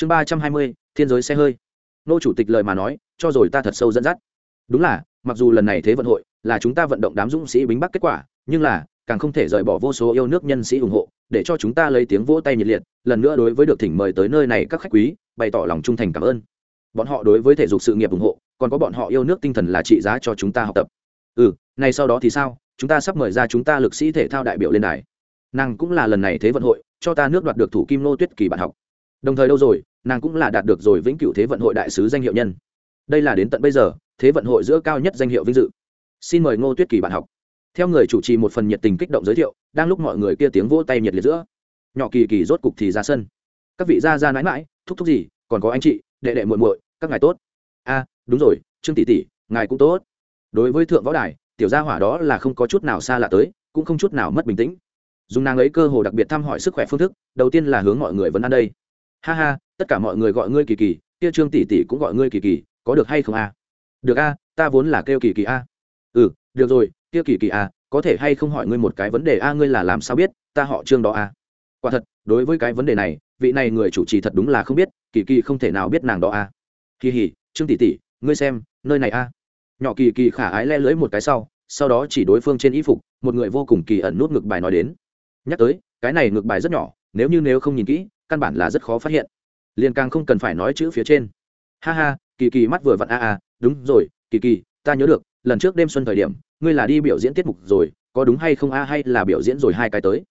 chương ba trăm hai mươi, thiên giới xe hơi. Nô chủ tịch lời mà nói, cho rồi ta thật sâu dẫn dắt. Đúng là, mặc dù lần này thế vận hội, là chúng ta vận động đám dũng sĩ bính bắc kết quả, nhưng là, càng không thể rời bỏ vô số yêu nước nhân sĩ ủng hộ, để cho chúng ta lấy tiếng vỗ tay nhiệt liệt, lần nữa đối với được thỉnh mời tới nơi này các khách quý, bày tỏ lòng trung thành cảm ơn. Bọn họ đối với thể dục sự nghiệp ủng hộ, còn có bọn họ yêu nước tinh thần là trị giá cho chúng ta học tập. Ừ này sau đó thì sao? Chúng ta sắp mời ra chúng ta lực sĩ thể thao đại biểu lên đài. Nàng cũng là lần này thế vận hội, cho ta nước đoạt được thủ kim nô tuyết kỳ bạn học đồng thời đâu rồi, nàng cũng là đạt được rồi vĩnh cửu thế vận hội đại sứ danh hiệu nhân. Đây là đến tận bây giờ, thế vận hội giữa cao nhất danh hiệu vinh dự. Xin mời ngô tuyết kỳ bạn học. Theo người chủ trì một phần nhiệt tình kích động giới thiệu, đang lúc mọi người kia tiếng vỗ tay nhiệt liệt giữa. Nhỏ kỳ kỳ rốt cục thì ra sân. Các vị gia ra mãi mãi, thúc thúc gì, còn có anh chị, đệ đệ muội muội, các ngài tốt. A, đúng rồi, trương tỷ tỷ, ngài cũng tốt. Đối với thượng võ đài, tiểu gia hỏa đó là không có chút nào xa lạ tới, cũng không chút nào mất bình tĩnh. Dùng nàng ấy cơ hồ đặc biệt thăm hỏi sức khỏe phương thức, đầu tiên là hướng mọi người vẫn ăn đây ha ha, tất cả mọi người gọi ngươi kỳ kỳ, kia trương tỷ tỷ cũng gọi ngươi kỳ kỳ, có được hay không a? Được a, ta vốn là kêu kỳ kỳ a. Ừ được rồi, kia kỳ kỳ a, có thể hay không hỏi ngươi một cái vấn đề a, ngươi là làm sao biết, ta họ trương đó a? Quả thật, đối với cái vấn đề này, vị này người chủ trì thật đúng là không biết, kỳ kỳ không thể nào biết nàng đó a. Kỳ hỉ, trương tỷ tỷ, ngươi xem, nơi này a. Nhỏ kỳ kỳ khả ái le lưỡi một cái sau sau đó chỉ đối phương trên y phục, một người vô cùng kỳ ẩn nút ngực bài nói đến. Nhắc tới, cái này ngược bài rất nhỏ, nếu như nếu không nhìn kỹ căn bản là rất khó phát hiện. Liền càng không cần phải nói chữ phía trên. Ha ha, kỳ kỳ mắt vừa vặn, a a, đúng rồi, kỳ kỳ, ta nhớ được, lần trước đêm xuân thời điểm, ngươi là đi biểu diễn tiết mục rồi, có đúng hay không a, hay là biểu diễn rồi hai cái tới?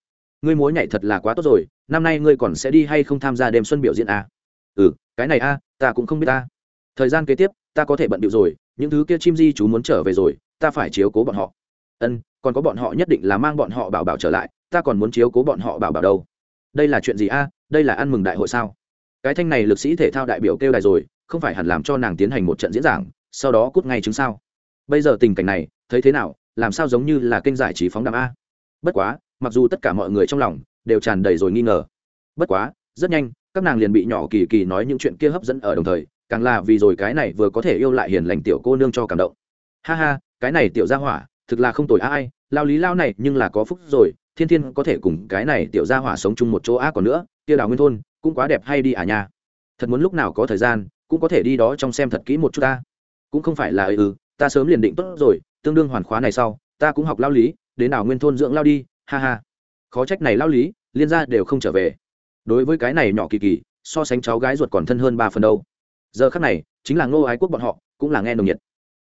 Ngươi múa nhảy thật là quá tốt rồi, năm nay ngươi còn sẽ đi hay không tham gia đêm xuân biểu diễn a? Ừ cái này a, ta cũng không biết ta. Thời gian kế tiếp, ta có thể bận điệu rồi, những thứ kia chim di chú muốn trở về rồi, ta phải chiếu cố bọn họ. Ân, còn có bọn họ nhất định là mang bọn họ bảo bảo trở lại, ta còn muốn chiếu cố bọn họ bảo bảo đâu. Đây là chuyện gì a? Đây là ăn mừng đại hội sao? Cái thanh này lực sĩ thể thao đại biểu kêu đài rồi, không phải hẳn làm cho nàng tiến hành một trận diễn giảng, sau đó cút ngay chứng sao? Bây giờ tình cảnh này, thấy thế nào? Làm sao giống như là kênh giải trí phóng đàm a? Bất quá, mặc dù tất cả mọi người trong lòng đều tràn đầy rồi nghi ngờ. Bất quá, rất nhanh, các nàng liền bị nhỏ kỳ kỳ nói những chuyện kia hấp dẫn ở đồng thời, càng là vì rồi cái này vừa có thể yêu lại hiền lành tiểu cô nương cho cảm động. Ha ha, cái này tiểu gia hỏa, thực là không tồi ai, lao lý lao này nhưng là có phúc rồi, thiên thiên có thể cùng cái này tiểu gia hỏa sống chung một chỗ a còn nữa kia đào nguyên thôn cũng quá đẹp hay đi à nha. Thật muốn lúc nào có thời gian, cũng có thể đi đó trong xem thật kỹ một chút ta. Cũng không phải là ừ, ừ ta sớm liền định tốt rồi, tương đương hoàn khóa này sau, ta cũng học lao lý, đến đảo nguyên thôn dưỡng lao đi, ha ha. Khó trách này lao lý, liên gia đều không trở về. Đối với cái này nhỏ kỳ kỳ, so sánh cháu gái ruột còn thân hơn ba phần đâu. Giờ khắc này, chính là ngô ái quốc bọn họ, cũng là nghe nồng nhiệt.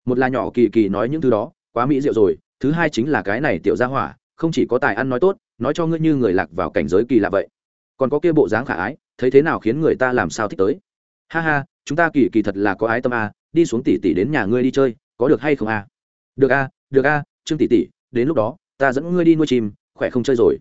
Một là nhỏ kỳ kỳ nói những thứ đó, quá mỹ diệu rồi, thứ hai chính là cái này tiểu gia hỏa, không chỉ có tài ăn nói tốt, nói cho ngươi như người lạc vào cảnh giới kỳ lạ vậy còn có kia bộ dáng khả ái, thấy thế nào khiến người ta làm sao thích tới? Ha ha, chúng ta kỳ kỳ thật là có ái tâm a, đi xuống tỷ tỷ đến nhà ngươi đi chơi, có được hay không a? Được a được a, trương tỷ tỷ đến lúc đó, ta dẫn ngươi đi nuôi chim, khỏe không chơi rồi.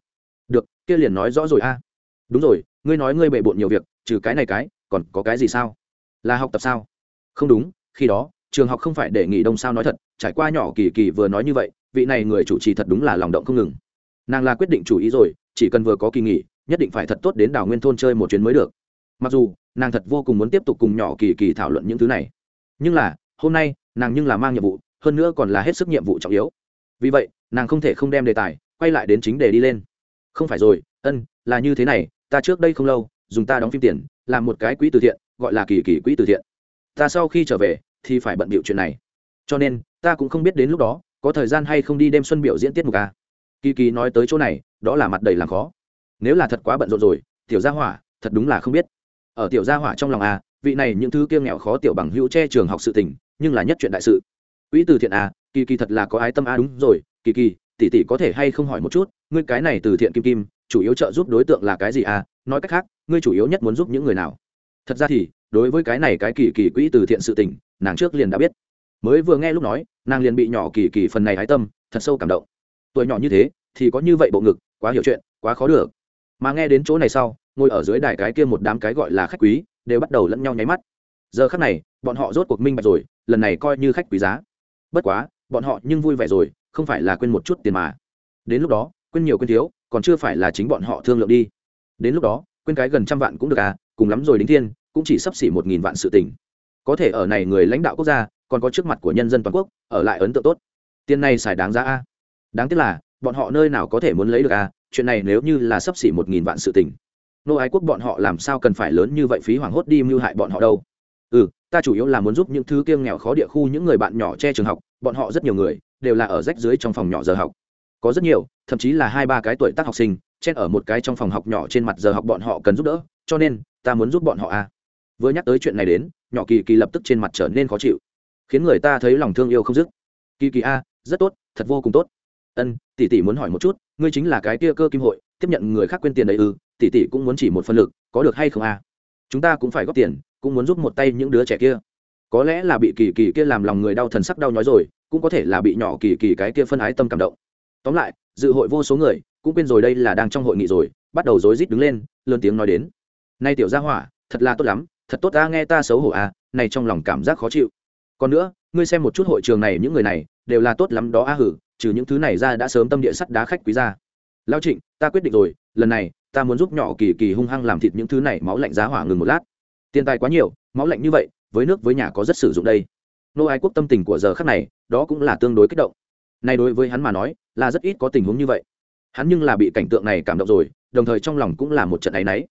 Được, kia liền nói rõ rồi a. Đúng rồi, ngươi nói ngươi bệ bộn nhiều việc, trừ cái này cái, còn có cái gì sao? Là học tập sao? Không đúng, khi đó, trường học không phải để nghỉ đông sao nói thật, trải qua nhỏ kỳ kỳ vừa nói như vậy, vị này người chủ trì thật đúng là lòng động không ngừng. Nàng là quyết định chủ ý rồi, chỉ cần vừa có kỳ nghỉ nhất định phải thật tốt đến đảo nguyên thôn chơi một chuyến mới được. Mặc dù, nàng thật vô cùng muốn tiếp tục cùng nhỏ kỳ kỳ thảo luận những thứ này. Nhưng là, hôm nay, nàng nhưng là mang nhiệm vụ, hơn nữa còn là hết sức nhiệm vụ trọng yếu. Vì vậy, nàng không thể không đem đề tài, quay lại đến chính đề đi lên. Không phải rồi, ân, là như thế này, ta trước đây không lâu, dùng ta đóng phim tiền, làm một cái quỹ từ thiện, gọi là kỳ kỳ quỹ từ thiện. Ta sau khi trở về, thì phải bận bịu chuyện này. Cho nên, ta cũng không biết đến lúc đó, có thời gian hay không đi đêm xuân biểu diễn tiết mục à. kỳ kỳ nói tới chỗ này, đó là mặt đầy làm khó nếu là thật quá bận rộn rồi tiểu gia hỏa thật đúng là không biết. Ở tiểu gia hỏa trong lòng a, vị này những thứ kia nghèo khó tiểu bằng hữu che trường học sự tình nhưng là nhất chuyện đại sự. Quỹ từ thiện a, kỳ kỳ thật là có ái tâm a đúng rồi kỳ kỳ tỷ tỷ có thể hay không hỏi một chút ngươi cái này từ thiện kim kim chủ yếu trợ giúp đối tượng là cái gì à nói cách khác ngươi chủ yếu nhất muốn giúp những người nào? Thật ra thì đối với cái này cái kỳ kỳ quỹ từ thiện sự tình nàng trước liền đã biết. Mới vừa nghe lúc nói nàng liền bị nhỏ kỳ kỳ phần này ái tâm thật sâu cảm động. Tuổi nhỏ như thế thì có như vậy bộ ngực quá hiểu chuyện quá khó được mà nghe đến chỗ này sau, ngồi ở dưới đài cái kia một đám cái gọi là khách quý, đều bắt đầu lẫn nhau nháy mắt. Giờ khắc này, bọn họ rốt cuộc minh bạch rồi, lần này coi như khách quý giá. Bất quá, bọn họ nhưng vui vẻ rồi, không phải là quên một chút tiền mà. Đến lúc đó, quên nhiều quên thiếu, còn chưa phải là chính bọn họ thương lượng đi. Đến lúc đó, quên cái gần trăm vạn cũng được à cùng lắm rồi đính thiên, cũng chỉ sắp xỉ một nghìn vạn sự tình. Có thể ở này người lãnh đạo quốc gia, còn có trước mặt của nhân dân toàn quốc, ở lại ấn tượng tốt. Tiền này xài đáng giá a. Đáng tiếc là, bọn họ nơi nào có thể muốn lấy được a chuyện này nếu như là sắp xỉ một nghìn vạn sự tình, nô ái quốc bọn họ làm sao cần phải lớn như vậy phí hoảng hốt đi mưu hại bọn họ đâu? Ừ ta chủ yếu là muốn giúp những thứ kiêng nghèo khó địa khu, những người bạn nhỏ che trường học, bọn họ rất nhiều người đều là ở rách dưới trong phòng nhỏ giờ học. Có rất nhiều, thậm chí là hai ba cái tuổi tác học sinh chen ở một cái trong phòng học nhỏ trên mặt giờ học bọn họ cần giúp đỡ, cho nên ta muốn giúp bọn họ à vừa nhắc tới chuyện này đến, nhỏ kỳ kỳ lập tức trên mặt trở nên khó chịu, khiến người ta thấy lòng thương yêu không dứt. Kỳ kỳ a, rất tốt, thật vô cùng tốt ân, tỷ tỷ muốn hỏi một chút, ngươi chính là cái kia cơ kim hội, tiếp nhận người khác quên tiền đấy ư, tỷ tỷ cũng muốn chỉ một phân lực, có được hay không à? chúng ta cũng phải góp tiền, cũng muốn giúp một tay những đứa trẻ kia. Có lẽ là bị kỳ kỳ kia làm lòng người đau thần sắc đau nhói rồi, cũng có thể là bị nhỏ kỳ kỳ cái kia phân ái tâm cảm động. Tóm lại, dự hội vô số người, cũng quên rồi đây là đang trong hội nghị rồi, bắt đầu rối rít đứng lên, lớn tiếng nói đến. Nay tiểu gia hỏa, thật là tốt lắm, thật tốt ta nghe ta xấu hổ à này trong lòng cảm giác khó chịu. Còn nữa, ngươi xem một chút hội trường này những người này đều là tốt lắm đó a hử, trừ những thứ này ra đã sớm tâm địa sắt đá khách quý ra. Lao trịnh, ta quyết định rồi, lần này, ta muốn giúp nhỏ kỳ kỳ hung hăng làm thịt những thứ này máu lạnh giá hỏa ngừng một lát. Tiền tài quá nhiều, máu lạnh như vậy, với nước với nhà có rất sử dụng đây. Nô ái quốc tâm tình của giờ khác này, đó cũng là tương đối kích động. Này đối với hắn mà nói, là rất ít có tình huống như vậy. Hắn nhưng là bị cảnh tượng này cảm động rồi, đồng thời trong lòng cũng là một trận áy náy.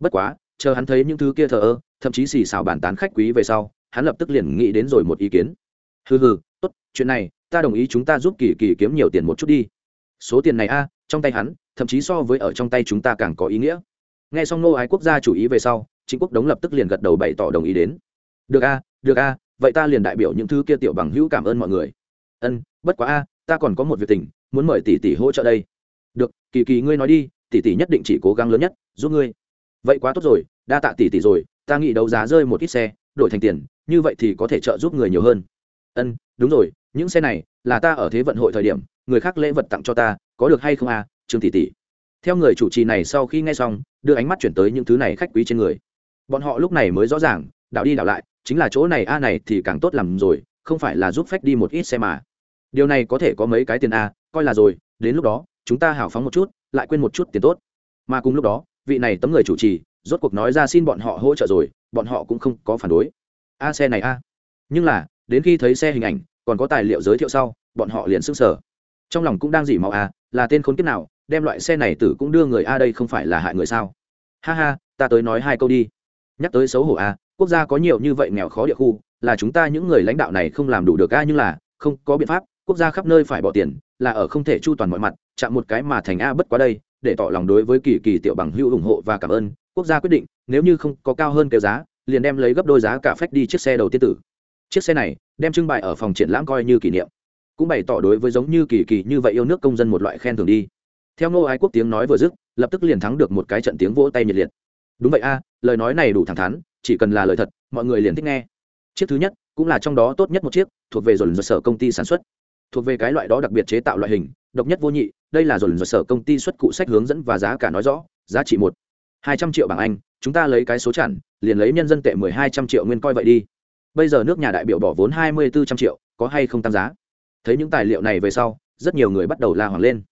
Bất quá, chờ hắn thấy những thứ kia thờ ơ, thậm chí xì xào bàn tán khách quý về sau, hắn lập tức liền nghĩ đến rồi một ý kiến. Hừ hừ, tốt, chuyện này ta đồng ý chúng ta giúp kỳ kỳ kiếm nhiều tiền một chút đi. Số tiền này a, trong tay hắn, thậm chí so với ở trong tay chúng ta càng có ý nghĩa. Nghe xong nô ái quốc gia chủ ý về sau chính quốc đống lập tức liền gật đầu bày tỏ đồng ý đến. Được a được a, vậy ta liền đại biểu những thứ kia tiểu bằng hữu cảm ơn mọi người. Ân, bất quá a, ta còn có một việc tình, muốn mời tỷ tỷ hỗ trợ đây. Được, kỳ kỳ ngươi nói đi, tỷ tỷ nhất định chỉ cố gắng lớn nhất, giúp ngươi. Vậy quá tốt rồi, đa tạ tỷ tỷ rồi, ta nghĩ đấu giá rơi một ít xe, đổi thành tiền, như vậy thì có thể trợ giúp người nhiều hơn. Ân, đúng rồi những xe này, là ta ở thế vận hội thời điểm, người khác lễ vật tặng cho ta, có được hay không à trương tỷ tỷ? Theo người chủ trì này sau khi nghe xong, đưa ánh mắt chuyển tới những thứ này khách quý trên người. Bọn họ lúc này mới rõ ràng, đảo đi đảo lại, chính là chỗ này a này thì càng tốt làm rồi, không phải là giúp phách đi một ít xe mà. Điều này có thể có mấy cái tiền a, coi là rồi, đến lúc đó, chúng ta hào phóng một chút, lại quên một chút tiền tốt. Mà cùng lúc đó, vị này tấm người chủ trì, rốt cuộc nói ra xin bọn họ hỗ trợ rồi, bọn họ cũng không có phản đối. A xe này a. Nhưng là, đến khi thấy xe hình ảnh còn có tài liệu giới thiệu sau, bọn họ liền s sở trong lòng cũng đang dỉ máu a là tên khốn kiếp nào, đem loại xe này tử cũng đưa người a đây không phải là hại người sao? Ha ha, ta tới nói hai câu đi. Nhắc tới xấu hổ a quốc gia có nhiều như vậy nghèo khó địa khu, là chúng ta những người lãnh đạo này không làm đủ được a nhưng là, không có biện pháp, quốc gia khắp nơi phải bỏ tiền, là ở không thể chu toàn mọi mặt, chạm một cái mà thành a bất quá đây, để tỏ lòng đối với kỳ kỳ tiểu bằng hữu ủng hộ và cảm ơn, quốc gia quyết định, nếu như không có cao hơn kêu giá, liền đem lấy gấp đôi giá cả phách đi chiếc xe đầu tiên tử chiếc xe này đem trưng bày ở phòng triển lãm coi như kỷ niệm, cũng bày tỏ đối với giống như kỳ kỳ như vậy yêu nước công dân một loại khen thường đi. Theo ngô ái quốc tiếng nói vừa dứt, lập tức liền thắng được một cái trận tiếng vỗ tay nhiệt liệt. Đúng vậy a, lời nói này đủ thẳng thắn, chỉ cần là lời thật, mọi người liền thích nghe. Chiếc thứ nhất cũng là trong đó tốt nhất một chiếc, thuộc về dồn dồn sở công ty sản xuất. Thuộc về cái loại đó đặc biệt chế tạo loại hình, độc nhất vô nhị, đây là dồn dồn sở công ty xuất cụ sách hướng dẫn và giá cả nói rõ, giá trị một, hai trăm triệu bảng anh, chúng ta lấy cái số chẵn, liền lấy nhân dân tệ mười hai trăm triệu nguyên coi vậy đi bây giờ nước nhà đại biểu bỏ vốn hai mươi bốn trăm triệu, có hay không tăng giá? Thấy những tài liệu này về sau, rất nhiều người bắt đầu la hoàng lên.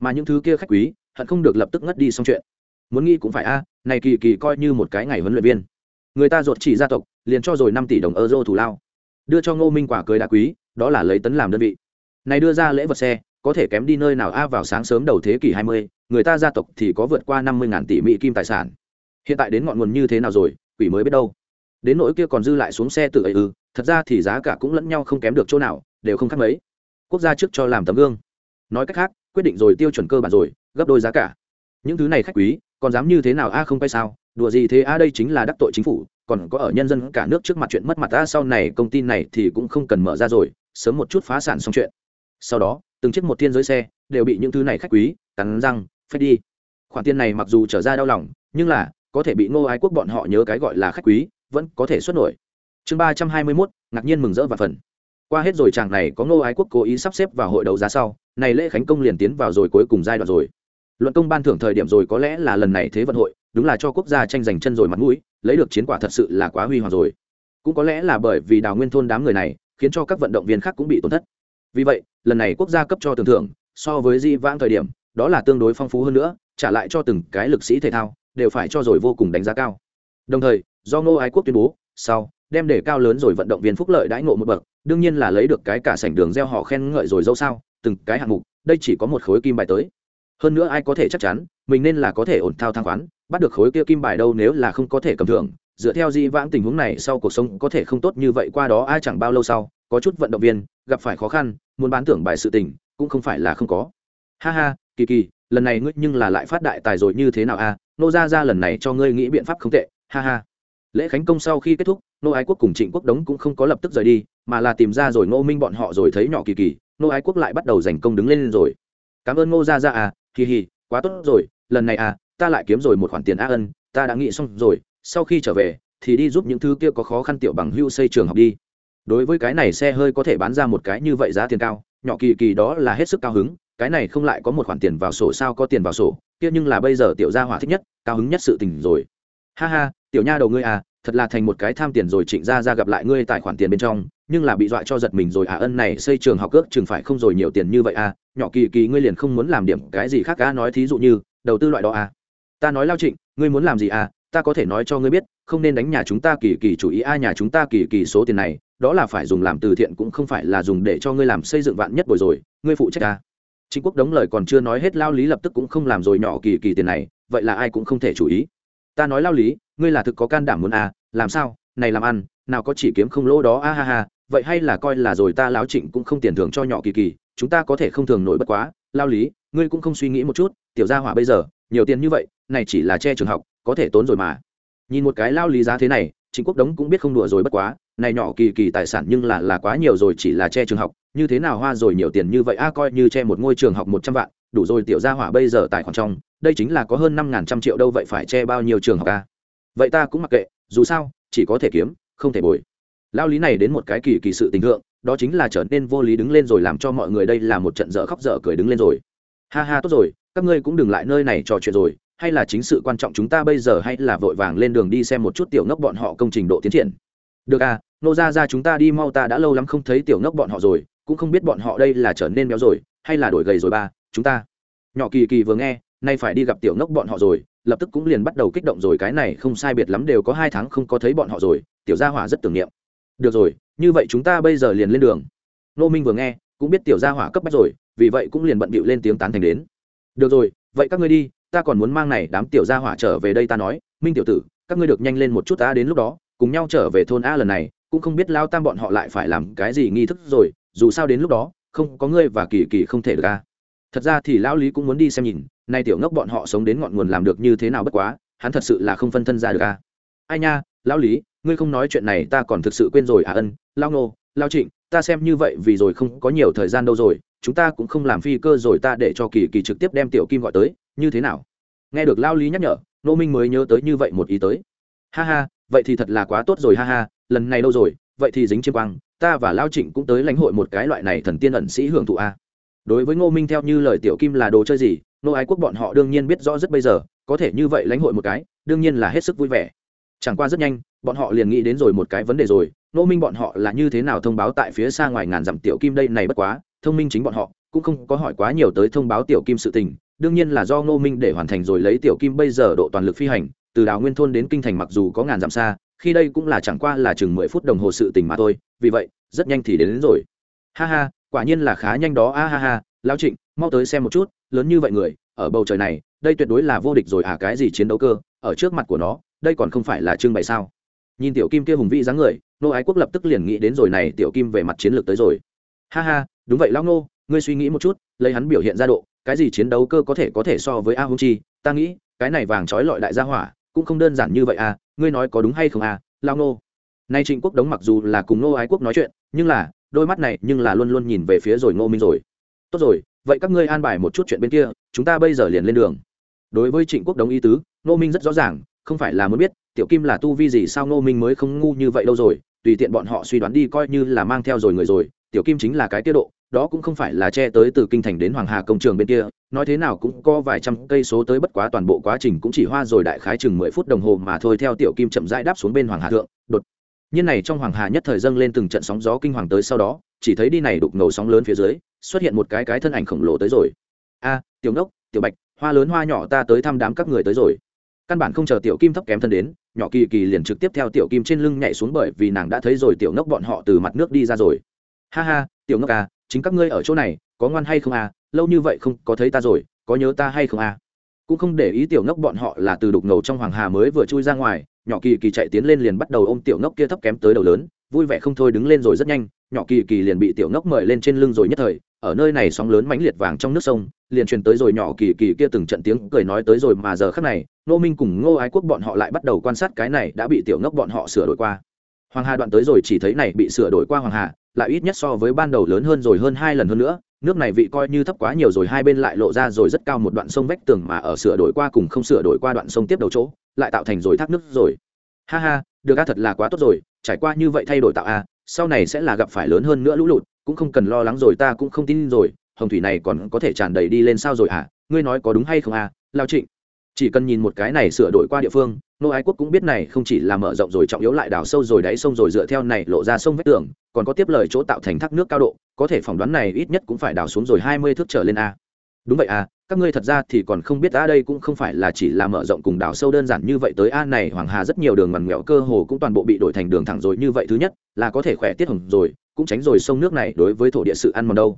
Mà những thứ kia khách quý, hận không được lập tức ngất đi xong chuyện. Muốn nghĩ cũng phải a, này kỳ kỳ coi như một cái ngày huấn luyện viên. Người ta ruột chỉ gia tộc, liền cho rồi năm tỷ đồng euro thủ lao. Đưa cho ngô minh quả cưới đá quý, đó là lấy tấn làm đơn vị. Này đưa ra lễ vật xe, có thể kém đi nơi nào a, vào sáng sớm đầu thế kỷ hai mươi, người ta gia tộc thì có vượt qua năm mươi tỷ mỹ kim tài sản. Hiện tại đến ngọn nguồn như thế nào rồi, quỷ mới biết đâu đến nỗi kia còn dư lại xuống xe tự ấy ư, thật ra thì giá cả cũng lẫn nhau không kém được chỗ nào, đều không khác mấy. Quốc gia trước cho làm tấm gương. Nói cách khác, quyết định rồi tiêu chuẩn cơ bản rồi, gấp đôi giá cả. Những thứ này khách quý, còn dám như thế nào a không quay sao, đùa gì thế a, đây chính là đắc tội chính phủ, còn có ở nhân dân cả nước trước mặt chuyện mất mặt a, sau này công ty này thì cũng không cần mở ra rồi, sớm một chút phá sản xong chuyện. Sau đó, từng chiếc một thiên giới xe, đều bị những thứ này khách quý, cắn răng, phết đi. Khoản tiền này mặc dù trở ra đau lòng, nhưng là, có thể bị ngô ái quốc bọn họ nhớ cái gọi là khách quý vẫn có thể xuất nổi. Chương ba trăm hai mươi mốt, ngạc nhiên mừng rỡ và phần. Qua hết rồi chàng này có ngô ái quốc cố ý sắp xếp vào hội đấu giá sau, này lễ khánh công liền tiến vào rồi cuối cùng giai đoạn rồi. Luận công ban thưởng thời điểm rồi có lẽ là lần này thế vận hội, đúng là cho quốc gia tranh giành chân rồi mặt mũi, lấy được chiến quả thật sự là quá huy hoàng rồi. Cũng có lẽ là bởi vì đào nguyên thôn đám người này, khiến cho các vận động viên khác cũng bị tổn thất. Vì vậy, lần này quốc gia cấp cho tưởng thưởng, so với di vãng thời điểm, đó là tương đối phong phú hơn nữa, trả lại cho từng cái lực sĩ thể thao, đều phải cho rồi vô cùng đánh giá cao. Đồng thời do ngô ái quốc tuyên bố, sau, đem để cao lớn rồi vận động viên phúc lợi đãi ngộ một bậc, đương nhiên là lấy được cái cả sảnh đường gieo họ khen ngợi rồi dâu sao, từng cái hạng mục, đây chỉ có một khối kim bài tới. Hơn nữa ai có thể chắc chắn, mình nên là có thể ổn thao thang khoán, bắt được khối kia kim bài đâu nếu là không có thể cầm thưởng, dựa theo di vãng tình huống này sau cuộc sống có thể không tốt như vậy qua đó ai chẳng bao lâu sau, có chút vận động viên, gặp phải khó khăn, muốn bán tưởng bài sự tình, cũng không phải là không có. Ha ha, kỳ kỳ, lần này ngươi nhưng là lại phát đại tài rồi như thế nào a nô ra ra lần này cho ngươi nghĩ biện pháp không tệ, ha ha lễ khánh công sau khi kết thúc, nô ái quốc cùng trịnh quốc đống cũng không có lập tức rời đi, mà là tìm ra rồi ngô minh bọn họ rồi thấy nhỏ kỳ kỳ, nô ái quốc lại bắt đầu giành công đứng lên rồi. Cảm ơn ngô ra ra à kỳ hì, quá tốt rồi, lần này à ta lại kiếm rồi một khoản tiền a ân, ta đã nghĩ xong rồi, sau khi trở về, thì đi giúp những thứ kia có khó khăn tiểu bằng hưu xây trường học đi. Đối với cái này xe hơi có thể bán ra một cái như vậy giá tiền cao, nhỏ kỳ kỳ đó là hết sức cao hứng, cái này không lại có một khoản tiền vào sổ sao có tiền vào sổ, kia nhưng là bây giờ tiểu gia hỏa thích nhất, cao hứng nhất sự tình rồi ha ha tiểu nha đầu ngươi à thật là thành một cái tham tiền rồi trịnh gia ra gặp lại ngươi tài khoản tiền bên trong nhưng là bị dọa cho giật mình rồi à ân này xây trường học cước chừng phải không rồi nhiều tiền như vậy à nhỏ kỳ kỳ ngươi liền không muốn làm điểm cái gì khác cả nói thí dụ như đầu tư loại đó à. Ta nói lao trịnh ngươi muốn làm gì à ta có thể nói cho ngươi biết không nên đánh nhà chúng ta kỳ kỳ chủ ý à nhà chúng ta kỳ kỳ số tiền này đó là phải dùng làm từ thiện cũng không phải là dùng để cho ngươi làm xây dựng vạn nhất bồi rồi ngươi phụ trách à, chính quốc đống lời còn chưa nói hết lao lý lập tức cũng không làm rồi nhỏ kỳ kỳ tiền này vậy là ai cũng không thể chủ ý ta nói lao lý, ngươi là thực có can đảm muốn à làm sao, này làm ăn, nào có chỉ kiếm không lỗ đó, a ha ha, vậy hay là coi là rồi ta láo trịnh cũng không tiền thưởng cho nhỏ kỳ kỳ, chúng ta có thể không thường nổi bất quá, lao lý, ngươi cũng không suy nghĩ một chút, tiểu gia hỏa bây giờ, nhiều tiền như vậy, này chỉ là che trường học, có thể tốn rồi mà. Nhìn một cái lao lý giá thế này chính quốc đống cũng biết không đùa rồi bất quá, này nhỏ kỳ kỳ tài sản nhưng là là quá nhiều rồi, chỉ là che trường học, như thế nào hoa rồi nhiều tiền như vậy, a, coi như che một ngôi trường học một trăm vạn, đủ rồi, tiểu gia hỏa bây giờ tài khoản trong, đây chính là có hơn năm ngàn trăm triệu đâu, vậy phải che bao nhiêu trường học a? Vậy ta cũng mặc kệ, dù sao, chỉ có thể kiếm, không thể bồi. Lao lý này đến một cái kỳ kỳ sự tình thượng, đó chính là trở nên vô lý đứng lên rồi làm cho mọi người đây là một trận dở khóc dở cười đứng lên rồi. Ha ha, tốt rồi, các ngươi cũng đừng lại nơi này trò chuyện rồi hay là chính sự quan trọng chúng ta bây giờ hay là vội vàng lên đường đi xem một chút tiểu ngốc bọn họ công trình độ tiến triển? Được à nô ra ra chúng ta đi mau ta đã lâu lắm không thấy tiểu ngốc bọn họ rồi, cũng không biết bọn họ đây là trở nên béo rồi, hay là đổi gầy rồi ba, chúng ta. Nhỏ kỳ kỳ vừa nghe, nay phải đi gặp tiểu ngốc bọn họ rồi, lập tức cũng liền bắt đầu kích động rồi, cái này không sai biệt lắm đều có hai tháng không có thấy bọn họ rồi, tiểu gia hỏa rất tưởng niệm. Được rồi, như vậy chúng ta bây giờ liền lên đường. Nô minh vừa nghe, cũng biết tiểu gia hỏa cấp bách rồi, vì vậy cũng liền bận bịu lên tiếng tán thành đến. Được rồi, vậy các ngươi đi ta còn muốn mang này đám tiểu gia hỏa trở về đây ta nói, minh tiểu tử, các ngươi được nhanh lên một chút ta đến lúc đó, cùng nhau trở về thôn a lần này, cũng không biết lao tam bọn họ lại phải làm cái gì nghi thức rồi, dù sao đến lúc đó, không có ngươi và kỳ kỳ không thể được a thật ra thì lão lý cũng muốn đi xem nhìn, nay tiểu ngốc bọn họ sống đến ngọn nguồn làm được như thế nào bất quá, hắn thật sự là không phân thân ra được a ai nha, lão lý, ngươi không nói chuyện này ta còn thực sự quên rồi à ân lao nô lao trịnh, ta xem như vậy vì rồi không có nhiều thời gian đâu rồi, chúng ta cũng không làm phi cơ rồi ta để cho kỳ kỳ trực tiếp đem tiểu kim gọi tới như thế nào? Nghe được lao lý nhắc nhở nô minh mới nhớ tới như vậy một ý tới. Ha ha, vậy thì thật là quá tốt rồi ha ha, lần này lâu rồi, vậy thì dính chiêm quang, ta và lao trịnh cũng tới lãnh hội một cái loại này thần tiên ẩn sĩ hưởng thụ a. Đối với ngô minh theo như lời tiểu kim là đồ chơi gì nô ái quốc bọn họ đương nhiên biết rõ rất bây giờ, có thể như vậy lãnh hội một cái, đương nhiên là hết sức vui vẻ. Chẳng qua rất nhanh, bọn họ liền nghĩ đến rồi một cái vấn đề rồi nô minh bọn họ là như thế nào thông báo tại phía xa ngoài ngàn dặm tiểu kim đây này bất quá, thông minh chính bọn họ, cũng không có hỏi quá nhiều tới thông báo tiểu kim sự tình đương nhiên là do ngô minh để hoàn thành rồi lấy tiểu kim bây giờ độ toàn lực phi hành từ đào nguyên thôn đến kinh thành mặc dù có ngàn dặm xa khi đây cũng là chẳng qua là chừng mười phút đồng hồ sự tình mà thôi vì vậy rất nhanh thì đến, đến rồi. Ha ha quả nhiên là khá nhanh đó a ha ha lão trịnh mau tới xem một chút lớn như vậy người ở bầu trời này đây tuyệt đối là vô địch rồi à cái gì chiến đấu cơ ở trước mặt của nó đây còn không phải là trưng bày sao. Nhìn tiểu kim kia hùng vĩ dáng người nô ái quốc lập tức liền nghĩ đến rồi này tiểu kim về mặt chiến lược tới rồi. Ha ha đúng vậy lão Ngô ngươi suy nghĩ một chút lấy hắn biểu hiện ra độ cái gì chiến đấu cơ có thể có thể so với a hung chi? Ta nghĩ, cái này vàng trói lọi đại gia hỏa, cũng không đơn giản như vậy à ngươi nói có đúng hay không à lao nô nay trịnh quốc đống mặc dù là cùng nô ái quốc nói chuyện, nhưng là, đôi mắt này nhưng là luôn luôn nhìn về phía rồi ngô minh rồi. Tốt rồi, vậy các ngươi an bài một chút chuyện bên kia, chúng ta bây giờ liền lên đường. Đối với trịnh quốc đống ý tứ, ngô minh rất rõ ràng, không phải là muốn biết, tiểu kim là tu vi gì sao ngô minh mới không ngu như vậy đâu rồi, tùy tiện bọn họ suy đoán đi coi như là mang theo rồi người rồi, tiểu kim chính là cái tiết độ đó cũng không phải là che tới từ kinh thành đến hoàng hà công trường bên kia, nói thế nào cũng có vài trăm cây số tới bất quá toàn bộ quá trình cũng chỉ hoa rồi đại khái chừng mười phút đồng hồ mà thôi, theo tiểu kim chậm rãi đáp xuống bên hoàng hà thượng, đột nhiên này trong hoàng hà nhất thời dâng lên từng trận sóng gió kinh hoàng tới sau đó, chỉ thấy đi này đục ngầu sóng lớn phía dưới, xuất hiện một cái cái thân ảnh khổng lồ tới rồi. A, tiểu ngốc, tiểu bạch, hoa lớn hoa nhỏ ta tới thăm đám các người tới rồi. Căn bản không chờ tiểu kim thấp kém thân đến, nhỏ kỳ kỳ liền trực tiếp theo tiểu kim trên lưng nhảy xuống bởi vì nàng đã thấy rồi tiểu ngốc bọn họ từ mặt nước đi ra rồi. Ha ha, tiểu ngốc à chính các ngươi ở chỗ này, có ngoan hay không à? Lâu như vậy không có thấy ta rồi, có nhớ ta hay không à? Cũng không để ý tiểu ngốc bọn họ là từ đục ngầu trong hoàng hà mới vừa chui ra ngoài, nhỏ kỳ kỳ chạy tiến lên liền bắt đầu ôm tiểu ngốc kia thấp kém tới đầu lớn, vui vẻ không thôi đứng lên rồi rất nhanh, nhỏ kỳ kỳ liền bị tiểu ngốc mời lên trên lưng rồi nhất thời, ở nơi này sóng lớn mãnh liệt vàng trong nước sông, liền truyền tới rồi nhỏ kỳ kỳ kia từng trận tiếng cười nói tới rồi mà giờ khắc này nô minh cùng ngô ái quốc bọn họ lại bắt đầu quan sát cái này đã bị tiểu ngốc bọn họ sửa đổi qua. Hoàng hà đoạn tới rồi chỉ thấy này bị sửa đổi qua hoàng hà lại ít nhất so với ban đầu lớn hơn rồi hơn hai lần hơn nữa, nước này vị coi như thấp quá nhiều rồi, hai bên lại lộ ra rồi rất cao một đoạn sông vách tường mà ở sửa đổi qua cùng không sửa đổi qua đoạn sông tiếp đầu chỗ, lại tạo thành rồi thác nước rồi. Ha ha, được a, thật là quá tốt rồi, trải qua như vậy thay đổi tạo a, sau này sẽ là gặp phải lớn hơn nữa lũ lụt, cũng không cần lo lắng rồi, ta cũng không tin rồi, hồng thủy này còn có thể tràn đầy đi lên sao rồi à ngươi nói có đúng hay không à lao trịnh chỉ cần nhìn một cái này sửa đổi qua địa phương, nô ái quốc cũng biết này không chỉ là mở rộng rồi trọng yếu lại đào sâu rồi đáy sông rồi dựa theo này lộ ra sông vách tường, còn có tiếp lời chỗ tạo thành thác nước cao độ, có thể phỏng đoán này ít nhất cũng phải đào xuống rồi hai mươi thước trở lên a. Đúng vậy à các ngươi thật ra thì còn không biết a, đây cũng không phải là chỉ là mở rộng cùng đào sâu đơn giản như vậy tới a, này hoàng hà rất nhiều đường ngoằn nghèo cơ hồ cũng toàn bộ bị đổi thành đường thẳng rồi như vậy, thứ nhất là có thể khỏe tiết hồng rồi, cũng tránh rồi sông nước này đối với thổ địa sự ăn mòn đâu.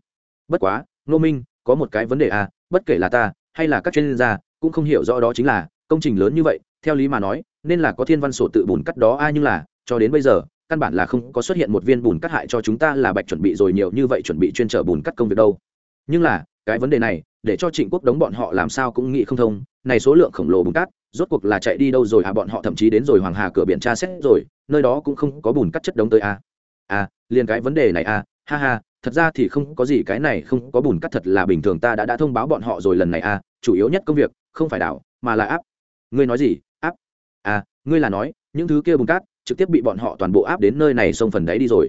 Bất quá, nô minh, có một cái vấn đề a, bất kể là ta hay là các chuyên gia cũng không hiểu rõ đó chính là, công trình lớn như vậy, theo lý mà nói, nên là có thiên văn sổ tự bùn cắt đó, ai nhưng là, cho đến bây giờ, căn bản là không có xuất hiện một viên bùn cắt hại cho chúng ta là bạch chuẩn bị rồi, nhiều như vậy chuẩn bị chuyên trở bùn cắt công việc đâu. Nhưng là, cái vấn đề này, để cho trịnh quốc đống bọn họ làm sao cũng nghĩ không thông, này số lượng khổng lồ bùn cát rốt cuộc là chạy đi đâu rồi à bọn họ thậm chí đến rồi hoàng hà cửa biển tra xét rồi, nơi đó cũng không có bùn cắt chất đống tới à. À liền cái vấn đề này à ha ha, thật ra thì không có gì, cái này không có bùn cắt thật là bình thường, ta đã đã thông báo bọn họ rồi lần này à chủ yếu nhất công việc không phải đảo, mà là áp. Ngươi nói gì? Áp? À ngươi là nói, những thứ kia bùn cát trực tiếp bị bọn họ toàn bộ áp đến nơi này xông phần đấy đi rồi.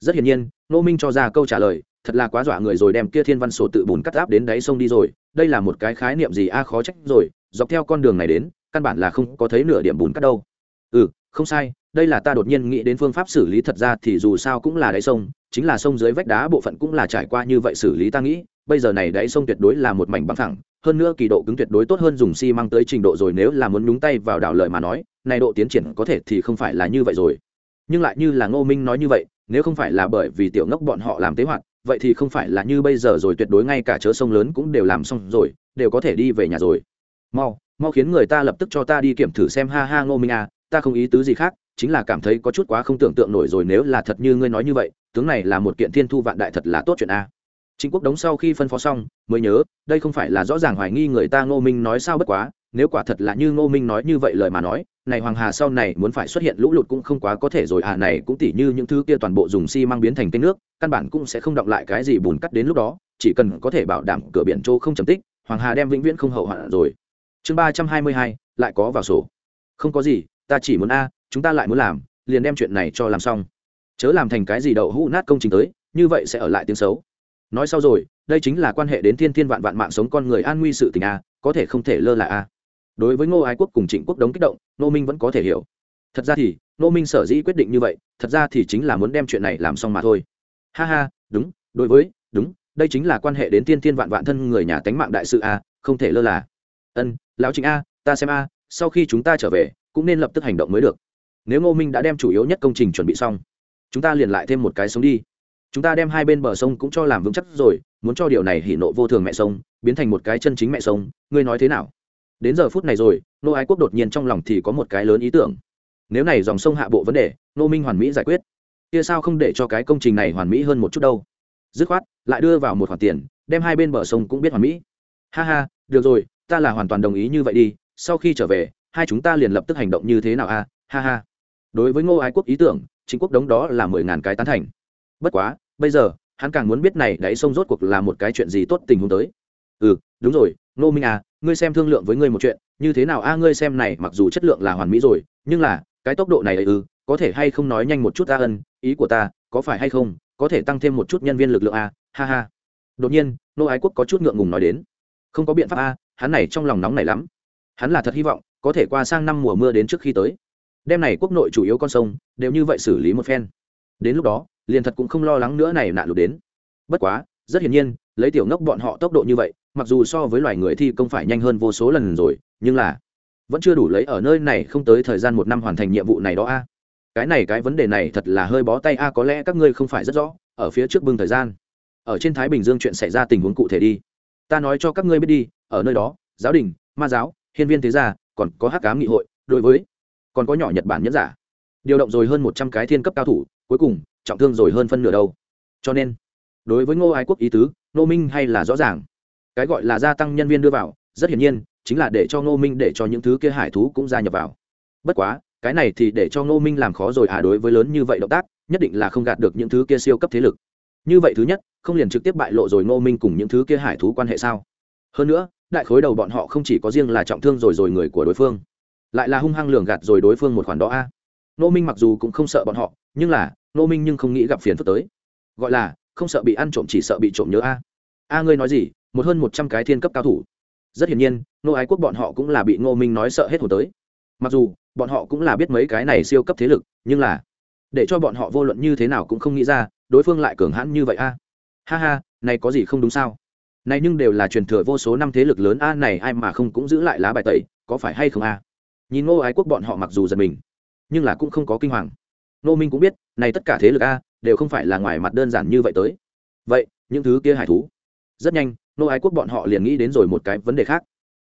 Rất hiển nhiên nô minh cho ra câu trả lời, thật là quá dọa người rồi đem kia thiên văn sổ tự bùn cắt áp đến đáy sông đi rồi. Đây là một cái khái niệm gì? A, khó trách rồi. Dọc theo con đường này đến, căn bản là không có thấy nửa điểm bùn cắt đâu. Ừ không sai. Đây là ta đột nhiên nghĩ đến phương pháp xử lý thật ra thì dù sao cũng là đáy sông, chính là sông dưới vách đá bộ phận cũng là trải qua như vậy xử lý ta nghĩ bây giờ này đáy sông tuyệt đối là một mảnh bằng thẳng hơn nữa kỳ độ cứng tuyệt đối tốt hơn dùng xi măng tới trình độ rồi nếu là muốn nhúng tay vào đảo lợi mà nói, này độ tiến triển có thể thì không phải là như vậy rồi. Nhưng lại như là ngô minh nói như vậy, nếu không phải là bởi vì tiểu ngốc bọn họ làm tế hoạt vậy thì không phải là như bây giờ rồi tuyệt đối ngay cả chớ sông lớn cũng đều làm xong rồi, đều có thể đi về nhà rồi. Mau mau khiến người ta lập tức cho ta đi kiểm thử xem ha ha ngô minh à ta không ý tứ gì khác, chính là cảm thấy có chút quá không tưởng tượng nổi rồi nếu là thật như ngươi nói như vậy, tướng này là một kiện thiên thu vạn đại thật là tốt chuyện a chính quốc đống sau khi phân phó xong, mới nhớ, đây không phải là rõ ràng hoài nghi người ta ngô minh nói sao bất quá, nếu quả thật là như ngô minh nói như vậy lời mà nói, này hoàng hà sau này muốn phải xuất hiện lũ lụt cũng không quá có thể rồi à này cũng tỉ như những thứ kia toàn bộ dùng xi mang biến thành tên nước, căn bản cũng sẽ không động lại cái gì bùn cắt đến lúc đó, chỉ cần có thể bảo đảm cửa biển châu không trầm tích, hoàng hà đem vĩnh viễn không hậu hoạn rồi. Chương ba trăm hai mươi hai, lại có vào sổ. Không có gì, ta chỉ muốn a, chúng ta lại muốn làm, liền đem chuyện này cho làm xong. Chớ làm thành cái gì đậu hũ nát công trình tới, như vậy sẽ ở lại tiếng xấu nói sau rồi, đây chính là quan hệ đến thiên thiên vạn vạn mạng sống con người an nguy sự tình a, có thể không thể lơ là a. Đối với ngô ái quốc cùng trịnh quốc đống kích động nô minh vẫn có thể hiểu. Thật ra thì nô minh sở dĩ quyết định như vậy, thật ra thì chính là muốn đem chuyện này làm xong mà thôi. Ha ha, đúng, đối với, đúng, đây chính là quan hệ đến thiên thiên vạn vạn thân người nhà tánh mạng đại sự a, không thể lơ là. Ân, lão trịnh a, ta xem a, sau khi chúng ta trở về, cũng nên lập tức hành động mới được. Nếu ngô minh đã đem chủ yếu nhất công trình chuẩn bị xong, chúng ta liền lại thêm một cái sống đi chúng ta đem hai bên bờ sông cũng cho làm vững chắc rồi, muốn cho điều này hỉ nộ vô thường mẹ sông, biến thành một cái chân chính mẹ sông, ngươi nói thế nào? Đến giờ phút này rồi, nô ái quốc đột nhiên trong lòng thì có một cái lớn ý tưởng. Nếu này dòng sông hạ bộ vấn đề, nô minh hoàn mỹ giải quyết. Kia sao không để cho cái công trình này hoàn mỹ hơn một chút đâu? Dứt khoát, lại đưa vào một khoản tiền, đem hai bên bờ sông cũng biết hoàn mỹ. Ha ha, được rồi, ta là hoàn toàn đồng ý như vậy đi, sau khi trở về, hai chúng ta liền lập tức hành động như thế nào a? Ha ha. Đối với ngô ái quốc ý tưởng chính quốc đống đó là mười ngàn cái tán thành. Bất quá bây giờ hắn càng muốn biết này đáy sông rốt cuộc là một cái chuyện gì tốt tình huống tới. Ừ đúng rồi Nô minh à ngươi xem thương lượng với ngươi một chuyện như thế nào a ngươi xem này mặc dù chất lượng là hoàn mỹ rồi nhưng là cái tốc độ này ư ừ, có thể hay không nói nhanh một chút ta ân ý của ta có phải hay không có thể tăng thêm một chút nhân viên lực lượng a ha ha. Đột nhiên nô ái quốc có chút ngượng ngùng nói đến. Không có biện pháp a hắn này trong lòng nóng này lắm. Hắn là thật hy vọng có thể qua sang năm mùa mưa đến trước khi tới. Đêm này quốc nội chủ yếu con sông đều như vậy xử lý một phen. Đến lúc đó liền thật cũng không lo lắng nữa này nạn lụt đến. Bất quá, rất hiển nhiên, lấy tiểu ngốc bọn họ tốc độ như vậy, mặc dù so với loài người thi công phải nhanh hơn vô số lần rồi, nhưng là vẫn chưa đủ lấy ở nơi này không tới thời gian một năm hoàn thành nhiệm vụ này đó a. Cái này cái vấn đề này thật là hơi bó tay a, có lẽ các ngươi không phải rất rõ, ở phía trước bưng thời gian. Ở trên thái bình dương chuyện xảy ra tình huống cụ thể đi. Ta nói cho các ngươi biết đi, ở nơi đó, giáo đình, ma giáo, hiên viên thế gia, còn có hắc cám nghị hội, đối với còn có nhỏ nhật bản nhẫn giả. Điều động rồi hơn một trăm cái thiên cấp cao thủ, cuối cùng trọng thương rồi hơn phân nửa đâu. Cho nên, đối với ngô ái quốc ý tứ, ngô minh hay là rõ ràng. Cái gọi là gia tăng nhân viên đưa vào, rất hiển nhiên, chính là để cho ngô minh để cho những thứ kia hải thú cũng gia nhập vào. Bất quá, cái này thì để cho ngô minh làm khó rồi à đối với lớn như vậy động tác, nhất định là không gạt được những thứ kia siêu cấp thế lực. Như vậy thứ nhất, không liền trực tiếp bại lộ rồi ngô minh cùng những thứ kia hải thú quan hệ sao? Hơn nữa, đại khối đầu bọn họ không chỉ có riêng là trọng thương rồi rồi người của đối phương, lại là hung hăng lường gạt rồi đối phương một khoản đó a. Ngô minh mặc dù cũng không sợ bọn họ, nhưng là Nô minh nhưng không nghĩ gặp phiền phức tới. Gọi là, không sợ bị ăn trộm chỉ sợ bị trộm nhớ a. A ngươi nói gì, một hơn một trăm cái thiên cấp cao thủ. Rất hiển nhiên nô ái quốc bọn họ cũng là bị ngô minh nói sợ hết hồn tới. Mặc dù, bọn họ cũng là biết mấy cái này siêu cấp thế lực, nhưng là, để cho bọn họ vô luận như thế nào cũng không nghĩ ra, đối phương lại cường hãn như vậy a. Ha ha, này có gì không đúng sao? Này nhưng đều là truyền thừa vô số năm thế lực lớn a, này ai mà không cũng giữ lại lá bài tẩy, có phải hay không a? Nhìn ngô ái quốc bọn họ mặc dù giật mình, nhưng là cũng không có kinh hoàng. Nô minh cũng biết, này tất cả thế lực a, đều không phải là ngoài mặt đơn giản như vậy tới. Vậy, những thứ kia hải thú? Rất nhanh Nô ái quốc bọn họ liền nghĩ đến rồi một cái vấn đề khác.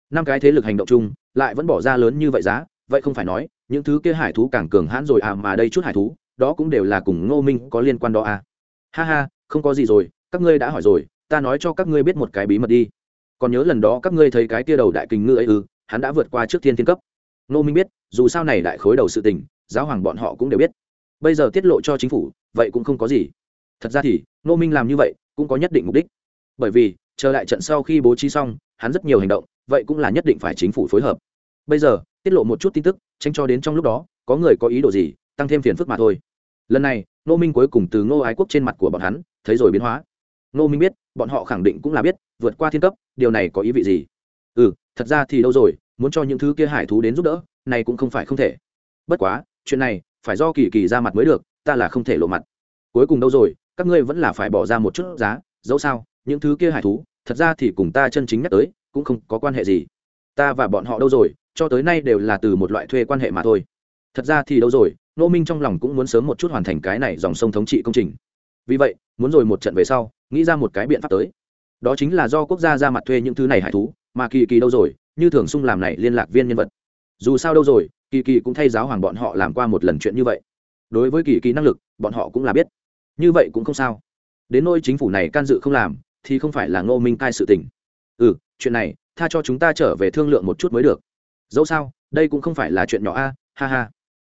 Năm cái thế lực hành động chung, lại vẫn bỏ ra lớn như vậy giá, vậy không phải nói, những thứ kia hải thú càng cường hãn rồi à mà đây chút hải thú, đó cũng đều là cùng ngô minh có liên quan đó à. Ha ha, không có gì rồi, các ngươi đã hỏi rồi, ta nói cho các ngươi biết một cái bí mật đi. Còn nhớ lần đó các ngươi thấy cái tia đầu đại kình ngư ấy ư, hắn đã vượt qua trước thiên thiên cấp. Ngô minh biết, dù sao này đại khối đầu sự tình, giáo hoàng bọn họ cũng đều biết bây giờ tiết lộ cho chính phủ, vậy cũng không có gì. Thật ra thì nô minh làm như vậy cũng có nhất định mục đích. Bởi vì, chờ lại trận sau khi bố trí xong, hắn rất nhiều hành động, vậy cũng là nhất định phải chính phủ phối hợp. Bây giờ, tiết lộ một chút tin tức, tránh cho đến trong lúc đó, có người có ý đồ gì, tăng thêm phiền phức mà thôi. Lần này nô minh cuối cùng từ ngô ái quốc trên mặt của bọn hắn, thấy rồi biến hóa. Nô minh biết, bọn họ khẳng định cũng là biết, vượt qua thiên cấp, điều này có ý vị gì? Ừ thật ra thì đâu rồi, muốn cho những thứ kia hải thú đến giúp đỡ, này cũng không phải không thể. Bất quá, chuyện này phải do kỳ kỳ ra mặt mới được, ta là không thể lộ mặt. Cuối cùng đâu rồi, các ngươi vẫn là phải bỏ ra một chút giá, dẫu sao, những thứ kia hải thú, thật ra thì cùng ta chân chính nhắc tới, cũng không có quan hệ gì. Ta và bọn họ đâu rồi, cho tới nay đều là từ một loại thuê quan hệ mà thôi. Thật ra thì đâu rồi nô minh trong lòng cũng muốn sớm một chút hoàn thành cái này dòng sông thống trị công trình. Vì vậy, muốn rồi một trận về sau, nghĩ ra một cái biện pháp tới. Đó chính là do quốc gia ra mặt thuê những thứ này hải thú, mà kỳ kỳ đâu rồi, như thường sung làm này liên lạc viên nhân vật. Dù sao đâu rồi kỳ kỳ cũng thay giáo hoàng bọn họ làm qua một lần chuyện như vậy. Đối với kỳ kỳ năng lực, bọn họ cũng là biết. Như vậy cũng không sao. Đến nôi chính phủ này can dự không làm, thì không phải là ngô minh cai sự tình. Ừ chuyện này, tha cho chúng ta trở về thương lượng một chút mới được. Dẫu sao, đây cũng không phải là chuyện nhỏ a, ha ha.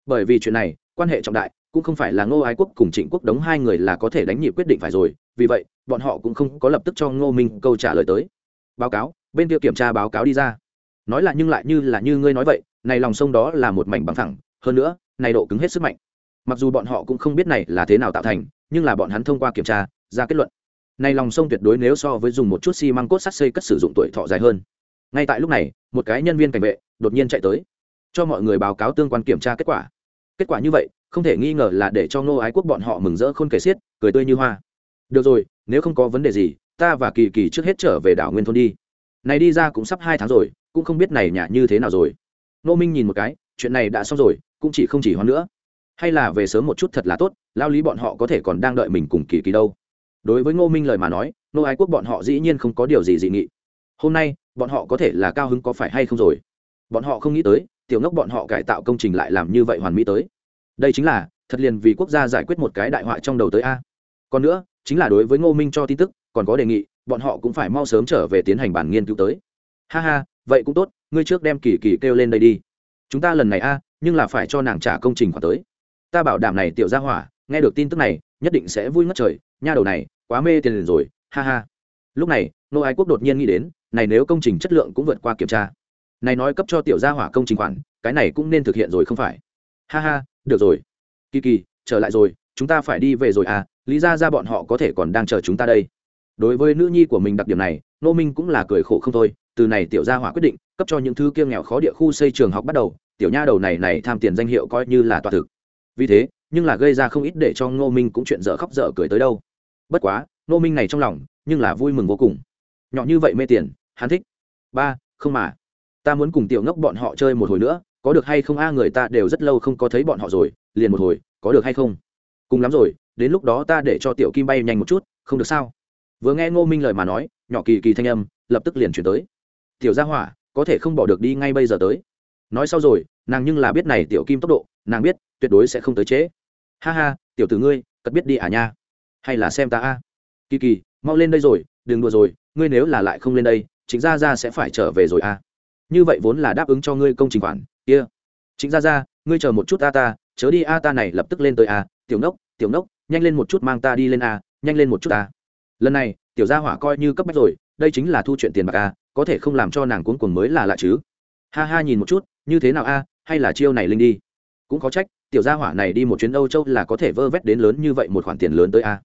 Bởi vì chuyện này, quan hệ trọng đại, cũng không phải là ngô ái quốc cùng trịnh quốc đống hai người là có thể đánh nhịp quyết định phải rồi. Vì vậy, bọn họ cũng không có lập tức cho ngô minh câu trả lời tới. Báo cáo, bên kia kiểm tra báo cáo đi ra. Nói là nhưng lại như là như ngươi nói vậy này lòng sông đó là một mảnh bằng thẳng, hơn nữa, này độ cứng hết sức mạnh. Mặc dù bọn họ cũng không biết này là thế nào tạo thành, nhưng là bọn hắn thông qua kiểm tra, ra kết luận. Này lòng sông tuyệt đối nếu so với dùng một chút xi măng cốt sắt xây cất sử dụng tuổi thọ dài hơn. Ngay tại lúc này, một cái nhân viên cảnh vệ đột nhiên chạy tới, cho mọi người báo cáo tương quan kiểm tra kết quả. Kết quả như vậy, không thể nghi ngờ là để cho ngô ái quốc bọn họ mừng rỡ khôn kể xiết, cười tươi như hoa. Được rồi, nếu không có vấn đề gì, ta và kỳ kỳ trước hết trở về đảo nguyên thôn đi. Này đi ra cũng sắp hai tháng rồi, cũng không biết này nhà như thế nào rồi nô minh nhìn một cái, chuyện này đã xong rồi, cũng chỉ không chỉ hoãn nữa. Hay là về sớm một chút thật là tốt, lao lý bọn họ có thể còn đang đợi mình cùng kỳ kỳ đâu. Đối với ngô minh lời mà nói nô ái quốc bọn họ dĩ nhiên không có điều gì dị nghị. Hôm nay, bọn họ có thể là cao hứng có phải hay không rồi? Bọn họ không nghĩ tới, tiểu ngốc bọn họ cải tạo công trình lại làm như vậy hoàn mỹ tới. Đây chính là, thật liền vì quốc gia giải quyết một cái đại họa trong đầu tới a. Còn nữa, chính là đối với ngô minh cho tin tức, còn có đề nghị, bọn họ cũng phải mau sớm trở về tiến hành bản nghiên cứu tới. Ha ha vậy cũng tốt, ngươi trước đem kỳ kỳ kêu lên đây đi. Chúng ta lần này a, nhưng là phải cho nàng trả công trình khoản tới. Ta bảo đảm này tiểu gia hỏa, nghe được tin tức này, nhất định sẽ vui ngất trời, nha đầu này, quá mê tiền rồi, ha ha. Lúc này nô ái quốc đột nhiên nghĩ đến, này nếu công trình chất lượng cũng vượt qua kiểm tra. Này nói cấp cho tiểu gia hỏa công trình khoản, cái này cũng nên thực hiện rồi không phải? Ha ha, được rồi. Kỳ kỳ, trở lại rồi, chúng ta phải đi về rồi à lý ra ra bọn họ có thể còn đang chờ chúng ta đây. Đối với nữ nhi của mình đặc điểm này nô minh cũng là cười khổ không thôi từ này tiểu gia hỏa quyết định, cấp cho những thứ kia nghèo khó địa khu xây trường học bắt đầu, tiểu nha đầu này này tham tiền danh hiệu coi như là toa thực. Vì thế, nhưng là gây ra không ít để cho ngô minh cũng chuyện dở khóc dở cười tới đâu. Bất quá, ngô minh này trong lòng, nhưng là vui mừng vô cùng. Nhỏ như vậy mê tiền, hắn thích. Ba, không mà. Ta muốn cùng tiểu ngốc bọn họ chơi một hồi nữa, có được hay không a, người ta đều rất lâu không có thấy bọn họ rồi, liền một hồi, có được hay không? Cùng lắm rồi, đến lúc đó ta để cho tiểu kim bay nhanh một chút, không được sao? Vừa nghe ngô minh lời mà nói, nhỏ kỳ kỳ thanh âm, lập tức liền chuyển tới tiểu gia hỏa, có thể không bỏ được đi ngay bây giờ tới. Nói sau rồi, nàng nhưng là biết này tiểu kim tốc độ, nàng biết, tuyệt đối sẽ không tới trễ. Ha ha, tiểu tử ngươi, cất biết đi à nha. Hay là xem ta a. Kỳ kỳ, mau lên đây rồi, đừng đùa rồi, ngươi nếu là lại không lên đây chính ra ra sẽ phải trở về rồi a như vậy vốn là đáp ứng cho ngươi công trình khoản, kia、yeah. chính ra ra ngươi chờ một chút a ta, chớ đi a, ta này lập tức lên tới a. Tiểu nốc tiểu nốc, nhanh lên một chút mang ta đi lên a, nhanh lên một chút a lần này tiểu gia hỏa coi như cấp bách rồi, đây chính là thu chuyện tiền bạc a có thể không làm cho nàng cuốn cuồng mới là lạ chứ. Ha ha nhìn một chút, như thế nào a, hay là chiêu này linh đi. Cũng có trách, tiểu gia hỏa này đi một chuyến âu châu là có thể vơ vét đến lớn như vậy một khoản tiền lớn tới a.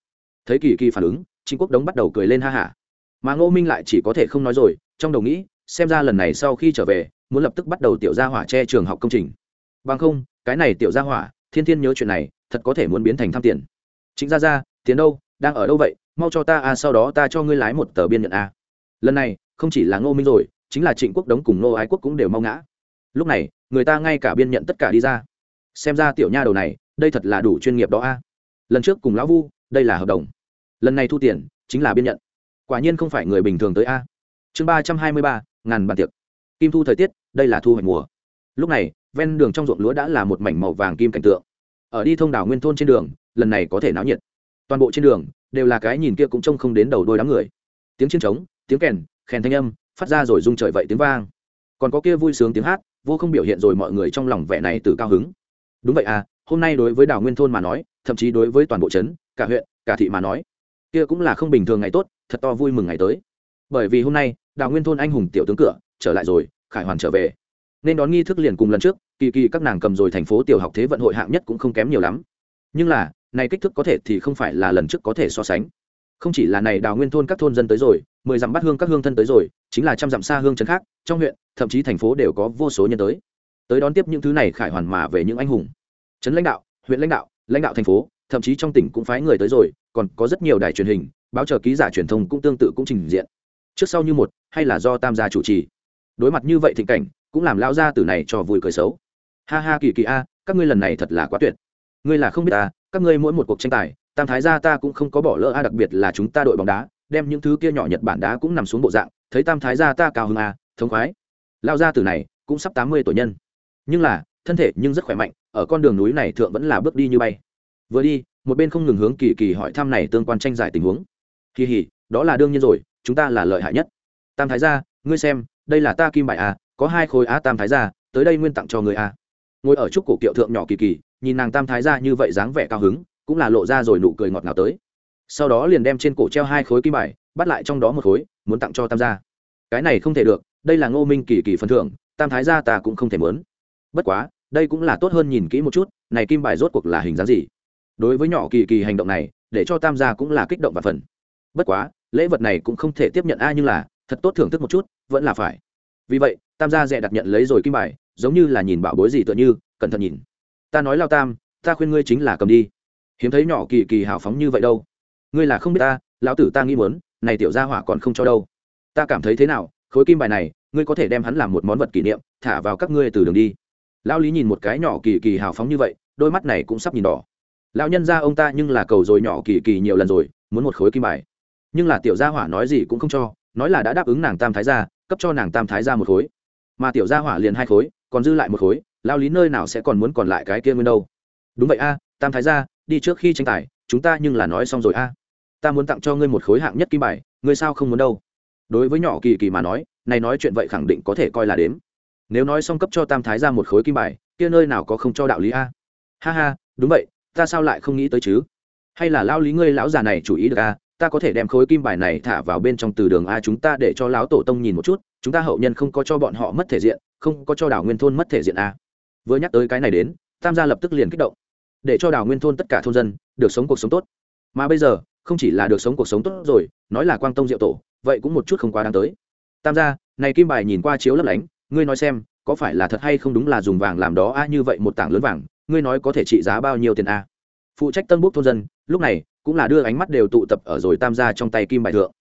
Thấy kỳ kỳ phản ứng chính quốc đống bắt đầu cười lên ha hả. Mà ngô minh lại chỉ có thể không nói rồi, trong đầu nghĩ, xem ra lần này sau khi trở về, muốn lập tức bắt đầu tiểu gia hỏa che trường học công trình. Bằng không, cái này tiểu gia hỏa, thiên thiên nhớ chuyện này, thật có thể muốn biến thành tham tiền. Chính gia gia, tiền đâu, đang ở đâu vậy? Mau cho ta a, sau đó ta cho ngươi lái một tờ biên nhận a. Lần này, không chỉ là ngô minh rồi, chính là trịnh quốc đống cùng ngô ái quốc cũng đều mau ngã. Lúc này, người ta ngay cả biên nhận tất cả đi ra. Xem ra tiểu nha đầu này, đây thật là đủ chuyên nghiệp đó a. Lần trước cùng lão vu, đây là hợp đồng. Lần này thu tiền, chính là biên nhận. Quả nhiên không phải người bình thường tới a. Chương ba trăm hai mươi ba, ngàn bàn tiệc. Kim thu thời tiết, đây là thu hoạch mùa. Lúc này, ven đường trong ruộng lúa đã là một mảnh màu vàng kim cảnh tượng. Ở đi thông đảo nguyên thôn trên đường, lần này có thể náo nhiệt toàn bộ trên đường đều là cái nhìn kia cũng trông không đến đầu đôi đám người. Tiếng chiến trống, tiếng kèn kèn thanh âm phát ra rồi rung trời vậy tiếng vang. Còn có kia vui sướng tiếng hát, vô không biểu hiện rồi mọi người trong lòng vẻ này từ cao hứng. Đúng vậy à hôm nay đối với đảo nguyên thôn mà nói, thậm chí đối với toàn bộ trấn, cả huyện, cả thị mà nói, kia cũng là không bình thường ngày tốt, thật to vui mừng ngày tới. Bởi vì hôm nay, đào nguyên thôn anh hùng tiểu tướng cửa, trở lại rồi, khải hoàn trở về. Nên đón nghi thức liền cùng lần trước, kỳ kỳ các nàng cầm rồi thành phố tiểu học thế vận hội hạng nhất cũng không kém nhiều lắm. Nhưng là này kích thước có thể thì không phải là lần trước có thể so sánh. Không chỉ là này đào nguyên thôn các thôn dân tới rồi, mười dặm bắt hương các hương thân tới rồi, chính là trăm dặm xa hương trấn khác, trong huyện, thậm chí thành phố đều có vô số nhân tới. Tới đón tiếp những thứ này khải hoàn mà về những anh hùng. Trấn lãnh đạo, huyện lãnh đạo lãnh đạo thành phố, thậm chí trong tỉnh cũng phái người tới rồi, còn có rất nhiều đài truyền hình, báo chờ ký giả truyền thông cũng tương tự cũng trình diện. Trước sau như một, hay là do tam gia chủ trì. Đối mặt như vậy thịnh cảnh, cũng làm lao ra từ này cho vui cười xấu. Ha ha kỳ kỳ a, các ngươi lần này thật là quá tuyệt. Ngươi là không biết ta các ngươi mỗi một cuộc tranh tài, tam thái gia ta cũng không có bỏ lỡ a, đặc biệt là chúng ta đội bóng đá, đem những thứ kia nhỏ nhật bản đá cũng nằm xuống bộ dạng, thấy tam thái gia ta cao hơn a, thống khoái. Lao ra từ này cũng sắp tám mươi tuổi nhân. Nhưng là, thân thể nhưng rất khỏe mạnh, ở con đường núi này thượng vẫn là bước đi như bay. Vừa đi, một bên không ngừng hướng kỳ kỳ hỏi thăm này tương quan tranh giải tình huống. Kỳ hỉ, đó là đương nhiên rồi, chúng ta là lợi hại nhất. Tam thái gia, ngươi xem, đây là ta kim bài a, có hai khối á tam thái gia, tới đây nguyên tặng cho người a. Ngồi ở trúc cổ kiệu thượng nhỏ kỳ kỳ nhìn nàng tam thái gia như vậy dáng vẻ cao hứng, cũng là lộ ra rồi nụ cười ngọt ngào tới. Sau đó liền đem trên cổ treo hai khối kim bài, bắt lại trong đó một khối, muốn tặng cho tam gia. Cái này không thể được, đây là ngô minh kỳ kỳ phần thưởng, tam thái gia ta cũng không thể mớn bất quá, đây cũng là tốt hơn nhìn kỹ một chút, này kim bài rốt cuộc là hình dáng gì? Đối với nhỏ kỳ kỳ hành động này, để cho tam gia cũng là kích động và phần. Bất quá, lễ vật này cũng không thể tiếp nhận ai nhưng là, thật tốt thưởng thức một chút, vẫn là phải. Vì vậy, tam gia dẹ đặt nhận lấy rồi kim bài, giống như là nhìn bảo bối gì tựa như, cẩn thận nhìn ta nói lao tam, ta khuyên ngươi chính là cầm đi. Hiếm thấy nhỏ kỳ kỳ hào phóng như vậy đâu. Ngươi là không biết ta, lão tử ta nghĩ muốn, này tiểu gia hỏa còn không cho đâu. Ta cảm thấy thế nào, khối kim bài này, ngươi có thể đem hắn làm một món vật kỷ niệm, thả vào các ngươi từ đường đi. Lão lý nhìn một cái nhỏ kỳ kỳ hào phóng như vậy, đôi mắt này cũng sắp nhìn đỏ. Lão nhân ra ông ta nhưng là cầu rồi nhỏ kỳ kỳ nhiều lần rồi, muốn một khối kim bài. Nhưng là tiểu gia hỏa nói gì cũng không cho, nói là đã đáp ứng nàng tam thái gia, cấp cho nàng tam thái gia một khối. Mà tiểu gia hỏa liền hai khối, còn dư lại một khối lao lý nơi nào sẽ còn muốn còn lại cái kia nguyên đâu? Đúng vậy a, tam thái gia, đi trước khi tranh tài, chúng ta nhưng là nói xong rồi a. Ta muốn tặng cho ngươi một khối hạng nhất kim bài, ngươi sao không muốn đâu? Đối với nhỏ kỳ kỳ mà nói, này nói chuyện vậy khẳng định có thể coi là đếm. Nếu nói xong cấp cho tam thái gia một khối kim bài, kia nơi nào có không cho đạo lý a? Ha ha, đúng vậy, ta sao lại không nghĩ tới chứ? Hay là lao lý ngươi lão già này chủ ý được a? Ta có thể đem khối kim bài này thả vào bên trong từ đường a chúng ta để cho lão tổ tông nhìn một chút, chúng ta hậu nhân không có cho bọn họ mất thể diện, không có cho đảo nguyên thôn mất thể diện a vừa nhắc tới cái này đến, tam gia lập tức liền kích động. Để cho đào nguyên thôn tất cả thôn dân được sống cuộc sống tốt. Mà bây giờ, không chỉ là được sống cuộc sống tốt rồi, nói là quang tông diệu tổ, vậy cũng một chút không quá đáng tới. Tam gia, này kim bài nhìn qua chiếu lấp lánh, ngươi nói xem, có phải là thật hay không đúng là dùng vàng làm đó? A, như vậy một tảng lớn vàng, ngươi nói có thể trị giá bao nhiêu tiền a? Phụ trách tân bốc thôn dân, lúc này cũng là đưa ánh mắt đều tụ tập ở rồi tam gia trong tay kim bài thượng.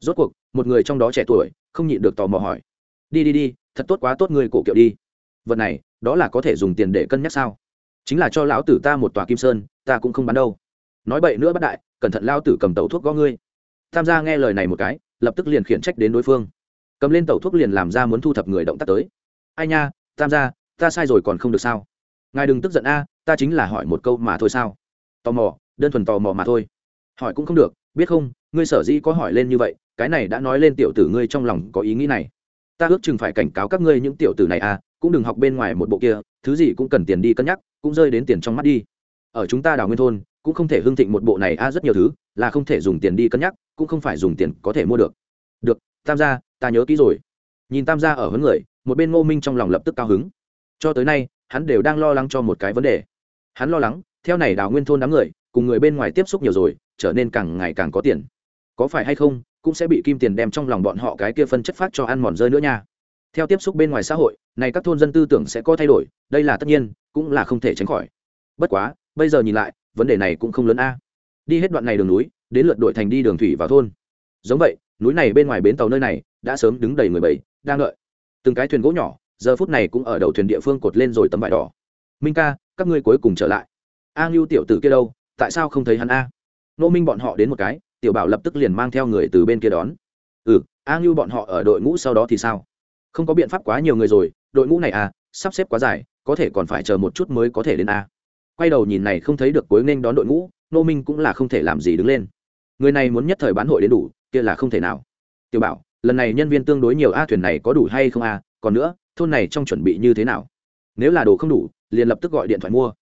Rốt cuộc, một người trong đó trẻ tuổi, không nhịn được tò mò hỏi. Đi đi đi, thật tốt quá tốt người cổ kiệu đi vật này, đó là có thể dùng tiền để cân nhắc sao? Chính là cho lão tử ta một tòa kim sơn, ta cũng không bán đâu. Nói bậy nữa bắt đại, cẩn thận lao tử cầm tàu thuốc gõ ngươi. Tam gia nghe lời này một cái, lập tức liền khiển trách đến đối phương. Cầm lên tẩu thuốc liền làm ra muốn thu thập người động tác tới. Ai nha tam gia, ta sai rồi còn không được sao? Ngài đừng tức giận a, ta chính là hỏi một câu mà thôi sao? Tò mò, đơn thuần tò mò mà thôi. Hỏi cũng không được, biết không, ngươi sở dĩ có hỏi lên như vậy, cái này đã nói lên tiểu tử ngươi trong lòng có ý nghĩ này ta ước chừng phải cảnh cáo các ngươi những tiểu tử này à cũng đừng học bên ngoài một bộ kia, thứ gì cũng cần tiền đi cân nhắc, cũng rơi đến tiền trong mắt đi. Ở chúng ta đào nguyên thôn, cũng không thể hưng thịnh một bộ này a rất nhiều thứ, là không thể dùng tiền đi cân nhắc, cũng không phải dùng tiền có thể mua được. Được, tam gia, ta nhớ kỹ rồi. Nhìn tam gia ở hướng người, một bên ngô minh trong lòng lập tức cao hứng. Cho tới nay, hắn đều đang lo lắng cho một cái vấn đề. Hắn lo lắng, theo này đào nguyên thôn đám người, cùng người bên ngoài tiếp xúc nhiều rồi, trở nên càng ngày càng có tiền. Có phải hay không cũng sẽ bị kim tiền đem trong lòng bọn họ cái kia phân chất phát cho ăn mòn rơi nữa nha. Theo tiếp xúc bên ngoài xã hội, này các thôn dân tư tưởng sẽ có thay đổi, đây là tất nhiên, cũng là không thể tránh khỏi. Bất quá, bây giờ nhìn lại, vấn đề này cũng không lớn a. Đi hết đoạn này đường núi, đến lượt đội thành đi đường thủy vào thôn. Giống vậy, núi này bên ngoài bến tàu nơi này, đã sớm đứng đầy người bảy đang đợi. Từng cái thuyền gỗ nhỏ, giờ phút này cũng ở đầu thuyền địa phương cột lên rồi tấm vải đỏ. Minh ca, các ngươi cuối cùng trở lại. A ngưu tiểu tử kia đâu, tại sao không thấy hắn a? Nô minh bọn họ đến một cái tiểu bảo lập tức liền mang theo người từ bên kia đón. Ừ a ngưu bọn họ ở đội ngũ sau đó thì sao? Không có biện pháp quá nhiều người rồi, đội ngũ này à sắp xếp quá dài, có thể còn phải chờ một chút mới có thể đến a. Quay đầu nhìn này không thấy được cuối nên đón đội ngũ, nô minh cũng là không thể làm gì đứng lên. Người này muốn nhất thời bán hội đến đủ, kia là không thể nào. Tiểu bảo, lần này nhân viên tương đối nhiều a thuyền này có đủ hay không a, còn nữa, thôn này trong chuẩn bị như thế nào? Nếu là đồ không đủ, liền lập tức gọi điện thoại mua.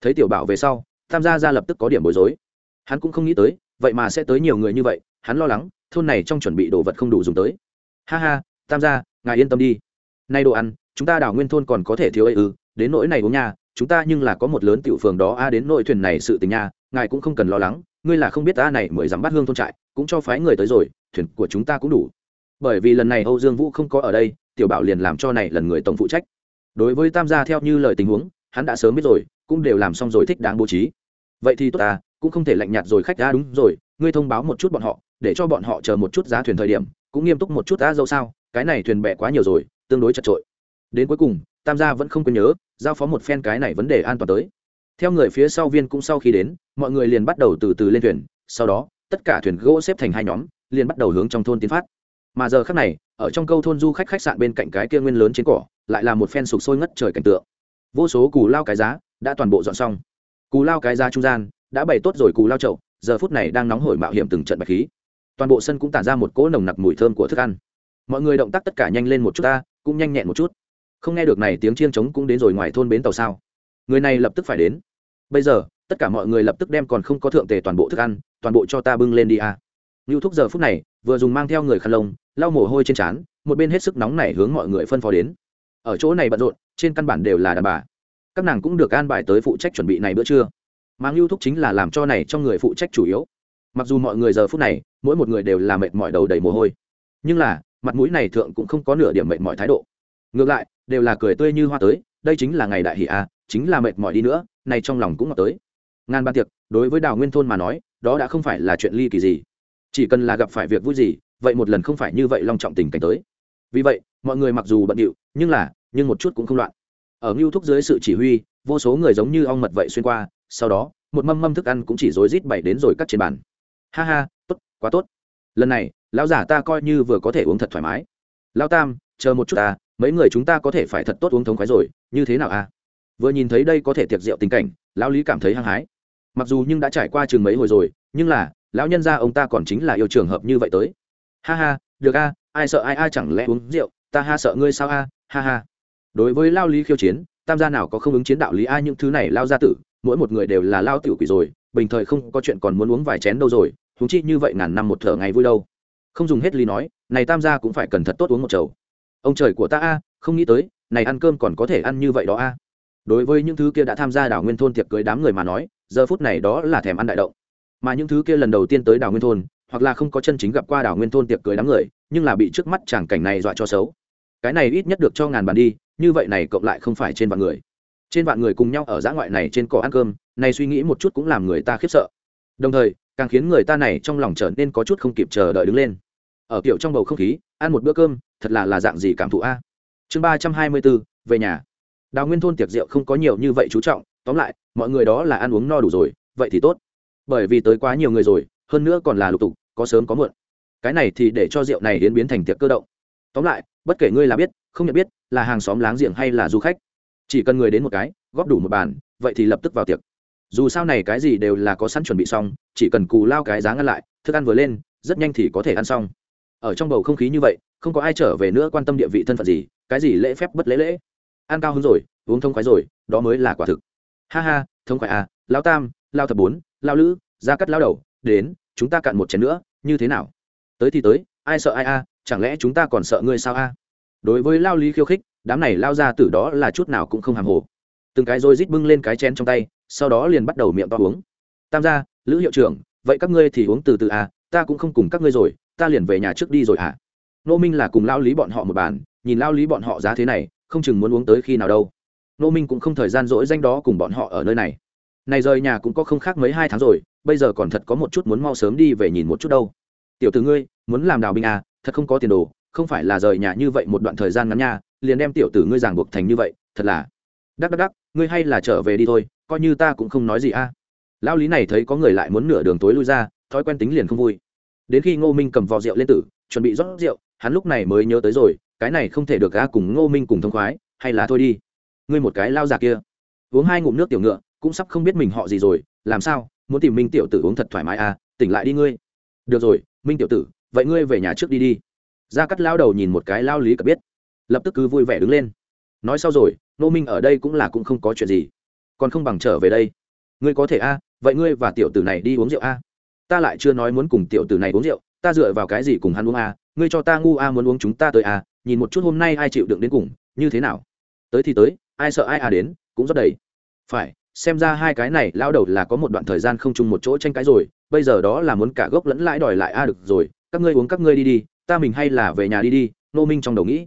Thấy tiểu bảo về sau, tham gia ra lập tức có điểm bối rối. Hắn cũng không nghĩ tới vậy mà sẽ tới nhiều người như vậy, hắn lo lắng, thôn này trong chuẩn bị đồ vật không đủ dùng tới. Ha ha, tam gia, ngài yên tâm đi. Nay đồ ăn, chúng ta đảo nguyên thôn còn có thể thiếu ấy ư, đến nỗi này uống nha, chúng ta nhưng là có một lớn tiểu phường đó, a, đến nội thuyền này sự tình nha, ngài cũng không cần lo lắng, ngươi là không biết ta này mới dám bắt hương thôn trại, cũng cho phái người tới rồi, thuyền của chúng ta cũng đủ. Bởi vì lần này âu dương vũ không có ở đây, tiểu bảo liền làm cho này lần người tổng phụ trách. Đối với tam gia theo như lời tình huống, hắn đã sớm biết rồi, cũng đều làm xong rồi thích đáng bố trí. Vậy thì tốt ta cũng không thể lạnh nhạt rồi khách ra đúng rồi, ngươi thông báo một chút bọn họ, để cho bọn họ chờ một chút giá thuyền thời điểm, cũng nghiêm túc một chút đã dâu sao, cái này thuyền bẻ quá nhiều rồi, tương đối chật trội đến cuối cùng, tam gia vẫn không quên nhớ, giao phó một phen cái này vấn đề an toàn tới. Theo người phía sau viên cũng sau khi đến, mọi người liền bắt đầu từ từ lên thuyền, sau đó, tất cả thuyền gỗ xếp thành hai nhóm, liền bắt đầu hướng trong thôn tiến phát. Mà giờ khác này, ở trong câu thôn du khách khách sạn bên cạnh cái kia nguyên lớn trên cỏ, lại là một phen sục sôi ngất trời cảnh tượng. Vô số cù lao cái giá đã toàn bộ dọn xong. Cù lao cái giá trung gian đã bày tốt rồi cù lao chậu, giờ phút này đang nóng hổi mạo hiểm từng trận bạch khí. Toàn bộ sân cũng tản ra một cỗ nồng nặc mùi thơm của thức ăn. Mọi người động tác tất cả nhanh lên một chút ta, cũng nhanh nhẹn một chút. Không nghe được này tiếng chiên trống cũng đến rồi ngoài thôn bến tàu sao? Người này lập tức phải đến. Bây giờ, tất cả mọi người lập tức đem còn không có thượng tề toàn bộ thức ăn, toàn bộ cho ta bưng lên đi a à. ngưu thúc giờ phút này, vừa dùng mang theo người khăn lông, lau mồ hôi trên trán, một bên hết sức nóng này hướng mọi người phân phó đến. Ở chỗ này bận rộn, trên căn bản đều là đàn bà. Các nàng cũng được an bài tới phụ trách chuẩn bị này bữa trưa mà ngưu thúc chính là làm cho này trong người phụ trách chủ yếu. Mặc dù mọi người giờ phút này, mỗi một người đều là mệt mỏi đầu đầy mồ hôi. Nhưng là, mặt mũi này thượng cũng không có nửa điểm mệt mỏi thái độ. Ngược lại, đều là cười tươi như hoa tới, đây chính là ngày đại hỷ a chính là mệt mỏi đi nữa, này trong lòng cũng ngọt tới. Ngàn ban tiệc, đối với đào nguyên thôn mà nói, đó đã không phải là chuyện ly kỳ gì. Chỉ cần là gặp phải việc vui gì, vậy một lần không phải như vậy long trọng tình cảnh tới. Vì vậy, mọi người mặc dù bận điệu, nhưng là, nhưng một chút cũng không loạn. Ở ngưu thúc dưới sự chỉ huy, vô số người giống như ong mật vậy xuyên qua sau đó, một mâm mâm thức ăn cũng chỉ rối rít bày đến rồi cắt trên bàn. Ha ha, tốt, quá tốt. Lần này, lão giả ta coi như vừa có thể uống thật thoải mái. Lão tam, chờ một chút ta, mấy người chúng ta có thể phải thật tốt uống thống khoái rồi, như thế nào à? vừa nhìn thấy đây có thể tiệc rượu tình cảnh, lão lý cảm thấy hăng hái. Mặc dù nhưng đã trải qua chừng mấy hồi rồi, nhưng là, lão nhân gia ông ta còn chính là yêu trường hợp như vậy tới. Ha ha, được a ai sợ ai ai chẳng lẽ uống rượu, ta ha sợ ngươi sao a ha ha. Đối với lao lý khiêu chiến, tam gia nào có không ứng chiến đạo lý ai những thứ này lao gia tử mỗi một người đều là lao tiểu quỷ rồi, bình thời không có chuyện còn muốn uống vài chén đâu rồi, huống chi như vậy ngàn năm một thở ngày vui đâu. Không dùng hết ly nói, này tam gia cũng phải cần thật tốt uống một chầu. Ông trời của ta a, không nghĩ tới, này ăn cơm còn có thể ăn như vậy đó a. Đối với những thứ kia đã tham gia đảo nguyên thôn tiệc cưới đám người mà nói, giờ phút này đó là thèm ăn đại động. Mà những thứ kia lần đầu tiên tới đảo nguyên thôn, hoặc là không có chân chính gặp qua đảo nguyên thôn tiệc cưới đám người, nhưng là bị trước mắt chàng cảnh này dọa cho xấu. Cái này ít nhất được cho ngàn bàn đi, như vậy này cộng lại không phải trên vạn người trên vạn người cùng nhau ở giã ngoại này trên cỏ ăn cơm, này suy nghĩ một chút cũng làm người ta khiếp sợ. Đồng thời, càng khiến người ta này trong lòng trở nên có chút không kịp chờ đợi đứng lên. Ở kiểu trong bầu không khí, ăn một bữa cơm, thật là là dạng gì cảm thụ a? Chương ba trăm hai mươi bốn, về nhà. Đào nguyên thôn tiệc rượu không có nhiều như vậy chú trọng, tóm lại, mọi người đó là ăn uống no đủ rồi, vậy thì tốt. Bởi vì tới quá nhiều người rồi, hơn nữa còn là lục tục, có sớm có muộn. Cái này thì để cho rượu này biến biến thành tiệc cơ động. Tóm lại, bất kể ngươi là biết, không nhận biết, là hàng xóm láng giềng hay là du khách chỉ cần người đến một cái, góp đủ một bàn, vậy thì lập tức vào tiệc. Dù sao này cái gì đều là có sẵn chuẩn bị xong, chỉ cần cù lao cái giá ngăn lại, thức ăn vừa lên, rất nhanh thì có thể ăn xong. Ở trong bầu không khí như vậy, không có ai trở về nữa quan tâm địa vị thân phận gì, cái gì lễ phép bất lễ lễ. Ăn cao hứng rồi, uống thông khoái rồi, đó mới là quả thực. Ha ha, thông khoái à lao tam lao thập bốn lao lữ, ra cắt lao đầu, đến, chúng ta cạn một chén nữa, như thế nào? Tới thì tới, ai sợ ai a, chẳng lẽ chúng ta còn sợ ngươi sao a? Đối với lao lý khiêu khích đám này lao ra từ đó là chút nào cũng không hàm hồ. Từng cái rồi rít bưng lên cái chén trong tay, sau đó liền bắt đầu miệng to uống. Tam gia, lữ hiệu trưởng, vậy các ngươi thì uống từ từ à ta cũng không cùng các ngươi rồi, ta liền về nhà trước đi rồi à. Nô minh là cùng lao lý bọn họ một bàn, nhìn lao lý bọn họ giá thế này, không chừng muốn uống tới khi nào đâu. Nô minh cũng không thời gian rỗi danh đó cùng bọn họ ở nơi này. Này rời nhà cũng có không khác mấy hai tháng rồi, bây giờ còn thật có một chút muốn mau sớm đi về nhìn một chút đâu. Tiểu tử ngươi, muốn làm đào binh à thật không có tiền đồ không phải là rời nhà như vậy một đoạn thời gian ngắn nha, liền đem tiểu tử ngươi giảng buộc thành như vậy, thật là. Đắc đắc đắc, ngươi hay là trở về đi thôi, coi như ta cũng không nói gì a. À. lão lý này thấy có người lại muốn nửa đường tối lui ra, thói quen tính liền không vui. Đến khi ngô minh cầm vò rượu lên tử, chuẩn bị rót rượu, hắn lúc này mới nhớ tới rồi, cái này không thể được ga cùng ngô minh cùng thông khoái, hay là thôi đi. Ngươi một cái lao già kia. Uống hai ngụm nước tiểu ngựa, cũng sắp không biết mình họ gì rồi, làm sao, muốn tìm minh tiểu tử uống thật thoải mái à tỉnh lại đi ngươi. Được rồi, minh tiểu tử, vậy ngươi về nhà trước đi đi gia cắt lao đầu nhìn một cái lao lý cập biết, lập tức cứ vui vẻ đứng lên. Nói sau rồi nô minh ở đây cũng là cũng không có chuyện gì. Còn không bằng trở về đây. Ngươi có thể a, vậy ngươi và tiểu tử này đi uống rượu a. Ta lại chưa nói muốn cùng tiểu tử này uống rượu, ta dựa vào cái gì cùng hắn uống a? Ngươi cho ta ngu a muốn uống chúng ta tới a, nhìn một chút hôm nay ai chịu đựng đến cùng, như thế nào? Tới thì tới, ai sợ ai a đến, cũng rất đầy. Phải, xem ra hai cái này lao đầu là có một đoạn thời gian không chung một chỗ tranh cãi rồi, bây giờ đó là muốn cả gốc lẫn lãi đòi lại a được rồi, các ngươi uống các ngươi đi đi ta mình hay là về nhà đi đi nô minh trong đầu nghĩ.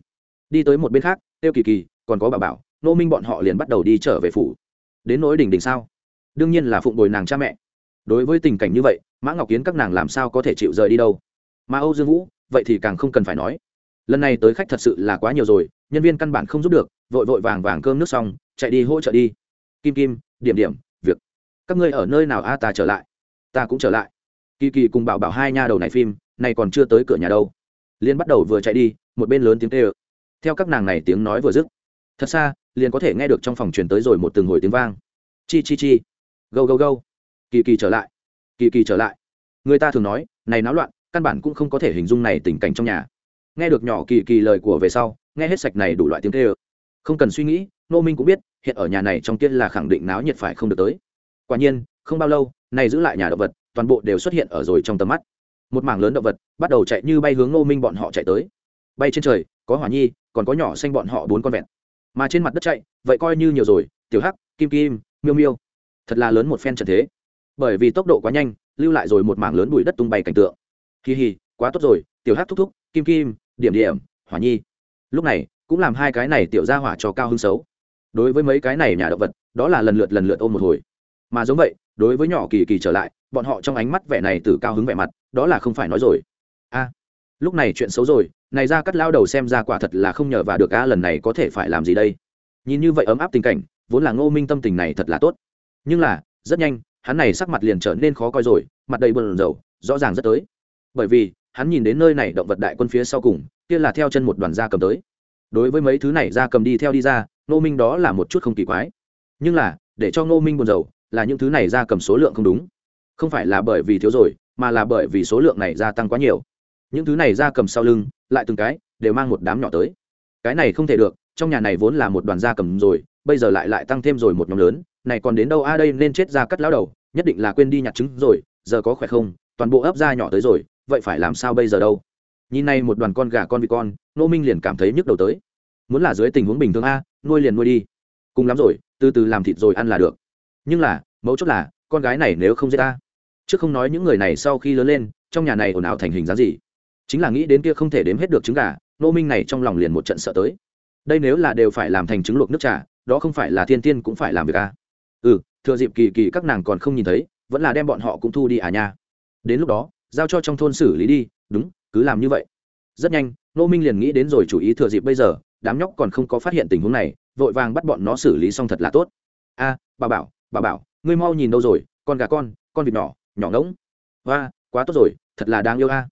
Đi tới một bên khác, tiêu kỳ kỳ, còn có bà bảo nô minh bọn họ liền bắt đầu đi trở về phủ. Đến nỗi đỉnh đỉnh sao? Đương nhiên là phụng bồi nàng cha mẹ. Đối với tình cảnh như vậy, mã ngọc kiến các nàng làm sao có thể chịu rời đi đâu? Mà âu dương vũ, vậy thì càng không cần phải nói. Lần này tới khách thật sự là quá nhiều rồi, nhân viên căn bản không giúp được, vội vội vàng vàng cơm nước xong, chạy đi hỗ trợ đi. Kim kim, điểm điểm, việc. Các ngươi ở nơi nào? A ta trở lại. Ta cũng trở lại. Kỳ kỳ cùng bảo bảo hai nha đầu này phim này còn chưa tới cửa nhà đâu liên bắt đầu vừa chạy đi, một bên lớn tiếng tê ơ theo các nàng này tiếng nói vừa dứt, thật xa, liền có thể nghe được trong phòng truyền tới rồi một từng hồi tiếng vang. Chi chi chi. Gâu gâu gâu. Kỳ kỳ trở lại. Kỳ kỳ trở lại. Người ta thường nói, này náo loạn, căn bản cũng không có thể hình dung này tình cảnh trong nhà. Nghe được nhỏ kỳ kỳ lời của về sau, nghe hết sạch này đủ loại tiếng tê ơ không cần suy nghĩ, nô minh cũng biết, hiện ở nhà này trong tiên là khẳng định náo nhiệt phải không được tới. Quả nhiên, không bao lâu, này giữ lại nhà động vật, toàn bộ đều xuất hiện ở rồi trong tầm mắt một mảng lớn động vật bắt đầu chạy như bay hướng Ngô minh bọn họ chạy tới. Bay trên trời, có hỏa nhi, còn có nhỏ xanh bọn họ bốn con vẹn mà trên mặt đất chạy, vậy coi như nhiều rồi, tiểu hắc, kim kim, miêu miêu. Thật là lớn một phen trận thế. Bởi vì tốc độ quá nhanh, lưu lại rồi một mảng lớn bụi đất tung bay cảnh tượng. Kỳ hì, quá tốt rồi, tiểu hắc thúc thúc, kim kim, điểm điểm, hỏa nhi. Lúc này, cũng làm hai cái này tiểu ra hỏa cho cao hứng xấu. Đối với mấy cái này nhà động vật, đó là lần lượt lần lượt ôm một hồi. Mà giống vậy, đối với nhỏ kỳ kỳ trở lại, bọn họ trong ánh mắt vẻ này từ cao hứng vẻ mặt đó là không phải nói rồi. A, lúc này chuyện xấu rồi, này ra cắt lao đầu xem ra quả thật là không nhờ và được a, lần này có thể phải làm gì đây? Nhìn như vậy ấm áp tình cảnh, vốn là ngô minh tâm tình này thật là tốt. Nhưng là, rất nhanh, hắn này sắc mặt liền trở nên khó coi rồi, mặt đầy bờn dầu rõ ràng rất tới. Bởi vì, hắn nhìn đến nơi này động vật đại quân phía sau cùng, kia là theo chân một đoàn da cầm tới. Đối với mấy thứ này da cầm đi theo đi ra, ngô minh đó là một chút không kỳ quái. Nhưng là, để cho ngô minh buồn rầu, là những thứ này da cầm số lượng không đúng. Không phải là bởi vì thiếu rồi mà là bởi vì số lượng này gia tăng quá nhiều. Những thứ này gia cầm sau lưng, lại từng cái, đều mang một đám nhỏ tới. Cái này không thể được, trong nhà này vốn là một đoàn gia cầm rồi, bây giờ lại lại tăng thêm rồi một nhóm lớn, này còn đến đâu a, đây nên chết ra cắt lão đầu, nhất định là quên đi nhặt trứng rồi, giờ có khỏe không, toàn bộ ấp gia nhỏ tới rồi, vậy phải làm sao bây giờ đâu? Nhìn này một đoàn con gà con vịt con nô minh liền cảm thấy nhức đầu tới. Muốn là dưới tình huống bình thường a, nuôi liền nuôi đi. Cùng lắm rồi, từ từ làm thịt rồi ăn là được. Nhưng là, mấu chốt là, con gái này nếu không giết ta chứ không nói những người này sau khi lớn lên, trong nhà này ồn ào thành hình dáng gì? Chính là nghĩ đến kia không thể đếm hết được trứng gà nô minh này trong lòng liền một trận sợ tới. Đây nếu là đều phải làm thành trứng luộc nước trà, đó không phải là thiên tiên cũng phải làm việc à. ừ thừa dịp kỳ kỳ các nàng còn không nhìn thấy, vẫn là đem bọn họ cũng thu đi à nha. Đến lúc đó, giao cho trong thôn xử lý đi, đúng, cứ làm như vậy. Rất nhanh nô minh liền nghĩ đến rồi chủ ý thừa dịp bây giờ, đám nhóc còn không có phát hiện tình huống này, vội vàng bắt bọn nó xử lý xong thật là tốt. A bà bảo bà bảo, ngươi mau nhìn đâu rồi, con gà con con vịt nhỏ nhỏ ngỗng. Hoa, quá tốt rồi, thật là đáng yêu a.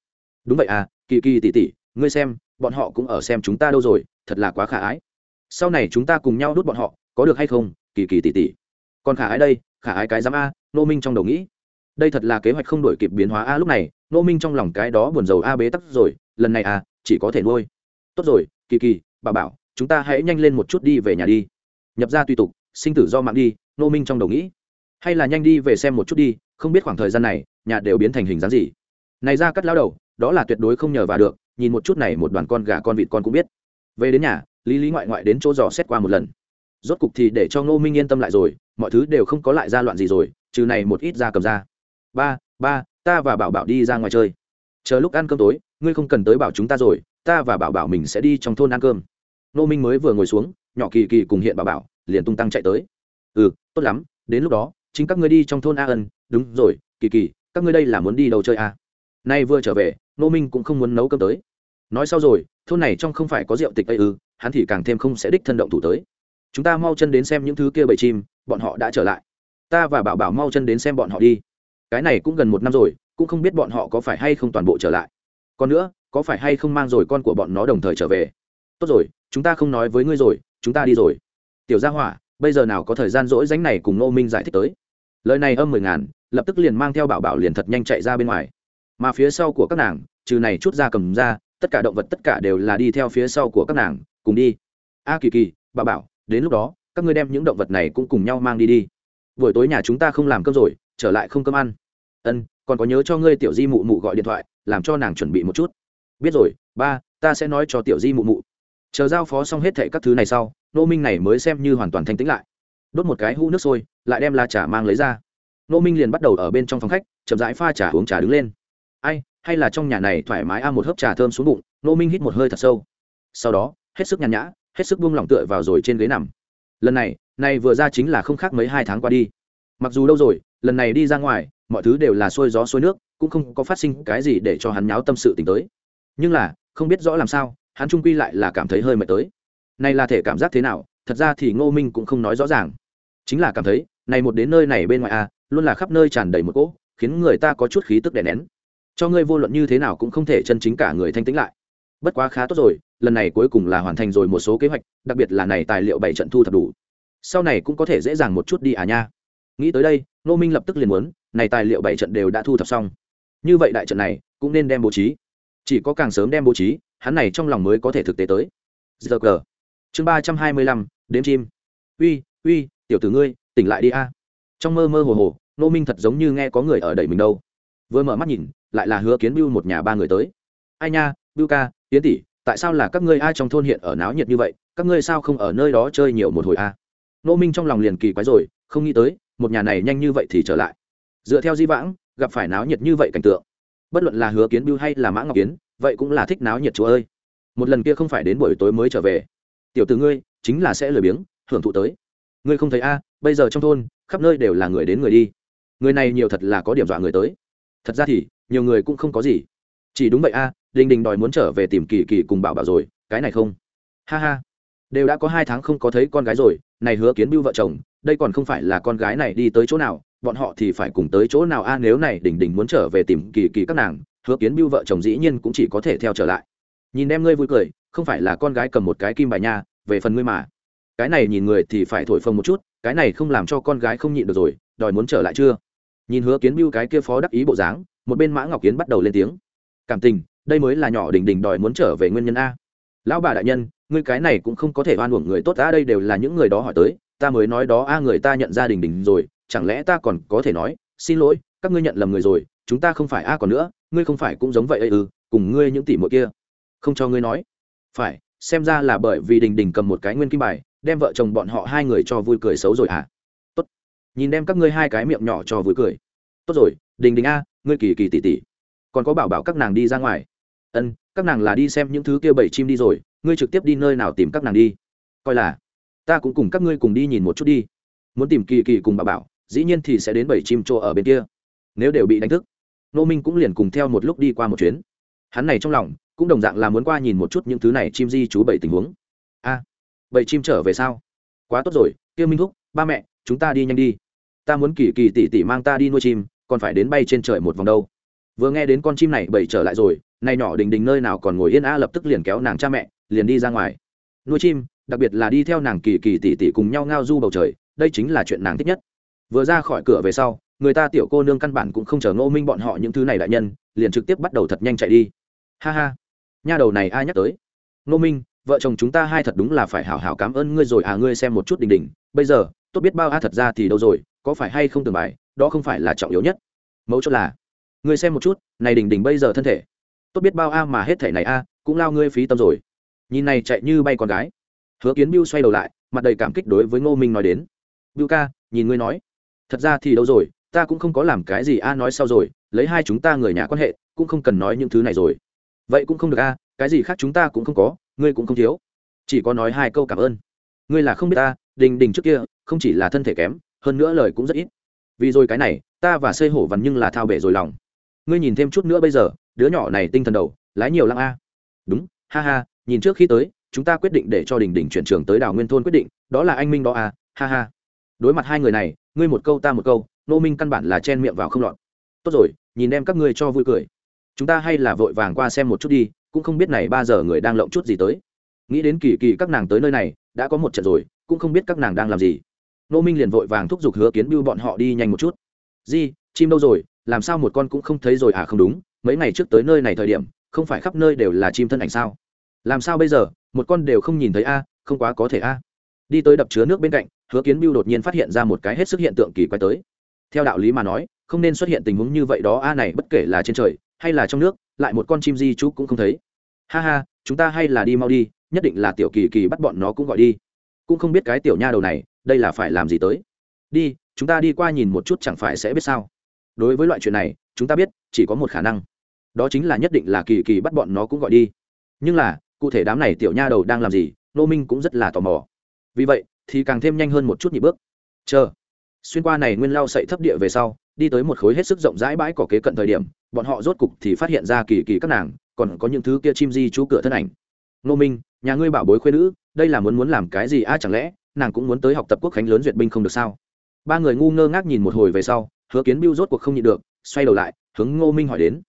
Đúng vậy à kỳ kỳ tỉ tỉ ngươi xem, bọn họ cũng ở xem chúng ta đâu rồi, thật là quá khả ái. Sau này chúng ta cùng nhau đút bọn họ, có được hay không, kỳ kỳ tỷ tỷ? Còn khả ái đây, khả ái cái giám a nô minh trong đầu nghĩ. Đây thật là kế hoạch không đổi kịp biến hóa a lúc này nô minh trong lòng cái đó buồn rầu a bế tắc rồi, lần này à chỉ có thể nuôi. Tốt rồi, kỳ kỳ, bà bảo, chúng ta hãy nhanh lên một chút đi về nhà đi. Nhập ra tùy tục, sinh tử do mạng đi nô minh trong đầu nghĩ. Hay là nhanh đi về xem một chút đi không biết khoảng thời gian này, nhà đều biến thành hình dáng gì. Này ra cắt lao đầu, đó là tuyệt đối không nhờ vào được, nhìn một chút này một đoàn con gà con vịt con cũng biết. Về đến nhà, lý lý ngoại ngoại đến chỗ dò xét qua một lần. Rốt cục thì để cho ngô minh yên tâm lại rồi, mọi thứ đều không có lại ra loạn gì rồi, trừ này một ít ra cầm ra. Ba ba, ta và bảo bảo đi ra ngoài chơi. Chờ lúc ăn cơm tối, ngươi không cần tới bảo chúng ta rồi, ta và bảo bảo mình sẽ đi trong thôn ăn cơm. Ngô minh mới vừa ngồi xuống, nhỏ kỳ kỳ cùng hiện bảo bảo, liền tung tăng chạy tới. Ừ tốt lắm, đến lúc đó chính các ngươi đi trong thôn a ân, đúng rồi, kỳ kỳ, các ngươi đây là muốn đi đâu chơi a? Nay vừa trở về, nô minh cũng không muốn nấu cơm tới. Nói sau rồi, thôn này trong không phải có rượu tịch ây ư, hắn thì càng thêm không sẽ đích thân động thủ tới. Chúng ta mau chân đến xem những thứ kia bầy chim, bọn họ đã trở lại. Ta và bảo bảo mau chân đến xem bọn họ đi. Cái này cũng gần một năm rồi, cũng không biết bọn họ có phải hay không toàn bộ trở lại. Còn nữa, có phải hay không mang rồi con của bọn nó đồng thời trở về? Tốt rồi, chúng ta không nói với ngươi rồi, chúng ta đi rồi. Tiểu gia hỏa, bây giờ nào có thời gian rỗi ránh này cùng nô minh giải thích tới? Lời này âm mười ngàn, lập tức liền mang theo bảo bảo liền thật nhanh chạy ra bên ngoài. Mà phía sau của các nàng, trừ này chút ra cầm ra, tất cả động vật tất cả đều là đi theo phía sau của các nàng, cùng đi. A kỳ kỳ bà bảo, đến lúc đó, các ngươi đem những động vật này cũng cùng nhau mang đi đi. Buổi tối nhà chúng ta không làm cơm rồi, trở lại không cơm ăn. Ân, còn có nhớ cho ngươi tiểu di mụ mụ gọi điện thoại, làm cho nàng chuẩn bị một chút. Biết rồi, ba, ta sẽ nói cho tiểu di mụ mụ. Chờ giao phó xong hết thệ các thứ này sau, nô minh này mới xem như hoàn toàn thanh tĩnh lại đốt một cái hũ nước sôi, lại đem la trà mang lấy ra. Nô minh liền bắt đầu ở bên trong phòng khách, chậm rãi pha trà uống trà đứng lên. Ai, hay là trong nhà này thoải mái a à một hớp trà thơm xuống bụng nô minh hít một hơi thật sâu. Sau đó, hết sức nhàn nhã, hết sức buông lỏng tựa vào rồi trên ghế nằm. Lần này này vừa ra chính là không khác mấy hai tháng qua đi. Mặc dù đâu rồi, lần này đi ra ngoài, mọi thứ đều là xuôi gió xuôi nước, cũng không có phát sinh cái gì để cho hắn nháo tâm sự tính tới. Nhưng là, không biết rõ làm sao, hắn trung quy lại là cảm thấy hơi mệt tới. Này là thể cảm giác thế nào thật ra thì ngô minh cũng không nói rõ ràng. Chính là cảm thấy, này một đến nơi này bên ngoài à luôn là khắp nơi tràn đầy một cỗ, khiến người ta có chút khí tức đè nén. Cho ngươi vô luận như thế nào cũng không thể chân chính cả người thanh tĩnh lại. Bất quá khá tốt rồi, lần này cuối cùng là hoàn thành rồi một số kế hoạch, đặc biệt là này tài liệu bảy trận thu thập đủ. Sau này cũng có thể dễ dàng một chút đi à nha. Nghĩ tới đây nô minh lập tức liền muốn, này tài liệu bảy trận đều đã thu thập xong. Như vậy đại trận này, cũng nên đem bố trí. Chỉ có càng sớm đem bố trí, hắn này trong lòng mới có thể thực tế tới. Giờ cờ. Chương ba trăm hai mươi lăm đếm chim. Uy uy, tiểu tử ngươi, tỉnh lại đi a. Trong mơ mơ hồ hồ nô minh thật giống như nghe có người ở đẩy mình đâu. Vừa mở mắt nhìn, lại là hứa kiến bưu một nhà ba người tới. Ai nha, bưu ca tiến tỷ, tại sao là các ngươi ai trong thôn hiện ở náo nhiệt như vậy? Các ngươi sao không ở nơi đó chơi nhiều một hồi a? Nô minh trong lòng liền kỳ quái rồi, không nghĩ tới, một nhà này nhanh như vậy thì trở lại. Dựa theo di vãng, gặp phải náo nhiệt như vậy cảnh tượng. Bất luận là hứa kiến bưu hay là mã ngọc kiến, vậy cũng là thích náo nhiệt, chúa ơi. Một lần kia không phải đến buổi tối mới trở về. Tiểu từ ngươi chính là sẽ lười biếng, hưởng thụ tới. Ngươi không thấy a, bây giờ trong thôn, khắp nơi đều là người đến người đi. Người này nhiều thật là có điểm dọa người tới. Thật ra thì, nhiều người cũng không có gì. Chỉ đúng vậy a, đình đình đòi muốn trở về tìm kỳ kỳ cùng bảo bảo rồi, cái này không. Ha ha. Đều đã có hai tháng không có thấy con gái rồi, này hứa kiến bưu vợ chồng, đây còn không phải là con gái này đi tới chỗ nào, bọn họ thì phải cùng tới chỗ nào a, nếu này đình đình muốn trở về tìm kỳ kỳ các nàng, hứa kiến bưu vợ chồng dĩ nhiên cũng chỉ có thể theo trở lại. Nhìn em ngươi vui cười, không phải là con gái cầm một cái kim bài nha về phần ngươi mà. Cái này nhìn người thì phải thổi phồng một chút, cái này không làm cho con gái không nhịn được rồi, đòi muốn trở lại chưa? Nhìn hứa kiến bưu cái kia phó đắc ý bộ dáng, một bên mã ngọc kiến bắt đầu lên tiếng. Cảm tình, đây mới là nhỏ đình đình đòi muốn trở về nguyên nhân a. Lão bà đại nhân, ngươi cái này cũng không có thể oan uổng người tốt ta đây đều là những người đó hỏi tới. Ta mới nói đó a, người ta nhận ra đình đình rồi, chẳng lẽ ta còn có thể nói, xin lỗi, các ngươi nhận lầm người rồi, chúng ta không phải a còn nữa, ngươi không phải cũng giống vậy ư ừ, cùng ngươi những tỷ muội kia. Không cho ngươi nói. Phải xem ra là bởi vì đình đình cầm một cái nguyên kim bài, đem vợ chồng bọn họ hai người cho vui cười xấu rồi à tốt. Nhìn đem các ngươi hai cái miệng nhỏ cho vui cười. Tốt rồi, đình đình a, ngươi kỳ kỳ tỷ tỷ. Còn có bảo bảo các nàng đi ra ngoài. Ân, các nàng là đi xem những thứ kia bảy chim đi rồi, ngươi trực tiếp đi nơi nào tìm các nàng đi? Coi là, ta cũng cùng các ngươi cùng đi nhìn một chút đi. Muốn tìm kỳ kỳ cùng bảo bảo, dĩ nhiên thì sẽ đến bảy chim chỗ ở bên kia. Nếu đều bị đánh thức, nô minh cũng liền cùng theo một lúc đi qua một chuyến hắn này trong lòng, cũng đồng dạng là muốn qua nhìn một chút những thứ này chim di chú bảy tình huống. A, bảy chim trở về sao? Quá tốt rồi, kia minh thúc, ba mẹ, chúng ta đi nhanh đi. Ta muốn kỳ kỳ tỉ tỉ mang ta đi nuôi chim, còn phải đến bay trên trời một vòng đâu. Vừa nghe đến con chim này bảy trở lại rồi nay nhỏ đình đình nơi nào còn ngồi yên a lập tức liền kéo nàng cha mẹ, liền đi ra ngoài. Nuôi chim, đặc biệt là đi theo nàng kỳ kỳ tỉ tỉ cùng nhau ngao du bầu trời, đây chính là chuyện nàng thích nhất. Vừa ra khỏi cửa về sau, người ta tiểu cô nương căn bản cũng không chờ ngô minh bọn họ những thứ này đại nhân, liền trực tiếp bắt đầu thật nhanh chạy đi ha ha. Nha đầu này ai nhắc tới? Ngô minh, vợ chồng chúng ta hai thật đúng là phải hảo hảo cảm ơn ngươi rồi à ngươi xem một chút đình đình. Bây giờ, tốt biết bao a thật ra thì đâu rồi, có phải hay không tưởng bài, đó không phải là trọng yếu nhất. Mấu chốt là, ngươi xem một chút, này đình đình bây giờ thân thể. Tốt biết bao a mà hết thể này a, cũng lao ngươi phí tâm rồi. Nhìn này chạy như bay con gái. Hứa kiến biêu xoay đầu lại, mặt đầy cảm kích đối với ngô minh nói đến. Biêu ca, nhìn ngươi nói. Thật ra thì đâu rồi, ta cũng không có làm cái gì a, nói sau rồi, lấy hai chúng ta người nhà quan hệ, cũng không cần nói những thứ này rồi vậy cũng không được a, cái gì khác chúng ta cũng không có, ngươi cũng không thiếu. Chỉ có nói hai câu cảm ơn. Ngươi là không biết ta, đình đình trước kia, không chỉ là thân thể kém, hơn nữa lời cũng rất ít. Vì rồi cái này, ta và xây hổ vằn nhưng là thao bể rồi lòng. Ngươi nhìn thêm chút nữa bây giờ, đứa nhỏ này tinh thần đầu, lái nhiều lăng a. Đúng, ha ha, nhìn trước khi tới, chúng ta quyết định để cho đình đình chuyển trường tới đảo nguyên thôn quyết định, đó là anh minh đó a, ha ha. Đối mặt hai người này, ngươi một câu ta một câu, nô minh căn bản là chen miệng vào không lọt. Tốt rồi, nhìn em các ngươi cho vui cười chúng ta hay là vội vàng qua xem một chút đi, cũng không biết này ba giờ người đang lộng chút gì tới. Nghĩ đến kỳ kỳ các nàng tới nơi này, đã có một trận rồi, cũng không biết các nàng đang làm gì. Nô minh liền vội vàng thúc giục hứa kiến bưu bọn họ đi nhanh một chút. Di, chim đâu rồi? Làm sao một con cũng không thấy rồi à? Không đúng, mấy ngày trước tới nơi này thời điểm, không phải khắp nơi đều là chim thân ảnh sao? Làm sao bây giờ? Một con đều không nhìn thấy a, không quá có thể a. Đi tới đập chứa nước bên cạnh, hứa kiến bưu đột nhiên phát hiện ra một cái hết sức hiện tượng kỳ quái tới. Theo đạo lý mà nói, không nên xuất hiện tình huống như vậy đó a, này bất kể là trên trời hay là trong nước, lại một con chim di chú cũng không thấy. Ha ha, chúng ta hay là đi mau đi, nhất định là tiểu kỳ kỳ bắt bọn nó cũng gọi đi. Cũng không biết cái tiểu nha đầu này, đây là phải làm gì tới. Đi, chúng ta đi qua nhìn một chút chẳng phải sẽ biết sao. Đối với loại chuyện này, chúng ta biết, chỉ có một khả năng. Đó chính là nhất định là kỳ kỳ bắt bọn nó cũng gọi đi. Nhưng là, cụ thể đám này tiểu nha đầu đang làm gì, nô minh cũng rất là tò mò. Vì vậy, thì càng thêm nhanh hơn một chút nhịp bước. Chờ. Xuyên qua này nguyên lao sậy thấp địa về sau đi tới một khối hết sức rộng rãi bãi cỏ kế cận thời điểm, bọn họ rốt cục thì phát hiện ra kỳ kỳ các nàng, còn có những thứ kia chim di chú cửa thân ảnh. Ngô minh, nhà ngươi bảo bối khuyên nữ, đây là muốn muốn làm cái gì a? Chẳng lẽ nàng cũng muốn tới học tập quốc khánh lớn duyệt binh không được sao? Ba người ngu ngơ ngác nhìn một hồi về sau, hứa kiến biêu rốt cuộc không nhịn được, xoay đầu lại, hướng ngô minh hỏi đến.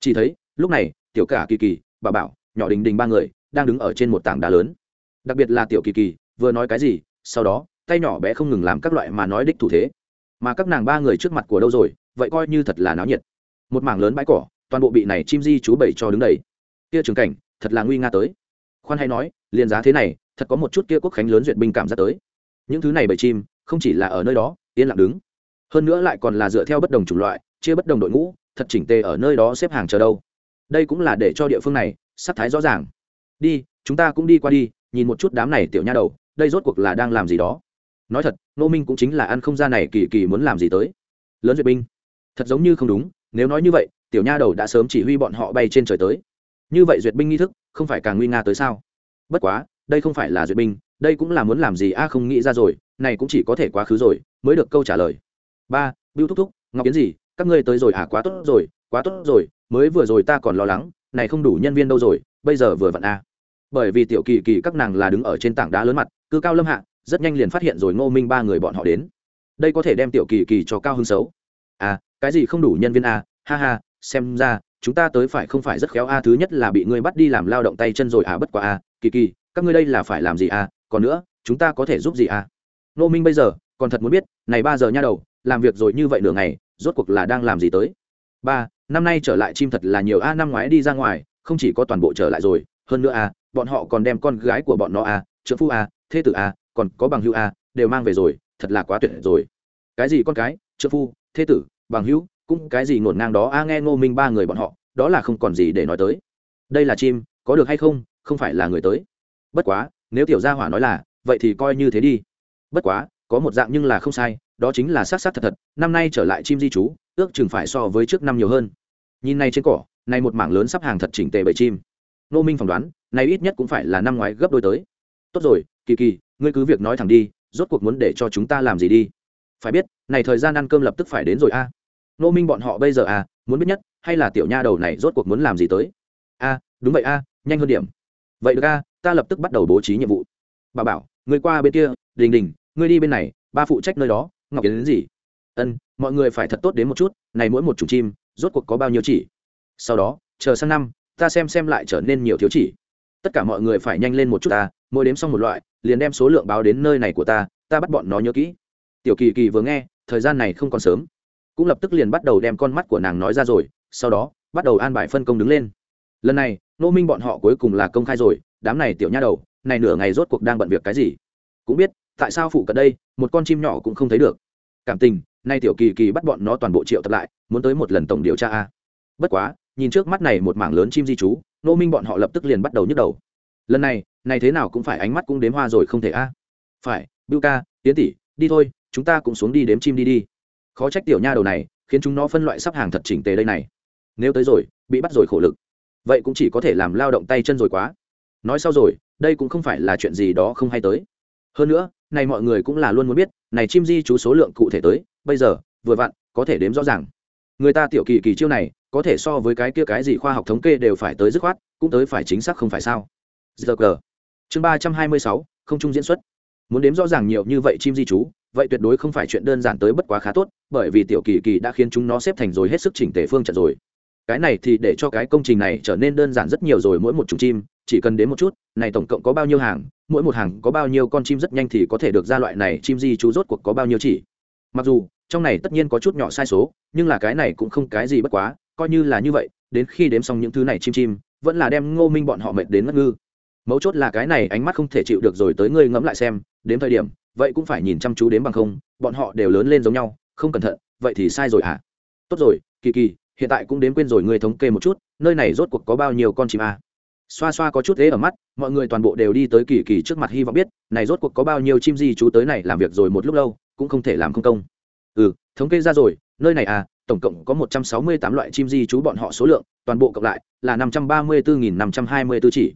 Chỉ thấy, lúc này, tiểu cả kỳ kỳ, bà bảo, nhỏ đình đình ba người, đang đứng ở trên một tảng đá lớn. Đặc biệt là tiểu kỳ kỳ, vừa nói cái gì, sau đó, tay nhỏ bé không ngừng làm các loại mà nói đích thủ thế mà các nàng ba người trước mặt của đâu rồi, vậy coi như thật là náo nhiệt. Một mảng lớn bãi cỏ, toàn bộ bị này chim di chú bảy cho đứng đầy. Kia trường cảnh, thật là nguy nga tới. Khoan hay nói, liền giá thế này, thật có một chút kia quốc khánh lớn duyệt binh cảm giác tới. Những thứ này bởi chim, không chỉ là ở nơi đó, yên lặng đứng. Hơn nữa lại còn là dựa theo bất đồng chủng loại, chia bất đồng đội ngũ, thật chỉnh tề ở nơi đó xếp hàng chờ đâu. Đây cũng là để cho địa phương này, sắc thái rõ ràng. Đi, chúng ta cũng đi qua đi, nhìn một chút đám này tiểu nha đầu, đây rốt cuộc là đang làm gì đó nói thật nô minh cũng chính là ăn không ra này kỳ kỳ muốn làm gì tới. Lớn duyệt binh. Thật giống như không đúng, nếu nói như vậy, tiểu nha đầu đã sớm chỉ huy bọn họ bay trên trời tới. Như vậy duyệt binh nghi thức, không phải càng nguy nga tới sao? Bất quá, đây không phải là duyệt binh, đây cũng là muốn làm gì a không nghĩ ra rồi, này cũng chỉ có thể quá khứ rồi, mới được câu trả lời. Ba, bưu thúc thúc, ngọc kiến gì? Các ngươi tới rồi à quá tốt rồi, quá tốt rồi, mới vừa rồi ta còn lo lắng, này không đủ nhân viên đâu rồi, bây giờ vừa vặn a bởi vì tiểu kỳ kỳ các nàng là đứng ở trên tảng đá lớn mặt cứ cao lâm hạ rất nhanh liền phát hiện rồi ngô minh ba người bọn họ đến. Đây có thể đem tiểu kỳ kỳ cho cao hứng xấu. À cái gì không đủ nhân viên a ha ha, xem ra, chúng ta tới phải không phải rất khéo a, thứ nhất là bị ngươi bắt đi làm lao động tay chân rồi à bất quá a kỳ kỳ, các ngươi đây là phải làm gì à? Còn nữa, chúng ta có thể giúp gì à? Nô minh bây giờ, còn thật muốn biết, này ba giờ nha đầu, làm việc rồi như vậy nửa ngày, rốt cuộc là đang làm gì tới? Ba, năm nay trở lại chim thật là nhiều a, năm ngoái đi ra ngoài, không chỉ có toàn bộ trở lại rồi, hơn nữa a bọn họ còn đem con gái của bọn nó a trợ phu a thế tử a còn có bằng hữu a, đều mang về rồi, thật là quá tuyệt rồi. Cái gì con cái trợ phu, thế tử, bằng hữu, cũng cái gì ngổn ngang đó. A, nghe ngô minh ba người bọn họ, đó là không còn gì để nói tới. Đây là chim, có được hay không không phải là người tới. Bất quá, nếu tiểu gia hỏa nói là, vậy thì coi như thế đi. Bất quá, có một dạng nhưng là không sai, đó chính là sát sát thật thật, năm nay trở lại chim di trú, ước chừng phải so với trước năm nhiều hơn. Nhìn này trên cỏ, này một mảng lớn sắp hàng thật chỉnh tề bầy chim. Nô minh phỏng đoán, này ít nhất cũng phải là năm ngoái gấp đôi tới. Tốt rồi, kỳ kỳ ngươi cứ việc nói thẳng đi, rốt cuộc muốn để cho chúng ta làm gì đi? Phải biết, này thời gian ăn cơm lập tức phải đến rồi a. Nô minh bọn họ bây giờ à muốn biết nhất, hay là tiểu nha đầu này rốt cuộc muốn làm gì tới? A, đúng vậy a, nhanh hơn điểm. Vậy được a, ta lập tức bắt đầu bố trí nhiệm vụ. Bà bảo người qua bên kia, đình đình, ngươi đi bên này, ba phụ trách nơi đó, ngọc kiến đến gì? Ân, mọi người phải thật tốt đến một chút, này mỗi một chủ chim, rốt cuộc có bao nhiêu chỉ? Sau đó, chờ sang năm, ta xem xem lại trở nên nhiều thiếu chỉ. Tất cả mọi người phải nhanh lên một chút ta mỗi đếm xong một loại, liền đem số lượng báo đến nơi này của ta ta bắt bọn nó nhớ kỹ. Tiểu kỳ kỳ vừa nghe, thời gian này không còn sớm, cũng lập tức liền bắt đầu đem con mắt của nàng nói ra rồi, sau đó, bắt đầu an bài phân công đứng lên. Lần này nô minh bọn họ cuối cùng là công khai rồi, đám này tiểu nha đầu, này nửa ngày rốt cuộc đang bận việc cái gì? Cũng biết, tại sao phụ cận đây, một con chim nhỏ cũng không thấy được. Cảm tình, nay tiểu kỳ kỳ bắt bọn nó toàn bộ triệu tập lại, muốn tới một lần tổng điều tra a. Bất quá, nhìn trước mắt này một mảng lớn chim di trú nô minh bọn họ lập tức liền bắt đầu nhức đầu lần này này thế nào cũng phải ánh mắt cũng đếm hoa rồi không thể a. Phải, bưu ca tiến tỷ, đi thôi, chúng ta cũng xuống đi đếm chim đi đi. Khó trách tiểu nha đầu này, khiến chúng nó phân loại sắp hàng thật chỉnh tề đây này. Nếu tới rồi, bị bắt rồi khổ lực. Vậy cũng chỉ có thể làm lao động tay chân rồi quá. Nói sau rồi, đây cũng không phải là chuyện gì đó không hay tới. Hơn nữa, này mọi người cũng là luôn muốn biết, này chim di chú số lượng cụ thể tới, bây giờ, vừa vặn, có thể đếm rõ ràng. Người ta tiểu kỳ kỳ chiêu này, có thể so với cái kia cái gì khoa học thống kê đều phải tới dứt khoát, cũng tới phải chính xác không phải sao? Giờ cờ. Chương ba trăm hai mươi sáu, không trung diễn xuất. Muốn đếm rõ ràng nhiều như vậy chim di chú, vậy tuyệt đối không phải chuyện đơn giản tới bất quá khá tốt, bởi vì tiểu kỳ kỳ đã khiến chúng nó xếp thành rồi hết sức chỉnh tề phương trận rồi. Cái này thì để cho cái công trình này trở nên đơn giản rất nhiều rồi, mỗi một chủng chim, chỉ cần đến một chút, này tổng cộng có bao nhiêu hàng, mỗi một hàng có bao nhiêu con chim rất nhanh thì có thể được ra loại này chim di chú rốt cuộc có bao nhiêu chỉ. Mặc dù, trong này tất nhiên có chút nhỏ sai số, nhưng là cái này cũng không cái gì bất quá, coi như là như vậy, đến khi đếm xong những thứ này chim chim, vẫn là đem ngô minh bọn họ mệt đến ngất ngư mấu chốt là cái này ánh mắt không thể chịu được rồi tới ngươi ngẫm lại xem, đến thời điểm, vậy cũng phải nhìn chăm chú đến bằng không, bọn họ đều lớn lên giống nhau, không cẩn thận, vậy thì sai rồi à tốt rồi, kỳ kỳ, hiện tại cũng đến quên rồi ngươi thống kê một chút, nơi này rốt cuộc có bao nhiêu con chim à. xoa xoa có chút thế ở mắt, mọi người toàn bộ đều đi tới kỳ kỳ trước mặt hy vọng biết, này rốt cuộc có bao nhiêu chim gì chú tới này làm việc rồi một lúc lâu, cũng không thể làm không công. Ừ thống kê ra rồi, nơi này à tổng cộng có một trăm sáu mươi tám loại chim di chú bọn họ số lượng, toàn bộ cộng lại là năm trăm ba mươi bốn năm trăm hai mươi 524 chỉ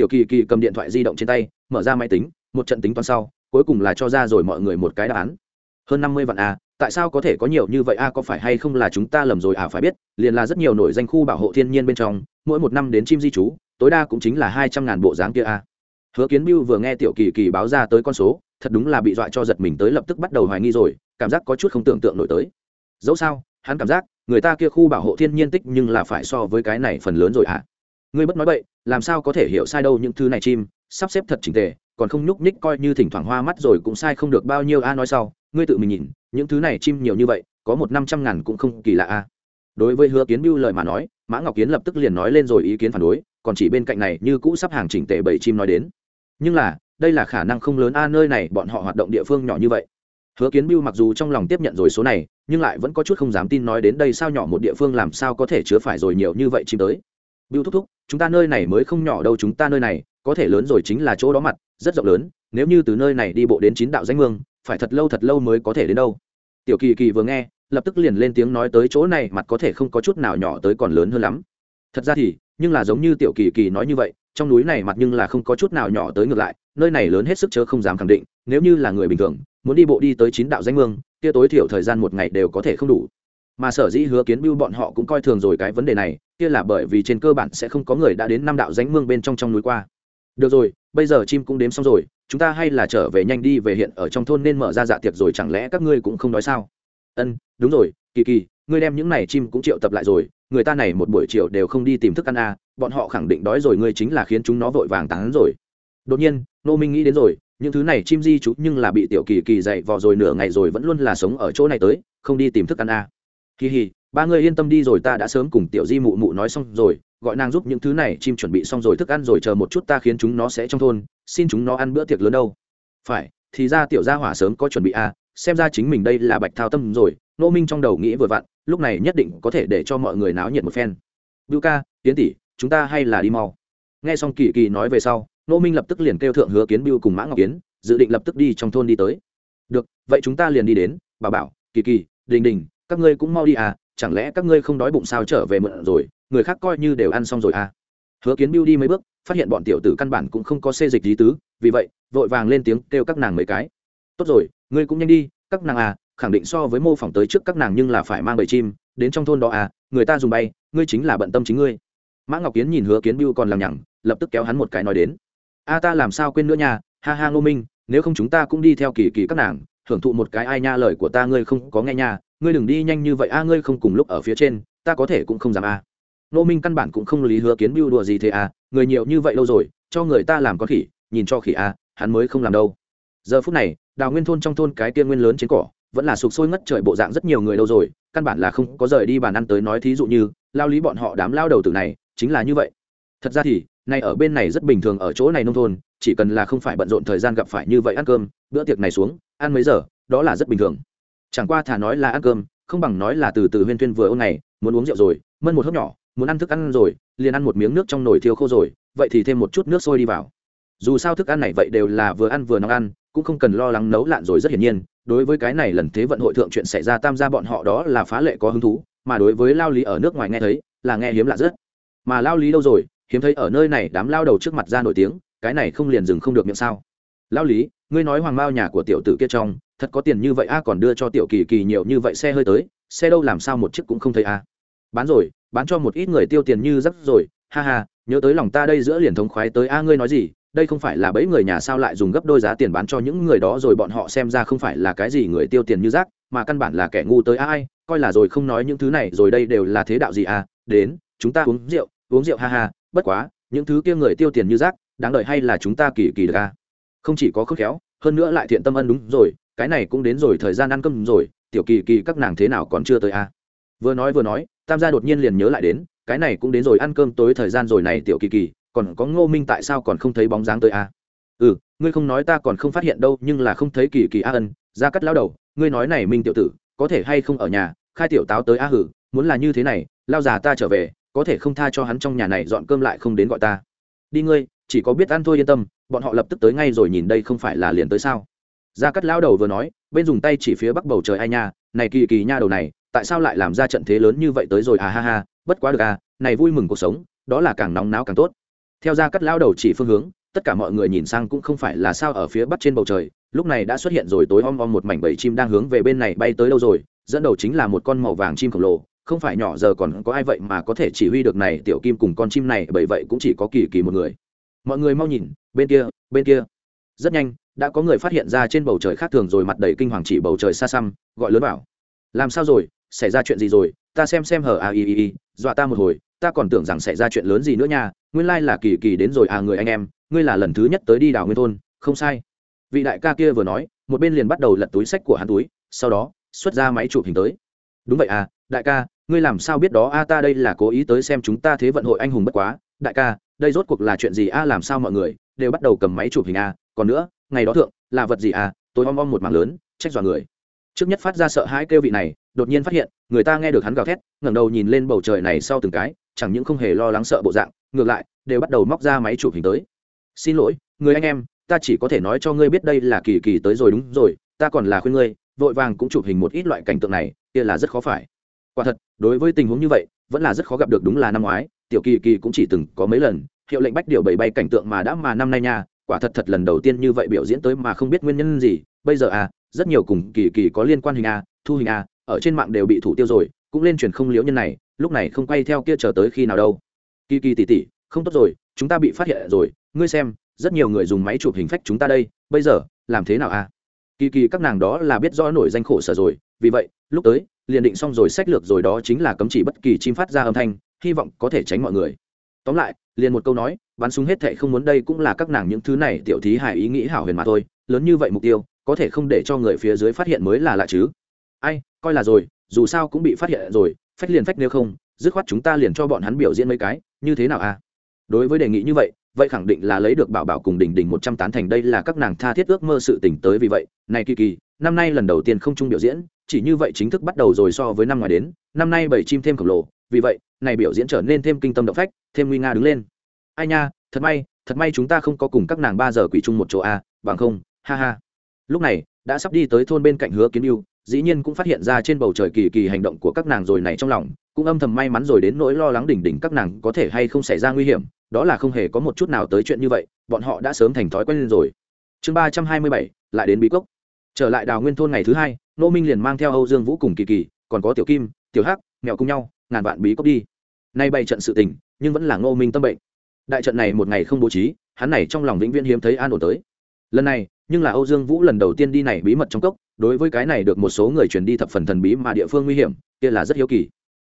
tiểu kỳ kỳ cầm điện thoại di động trên tay, mở ra máy tính, một trận tính toán sau, cuối cùng là cho ra rồi mọi người một cái đáp án. Hơn năm mươi vạn a tại sao có thể có nhiều như vậy a có phải hay không là chúng ta lầm rồi à phải biết, liền là rất nhiều nổi danh khu bảo hộ thiên nhiên bên trong, mỗi một năm đến chim di trú, tối đa cũng chính là hai trăm ngàn bộ dáng kia a hứa kiến biêu vừa nghe tiểu kỳ kỳ báo ra tới con số, thật đúng là bị dọa cho giật mình tới lập tức bắt đầu hoài nghi rồi, cảm giác có chút không tưởng tượng nổi tới. Dẫu sao, hắn cảm giác, người ta kia khu bảo hộ thiên nhiên tích nhưng là phải so với cái này phần lớn rồi à ngươi bất nói bậy, làm sao có thể hiểu sai đâu những thứ này chim, sắp xếp thật chỉnh tề, còn không nhúc nhích coi như thỉnh thoảng hoa mắt rồi cũng sai không được bao nhiêu a nói sau, ngươi tự mình nhìn, những thứ này chim nhiều như vậy, có một năm trăm ngàn cũng không kỳ lạ a. Đối với hứa kiến bưu lời mà nói, mã ngọc kiến lập tức liền nói lên rồi ý kiến phản đối, còn chỉ bên cạnh này như cũ sắp hàng chỉnh tề bảy chim nói đến. Nhưng là, đây là khả năng không lớn a, nơi này bọn họ hoạt động địa phương nhỏ như vậy. Hứa kiến bưu mặc dù trong lòng tiếp nhận rồi số này, nhưng lại vẫn có chút không dám tin nói đến đây sao nhỏ một địa phương làm sao có thể chứa phải rồi nhiều như vậy chim tới bưu thúc thúc, chúng ta nơi này mới không nhỏ đâu, chúng ta nơi này có thể lớn rồi chính là chỗ đó mặt, rất rộng lớn, nếu như từ nơi này đi bộ đến chín đạo danh mương, phải thật lâu thật lâu mới có thể đến đâu. Tiểu kỳ kỳ vừa nghe, lập tức liền lên tiếng nói tới chỗ này mặt có thể không có chút nào nhỏ tới còn lớn hơn lắm. Thật ra thì, nhưng là giống như tiểu kỳ kỳ nói như vậy, trong núi này mặt nhưng là không có chút nào nhỏ tới ngược lại, nơi này lớn hết sức chớ không dám khẳng định, nếu như là người bình thường, muốn đi bộ đi tới chín đạo danh mương, kia tối thiểu thời gian một ngày đều có thể không đủ mà sở dĩ hứa kiến bưu bọn họ cũng coi thường rồi cái vấn đề này kia là bởi vì trên cơ bản sẽ không có người đã đến năm đạo ránh mương bên trong trong núi qua. Được rồi bây giờ chim cũng đếm xong rồi chúng ta hay là trở về nhanh đi về hiện ở trong thôn nên mở ra dạ tiệc rồi chẳng lẽ các ngươi cũng không nói sao? Ân đúng rồi kỳ kỳ ngươi đem những này chim cũng triệu tập lại rồi người ta này một buổi chiều đều không đi tìm thức ăn à, bọn họ khẳng định đói rồi ngươi chính là khiến chúng nó vội vàng tán rồi. Đột nhiên nô minh nghĩ đến rồi những thứ này chim di chú nhưng là bị tiểu kỳ kỳ dậy vò rồi nửa ngày rồi vẫn luôn là sống ở chỗ này tới không đi tìm thức ăn à kỳ hì, ba người yên tâm đi rồi, ta đã sớm cùng tiểu di mụ mụ nói xong rồi, gọi nàng giúp những thứ này, chim chuẩn bị xong rồi, thức ăn rồi, chờ một chút ta khiến chúng nó sẽ trong thôn, xin chúng nó ăn bữa tiệc lớn đâu. Phải, thì ra tiểu gia hỏa sớm có chuẩn bị à xem ra chính mình đây là bạch thao tâm rồi, nô minh trong đầu nghĩ vừa vặn, lúc này nhất định có thể để cho mọi người náo nhiệt một phen. Bưu ca tiến tỷ, chúng ta hay là đi mau. Nghe xong kỳ kỳ nói về sau, nô minh lập tức liền kêu thượng hứa kiến bưu cùng mã ngọc kiến, dự định lập tức đi trong thôn đi tới. Được, vậy chúng ta liền đi đến, bà bảo, kỳ kỳ, đình đình các ngươi cũng mau đi à chẳng lẽ các ngươi không đói bụng sao trở về mượn rồi, người khác coi như đều ăn xong rồi à? Hứa kiến biêu đi mấy bước, phát hiện bọn tiểu tử căn bản cũng không có xê dịch lý tứ, vì vậy, vội vàng lên tiếng kêu các nàng mấy cái. Tốt rồi, ngươi cũng nhanh đi, các nàng à khẳng định so với mô phỏng tới trước các nàng nhưng là phải mang bầy chim, đến trong thôn đó à người ta dùng bay, ngươi chính là bận tâm chính ngươi. Mã ngọc kiến nhìn hứa kiến biêu còn làm nhằng, lập tức kéo hắn một cái nói đến. A ta làm sao quên nữa nha, ha ha ngô minh, nếu không chúng ta cũng đi theo kỳ kỳ các nàng hưởng thụ một cái ai nha lời của ta, ngươi không có nghe nha, ngươi đừng đi nhanh như vậy a, ngươi không cùng lúc ở phía trên, ta có thể cũng không dám a. Nô minh căn bản cũng không lý hứa kiến biêu đùa gì thế à người nhiều như vậy lâu rồi, cho người ta làm con khỉ, nhìn cho khỉ à hắn mới không làm đâu. Giờ phút này, đào nguyên thôn trong thôn cái tiên nguyên lớn trên cỏ, vẫn là sụp sôi ngất trời bộ dạng rất nhiều người đâu rồi, căn bản là không có rời đi bàn ăn tới nói thí dụ như, lao lý bọn họ đám lao đầu tử này, chính là như vậy. Thật ra thì, nay ở bên này rất bình thường ở chỗ này nông thôn, chỉ cần là không phải bận rộn thời gian gặp phải như vậy ăn cơm, bữa tiệc này xuống ăn mấy giờ, đó là rất bình thường. Chẳng qua thà nói là ăn cơm, không bằng nói là từ từ huyên tuyên vừa ôn này muốn uống rượu rồi, mân một hớp nhỏ, muốn ăn thức ăn rồi, liền ăn một miếng nước trong nồi thiêu khô rồi, vậy thì thêm một chút nước sôi đi vào. Dù sao thức ăn này vậy đều là vừa ăn vừa nóng ăn, cũng không cần lo lắng nấu lạn rồi rất hiển nhiên, đối với cái này lần thế vận hội thượng chuyện xảy ra tam gia bọn họ đó là phá lệ có hứng thú, mà đối với lao lý ở nước ngoài nghe thấy, là nghe hiếm lạ rất. Mà lao lý đâu rồi, hiếm thấy ở nơi này đám lao đầu trước mặt ra nổi tiếng, cái này không liền dừng không được miệng sao? Lao lý ngươi nói hoàng mao nhà của tiểu tử kia trong, thật có tiền như vậy a, còn đưa cho tiểu kỳ kỳ nhiều như vậy xe hơi tới, xe đâu làm sao một chiếc cũng không thấy a. Bán rồi, bán cho một ít người tiêu tiền như rắc rồi, ha ha, nhớ tới lòng ta đây giữa liền thống khoái tới a, ngươi nói gì, đây không phải là bẫy người nhà sao lại dùng gấp đôi giá tiền bán cho những người đó rồi bọn họ xem ra không phải là cái gì người tiêu tiền như rác, mà căn bản là kẻ ngu tới ai, coi là rồi không nói những thứ này rồi đây đều là thế đạo gì à đến, chúng ta uống rượu uống rượu ha ha, bất quá, những thứ kia người tiêu tiền như rác, đáng đợi hay là chúng ta kỳ kỳ được à không chỉ có khớp khéo, hơn nữa lại thiện tâm ân đúng rồi, cái này cũng đến rồi thời gian ăn cơm rồi, tiểu kỳ kỳ các nàng thế nào còn chưa tới à vừa nói vừa nói, tam gia đột nhiên liền nhớ lại đến, cái này cũng đến rồi ăn cơm tối thời gian rồi này tiểu kỳ kỳ, còn có ngô minh tại sao còn không thấy bóng dáng tới a à? ừ ngươi không nói ta còn không phát hiện đâu, nhưng là không thấy kỳ kỳ a ân, ra cắt lao đầu, ngươi nói này minh tiểu tử, có thể hay không ở nhà, khai tiểu táo tới a hử, muốn là như thế này, lao già ta trở về, có thể không tha cho hắn trong nhà này dọn cơm lại không đến gọi ta đi ngươi, chỉ có biết ăn thôi yên tâm bọn họ lập tức tới ngay rồi nhìn đây không phải là liền tới sao? Gia cắt lao đầu vừa nói, bên dùng tay chỉ phía bắc bầu trời ai nha, này kỳ kỳ nha đầu này, tại sao lại làm ra trận thế lớn như vậy tới rồi à ha ha, bất quá được à này vui mừng cuộc sống, đó là càng nóng náo càng tốt. Theo gia cắt lao đầu chỉ phương hướng, tất cả mọi người nhìn sang cũng không phải là sao ở phía bắc trên bầu trời, lúc này đã xuất hiện rồi tối om om một mảnh bầy chim đang hướng về bên này bay tới đâu rồi, dẫn đầu chính là một con màu vàng chim khổng lồ, không phải nhỏ giờ còn có ai vậy mà có thể chỉ huy được này tiểu kim cùng con chim này, bởi vậy cũng chỉ có kỳ kỳ một người mọi người mau nhìn, bên kia bên kia. Rất nhanh, đã có người phát hiện ra trên bầu trời khác thường rồi mặt đầy kinh hoàng chỉ bầu trời xa xăm, gọi lớn bảo. Làm sao rồi? Xảy ra chuyện gì rồi? Ta xem xem hở a i i i dọa ta một hồi. Ta còn tưởng rằng xảy ra chuyện lớn gì nữa nha. Nguyên lai là kỳ kỳ đến rồi à người anh em. Ngươi là lần thứ nhất tới đi đảo nguyên thôn. Không sai. Vị đại ca kia vừa nói, một bên liền bắt đầu lật túi sách của hắn túi, sau đó, xuất ra máy chụp hình tới. Đúng vậy à đại ca, ngươi làm sao biết đó? A ta đây là cố ý tới xem chúng ta thế vận hội anh hùng bất quá. Đại ca đây rốt cuộc là chuyện gì a, làm sao mọi người đều bắt đầu cầm máy chụp hình a? Còn nữa, ngày đó thượng, là vật gì à tôi om om một mảng lớn, trách dọa người. Trước nhất phát ra sợ hãi kêu vị này, đột nhiên phát hiện, người ta nghe được hắn gào thét, ngẩng đầu nhìn lên bầu trời này sau từng cái, chẳng những không hề lo lắng sợ bộ dạng, ngược lại, đều bắt đầu móc ra máy chụp hình tới. Xin lỗi, người anh em, ta chỉ có thể nói cho ngươi biết đây là kỳ kỳ tới rồi đúng rồi, ta còn là khuyên ngươi, vội vàng cũng chụp hình một ít loại cảnh tượng này, kia là rất khó phải. Quả thật, đối với tình huống như vậy, vẫn là rất khó gặp được đúng là năm ngoái tiểu kỳ kỳ cũng chỉ từng có mấy lần, hiệu lệnh bách điều bảy bay cảnh tượng mà đã mà năm nay nha, quả thật thật lần đầu tiên như vậy biểu diễn tới mà không biết nguyên nhân gì, bây giờ à rất nhiều cùng kỳ kỳ có liên quan hình a thu hình a ở trên mạng đều bị thủ tiêu rồi, cũng lên truyền không liễu nhân này, lúc này không quay theo kia chờ tới khi nào đâu. Kỳ kỳ tỉ tỉ không tốt rồi, chúng ta bị phát hiện rồi, ngươi xem, rất nhiều người dùng máy chụp hình phách chúng ta đây, bây giờ, làm thế nào a kỳ kỳ các nàng đó là biết rõ nổi danh khổ sở rồi, vì vậy, lúc tới, liền định xong rồi sách lược rồi đó chính là cấm chỉ bất kỳ chim phát ra âm thanh hy vọng có thể tránh mọi người. Tóm lại, liền một câu nói, bắn súng hết thệ không muốn đây cũng là các nàng những thứ này tiểu thí hài ý nghĩ hảo huyền mà thôi, lớn như vậy mục tiêu, có thể không để cho người phía dưới phát hiện mới là lạ chứ. Ai, coi là rồi, dù sao cũng bị phát hiện rồi, phách liền phách nếu không, dứt khoát chúng ta liền cho bọn hắn biểu diễn mấy cái, như thế nào à? Đối với đề nghị như vậy vậy khẳng định là lấy được bảo bảo cùng đỉnh đỉnh một trăm tán thành đây là các nàng tha thiết ước mơ sự tỉnh tới vì vậy. Này kỳ kỳ, năm nay lần đầu tiên không chung biểu diễn, chỉ như vậy chính thức bắt đầu rồi so với năm ngoài đến, năm nay bảy chim thêm khổng lồ, vì vậy này biểu diễn trở nên thêm kinh tâm động phách thêm nguy nga đứng lên. Ai nha thật may thật may chúng ta không có cùng các nàng ba giờ quỷ chung một chỗ a à, bằng không ha ha. Lúc này đã sắp đi tới thôn bên cạnh hứa kiến yêu dĩ nhiên cũng phát hiện ra trên bầu trời kỳ kỳ hành động của các nàng rồi này trong lòng cũng âm thầm may mắn rồi đến nỗi lo lắng đỉnh đỉnh các nàng có thể hay không xảy ra nguy hiểm đó là không hề có một chút nào tới chuyện như vậy bọn họ đã sớm thành thói quen lên rồi. Chương ba trăm hai mươi bảy lại đến bí cốc. Trở lại đào nguyên thôn ngày thứ hai nô minh liền mang theo âu dương vũ cùng kỳ kỳ còn có tiểu kim tiểu hắc mèo cùng nhau ngàn vạn bí cốc đi nay bày trận sự tình, nhưng vẫn là ngô minh tâm bệnh. Đại trận này một ngày không bố trí, hắn này trong lòng vĩnh viễn hiếm thấy an ổn tới. Lần này, nhưng là âu dương vũ lần đầu tiên đi này bí mật trong cốc, đối với cái này được một số người truyền đi thập phần thần bí mà địa phương nguy hiểm, kia là rất hiếu kỳ.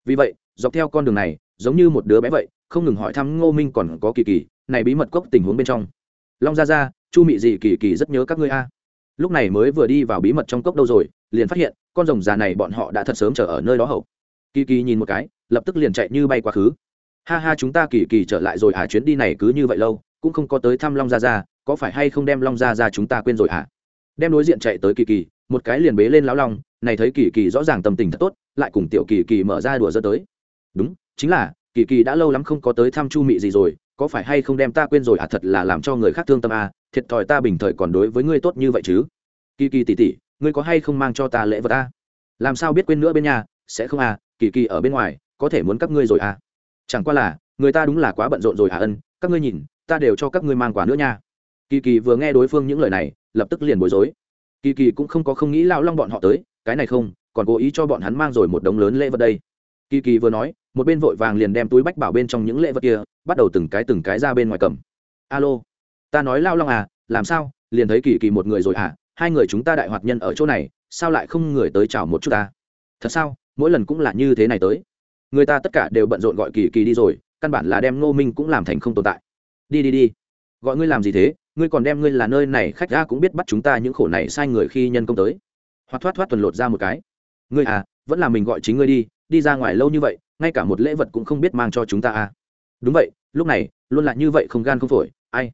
Vì vậy, dọc theo con đường này, giống như một đứa bé vậy, không ngừng hỏi thăm ngô minh còn có kỳ kỳ, này bí mật cốc tình huống bên trong. Long ra ra chu mị Dị kỳ kỳ rất nhớ các ngươi a. Lúc này mới vừa đi vào bí mật trong cốc đâu rồi, liền phát hiện, con rồng già này bọn họ đã thật sớm chờ ở nơi đó hậu. Kỳ kỳ nhìn một cái lập tức liền chạy như bay quá khứ. Ha ha, chúng ta kỳ kỳ trở lại rồi à chuyến đi này cứ như vậy lâu, cũng không có tới thăm long gia gia, có phải hay không đem long gia gia chúng ta quên rồi à đem đối diện chạy tới kỳ kỳ, một cái liền bế lên lão long, này thấy kỳ kỳ rõ ràng tâm tình thật tốt, lại cùng tiểu kỳ kỳ mở ra đùa dơ tới. Đúng, chính là, kỳ kỳ đã lâu lắm không có tới thăm chu mị gì rồi, có phải hay không đem ta quên rồi à thật là làm cho người khác thương tâm à thiệt thòi ta bình thời còn đối với ngươi tốt như vậy chứ. Kỳ kỳ tỉ tỉ, ngươi có hay không mang cho ta lễ vật à? làm sao biết quên nữa bên nhà, sẽ không à? Kỳ kỳ ở bên ngoài có thể muốn các ngươi rồi à? Chẳng qua là, người ta đúng là quá bận rộn rồi à ân, các ngươi nhìn, ta đều cho các ngươi mang quà nữa nha. Kỳ kỳ vừa nghe đối phương những lời này, lập tức liền bối rối. Kỳ kỳ cũng không có không nghĩ lao long bọn họ tới, cái này không, còn cố ý cho bọn hắn mang rồi một đống lớn lễ vật đây. Kỳ kỳ vừa nói, một bên vội vàng liền đem túi bách bảo bên trong những lễ vật kia, bắt đầu từng cái từng cái ra bên ngoài cầm. Alo, ta nói lao long à làm sao, liền thấy kỳ kỳ một người rồi à hai người chúng ta đại hoạt nhân ở chỗ này, sao lại không người tới chào một chút ta? Thật sao, mỗi lần cũng là như thế này tới người ta tất cả đều bận rộn gọi kỳ kỳ đi rồi, căn bản là đem ngô minh cũng làm thành không tồn tại. Đi đi đi. Gọi ngươi làm gì thế? Ngươi còn đem ngươi là nơi này khách ra cũng biết bắt chúng ta những khổ này sai người khi nhân công tới. Hoặc thoát thoát tuần lột ra một cái. Ngươi à vẫn là mình gọi chính ngươi đi đi ra ngoài lâu như vậy, ngay cả một lễ vật cũng không biết mang cho chúng ta à. Đúng vậy, lúc này, luôn là như vậy không gan không phổi, ai?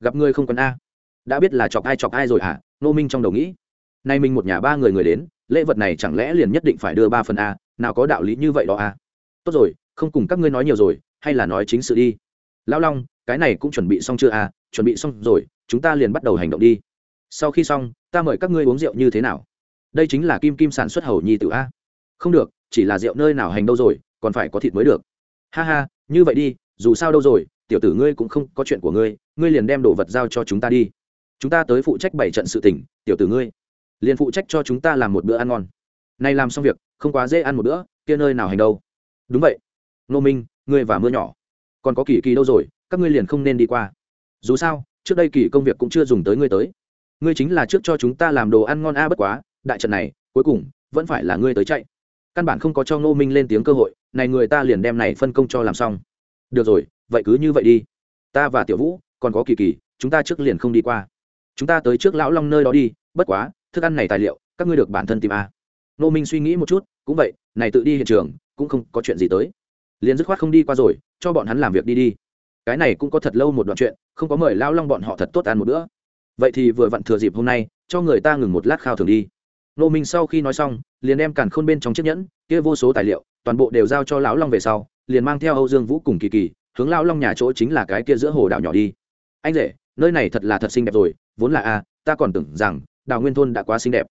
Gặp ngươi không cần a. Đã biết là chọc ai chọc ai rồi à nô minh trong đầu nghĩ. Nay mình một nhà ba người người đến, lễ vật này chẳng lẽ liền nhất định phải đưa ba phần a, nào có đạo lý như vậy đó a tốt rồi, không cùng các ngươi nói nhiều rồi, hay là nói chính sự đi. Lão long, cái này cũng chuẩn bị xong chưa à? chuẩn bị xong rồi, chúng ta liền bắt đầu hành động đi. Sau khi xong, ta mời các ngươi uống rượu như thế nào? Đây chính là kim kim sản xuất hầu nhi tự a. Không được, chỉ là rượu nơi nào hành đâu rồi, còn phải có thịt mới được. Ha ha, như vậy đi, dù sao đâu rồi, tiểu tử ngươi cũng không có chuyện của ngươi ngươi liền đem đồ vật giao cho chúng ta đi. Chúng ta tới phụ trách bảy trận sự tỉnh tiểu tử ngươi, liền phụ trách cho chúng ta làm một bữa ăn ngon. Này làm xong việc, không quá dễ ăn một bữa, kia nơi nào hành đâu đúng vậy. Nô minh, ngươi và mưa nhỏ. Còn có kỳ kỳ đâu rồi, các ngươi liền không nên đi qua. Dù sao, trước đây kỳ công việc cũng chưa dùng tới ngươi tới. Ngươi chính là trước cho chúng ta làm đồ ăn ngon a, bất quá, đại trận này, cuối cùng, vẫn phải là ngươi tới chạy. Căn bản không có cho ngô minh lên tiếng cơ hội, này người ta liền đem này phân công cho làm xong. Được rồi, vậy cứ như vậy đi. Ta và tiểu vũ, còn có kỳ kỳ, chúng ta trước liền không đi qua. Chúng ta tới trước lão long nơi đó đi, bất quá, thức ăn này tài liệu, các ngươi được bản thân tìm a. Ngô minh suy nghĩ một chút, cũng vậy, này tự đi hiện trường cũng không có chuyện gì tới. Liền dứt khoát không đi qua rồi, cho bọn hắn làm việc đi đi. Cái này cũng có thật lâu một đoạn chuyện, không có mời lão long bọn họ thật tốt ăn một bữa. Vậy thì vừa vặn thừa dịp hôm nay, cho người ta ngừng một lát khao thường đi. Nô minh sau khi nói xong, liền đem càn khôn bên trong chiếc nhẫn, kia vô số tài liệu, toàn bộ đều giao cho lão long về sau, liền mang theo âu dương vũ cùng kỳ kỳ, hướng lão long nhà chỗ chính là cái kia giữa hồ đảo nhỏ đi. Anh rể, nơi này thật là thật xinh đẹp rồi, vốn là a, ta còn tưởng rằng đào nguyên thôn đã quá xinh đẹp.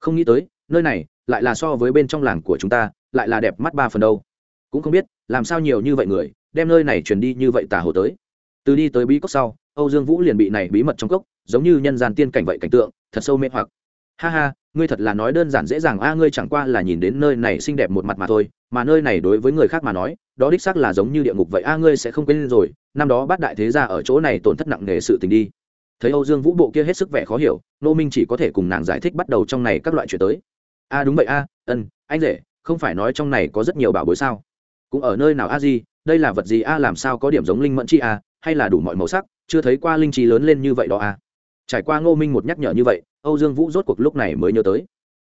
Không nghĩ tới, nơi này lại là so với bên trong làng của chúng ta lại là đẹp mắt ba phần đâu. Cũng không biết, làm sao nhiều như vậy người, đem nơi này truyền đi như vậy tà hồ tới. Từ đi tới bí cốc sau, âu dương vũ liền bị này bí mật trong cốc, giống như nhân gian tiên cảnh vậy cảnh tượng, thật sâu mê hoặc. Ha ha, ngươi thật là nói đơn giản dễ dàng a, ngươi chẳng qua là nhìn đến nơi này xinh đẹp một mặt mà thôi, mà nơi này đối với người khác mà nói, đó đích xác là giống như địa ngục vậy a, ngươi sẽ không quên rồi, năm đó bát đại thế gia ở chỗ này tổn thất nặng nề sự tình đi. Thấy âu dương vũ bộ kia hết sức vẻ khó hiểu, nô minh chỉ có thể cùng nàng giải thích bắt đầu trong này các loại chuyện tới. A, đúng vậy a, ân, anh rể không phải nói trong này có rất nhiều bảo bối sao? Cũng ở nơi nào a gì đây là vật gì a, làm sao có điểm giống linh mẫn chi a, hay là đủ mọi màu sắc, chưa thấy qua linh chi lớn lên như vậy đó a? Trải qua ngô minh một nhắc nhở như vậy, âu dương vũ rốt cuộc lúc này mới nhớ tới.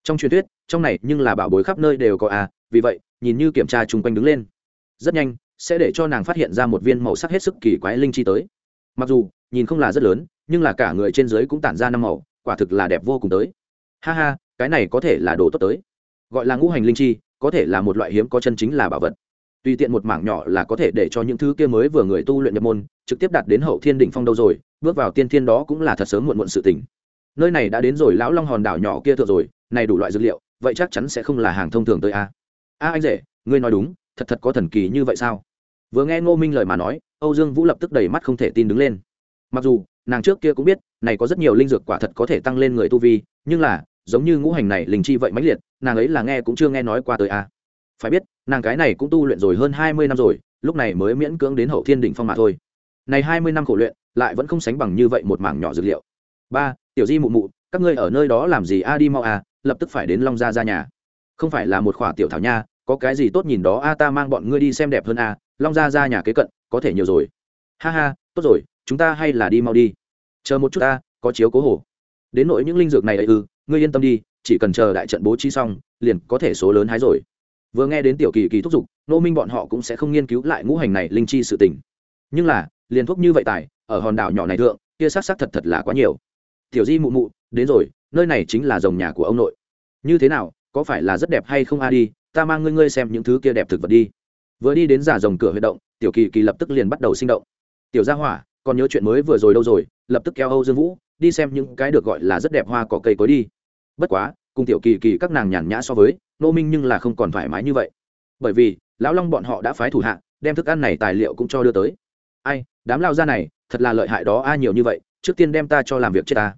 Trong truyền thuyết, trong này nhưng là bảo bối khắp nơi đều có a, vì vậy, nhìn như kiểm tra chung quanh đứng lên, rất nhanh, sẽ để cho nàng phát hiện ra một viên màu sắc hết sức kỳ quái linh chi tới. Mặc dù, nhìn không là rất lớn, nhưng là cả người trên dưới cũng tản ra năm màu, quả thực là đẹp vô cùng tới. Ha ha, cái này có thể là đồ tốt tới gọi là ngũ hành linh chi, có thể là một loại hiếm có chân chính là bảo vật. Tùy tiện một mảng nhỏ là có thể để cho những thứ kia mới vừa người tu luyện nhập môn, trực tiếp đạt đến hậu thiên đỉnh phong đâu rồi, bước vào tiên thiên đó cũng là thật sớm muộn muộn sự tình. Nơi này đã đến rồi lão long hòn đảo nhỏ kia thượng rồi, này đủ loại dược liệu, vậy chắc chắn sẽ không là hàng thông thường tới a. A anh rể, ngươi nói đúng, thật thật có thần kỳ như vậy sao? Vừa nghe ngô minh lời mà nói, âu dương vũ lập tức đầy mắt không thể tin đứng lên. Mặc dù, nàng trước kia cũng biết, này có rất nhiều linh dược quả thật có thể tăng lên người tu vi, nhưng là giống như ngũ hành này linh chi vậy mãnh liệt, nàng ấy là nghe cũng chưa nghe nói qua tới a. Phải biết, nàng cái này cũng tu luyện rồi hơn hai mươi năm rồi, lúc này mới miễn cưỡng đến hậu thiên đỉnh phong mà thôi. Này hai mươi năm khổ luyện, lại vẫn không sánh bằng như vậy một mảng nhỏ dược liệu. Ba, tiểu di mụ mụ, các ngươi ở nơi đó làm gì a, đi mau a, lập tức phải đến long gia ra nhà. Không phải là một khỏa tiểu thảo nha, có cái gì tốt nhìn đó a, ta mang bọn ngươi đi xem đẹp hơn a, long gia ra nhà kế cận, có thể nhiều rồi. Ha ha, tốt rồi, chúng ta hay là đi mau đi. Chờ một chút ta, có chiếu cố hồ. Đến nỗi những linh dược này ấy ư ngươi yên tâm đi, chỉ cần chờ đại trận bố trí xong, liền có thể số lớn hái rồi. Vừa nghe đến tiểu kỳ kỳ thúc giục, nô minh bọn họ cũng sẽ không nghiên cứu lại ngũ hành này linh chi sự tình. Nhưng là, liền thuốc như vậy tài, ở hòn đảo nhỏ này thượng, kia xác xác thật thật là quá nhiều. Tiểu di mụ mụ, đến rồi, nơi này chính là dòng nhà của ông nội. Như thế nào, có phải là rất đẹp hay không a đi, ta mang ngươi ngươi xem những thứ kia đẹp thực vật đi. Vừa đi đến giả rồng cửa huy động, tiểu kỳ kỳ lập tức liền bắt đầu sinh động. Tiểu gia hỏa, còn nhớ chuyện mới vừa rồi đâu rồi, lập tức kéo âu dương vũ, đi xem những cái được gọi là rất đẹp hoa cỏ cây cối đi bất quá, cùng tiểu kỳ kỳ các nàng nhàn nhã so với, nô minh nhưng là không còn thoải mái như vậy. Bởi vì, lão long bọn họ đã phái thủ hạ, đem thức ăn này tài liệu cũng cho đưa tới. Ai, đám lao ra này, thật là lợi hại đó ai nhiều như vậy, trước tiên đem ta cho làm việc chết ta.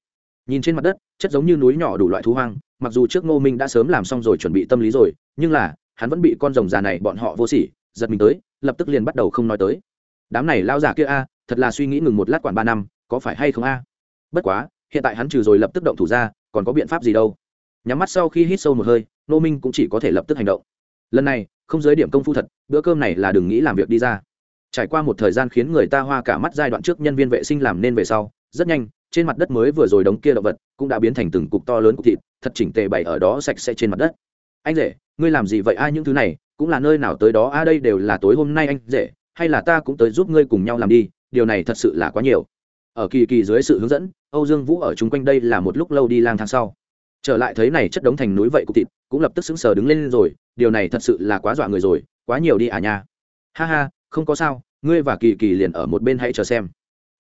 Nhìn trên mặt đất, chất giống như núi nhỏ đủ loại thú hoang, mặc dù trước ngô minh đã sớm làm xong rồi chuẩn bị tâm lý rồi, nhưng là, hắn vẫn bị con rồng già này bọn họ vô sỉ, giật mình tới, lập tức liền bắt đầu không nói tới. Đám này lao giả kia a, thật là suy nghĩ ngừng một lát quản ba năm, có phải hay không a? Bất quá, hiện tại hắn trừ rồi lập tức động thủ ra còn có biện pháp gì đâu. Nhắm mắt sau khi hít sâu một hơi nô minh cũng chỉ có thể lập tức hành động. Lần này, không giới điểm công phu thật, bữa cơm này là đừng nghĩ làm việc đi ra. Trải qua một thời gian khiến người ta hoa cả mắt giai đoạn trước nhân viên vệ sinh làm nên về sau, rất nhanh, trên mặt đất mới vừa rồi đống kia động vật cũng đã biến thành từng cục to lớn cục thịt, thật chỉnh tề bày ở đó sạch sẽ trên mặt đất. Anh rể, ngươi làm gì vậy? Ai những thứ này? Cũng là nơi nào tới đó? A, đây đều là tối hôm nay, anh rể. Hay là ta cũng tới giúp ngươi cùng nhau làm đi, điều này thật sự là quá nhiều. Ở kỳ kỳ dưới sự hướng dẫn âu dương vũ ở chung quanh đây là một lúc lâu đi lang thang sau. Trở lại thấy này chất đống thành núi vậy cục thịt, cũng lập tức sững sờ đứng lên rồi, điều này thật sự là quá dọa người rồi, quá nhiều đi à nha. Ha ha, không có sao, ngươi và kỳ kỳ liền ở một bên hãy chờ xem.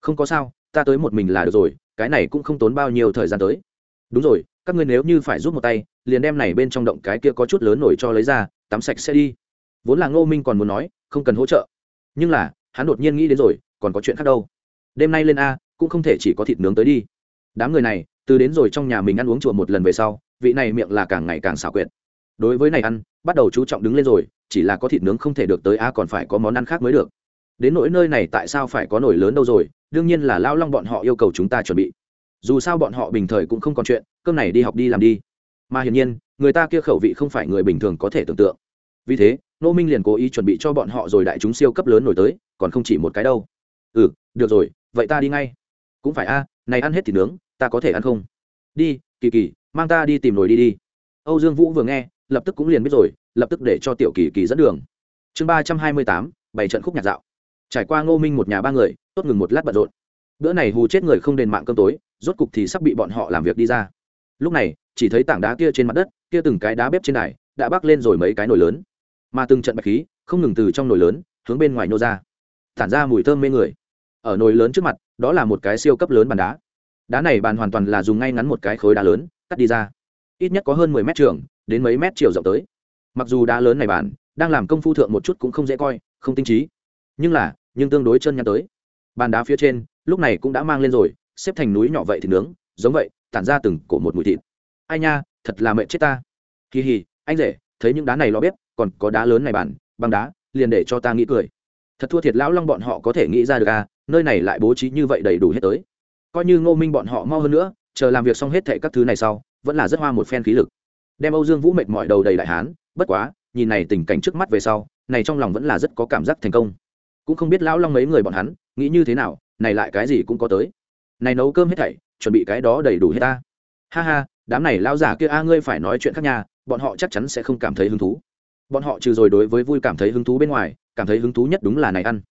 Không có sao, ta tới một mình là được rồi, cái này cũng không tốn bao nhiêu thời gian tới. Đúng rồi, các ngươi nếu như phải giúp một tay, liền đem này bên trong động cái kia có chút lớn nổi cho lấy ra, tắm sạch sẽ đi. Vốn là ngô minh còn muốn nói, không cần hỗ trợ. Nhưng là, hắn đột nhiên nghĩ đến rồi, còn có chuyện khác đâu. Đêm nay lên a cũng không thể chỉ có thịt nướng tới đi. Đám người này, từ đến rồi trong nhà mình ăn uống chùa một lần về sau, vị này miệng là càng ngày càng xảo quyệt. Đối với này ăn, bắt đầu chú trọng đứng lên rồi, chỉ là có thịt nướng không thể được tới a, còn phải có món ăn khác mới được. Đến nỗi nơi này tại sao phải có nổi lớn đâu rồi, đương nhiên là lao long bọn họ yêu cầu chúng ta chuẩn bị. Dù sao bọn họ bình thời cũng không còn chuyện, cơm này đi học đi làm đi. Mà hiển nhiên, người ta kia khẩu vị không phải người bình thường có thể tưởng tượng. Vì thế, nô minh liền cố ý chuẩn bị cho bọn họ rồi đại chúng siêu cấp lớn nổi tới, còn không chỉ một cái đâu. Ừ được rồi, vậy ta đi ngay cũng phải a, này ăn hết thịt nướng, ta có thể ăn không? Đi, kỳ kỳ, mang ta đi tìm nồi đi đi. Âu dương vũ vừa nghe, lập tức cũng liền biết rồi, lập tức để cho tiểu kỳ kỳ dẫn đường. Chương ba trăm hai mươi tám bảy trận khúc nhạc dạo. Trải qua ngô minh một nhà ba người, tốt ngừng một lát bận rộn. Bữa này hù chết người không đền mạng cơm tối, rốt cục thì sắp bị bọn họ làm việc đi ra. Lúc này, chỉ thấy tảng đá kia trên mặt đất, kia từng cái đá bếp trên đài, đã bắc lên rồi mấy cái nồi lớn. Mà từng trận bạch khí, không ngừng từ trong nồi lớn, hướng bên ngoài nô ra. Tản ra mùi thơm mê người. Ở nồi lớn trước mặt đó là một cái siêu cấp lớn bàn đá. Đá này bàn hoàn toàn là dùng ngay ngắn một cái khối đá lớn, cắt đi ra. Ít nhất có hơn mười mét trường, đến mấy mét chiều rộng tới. Mặc dù đá lớn này bàn, đang làm công phu thượng một chút cũng không dễ coi, không tinh trí. Nhưng là, nhưng tương đối chân nhăn tới. Bàn đá phía trên, lúc này cũng đã mang lên rồi, xếp thành núi nhỏ vậy thì nướng, giống vậy, tản ra từng cổ một mùi thịt. Ai nha, thật là mẹ chết ta. Kỳ hì, anh rể, thấy những đá này lo biết còn có đá lớn này bàn, băng đá, liền để cho ta nghĩ cười thật thua thiệt lão long bọn họ có thể nghĩ ra được à nơi này lại bố trí như vậy đầy đủ hết tới. Coi như ngô minh bọn họ mau hơn nữa, chờ làm việc xong hết thệ các thứ này sau, vẫn là rất hoa một phen khí lực. Đem âu dương vũ mệt mỏi đầu đầy đại hán, bất quá, nhìn này tình cảnh trước mắt về sau, này trong lòng vẫn là rất có cảm giác thành công. Cũng không biết lão long mấy người bọn hắn, nghĩ như thế nào, này lại cái gì cũng có tới. Này nấu cơm hết thảy, chuẩn bị cái đó đầy đủ hết ta. Ha ha, đám này lão giả kia a, ngươi phải nói chuyện khác nhà bọn họ chắc chắn sẽ không cảm thấy hứng thú. Bọn họ trừ rồi đối với vui cảm thấy hứng thú bên ngoài cảm thấy hứng thú nhất đúng là này ăn.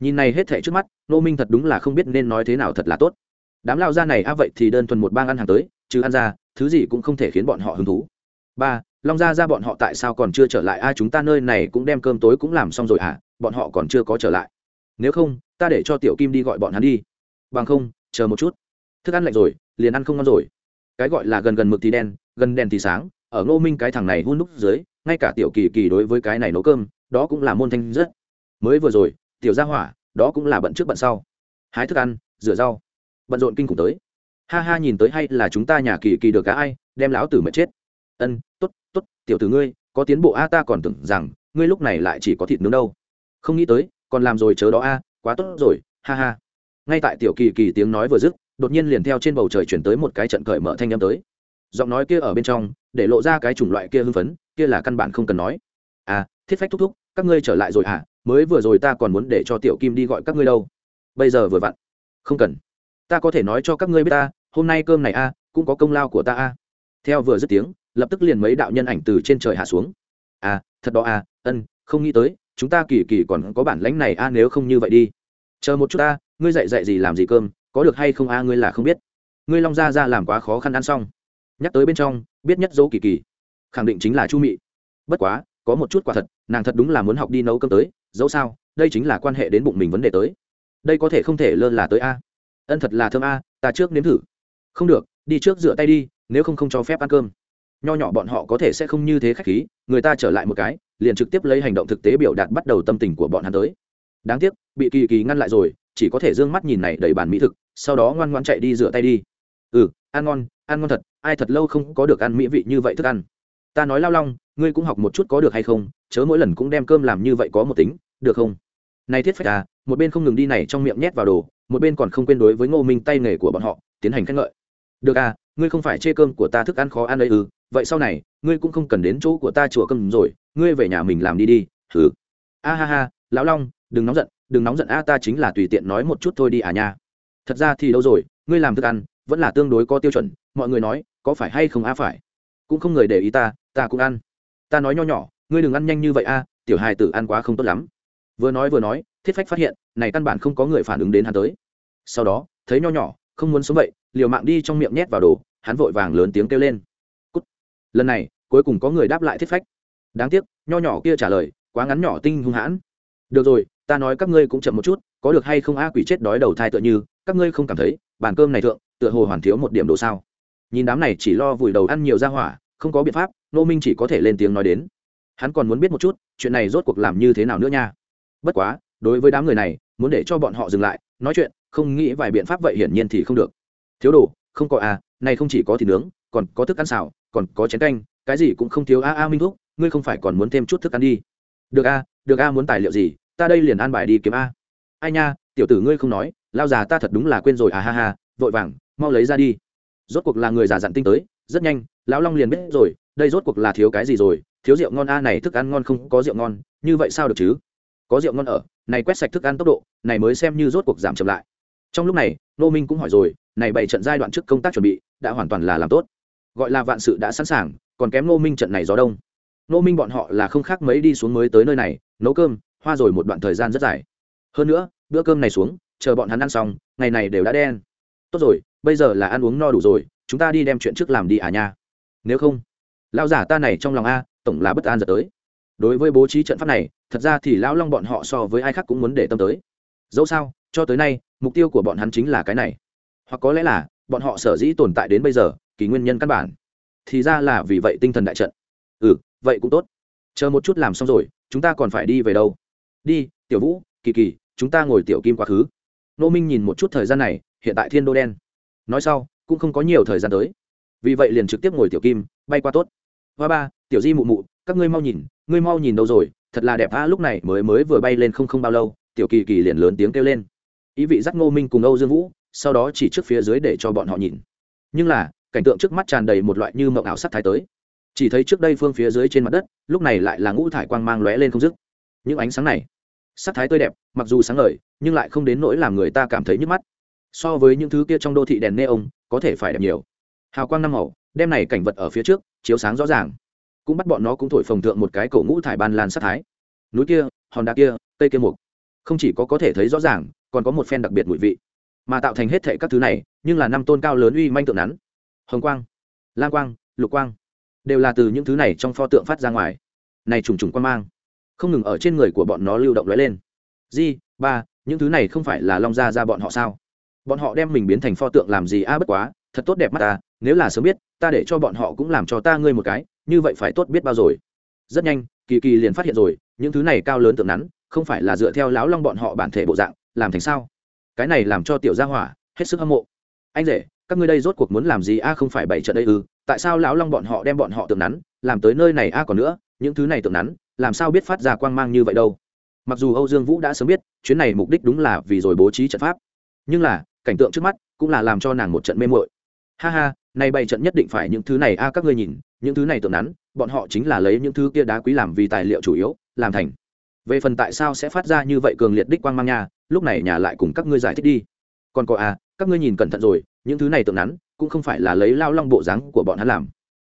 Nhìn này hết thảy trước mắt nô minh thật đúng là không biết nên nói thế nào thật là tốt. Đám lao gia này a vậy thì đơn thuần một bang ăn hàng tới chứ ăn ra, thứ gì cũng không thể khiến bọn họ hứng thú. Ba, long gia ra bọn họ tại sao còn chưa trở lại? A, chúng ta nơi này cũng đem cơm tối cũng làm xong rồi à bọn họ còn chưa có trở lại. Nếu không, ta để cho tiểu kim đi gọi bọn hắn đi. Bằng không, chờ một chút. Thức ăn lạnh rồi, liền ăn không ngon rồi. Cái gọi là gần gần mực thì đen, gần đèn thì sáng. Ở ngô minh cái thằng này hun núc dưới, ngay cả tiểu kỳ kỳ đối với cái này nấu cơm đó cũng là môn thanh rất. Mới vừa rồi, tiểu gia hỏa, đó cũng là bận trước bận sau. Hái thức ăn, rửa rau. Bận rộn kinh khủng tới. Ha ha nhìn tới hay là chúng ta nhà kỳ kỳ được cả ai, đem lão tử mệt chết. Ân t ố t t ố t tiểu tử ngươi, có tiến bộ a, ta còn tưởng rằng, ngươi lúc này lại chỉ có thịt nướng đâu. Không nghĩ tới, còn làm rồi chớ đó a, quá tốt rồi, ha ha. Ngay tại tiểu kỳ kỳ tiếng nói vừa dứt, đột nhiên liền theo trên bầu trời chuyển tới một cái trận cởi mở thanh â m tới. Giọng nói kia ở bên trong, để lộ ra cái chủng loại kia hưng phấn, kia là căn bản không cần nói. À thiết phách thúc thúc, các ngươi trở lại rồi à mới vừa rồi ta còn muốn để cho tiểu kim đi gọi các ngươi đâu. Bây giờ vừa vặn. Không cần. Ta có thể nói cho các ngươi biết ta, hôm nay cơm này a, cũng có công lao của ta a. Theo vừa dứt tiếng, lập tức liền mấy đạo nhân ảnh từ trên trời hạ xuống. À thật đó à ân, không nghĩ tới, chúng ta kỳ kỳ còn có bản lãnh này a, nếu không như vậy đi. Chờ một chút ta, ngươi dạy dạy gì làm gì cơm, có được hay không a, ngươi là không biết. Ngươi long ra ra làm quá khó khăn ăn xong. Nhắc tới bên trong, biết nhất dấu kỳ kỳ. Khẳng định chính là chu mị. Bất quá có một chút quả thật, nàng thật đúng là muốn học đi nấu cơm tới, dẫu sao, đây chính là quan hệ đến bụng mình vấn đề tới. Đây có thể không thể lơ là tới a. Ân thật là thơm a, ta trước nếm thử. Không được, đi trước rửa tay đi, nếu không không cho phép ăn cơm. Nho nhỏ bọn họ có thể sẽ không như thế khách khí, người ta trở lại một cái, liền trực tiếp lấy hành động thực tế biểu đạt bắt đầu tâm tình của bọn hắn tới. Đáng tiếc, bị kỳ kỳ ngăn lại rồi, chỉ có thể d ư ơ n g mắt nhìn này đầy bàn mỹ thực, sau đó ngoan ngoan chạy đi rửa tay đi. Ừ ăn ngon ăn ngon thật, ai thật lâu không có được ăn mỹ vị như vậy thức ăn ta nói lao long, ngươi cũng học một chút có được hay không, chớ mỗi lần cũng đem cơm làm như vậy có một tính, được không? Này thiết phách à một bên không ngừng đi này trong miệng nhét vào đồ, một bên còn không quên đối với ngô minh tay nghề của bọn họ, tiến hành khen ngợi. Được à ngươi không phải chê cơm của ta thức ăn khó ăn ấy ư, vậy sau này, ngươi cũng không cần đến chỗ của ta chùa cơm rồi, ngươi về nhà mình làm đi đi thử a ha ha, lão long, đừng nóng giận, đừng nóng giận a, ta chính là tùy tiện nói một chút thôi đi à nha. Thật ra thì đâu rồi, ngươi làm thức ăn, vẫn là tương đối có tiêu chuẩn, mọi người nói, có phải hay không a, phải? Cũng không người để ý ta ta cũng ăn. Ta nói nho nhỏ, ngươi đừng ăn nhanh như vậy a, tiểu hài tử ăn quá không tốt lắm. Vừa nói vừa nói, thiết phách phát hiện, này căn bản không có người phản ứng đến hắn tới. Sau đó, thấy nho nhỏ, không muốn sống vậy, liều mạng đi trong miệng nhét vào đồ, hắn vội vàng lớn tiếng kêu lên. Cút. lần này, cuối cùng có người đáp lại thiết phách. Đáng tiếc, nho nhỏ kia trả lời, quá ngắn nhỏ tinh hung hãn. Được rồi, ta nói các ngươi cũng chậm một chút, có được hay không a, quỷ chết đói đầu thai tựa như, các ngươi không cảm thấy, bàn cơm này thượng, tựa hồ hoàn thiếu một điểm đồ sao? Nhìn đám này chỉ lo vùi đầu ăn nhiều ra hỏa, không có biện pháp nô minh chỉ có thể lên tiếng nói đến. Hắn còn muốn biết một chút, chuyện này rốt cuộc làm như thế nào nữa nha. Bất quá, đối với đám người này, muốn để cho bọn họ dừng lại, nói chuyện, không nghĩ vài biện pháp vậy hiển nhiên thì không được. Thiếu đồ, không có à này không chỉ có thịt nướng, còn có thức ăn xào, còn có chén canh, cái gì cũng không thiếu. A a minh thúc, ngươi không phải còn muốn thêm chút thức ăn đi. Được a được a, muốn tài liệu gì, ta đây liền an bài đi kiếm a. Ai nha, tiểu tử ngươi không nói, lao già ta thật đúng là quên rồi à ha ha, vội vàng, mau lấy ra đi rốt cuộc là người già dặn tinh tới, rất nhanh, lão long liền biết rồi, đây rốt cuộc là thiếu cái gì rồi, thiếu rượu ngon a, này thức ăn ngon không, có rượu ngon, như vậy sao được chứ? Có rượu ngon ở, này quét sạch thức ăn tốc độ, này mới xem như rốt cuộc giảm chậm lại. Trong lúc này nô minh cũng hỏi rồi, này bảy trận giai đoạn trước công tác chuẩn bị, đã hoàn toàn là làm tốt. Gọi là vạn sự đã sẵn sàng, còn kém nô minh trận này gió đông. Nô minh bọn họ là không khác mấy đi xuống mới tới nơi này, nấu cơm, hoa rồi một đoạn thời gian rất dài. Hơn nữa, bữa cơm này xuống, chờ bọn hắn ăn xong, ngày này đều đã đen. Tốt rồi bây giờ là ăn uống no đủ rồi, chúng ta đi đem chuyện trước làm đi à nha. Nếu không lao giả ta này trong lòng a, tổng là bất an giật tới. Đối với bố trí trận pháp này, thật ra thì lão long bọn họ so với ai khác cũng muốn để tâm tới. Dẫu sao, cho tới nay, mục tiêu của bọn hắn chính là cái này. Hoặc có lẽ là, bọn họ sở dĩ tồn tại đến bây giờ, kỳ nguyên nhân căn bản. Thì ra là vì vậy tinh thần đại trận. Ừ vậy cũng tốt. Chờ một chút làm xong rồi, chúng ta còn phải đi về đâu? Đi, tiểu vũ, kỳ kỳ, chúng ta ngồi tiểu kim quá khứ. Nô minh nhìn một chút thời gian này, hiện tại thiên đô đen nói sau, cũng không có nhiều thời gian tới. Vì vậy liền trực tiếp ngồi tiểu kim, bay qua tốt. Hoa ba, tiểu di mụ mụ, các ngươi mau nhìn, ngươi mau nhìn đâu rồi, thật là đẹp a lúc này mới mới vừa bay lên không không bao lâu, tiểu kỳ kỳ liền lớn tiếng kêu lên. Ý vị dắt ngô minh cùng âu dương vũ, sau đó chỉ trước phía dưới để cho bọn họ nhìn. Nhưng là, cảnh tượng trước mắt tràn đầy một loại như mộng ảo sắc thái tới. Chỉ thấy trước đây phương phía dưới trên mặt đất, lúc này lại là ngũ thải quang mang lóe lên không dứt. Những ánh sáng này, sắc thái tươi đẹp, mặc dù sáng ngời, nhưng lại không đến nỗi làm người ta cảm thấy nhức mắt so với những thứ kia trong đô thị đèn neon, có thể phải đẹp nhiều. Hào quang năm màu đem này cảnh vật ở phía trước, chiếu sáng rõ ràng. Cũng bắt bọn nó cũng thổi phồng thượng một cái cổ ngũ thải ban lan sát thái. Núi kia hòn đá kia, cây kia mục. Không chỉ có có thể thấy rõ ràng, còn có một phen đặc biệt mùi vị. Mà tạo thành hết thệ các thứ này, nhưng là năm tôn cao lớn uy manh tượng nắn. Hồng quang lang quang, lục quang, đều là từ những thứ này trong pho tượng phát ra ngoài. Này trùng trùng quan mang, không ngừng ở trên người của bọn nó lưu động lóe lên. Di, ba, những thứ này không phải là long ra ra bọn họ sao? Bọn họ đem mình biến thành pho tượng làm gì a, bất quá, thật tốt đẹp mắt ta, nếu là sớm biết, ta để cho bọn họ cũng làm cho ta ngươi một cái, như vậy phải tốt biết bao rồi. Rất nhanh, kỳ kỳ liền phát hiện rồi, những thứ này cao lớn tượng nắn, không phải là dựa theo lão long bọn họ bản thể bộ dạng, làm thành sao? Cái này làm cho tiểu gia hỏa hết sức hâm mộ. Anh rể, các ngươi đây rốt cuộc muốn làm gì a, không phải bảy trận đây ư? Tại sao lão long bọn họ đem bọn họ tượng nắn, làm tới nơi này a, còn nữa, những thứ này tượng nắn, làm sao biết phát ra quang mang như vậy đâu? Mặc dù âu dương vũ đã sớm biết, chuyến này mục đích đúng là vì rồi bố trí trận pháp. Nhưng là cảnh tượng trước mắt cũng là làm cho nàng một trận mê mội ha ha, nay bảy trận nhất định phải những thứ này a, các ngươi nhìn, những thứ này tượng nắn, bọn họ chính là lấy những thứ kia đá quý làm vì tài liệu chủ yếu, làm thành. Về phần tại sao sẽ phát ra như vậy cường liệt đích quang mang nhà lúc này nhà lại cùng các ngươi giải thích đi. Còn có à các ngươi nhìn cẩn thận rồi, những thứ này tượng nắn cũng không phải là lấy lao long bộ dáng của bọn hắn làm,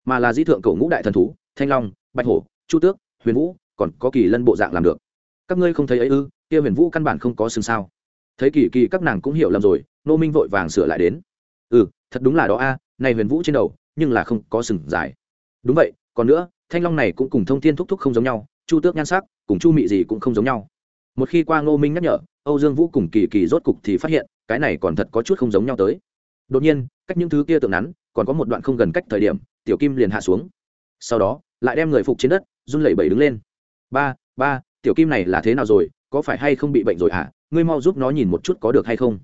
mà là di thượng cầu ngũ đại thần thú, thanh long, bạch hổ, chu tước, huyền vũ, còn có kỳ lân bộ dạng làm được. Các ngươi không thấy ấy ư, kia huyền vũ căn bản không có xương sao thấy kỳ kỳ các nàng cũng hiểu lầm rồi, nô minh vội vàng sửa lại đến. Ừ thật đúng là đó a, này huyền vũ trên đầu, nhưng là không có sừng dài. Đúng vậy, còn nữa, thanh long này cũng cùng thông thiên thúc thúc không giống nhau, chu tước nhan sắc cùng chu mị gì cũng không giống nhau. Một khi qua ngô minh nhắc nhở, âu dương vũ cùng kỳ kỳ rốt cục thì phát hiện, cái này còn thật có chút không giống nhau tới. Đột nhiên, cách những thứ kia tượng nắn, còn có một đoạn không gần cách thời điểm, tiểu kim liền hạ xuống. Sau đó, lại đem người phục trên đất, run lẩy bẩy đứng lên. Ba ba, tiểu kim này là thế nào rồi, có phải hay không bị bệnh rồi hả? à? Ngươi mau giúp nó nhìn một chút có được hay không.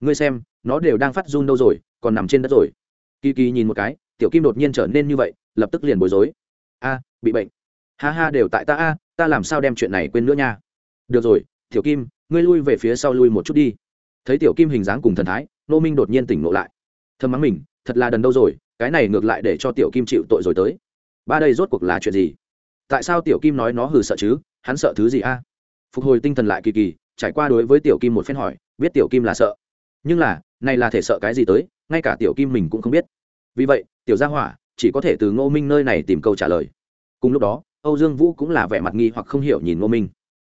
Ngươi xem, nó đều đang phát run đâu rồi, còn nằm trên đất rồi. Kỳ kỳ nhìn một cái, tiểu kim đột nhiên trở nên như vậy, lập tức liền bối rối. A, bị bệnh. Ha ha, đều tại ta a, ta làm sao đem chuyện này quên nữa nha. Được rồi, tiểu kim, ngươi lui về phía sau lui một chút đi. Thấy tiểu kim hình dáng cùng thần thái nô minh đột nhiên tỉnh ngộ lại. Thơm mắng mình, thật là đần đâu rồi, cái này ngược lại để cho tiểu kim chịu tội rồi tới. Ba đây rốt cuộc là chuyện gì? Tại sao tiểu kim nói nó hừ sợ chứ, hắn sợ thứ gì a? Phục hồi tinh thần lại kỳ kỳ trải qua đối với tiểu kim một phen hỏi, biết tiểu kim là sợ. Nhưng là, này là thể sợ cái gì tới, ngay cả tiểu kim mình cũng không biết. Vì vậy, tiểu gia hỏa, chỉ có thể từ ngô minh nơi này tìm câu trả lời. Cùng lúc đó, âu dương vũ cũng là vẻ mặt nghi hoặc không hiểu nhìn ngô minh.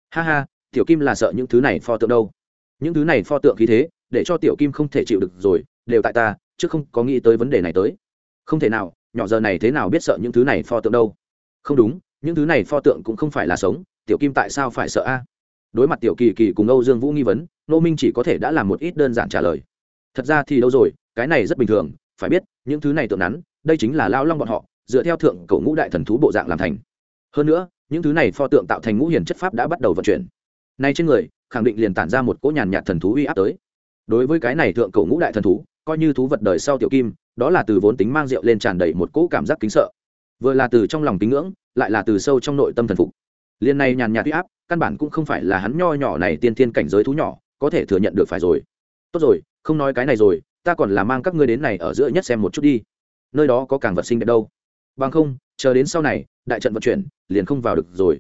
Ha ha, tiểu kim là sợ những thứ này pho tượng đâu? Những thứ này pho tượng khí thế, để cho tiểu kim không thể chịu được rồi, đều tại ta, chứ không có nghĩ tới vấn đề này tới. Không thể nào, nhỏ giờ này thế nào biết sợ những thứ này pho tượng đâu? Không đúng, những thứ này pho tượng cũng không phải là sống, tiểu kim tại sao phải sợ a? Đối mặt tiểu kỳ kỳ cùng âu dương vũ nghi vấn nô minh chỉ có thể đã làm một ít đơn giản trả lời. Thật ra thì đâu rồi, cái này rất bình thường, phải biết, những thứ này tượng nắn, đây chính là lao long bọn họ, dựa theo thượng cầu ngũ đại thần thú bộ dạng làm thành. Hơn nữa, những thứ này pho tượng tạo thành ngũ hiền chất pháp đã bắt đầu vận chuyển. Nay trên người, khẳng định liền tản ra một cỗ nhàn nhạt thần thú uy áp tới. Đối với cái này thượng cầu ngũ đại thần thú, coi như thú vật đời sau tiểu kim, đó là từ vốn tính mang rượu lên tràn đầy một cỗ cảm giác kính sợ. Vừa là từ trong lòng kính ngưỡng, lại là từ sâu trong nội tâm thần phục. Liên này nhàn nhạt uy áp căn bản cũng không phải là hắn nho nhỏ này tiên tiên cảnh giới thú nhỏ, có thể thừa nhận được phải rồi. Tốt rồi, không nói cái này rồi, ta còn là mang các ngươi đến này ở giữa nhất xem một chút đi. Nơi đó có càng vật sinh đẹp đâu. Bằng không, chờ đến sau này, đại trận vận chuyển, liền không vào được rồi.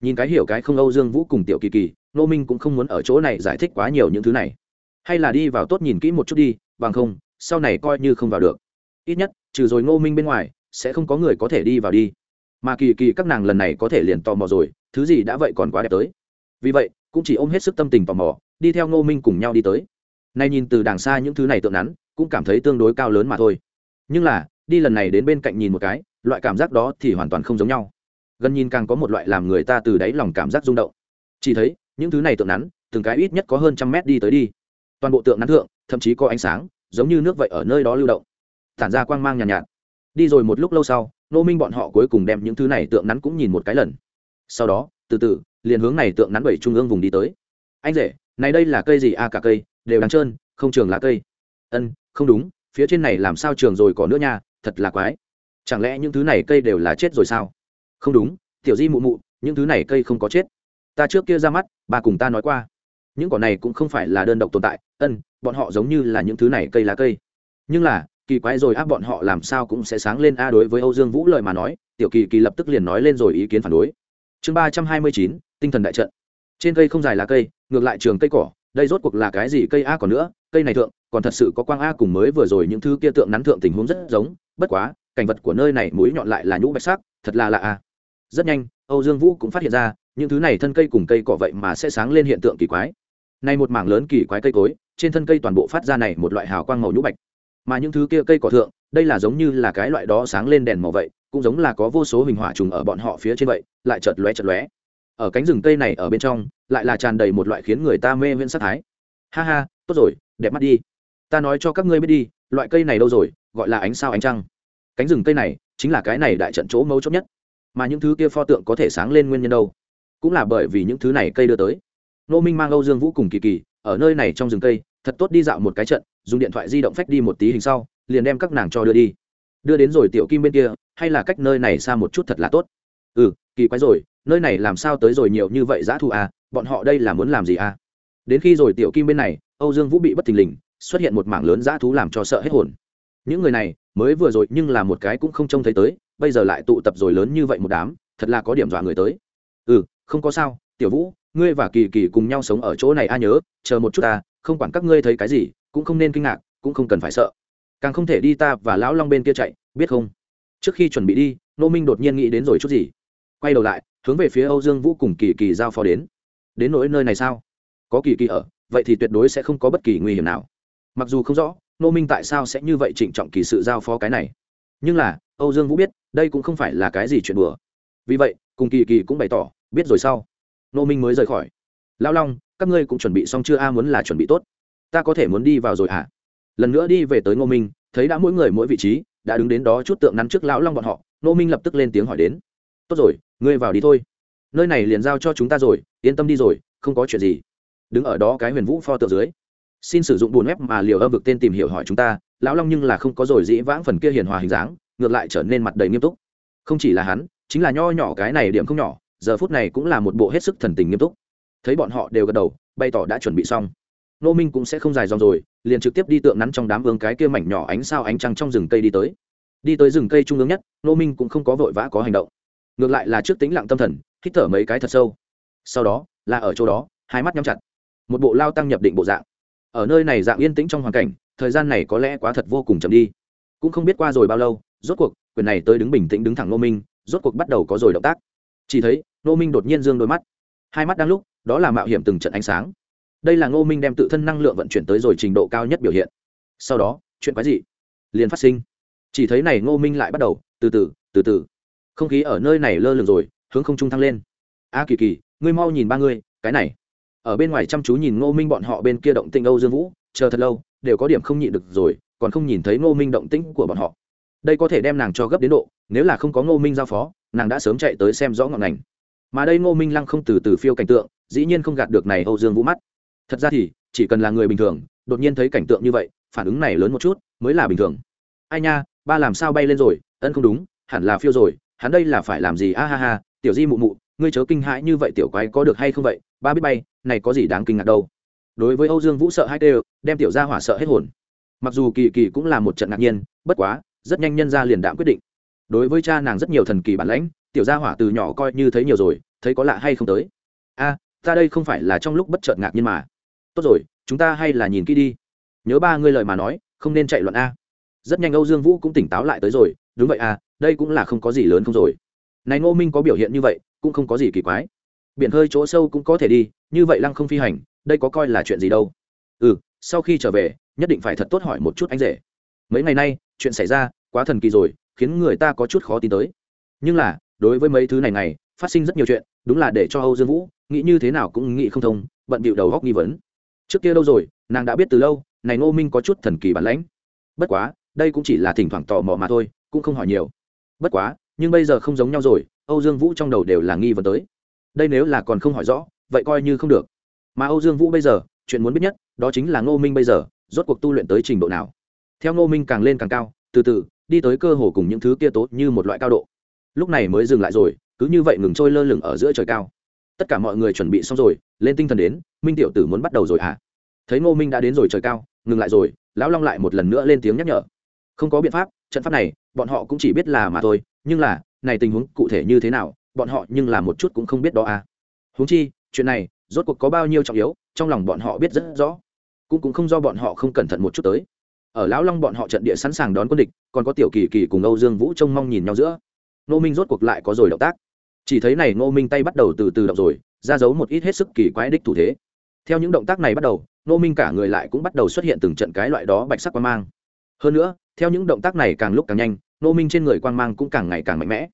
Nhìn cái hiểu cái không, âu dương vũ cùng tiểu kỳ kỳ nô minh cũng không muốn ở chỗ này giải thích quá nhiều những thứ này. Hay là đi vào tốt nhìn kỹ một chút đi, bằng không, sau này coi như không vào được. Ít nhất, trừ rồi ngô minh bên ngoài, sẽ không có người có thể đi vào đi. Mà kỳ kỳ các nàng lần này có thể liền tò mò rồi thứ gì đã vậy còn quá đẹp tới. Vì vậy cũng chỉ ôm hết sức tâm tình tò mò đi theo ngô minh cùng nhau đi tới. Nay nhìn từ đàng xa những thứ này tượng nắn cũng cảm thấy tương đối cao lớn mà thôi. Nhưng là đi lần này đến bên cạnh nhìn một cái loại cảm giác đó thì hoàn toàn không giống nhau. Gần nhìn càng có một loại làm người ta từ đáy lòng cảm giác rung động. Chỉ thấy những thứ này tượng nắn từng cái ít nhất có hơn trăm mét đi tới đi. Toàn bộ tượng nắn thượng thậm chí có ánh sáng giống như nước vậy ở nơi đó lưu động. Tản ra quang mang nhàn nhạt, nhạt. Đi rồi một lúc lâu sau nô minh bọn họ cuối cùng đem những thứ này tượng nắn cũng nhìn một cái lần sau đó từ từ liền hướng này tượng nắn bảy trung ương vùng đi tới. Anh rể này đây là cây gì? A à, cả cây đều đang trơn không trường lá cây. Ân không đúng phía trên này làm sao trường rồi có nữa nha thật là quái. Chẳng lẽ những thứ này cây đều là chết rồi sao? Không đúng tiểu di mụ mụ những thứ này cây không có chết. Ta trước kia ra mắt bà cùng ta nói qua. Những cỏ này cũng không phải là đơn độc tồn tại. Ân bọn họ giống như là những thứ này cây lá cây. Nhưng là kỳ quái rồi áp bọn họ làm sao cũng sẽ sáng lên a đối với âu dương vũ lời mà nói tiểu kỳ kỳ lập tức liền nói lên rồi ý kiến phản đối chương ba trăm hai mươi chín, tinh thần đại trận. Trên cây không dài là cây, ngược lại trường cây cỏ, đây rốt cuộc là cái gì cây a còn nữa, cây này thượng, còn thật sự có quang a cùng mới vừa rồi những thứ kia tượng nắn thượng tình huống rất giống, bất quá, cảnh vật của nơi này mũi nhọn lại là nhũ bạch sắc, thật là lạ a. Rất nhanh, âu dương vũ cũng phát hiện ra, những thứ này thân cây cùng cây cỏ vậy mà sẽ sáng lên hiện tượng kỳ quái. Này một mảng lớn kỳ quái cây cối, trên thân cây toàn bộ phát ra này một loại hào quang màu nhũ bạch. Mà những thứ kia cây cỏ thượng, đây là giống như là cái loại đó sáng lên đèn màu vậy cũng giống là có vô số hình hỏa trùng ở bọn họ phía trên vậy, lại chợt lóe chợt lóe. Ở cánh rừng cây này ở bên trong, lại là tràn đầy một loại khiến người ta mê viễn sát thái. Ha ha, tốt rồi, đẹp mắt đi. Ta nói cho các ngươi biết đi, loại cây này đâu rồi, gọi là ánh sao ánh trăng. Cánh rừng cây này, chính là cái này đại trận chỗ mấu chốt nhất. Mà những thứ kia pho tượng có thể sáng lên nguyên nhân đâu? Cũng là bởi vì những thứ này cây đưa tới. Nô minh mang âu dương vũ cùng kỳ kỳ, ở nơi này trong rừng cây, thật tốt đi dạo một cái trận, dùng điện thoại di động phách đi một tí hình sau, liền đem các nàng cho đưa đi đưa đến rồi tiểu kim bên kia, hay là cách nơi này xa một chút thật là tốt? Ừ kỳ quái rồi, nơi này làm sao tới rồi nhiều như vậy giã thu à bọn họ đây là muốn làm gì à? Đến khi rồi tiểu kim bên này, âu dương vũ bị bất thình lình, xuất hiện một mảng lớn giã thú làm cho sợ hết hồn. Những người này, mới vừa rồi nhưng là một cái cũng không trông thấy tới, bây giờ lại tụ tập rồi lớn như vậy một đám, thật là có điểm dọa người tới. Ừ không có sao, tiểu vũ, ngươi và kỳ kỳ cùng nhau sống ở chỗ này a nhớ, chờ một chút ta, không quản các ngươi thấy cái gì, cũng không nên kinh ngạc, cũng không cần phải sợ càng không thể đi ta và lão long bên kia chạy, biết không? Trước khi chuẩn bị đi, nô minh đột nhiên nghĩ đến rồi chút gì. Quay đầu lại, hướng về phía âu dương vũ cùng kỳ kỳ giao phó đến. Đến nỗi nơi này sao? Có kỳ kỳ ở, vậy thì tuyệt đối sẽ không có bất kỳ nguy hiểm nào. Mặc dù không rõ, nô minh tại sao sẽ như vậy trịnh trọng kỳ sự giao phó cái này. Nhưng là, âu dương vũ biết, đây cũng không phải là cái gì chuyện đùa. Vì vậy, cùng kỳ kỳ cũng bày tỏ, biết rồi sau. Nô minh mới rời khỏi. Lão long, các ngươi cũng chuẩn bị xong chưa? A muốn là chuẩn bị tốt. Ta có thể muốn đi vào rồi hả? à? Lần nữa đi về tới ngô minh, thấy đã mỗi người mỗi vị trí, đã đứng đến đó chút tượng nắn trước lão long bọn họ, ngô minh lập tức lên tiếng hỏi đến. Tốt rồi, ngươi vào đi thôi. Nơi này liền giao cho chúng ta rồi, yên tâm đi rồi, không có chuyện gì. Đứng ở đó cái huyền vũ pho tượng dưới. Xin sử dụng bùn web mà liều âm vực tên tìm hiểu hỏi chúng ta, lão long nhưng là không có rồi dĩ vãng phần kia hiền hòa hình dáng, ngược lại trở nên mặt đầy nghiêm túc. Không chỉ là hắn, chính là nho nhỏ cái này điểm không nhỏ, giờ phút này cũng là một bộ hết sức thần tình nghiêm túc. Thấy bọn họ đều gật đầu, bày tỏ đã chuẩn bị xong nô minh cũng sẽ không dài dòng rồi, liền trực tiếp đi tượng nắn trong đám vương cái kia mảnh nhỏ ánh sao ánh trăng trong rừng cây đi tới. Đi tới rừng cây trung ương nhất, nô minh cũng không có vội vã có hành động. Ngược lại là trước tính lặng tâm thần, hít thở mấy cái thật sâu. Sau đó, là ở chỗ đó, hai mắt nhắm chặt. Một bộ lao tăng nhập định bộ dạng. Ở nơi này dạng yên tĩnh trong hoàn cảnh, thời gian này có lẽ quá thật vô cùng chậm đi. Cũng không biết qua rồi bao lâu, rốt cuộc, quyền này tới đứng bình tĩnh đứng thẳng nô minh, rốt cuộc bắt đầu có rồi động tác. Chỉ thấy, nô minh đột nhiên dương đôi mắt. Hai mắt đang lúc, đó là mạo hiểm từng trận ánh sáng đây là ngô minh đem tự thân năng lượng vận chuyển tới rồi trình độ cao nhất biểu hiện. Sau đó, chuyện quái gì liền phát sinh. Chỉ thấy này ngô minh lại bắt đầu, từ từ từ từ. Không khí ở nơi này lơ lửng rồi, hướng không trung thăng lên. A kỳ kỳ, ngươi mau nhìn ba ngươi, cái này. Ở bên ngoài chăm chú nhìn ngô minh bọn họ bên kia động tinh âu dương vũ, chờ thật lâu, đều có điểm không nhịn được rồi, còn không nhìn thấy ngô minh động tĩnh của bọn họ. Đây có thể đem nàng cho gấp đến độ, nếu là không có ngô minh giao phó, nàng đã sớm chạy tới xem rõ ngọn ngành. Mà đây ngô minh lăng không từ từ phiêu cảnh tượng, dĩ nhiên không gạt được này âu dương vũ mắt thật ra thì, chỉ cần là người bình thường, đột nhiên thấy cảnh tượng như vậy, phản ứng này lớn một chút, mới là bình thường. Ai nha, ba làm sao bay lên rồi, ân không đúng, hẳn là phiêu rồi, hắn đây là phải làm gì? A ha ha, tiểu di mụ mụ, ngươi chớ kinh hãi như vậy tiểu quái có được hay không vậy? Ba biết bay, này có gì đáng kinh ngạc đâu. Đối với âu dương vũ sợ hai tê đem tiểu gia hỏa sợ hết hồn. Mặc dù kỳ kỳ cũng là một trận ngạc nhiên, bất quá, rất nhanh nhân ra liền đạm quyết định. Đối với cha nàng rất nhiều thần kỳ bản lãnh, tiểu gia hỏa từ nhỏ coi như thấy nhiều rồi, thấy có lạ hay không tới. A ta đây không phải là trong lúc bất chợt ngạc nhiên mà. Tốt rồi, chúng ta hay là nhìn kỹ đi. Nhớ ba ngươi lời mà nói, không nên chạy loạn a. Rất nhanh âu dương vũ cũng tỉnh táo lại tới rồi, đúng vậy à đây cũng là không có gì lớn không rồi. Này ngô minh có biểu hiện như vậy, cũng không có gì kỳ quái. Biển hơi chỗ sâu cũng có thể đi, như vậy lăng không phi hành, đây có coi là chuyện gì đâu. Ừ sau khi trở về, nhất định phải thật tốt hỏi một chút anh rể. Mấy ngày nay, chuyện xảy ra quá thần kỳ rồi, khiến người ta có chút khó tin tới. Nhưng là, đối với mấy thứ này này, phát sinh rất nhiều chuyện đúng là để cho âu dương vũ nghĩ như thế nào cũng nghĩ không thông, bận bịu đầu góc nghi vấn. Trước kia đâu rồi, nàng đã biết từ lâu, này ngô minh có chút thần kỳ bản lãnh. Bất quá, đây cũng chỉ là thỉnh thoảng tò mò mà thôi, cũng không hỏi nhiều. Bất quá, nhưng bây giờ không giống nhau rồi, âu dương vũ trong đầu đều là nghi vấn tới. Đây nếu là còn không hỏi rõ, vậy coi như không được. Mà âu dương vũ bây giờ, chuyện muốn biết nhất, đó chính là ngô minh bây giờ, rốt cuộc tu luyện tới trình độ nào. Theo ngô minh càng lên càng cao, từ từ, đi tới cơ hồ cùng những thứ kia tốt như một loại cao độ. Lúc này mới dừng lại rồi cứ như vậy ngừng trôi lơ lửng ở giữa trời cao. Tất cả mọi người chuẩn bị xong rồi, lên tinh thần đến, minh tiểu tử muốn bắt đầu rồi à thấy ngô minh đã đến rồi trời cao, ngừng lại rồi, lão long lại một lần nữa lên tiếng nhắc nhở. Không có biện pháp, trận pháp này, bọn họ cũng chỉ biết là mà thôi, nhưng là, này tình huống cụ thể như thế nào, bọn họ nhưng là một chút cũng không biết đó à. Huống chi, chuyện này, rốt cuộc có bao nhiêu trọng yếu, trong lòng bọn họ biết rất rõ. Cũng cũng không do bọn họ không cẩn thận một chút tới. Ở lão long bọn họ trận địa sẵn sàng đón quân địch, còn có tiểu kỳ kỳ cùng âu dương vũ trông mong nhìn nhau giữa. Nô minh rốt cuộc lại có rồi động tác chỉ thấy này Ngô minh tay bắt đầu từ từ động rồi, ra giấu một ít hết sức kỳ quái đích thủ thế. Theo những động tác này bắt đầu, Ngô minh cả người lại cũng bắt đầu xuất hiện từng trận cái loại đó bạch sắc quang mang. Hơn nữa, theo những động tác này càng lúc càng nhanh, Ngô minh trên người quang mang cũng càng ngày càng mạnh mẽ.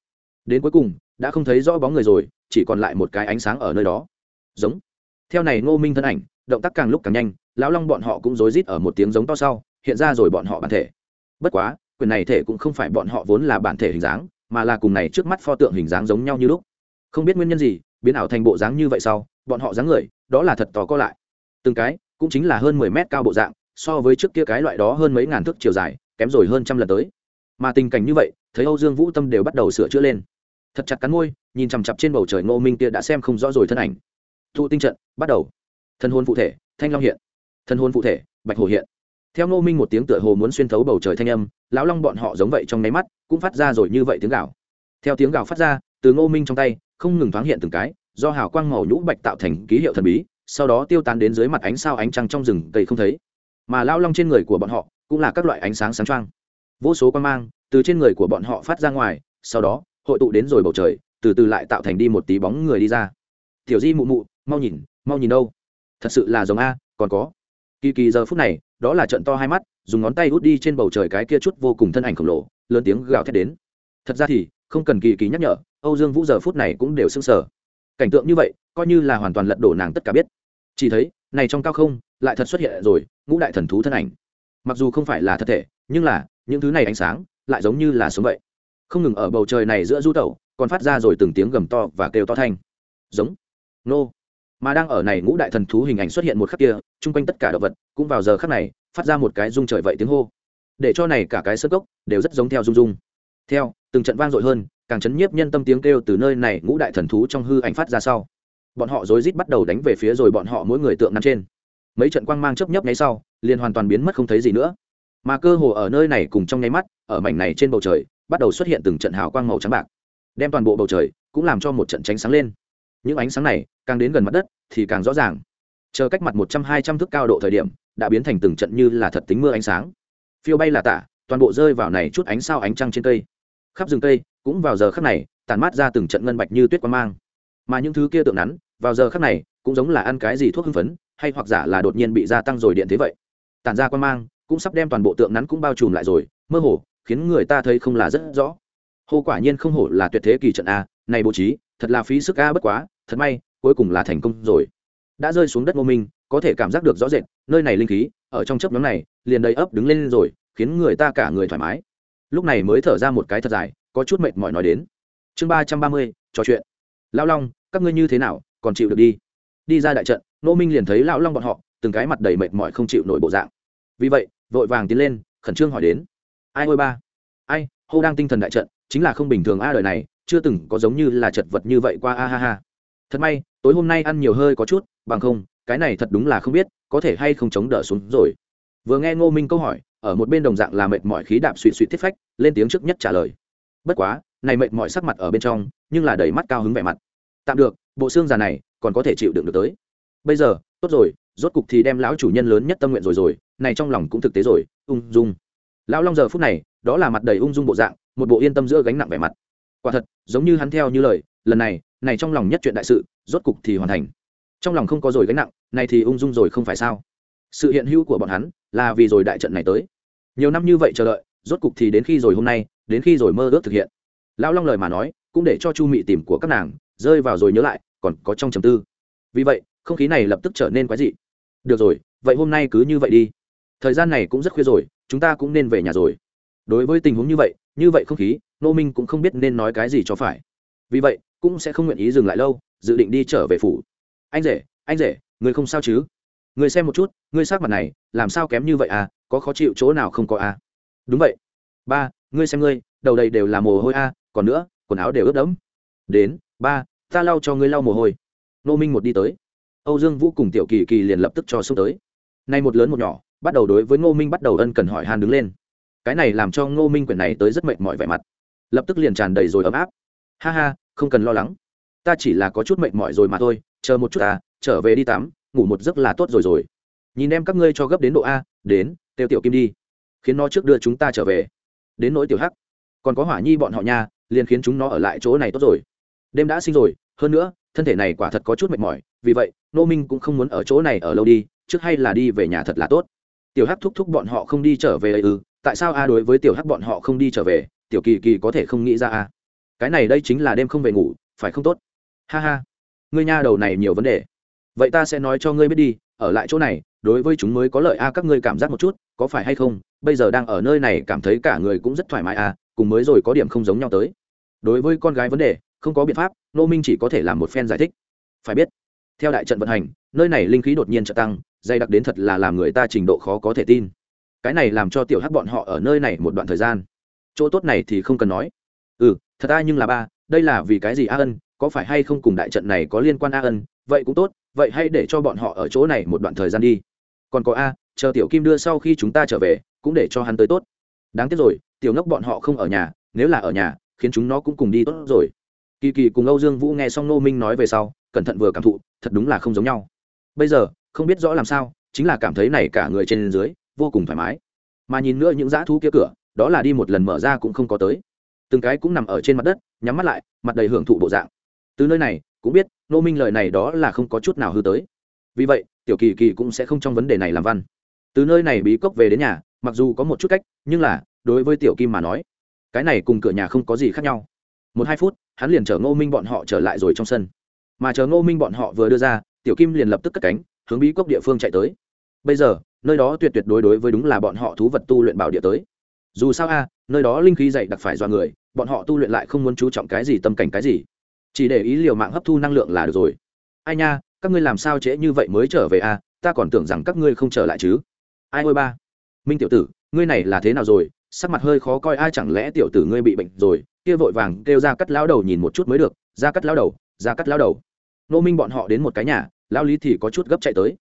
Đến cuối cùng, đã không thấy rõ bóng người rồi, chỉ còn lại một cái ánh sáng ở nơi đó. Giống. Theo này Ngô minh thân ảnh, động tác càng lúc càng nhanh, lão long bọn họ cũng rối rít ở một tiếng giống to sau, hiện ra rồi bọn họ bản thể. Bất quá, quyền này thể cũng không phải bọn họ vốn là bản thể hình dáng mà là cùng này trước mắt pho tượng hình dáng giống nhau như lúc. Không biết nguyên nhân gì, biến ảo thành bộ dáng như vậy sau, bọn họ dáng người, đó là thật to co lại. Từng cái, cũng chính là hơn mười mét cao bộ dạng, so với trước kia cái loại đó hơn mấy ngàn thước chiều dài, kém rồi hơn trăm lần tới. Mà tình cảnh như vậy, thấy âu dương vũ tâm đều bắt đầu sửa chữa lên. Thật chặt cắn môi, nhìn chằm chặp trên bầu trời ngô minh kia đã xem không rõ rồi thân ảnh. Thụ tinh trận, bắt đầu. Thân hôn phụ thể, thanh long hiện. Thân hôn phụ thể, bạch hồ hiện. Theo ngô minh một tiếng tựa hồ muốn xuyên thấu bầu trời thanh âm lão long bọn họ giống vậy trong nháy mắt, cũng phát ra rồi như vậy tiếng gào. Theo tiếng gào phát ra, từ ngô minh trong tay, không ngừng thoáng hiện từng cái, do hào quang màu nhũ bạch tạo thành ký hiệu thần bí, sau đó tiêu tán đến dưới mặt ánh sao ánh trăng trong rừng cây không thấy. Mà lao long trên người của bọn họ, cũng là các loại ánh sáng sáng trăng vô số quan mang từ trên người của bọn họ phát ra ngoài, sau đó, hội tụ đến rồi bầu trời, từ từ lại tạo thành đi một tí bóng người đi ra. Tiểu di mụ mụ, mau nhìn mau nhìn đâu. Thật sự là giống a, còn có kỳ kỳ giờ phút này, đó là trận to hai mắt, dùng ngón tay út đi trên bầu trời cái kia chút vô cùng thân ảnh khổng lồ, lớn tiếng gào thét đến. Thật ra thì, không cần kỳ kỳ nhắc nhở, âu dương vũ giờ phút này cũng đều sưng sờ. Cảnh tượng như vậy, coi như là hoàn toàn lật đổ nàng tất cả biết. Chỉ thấy, này trong cao không, lại thật xuất hiện rồi, ngũ đại thần thú thân ảnh. Mặc dù không phải là thật thể, nhưng là, những thứ này ánh sáng, lại giống như là sống vậy. Không ngừng ở bầu trời này giữa du tẩu, còn phát ra rồi từng tiếng gầm to và kêu to thanh. Giống. Nô mà đang ở này ngũ đại thần thú hình ảnh xuất hiện một khắc kia, chung quanh tất cả động vật cũng vào giờ khắc này phát ra một cái rung trời vậy tiếng hô. Để cho này cả cái sơ cốc đều rất giống theo rung rung. Theo, từng trận vang dội hơn, càng chấn nhiếp nhân tâm tiếng kêu từ nơi này ngũ đại thần thú trong hư ảnh phát ra sau. Bọn họ rối rít bắt đầu đánh về phía rồi bọn họ mỗi người tượng nằm trên. Mấy trận quang mang chớp nhấp nháy sau, liền hoàn toàn biến mất không thấy gì nữa. Mà cơ hồ ở nơi này cùng trong nháy mắt, ở mảnh này trên bầu trời, bắt đầu xuất hiện từng trận hào quang màu trắng bạc, đem toàn bộ bầu trời cũng làm cho một trận tránh sáng lên những ánh sáng này càng đến gần mặt đất thì càng rõ ràng. Chờ cách mặt một trăm hai trăm thước cao độ thời điểm, đã biến thành từng trận như là thật tính mưa ánh sáng. Phiêu bay là tả toàn bộ rơi vào này chút ánh sao ánh trăng trên cây. Khắp rừng cây, cũng vào giờ khắc này tàn mát ra từng trận ngân bạch như tuyết quang mang. Mà những thứ kia tượng nắn, vào giờ khắc này, cũng giống là ăn cái gì thuốc hưng phấn, hay hoặc giả là đột nhiên bị gia tăng rồi điện thế vậy. Tàn ra quang mang, cũng sắp đem toàn bộ tượng nắn cũng bao trùm lại rồi, mơ hồ, khiến người ta thấy không là rất rõ. Hô quả nhiên không hổ là tuyệt thế kỳ trận a, này bố trí thật là phí sức a, bất quá, thật may, cuối cùng là thành công rồi. Đã rơi xuống đất ngô minh, có thể cảm giác được rõ rệt, nơi này linh khí, ở trong chấp nhóm này, liền đầy ấp đứng lên rồi, khiến người ta cả người thoải mái. Lúc này mới thở ra một cái thật dài, có chút mệt mỏi nói đến. Chương ba trăm ba mươi, trò chuyện. Lão long, các ngươi như thế nào, còn chịu được đi? Đi ra đại trận nô minh liền thấy lão long bọn họ, từng cái mặt đầy mệt mỏi không chịu nổi bộ dạng. Vì vậy, vội vàng tiến lên, khẩn trương hỏi đến. Ai ôi ba? Ai, hô đang tinh thần đại trận, chính là không bình thường a đời này chưa từng có giống như là chật vật như vậy qua, a ha ha. Thật may, tối hôm nay ăn nhiều hơi có chút, bằng không, cái này thật đúng là không biết, có thể hay không chống đỡ xuống rồi. Vừa nghe ngô minh câu hỏi, ở một bên đồng dạng là mệt mỏi khí đạp suy suy thiết phách, lên tiếng trước nhất trả lời. Bất quá, này mệt mỏi sắc mặt ở bên trong, nhưng là đầy mắt cao hứng vẻ mặt. Tạm được, bộ xương già này, còn có thể chịu đựng được tới. Bây giờ, tốt rồi, rốt cục thì đem lão chủ nhân lớn nhất tâm nguyện rồi rồi, này trong lòng cũng thực tế rồi, ung dung. Lão long giờ phút này, đó là mặt đầy ung dung bộ dạng, một bộ yên tâm giữa gánh nặng vẻ mặt quả thật, giống như hắn theo như lời, lần này này trong lòng nhất chuyện đại sự, rốt cục thì hoàn thành. Trong lòng không có rồi gánh nặng, này thì ung dung rồi không phải sao? Sự hiện hữu của bọn hắn là vì rồi đại trận này tới. Nhiều năm như vậy chờ đợi, rốt cục thì đến khi rồi hôm nay, đến khi rồi mơ ước thực hiện. Lão long lời mà nói, cũng để cho chu mị tìm của các nàng, rơi vào rồi nhớ lại, còn có trong trầm tư. Vì vậy, không khí này lập tức trở nên quái dị. Được rồi, vậy hôm nay cứ như vậy đi. Thời gian này cũng rất khuya rồi, chúng ta cũng nên về nhà rồi. Đối với tình huống như vậy như vậy không khí nô minh cũng không biết nên nói cái gì cho phải. Vì vậy, cũng sẽ không nguyện ý dừng lại lâu, dự định đi trở về phủ. Anh rể anh rể, người không sao chứ? Người xem một chút người sát mặt này, làm sao kém như vậy à? Có khó chịu chỗ nào không có à? Đúng vậy. Ba, ngươi xem ngươi, đầu đầy đều là mồ hôi à còn nữa, quần áo đều ướt đẫm. Đến, ba, ta lau cho ngươi lau mồ hôi. Nô minh một đi tới. Âu dương vũ cùng tiểu kỳ kỳ liền lập tức cho xông tới. Nay một lớn một nhỏ, bắt đầu đối với ngô minh bắt đầu ân cần hỏi han đứng lên. Cái này làm cho ngô minh quyển này tới rất mệt mỏi vẻ mặt lập tức liền tràn đầy rồi ấm áp. Ha ha, không cần lo lắng. Ta chỉ là có chút mệt mỏi rồi mà thôi, chờ một chút à trở về đi tắm, ngủ một giấc là tốt rồi rồi. Nhìn em các ngươi cho gấp đến độ a, đến tiêu tiểu kim đi. Khiến nó trước đưa chúng ta trở về. Đến nỗi tiểu hắc. Còn có hỏa nhi bọn họ nha, liền khiến chúng nó ở lại chỗ này tốt rồi. Đêm đã sinh rồi, hơn nữa, thân thể này quả thật có chút mệt mỏi, vì vậy, nô minh cũng không muốn ở chỗ này ở lâu đi, trước hay là đi về nhà thật là tốt. Tiểu hắc thúc thúc bọn họ không đi trở về ư tại sao a đối với tiểu hắc bọn họ không đi trở về? Tiểu kỳ kỳ có thể không nghĩ ra à? cái này đây chính là đêm không về ngủ, phải không tốt? Ha ha. Ngươi nha đầu này nhiều vấn đề. Vậy ta sẽ nói cho ngươi biết đi, ở lại chỗ này, đối với chúng mới có lợi a, các ngươi cảm giác một chút, có phải hay không? Bây giờ đang ở nơi này, cảm thấy cả người cũng rất thoải mái à? cùng mới rồi có điểm không giống nhau tới. Đối với con gái vấn đề, không có biện pháp nô minh chỉ có thể làm một phen giải thích. Phải biết, theo đại trận vận hành, nơi này linh khí đột nhiên trợ tăng, dày đặc đến thật là làm người ta trình độ khó có thể tin. Cái này làm cho tiểu hắc bọn họ ở nơi này một đoạn thời gian chỗ tốt này thì không cần nói. Ừ thật a nhưng là ba, đây là vì cái gì a ân, có phải hay không cùng đại trận này có liên quan a ân? Vậy cũng tốt, vậy hay để cho bọn họ ở chỗ này một đoạn thời gian đi. Còn có a, chờ tiểu kim đưa sau khi chúng ta trở về, cũng để cho hắn tới tốt. Đáng tiếc rồi, tiểu ngốc bọn họ không ở nhà, nếu là ở nhà, khiến chúng nó cũng cùng đi tốt rồi. Kỳ kỳ cùng âu dương vũ nghe xong nô minh nói về sau, cẩn thận vừa cảm thụ, thật đúng là không giống nhau. Bây giờ, không biết rõ làm sao, chính là cảm thấy này cả người trên dưới, vô cùng thoải mái. Mà nhìn nữa những dã thú kia cửa đó là đi một lần mở ra cũng không có tới. Từng cái cũng nằm ở trên mặt đất, nhắm mắt lại, mặt đầy hưởng thụ bộ dạng. Từ nơi này, cũng biết, nô minh lời này đó là không có chút nào hư tới. Vì vậy, tiểu kỳ kỳ cũng sẽ không trong vấn đề này làm văn. Từ nơi này bí cốc về đến nhà, mặc dù có một chút cách, nhưng là, đối với tiểu kim mà nói, cái này cùng cửa nhà không có gì khác nhau. Một hai phút, hắn liền chở ngô minh bọn họ trở lại rồi trong sân. Mà chờ ngô minh bọn họ vừa đưa ra, tiểu kim liền lập tức cất cánh, hướng bí cốc địa phương chạy tới. Bây giờ, nơi đó tuyệt tuyệt đối đối với đúng là bọn họ thú vật tu luyện bảo địa tới dù sao a, nơi đó linh khí dày đặc phải do người, bọn họ tu luyện lại không muốn chú trọng cái gì, tâm cảnh cái gì. Chỉ để ý liều mạng hấp thu năng lượng là được rồi. Ai nha, các ngươi làm sao trễ như vậy mới trở về a? Ta còn tưởng rằng các ngươi không trở lại chứ. Ai ôi ba. Minh tiểu tử, ngươi này là thế nào rồi? Sắc mặt hơi khó coi, ai chẳng lẽ tiểu tử ngươi bị bệnh rồi? Kia vội vàng kêu ra cắt lão đầu nhìn một chút mới được. Ra cắt lão đầu, ra cắt lão đầu. Nô minh bọn họ đến một cái nhà, lão lý thì có chút gấp chạy tới.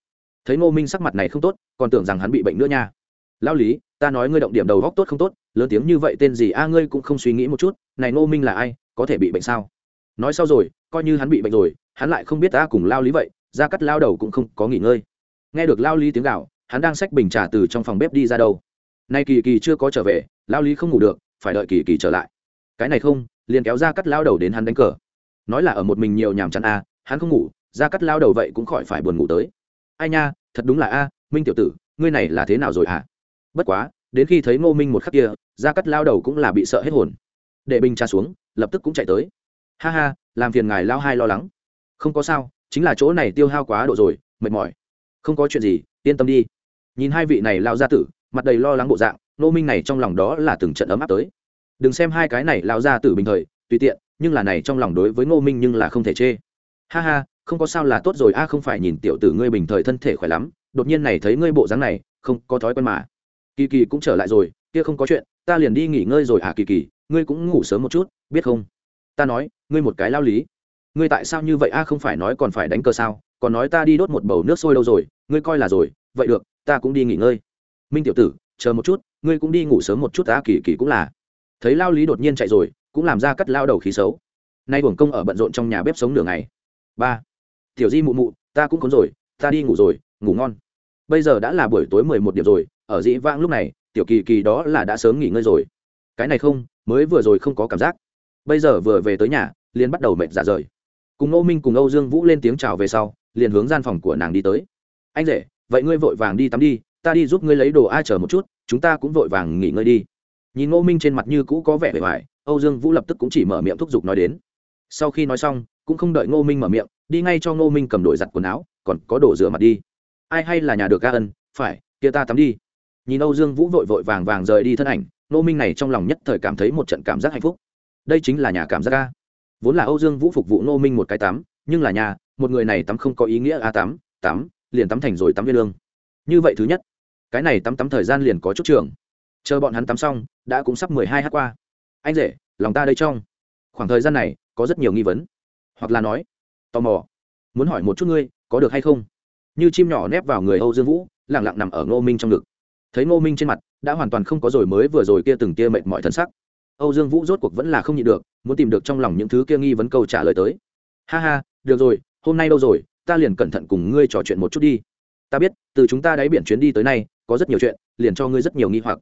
Thấy nô minh sắc mặt này không tốt, còn tưởng rằng hắn bị bệnh nữa nha lão lý, ta nói ngươi động điểm đầu góc tốt không tốt, lớn tiếng như vậy tên gì a, ngươi cũng không suy nghĩ một chút, này Ngô minh là ai, có thể bị bệnh sao? Nói sau rồi, coi như hắn bị bệnh rồi, hắn lại không biết ta cùng lao lý vậy, ra cắt lao đầu cũng không có nghỉ ngơi. Nghe được lao lý tiếng gạo hắn đang xách bình trà từ trong phòng bếp đi ra đâu. Nay kỳ kỳ chưa có trở về lao lý không ngủ được, phải đợi kỳ kỳ trở lại. Cái này không, liền kéo ra cắt lao đầu đến hắn đánh cờ. Nói là ở một mình nhiều nhàm chán a, hắn không ngủ, ra cắt lao đầu vậy cũng khỏi phải buồn ngủ tới. Ai nha, thật đúng là a, minh tiểu tử, ngươi này là thế nào rồi hả? Bất quá, đến khi thấy ngô minh một khắc kia ra cắt lao đầu cũng là bị sợ hết hồn. Để bình trà xuống, lập tức cũng chạy tới. Ha ha, làm phiền ngài lao hai lo lắng. Không có sao, chính là chỗ này tiêu hao quá độ rồi, mệt mỏi. Không có chuyện gì, yên tâm đi. Nhìn hai vị này lao ra tử, mặt đầy lo lắng bộ dạng nô minh này trong lòng đó là từng trận ấm áp tới. Đừng xem hai cái này lao ra tử bình thời, tùy tiện, nhưng là này trong lòng đối với ngô minh nhưng là không thể chê. Ha ha, không có sao là tốt rồi, a, không phải nhìn tiểu tử ngươi bình thời thân thể khỏe lắm, đột nhiên này thấy ngươi bộ dáng này, không có thói quen mà kỳ kỳ cũng trở lại rồi, kia không có chuyện, ta liền đi nghỉ ngơi rồi à kỳ kỳ, ngươi cũng ngủ sớm một chút, biết không? Ta nói, ngươi một cái lao lý. Ngươi tại sao như vậy a không phải nói còn phải đánh cờ sao? Còn nói ta đi đốt một bầu nước sôi đâu rồi, ngươi coi là rồi, vậy được, ta cũng đi nghỉ ngơi. Minh tiểu tử, chờ một chút, ngươi cũng đi ngủ sớm một chút ta kỳ kỳ cũng là. Thấy lao lý đột nhiên chạy rồi, cũng làm ra cắt lao đầu khí xấu. Nay buồng công ở bận rộn trong nhà bếp sống nửa ngày. Ba. Tiểu di mụ mụ, ta cũng có rồi, ta đi ngủ rồi, ngủ ngon. Bây giờ đã là buổi tối mười một điểm rồi ở dĩ vãng lúc này, tiểu kỳ kỳ đó là đã sớm nghỉ ngơi rồi. Cái này không, mới vừa rồi không có cảm giác. Bây giờ vừa về tới nhà, liền bắt đầu mệt giả rời. Cùng âu minh cùng âu dương vũ lên tiếng chào về sau, liền hướng gian phòng của nàng đi tới. Anh rể, vậy ngươi vội vàng đi tắm đi, ta đi giúp ngươi lấy đồ ai chờ một chút, chúng ta cũng vội vàng nghỉ ngơi đi. Nhìn ngô minh trên mặt như cũ có vẻ bề ngoài, âu dương vũ lập tức cũng chỉ mở miệng thúc giục nói đến. Sau khi nói xong, cũng không đợi ngô minh mở miệng, đi ngay cho ngô minh cầm đổi giặt quần áo, còn có đồ rửa mặt đi. Ai hay là nhà được ca ân, phải, kia ta tắm đi nhìn âu dương vũ vội vội vàng vàng rời đi thân ảnh Nô minh này trong lòng nhất thời cảm thấy một trận cảm giác hạnh phúc. Đây chính là nhà cảm giác ca vốn là âu dương vũ phục vụ Nô minh một cái tắm, nhưng là nhà, một người này tắm không có ý nghĩa a tắm tắm, liền tắm thành rồi tắm viên lương. Như vậy thứ nhất, cái này tắm tắm thời gian liền có chút trường. Chờ bọn hắn tắm xong, đã cũng sắp mười hai h qua. Anh rể, lòng ta đây trong. Khoảng thời gian này, có rất nhiều nghi vấn. Hoặc là nói, tò mò, muốn hỏi một chút ngươi, có được hay không? Như chim nhỏ nép vào người âu dương vũ lẳng lặng nằm ở ngô minh trong ngực thấy ngô minh trên mặt, đã hoàn toàn không có rồi mới vừa rồi kia từng kia mệt mỏi thân sắc. Âu dương vũ rốt cuộc vẫn là không nhịn được, muốn tìm được trong lòng những thứ kia nghi vấn câu trả lời tới. Ha ha, được rồi, hôm nay đâu rồi, ta liền cẩn thận cùng ngươi trò chuyện một chút đi. Ta biết, từ chúng ta đáy biển chuyến đi tới nay, có rất nhiều chuyện, liền cho ngươi rất nhiều nghi hoặc.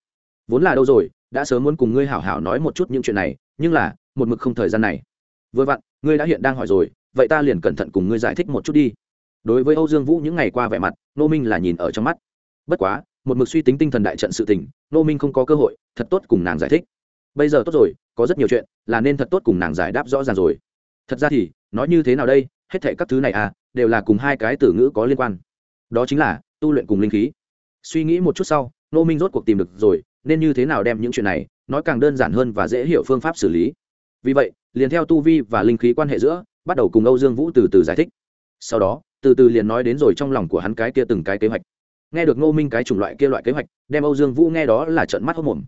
Vốn là đâu rồi, đã sớm muốn cùng ngươi hảo hảo nói một chút những chuyện này, nhưng là, một mực không thời gian này. Vừa vặn, ngươi đã hiện đang hỏi rồi, vậy ta liền cẩn thận cùng ngươi giải thích một chút đi. Đối với âu dương vũ những ngày qua vẻ mặt nô minh là nhìn ở trong mắt. Bất quá một mực suy tính tinh thần đại trận sự tình nô minh không có cơ hội, thật tốt cùng nàng giải thích. Bây giờ tốt rồi, có rất nhiều chuyện, là nên thật tốt cùng nàng giải đáp rõ ràng rồi. Thật ra thì, nói như thế nào đây, hết thệ các thứ này à đều là cùng hai cái từ ngữ có liên quan. Đó chính là, tu luyện cùng linh khí. Suy nghĩ một chút sau nô minh rốt cuộc tìm được rồi, nên như thế nào đem những chuyện này, nói càng đơn giản hơn và dễ hiểu phương pháp xử lý. Vì vậy, liền theo tu vi và linh khí quan hệ giữa, bắt đầu cùng âu dương vũ từ từ giải thích. Sau đó, từ từ liền nói đến rồi trong lòng của hắn cái kia từng cái kế hoạch nghe được ngô minh cái chủng loại kia loại kế hoạch, đem âu dương vũ nghe đó là trận mắt hốc mồm.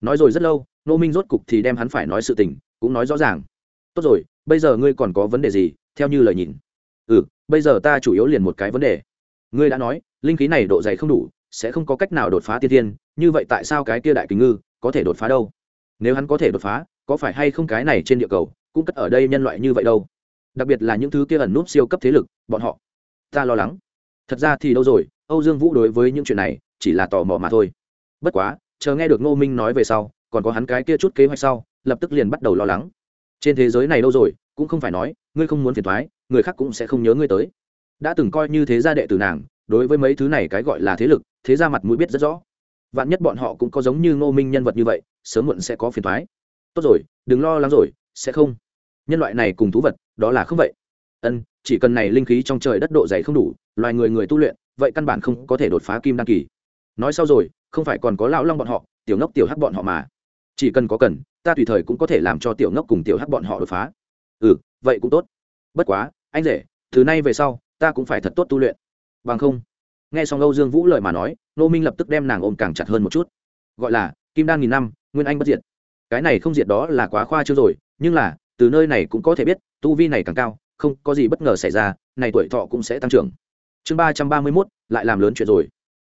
Nói rồi rất lâu, ngô minh rốt cục thì đem hắn phải nói sự tình, cũng nói rõ ràng. Tốt rồi, bây giờ ngươi còn có vấn đề gì, theo như lời nhìn. Ừ bây giờ ta chủ yếu liền một cái vấn đề. Ngươi đã nói, linh khí này độ dày không đủ, sẽ không có cách nào đột phá tiên thiên, như vậy tại sao cái kia đại kính ngư có thể đột phá đâu? Nếu hắn có thể đột phá, có phải hay không cái này trên địa cầu cũng cất ở đây nhân loại như vậy đâu? Đặc biệt là những thứ kia ẩn núp siêu cấp thế lực, bọn họ. Ta lo lắng. Thật ra thì đâu rồi âu dương vũ đối với những chuyện này chỉ là tò mò mà thôi. Bất quá, chờ nghe được ngô minh nói về sau, còn có hắn cái kia chút kế hoạch sau, lập tức liền bắt đầu lo lắng. Trên thế giới này đâu rồi, cũng không phải nói, ngươi không muốn phiền thoái người khác cũng sẽ không nhớ ngươi tới. Đã từng coi như thế gia đệ tử nàng, đối với mấy thứ này cái gọi là thế lực, thế ra mặt mũi biết rất rõ. Vạn nhất bọn họ cũng có giống như ngô minh nhân vật như vậy, sớm muộn sẽ có phiền thoái tốt rồi, đừng lo lắng rồi, sẽ không. Nhân loại này cùng thú vật, đó là không vậy. Ân, chỉ cần này linh khí trong trời đất độ dày không đủ, loài người người tu luyện vậy căn bản không có thể đột phá kim đăng kỳ. Nói sau rồi, không phải còn có lão long bọn họ, tiểu ngốc tiểu hắc bọn họ mà. Chỉ cần có cần, ta tùy thời cũng có thể làm cho tiểu ngốc cùng tiểu hắc bọn họ đột phá. Ừ vậy cũng tốt. Bất quá, anh rể, từ nay về sau, ta cũng phải thật tốt tu luyện. Bằng không, nghe xong âu dương vũ lời mà nói nô minh lập tức đem nàng ôm càng chặt hơn một chút. Gọi là, kim đan nghìn năm, nguyên anh bất diệt. Cái này không diệt đó là quá khoa chưa rồi, nhưng là, từ nơi này cũng có thể biết, tu vi này càng cao, không có gì bất ngờ xảy ra, này tuổi thọ cũng sẽ tăng trưởng chương ba trăm ba mươi mốt lại làm lớn chuyện rồi.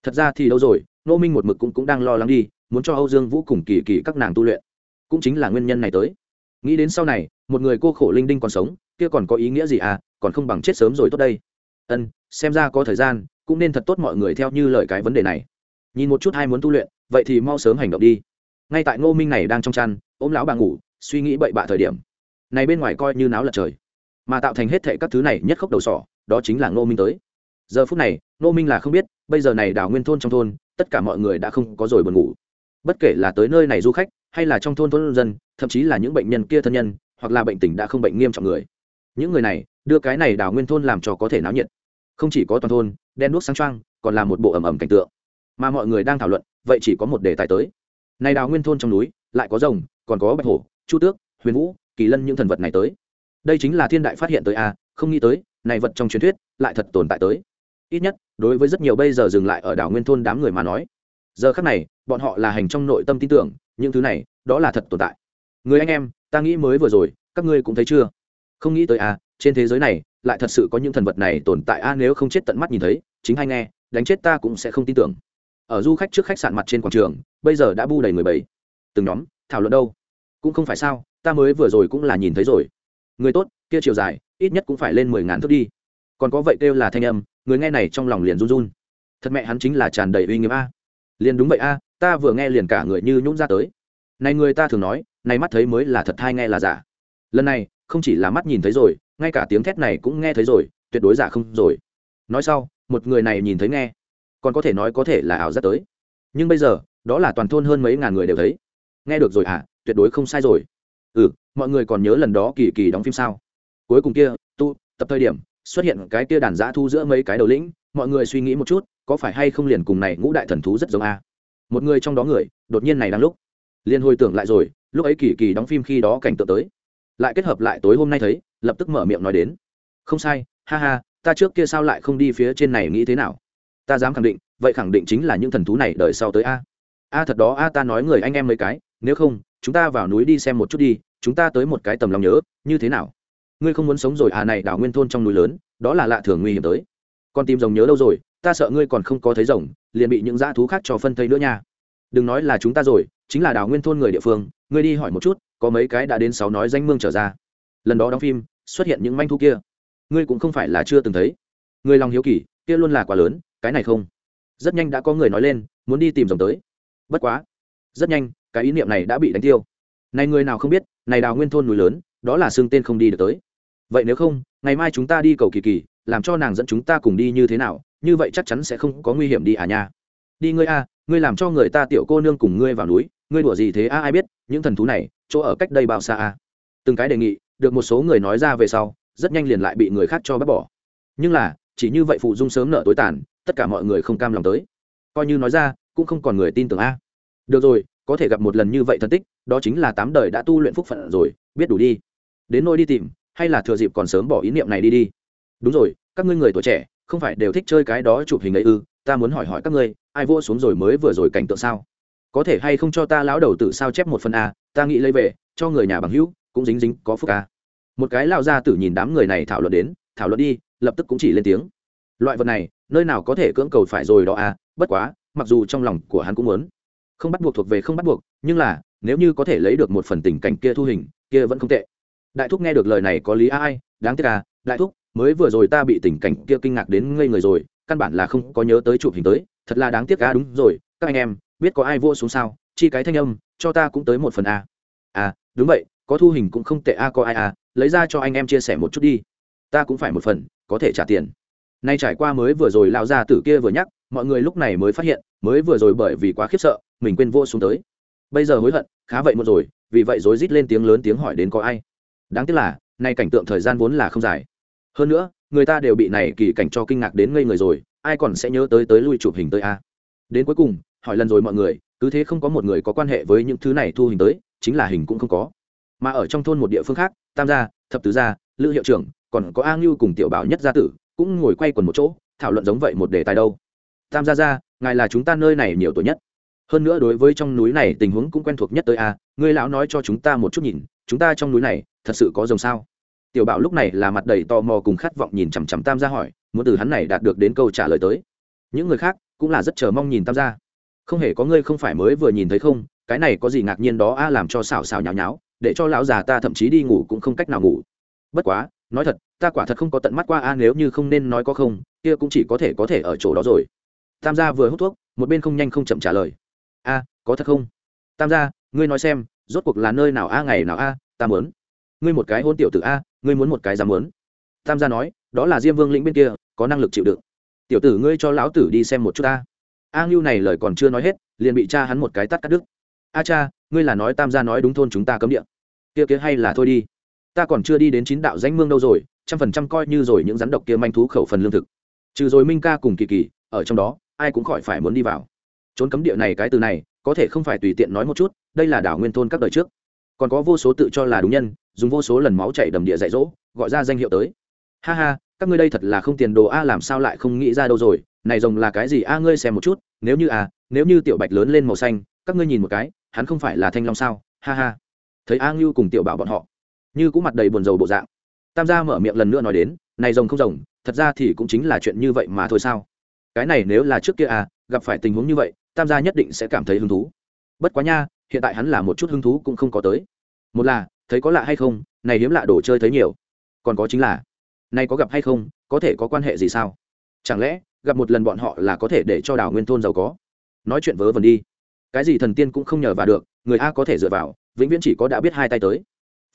Thật ra thì đâu rồi nô minh một mực cũng, cũng đang lo lắng đi muốn cho âu dương vũ cùng kỳ kỳ các nàng tu luyện. Cũng chính là nguyên nhân này tới. Nghĩ đến sau này một người cô khổ linh đinh còn sống kia còn có ý nghĩa gì à còn không bằng chết sớm rồi tốt đây. Ân xem ra có thời gian cũng nên thật tốt mọi người theo như lời cái vấn đề này. Nhìn một chút hai muốn tu luyện vậy thì mau sớm hành động đi. Ngay tại ngô minh này đang trong chăn ôm lão bà ngủ suy nghĩ bậy bạ thời điểm. Này bên ngoài coi như náo lật trời. Mà tạo thành hết thệ các thứ này nhất khốc đầu sỏ đó chính là ngô minh tới giờ phút này nô minh là không biết, bây giờ này đào nguyên thôn trong thôn, tất cả mọi người đã không có rồi buồn ngủ. Bất kể là tới nơi này du khách, hay là trong thôn thôn dân, thậm chí là những bệnh nhân kia thân nhân, hoặc là bệnh tình đã không bệnh nghiêm trọng người. Những người này, đưa cái này đào nguyên thôn làm cho có thể náo nhiệt. Không chỉ có toàn thôn, đen đuốc sáng trăng còn là một bộ ẩm ẩm cảnh tượng. Mà mọi người đang thảo luận, vậy chỉ có một đề tài tới. Này đào nguyên thôn trong núi, lại có rồng, còn có bạch hổ, chu tước, huyền vũ, kỳ lân những thần vật này tới. Đây chính là thiên đại phát hiện tới a, không nghĩ tới, này vật trong truyền thuyết lại thật tồn tại tới ít nhất, đối với rất nhiều bây giờ dừng lại ở đảo nguyên thôn đám người mà nói, giờ khác này, bọn họ là hành trong nội tâm tin tưởng, những thứ này, đó là thật tồn tại. Người anh em, ta nghĩ mới vừa rồi, các ngươi cũng thấy chưa? Không nghĩ tới à trên thế giới này, lại thật sự có những thần vật này tồn tại a nếu không chết tận mắt nhìn thấy, chính hay nghe, đánh chết ta cũng sẽ không tin tưởng. Ở du khách trước khách sạn mặt trên quảng trường, bây giờ đã bu đầy người bảy từng nhóm, thảo luận đâu? Cũng không phải sao, ta mới vừa rồi cũng là nhìn thấy rồi. Người tốt, kia chiều dài, ít nhất cũng phải lên mười ngàn thước đi. Còn có vậy kêu là thanh âm người nghe này trong lòng liền run run. Thật mẹ hắn chính là tràn đầy uy nghiêm a. Liền đúng vậy a, ta vừa nghe liền cả người như nhũng ra tới. Này người ta thường nói, này mắt thấy mới là thật hay nghe là giả. Lần này, không chỉ là mắt nhìn thấy rồi, ngay cả tiếng thét này cũng nghe thấy rồi, tuyệt đối giả không rồi. Nói sau, một người này nhìn thấy nghe, còn có thể nói có thể là ảo giác tới. Nhưng bây giờ, đó là toàn thôn hơn mấy ngàn người đều thấy. Nghe được rồi à tuyệt đối không sai rồi. Ừ mọi người còn nhớ lần đó kỳ kỳ đóng phim sao? Cuối cùng kia, tu, tập thời điểm xuất hiện cái kia đàn giã thu giữa mấy cái đầu lĩnh, mọi người suy nghĩ một chút, có phải hay không liền cùng này ngũ đại thần thú rất giống a? Một người trong đó người, đột nhiên này đang lúc. Liền hồi tưởng lại rồi, lúc ấy kỳ kỳ đóng phim khi đó cảnh tượng tới. Lại kết hợp lại tối hôm nay thấy, lập tức mở miệng nói đến. Không sai, ha ha, ta trước kia sao lại không đi phía trên này nghĩ thế nào? Ta dám khẳng định, vậy khẳng định chính là những thần thú này đợi sau tới a. A thật đó, a ta nói người anh em mấy cái, nếu không, chúng ta vào núi đi xem một chút đi, chúng ta tới một cái tầm lòng nhớ, như thế nào? Ngươi không muốn sống rồi à này đảo nguyên thôn trong núi lớn, đó là lạ thường nguy hiểm tới. Con tìm rồng nhớ đâu rồi, ta sợ ngươi còn không có thấy rồng, liền bị những dã thú khác cho phân thây nữa nha. Đừng nói là chúng ta rồi, chính là đảo nguyên thôn người địa phương, ngươi đi hỏi một chút, có mấy cái đã đến sáu nói danh mương trở ra. Lần đó đóng phim, xuất hiện những manh thu kia. Ngươi cũng không phải là chưa từng thấy. Người lòng hiếu kỳ, kia luôn là quá lớn, cái này không? Rất nhanh đã có người nói lên, muốn đi tìm rồng tới. Bất quá. Rất nhanh, cái ý niệm này đã bị đánh tiêu. Này người nào không biết, này đào nguyên thôn núi lớn, đó là xương tên không đi được tới vậy nếu không, ngày mai chúng ta đi cầu kỳ kỳ, làm cho nàng dẫn chúng ta cùng đi như thế nào, như vậy chắc chắn sẽ không có nguy hiểm đi à nha. Đi ngươi a ngươi làm cho người ta tiểu cô nương cùng ngươi vào núi, ngươi đùa gì thế a ai biết, những thần thú này, chỗ ở cách đây bao xa a từng cái đề nghị, được một số người nói ra về sau, rất nhanh liền lại bị người khác cho bác bỏ. Nhưng là, chỉ như vậy phụ dung sớm nợ tối tàn, tất cả mọi người không cam lòng tới. Coi như nói ra, cũng không còn người tin tưởng a. Được rồi, có thể gặp một lần như vậy thân tích, đó chính là tám đời đã tu luyện phúc phận rồi, biết đủ đi. Đến nôi đi tìm hay là thừa dịp còn sớm bỏ ý niệm này đi đi. Đúng rồi, các ngươi người tuổi trẻ, không phải đều thích chơi cái đó chụp hình ấy ư? Ta muốn hỏi hỏi các ngươi, ai vô xuống rồi mới vừa rồi cảnh tượng sao? Có thể hay không cho ta lão đầu tự sao chép một phần a, ta nghĩ lấy về, cho người nhà bằng hữu, cũng dính dính, có phúc a. Một cái lao ra tử nhìn đám người này thảo luận đến, thảo luận đi, lập tức cũng chỉ lên tiếng. Loại vật này, nơi nào có thể cưỡng cầu phải rồi đó a, bất quá, mặc dù trong lòng của hắn cũng muốn. Không bắt buộc thuộc về không bắt buộc, nhưng là, nếu như có thể lấy được một phần tình cảnh kia thu hình, kia vẫn không tệ đại thúc nghe được lời này có lý ai, đáng tiếc à đại thúc, mới vừa rồi ta bị tình cảnh kia kinh ngạc đến ngây người rồi, căn bản là không có nhớ tới chụp hình tới, thật là đáng tiếc à đúng rồi, các anh em, biết có ai vô xuống sao, chi cái thanh âm, cho ta cũng tới một phần a à đúng vậy, có thu hình cũng không tệ a có ai à lấy ra cho anh em chia sẻ một chút đi. Ta cũng phải một phần, có thể trả tiền. Nay trải qua mới vừa rồi lao ra tử kia vừa nhắc, mọi người lúc này mới phát hiện, mới vừa rồi bởi vì quá khiếp sợ, mình quên vô xuống tới. Bây giờ hối hận, khá vậy một rồi, vì vậy rối rít lên tiếng lớn tiếng hỏi đến có ai đáng tiếc là, nay cảnh tượng thời gian vốn là không dài. Hơn nữa, người ta đều bị này kỳ cảnh cho kinh ngạc đến ngây người rồi, ai còn sẽ nhớ tới tới lui chụp hình tới a? Đến cuối cùng, hỏi lần rồi mọi người, cứ thế không có một người có quan hệ với những thứ này thu hình tới, chính là hình cũng không có. Mà ở trong thôn một địa phương khác, tam gia, thập tứ gia, lữ hiệu trưởng, còn có a ngưu cùng tiểu bảo nhất gia tử, cũng ngồi quay quần một chỗ, thảo luận giống vậy một đề tài đâu. Tam gia gia, ngài là chúng ta nơi này nhiều tuổi nhất. Hơn nữa đối với trong núi này tình huống cũng quen thuộc nhất tới a ngươi lão nói cho chúng ta một chút nhìn chúng ta trong núi này thật sự có rồng sao? Tiểu bảo lúc này là mặt đầy tò mò cùng khát vọng nhìn chằm chằm tam gia hỏi, muốn từ hắn này đạt được đến câu trả lời tới. Những người khác cũng là rất chờ mong nhìn tam gia. Không hề có ngươi không phải mới vừa nhìn thấy không, cái này có gì ngạc nhiên đó a, làm cho xào xào nháo nháo, để cho lão già ta thậm chí đi ngủ cũng không cách nào ngủ. Bất quá, nói thật, ta quả thật không có tận mắt qua a, nếu như không nên nói có không, kia cũng chỉ có thể có thể ở chỗ đó rồi. Tam gia vừa hút thuốc, một bên không nhanh không chậm trả lời. A, có thật không? Tam gia, ngươi nói xem rốt cuộc là nơi nào a, ngày nào a, ta muốn. Ngươi một cái hôn tiểu tử a, ngươi muốn một cái dám muốn. Tam gia nói, đó là diêm vương lĩnh bên kia, có năng lực chịu đựng. Tiểu tử ngươi cho lão tử đi xem một chút ta a ngưu này lời còn chưa nói hết, liền bị cha hắn một cái tắt cắt đứt. A cha, ngươi là nói tam gia nói đúng thôn chúng ta cấm địa. Kia kia hay là thôi đi. Ta còn chưa đi đến chín đạo danh mương đâu rồi, trăm phần trăm coi như rồi những rắn độc kia manh thú khẩu phần lương thực. Trừ rồi minh ca cùng kỳ kỳ, ở trong đó, ai cũng khỏi phải muốn đi vào. Trốn cấm địa này cái từ này, có thể không phải tùy tiện nói một chút đây là đảo nguyên thôn các đời trước. Còn có vô số tự cho là đúng nhân, dùng vô số lần máu chảy đầm địa dạy dỗ, gọi ra danh hiệu tới. Ha ha, các ngươi đây thật là không tiền đồ a, làm sao lại không nghĩ ra đâu rồi? Này rồng là cái gì a, ngươi xem một chút, nếu như a nếu như tiểu bạch lớn lên màu xanh, các ngươi nhìn một cái, hắn không phải là thanh long sao? Ha ha. Thấy a ngưu cùng tiểu bảo bọn họ, như cũng mặt đầy buồn rầu bộ dạng. Tam gia mở miệng lần nữa nói đến, này rồng không rồng, thật ra thì cũng chính là chuyện như vậy mà thôi sao? Cái này nếu là trước kia à gặp phải tình huống như vậy, tam gia nhất định sẽ cảm thấy hứng thú. Bất quá nha hiện tại hắn là một chút hứng thú cũng không có tới. Một là, thấy có lạ hay không, này hiếm lạ đồ chơi thấy nhiều. Còn có chính là nay có gặp hay không, có thể có quan hệ gì sao? Chẳng lẽ, gặp một lần bọn họ là có thể để cho đào nguyên thôn giàu có? Nói chuyện vớ vẩn đi. Cái gì thần tiên cũng không nhờ vào được, người a có thể dựa vào, vĩnh viễn chỉ có đã biết hai tay tới.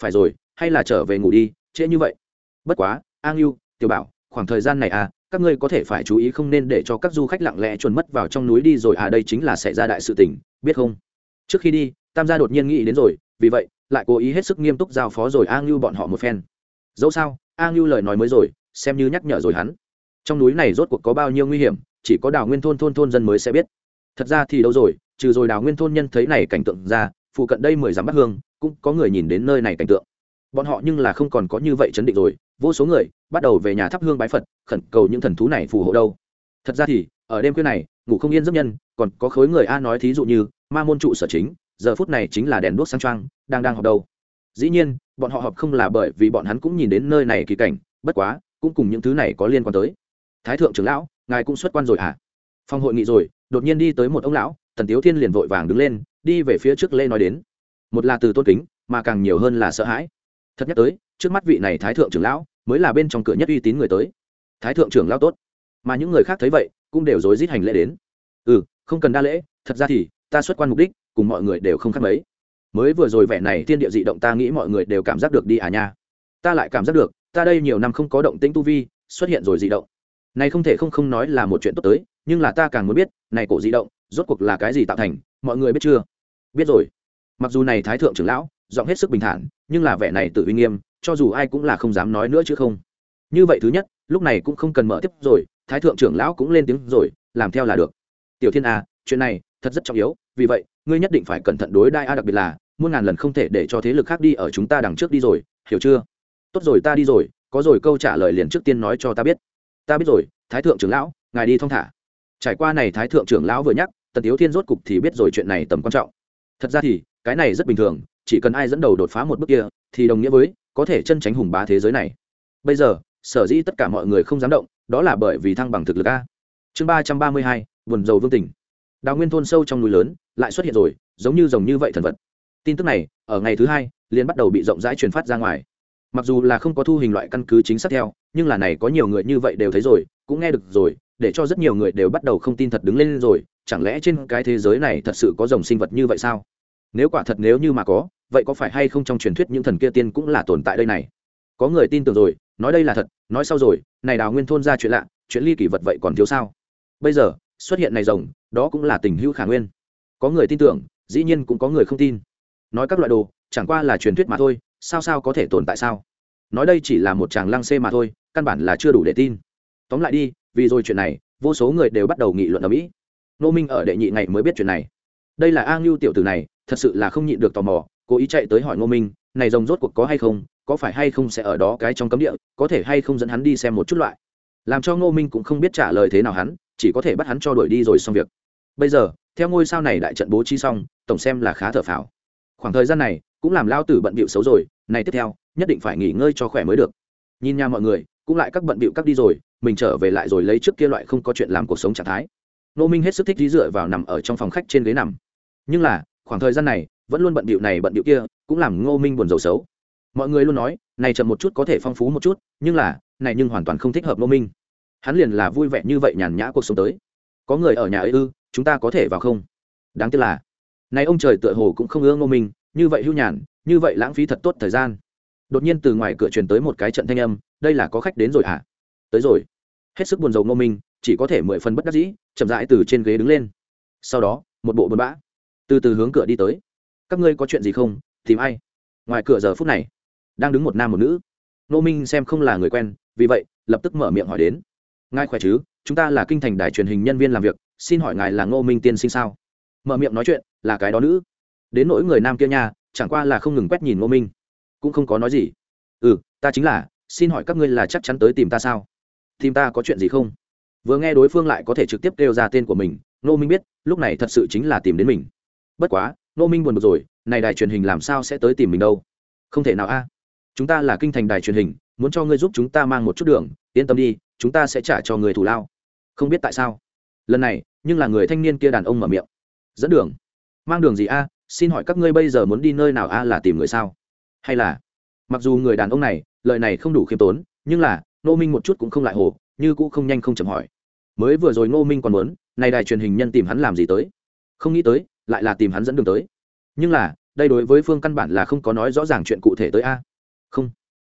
Phải rồi, hay là trở về ngủ đi, trễ như vậy. Bất quá, an yêu tiểu bảo, khoảng thời gian này à các ngươi có thể phải chú ý không nên để cho các du khách lặng lẽ chuồn mất vào trong núi đi rồi à đây chính là xảy ra đại sự tình, biết không? Trước khi đi, tam gia đột nhiên nghĩ đến rồi, vì vậy, lại cố ý hết sức nghiêm túc giao phó rồi a ngưu bọn họ một phen. Dẫu sao, a ngưu lời nói mới rồi, xem như nhắc nhở rồi hắn. Trong núi này rốt cuộc có bao nhiêu nguy hiểm, chỉ có đào nguyên thôn thôn thôn dân mới sẽ biết. Thật ra thì đâu rồi, trừ rồi đào nguyên thôn nhân thấy này cảnh tượng ra, phụ cận đây mười dặm bắc hương, cũng có người nhìn đến nơi này cảnh tượng. Bọn họ nhưng là không còn có như vậy chấn định rồi, vô số người bắt đầu về nhà thắp hương bái phật, khẩn cầu những thần thú này phù hộ đâu. Thật ra thì, ở đêm khuya này, ngủ không yên giấc nhân, còn có khối người a nói thí dụ như ma môn trụ sở chính, giờ phút này chính là đèn đuốc sang trang đang đang họp đâu dĩ nhiên, bọn họ họp không là bởi vì bọn hắn cũng nhìn đến nơi này kỳ cảnh, bất quá, cũng cùng những thứ này có liên quan tới. Thái thượng trưởng lão, ngài cũng xuất quan rồi à phòng hội nghị rồi, đột nhiên đi tới một ông lão, tần tiếu thiên liền vội vàng đứng lên, đi về phía trước lê nói đến. Một là từ tôn kính, mà càng nhiều hơn là sợ hãi. Thật nhất tới, trước mắt vị này thái thượng trưởng lão, mới là bên trong cửa nhất uy tín người tới. Thái thượng trưởng lão tốt. Mà những người khác thấy vậy, cũng đều rối rít hành lễ đến. Ừ không cần đa lễ, thật ra thì ta xuất quan mục đích cùng mọi người đều không khác mấy. Mới vừa rồi vẻ này thiên địa dị động ta nghĩ mọi người đều cảm giác được đi à nha. Ta lại cảm giác được ta đây nhiều năm không có động tĩnh tu vi xuất hiện rồi dị động. Này không thể không không nói là một chuyện tốt tới nhưng là ta càng muốn biết này cổ dị động rốt cuộc là cái gì tạo thành mọi người biết chưa? Biết rồi. Mặc dù này thái thượng trưởng lão giọng hết sức bình thản nhưng là vẻ này tự uy nghiêm cho dù ai cũng là không dám nói nữa chứ không. Như vậy thứ nhất lúc này cũng không cần mở tiếp rồi thái thượng trưởng lão cũng lên tiếng rồi làm theo là được. Tiểu thiên a à, chuyện này thật rất trọng yếu, vì vậy, ngươi nhất định phải cẩn thận đối đai a đặc biệt là, muôn ngàn lần không thể để cho thế lực khác đi ở chúng ta đằng trước đi rồi, hiểu chưa? Tốt rồi, ta đi rồi, có rồi, câu trả lời liền trước tiên nói cho ta biết. Ta biết rồi, thái thượng trưởng lão, ngài đi thong thả. Trải qua này thái thượng trưởng lão vừa nhắc, tần tiếu thiên rốt cục thì biết rồi chuyện này tầm quan trọng. Thật ra thì, cái này rất bình thường, chỉ cần ai dẫn đầu đột phá một bước kia, thì đồng nghĩa với, có thể chân tránh hùng bá thế giới này. Bây giờ, sở dĩ tất cả mọi người không dám động, đó là bởi vì thăng bằng thực lực a. Chương ba trăm ba mươi hai, buồn dầu vương tỉnh đào nguyên thôn sâu trong núi lớn, lại xuất hiện rồi, giống như rồng như vậy thần vật. Tin tức này, ở ngày thứ hai, liền bắt đầu bị rộng rãi truyền phát ra ngoài. Mặc dù là không có thu hình loại căn cứ chính xác theo, nhưng là này có nhiều người như vậy đều thấy rồi, cũng nghe được rồi, để cho rất nhiều người đều bắt đầu không tin thật đứng lên rồi, chẳng lẽ trên cái thế giới này thật sự có dòng sinh vật như vậy sao? Nếu quả thật nếu như mà có, vậy có phải hay không trong truyền thuyết những thần kia tiên cũng là tồn tại đây này? Có người tin tưởng rồi, nói đây là thật, nói sau rồi, này đào nguyên thôn ra chuyện lạ, chuyện ly kỳ vật vậy còn thiếu sao? Bây giờ xuất hiện này rồng, đó cũng là tình hữu khả nguyên. Có người tin tưởng, dĩ nhiên cũng có người không tin. Nói các loại đồ, chẳng qua là truyền thuyết mà thôi, sao sao có thể tồn tại sao? Nói đây chỉ là một chàng lăng xê mà thôi, căn bản là chưa đủ để tin. Tóm lại đi, vì rồi chuyện này, vô số người đều bắt đầu nghị luận ở mỹ. Nô minh ở đệ nhị ngày mới biết chuyện này. Đây là a ngưu tiểu tử này, thật sự là không nhịn được tò mò, cố ý chạy tới hỏi ngô minh, này rồng rốt cuộc có hay không, có phải hay không sẽ ở đó cái trong cấm địa, có thể hay không dẫn hắn đi xem một chút loại. Làm cho ngô minh cũng không biết trả lời thế nào hắn chỉ có thể bắt hắn cho đuổi đi rồi xong việc. Bây giờ, theo ngôi sao này đại trận bố trí xong, tổng xem là khá thở phào. Khoảng thời gian này, cũng làm lao tử bận bịu xấu rồi, này tiếp theo, nhất định phải nghỉ ngơi cho khỏe mới được. Nhìn nha mọi người, cũng lại các bận bịu các đi rồi, mình trở về lại rồi lấy trước kia loại không có chuyện làm cuộc sống trạng thái. Nô minh hết sức thích dí dựa vào nằm ở trong phòng khách trên ghế nằm. Nhưng là, khoảng thời gian này, vẫn luôn bận bịu này bận bịu kia, cũng làm ngô minh buồn rầu xấu. Mọi người luôn nói, này chậm một chút có thể phong phú một chút, nhưng là, này nhưng hoàn toàn không thích hợp ngô minh hắn liền là vui vẻ như vậy nhàn nhã cuộc sống tới. Có người ở nhà ấy ư, chúng ta có thể vào không? Đáng tiếc là này ông trời tựa hồ cũng không ưa ngô minh, như vậy hưu nhàn, như vậy lãng phí thật tốt thời gian. Đột nhiên từ ngoài cửa truyền tới một cái trận thanh âm, đây là có khách đến rồi hả? À? tới rồi. Hết sức buồn rầu ngô minh, chỉ có thể mười phần bất đắc dĩ, chậm rãi từ trên ghế đứng lên. Sau đó, một bộ buồn bã, từ từ hướng cửa đi tới. Các ngươi có chuyện gì không? Tìm ai? Ngoài cửa giờ phút này, đang đứng một nam một nữ. Ngô minh xem không là người quen, vì vậy, lập tức mở miệng hỏi đến ngài khỏe chứ? Chúng ta là kinh thành đài truyền hình nhân viên làm việc, xin hỏi ngài là ngô minh tiên sinh sao? Mở miệng nói chuyện, là cái đó nữ. Đến nỗi người nam kia nha, chẳng qua là không ngừng quét nhìn ngô minh. Cũng không có nói gì. Ừ ta chính là, xin hỏi các ngươi là chắc chắn tới tìm ta sao? Tìm ta có chuyện gì không? Vừa nghe đối phương lại có thể trực tiếp kêu ra tên của mình, ngô minh biết, lúc này thật sự chính là tìm đến mình. Bất quá, ngô minh buồn bực rồi, này đài truyền hình làm sao sẽ tới tìm mình đâu? Không thể nào a. Chúng ta là kinh thành đài truyền hình muốn cho ngươi giúp chúng ta mang một chút đường, yên tâm đi, chúng ta sẽ trả cho người thủ lao. Không biết tại sao. Lần này, nhưng là người thanh niên kia đàn ông mở miệng. Dẫn đường. Mang đường gì a? Xin hỏi các ngươi bây giờ muốn đi nơi nào a là tìm người sao? Hay là, mặc dù người đàn ông này, lời này không đủ khiêm tốn, nhưng là Nô minh một chút cũng không lại hồ, như cũ không nhanh không chậm hỏi. Mới vừa rồi Nô minh còn muốn nay đài truyền hình nhân tìm hắn làm gì tới? Không nghĩ tới, lại là tìm hắn dẫn đường tới. Nhưng là, đây đối với phương căn bản là không có nói rõ ràng chuyện cụ thể tới a. Không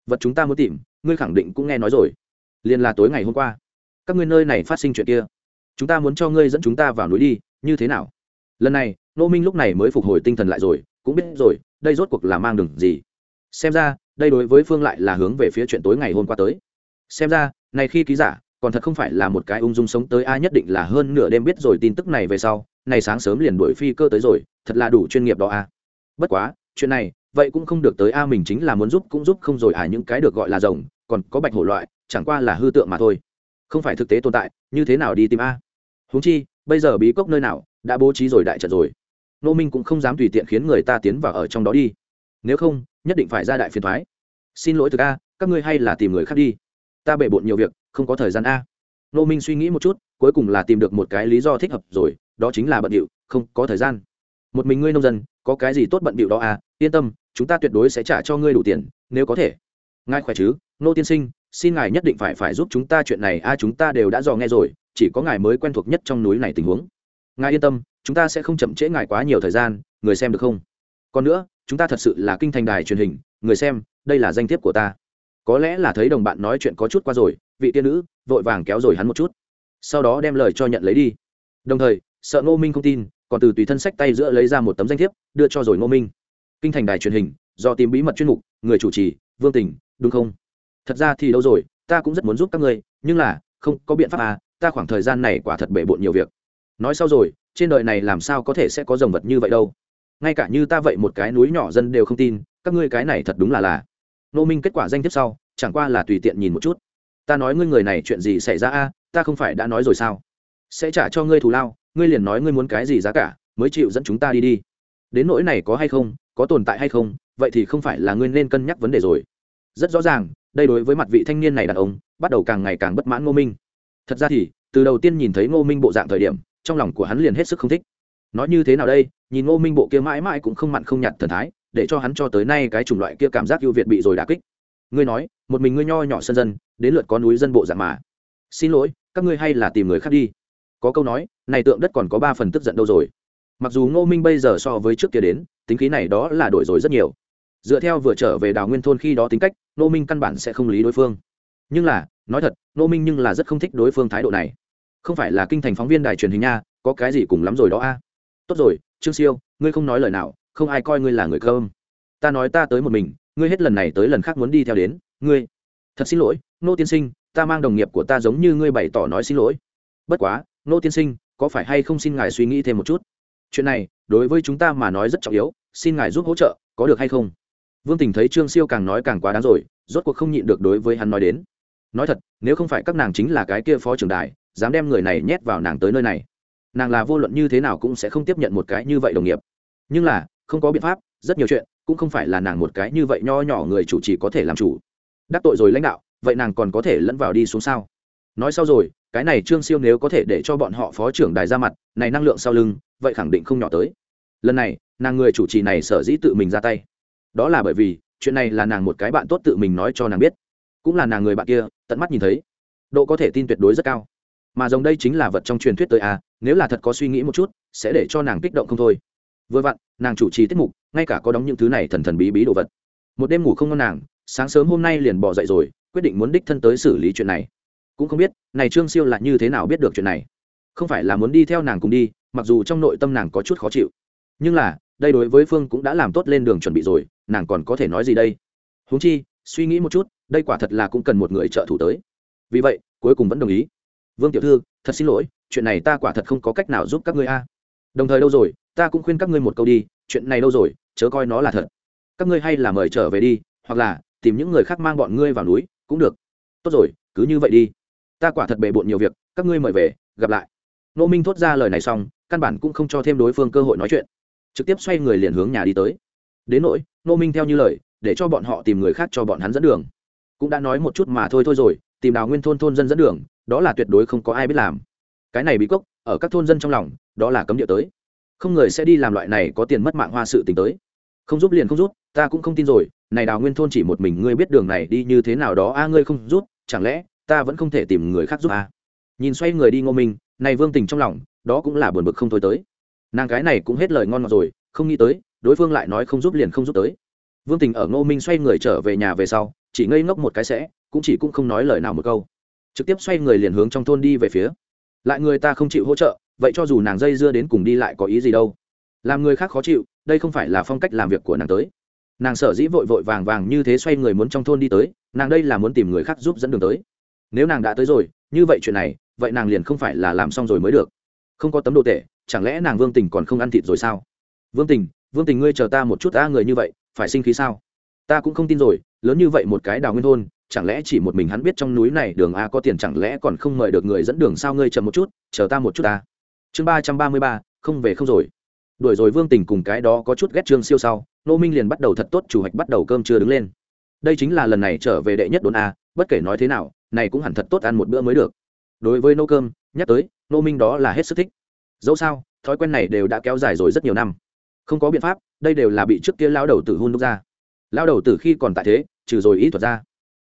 vật chúng ta muốn tìm, ngươi khẳng định cũng nghe nói rồi. Liền là tối ngày hôm qua, các ngươi nơi này phát sinh chuyện kia. Chúng ta muốn cho ngươi dẫn chúng ta vào núi đi, như thế nào? Lần này nô minh lúc này mới phục hồi tinh thần lại rồi, cũng biết rồi, đây rốt cuộc là mang đường gì. Xem ra, đây đối với phương lại là hướng về phía chuyện tối ngày hôm qua tới. Xem ra, này khi ký giả, còn thật không phải là một cái ung dung sống tới ai nhất định là hơn nửa đêm biết rồi tin tức này về sau, này sáng sớm liền đuổi phi cơ tới rồi, thật là đủ chuyên nghiệp đó a. Bất quá, chuyện này vậy cũng không được tới a, mình chính là muốn giúp cũng giúp không rồi à những cái được gọi là rồng, còn có bạch hổ loại, chẳng qua là hư tượng mà thôi. Không phải thực tế tồn tại, như thế nào đi tìm a? Huống chi, bây giờ bí cốc nơi nào, đã bố trí rồi đại trận rồi. Nô minh cũng không dám tùy tiện khiến người ta tiến vào ở trong đó đi. Nếu không, nhất định phải ra đại phiền thoái. Xin lỗi thực a, các ngươi hay là tìm người khác đi. Ta bể bộn nhiều việc, không có thời gian a. Nô minh suy nghĩ một chút, cuối cùng là tìm được một cái lý do thích hợp rồi, đó chính là bận điệu, không có thời gian. Một mình ngươi nông dân, có cái gì tốt bận điệu đó à? Yên tâm, chúng ta tuyệt đối sẽ trả cho ngươi đủ tiền, nếu có thể. Ngài khỏe chứ? Nô tiên sinh, xin ngài nhất định phải phải giúp chúng ta chuyện này. A, chúng ta đều đã dò nghe rồi, chỉ có ngài mới quen thuộc nhất trong núi này tình huống. Ngài yên tâm, chúng ta sẽ không chậm trễ ngài quá nhiều thời gian, người xem được không? Còn nữa, chúng ta thật sự là kinh thành đài truyền hình, người xem, đây là danh thiếp của ta. Có lẽ là thấy đồng bạn nói chuyện có chút qua rồi, vị tiên nữ, vội vàng kéo rồi hắn một chút. Sau đó đem lời cho nhận lấy đi. Đồng thời, sợ ngô minh không tin, còn từ tùy thân sách tay giữa lấy ra một tấm danh thiếp, đưa cho rồi ngô minh kinh thành đài truyền hình, do tìm bí mật chuyên mục, người chủ trì, vương tình, đúng không? Thật ra thì đâu rồi, ta cũng rất muốn giúp các ngươi, nhưng là, không có biện pháp à ta khoảng thời gian này quả thật bể bộn nhiều việc. Nói sau rồi, trên đời này làm sao có thể sẽ có dòng vật như vậy đâu? Ngay cả như ta vậy một cái núi nhỏ dân đều không tin, các ngươi cái này thật đúng là là. Nô minh kết quả danh tiếp sau, chẳng qua là tùy tiện nhìn một chút. Ta nói ngươi người này chuyện gì xảy ra a, ta không phải đã nói rồi sao? Sẽ trả cho ngươi thù lao, ngươi liền nói ngươi muốn cái gì giá cả, mới chịu dẫn chúng ta đi đi đến nỗi này có hay không, có tồn tại hay không, vậy thì không phải là ngươi nên cân nhắc vấn đề rồi. Rất rõ ràng, đây đối với mặt vị thanh niên này đàn ông, bắt đầu càng ngày càng bất mãn ngô minh. Thật ra thì, từ đầu tiên nhìn thấy ngô minh bộ dạng thời điểm, trong lòng của hắn liền hết sức không thích. Nói như thế nào đây, nhìn ngô minh bộ kia mãi mãi cũng không mặn không nhạt thần thái, để cho hắn cho tới nay cái chủng loại kia cảm giác ưu việt bị rồi đà kích. Ngươi nói, một mình ngươi nho nhỏ sân dân, đến lượt có núi dân bộ dạng mà. Xin lỗi, các ngươi hay là tìm người khác đi. Có câu nói, này tượng đất còn có ba phần tức giận đâu rồi mặc dù ngô minh bây giờ so với trước kia đến, tính khí này đó là đổi rồi rất nhiều. Dựa theo vừa trở về đào nguyên thôn khi đó tính cách, ngô minh căn bản sẽ không lý đối phương. Nhưng là, nói thật, ngô minh nhưng là rất không thích đối phương thái độ này. Không phải là kinh thành phóng viên đài truyền hình nha, có cái gì cùng lắm rồi đó a? Tốt rồi, trương siêu, ngươi không nói lời nào, không ai coi ngươi là người cơm. Ta nói ta tới một mình, ngươi hết lần này tới lần khác muốn đi theo đến, ngươi. Thật xin lỗi nô tiên sinh, ta mang đồng nghiệp của ta giống như ngươi bày tỏ nói xin lỗi. Bất quá nô tiên sinh, có phải hay không xin ngài suy nghĩ thêm một chút? Chuyện này, đối với chúng ta mà nói rất trọng yếu, xin ngài giúp hỗ trợ, có được hay không? Vương tình thấy trương siêu càng nói càng quá đáng rồi, rốt cuộc không nhịn được đối với hắn nói đến. Nói thật, nếu không phải các nàng chính là cái kia phó trưởng đài, dám đem người này nhét vào nàng tới nơi này. Nàng là vô luận như thế nào cũng sẽ không tiếp nhận một cái như vậy đồng nghiệp. Nhưng là, không có biện pháp, rất nhiều chuyện, cũng không phải là nàng một cái như vậy nho nhỏ người chủ trì có thể làm chủ. Đắc tội rồi lãnh đạo, vậy nàng còn có thể lẫn vào đi xuống sao? Nói sau rồi, cái này trương siêu nếu có thể để cho bọn họ phó trưởng đài ra mặt, này năng lượng sau lưng vậy khẳng định không nhỏ tới. Lần này, nàng người chủ trì này sở dĩ tự mình ra tay. Đó là bởi vì, chuyện này là nàng một cái bạn tốt tự mình nói cho nàng biết. Cũng là nàng người bạn kia, tận mắt nhìn thấy. Độ có thể tin tuyệt đối rất cao. Mà giống đây chính là vật trong truyền thuyết tới a nếu là thật có suy nghĩ một chút, sẽ để cho nàng kích động không thôi. Vừa vặn, nàng chủ trì tiết mục, ngay cả có đóng những thứ này thần thần bí bí đồ vật. Một đêm ngủ không ngon nàng, sáng sớm hôm nay liền bỏ dậy rồi, quyết định muốn đích thân tới xử lý chuyện này. Cũng không biết, này trương siêu là như thế nào biết được chuyện này không phải là muốn đi theo nàng cùng đi, mặc dù trong nội tâm nàng có chút khó chịu. Nhưng là, đây đối với phương cũng đã làm tốt lên đường chuẩn bị rồi, nàng còn có thể nói gì đây? Huống chi, suy nghĩ một chút, đây quả thật là cũng cần một người trợ thủ tới. Vì vậy, cuối cùng vẫn đồng ý. Vương tiểu thư, thật xin lỗi, chuyện này ta quả thật không có cách nào giúp các ngươi a. Đồng thời đâu rồi, ta cũng khuyên các ngươi một câu đi, chuyện này đâu rồi, chớ coi nó là thật. Các ngươi hay là mời trở về đi, hoặc là, tìm những người khác mang bọn ngươi vào núi, cũng được. Tốt rồi, cứ như vậy đi. Ta quả thật bề bộn nhiều việc, các ngươi mời về, gặp lại nô minh thốt ra lời này xong, căn bản cũng không cho thêm đối phương cơ hội nói chuyện. Trực tiếp xoay người liền hướng nhà đi tới. Đến nỗi nô minh theo như lời, để cho bọn họ tìm người khác cho bọn hắn dẫn đường. Cũng đã nói một chút mà thôi thôi rồi, tìm đào nguyên thôn thôn dân dẫn đường, đó là tuyệt đối không có ai biết làm. Cái này bí cốc, ở các thôn dân trong lòng, đó là cấm địa tới. Không người sẽ đi làm loại này có tiền mất mạng hoa sự t tới. Không giúp liền không giúp, ta cũng không tin rồi, này đào nguyên thôn chỉ một mình ngươi biết đường này đi như thế nào đó, a, ngươi không giúp, chẳng lẽ ta vẫn không thể tìm người khác giúp a? Nhìn xoay người đi ngô minh này vương tình trong lòng, đó cũng là buồn bực không thôi tới. Nàng cái này cũng hết lời ngon ngọt rồi, không nghĩ tới, đối phương lại nói không giúp liền không giúp tới. Vương tình ở ngô minh xoay người trở về nhà về sau, chỉ ngây ngốc một cái sẽ, cũng chỉ cũng không nói lời nào một câu. Trực tiếp xoay người liền hướng trong thôn đi về phía. Lại người ta không chịu hỗ trợ, vậy cho dù nàng dây dưa đến cùng đi lại có ý gì đâu. Làm người khác khó chịu, đây không phải là phong cách làm việc của nàng tới. Nàng sở dĩ vội vội vàng vàng như thế xoay người muốn trong thôn đi tới, nàng đây là muốn tìm người khác giúp dẫn đường tới. Nếu nàng đã tới rồi, như vậy chuyện này vậy nàng liền không phải là làm xong rồi mới được. Không có tấm đồ tệ chẳng lẽ nàng vương tình còn không ăn thịt rồi sao? Vương tình vương tình ngươi chờ ta một chút ta người như vậy, phải sinh khí sao? Ta cũng không tin rồi, lớn như vậy một cái đào nguyên thôn, chẳng lẽ chỉ một mình hắn biết trong núi này đường a có tiền chẳng lẽ còn không mời được người dẫn đường sao? Ngươi chờ một chút, chờ ta một chút ta. Chương ba trăm ba mươi ba, không về không rồi. Đuổi rồi vương tình cùng cái đó có chút ghét trương siêu sau, nô minh liền bắt đầu thật tốt chủ hoạch bắt đầu cơm chưa đứng lên. Đây chính là lần này trở về đệ nhất đồn a, bất kể nói thế nào, này cũng hẳn thật tốt ăn một bữa mới được đối với nấu cơm, nhắc tới nô minh đó là hết sức thích. Dẫu sao, thói quen này đều đã kéo dài rồi rất nhiều năm. Không có biện pháp, đây đều là bị trước kia lao đầu tử hun đúc ra. Lao đầu tử khi còn tại thế, trừ rồi ý thuật ra.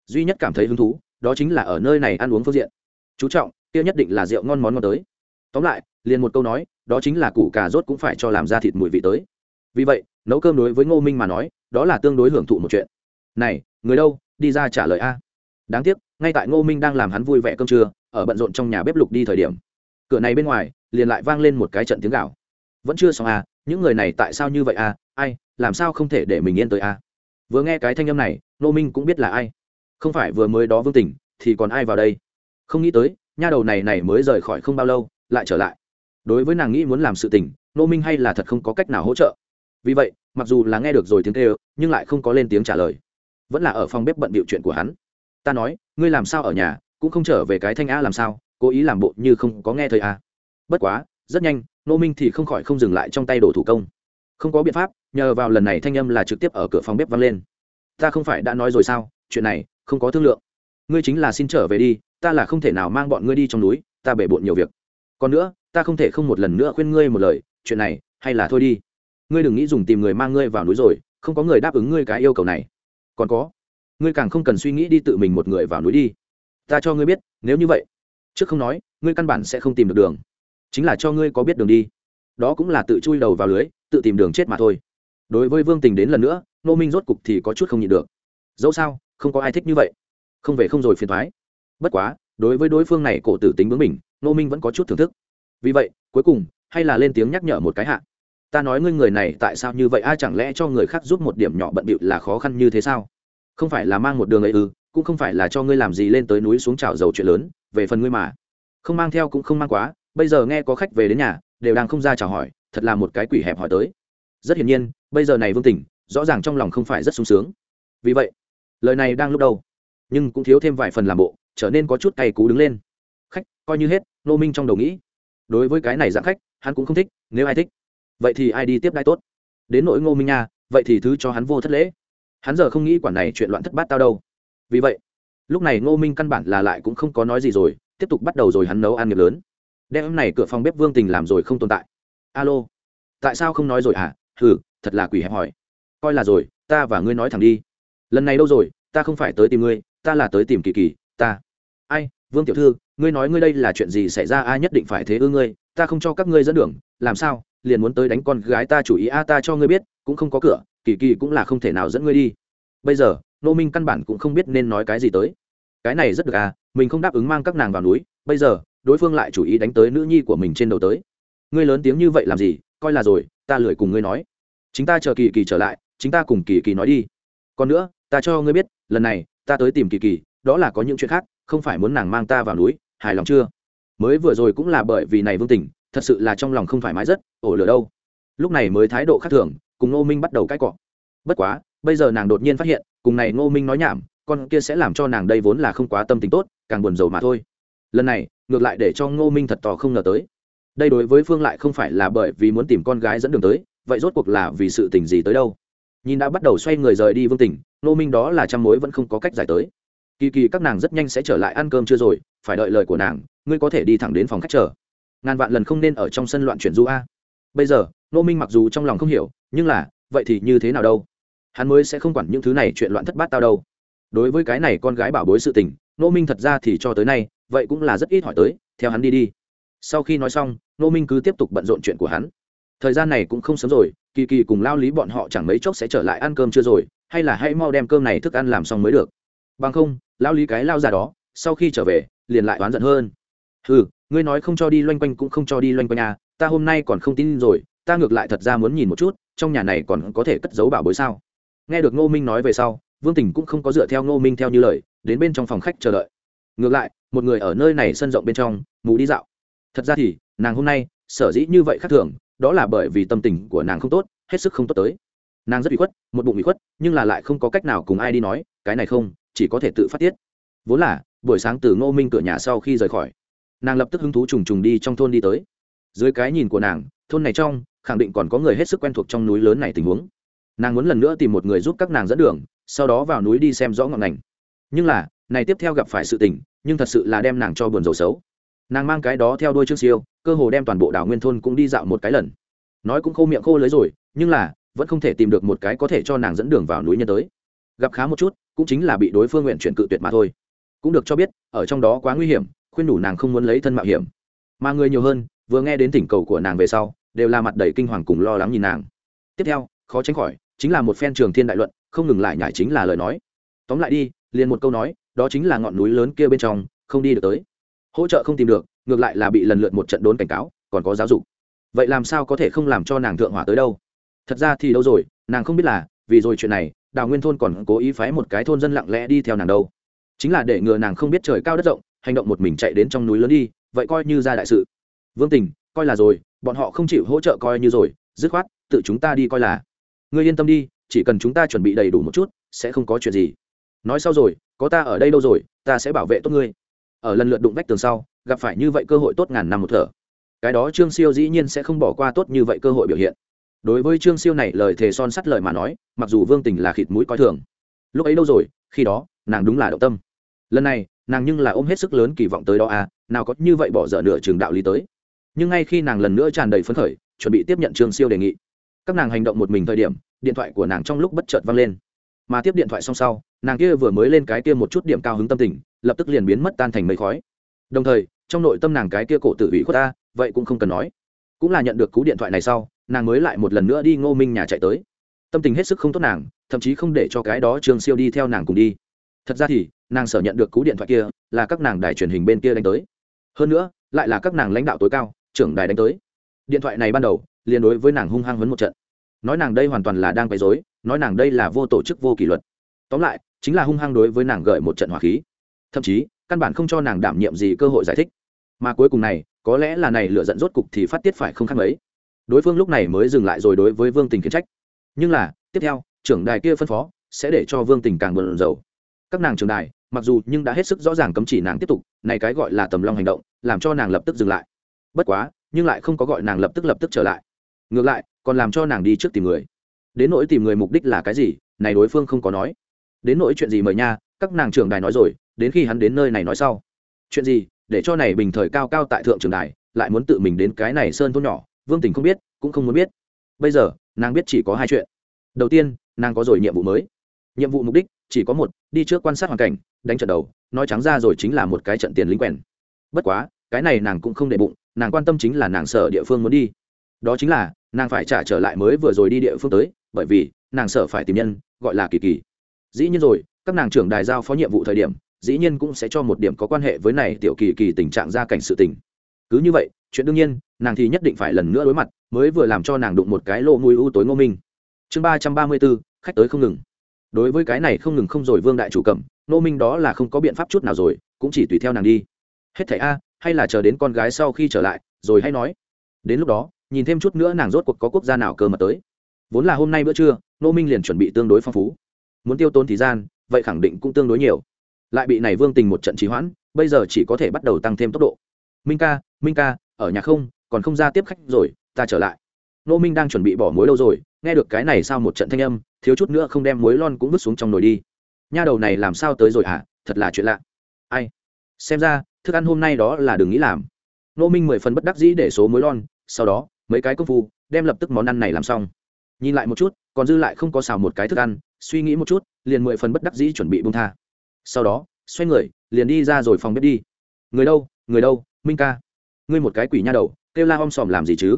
Duy nhất cảm thấy hứng thú, đó chính là ở nơi này ăn uống phương diện. Chú trọng, kia nhất định là rượu ngon món ngon tới. Tóm lại, liền một câu nói, đó chính là củ cà rốt cũng phải cho làm ra thịt mùi vị tới. Vì vậy, nấu cơm đối với ngô minh mà nói, đó là tương đối hưởng thụ một chuyện. Này, người đâu, đi ra trả lời a. Đáng tiếc, ngay tại ngô minh đang làm hắn vui vẻ cơm trưa ở bận rộn trong nhà bếp lục đi thời điểm. Cửa này bên ngoài, liền lại vang lên một cái trận tiếng gạo vẫn chưa xong à những người này tại sao như vậy à ai, làm sao không thể để mình yên tới à? Vừa nghe cái thanh âm này Nô minh cũng biết là ai. Không phải vừa mới đó vương tỉnh, thì còn ai vào đây? Không nghĩ tới, nha đầu này này mới rời khỏi không bao lâu, lại trở lại. Đối với nàng nghĩ muốn làm sự tình nô minh hay là thật không có cách nào hỗ trợ. Vì vậy, mặc dù là nghe được rồi tiếng kêu, nhưng lại không có lên tiếng trả lời. Vẫn là ở phòng bếp bận bịu chuyện của hắn. Ta nói, ngươi làm sao ở nhà? Cũng không trở về cái thanh a làm sao, cố ý làm bộ như không có nghe thấy a bất quá, rất nhanh nô minh thì không khỏi không dừng lại trong tay đổ thủ công. Không có biện pháp, nhờ vào lần này thanh âm là trực tiếp ở cửa phòng bếp vang lên. Ta không phải đã nói rồi sao, chuyện này, không có thương lượng. Ngươi chính là xin trở về đi, ta là không thể nào mang bọn ngươi đi trong núi, ta bể bộn nhiều việc. Còn nữa, ta không thể không một lần nữa khuyên ngươi một lời, chuyện này, hay là thôi đi. Ngươi đừng nghĩ dùng tìm người mang ngươi vào núi rồi, không có người đáp ứng ngươi cái yêu cầu này. Còn có, ngươi càng không cần suy nghĩ đi tự mình một người vào núi đi ta cho ngươi biết, nếu như vậy, trước không nói, ngươi căn bản sẽ không tìm được đường. Chính là cho ngươi có biết đường đi. Đó cũng là tự chui đầu vào lưới, tự tìm đường chết mà thôi. Đối với vương tình đến lần nữa nô minh rốt cục thì có chút không nhịn được. Dẫu sao, không có ai thích như vậy. Không về không rồi phiền thoái. Bất quá, đối với đối phương này cổ tử tính bướng mình nô minh vẫn có chút thưởng thức. Vì vậy, cuối cùng, hay là lên tiếng nhắc nhở một cái hạ. Ta nói ngươi người này tại sao như vậy? Ai chẳng lẽ cho người khác giúp một điểm nhỏ bận bịu là khó khăn như thế sao? Không phải là mang một đường ấy ư? Cũng không phải là cho ngươi làm gì lên tới núi xuống trào dầu chuyện lớn, về phần ngươi mà. Không mang theo cũng không mang quá, bây giờ nghe có khách về đến nhà, đều đang không ra chào hỏi, thật là một cái quỷ hẹp hỏi tới. Rất hiển nhiên, bây giờ này vương tỉnh, rõ ràng trong lòng không phải rất sung sướng. Vì vậy, lời này đang lúc đầu nhưng cũng thiếu thêm vài phần làm bộ, trở nên có chút cay cú đứng lên. Khách, coi như hết nô minh trong đầu nghĩ. Đối với cái này dạng khách, hắn cũng không thích, nếu ai thích, vậy thì ai đi tiếp đai tốt? Đến nỗi ngô minh nha, vậy thì thứ cho hắn vô thất lễ. Hắn giờ không nghĩ quản này chuyện loạn thất bát tao đâu vì vậy, lúc này ngô minh căn bản là lại cũng không có nói gì rồi, tiếp tục bắt đầu rồi hắn nấu ăn nghiệp lớn. Đem này cửa phòng bếp vương tình làm rồi không tồn tại. Alo, tại sao không nói rồi hả? À? hừ, thật là quỷ hẹp hỏi coi là rồi, ta và ngươi nói thẳng đi. Lần này đâu rồi? Ta không phải tới tìm ngươi, ta là tới tìm kỳ kỳ, ta. Ai, vương tiểu thư, ngươi nói ngươi đây là chuyện gì xảy ra? Ai nhất định phải thế ư ngươi? Ta không cho các ngươi dẫn đường, làm sao? Liền muốn tới đánh con gái ta chủ ý. A, ta cho ngươi biết, cũng không có cửa, kỳ kỳ cũng là không thể nào dẫn ngươi đi. Bây giờ nô minh căn bản cũng không biết nên nói cái gì tới. Cái này rất được à mình không đáp ứng mang các nàng vào núi, bây giờ, đối phương lại chủ ý đánh tới nữ nhi của mình trên đầu tới. Ngươi lớn tiếng như vậy làm gì, coi là rồi, ta lười cùng ngươi nói. Chính ta chờ kỳ kỳ trở lại, chính ta cùng kỳ kỳ nói đi. Còn nữa, ta cho ngươi biết, lần này, ta tới tìm kỳ kỳ, đó là có những chuyện khác, không phải muốn nàng mang ta vào núi, hài lòng chưa? Mới vừa rồi cũng là bởi vì này vương tình, thật sự là trong lòng không thoải mái rất, ổ lửa đâu. Lúc này mới thái độ khác thường, cùng Nô minh bắt đầu cãi cọ. Bất quá bây giờ nàng đột nhiên phát hiện, cùng này ngô minh nói nhảm, con kia sẽ làm cho nàng đây vốn là không quá tâm tính tốt, càng buồn rầu mà thôi. Lần này, ngược lại để cho ngô minh thật tò không ngờ tới. Đây đối với phương lại không phải là bởi vì muốn tìm con gái dẫn đường tới, vậy rốt cuộc là vì sự tình gì tới đâu? Nhìn đã bắt đầu xoay người rời đi vương tình ngô minh đó là trăm mối vẫn không có cách giải tới. Kỳ kỳ các nàng rất nhanh sẽ trở lại ăn cơm chưa rồi, phải đợi lời của nàng, ngươi có thể đi thẳng đến phòng khách chờ. Ngàn vạn lần không nên ở trong sân loạn chuyển du a. Bây giờ, ngô minh mặc dù trong lòng không hiểu, nhưng là, vậy thì như thế nào đâu? Hắn mới sẽ không quản những thứ này chuyện loạn thất bát tao đâu. Đối với cái này con gái bảo bối sự tình, ngô minh thật ra thì cho tới nay, vậy cũng là rất ít hỏi tới, theo hắn đi đi. Sau khi nói xong, ngô minh cứ tiếp tục bận rộn chuyện của hắn. Thời gian này cũng không sớm rồi, kỳ kỳ cùng lao lý bọn họ chẳng mấy chốc sẽ trở lại ăn cơm chưa rồi, hay là hãy mau đem cơm này thức ăn làm xong mới được. Bằng không, lao lý cái lao già đó, sau khi trở về, liền lại oán giận hơn. Ừ ngươi nói không cho đi loanh quanh cũng không cho đi loanh quanh à ta hôm nay còn không tin rồi, ta ngược lại thật ra muốn nhìn một chút, trong nhà này còn có thể cất giấu bảo bối sao? Nghe được ngô minh nói về sau, vương tình cũng không có dựa theo ngô minh theo như lời, đến bên trong phòng khách chờ đợi. Ngược lại, một người ở nơi này sân rộng bên trong, mù đi dạo. Thật ra thì, nàng hôm nay, sở dĩ như vậy khác thường, đó là bởi vì tâm tình của nàng không tốt, hết sức không tốt tới. Nàng rất bị khuất, một bụng bị khuất, nhưng là lại không có cách nào cùng ai đi nói, cái này không, chỉ có thể tự phát tiết. Vốn là, buổi sáng từ ngô minh cửa nhà sau khi rời khỏi, nàng lập tức hứng thú trùng trùng đi trong thôn đi tới. Dưới cái nhìn của nàng, thôn này trong, khẳng định còn có người hết sức quen thuộc trong núi lớn này tình huống nàng muốn lần nữa tìm một người giúp các nàng dẫn đường, sau đó vào núi đi xem rõ ngọn ngành. Nhưng là, này tiếp theo gặp phải sự tình, nhưng thật sự là đem nàng cho buồn rầu xấu. Nàng mang cái đó theo đôi trương siêu, cơ hồ đem toàn bộ đảo nguyên thôn cũng đi dạo một cái lần. Nói cũng khô miệng khô lưới rồi, nhưng là, vẫn không thể tìm được một cái có thể cho nàng dẫn đường vào núi nhân tới. Gặp khá một chút, cũng chính là bị đối phương nguyện chuyển cự tuyệt mà thôi. Cũng được cho biết, ở trong đó quá nguy hiểm, khuyên đủ nàng không muốn lấy thân mạo hiểm. Mà người nhiều hơn, vừa nghe đến tỉnh cầu của nàng về sau, đều là mặt đầy kinh hoàng cùng lo lắng nhìn nàng. Tiếp theo, khó tránh khỏi chính là một phen trường thiên đại luận, không ngừng lại nhải chính là lời nói. Tóm lại đi, liền một câu nói, đó chính là ngọn núi lớn kia bên trong, không đi được tới. Hỗ trợ không tìm được, ngược lại là bị lần lượt một trận đốn cảnh cáo, còn có giáo dục. Vậy làm sao có thể không làm cho nàng thượng hỏa tới đâu? Thật ra thì đâu rồi, nàng không biết là, vì rồi chuyện này, đào nguyên thôn còn cố ý phái một cái thôn dân lặng lẽ đi theo nàng đâu. Chính là để ngừa nàng không biết trời cao đất rộng, hành động một mình chạy đến trong núi lớn đi, vậy coi như ra đại sự. Vương tình, coi là rồi, bọn họ không chịu hỗ trợ coi như rồi, dứt khoát, tự chúng ta đi coi là ngươi yên tâm đi, chỉ cần chúng ta chuẩn bị đầy đủ một chút, sẽ không có chuyện gì. Nói sau rồi, có ta ở đây đâu rồi, ta sẽ bảo vệ tốt ngươi. Ở lần lượt đụng vách tường sau, gặp phải như vậy cơ hội tốt ngàn năm một thở. Cái đó trương siêu dĩ nhiên sẽ không bỏ qua tốt như vậy cơ hội biểu hiện. Đối với trương siêu này lời thề son sắt lời mà nói, mặc dù vương tình là khịt mũi coi thường, lúc ấy đâu rồi, khi đó, nàng đúng là động tâm. Lần này, nàng nhưng là ôm hết sức lớn kỳ vọng tới đó à nào có như vậy bỏ dở nửa trường đạo lý tới. Nhưng ngay khi nàng lần nữa tràn đầy phấn khởi, chuẩn bị tiếp nhận trương siêu đề nghị các nàng hành động một mình thời điểm, điện thoại của nàng trong lúc bất chợt vang lên. Mà tiếp điện thoại xong sau, nàng kia vừa mới lên cái kia một chút điểm cao hứng tâm tình, lập tức liền biến mất tan thành mây khói. Đồng thời, trong nội tâm nàng cái kia cổ tự ủy khuất ta, vậy cũng không cần nói. Cũng là nhận được cú điện thoại này sau, nàng mới lại một lần nữa đi ngô minh nhà chạy tới. Tâm tình hết sức không tốt nàng, thậm chí không để cho cái đó trương siêu đi theo nàng cùng đi. Thật ra thì, nàng sở nhận được cú điện thoại kia, là các nàng đài truyền hình bên kia đánh tới. Hơn nữa, lại là các nàng lãnh đạo tối cao, trưởng đài đánh tới. Điện thoại này ban đầu liền đối với nàng hung hăng vấn một trận. Nói nàng đây hoàn toàn là đang quấy dối nói nàng đây là vô tổ chức vô kỷ luật. Tóm lại, chính là hung hăng đối với nàng gợi một trận hỏa khí. Thậm chí, căn bản không cho nàng đảm nhiệm gì cơ hội giải thích. Mà cuối cùng này, có lẽ là này lựa giận rốt cục thì phát tiết phải không khác mấy. Đối phương lúc này mới dừng lại rồi đối với vương tình khiển trách. Nhưng là, tiếp theo, trưởng đài kia phân phó, sẽ để cho vương tình càng bận rầu. Các nàng trưởng đài, mặc dù nhưng đã hết sức rõ ràng cấm chỉ nàng tiếp tục, này cái gọi là tầm long hành động, làm cho nàng lập tức dừng lại. Bất quá, nhưng lại không có gọi nàng lập tức lập tức trở lại ngược lại, còn làm cho nàng đi trước tìm người. Đến nỗi tìm người mục đích là cái gì, này đối phương không có nói. Đến nỗi chuyện gì mời nha, các nàng trưởng đài nói rồi, đến khi hắn đến nơi này nói sau. Chuyện gì, để cho này bình thời cao cao tại thượng trưởng đài, lại muốn tự mình đến cái này sơn thôn nhỏ, vương tình không biết, cũng không muốn biết. Bây giờ, nàng biết chỉ có hai chuyện. Đầu tiên, nàng có rồi nhiệm vụ mới. Nhiệm vụ mục đích, chỉ có một, đi trước quan sát hoàn cảnh, đánh trận đầu, nói trắng ra rồi chính là một cái trận tiền lính quèn. Bất quá, cái này nàng cũng không để bụng, nàng quan tâm chính là nàng sở địa phương muốn đi. Đó chính là nàng phải trả trở lại mới vừa rồi đi địa phương tới, bởi vì nàng sợ phải tìm nhân, gọi là kỳ kỳ. Dĩ nhiên rồi, các nàng trưởng đài giao phó nhiệm vụ thời điểm, dĩ nhiên cũng sẽ cho một điểm có quan hệ với này tiểu kỳ kỳ tình trạng gia cảnh sự tình. Cứ như vậy, chuyện đương nhiên, nàng thì nhất định phải lần nữa đối mặt, mới vừa làm cho nàng đụng một cái lô mùi u tối ngô minh. Chương ba trăm ba mươi bốn, khách tới không ngừng. Đối với cái này không ngừng không rồi vương đại chủ cẩm ngô minh đó là không có biện pháp chút nào rồi, cũng chỉ tùy theo nàng đi. Hết thảy a, hay là chờ đến con gái sau khi trở lại, rồi hay nói. Đến lúc đó nhìn thêm chút nữa nàng rốt cuộc có quốc gia nào cơ mật tới. Vốn là hôm nay bữa trưa, Nô minh liền chuẩn bị tương đối phong phú. Muốn tiêu tốn thời gian, vậy khẳng định cũng tương đối nhiều. Lại bị này vương tình một trận trì hoãn, bây giờ chỉ có thể bắt đầu tăng thêm tốc độ. Minh ca minh ca, ở nhà không? Còn không ra tiếp khách rồi, ta trở lại. Nô minh đang chuẩn bị bỏ muối đâu rồi, nghe được cái này sao một trận thanh âm, thiếu chút nữa không đem muối lon cũng vứt xuống trong nồi đi. Nha đầu này làm sao tới rồi hả? Thật là chuyện lạ. Ai? Xem ra, thức ăn hôm nay đó là đừng nghĩ làm. Nô minh mười phần bất đắc dĩ để số muối lon, sau đó mấy cái công phu, đem lập tức món ăn này làm xong. Nhìn lại một chút, còn dư lại không có xào một cái thức ăn, suy nghĩ một chút, liền mười phần bất đắc dĩ chuẩn bị bông tha. Sau đó, xoay người, liền đi ra rồi phòng bếp đi. Người đâu người đâu, minh ca? Ngươi một cái quỷ nha đầu, kêu la om sòm làm gì chứ?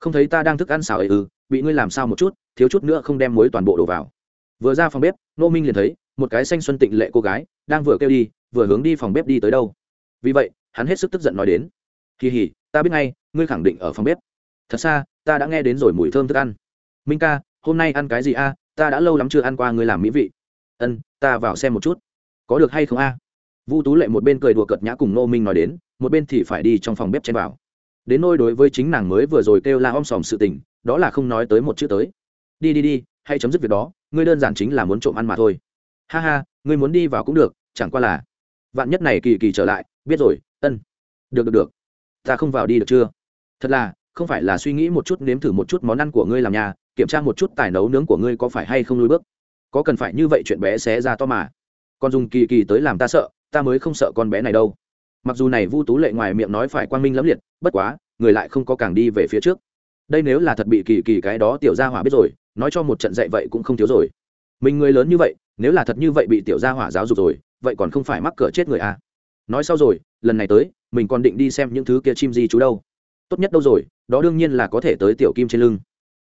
Không thấy ta đang thức ăn xào ấy ư, bị ngươi làm sao một chút, thiếu chút nữa không đem muối toàn bộ đổ vào. Vừa ra phòng bếp, nô minh liền thấy, một cái xanh xuân tịnh lệ cô gái, đang vừa kêu đi, vừa hướng đi phòng bếp đi tới đâu. Vì vậy, hắn hết sức tức giận nói đến, kỳ hỉ, ta biết ngay, ngươi khẳng định ở phòng bếp thật xa, ta đã nghe đến rồi mùi thơm thức ăn. Minh ca, hôm nay ăn cái gì a? Ta đã lâu lắm chưa ăn qua người làm mỹ vị. Ân, ta vào xem một chút. Có được hay không a? Vu tú lệ một bên cười đùa cợt nhã cùng nô minh nói đến, một bên thì phải đi trong phòng bếp chen vào. Đến nôi đối với chính nàng mới vừa rồi kêu la om sòm sự tình, đó là không nói tới một chữ tới. Đi đi đi hay chấm dứt việc đó, ngươi đơn giản chính là muốn trộm ăn mà thôi. Ha ha, ngươi muốn đi vào cũng được, chẳng qua là vạn nhất này kỳ kỳ trở lại, biết rồi, ân. Được được được. Ta không vào đi được chưa? Thật là không phải là suy nghĩ một chút nếm thử một chút món ăn của ngươi làm nhà, kiểm tra một chút tài nấu nướng của ngươi có phải hay không lùi bước. Có cần phải như vậy chuyện bé xé ra to mà. Còn dùng kỳ kỳ tới làm ta sợ, ta mới không sợ con bé này đâu. Mặc dù này vu tú lệ ngoài miệng nói phải quang minh lẫm liệt, bất quá, người lại không có càng đi về phía trước. Đây nếu là thật bị kỳ kỳ cái đó tiểu gia hỏa biết rồi, nói cho một trận dạy vậy cũng không thiếu rồi. Mình người lớn như vậy, nếu là thật như vậy bị tiểu gia hỏa giáo dục rồi, vậy còn không phải mắc cỡ chết người à? Nói sau rồi, lần này tới, mình còn định đi xem những thứ kia chim gì chú đâu tốt nhất đâu rồi, đó đương nhiên là có thể tới tiểu kim trên lưng.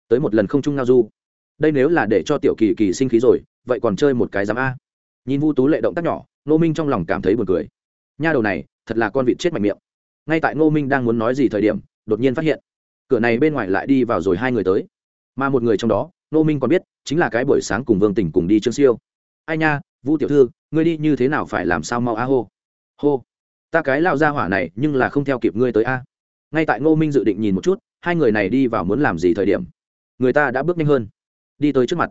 Tới một lần không chung ngao du. Đây nếu là để cho tiểu kỳ kỳ sinh khí rồi, vậy còn chơi một cái giám a. Nhìn vu tú lệ động tác nhỏ, Ngô minh trong lòng cảm thấy buồn cười. Nha đầu này, thật là con vịt chết mạnh miệng. Ngay tại ngô minh đang muốn nói gì thời điểm, đột nhiên phát hiện, cửa này bên ngoài lại đi vào rồi hai người tới. Mà một người trong đó, ngô minh còn biết, chính là cái buổi sáng cùng vương tình cùng đi trương siêu. Ai nha, vu tiểu thư, ngươi đi như thế nào phải làm sao mau a hô. Hô, ta cái lao ra hỏa này nhưng là không theo kịp ngươi tới a ngay tại ngô minh dự định nhìn một chút, hai người này đi vào muốn làm gì thời điểm. Người ta đã bước nhanh hơn. Đi tới trước mặt.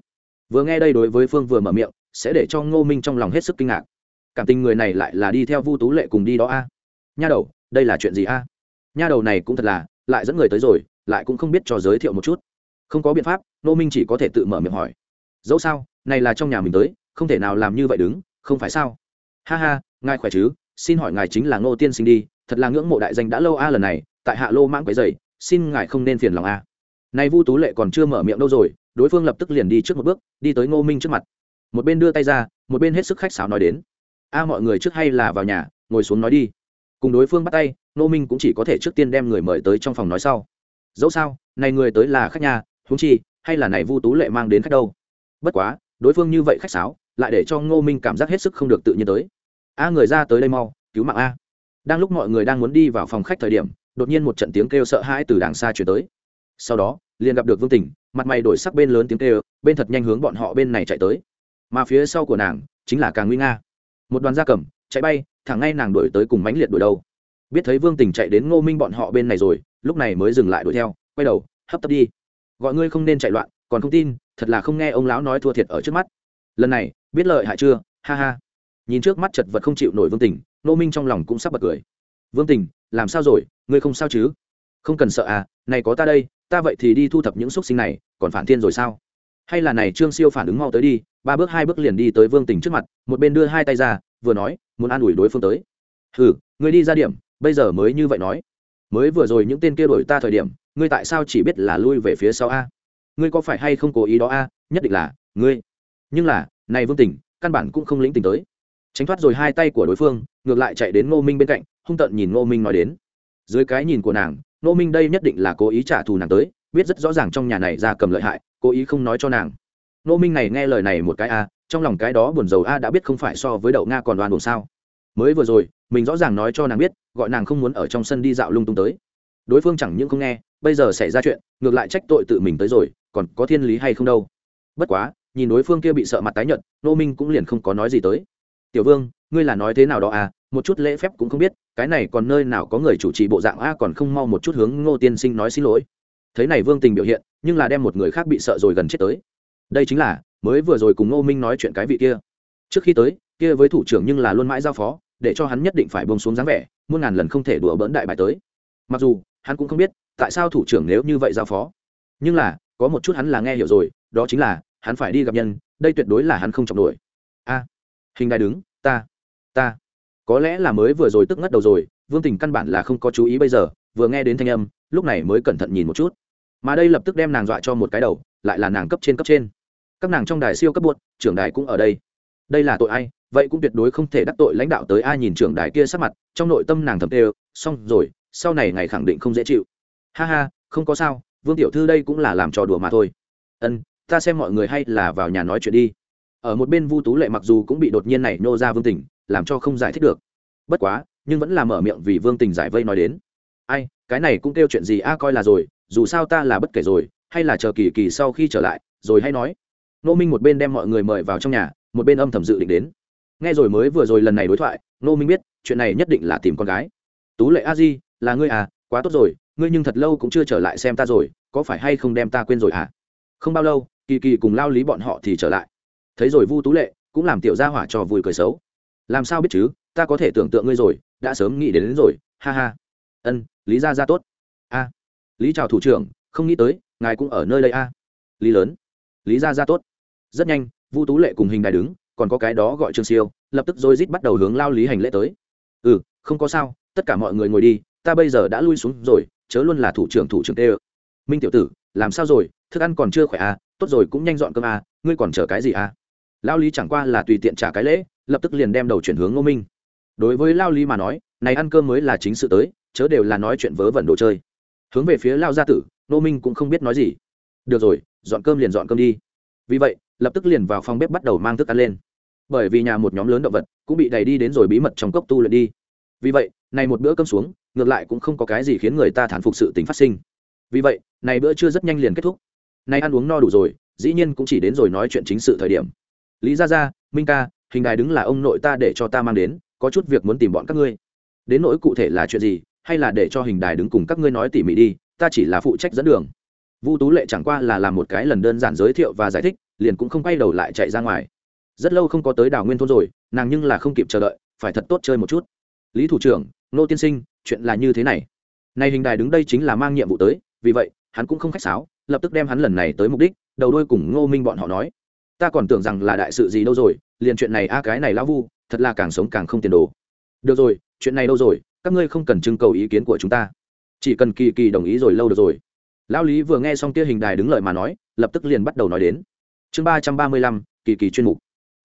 Vừa nghe đây đối với phương vừa mở miệng, sẽ để cho ngô minh trong lòng hết sức kinh ngạc. Cảm tình người này lại là đi theo vu tú lệ cùng đi đó a? Nha đầu, đây là chuyện gì a? Nha đầu này cũng thật là, lại dẫn người tới rồi, lại cũng không biết cho giới thiệu một chút. Không có biện pháp, ngô minh chỉ có thể tự mở miệng hỏi. Dẫu sao, này là trong nhà mình tới, không thể nào làm như vậy đứng, không phải sao? Ha ha, ngài khỏe chứ? Xin hỏi ngài chính là ngô tiên sinh đi, thật là ngưỡng mộ đại danh đã lâu a lần này tại hạ lô mãng quấy dày, xin ngài không nên phiền lòng a. Này vu tú lệ còn chưa mở miệng đâu rồi, đối phương lập tức liền đi trước một bước, đi tới ngô minh trước mặt. Một bên đưa tay ra, một bên hết sức khách sáo nói đến, a, mọi người trước hay là vào nhà, ngồi xuống nói đi. Cùng đối phương bắt tay, Ngô minh cũng chỉ có thể trước tiên đem người mời tới trong phòng nói sau. Dẫu sao, này người tới là khách nhà húng chi, hay là này vu tú lệ mang đến khách đâu? Bất quá, đối phương như vậy khách sáo, lại để cho ngô minh cảm giác hết sức không được tự nhiên tới. A, người ra tới đây mau, cứu mạng a. Đang lúc mọi người đang muốn đi vào phòng khách thời điểm đột nhiên một trận tiếng kêu sợ hãi từ đàng xa chuyển tới. Sau đó, liền gặp được vương tình, mặt mày đổi sắc bên lớn tiếng kêu, bên thật nhanh hướng bọn họ bên này chạy tới. Mà phía sau của nàng, chính là càng nguy nga. Một đoàn gia cầm, chạy bay, thẳng ngay nàng đuổi tới cùng mãnh liệt đuổi đâu biết thấy vương tình chạy đến ngô minh bọn họ bên này rồi, lúc này mới dừng lại đuổi theo, quay đầu, hấp tấp đi. Gọi ngươi không nên chạy loạn, còn không tin, thật là không nghe ông lão nói thua thiệt ở trước mắt. Lần này, biết lợi hại chưa? Ha ha. Nhìn trước mắt chật vật không chịu nổi vương tình nô minh trong lòng cũng sắp bật cười. Vương tình làm sao rồi, ngươi không sao chứ? Không cần sợ à này có ta đây, ta vậy thì đi thu thập những xúc sinh này, còn phản thiên rồi sao? Hay là này trương siêu phản ứng mau tới đi, ba bước hai bước liền đi tới vương tình trước mặt, một bên đưa hai tay ra, vừa nói, muốn an ủi đối phương tới. Hừ, ngươi đi ra điểm, bây giờ mới như vậy nói. Mới vừa rồi những tên kia đổi ta thời điểm, ngươi tại sao chỉ biết là lui về phía sau a? Ngươi có phải hay không cố ý đó a? Nhất định là, ngươi. Nhưng là, này vương tình, căn bản cũng không lĩnh tình tới. Tránh thoát rồi hai tay của đối phương, ngược lại chạy đến ngô minh bên cạnh hung tợn nhìn ngô minh nói đến. Dưới cái nhìn của nàng, ngô minh đây nhất định là cố ý trả thù nàng tới, biết rất rõ ràng trong nhà này ra cầm lợi hại, cố ý không nói cho nàng. Ngô minh này nghe lời này một cái a, trong lòng cái đó buồn rầu a đã biết không phải so với đậu nga còn đoan buồn sao. Mới vừa rồi, mình rõ ràng nói cho nàng biết, gọi nàng không muốn ở trong sân đi dạo lung tung tới. Đối phương chẳng những không nghe, bây giờ xảy ra chuyện, ngược lại trách tội tự mình tới rồi, còn có thiên lý hay không đâu. Bất quá, nhìn đối phương kia bị sợ mặt tái nhợt nô minh cũng liền không có nói gì tới. Tiểu vương, ngươi là nói thế nào đó à? Một chút lễ phép cũng không biết, cái này còn nơi nào có người chủ trì bộ dạng a còn không mau một chút hướng ngô tiên sinh nói xin lỗi. Thấy này vương tình biểu hiện, nhưng là đem một người khác bị sợ rồi gần chết tới. Đây chính là, mới vừa rồi cùng ngô minh nói chuyện cái vị kia. Trước khi tới, kia với thủ trưởng nhưng là luôn mãi giao phó, để cho hắn nhất định phải bông xuống dáng vẻ, muôn ngàn lần không thể đùa bỡn đại bài tới. Mặc dù, hắn cũng không biết, tại sao thủ trưởng nếu như vậy giao phó. Nhưng là, có một chút hắn là nghe hiểu rồi, đó chính là, hắn phải đi gặp nhân, đây tuyệt đối là hắn không chọc nổi. A, hình đài đứng, ta ta có lẽ là mới vừa rồi tức ngất đầu rồi, vương tình căn bản là không có chú ý bây giờ, vừa nghe đến thanh âm, lúc này mới cẩn thận nhìn một chút. Mà đây lập tức đem nàng dọa cho một cái đầu, lại là nàng cấp trên cấp trên. Các nàng trong đài siêu cấp buốt, trưởng đài cũng ở đây. Đây là tội ai? Vậy cũng tuyệt đối không thể đắc tội lãnh đạo tới ai nhìn trưởng đài kia sắc mặt, trong nội tâm nàng thầm tê xong rồi, sau này ngày khẳng định không dễ chịu. Ha ha, không có sao, vương tiểu thư đây cũng là làm trò đùa mà thôi. Ân, ta xem mọi người hay là vào nhà nói chuyện đi. Ở một bên vu tú lệ mặc dù cũng bị đột nhiên này nô ra vương tình làm cho không giải thích được. Bất quá, nhưng vẫn là mở miệng vì vương tình giải vây nói đến. Ai, cái này cũng kêu chuyện gì? A, coi là rồi, dù sao ta là bất kể rồi, hay là chờ kỳ kỳ sau khi trở lại, rồi hay nói. Nô minh một bên đem mọi người mời vào trong nhà, một bên âm thầm dự định đến. Nghe rồi mới vừa rồi lần này đối thoại, nô minh biết, chuyện này nhất định là tìm con gái. Tú lệ a di, là ngươi à? Quá tốt rồi, ngươi nhưng thật lâu cũng chưa trở lại xem ta rồi, có phải hay không đem ta quên rồi à? Không bao lâu, kỳ kỳ cùng lao lý bọn họ thì trở lại. Thấy rồi vu tú lệ, cũng làm tiểu gia hỏa trò vui cười xấu làm sao biết chứ ta có thể tưởng tượng ngươi rồi đã sớm nghĩ đến, đến rồi ha ha. Ân lý gia gia tốt. A. Lý chào thủ trưởng không nghĩ tới ngài cũng ở nơi đây a. Lý lớn. Lý gia gia tốt. Rất nhanh vu tú lệ cùng hình đài đứng còn có cái đó gọi trương siêu lập tức dôi rít bắt đầu hướng lao lý hành lễ tới. Ừ không có sao tất cả mọi người ngồi đi ta bây giờ đã lui xuống rồi chớ luôn là thủ trưởng thủ trưởng tê ơ. Minh tiểu tử làm sao rồi thức ăn còn chưa khỏe à? Tốt rồi cũng nhanh dọn cơm à ngươi còn chờ cái gì à? Lao lý chẳng qua là tùy tiện trả cái lễ lập tức liền đem đầu chuyển hướng ngô minh. Đối với lao lý mà nói, này ăn cơm mới là chính sự tới, chớ đều là nói chuyện vớ vẩn đồ chơi. Hướng về phía lao gia tử, ngô minh cũng không biết nói gì. Được rồi, dọn cơm liền dọn cơm đi. Vì vậy, lập tức liền vào phòng bếp bắt đầu mang thức ăn lên. Bởi vì nhà một nhóm lớn động vật cũng bị đẩy đi đến rồi bí mật trong cốc tu luyện đi. Vì vậy, này một bữa cơm xuống, ngược lại cũng không có cái gì khiến người ta thản phục sự tình phát sinh. Vì vậy, này bữa chưa rất nhanh liền kết thúc. Nay ăn uống no đủ rồi, dĩ nhiên cũng chỉ đến rồi nói chuyện chính sự thời điểm. Lý gia gia, minh ca hình đài đứng là ông nội ta để cho ta mang đến, có chút việc muốn tìm bọn các ngươi. Đến nỗi cụ thể là chuyện gì, hay là để cho hình đài đứng cùng các ngươi nói tỉ mỉ đi, ta chỉ là phụ trách dẫn đường. Vu tú lệ chẳng qua là làm một cái lần đơn giản giới thiệu và giải thích, liền cũng không quay đầu lại chạy ra ngoài. Rất lâu không có tới đảo nguyên thôn rồi, nàng nhưng là không kịp chờ đợi, phải thật tốt chơi một chút. Lý thủ trưởng, nô tiên sinh, chuyện là như thế này. Này hình đài đứng đây chính là mang nhiệm vụ tới, vì vậy, hắn cũng không khách sáo, lập tức đem hắn lần này tới mục đích, đầu đuôi cùng ngô minh bọn họ nói. Ta còn tưởng rằng là đại sự gì đâu rồi liền chuyện này a, cái này lão vu, thật là càng sống càng không tiền đồ. Được rồi, chuyện này đâu rồi, các ngươi không cần trưng cầu ý kiến của chúng ta. Chỉ cần kỳ kỳ đồng ý rồi lâu được rồi. Lão lý vừa nghe xong kia hình đài đứng lời mà nói, lập tức liền bắt đầu nói đến. Chương ba trăm ba mươi lăm, kỳ kỳ chuyên mục.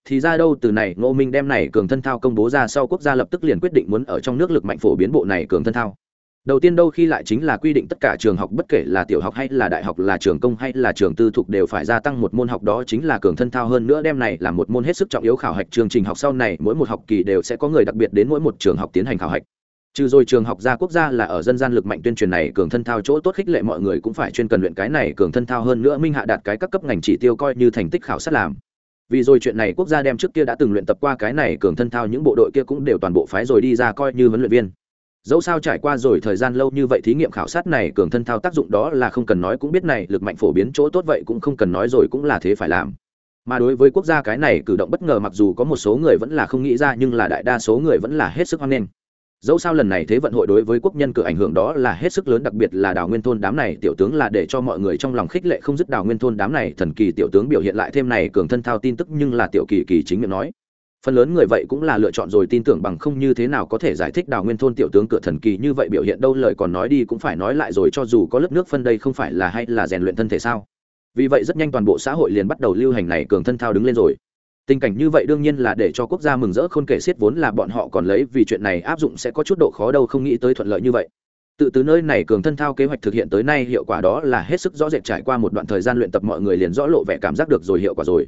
Thì ra đâu, từ này, ngô minh đem này cường thân thao công bố ra sau, quốc gia lập tức liền quyết định muốn ở trong nước lực mạnh phổ biến bộ này cường thân thao đầu tiên đâu khi lại chính là quy định tất cả trường học, bất kể là tiểu học hay là đại học, là trường công hay là trường tư thục đều phải gia tăng một môn học đó chính là cường thân thao hơn nữa, đem này là một môn hết sức trọng yếu khảo hạch chương trình học sau này, mỗi một học kỳ đều sẽ có người đặc biệt đến mỗi một trường học tiến hành khảo hạch. Trừ rồi trường học gia quốc gia là ở dân gian lực mạnh tuyên truyền này, cường thân thao chỗ tốt khích lệ mọi người cũng phải chuyên cần luyện cái này, cường thân thao hơn nữa minh hạ đạt cái các cấp ngành chỉ tiêu coi như thành tích khảo sát làm. Vì rồi chuyện này quốc gia đem trước kia đã từng luyện tập qua cái này, cường thân thao những bộ đội kia cũng đều toàn bộ phái rồi đi ra coi như huấn luyện viên dẫu sao trải qua rồi thời gian lâu như vậy, thí nghiệm khảo sát này cường thân thao tác dụng đó là không cần nói cũng biết này, lực mạnh phổ biến chỗ tốt vậy cũng không cần nói rồi cũng là thế phải làm. Mà đối với quốc gia cái này cử động bất ngờ mặc dù có một số người vẫn là không nghĩ ra, nhưng là đại đa số người vẫn là hết sức hoan nghênh. Dẫu sao lần này thế vận hội đối với quốc nhân cửa ảnh hưởng đó là hết sức lớn, đặc biệt là đào nguyên thôn đám này, tiểu tướng là để cho mọi người trong lòng khích lệ không dứt đào nguyên thôn đám này thần kỳ tiểu tướng biểu hiện lại thêm này cường thân thao tin tức, nhưng là tiểu kỳ kỳ chính miệng nói phần lớn người vậy cũng là lựa chọn rồi tin tưởng bằng không như thế nào có thể giải thích đào nguyên thôn tiểu tướng cửa thần kỳ như vậy biểu hiện đâu, lời còn nói đi cũng phải nói lại rồi, cho dù có lớp nước phân đây không phải là hay là rèn luyện thân thể sao? Vì vậy rất nhanh toàn bộ xã hội liền bắt đầu lưu hành này cường thân thao đứng lên rồi. Tình cảnh như vậy đương nhiên là để cho quốc gia mừng rỡ khôn kể xiết vốn là bọn họ còn lấy vì chuyện này áp dụng sẽ có chút độ khó đâu, không nghĩ tới thuận lợi như vậy. Tự từ nơi này cường thân thao kế hoạch thực hiện tới nay hiệu quả đó là hết sức rõ rệt, trải qua một đoạn thời gian luyện tập mọi người liền rõ lộ vẻ cảm giác được rồi, hiệu quả rồi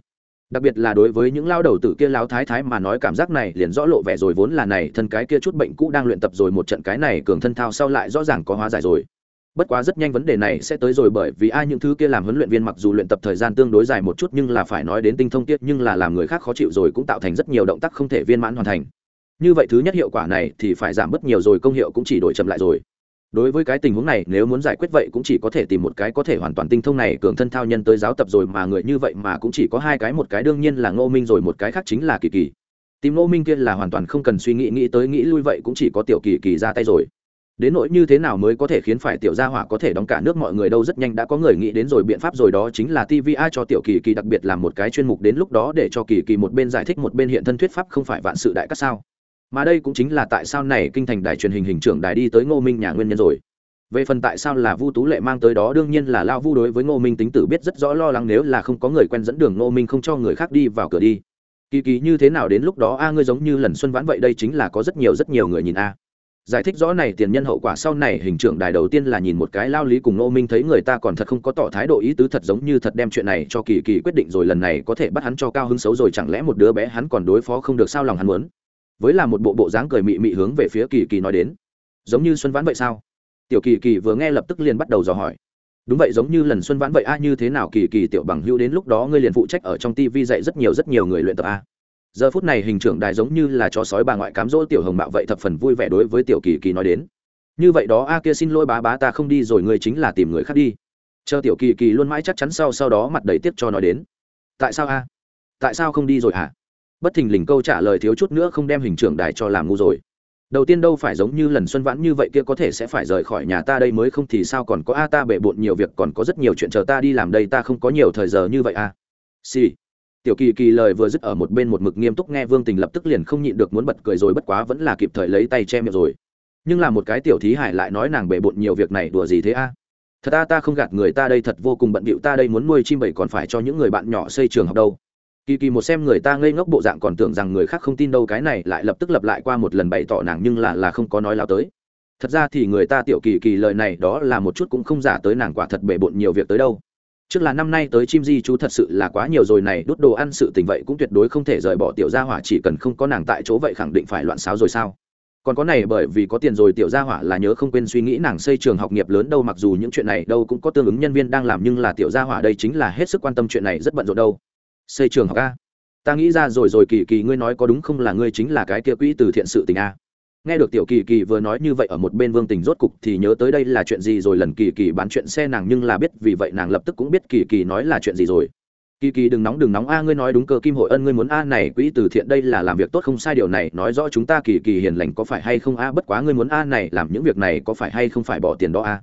đặc biệt là đối với những lao đầu tử kia lao thái thái mà nói cảm giác này liền rõ lộ vẻ rồi, vốn là này thân cái kia chút bệnh cũ đang luyện tập rồi một trận cái này cường thân thao sau lại rõ ràng có hóa giải rồi. Bất quá rất nhanh vấn đề này sẽ tới rồi bởi vì ai những thứ kia làm huấn luyện viên mặc dù luyện tập thời gian tương đối dài một chút nhưng là phải nói đến tinh thông tiết nhưng là làm người khác khó chịu rồi cũng tạo thành rất nhiều động tác không thể viên mãn hoàn thành. Như vậy thứ nhất hiệu quả này thì phải giảm bớt nhiều rồi, công hiệu cũng chỉ đổi chậm lại rồi đối với cái tình huống này, nếu muốn giải quyết vậy cũng chỉ có thể tìm một cái có thể hoàn toàn tinh thông này cường thân thao nhân tới giáo tập rồi mà người như vậy mà cũng chỉ có hai cái, một cái đương nhiên là ngô minh rồi, một cái khác chính là kỳ kỳ. Tìm ngô minh kia là hoàn toàn không cần suy nghĩ nghĩ tới, nghĩ lui vậy cũng chỉ có tiểu kỳ kỳ ra tay rồi. Đến nỗi như thế nào mới có thể khiến phải tiểu gia hỏa có thể đóng cả nước, mọi người đâu, rất nhanh đã có người nghĩ đến rồi, biện pháp rồi, đó chính là tva cho tiểu kỳ kỳ, đặc biệt làm một cái chuyên mục đến lúc đó để cho kỳ kỳ một bên giải thích, một bên hiện thân thuyết pháp, không phải vạn sự đại các sao? Mà đây cũng chính là tại sao này kinh thành đài truyền hình hình trưởng đài đi tới ngô minh nhà nguyên nhân rồi. Về phần tại sao là vu tú lệ mang tới đó, đương nhiên là lao vu đối với ngô minh tính tử biết rất rõ lo lắng nếu là không có người quen dẫn đường ngô minh không cho người khác đi vào cửa đi. Kỳ kỳ như thế nào đến lúc đó, a, ngươi giống như lần xuân vãn vậy, đây chính là có rất nhiều rất nhiều người nhìn a. Giải thích rõ này tiền nhân hậu quả sau này, hình trưởng đài đầu tiên là nhìn một cái lao lý cùng ngô minh thấy người ta còn thật không có tỏ thái độ ý tứ thật giống như thật đem chuyện này cho kỳ kỳ quyết định rồi, lần này có thể bắt hắn cho cao hứng xấu rồi, chẳng lẽ một đứa bé hắn còn đối phó không được sao, lòng hắn muốn với là một bộ bộ dáng cười mị mị hướng về phía kỳ kỳ nói đến. Giống như xuân vãn vậy sao? Tiểu kỳ kỳ vừa nghe lập tức liền bắt đầu dò hỏi. Đúng vậy, giống như lần xuân vãn vậy a, như thế nào kỳ kỳ tiểu bằng hữu đến lúc đó ngươi liền phụ trách ở trong tivi dạy rất nhiều rất nhiều người luyện tập a? Giờ phút này hình trưởng đài giống như là chó sói bà ngoại cám dỗ tiểu hồng mạo vậy thập phần vui vẻ đối với tiểu kỳ kỳ nói đến. Như vậy đó a, kia xin lỗi bá bá, ta không đi rồi, ngươi chính là tìm người khác đi. Chờ tiểu kỳ kỳ luôn mãi chắc chắn sau sau đó mặt đầy tiếp cho nói đến. Tại sao a? Tại sao không đi rồi hả? Bất thình lình câu trả lời thiếu chút nữa không đem hình trưởng đài cho làm ngu rồi. Đầu tiên đâu phải giống như lần xuân vãn như vậy kia có thể sẽ phải rời khỏi nhà ta đây mới không thì sao còn có a ta bể bộn nhiều việc, còn có rất nhiều chuyện chờ ta đi làm đây, ta không có nhiều thời giờ như vậy à? a xì、sì. tiểu kỳ kỳ lời vừa dứt ở một bên một mực nghiêm túc nghe vương tình lập tức liền không nhịn được muốn bật cười rồi bất quá vẫn là kịp thời lấy tay che miệng rồi. Nhưng là một cái tiểu thí hải lại nói nàng bể bộn nhiều việc này đùa gì thế a? Thật ta ta không gạt người ta đây, thật vô cùng bận bịu ta đây muốn nuôi chim bầy còn phải cho những người bạn nhỏ xây trường học đâu kỳ kỳ một xem người ta ngây ngốc bộ dạng còn tưởng rằng người khác không tin đâu, cái này lại lập tức lập lại qua một lần bày tỏ nàng nhưng là là không có nói lao tới. Thật ra thì người ta tiểu kỳ kỳ lời này đó là một chút cũng không giả tới nàng quả thật bể bộn nhiều việc tới đâu. Trước là năm nay tới chim di chú thật sự là quá nhiều rồi, này đốt đồ ăn sự tình vậy cũng tuyệt đối không thể rời bỏ tiểu gia hỏa, chỉ cần không có nàng tại chỗ vậy khẳng định phải loạn xáo rồi sao? Còn có này, bởi vì có tiền rồi, tiểu gia hỏa là nhớ không quên suy nghĩ nàng xây trường học nghiệp lớn đâu, mặc dù những chuyện này đâu cũng có tương ứng nhân viên đang làm, nhưng là tiểu gia hỏa đây chính là hết sức quan tâm chuyện này, rất bận rộn đâu xây trường học a? Ta nghĩ ra rồi rồi, kỳ kỳ, ngươi nói có đúng không là ngươi chính là cái kia quỹ từ thiện sự tình a? Nghe được tiểu kỳ kỳ vừa nói như vậy ở một bên vương tình rốt cục thì nhớ tới đây là chuyện gì rồi, lần kỳ kỳ bán chuyện xe nàng nhưng là biết, vì vậy nàng lập tức cũng biết kỳ kỳ nói là chuyện gì rồi. Kỳ kỳ, đừng nóng đừng nóng a, ngươi nói đúng cơ, kim hội ân, ngươi muốn a này quỹ từ thiện đây là làm việc tốt không sai, điều này nói rõ chúng ta kỳ kỳ hiền lành có phải hay không a, bất quá ngươi muốn a này làm những việc này có phải hay không phải bỏ tiền đó a?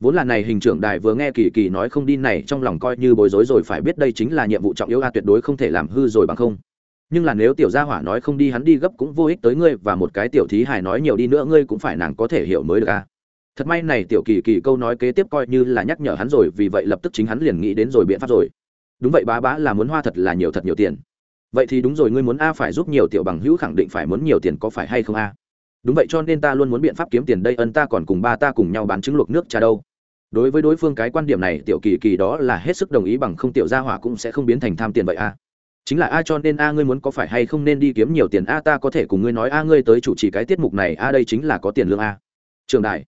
Vốn là này hình trưởng đài vừa nghe kỳ kỳ nói không đi này, trong lòng coi như bối rối rồi, phải biết đây chính là nhiệm vụ trọng yếu a, tuyệt đối không thể làm hư rồi bằng không. Nhưng là nếu tiểu gia hỏa nói không đi, hắn đi gấp cũng vô ích tới ngươi, và một cái tiểu thí hài nói nhiều đi nữa, ngươi cũng phải nàng có thể hiểu mới được a. Thật may này tiểu kỳ kỳ câu nói kế tiếp coi như là nhắc nhở hắn rồi, vì vậy lập tức chính hắn liền nghĩ đến rồi biện pháp rồi. Đúng vậy, bá bá là muốn hoa thật là nhiều thật nhiều tiền. Vậy thì đúng rồi, ngươi muốn a, phải giúp nhiều tiểu bằng hữu khẳng định phải muốn nhiều tiền có phải hay không a? Đúng vậy, cho nên ta luôn muốn biện pháp kiếm tiền đây, ân ta còn cùng ba ta cùng nhau bán trứng luộc nước trà đâu đối với đối phương cái quan điểm này, tiểu kỳ kỳ đó là hết sức đồng ý bằng không tiểu gia hỏa cũng sẽ không biến thành tham tiền vậy a. Chính là, a, cho nên a, ngươi muốn có phải hay không nên đi kiếm nhiều tiền? A, ta có thể cùng ngươi nói, a, ngươi tới chủ trì cái tiết mục này, a, đây chính là có tiền lương a. Trường đại,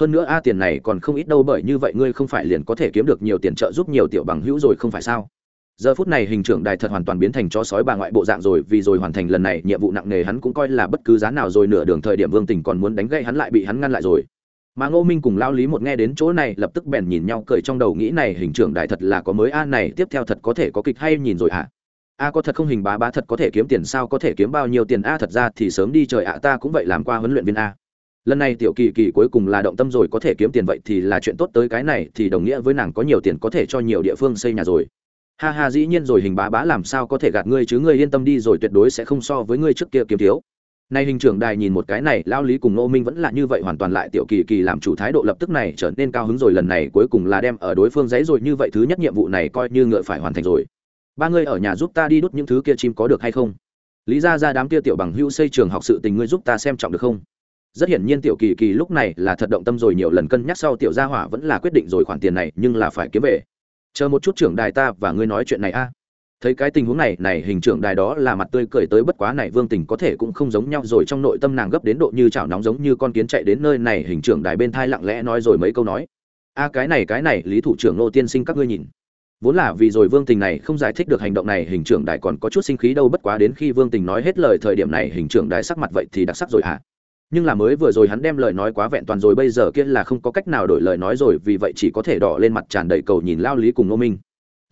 hơn nữa a, tiền này còn không ít đâu, bởi như vậy ngươi không phải liền có thể kiếm được nhiều tiền trợ giúp nhiều tiểu bằng hữu rồi không phải sao? Giờ phút này hình trưởng đài thật hoàn toàn biến thành chó sói bà ngoại bộ dạng rồi, vì rồi hoàn thành lần này, nhiệm vụ nặng nề hắn cũng coi là bất cứ giá nào rồi, nửa đường thời điểm vương tình còn muốn đánh gậy hắn lại, bị hắn ngăn lại rồi mà ngô minh cùng lao lý một nghe đến chỗ này, lập tức bèn nhìn nhau, cười trong đầu nghĩ này hình trưởng đại thật là có mới, a, này tiếp theo thật có thể có kịch hay nhìn rồi à a, có thật không hình bá bá thật có thể kiếm tiền sao, có thể kiếm bao nhiêu tiền? A, thật ra thì sớm đi trời ạ, ta cũng vậy làm qua huấn luyện viên a. Lần này tiểu kỳ kỳ cuối cùng là động tâm rồi, có thể kiếm tiền vậy thì là chuyện tốt tới cái này, thì đồng nghĩa với nàng có nhiều tiền có thể cho nhiều địa phương xây nhà rồi. Ha ha, dĩ nhiên rồi, hình bá bá làm sao có thể gạt ngươi, chứ ngươi yên tâm đi rồi, tuyệt đối sẽ không so với ngươi trước kia kiếm thiếu nay hình trưởng đài nhìn một cái này lao lý cùng nô minh vẫn là như vậy hoàn toàn lại tiểu kỳ kỳ làm chủ thái độ lập tức này trở nên cao hứng rồi, lần này cuối cùng là đem ở đối phương giấy rồi, như vậy thứ nhất nhiệm vụ này coi như ngựa phải hoàn thành rồi. Ba ngươi ở nhà giúp ta đi đút những thứ kia chim có được hay không? Lý ra ra đám kia tiểu bằng hữu xây trường học sự tình ngươi giúp ta xem trọng được không? Rất hiển nhiên tiểu kỳ kỳ lúc này là thật động tâm rồi, nhiều lần cân nhắc sau tiểu gia hỏa vẫn là quyết định rồi khoản tiền này, nhưng là phải kiếm về. Chờ một chút trưởng đài ta và ngươi nói chuyện này a thấy cái tình huống này này hình trưởng đài đó là mặt tươi cười tới bất quá này vương tình có thể cũng không giống nhau rồi, trong nội tâm nàng gấp đến độ như chảo nóng giống như con kiến chạy đến nơi này, hình trưởng đài bên thai lặng lẽ nói rồi mấy câu nói. A, cái này cái này, lý thủ trưởng nô tiên sinh các ngươi nhìn. Vốn là vì rồi vương tình này không giải thích được hành động này, hình trưởng đài còn có chút sinh khí đâu, bất quá đến khi vương tình nói hết lời thời điểm này, hình trưởng đài sắc mặt vậy thì đặc sắc rồi hả? À? nhưng là mới vừa rồi hắn đem lời nói quá vẹn toàn rồi, bây giờ kia là không có cách nào đổi lời nói rồi, vì vậy chỉ có thể đỏ lên mặt tràn đầy cầu nhìn lao lý cùng ngô minh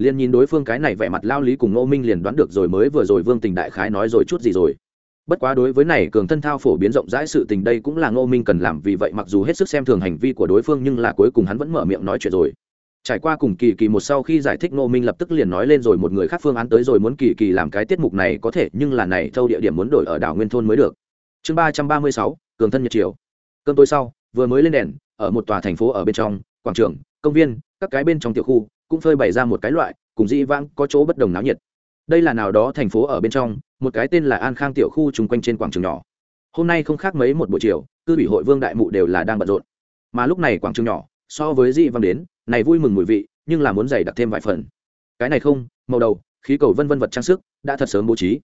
liền nhìn đối phương cái này vẻ mặt lao lý cùng ngô minh liền đoán được rồi mới vừa rồi vương tình đại khái nói rồi chút gì rồi. Bất quá đối với này cường thân thao phổ biến rộng rãi sự tình đây cũng là ngô minh cần làm vì vậy mặc dù hết sức xem thường hành vi của đối phương nhưng là cuối cùng hắn vẫn mở miệng nói chuyện rồi. Trải qua cùng kỳ kỳ một sau khi giải thích ngô minh lập tức liền nói lên rồi một người khác phương án tới rồi muốn kỳ kỳ làm cái tiết mục này có thể nhưng là này thâu địa điểm muốn đổi ở đảo nguyên thôn mới được. Chương ba trăm ba mươi sáu, cường thân nhật triều. Cơm tối sau, vừa mới lên đèn, ở một tòa thành phố ở bên trong, quảng trường, công viên, các cái bên trong tiểu khu cũng phơi bày ra một cái loại, cùng dĩ vãng có chỗ bất đồng náo nhiệt. Đây là nào đó thành phố ở bên trong, một cái tên là an khang tiểu khu chung quanh trên quảng trường nhỏ. Hôm nay không khác mấy một buổi chiều, cư ủy hội vương đại mụ đều là đang bận rộn. Mà lúc này quảng trường nhỏ, so với dĩ vãng đến, này vui mừng mùi vị, nhưng là muốn dày đặc thêm vài phần. Cái này không, màu đầu, khí cầu vân vân vật trang sức, đã thật sớm bố trí.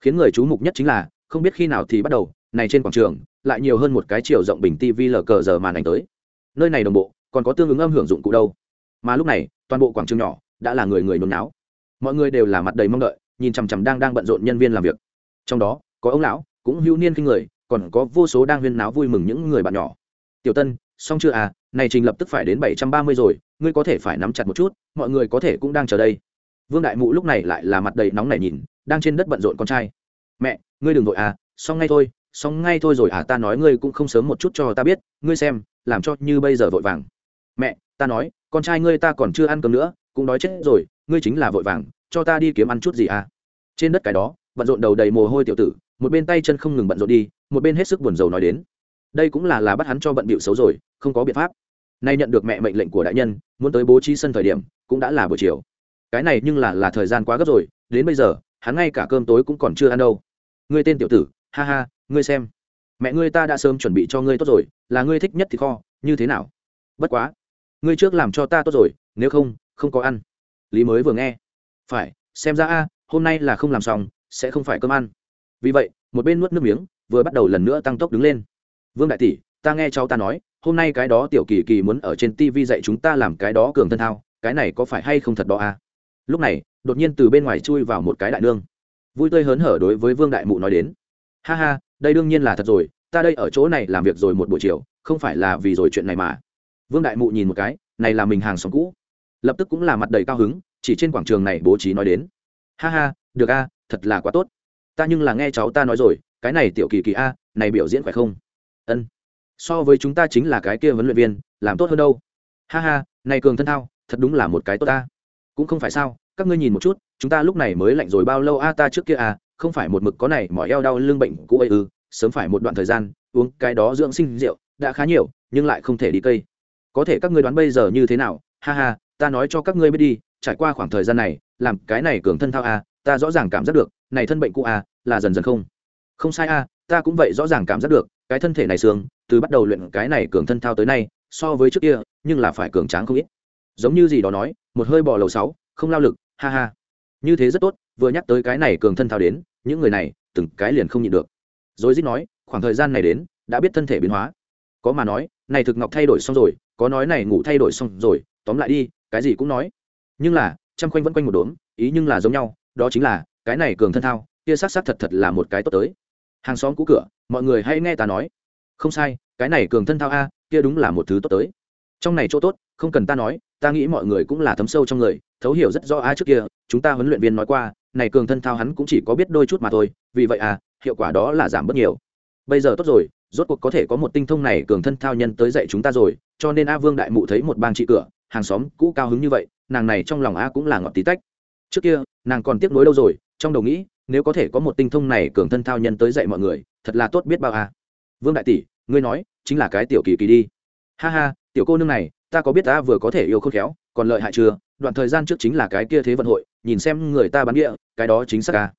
Khiến người chú mục nhất chính là, không biết khi nào thì bắt đầu, này trên quảng trường, lại nhiều hơn một cái chiều rộng bình tivi lờ cờ giờ màn ảnh tới. Nơi này đồng bộ, còn có tương ứng âm hưởng dụng cụ đâu mà lúc này, toàn bộ quảng trường nhỏ đã là người người nôn náo. Mọi người đều là mặt đầy mong đợi, nhìn chằm chằm đang đang bận rộn nhân viên làm việc. Trong đó, có ông lão, cũng hữu niên kinh người, còn có vô số đang huyên náo vui mừng những người bạn nhỏ. Tiểu tân, xong chưa à? Này trình lập tức phải đến bảy trăm ba mươi rồi, ngươi có thể phải nắm chặt một chút, mọi người có thể cũng đang chờ đây. Vương đại mụ lúc này lại là mặt đầy nóng nảy nhìn, đang trên đất bận rộn con trai. Mẹ, ngươi đừng vội à xong ngay thôi, xong ngay thôi rồi à ta nói ngươi cũng không sớm một chút cho ta biết, ngươi xem, làm cho như bây giờ vội vàng. Mẹ, ta nói con trai ngươi ta còn chưa ăn cơm nữa, cũng đói chết rồi, ngươi chính là vội vàng, cho ta đi kiếm ăn chút gì à? Trên đất cái đó, bận rộn đầu đầy mồ hôi tiểu tử, một bên tay chân không ngừng bận rộn đi, một bên hết sức buồn rầu nói đến. Đây cũng là là bắt hắn cho bận bịu xấu rồi, không có biện pháp. Nay nhận được mẹ mệnh lệnh của đại nhân, muốn tới bố trí sân thời điểm, cũng đã là buổi chiều. Cái này nhưng là là thời gian quá gấp rồi, đến bây giờ, hắn ngay cả cơm tối cũng còn chưa ăn đâu. Ngươi tên tiểu tử, ha ha, ngươi xem. Mẹ ngươi ta đã sớm chuẩn bị cho ngươi tốt rồi, là ngươi thích nhất thì kho, như thế nào? Bất quá ngươi trước làm cho ta tốt rồi, nếu không không có ăn. Lý mới vừa nghe. Phải, xem ra a, hôm nay là không làm xong, sẽ không phải cơm ăn. Vì vậy, một bên nuốt nước miếng, vừa bắt đầu lần nữa tăng tốc đứng lên. Vương đại tỷ, ta nghe cháu ta nói, hôm nay cái đó tiểu kỳ kỳ muốn ở trên tv dạy chúng ta làm cái đó cường thân thao, cái này có phải hay không thật đó a? Lúc này, đột nhiên từ bên ngoài chui vào một cái đại nương. Vui tươi hớn hở đối với vương đại mụ nói đến. Ha ha, đây đương nhiên là thật rồi, ta đây ở chỗ này làm việc rồi một buổi chiều, không phải là vì rồi chuyện này mà vương đại mụ nhìn một cái, này là mình hàng xóm cũ. Lập tức cũng là mặt đầy cao hứng, chỉ trên quảng trường này bố trí nói đến. Ha ha, được a, thật là quá tốt. Ta nhưng là nghe cháu ta nói rồi, cái này tiểu kỳ kỳ a, này biểu diễn phải không? Ân. So với chúng ta chính là cái kia huấn luyện viên, làm tốt hơn đâu. Ha ha, này cường thân thao, thật đúng là một cái tốt ta cũng không phải sao, các ngươi nhìn một chút, chúng ta lúc này mới lạnh rồi bao lâu a ta trước kia a, không phải một mực có này mỏi eo đau lưng bệnh cũ ấy ư, sớm phải một đoạn thời gian, uống cái đó dưỡng sinh rượu, đã khá nhiều, nhưng lại không thể đi cây có thể các ngươi đoán bây giờ như thế nào? Ha ha, ta nói cho các ngươi biết đi, trải qua khoảng thời gian này, làm cái này cường thân thao a, ta rõ ràng cảm giác được, này thân bệnh cũ à là dần dần không. Không sai à ta cũng vậy rõ ràng cảm giác được, cái thân thể này xương, từ bắt đầu luyện cái này cường thân thao tới nay, so với trước kia, nhưng là phải cường tráng không ít. Giống như gì đó nói, một hơi bỏ lầu sáu, không lao lực, ha ha. Như thế rất tốt, vừa nhắc tới cái này cường thân thao đến, những người này, từng cái liền không nhịn được. Rồi dít nói, khoảng thời gian này đến, đã biết thân thể biến hóa. Có mà nói, này thực ngọc thay đổi xong rồi có nói này ngủ thay đổi xong rồi, tóm lại đi, cái gì cũng nói. Nhưng là trăm quanh vẫn quanh một đốm, ý nhưng là giống nhau, đó chính là, cái này cường thân thao, kia s á c s á c thật thật là một cái tốt tới. Hàng xóm cũ cửa, mọi người hãy nghe ta nói. Không sai, cái này cường thân thao a, kia đúng là một thứ tốt tới. Trong này chỗ tốt, không cần ta nói, ta nghĩ mọi người cũng là thấm sâu trong người, thấu hiểu rất rõ a trước kia, chúng ta huấn luyện viên nói qua, này cường thân thao hắn cũng chỉ có biết đôi chút mà thôi, vì vậy à hiệu quả đó là giảm bớt nhiều. Bây giờ tốt rồi, rốt cuộc có thể có một tinh thông này cường thân thao nhân tới dạy chúng ta rồi cho nên a vương đại mụ thấy một bang trị cửa, hàng xóm cũ cao hứng như vậy, nàng này trong lòng a cũng là ngọt tí tách. Trước kia, nàng còn tiếc nuối đâu rồi, trong đầu nghĩ, nếu có thể có một tinh thông này cường thân thao nhân tới dạy mọi người, thật là tốt biết bao a. Vương đại tỷ, ngươi nói, chính là cái tiểu kỳ kỳ đi. Ha ha, tiểu cô nương này, ta có biết ta vừa có thể yêu khôn khéo, còn lợi hại chưa? Đoạn thời gian trước chính là cái kia thế vận hội, nhìn xem người ta bán địa, cái đó chính xác a.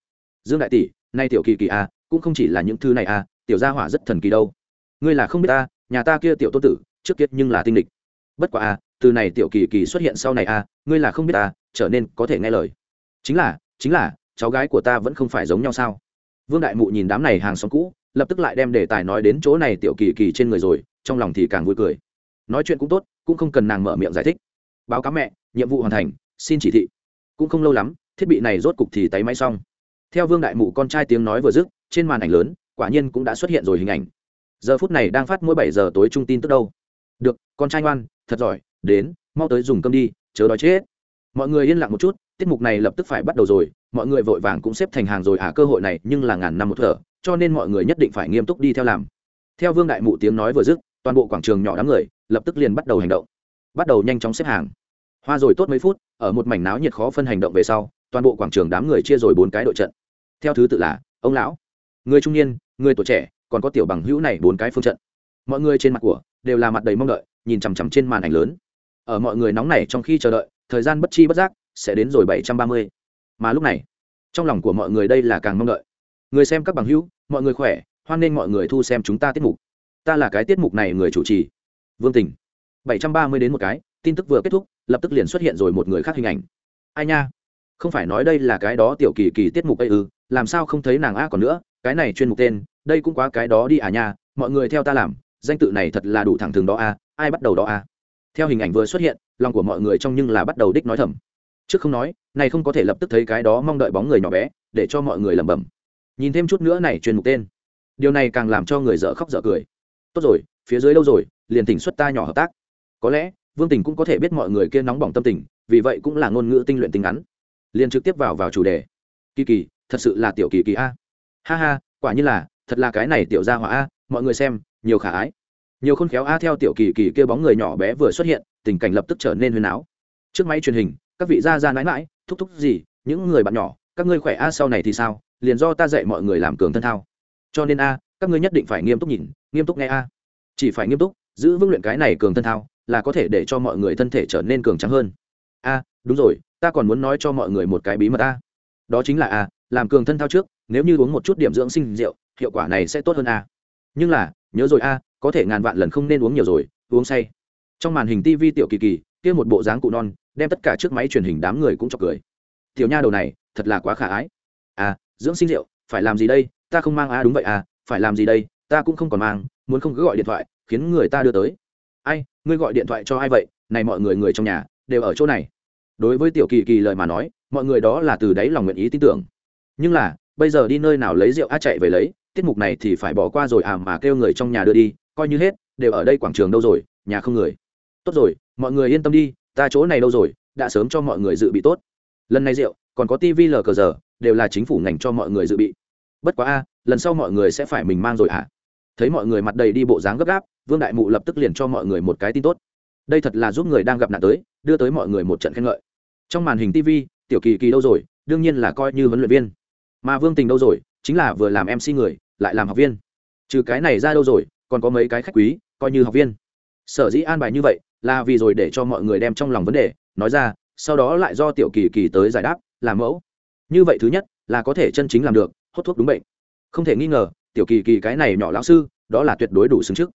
Dương đại tỷ, nay tiểu kỳ kỳ a, cũng không chỉ là những thứ này a, tiểu gia hỏa rất thần kỳ đâu. Ngươi là không biết ta nhà ta kia tiểu tôn tử trước kiết nhưng là tinh địch bất quá a từ này tiểu kỳ kỳ xuất hiện sau này a ngươi là không biết ta trở nên có thể nghe lời. Chính là chính là, cháu gái của ta vẫn không phải giống nhau sao? Vương đại mụ nhìn đám này hàng xóm cũ, lập tức lại đem đề tài nói đến chỗ này tiểu kỳ kỳ trên người rồi, trong lòng thì càng vui cười. Nói chuyện cũng tốt, cũng không cần nàng mở miệng giải thích. Báo cáo mẹ, nhiệm vụ hoàn thành, xin chỉ thị. Cũng không lâu lắm, thiết bị này rốt cục thì tay máy xong. Theo vương đại mụ con trai tiếng nói vừa dứt, trên màn ảnh lớn, quả nhiên cũng đã xuất hiện rồi hình ảnh. Giờ phút này đang phát mỗi bảy giờ tối trung tin tức đâu? Được, con trai ngoan, thật giỏi, đến, mau tới dùng cơm đi, chớ đói chết. Mọi người yên lặng một chút, tiết mục này lập tức phải bắt đầu rồi, mọi người vội vàng cũng xếp thành hàng rồi à cơ hội này nhưng là ngàn năm một thở, cho nên mọi người nhất định phải nghiêm túc đi theo làm. Theo vương đại mụ tiếng nói vừa dứt, toàn bộ quảng trường nhỏ đám người lập tức liền bắt đầu hành động. Bắt đầu nhanh chóng xếp hàng. Hoa rồi tốt mấy phút, ở một mảnh náo nhiệt khó phân hành động về sau, toàn bộ quảng trường đám người chia rồi bốn cái đội trận. Theo thứ tự là, ông lão. Người trung niên, người tuổi trẻ, còn có tiểu bằng hữu này bốn cái phương trận. Mọi người trên mặt của đều là mặt đầy mong đợi, nhìn chằm chằm trên màn ảnh lớn. Ở mọi người nóng này trong khi chờ đợi, thời gian bất chi bất giác sẽ đến rồi bảy trăm ba mươi. Mà lúc này, trong lòng của mọi người đây là càng mong đợi. Người xem các bằng hữu, mọi người khỏe, hoan nghênh mọi người thu xem chúng ta tiết mục. Ta là cái tiết mục này người chủ trì. Vương tình. bảy trăm ba mươi đến một cái, tin tức vừa kết thúc, lập tức liền xuất hiện rồi một người khác hình ảnh. Ai nha? Không phải nói đây là cái đó tiểu kỳ kỳ tiết mục ấy ư, làm sao không thấy nàng a còn nữa? Cái này chuyên mục tên, đây cũng quá cái đó đi à nha, mọi người theo ta làm danh tự này thật là đủ thẳng thừng đó a, ai bắt đầu đó a? Theo hình ảnh vừa xuất hiện, lòng của mọi người trong nhưng là bắt đầu đích nói thầm. Trước không nói, này không có thể lập tức thấy cái đó mong đợi bóng người nhỏ bé, để cho mọi người lẩm bẩm. Nhìn thêm chút nữa này truyền mục tên. Điều này càng làm cho người dở khóc dở cười. Tốt rồi, phía dưới lâu rồi, liền tỉnh xuất ta nhỏ hợp tác. Có lẽ, vương tình cũng có thể biết mọi người kia nóng bỏng tâm tình, vì vậy cũng là ngôn ngữ tinh luyện tình ngắn. Liền trực tiếp vào vào chủ đề. Kỳ kỳ, thật sự là tiểu kỳ kỳ a. Ha ha, quả như là, thật là cái này tiểu gia hỏa a, mọi người xem nhiều khả ái. Nhiều khôn khéo a theo tiểu kỳ kỳ kia bóng người nhỏ bé vừa xuất hiện, tình cảnh lập tức trở nên huyền áo. Trước máy truyền hình, các vị gia ra mãi mãi thúc thúc gì, những người bạn nhỏ, các ngươi khỏe a, sau này thì sao? Liền do ta dạy mọi người làm cường thân thao. Cho nên a, các ngươi nhất định phải nghiêm túc nhìn, nghiêm túc nghe a. Chỉ phải nghiêm túc, giữ vững luyện cái này cường thân thao, là có thể để cho mọi người thân thể trở nên cường trắng hơn. A, đúng rồi, ta còn muốn nói cho mọi người một cái bí mật a. Đó chính là a, làm cường thân thao trước, nếu như uống một chút điểm dưỡng sinh rượu, hiệu quả này sẽ tốt hơn a. Nhưng là nhớ rồi a, có thể ngàn vạn lần không nên uống nhiều rồi, uống say. Trong màn hình tv tiểu kỳ kỳ, kia một bộ dáng cụ non, đem tất cả chiếc máy truyền hình đám người cũng chọc cười. Tiểu nha đầu này, thật là quá khả ái. À dưỡng sinh rượu, phải làm gì đây? Ta không mang a đúng vậy à phải làm gì đây? Ta cũng không còn mang, muốn không cứ gọi điện thoại, khiến người ta đưa tới. Ai, ngươi gọi điện thoại cho ai vậy? Này mọi người người trong nhà, đều ở chỗ này. Đối với tiểu kỳ kỳ lời mà nói, mọi người đó là từ đáy lòng nguyện ý tin tưởng. Nhưng là, bây giờ đi nơi nào lấy rượu a chạy về lấy tiết mục này thì phải bỏ qua rồi à mà kêu người trong nhà đưa đi, coi như hết, đều ở đây quảng trường đâu rồi, nhà không người. Tốt rồi, mọi người yên tâm đi, ta chỗ này đâu rồi, đã sớm cho mọi người dự bị tốt. Lần này rượu, còn có tv lờ cờ giờ, đều là chính phủ ngành cho mọi người dự bị. Bất quá a, lần sau mọi người sẽ phải mình mang rồi hả? Thấy mọi người mặt đầy đi bộ dáng gấp gáp, vương đại mụ lập tức liền cho mọi người một cái tin tốt. Đây thật là giúp người đang gặp nạn tới, đưa tới mọi người một trận khen ngợi. Trong màn hình tv tiểu kỳ kỳ đâu rồi, đương nhiên là coi như huấn luyện viên. Mà vương tình đâu rồi chính là vừa làm mc người, lại làm học viên. Trừ cái này ra đâu rồi, còn có mấy cái khách quý, coi như học viên. Sở dĩ an bài như vậy, là vì rồi để cho mọi người đem trong lòng vấn đề, nói ra, sau đó lại do tiểu kỳ kỳ tới giải đáp làm mẫu. Như vậy thứ nhất, là có thể chân chính làm được hốt thuốc đúng bệnh. Không thể nghi ngờ, tiểu kỳ kỳ cái này nhỏ lão sư, đó là tuyệt đối đủ xứng trước.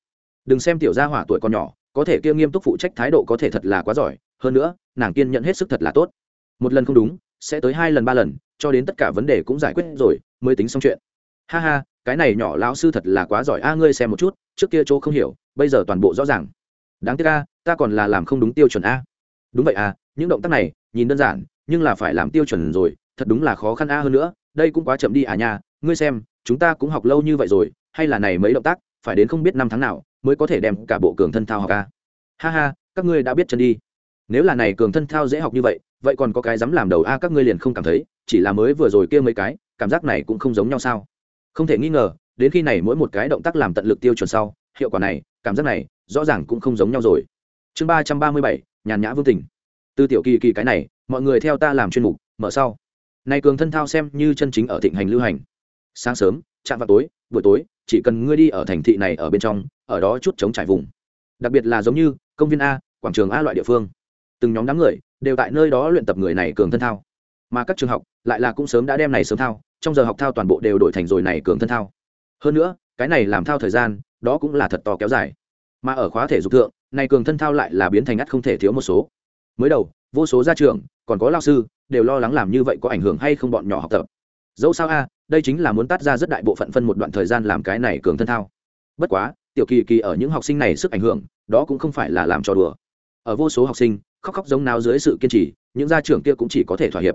Đừng xem tiểu gia hỏa tuổi còn nhỏ, có thể kia nghiêm túc phụ trách thái độ có thể thật là quá giỏi, hơn nữa, nàng kiên nhận hết sức thật là tốt. Một lần không đúng, sẽ tới hai lần ba lần cho đến tất cả vấn đề cũng giải quyết rồi, mới tính xong chuyện. Ha ha, cái này nhỏ lão sư thật là quá giỏi a, ngươi xem một chút, trước kia chỗ không hiểu, bây giờ toàn bộ rõ ràng. Đáng tiếc a, ta còn là làm không đúng tiêu chuẩn a. Đúng vậy a, những động tác này, nhìn đơn giản, nhưng là phải làm tiêu chuẩn rồi, thật đúng là khó khăn a hơn nữa, đây cũng quá chậm đi à nha, ngươi xem, chúng ta cũng học lâu như vậy rồi, hay là này mấy động tác, phải đến không biết năm tháng nào, mới có thể đem cả bộ cường thân thao học a. Ha ha, các ngươi đã biết chân đi. Nếu là này cường thân thao dễ học như vậy vậy còn có cái dám làm đầu a các ngươi liền không cảm thấy, chỉ là mới vừa rồi kia mấy cái, cảm giác này cũng không giống nhau sao? Không thể nghi ngờ, đến khi này mỗi một cái động tác làm tận lực tiêu chuẩn sau, hiệu quả này, cảm giác này, rõ ràng cũng không giống nhau rồi. Chương ba trăm ba mươi bảy, nhàn nhã vương tình. Từ tiểu kỳ kỳ cái này, mọi người theo ta làm chuyên mục, mở sau. Này cường thân thao xem như chân chính ở thịnh hành lưu hành. Sáng sớm chạm vào tối, buổi tối, chỉ cần ngươi đi ở thành thị này ở bên trong, ở đó chút chống trải vùng. Đặc biệt là giống như công viên a, quảng trường a loại địa phương. Từng nhóm đám người đều tại nơi đó luyện tập người này cường thân thao. Mà các trường học lại là cũng sớm đã đem này sớm thao, trong giờ học thao toàn bộ đều đổi thành rồi này cường thân thao. Hơn nữa, cái này làm thao thời gian, đó cũng là thật to kéo dài. Mà ở khóa thể dục thượng, này cường thân thao lại là biến thành ngắt không thể thiếu một số. Mới đầu, vô số gia trưởng, còn có lao sư, đều lo lắng làm như vậy có ảnh hưởng hay không bọn nhỏ học tập. Dẫu sao a, đây chính là muốn tắt ra rất đại bộ phận phân một đoạn thời gian làm cái này cường thân thao. Bất quá, tiểu kỳ kỳ ở những học sinh này sức ảnh hưởng, đó cũng không phải là làm trò đùa. Ở vô số học sinh khóc khóc giống nào dưới sự kiên trì, những gia trưởng kia cũng chỉ có thể thỏa hiệp.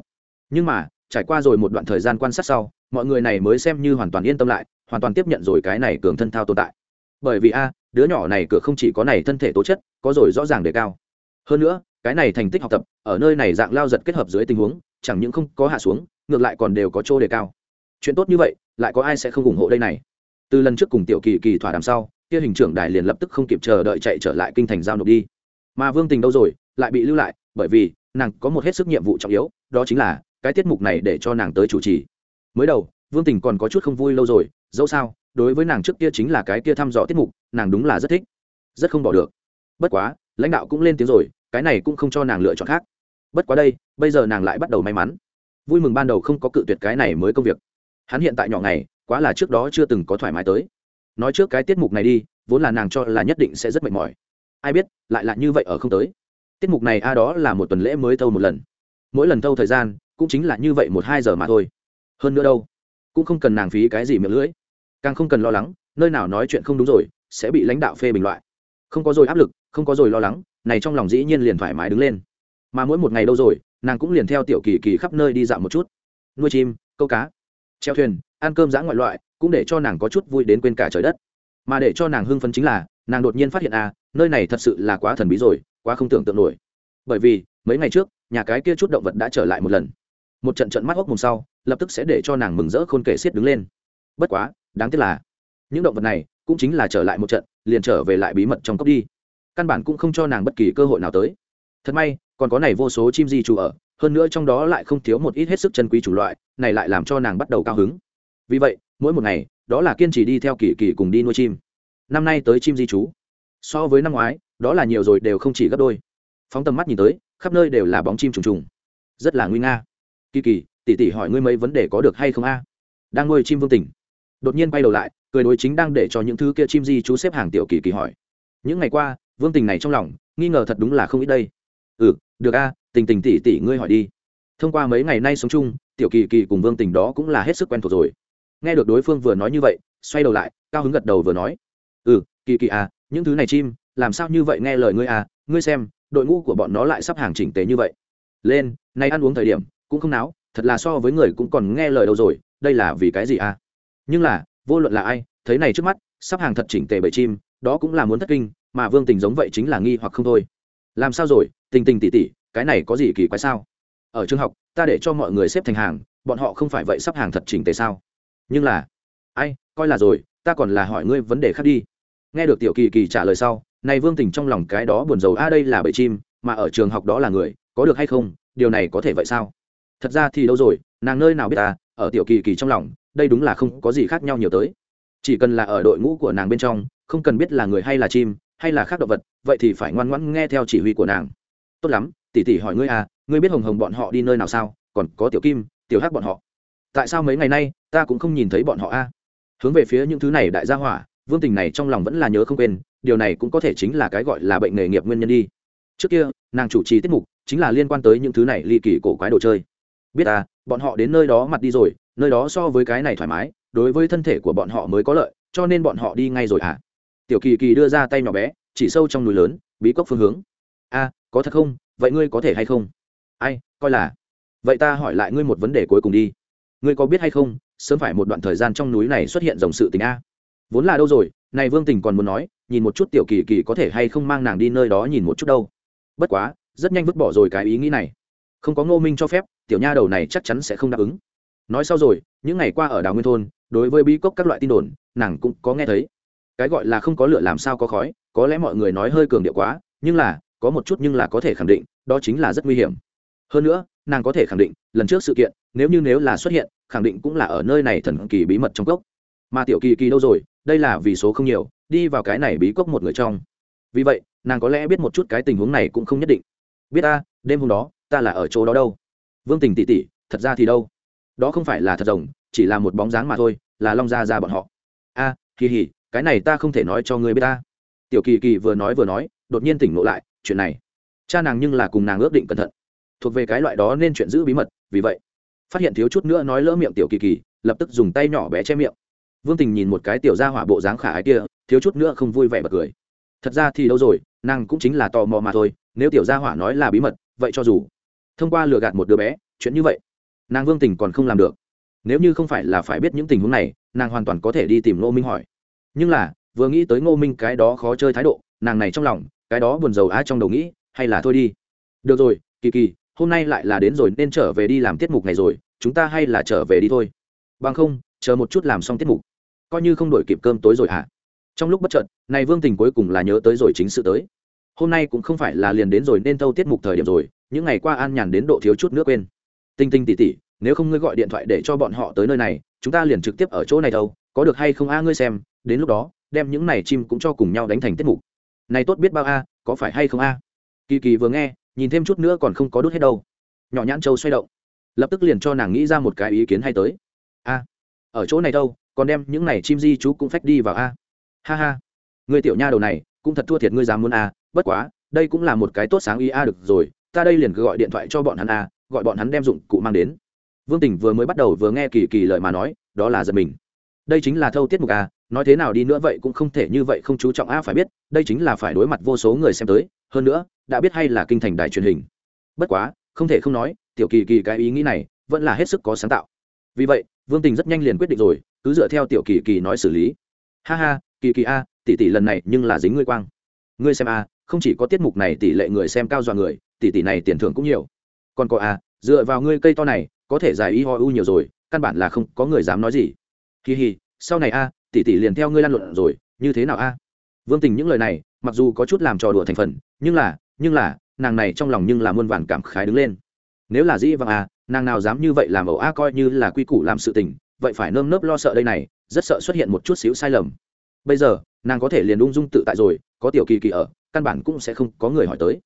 Nhưng mà, trải qua rồi một đoạn thời gian quan sát sau, mọi người này mới xem như hoàn toàn yên tâm lại, hoàn toàn tiếp nhận rồi cái này cường thân thao tồn tại. Bởi vì a, đứa nhỏ này cửa không chỉ có này thân thể tố chất, có rồi rõ ràng đề cao. Hơn nữa, cái này thành tích học tập, ở nơi này dạng lao giật kết hợp dưới tình huống, chẳng những không có hạ xuống, ngược lại còn đều có chỗ đề cao. Chuyện tốt như vậy, lại có ai sẽ không ủng hộ đây này? Từ lần trước cùng tiểu kỳ kỳ thỏa đàm sau, kia hình trưởng đài liền lập tức không kịp chờ đợi chạy trở lại kinh thành giao nộp đi mà vương tình đâu rồi, lại bị lưu lại, bởi vì nàng có một hết sức nhiệm vụ trọng yếu, đó chính là cái tiết mục này để cho nàng tới chủ trì. Mới đầu, vương tình còn có chút không vui lâu rồi, dẫu sao, đối với nàng trước kia chính là cái kia thăm dò tiết mục, nàng đúng là rất thích, rất không bỏ được. Bất quá, lãnh đạo cũng lên tiếng rồi, cái này cũng không cho nàng lựa chọn khác. Bất quá đây, bây giờ nàng lại bắt đầu may mắn. Vui mừng ban đầu không có cự tuyệt cái này mới công việc. Hắn hiện tại nhỏ ngày, quá là trước đó chưa từng có thoải mái tới. Nói trước cái tiết mục này đi, vốn là nàng cho là nhất định sẽ rất mệt mỏi ai biết, lại là như vậy ở không tới. Tiết mục này a, đó là một tuần lễ mới thâu một lần. Mỗi lần thâu thời gian, cũng chính là như vậy một hai giờ mà thôi. Hơn nữa đâu, cũng không cần nàng phí cái gì miệng lưỡi. Càng không cần lo lắng, nơi nào nói chuyện không đúng rồi, sẽ bị lãnh đạo phê bình loại. Không có rồi áp lực, không có rồi lo lắng, này trong lòng dĩ nhiên liền thoải mái đứng lên. Mà mỗi một ngày đâu rồi, nàng cũng liền theo tiểu kỳ kỳ khắp nơi đi dạo một chút. Nuôi chim, câu cá, treo thuyền, ăn cơm giã ngoại loại, cũng để cho nàng có chút vui đến quên cả trời đất. Mà để cho nàng hưng phấn chính là nàng đột nhiên phát hiện à nơi này thật sự là quá thần bí rồi, quá không tưởng tượng nổi. Bởi vì, mấy ngày trước, nhà cái kia chút động vật đã trở lại một lần. Một trận trận mắt hốc mùng sau, lập tức sẽ để cho nàng mừng rỡ khôn kể xiết đứng lên. Bất quá, đáng tiếc là, những động vật này cũng chính là trở lại một trận, liền trở về lại bí mật trong cốc đi. Căn bản cũng không cho nàng bất kỳ cơ hội nào tới. Thật may, còn có này vô số chim di trú ở, hơn nữa trong đó lại không thiếu một ít hết sức chân quý chủng loại, này lại làm cho nàng bắt đầu cao hứng. Vì vậy, mỗi một ngày, đó là kiên trì đi theo kỳ kỳ cùng đi nuôi chim năm nay tới chim di trú. So với năm ngoái, đó là nhiều rồi đều không chỉ gấp đôi. Phóng tầm mắt nhìn tới, khắp nơi đều là bóng chim trùng trùng. Rất là nguy nga. Kỳ kỳ tỉ tỉ hỏi ngươi mấy vấn đề có được hay không a? Đang nuôi chim vương tỉnh. Đột nhiên bay đầu lại, cười đối chính đang để cho những thứ kia chim di chú xếp hàng tiểu kỳ kỳ hỏi. Những ngày qua, vương tình này trong lòng, nghi ngờ thật đúng là không ít đây. Ừ được a, tình tình tỉ tỉ ngươi hỏi đi. Thông qua mấy ngày nay sống chung, tiểu kỳ kỳ cùng vương tình đó cũng là hết sức quen thuộc rồi. Nghe được đối phương vừa nói như vậy, xoay đầu lại, cao hứng gật đầu vừa nói ừ kỳ kỳ à những thứ này chim, làm sao như vậy nghe lời ngươi à ngươi xem, đội ngũ của bọn nó lại sắp hàng chỉnh tế như vậy. Lên nay ăn uống thời điểm, cũng không náo, thật là so với người cũng còn nghe lời đâu rồi, đây là vì cái gì à? Nhưng là, vô luận là ai, thấy này trước mắt, sắp hàng thật chỉnh tề bởi chim, đó cũng là muốn thất kinh, mà vương tình giống vậy chính là nghi hoặc không thôi. Làm sao rồi, tình tình tỉ tỉ cái này có gì kỳ quái sao? Ở trường học, ta để cho mọi người xếp thành hàng, bọn họ không phải vậy sắp hàng thật chỉnh tề sao? Nhưng là, ai, coi là rồi ta còn là hỏi ngươi vấn đề khác đi. Nghe được tiểu kỳ kỳ trả lời sau, này vương tình trong lòng cái đó buồn rầu, a, đây là bầy chim, mà ở trường học đó là người, có được hay không? Điều này có thể vậy sao? Thật ra thì đâu rồi, nàng nơi nào biết ta, ở tiểu kỳ kỳ trong lòng, đây đúng là không có gì khác nhau nhiều tới. Chỉ cần là ở đội ngũ của nàng bên trong, không cần biết là người hay là chim, hay là khác động vật, vậy thì phải ngoan ngoãn nghe theo chỉ huy của nàng. Tốt lắm tỉ tỉ hỏi ngươi à ngươi biết hồng hồng bọn họ đi nơi nào sao? Còn có tiểu kim, tiểu hắc bọn họ. Tại sao mấy ngày nay, ta cũng không nhìn thấy bọn họ a? Hướng về phía những thứ này đại gia hỏa, vương tình này trong lòng vẫn là nhớ không quên, điều này cũng có thể chính là cái gọi là bệnh nghề nghiệp nguyên nhân đi. Trước kia, nàng chủ trì tiết mục chính là liên quan tới những thứ này ly kỳ cổ quái đồ chơi. Biết à bọn họ đến nơi đó mặt đi rồi, nơi đó so với cái này thoải mái, đối với thân thể của bọn họ mới có lợi, cho nên bọn họ đi ngay rồi à? Tiểu kỳ kỳ đưa ra tay nhỏ bé, chỉ sâu trong núi lớn, bí cốc phương hướng. A có thật không? Vậy ngươi có thể hay không? Ai, coi là. Vậy ta hỏi lại ngươi một vấn đề cuối cùng đi. Ngươi có biết hay không sớm phải một đoạn thời gian trong núi này xuất hiện dòng sự tình a. Vốn là đâu rồi, này vương tình còn muốn nói, nhìn một chút tiểu kỳ kỳ có thể hay không mang nàng đi nơi đó nhìn một chút đâu. Bất quá, rất nhanh vứt bỏ rồi cái ý nghĩ này. Không có ngô minh cho phép, tiểu nha đầu này chắc chắn sẽ không đáp ứng. Nói sau rồi, những ngày qua ở đào nguyên thôn, đối với bí cốc các loại tin đồn, nàng cũng có nghe thấy. Cái gọi là không có lửa làm sao có khói, có lẽ mọi người nói hơi cường điệu quá, nhưng là, có một chút nhưng là có thể khẳng định, đó chính là rất nguy hiểm. Hơn nữa, nàng có thể khẳng định, lần trước sự kiện, nếu như nếu là xuất hiện khẳng định cũng là ở nơi này thần kỳ bí mật trong cốc. Mà tiểu kỳ kỳ đâu rồi? Đây là vì số không nhiều đi vào cái này bí cốc một người trong. Vì vậy nàng có lẽ biết một chút cái tình huống này cũng không nhất định. Biết ta đêm hôm đó ta là ở chỗ đó đâu? Vương tình tỉ tỉ thật ra thì đâu? Đó không phải là thật rồng chỉ là một bóng dáng mà thôi là long gia ra bọn họ. A à, kỳ hỉ cái này ta không thể nói cho ngươi biết ta. Tiểu kỳ kỳ vừa nói vừa nói đột nhiên tỉnh ngộ lại chuyện này. Cha nàng nhưng là cùng nàng ước định cẩn thận. Thuộc về cái loại đó nên chuyện giữ bí mật vì vậy phát hiện thiếu chút nữa nói lỡ miệng tiểu kỳ kỳ, lập tức dùng tay nhỏ bé che miệng. Vương tình nhìn một cái tiểu ra hỏa bộ dáng khả ái kia, thiếu chút nữa không vui vẻ bật cười. Thật ra thì đâu rồi, nàng cũng chính là tò mò mà thôi, nếu tiểu gia hỏa nói là bí mật, vậy cho dù. Thông qua lừa gạt một đứa bé, chuyện như vậy, nàng vương tình còn không làm được. Nếu như không phải là phải biết những tình huống này, nàng hoàn toàn có thể đi tìm ngô minh hỏi. Nhưng là, vừa nghĩ tới ngô minh cái đó khó chơi thái độ, nàng này trong lòng, cái đó buồn rầu á trong đầu nghĩ, hay là thôi đi. Được rồi, kỳ kỳ hôm nay lại là đến rồi nên trở về đi làm tiết mục này rồi, chúng ta hay là trở về đi thôi. Bằng không, chờ một chút làm xong tiết mục. Coi như không đổi kịp cơm tối rồi hả? Trong lúc bất chợt, này vương tình cuối cùng là nhớ tới rồi chính sự tới. Hôm nay cũng không phải là liền đến rồi nên thâu tiết mục thời điểm rồi, những ngày qua an nhàn đến độ thiếu chút nước quên. Tinh tinh tỉ tỉ nếu không ngươi gọi điện thoại để cho bọn họ tới nơi này, chúng ta liền trực tiếp ở chỗ này đâu, có được hay không a ngươi xem, đến lúc đó, đem những này chim cũng cho cùng nhau đánh thành tiết mục. Này tốt biết bao a, có phải hay không a? Kỳ kỳ vừa nghe nhìn thêm chút nữa còn không có đốt hết đâu. Nhỏ nhãn châu xoay động. Lập tức liền cho nàng nghĩ ra một cái ý kiến hay tới. A, ở chỗ này đâu, còn đem những này chim di chú cũng phách đi vào a. Ha ha. Người tiểu nha đầu này, cũng thật thua thiệt ngươi dám muốn a, bất quá, đây cũng là một cái tốt sáng ý a, được rồi, ta đây liền cứ gọi điện thoại cho bọn hắn a, gọi bọn hắn đem dụng cụ mang đến. Vương tình vừa mới bắt đầu vừa nghe kỳ kỳ lời mà nói, đó là giật mình. Đây chính là thâu tiết mục a, nói thế nào đi nữa vậy cũng không thể như vậy không chú trọng a, phải biết, đây chính là phải đối mặt vô số người xem tới. Hơn nữa đã biết hay là kinh thành đài truyền hình. Bất quá, không thể không nói, tiểu kỳ kỳ cái ý nghĩ này vẫn là hết sức có sáng tạo. Vì vậy, vương tình rất nhanh liền quyết định rồi, cứ dựa theo tiểu kỳ kỳ nói xử lý. Ha ha, kỳ kỳ a, tỷ tỷ lần này nhưng là dính ngươi quang. Ngươi xem a, không chỉ có tiết mục này tỷ lệ người xem cao dọa người, tỷ tỷ này tiền thưởng cũng nhiều. Còn có a, dựa vào ngươi cây to này, có thể giải y ho u nhiều rồi, căn bản là không có người dám nói gì. Kỳ hì, sau này a, tỷ tỷ liền theo ngươi lan luận rồi, như thế nào a? Vương tình những lời này, mặc dù có chút làm trò đùa thành phần, nhưng là nhưng là, nàng này trong lòng nhưng là muôn vàn cảm khái đứng lên. Nếu là dĩ vàng à nàng nào dám như vậy làm ẩu a, coi như là quy củ làm sự tình, vậy phải nơm nớp lo sợ đây này, rất sợ xuất hiện một chút xíu sai lầm. Bây giờ, nàng có thể liền ung dung tự tại rồi, có tiểu kỳ kỳ ở, căn bản cũng sẽ không có người hỏi tới.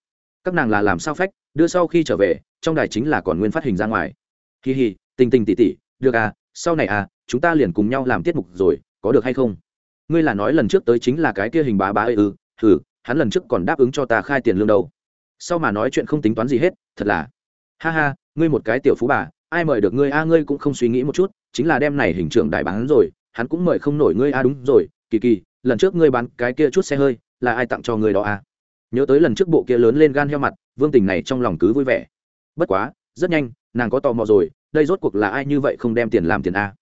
Các nàng là làm sao phách, đưa sau khi trở về, trong đài chính là còn nguyên phát hình ra ngoài. Kỳ hì tình tình tỉ tỉ, được à sau này à chúng ta liền cùng nhau làm tiết mục rồi, có được hay không? Ngươi là nói lần trước tới chính là cái kia hình bá bá ư ừ ừ hắn lần trước còn đáp ứng cho ta khai tiền lương đâu. Sau mà nói chuyện không tính toán gì hết, thật là. Ha ha, ngươi một cái tiểu phú bà, ai mời được ngươi a, ngươi cũng không suy nghĩ một chút, chính là đem này hình trưởng đại bán rồi, hắn cũng mời không nổi ngươi a, đúng rồi, kỳ kỳ, lần trước ngươi bán cái kia chút xe hơi, là ai tặng cho ngươi đó a? Nhớ tới lần trước bộ kia lớn lên gan heo mặt, vương tình này trong lòng cứ vui vẻ. Bất quá, rất nhanh, nàng có tò mò rồi, đây rốt cuộc là ai như vậy không đem tiền làm tiền a?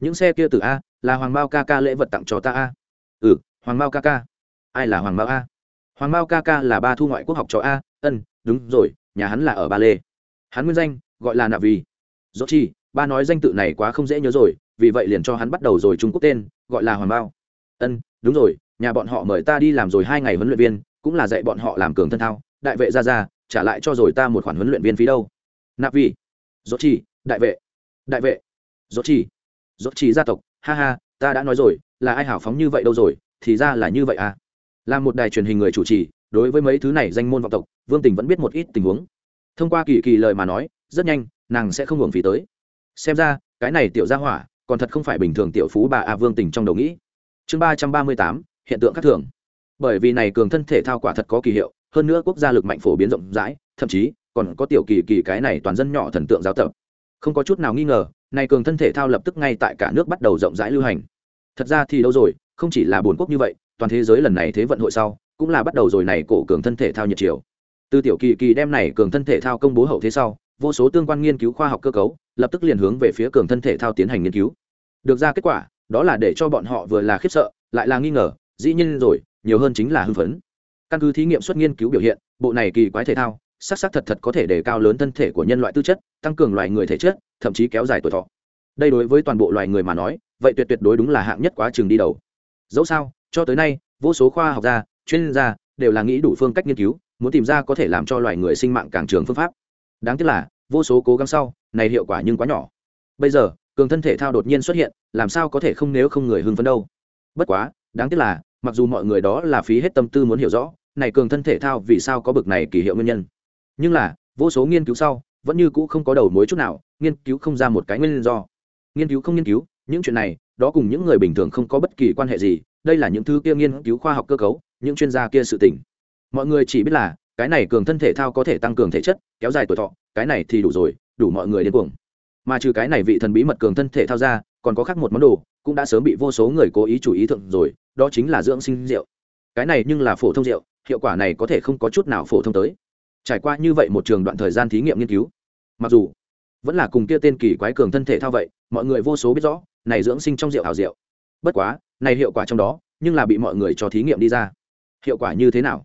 Những xe kia từ a, là hoàng mao ca ca lễ vật tặng cho ta a. Ừ hoàng mao ca ca. Ai là hoàng mao a? Hoàng mao ca ca là ba thu ngoại quốc học trò a, ân, đúng rồi, nhà hắn là ở ba lê. Hắn nguyên danh, gọi là nạ vì dốt chi, ba nói danh tự này quá không dễ nhớ rồi, vì vậy liền cho hắn bắt đầu rồi trung quốc tên, gọi là hoàng mao. Ân, đúng rồi, nhà bọn họ mời ta đi làm rồi hai ngày huấn luyện viên, cũng là dạy bọn họ làm cường thân thao. Đại vệ ra ra, trả lại cho rồi ta một khoản huấn luyện viên phí đâu. Nạp vì dốt chi, đại vệ. Đại vệ. Dốt chi. Dốt chi gia tộc, ha ha, ta đã nói rồi, là ai hảo phóng như vậy đâu rồi, thì ra là như vậy à là một đài truyền hình người chủ trì, đối với mấy thứ này danh môn vọng tộc, vương tình vẫn biết một ít tình huống. Thông qua kỳ kỳ lời mà nói, rất nhanh, nàng sẽ không hưởng phí tới. Xem ra, cái này tiểu gia hỏa, còn thật không phải bình thường tiểu phú bà a vương tình trong đầu nghĩ. Chương ba trăm ba mươi tám, hiện tượng khác thường. Bởi vì này cường thân thể thao quả thật có kỳ hiệu, hơn nữa quốc gia lực mạnh phổ biến rộng rãi, thậm chí, còn có tiểu kỳ kỳ cái này toàn dân nhỏ thần tượng giáo tập. Không có chút nào nghi ngờ, này cường thân thể thao lập tức ngay tại cả nước bắt đầu rộng rãi lưu hành. Thật ra thì đâu rồi, không chỉ là buồn quốc như vậy toàn thế giới lần này thế vận hội sau, cũng là bắt đầu rồi này cổ cường thân thể thao nhiệt chiều từ tiểu kỳ kỳ đem này cường thân thể thao công bố hậu thế sau, vô số tương quan nghiên cứu khoa học cơ cấu, lập tức liền hướng về phía cường thân thể thao tiến hành nghiên cứu. Được ra kết quả, đó là để cho bọn họ vừa là khiếp sợ, lại là nghi ngờ, dĩ nhiên rồi, nhiều hơn chính là hưng phấn. Căn cứ thí nghiệm xuất nghiên cứu biểu hiện, bộ này kỳ quái thể thao, xác xác thật thật có thể đề cao lớn thân thể của nhân loại tư chất, tăng cường loài người thể chất, thậm chí kéo dài tuổi thọ. Đây đối với toàn bộ loài người mà nói, vậy tuyệt tuyệt đối đúng là hạng nhất quá trường đi đầu. Dẫu sao cho tới nay, vô số khoa học gia, chuyên gia đều là nghĩ đủ phương cách nghiên cứu, muốn tìm ra có thể làm cho loài người sinh mạng càng trường phương pháp. Đáng tiếc là, vô số cố gắng sau, này hiệu quả nhưng quá nhỏ. Bây giờ, cường thân thể thao đột nhiên xuất hiện, làm sao có thể không nếu không người hưng phấn đâu. Bất quá, đáng tiếc là, mặc dù mọi người đó là phí hết tâm tư muốn hiểu rõ, này cường thân thể thao vì sao có bực này kỳ hiệu nguyên nhân. Nhưng là, vô số nghiên cứu sau, vẫn như cũ không có đầu mối chút nào, nghiên cứu không ra một cái nguyên do. Nghiên cứu không nghiên cứu, những chuyện này, đó cùng những người bình thường không có bất kỳ quan hệ gì đây là những thứ kia nghiên cứu khoa học cơ cấu, những chuyên gia kia sự tỉnh mọi người chỉ biết là, cái này cường thân thể thao có thể tăng cường thể chất, kéo dài tuổi thọ, cái này thì đủ rồi, đủ mọi người đến cuồng. Mà trừ cái này vị thần bí mật cường thân thể thao ra, còn có khác một món đồ, cũng đã sớm bị vô số người cố ý chủ ý thượng rồi, đó chính là dưỡng sinh rượu. Cái này nhưng là phổ thông rượu, hiệu quả này có thể không có chút nào phổ thông tới. Trải qua như vậy một trường đoạn thời gian thí nghiệm nghiên cứu, mặc dù vẫn là cùng kia tên kỳ quái cường thân thể thao vậy, mọi người vô số biết rõ, này dưỡng sinh trong rượu hào rượu. Bất quá này hiệu quả trong đó, nhưng là bị mọi người cho thí nghiệm đi ra. Hiệu quả như thế nào?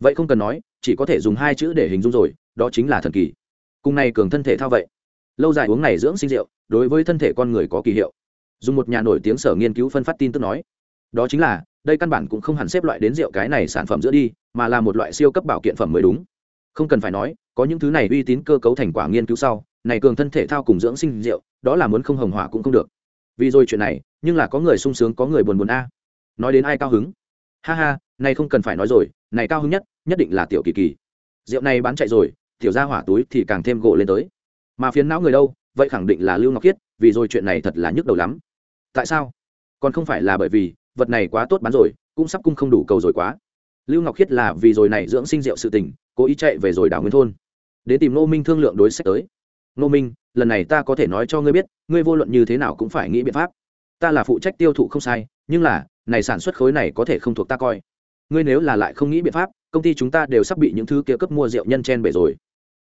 Vậy không cần nói, chỉ có thể dùng hai chữ để hình dung rồi, đó chính là thần kỳ. Cùng này cường thân thể thao vậy. Lâu dài uống này dưỡng sinh rượu, đối với thân thể con người có kỳ hiệu. Dùng một nhà nổi tiếng sở nghiên cứu phân phát tin tức nói, đó chính là, đây căn bản cũng không hẳn xếp loại đến rượu cái này sản phẩm giữa đi, mà là một loại siêu cấp bảo kiện phẩm mới đúng. Không cần phải nói, có những thứ này uy tín cơ cấu thành quả nghiên cứu sau, này cường thân thể thao cùng dưỡng sinh rượu, đó là muốn không hồng hỏa cũng không được vì rồi chuyện này, nhưng là có người sung sướng, có người buồn buồn a. Nói đến ai cao hứng? Ha ha, này không cần phải nói rồi, này cao hứng nhất nhất định là tiểu kỳ kỳ. Rượu này bán chạy rồi, tiểu ra hỏa túi thì càng thêm gỗ lên tới. Mà phiến não người đâu, vậy khẳng định là lưu ngọc khiết, vì rồi chuyện này thật là nhức đầu lắm. Tại sao? Còn không phải là bởi vì, vật này quá tốt bán rồi, cũng sắp cung không đủ cầu rồi quá. Lưu ngọc khiết là vì rồi này dưỡng sinh rượu sự tình, cố ý chạy về rồi đảo nguyên thôn. Đến tìm nô minh thương lượng đối sách tới. Nô minh lần này ta có thể nói cho ngươi biết, ngươi vô luận như thế nào cũng phải nghĩ biện pháp. Ta là phụ trách tiêu thụ không sai, nhưng là, này sản xuất khối này có thể không thuộc ta coi. Ngươi nếu là lại không nghĩ biện pháp, công ty chúng ta đều sắp bị những thứ kia cấp mua rượu nhân chen bể rồi.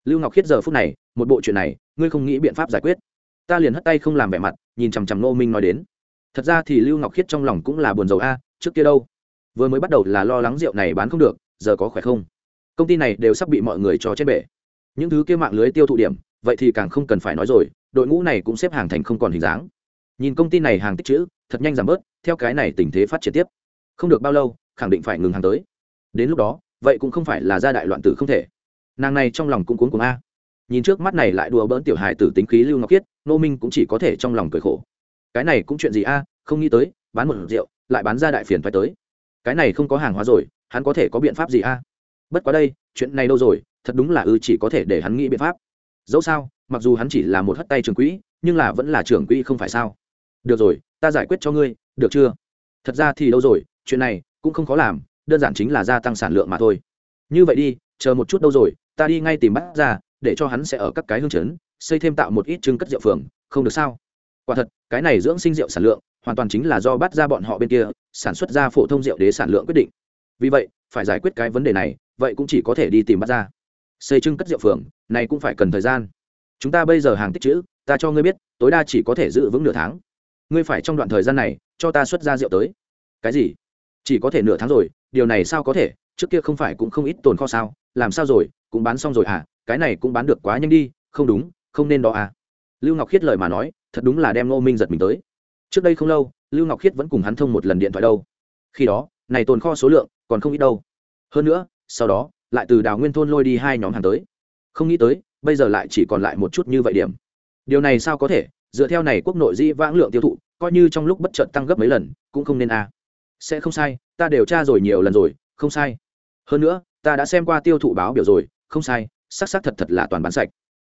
Lưu ngọc khiết giờ phút này, một bộ chuyện này, ngươi không nghĩ biện pháp giải quyết. Ta liền hất tay không làm vẻ mặt, nhìn chằm chằm nô minh nói đến. Thật ra thì lưu ngọc khiết trong lòng cũng là buồn rầu a, trước kia đâu? Vừa mới bắt đầu là lo lắng rượu này bán không được, giờ có khỏe không? Công ty này đều sắp bị mọi người cho chết bể. Những thứ kia mạng lưới tiêu thụ điểm vậy thì càng không cần phải nói rồi, đội ngũ này cũng xếp hàng thành không còn hình dáng. Nhìn công ty này hàng tích chữ, thật nhanh giảm bớt, theo cái này tình thế phát triển tiếp. Không được bao lâu, khẳng định phải ngừng hàng tới. Đến lúc đó, vậy cũng không phải là gia đại loạn tử không thể. Nàng này trong lòng cũng cuốn cuồng a. Nhìn trước mắt này lại đùa bỡn tiểu hài tử tính khí lưu ngọc khiết, nô minh cũng chỉ có thể trong lòng cười khổ. Cái này cũng chuyện gì a, không nghĩ tới, bán một rượu, lại bán ra đại phiền phải tới. Cái này không có hàng hóa rồi, hắn có thể có biện pháp gì a? Bất quá đây, chuyện này đâu rồi, thật đúng là ư chỉ có thể để hắn nghĩ biện pháp dẫu sao, mặc dù hắn chỉ là một hất tay trường quỹ, nhưng là vẫn là trưởng quỹ không phải sao. Được rồi, ta giải quyết cho ngươi, được chưa? Thật ra thì đâu rồi, chuyện này cũng không khó làm, đơn giản chính là gia tăng sản lượng mà thôi. Như vậy đi, chờ một chút đâu rồi, ta đi ngay tìm bắt ra để cho hắn sẽ ở các cái hương chấn, xây thêm tạo một ít trưng cất rượu phường, không được sao? Quả thật, cái này dưỡng sinh rượu sản lượng, hoàn toàn chính là do bắt ra bọn họ bên kia, sản xuất ra phổ thông rượu đế sản lượng quyết định. Vì vậy, phải giải quyết cái vấn đề này, vậy cũng chỉ có thể đi tìm bắt ra xây trưng cất rượu phường, này cũng phải cần thời gian. Chúng ta bây giờ hàng tích chữ, ta cho ngươi biết, tối đa chỉ có thể giữ vững nửa tháng. Ngươi phải trong đoạn thời gian này, cho ta xuất ra rượu tới. Cái gì? Chỉ có thể nửa tháng rồi, điều này sao có thể? Trước kia không phải cũng không ít tồn kho sao? Làm sao rồi? Cũng bán xong rồi à? Cái này cũng bán được quá nhanh đi, không đúng, không nên đó à? Lưu ngọc khiết lời mà nói, thật đúng là đem ngô minh giật mình tới. Trước đây không lâu, lưu ngọc khiết vẫn cùng hắn thông một lần điện thoại đâu. Khi đó, này tồn kho số lượng còn không ít đâu. Hơn nữa, sau đó lại từ đào nguyên thôn lôi đi hai nhóm hàng tới. Không nghĩ tới, bây giờ lại chỉ còn lại một chút như vậy điểm. Điều này sao có thể? Dựa theo này quốc nội di vãng lượng tiêu thụ, coi như trong lúc bất chợt tăng gấp mấy lần, cũng không nên a. À. sẽ không sai, ta điều tra rồi nhiều lần rồi, không sai. Hơn nữa, ta đã xem qua tiêu thụ báo biểu rồi, không sai, xác xác thật thật là toàn bán sạch.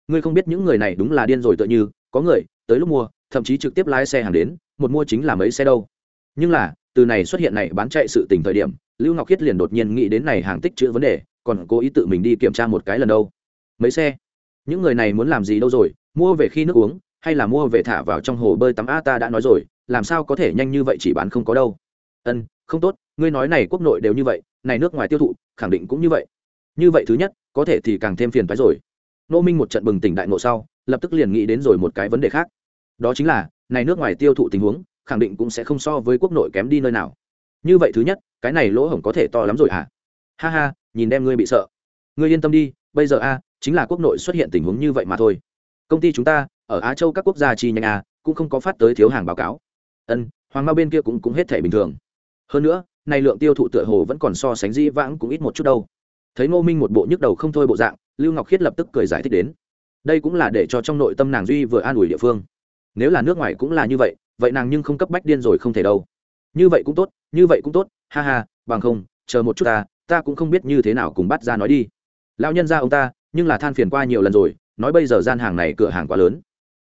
Ngươi không biết những người này đúng là điên rồi tựa như, có người, tới lúc mua, thậm chí trực tiếp lái xe hàng đến, một mua chính là mấy xe đâu. Nhưng là, từ này xuất hiện này bán chạy sự tình thời điểm, lưu ngọc khiết liền đột nhiên nghĩ đến này hàng tích chữ vấn đề còn cố ý tự mình đi kiểm tra một cái lần đâu. Mấy xe? Những người này muốn làm gì đâu rồi? Mua về khi nước uống, hay là mua về thả vào trong hồ bơi tắm? A, ta đã nói rồi, làm sao có thể nhanh như vậy chỉ bán không có đâu. Ân, không tốt, ngươi nói này quốc nội đều như vậy, này nước ngoài tiêu thụ, khẳng định cũng như vậy. Như vậy thứ nhất, có thể thì càng thêm phiền phái rồi. Nô minh một trận bừng tỉnh đại ngộ sau, lập tức liền nghĩ đến rồi một cái vấn đề khác. Đó chính là, này nước ngoài tiêu thụ tình huống, khẳng định cũng sẽ không so với quốc nội kém đi nơi nào. Như vậy thứ nhất, cái này lỗ hổng có thể to lắm rồi hả? Ha ha, nhìn đem ngươi bị sợ. Ngươi yên tâm đi, bây giờ a, chính là quốc nội xuất hiện tình huống như vậy mà thôi. Công ty chúng ta, ở á châu các quốc gia chi nhánh a, cũng không có phát tới thiếu hàng báo cáo. Ân, hoàng mao bên kia cũng cũng hết thể bình thường. Hơn nữa, này lượng tiêu thụ tựa hồ vẫn còn so sánh dĩ vãng cũng ít một chút đâu. Thấy ngô minh một bộ nhức đầu không thôi bộ dạng, lưu ngọc khiết lập tức cười giải thích đến. Đây cũng là để cho trong nội tâm nàng duy vừa an ủi địa phương. Nếu là nước ngoài cũng là như vậy vậy nàng nhưng không cấp bách điên rồi không thể đâu. Như vậy cũng tốt, như vậy cũng tốt, ha ha, bằng không, chờ một chút ta ta cũng không biết như thế nào cùng bắt ra nói đi. Lão nhân ra ông ta, nhưng là than phiền qua nhiều lần rồi, nói bây giờ gian hàng này cửa hàng quá lớn.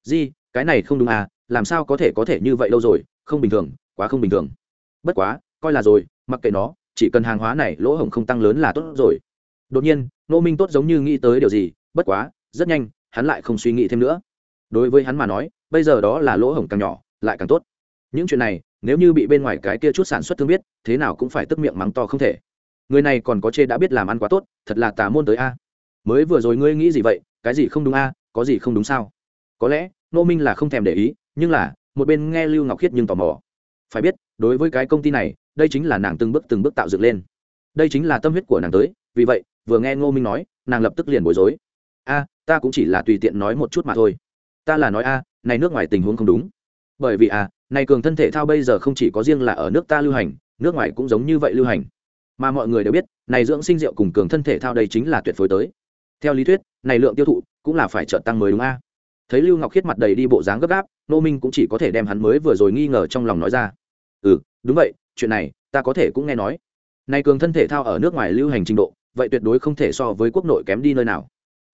Di, cái này không đúng à làm sao có thể có thể như vậy lâu rồi, không bình thường, quá không bình thường. Bất quá, coi là rồi, mặc kệ nó, chỉ cần hàng hóa này lỗ hổng không tăng lớn là tốt rồi. Đột nhiên nô minh tốt giống như nghĩ tới điều gì, bất quá, rất nhanh, hắn lại không suy nghĩ thêm nữa. Đối với hắn mà nói, bây giờ đó là lỗ hổng càng nhỏ, lại càng tốt. Những chuyện này, nếu như bị bên ngoài cái kia chút sản xuất thương biết, thế nào cũng phải tức miệng mắng to không thể người này còn có chê đã biết làm ăn quá tốt, thật là tà môn tới a. Mới vừa rồi ngươi nghĩ gì vậy? Cái gì không đúng a? Có gì không đúng sao? Có lẽ nô minh là không thèm để ý, nhưng là, một bên nghe lưu ngọc khiết nhưng tò mò. Phải biết, đối với cái công ty này, đây chính là nàng từng bước từng bước tạo dựng lên. Đây chính là tâm huyết của nàng tới, vì vậy, vừa nghe ngô minh nói, nàng lập tức liền bối rối. A, ta cũng chỉ là tùy tiện nói một chút mà thôi. Ta là nói a, này nước ngoài tình huống không đúng. Bởi vì a, này cường thân thể thao bây giờ không chỉ có riêng là ở nước ta lưu hành, nước ngoài cũng giống như vậy lưu hành mà mọi người đều biết, này dưỡng sinh rượu cùng cường thân thể thao đây chính là tuyệt phối tới. Theo lý thuyết, này lượng tiêu thụ cũng là phải trợ tăng mới đúng a. Thấy lưu ngọc khiết mặt đầy đi bộ dáng gấp gáp, nô minh cũng chỉ có thể đem hắn mới vừa rồi nghi ngờ trong lòng nói ra. Ừ đúng vậy, chuyện này, ta có thể cũng nghe nói. Này cường thân thể thao ở nước ngoài lưu hành trình độ, vậy tuyệt đối không thể so với quốc nội kém đi nơi nào.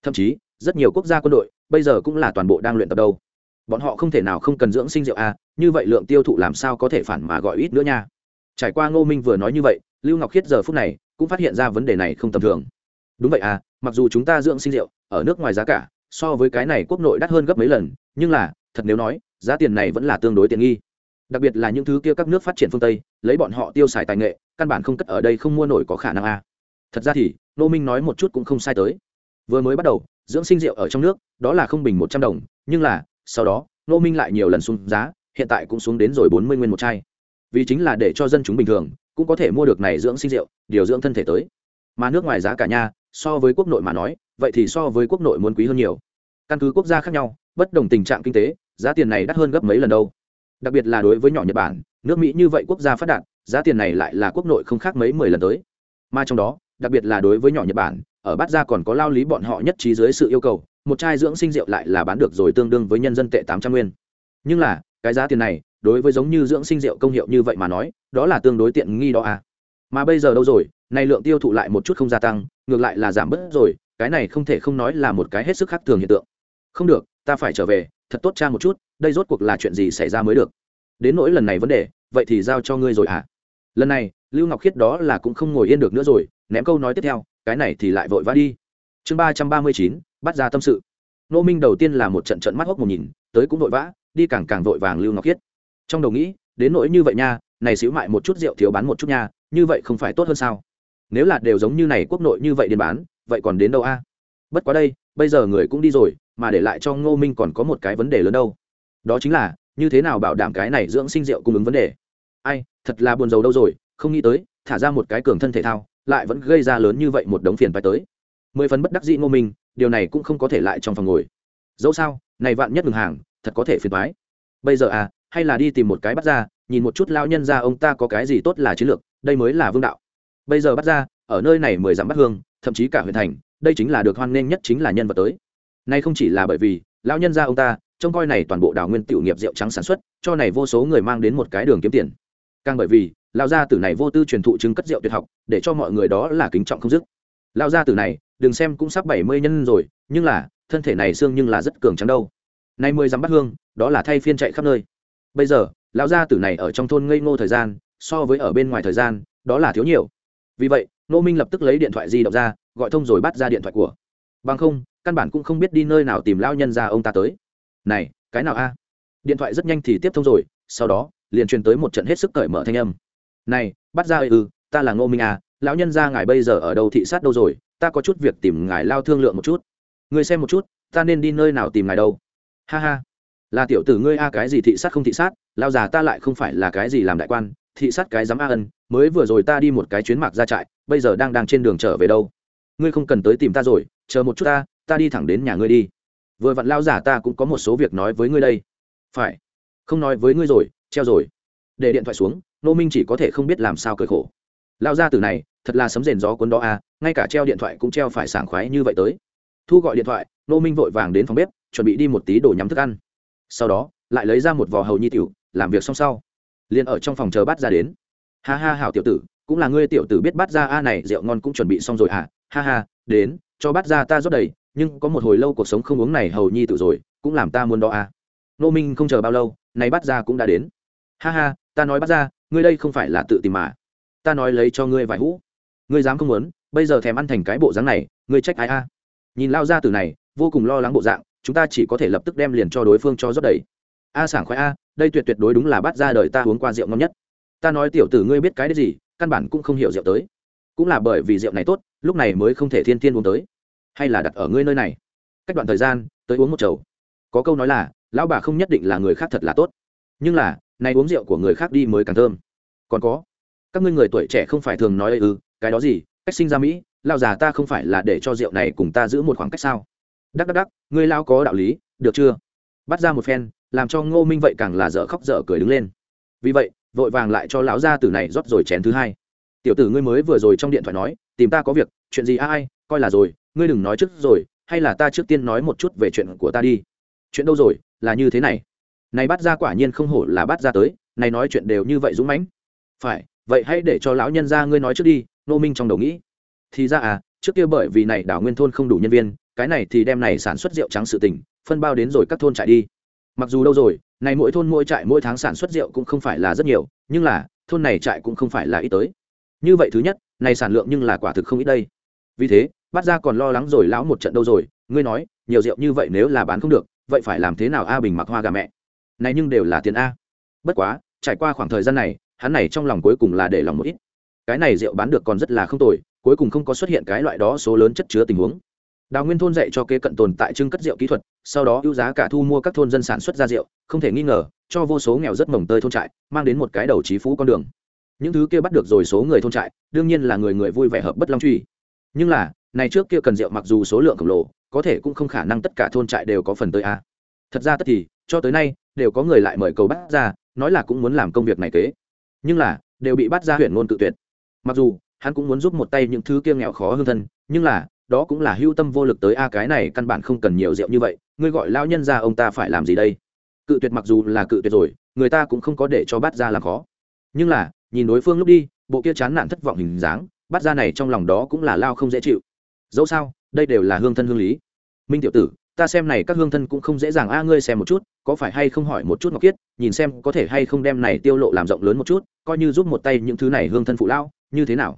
Thậm chí, rất nhiều quốc gia quân đội, bây giờ cũng là toàn bộ đang luyện tập đâu. Bọn họ không thể nào không cần dưỡng sinh rượu a, như vậy lượng tiêu thụ làm sao có thể phản mà gọi ít nữa nha. Trải qua ngô minh vừa nói như vậy lưu ngọc khiết giờ phút này cũng phát hiện ra vấn đề này không tầm thường. Đúng vậy à mặc dù chúng ta dưỡng sinh rượu ở nước ngoài giá cả so với cái này quốc nội đắt hơn gấp mấy lần, nhưng là, thật nếu nói, giá tiền này vẫn là tương đối tiện nghi. Đặc biệt là những thứ kia các nước phát triển phương tây, lấy bọn họ tiêu xài tài nghệ, căn bản không cất ở đây không mua nổi có khả năng a thật ra thì nô minh nói một chút cũng không sai tới. Vừa mới bắt đầu, dưỡng sinh rượu ở trong nước, đó là không bình một trăm đồng, nhưng là, sau đó nô minh lại nhiều lần xuống giá, hiện tại cũng xuống đến rồi bốn mươi nguyên một chai vì chính là để cho dân chúng bình thường cũng có thể mua được này dưỡng sinh rượu, điều dưỡng thân thể tới. Mà nước ngoài giá cả nha, so với quốc nội mà nói, vậy thì so với quốc nội muốn quý hơn nhiều. Căn cứ quốc gia khác nhau, bất đồng tình trạng kinh tế, giá tiền này đắt hơn gấp mấy lần đâu. Đặc biệt là đối với nhỏ nhật bản, nước mỹ như vậy quốc gia phát đạt, giá tiền này lại là quốc nội không khác mấy mười lần tới. Mà trong đó, đặc biệt là đối với nhỏ nhật bản, ở bát gia còn có lao lý bọn họ nhất trí dưới sự yêu cầu, một chai dưỡng sinh rượu lại là bán được rồi tương đương với nhân dân tệ tám trăm nguyên. Nhưng là cái giá tiền này, đối với giống như dưỡng sinh rượu công hiệu như vậy mà nói, đó là tương đối tiện nghi đó à. Mà bây giờ đâu rồi, nay lượng tiêu thụ lại một chút không gia tăng, ngược lại là giảm bớt rồi, cái này không thể không nói là một cái hết sức khác thường hiện tượng. Không được, ta phải trở về, thật tốt cha một chút, đây rốt cuộc là chuyện gì xảy ra mới được. Đến nỗi lần này vấn đề, vậy thì giao cho ngươi rồi à. Lần này, lưu ngọc khiết đó là cũng không ngồi yên được nữa rồi, ném câu nói tiếp theo, cái này thì lại vội vã đi. Chương ba trăm ba mươi chín, bắt ra tâm sự. Nô minh đầu tiên là một trận trận mắt hốc một nhìn, tới cũng vội vã đi càng càng vội vàng lưu ngọc khiết. Trong đầu nghĩ, đến nỗi như vậy nha, này xíu mại một chút rượu thiếu bán một chút nha, như vậy không phải tốt hơn sao? Nếu là đều giống như này quốc nội như vậy điên bán, vậy còn đến đâu a? Bất quá đây, bây giờ người cũng đi rồi, mà để lại cho ngô minh còn có một cái vấn đề lớn đâu. Đó chính là, như thế nào bảo đảm cái này dưỡng sinh rượu cung ứng vấn đề? Ai, thật là buồn rầu đâu rồi, không nghĩ tới, thả ra một cái cường thân thể thao, lại vẫn gây ra lớn như vậy một đống phiền phải tới. Mười phần bất đắc dĩ ngô minh, điều này cũng không có thể lại trong phòng ngồi. Dẫu sao, này vạn nhất ngừng hàng thật có thể phiền thoái bây giờ à hay là đi tìm một cái bắt ra nhìn một chút lao nhân ra ông ta có cái gì tốt là chiến lược, đây mới là vương đạo. Bây giờ bắt ra ở nơi này mười dặm bắt hương, thậm chí cả huyện thành, đây chính là được hoan nghênh nhất chính là nhân vật tới. Nay không chỉ là bởi vì, lão nhân gia ông ta, trông coi này toàn bộ đào nguyên tiểu nghiệp rượu trắng sản xuất, cho này vô số người mang đến một cái đường kiếm tiền. Càng bởi vì, lão gia tử này vô tư truyền thụ chứng cất rượu tuyệt học, để cho mọi người đó là kính trọng không dứt. Lão gia tử này, đừng xem cũng sắp bảy mươi nhân rồi, nhưng là, thân thể này xương nhưng là rất cường trắng đâu nay mười dám bắt hương, đó là thay phiên chạy khắp nơi. Bây giờ, lão gia tử này ở trong thôn ngây ngô thời gian, so với ở bên ngoài thời gian, đó là thiếu nhiều. Vì vậy nô minh lập tức lấy điện thoại di động ra, gọi thông rồi bắt ra điện thoại của. Bằng không, căn bản cũng không biết đi nơi nào tìm lao nhân ra ông ta tới. Này, cái nào a? Điện thoại rất nhanh thì tiếp thông rồi, sau đó, liền truyền tới một trận hết sức cởi mở thanh âm. Này, bắt ra ư ừ, ta là ngô minh à lão nhân ra ngài bây giờ ở đâu thị sát đâu rồi, ta có chút việc tìm ngài lao thương lượng một chút. Người xem một chút, ta nên đi nơi nào tìm ngài đâu? Ha ha. Là tiểu tử ngươi a, cái gì thị sát không thị sát lao già ta lại không phải là cái gì làm đại quan, thị sát cái dám a ân, mới vừa rồi ta đi một cái chuyến mạc ra trại, bây giờ đang đang trên đường trở về đâu. Ngươi không cần tới tìm ta rồi, chờ một chút ta ta đi thẳng đến nhà ngươi đi. Vừa vặn lao giả ta cũng có một số việc nói với ngươi đây. Phải. Không nói với ngươi rồi, treo rồi. Để điện thoại xuống, nô minh chỉ có thể không biết làm sao cởi khổ. Lao ra từ này, thật là sấm rền gió cuốn đó à ngay cả treo điện thoại cũng treo phải sảng khoái như vậy tới. Thu gọi điện thoại, nô minh vội vàng đến phòng bếp chuẩn bị đi một tí đồ nhắm thức ăn. Sau đó, lại lấy ra một vò hầu nhi tiểu, làm việc xong sau, liền ở trong phòng chờ bát ra đến. Ha ha hảo tiểu tử, cũng là ngươi tiểu tử biết bát ra a này, rượu ngon cũng chuẩn bị xong rồi à ha ha, đến, cho bát ra ta rót đầy, nhưng có một hồi lâu cuộc sống không uống này hầu nhi tự rồi, cũng làm ta muốn đó à nô minh không chờ bao lâu, này bát ra cũng đã đến. Ha ha, ta nói bát ra, ngươi đây không phải là tự tìm mà. Ta nói lấy cho ngươi vài hũ. Ngươi dám không muốn, bây giờ thèm ăn thành cái bộ dáng này, ngươi trách ai a? Nhìn lao ra từ này, vô cùng lo lắng bộ dạng chúng ta chỉ có thể lập tức đem liền cho đối phương cho rót đầy. A sảng khoái a, đây tuyệt tuyệt đối đúng là bắt ra đời ta uống qua rượu ngon nhất. Ta nói tiểu tử ngươi biết cái đấy gì, căn bản cũng không hiểu rượu tới. Cũng là bởi vì rượu này tốt, lúc này mới không thể thiên thiên uống tới. Hay là đặt ở ngươi nơi này? Cách đoạn thời gian, tới uống một chầu. Có câu nói là, lão bà không nhất định là người khác thật là tốt. Nhưng là nay uống rượu của người khác đi mới càng thơm. Còn có, các ngươi người tuổi trẻ không phải thường nói ư cái đó gì, cách sinh ra mỹ lao già ta không phải là để cho rượu này cùng ta giữ một khoảng cách sao? Đắc đắc đắc, ngươi lao có đạo lý, được chưa? Bắt ra một phen, làm cho ngô minh vậy càng là dở khóc dở cười đứng lên. Vì vậy, vội vàng lại cho lão gia tử này rót rồi chén thứ hai. Tiểu tử ngươi mới vừa rồi trong điện thoại nói, tìm ta có việc, chuyện gì ai, coi là rồi, ngươi đừng nói trước rồi, hay là ta trước tiên nói một chút về chuyện của ta đi. Chuyện đâu rồi, là như thế này. Này bắt ra quả nhiên không hổ là bắt ra tới, này nói chuyện đều như vậy dũng mãnh. Phải, vậy hãy để cho lão nhân ra ngươi nói trước đi nô minh trong đầu nghĩ. Thì ra à trước kia bởi vì này đảo nguyên thôn không đủ nhân viên cái này thì đem này sản xuất rượu trắng sự tình, phân bao đến rồi các thôn trại đi. Mặc dù đâu rồi, này mỗi thôn mỗi trại mỗi tháng sản xuất rượu cũng không phải là rất nhiều, nhưng là, thôn này trại cũng không phải là ít tới. Như vậy thứ nhất, này sản lượng nhưng là quả thực không ít đây. Vì thế bắt ra còn lo lắng rồi lão một trận đâu rồi, ngươi nói, nhiều rượu như vậy nếu là bán không được, vậy phải làm thế nào a bình mặc hoa gà mẹ? Này nhưng đều là tiền a. Bất quá, trải qua khoảng thời gian này, hắn này trong lòng cuối cùng là để lòng một ít. Cái này rượu bán được còn rất là không tồi, cuối cùng không có xuất hiện cái loại đó số lớn chất chứa tình huống đào nguyên thôn dạy cho kế cận tồn tại trưng cất rượu kỹ thuật, sau đó ưu giá cả thu mua các thôn dân sản xuất ra rượu, không thể nghi ngờ, cho vô số nghèo rất mồng tơi thôn trại, mang đến một cái đầu trí phú con đường. Những thứ kia bắt được rồi số người thôn trại, đương nhiên là người người vui vẻ hợp bất long truy. Nhưng là, này trước kia cần rượu mặc dù số lượng khổng lồ, có thể cũng không khả năng tất cả thôn trại đều có phần tới a. Thật ra tất thì, cho tới nay, đều có người lại mời cầu bắt ra, nói là cũng muốn làm công việc này kế. Nhưng là, đều bị bắt ra huyện ngôn tự tuyệt. Mặc dù, hắn cũng muốn giúp một tay những thứ kia nghèo khó hương thân, nhưng là đó cũng là hưu tâm vô lực tới, a, cái này căn bản không cần nhiều rượu như vậy, ngươi gọi lao nhân ra ông ta phải làm gì đây? Cự tuyệt mặc dù là cự tuyệt rồi, người ta cũng không có để cho bắt ra làm khó. Nhưng là, nhìn đối phương lúc đi, bộ kia chán nản thất vọng hình dáng bắt ra này trong lòng đó cũng là lao không dễ chịu. Dẫu sao, đây đều là hương thân hương lý. Minh tiểu tử, ta xem này các hương thân cũng không dễ dàng, a, ngươi xem một chút, có phải hay không hỏi một chút ngọc kiết nhìn xem có thể hay không đem này tiêu lộ làm rộng lớn một chút, coi như giúp một tay những thứ này hương thân phụ lao như thế nào?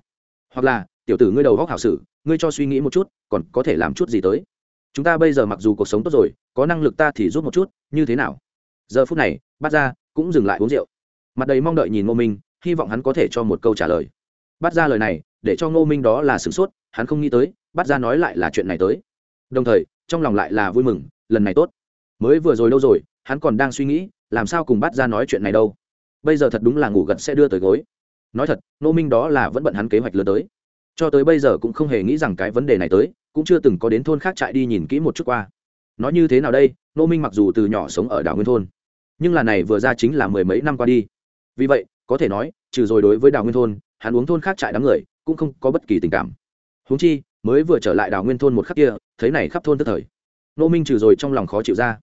Hoặc là, tiểu tử ngươi đầu góc hảo sử ngươi cho suy nghĩ một chút, còn có thể làm chút gì tới. Chúng ta bây giờ mặc dù cuộc sống tốt rồi, có năng lực ta thì giúp một chút, như thế nào? Giờ phút này, Bát ra cũng dừng lại uống rượu. Mặt đầy mong đợi nhìn ngô minh, hy vọng hắn có thể cho một câu trả lời. Bắt ra lời này, để cho ngô minh đó là sửng sốt, hắn không nghĩ tới bắt ra nói lại là chuyện này tới. Đồng thời, trong lòng lại là vui mừng, lần này tốt. Mới vừa rồi đâu rồi, hắn còn đang suy nghĩ, làm sao cùng bắt ra nói chuyện này đâu. Bây giờ thật đúng là ngủ gật sẽ đưa tới gối. Nói thật, Ngô minh đó là vẫn bận hắn kế hoạch lớn tới cho tới bây giờ cũng không hề nghĩ rằng cái vấn đề này tới, cũng chưa từng có đến thôn khác trại đi nhìn kỹ một chút qua. Nói như thế nào đây, nô minh mặc dù từ nhỏ sống ở đảo nguyên thôn, nhưng là này vừa ra chính là mười mấy năm qua đi. Vì vậy, có thể nói, trừ rồi đối với đảo nguyên thôn, hắn uống thôn khác trại đám người, cũng không có bất kỳ tình cảm. Huống chi, mới vừa trở lại đảo nguyên thôn một khắc kia, thấy này khắp thôn tức thời. Nô minh trừ rồi trong lòng khó chịu ra,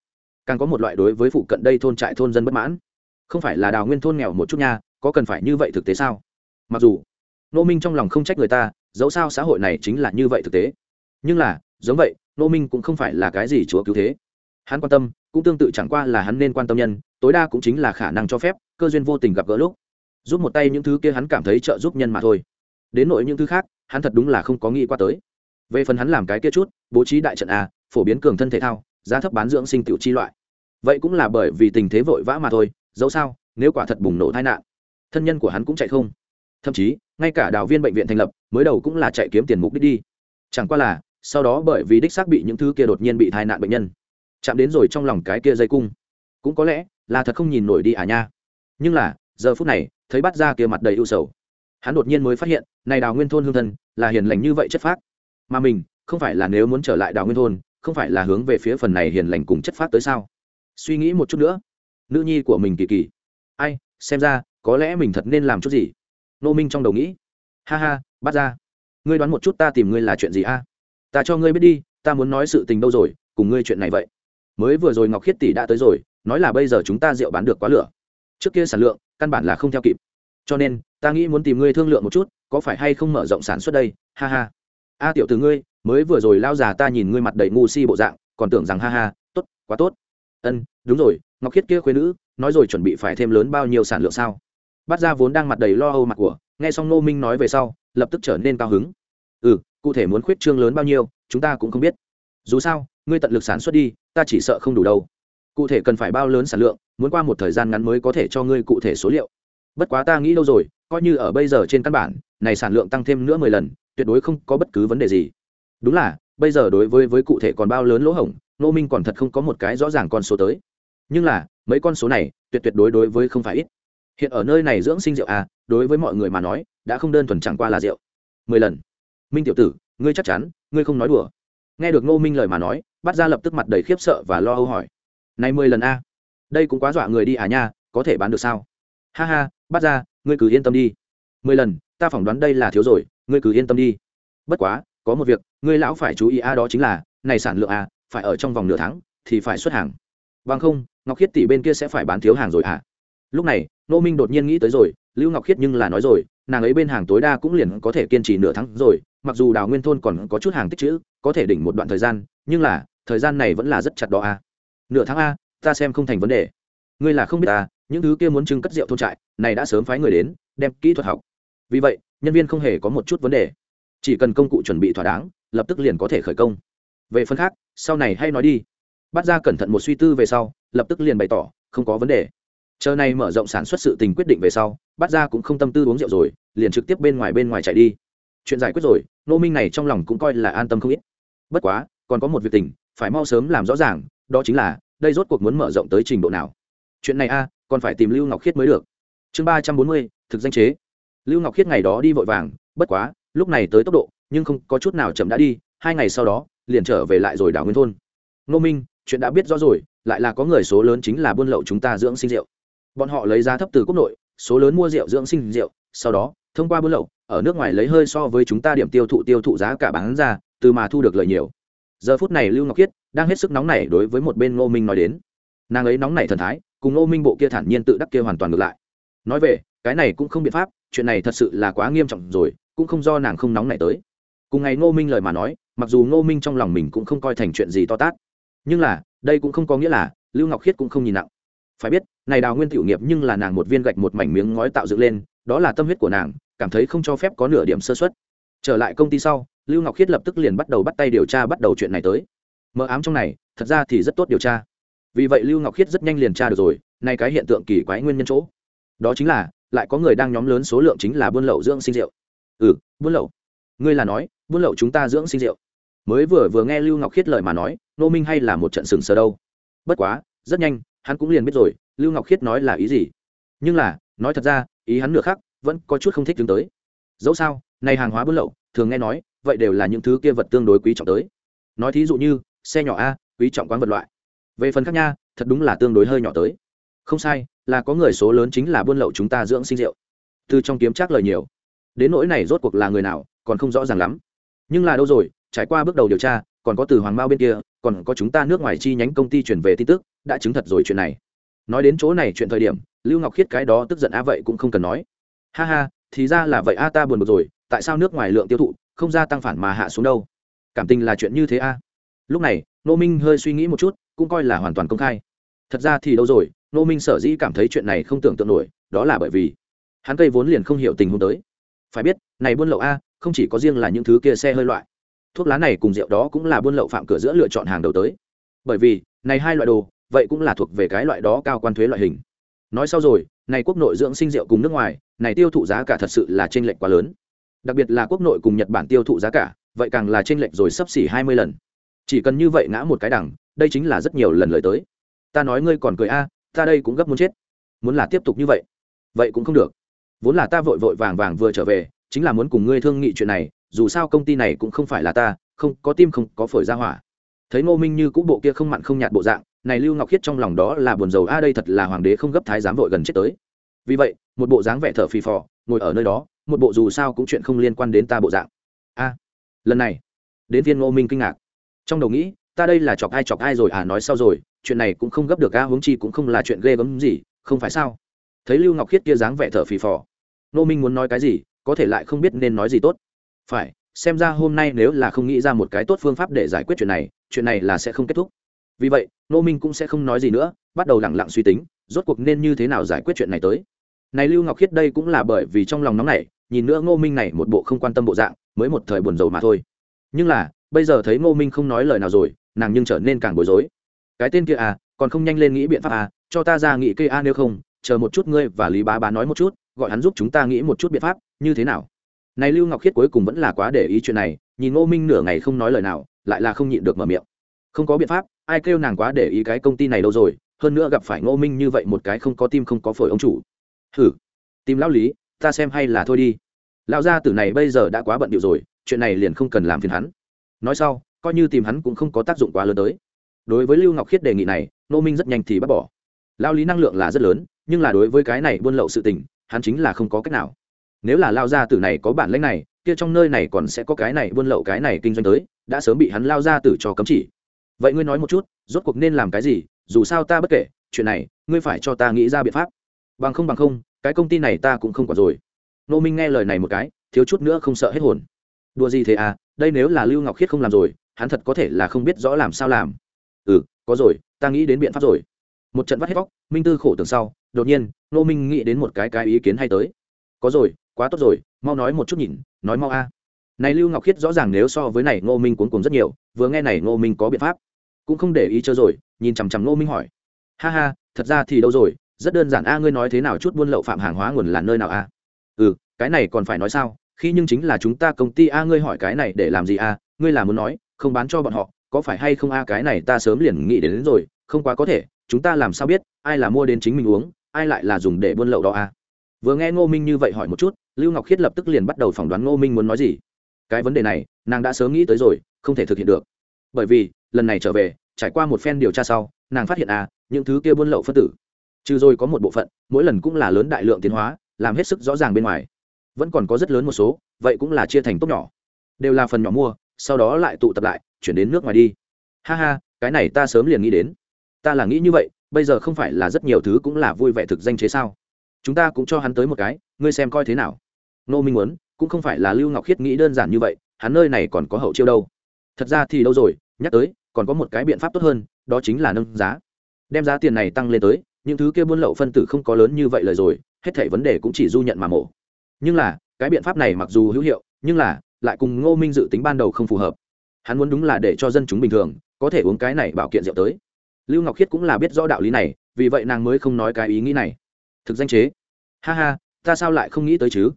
càng có một loại đối với phụ cận đây thôn trại thôn dân bất mãn. Không phải là đào nguyên thôn nghèo một chút nha, có cần phải như vậy thực tế sao? Mặc dù, nô minh trong lòng không trách người ta dẫu sao xã hội này chính là như vậy thực tế. Nhưng là, giống vậy nô minh cũng không phải là cái gì chúa cứu thế. Hắn quan tâm, cũng tương tự chẳng qua là hắn nên quan tâm nhân, tối đa cũng chính là khả năng cho phép, cơ duyên vô tình gặp gỡ lúc. Giúp một tay những thứ kia hắn cảm thấy trợ giúp nhân mà thôi. Đến nội những thứ khác, hắn thật đúng là không có nghĩ qua tới. Về phần hắn làm cái kia chút, bố trí đại trận a phổ biến cường thân thể thao, giá thấp bán dưỡng sinh tiểu chi loại. Vậy cũng là bởi vì tình thế vội vã mà thôi, dẫu sao, nếu quả thật bùng nổ tai nạn, thân nhân của hắn cũng chạy không. Thậm chí ngay cả đào viên bệnh viện thành lập, mới đầu cũng là chạy kiếm tiền mục đích đi. Chẳng qua là, sau đó bởi vì đích xác bị những thứ kia đột nhiên bị tai nạn bệnh nhân, chạm đến rồi trong lòng cái kia dây cung. Cũng có lẽ là thật không nhìn nổi đi à nha. Nhưng là, giờ phút này, thấy bắt ra kia mặt đầy ưu sầu. Hắn đột nhiên mới phát hiện, này đào nguyên thôn hương thân là hiền lành như vậy chất phác. Mà mình, không phải là nếu muốn trở lại đào nguyên thôn, không phải là hướng về phía phần này hiền lành cùng chất phác tới sao? Suy nghĩ một chút nữa. Nữ nhi của mình kỳ kỳ. Ai, xem ra, có lẽ mình thật nên làm chút gì? Nô minh trong đầu nghĩ. Ha ha, bắt ra. Ngươi đoán một chút ta tìm ngươi là chuyện gì a? Ta cho ngươi biết đi, ta muốn nói sự tình đâu rồi, cùng ngươi chuyện này vậy. Mới vừa rồi ngọc khiết tỷ đã tới rồi, nói là bây giờ chúng ta rượu bán được quá lửa. Trước kia sản lượng, căn bản là không theo kịp. Cho nên, ta nghĩ muốn tìm ngươi thương lượng một chút, có phải hay không mở rộng sản xuất đây? Ha ha. A tiểu từ ngươi, mới vừa rồi lao già ta nhìn ngươi mặt đầy ngu si bộ dạng, còn tưởng rằng ha ha, tốt, quá tốt. Ân, đúng rồi, ngọc khiết kia khuyên nữ, nói rồi chuẩn bị phải thêm lớn bao nhiêu sản lượng sao? Bát ra vốn đang mặt đầy lo âu mặt của, nghe xong nô minh nói về sau, lập tức trở nên cao hứng. Ừ cụ thể muốn khuyết trương lớn bao nhiêu, chúng ta cũng không biết. Dù sao, ngươi tận lực sản xuất đi, ta chỉ sợ không đủ đâu. Cụ thể cần phải bao lớn sản lượng, muốn qua một thời gian ngắn mới có thể cho ngươi cụ thể số liệu. Bất quá ta nghĩ lâu rồi, coi như ở bây giờ trên căn bản, này sản lượng tăng thêm nữa mười lần, tuyệt đối không có bất cứ vấn đề gì. Đúng là, bây giờ đối với với cụ thể còn bao lớn lỗ hổng nô minh còn thật không có một cái rõ ràng con số tới. Nhưng là, mấy con số này, tuyệt tuyệt đối đối với không phải ít hiện ở nơi này dưỡng sinh rượu à đối với mọi người mà nói, đã không đơn thuần chẳng qua là rượu. Mười lần. Minh tiểu tử, ngươi chắc chắn, ngươi không nói đùa. Nghe được ngô minh lời mà nói bắt ra lập tức mặt đầy khiếp sợ và lo âu hỏi. Này mười lần a à? đây cũng quá dọa người đi à nha, có thể bán được sao? Ha ha bắt ra ngươi cứ yên tâm đi. Mười lần, ta phỏng đoán đây là thiếu rồi, ngươi cứ yên tâm đi. Bất quá, có một việc, ngươi lão phải chú ý a, đó chính là, này sản lượng a, phải ở trong vòng nửa tháng, thì phải xuất hàng. Bằng không, ngọc khiết tỷ bên kia sẽ phải bán thiếu hàng rồi à. Lúc này nô minh đột nhiên nghĩ tới rồi, lưu ngọc khiết nhưng là nói rồi, nàng ấy bên hàng tối đa cũng liền có thể kiên trì nửa tháng rồi, mặc dù đào nguyên thôn còn có chút hàng tích chữ, có thể đỉnh một đoạn thời gian, nhưng là, thời gian này vẫn là rất chặt đó a nửa tháng a, ta xem không thành vấn đề. Ngươi là không biết ta, những thứ kia muốn trưng cất rượu thôn trại, này đã sớm phái người đến, đem kỹ thuật học. Vì vậy, nhân viên không hề có một chút vấn đề. Chỉ cần công cụ chuẩn bị thỏa đáng, lập tức liền có thể khởi công. Về phần khác, sau này hay nói đi. Bắt ra cẩn thận một suy tư về sau, lập tức liền bày tỏ, không có vấn đề chờ này mở rộng sản xuất sự tình quyết định về sau bắt ra cũng không tâm tư uống rượu rồi, liền trực tiếp bên ngoài bên ngoài chạy đi. Chuyện giải quyết rồi nô minh này trong lòng cũng coi là an tâm không ít. Bất quá, còn có một việc tình, phải mau sớm làm rõ ràng, đó chính là, đây rốt cuộc muốn mở rộng tới trình độ nào. Chuyện này a, còn phải tìm lưu ngọc khiết mới được. Chương ba trăm bốn mươi, thực danh chế. Lưu ngọc khiết ngày đó đi vội vàng, bất quá, lúc này tới tốc độ, nhưng không có chút nào chậm đã đi, hai ngày sau đó, liền trở về lại rồi đảo nguyên thôn. Nô minh, chuyện đã biết rõ rồi, lại là có người số lớn chính là buôn lậu chúng ta dưỡng sinh rượu bọn họ lấy giá thấp từ quốc nội, số lớn mua rượu dưỡng sinh rượu, sau đó, thông qua buôn lậu, ở nước ngoài lấy hơi so với chúng ta điểm tiêu thụ tiêu thụ giá cả bán ra, từ mà thu được lợi nhiều. Giờ phút này lưu ngọc khiết đang hết sức nóng nảy đối với một bên ngô minh nói đến. Nàng ấy nóng nảy thần thái, cùng ngô minh bộ kia thản nhiên tự đắc kia hoàn toàn ngược lại. Nói về, cái này cũng không biện pháp, chuyện này thật sự là quá nghiêm trọng rồi, cũng không do nàng không nóng nảy tới. Cùng ngày ngô minh lời mà nói, mặc dù ngô minh trong lòng mình cũng không coi thành chuyện gì to tát, nhưng là, đây cũng không có nghĩa là lưu ngọc khiết cũng không nhìn nặng. Phải biết này đào nguyên tiểu nghiệp nhưng là nàng một viên gạch một mảnh miếng ngói tạo dựng lên, đó là tâm huyết của nàng, cảm thấy không cho phép có nửa điểm sơ xuất trở lại công ty sau, lưu ngọc khiết lập tức liền bắt đầu bắt tay điều tra bắt đầu chuyện này tới. Mờ ám trong này, thật ra thì rất tốt điều tra. Vì vậy lưu ngọc khiết rất nhanh liền tra được rồi nay cái hiện tượng kỳ quái nguyên nhân chỗ. Đó chính là, lại có người đang nhóm lớn số lượng chính là buôn lậu dưỡng sinh rượu. Ừ buôn lậu. Ngươi là nói, buôn lậu chúng ta dưỡng sinh rượu. Mới vừa vừa nghe lưu ngọc khiết lời mà nói nô minh hay là một trận sừng sờ đâu. Bất quá, rất nhanh, hắn cũng liền biết rồi lưu ngọc khiết nói là ý gì? Nhưng là, nói thật ra, ý hắn nửa khác vẫn có chút không thích đứng tới. Dẫu sao, này hàng hóa buôn lậu, thường nghe nói, vậy đều là những thứ kia vật tương đối quý trọng tới. Nói thí dụ như, xe nhỏ a, quý trọng quán vật loại. Về phần khác nha, thật đúng là tương đối hơi nhỏ tới. Không sai, là có người số lớn chính là buôn lậu chúng ta dưỡng sinh rượu. Từ trong kiếm trác lời nhiều. Đến nỗi này rốt cuộc là người nào, còn không rõ ràng lắm. Nhưng là đâu rồi, trải qua bước đầu điều tra, còn có từ hoàng mao bên kia, còn có chúng ta nước ngoài chi nhánh công ty chuyển về tin tức, đã chứng thật rồi chuyện này nói đến chỗ này chuyện thời điểm, lưu ngọc khiết cái đó tức giận a vậy cũng không cần nói. Ha ha, thì ra là vậy a ta buồn bực rồi, tại sao nước ngoài lượng tiêu thụ, không gia tăng phản mà hạ xuống đâu? Cảm tình là chuyện như thế a lúc này nô minh hơi suy nghĩ một chút, cũng coi là hoàn toàn công khai. Thật ra thì đâu rồi nô minh sở dĩ cảm thấy chuyện này không tưởng tượng nổi, đó là bởi vì hắn cây vốn liền không hiểu tình huống tới. Phải biết, này buôn lậu a không chỉ có riêng là những thứ kia xe hơi loại. Thuốc lá này cùng rượu đó cũng là buôn lậu phạm cửa giữa lựa chọn hàng đầu tới. Bởi vì, này hai loại đồ vậy cũng là thuộc về cái loại đó cao quan thuế loại hình. Nói sau rồi, này quốc nội dưỡng sinh rượu cùng nước ngoài, này tiêu thụ giá cả thật sự là chênh lệch quá lớn. Đặc biệt là quốc nội cùng nhật bản tiêu thụ giá cả, vậy càng là chênh lệch rồi sắp xỉ hai mươi lần. Chỉ cần như vậy ngã một cái đẳng đây chính là rất nhiều lần lời tới. Ta nói ngươi còn cười a, ta đây cũng gấp muốn chết. Muốn là tiếp tục như vậy vậy cũng không được. Vốn là ta vội vội vàng vàng vừa trở về, chính là muốn cùng ngươi thương nghị chuyện này, dù sao công ty này cũng không phải là ta, không, có tim không, có phổi ra hỏa. Thấy ngô minh như cũ bộ kia không mặn không nhạt bộ dạng này lưu ngọc khiết trong lòng đó là buồn rầu, a, đây thật là hoàng đế không gấp thái giám vội gần chết tới. Vì vậy, một bộ dáng vẻ thở phì phò, ngồi ở nơi đó, một bộ dù sao cũng chuyện không liên quan đến ta bộ dạng. A, lần này. Đến viên ngô minh kinh ngạc. Trong đầu nghĩ, ta đây là chọc ai chọc ai rồi à nói sau rồi, chuyện này cũng không gấp được, a, huống chi cũng không là chuyện ghê gớm gì, không phải sao? Thấy lưu ngọc khiết kia dáng vẻ thở phì phò, ngô minh muốn nói cái gì, có thể lại không biết nên nói gì tốt. Phải, xem ra hôm nay nếu là không nghĩ ra một cái tốt phương pháp để giải quyết chuyện này chuyện này là sẽ không kết thúc vì vậy nô minh cũng sẽ không nói gì nữa, bắt đầu lẳng lặng suy tính, rốt cuộc nên như thế nào giải quyết chuyện này tới. Này lưu ngọc khiết đây cũng là bởi vì trong lòng nóng này nhìn nữa ngô minh này một bộ không quan tâm bộ dạng, mới một thời buồn rầu mà thôi. Nhưng là, bây giờ thấy ngô minh không nói lời nào rồi, nàng nhưng trở nên càng bối rối. Cái tên kia à còn không nhanh lên nghĩ biện pháp à cho ta ra nghĩ cây a nếu không, chờ một chút ngươi và lý bá bá nói một chút, gọi hắn giúp chúng ta nghĩ một chút biện pháp, như thế nào? Này lưu ngọc khiết cuối cùng vẫn là quá để ý chuyện này, nhìn ngô minh nửa ngày không nói lời nào, lại là không nhịn được mở miệng. Không có biện pháp ai kêu nàng quá để ý cái công ty này đâu rồi, hơn nữa gặp phải ngô minh như vậy một cái không có tim không có phổi ông chủ. Hử? Tìm lão lý, ta xem hay là thôi đi. Lão gia tử này bây giờ đã quá bận điệu rồi, chuyện này liền không cần làm phiền hắn. Nói sau, coi như tìm hắn cũng không có tác dụng quá lớn tới. Đối với lưu ngọc khiết đề nghị này, ngô minh rất nhanh thì bác bỏ. Lao lý năng lượng là rất lớn, nhưng là đối với cái này buôn lậu sự tình, hắn chính là không có cách nào. Nếu là lao gia tử này có bản lãnh này, kia trong nơi này còn sẽ có cái này buôn lậu cái này kinh doanh tới, đã sớm bị hắn lao gia tử cho cấm chỉ vậy ngươi nói một chút, rốt cuộc nên làm cái gì? Dù sao ta bất kể, chuyện này, ngươi phải cho ta nghĩ ra biện pháp. Bằng không bằng không, cái công ty này ta cũng không quản rồi. Nô minh nghe lời này một cái, thiếu chút nữa không sợ hết hồn. Đùa gì thế à? Đây nếu là lưu ngọc khiết không làm rồi, hắn thật có thể là không biết rõ làm sao làm. Ừ có rồi, ta nghĩ đến biện pháp rồi. Một trận vắt hết vóc minh tư khổ tưởng sau, đột nhiên, nô minh nghĩ đến một cái cái ý kiến hay tới. Có rồi, quá tốt rồi, mau nói một chút nhìn, nói mau a. Này lưu ngọc khiết rõ ràng nếu so với này ngô minh cuốn cuồng rất nhiều, vừa nghe này ngô minh có biện pháp cũng không để ý chơi rồi nhìn chằm chằm ngô minh hỏi. Ha ha thật ra thì đâu rồi rất đơn giản a ngươi nói thế nào chút buôn lậu phạm hàng hóa nguồn là nơi nào a? Ừ cái này còn phải nói sao khi nhưng chính là chúng ta công ty a ngươi hỏi cái này để làm gì a? Ngươi là muốn nói không bán cho bọn họ có phải hay không a cái này ta sớm liền nghĩ đến, đến rồi không quá có thể chúng ta làm sao biết ai là mua đến chính mình uống ai lại là dùng để buôn lậu đó a? Vừa nghe ngô minh như vậy hỏi một chút lưu ngọc khiết lập tức liền bắt đầu phỏng đoán ngô minh muốn nói gì. Cái vấn đề này nàng đã sớm nghĩ tới rồi không thể thực hiện được. Bởi vì lần này trở về trải qua một phen điều tra sau, nàng phát hiện à những thứ kia buôn lậu phân tử, trừ rồi có một bộ phận, mỗi lần cũng là lớn đại lượng tiến hóa, làm hết sức rõ ràng bên ngoài. Vẫn còn có rất lớn một số, vậy cũng là chia thành tốt nhỏ. Đều là phần nhỏ mua, sau đó lại tụ tập lại, chuyển đến nước ngoài đi. Ha ha, cái này ta sớm liền nghĩ đến. Ta là nghĩ như vậy, bây giờ không phải là rất nhiều thứ cũng là vui vẻ thực danh chế sao? Chúng ta cũng cho hắn tới một cái, ngươi xem coi thế nào. Nô minh muốn, cũng không phải là lưu ngọc khiết nghĩ đơn giản như vậy, hắn nơi này còn có hậu chiêu đâu. Thật ra thì đâu rồi, nhắc tới còn có một cái biện pháp tốt hơn, đó chính là nâng giá. Đem giá tiền này tăng lên tới, những thứ kia buôn lậu phân tử không có lớn như vậy lời rồi, hết thảy vấn đề cũng chỉ du nhận mà mổ. Nhưng là, cái biện pháp này mặc dù hữu hiệu, nhưng là, lại cùng ngô minh dự tính ban đầu không phù hợp. Hắn muốn đúng là để cho dân chúng bình thường, có thể uống cái này bảo kiện rượu tới. Lưu ngọc khiết cũng là biết rõ đạo lý này, vì vậy nàng mới không nói cái ý nghĩ này. Thực danh chế. Ha ha, ta sao lại không nghĩ tới chứ?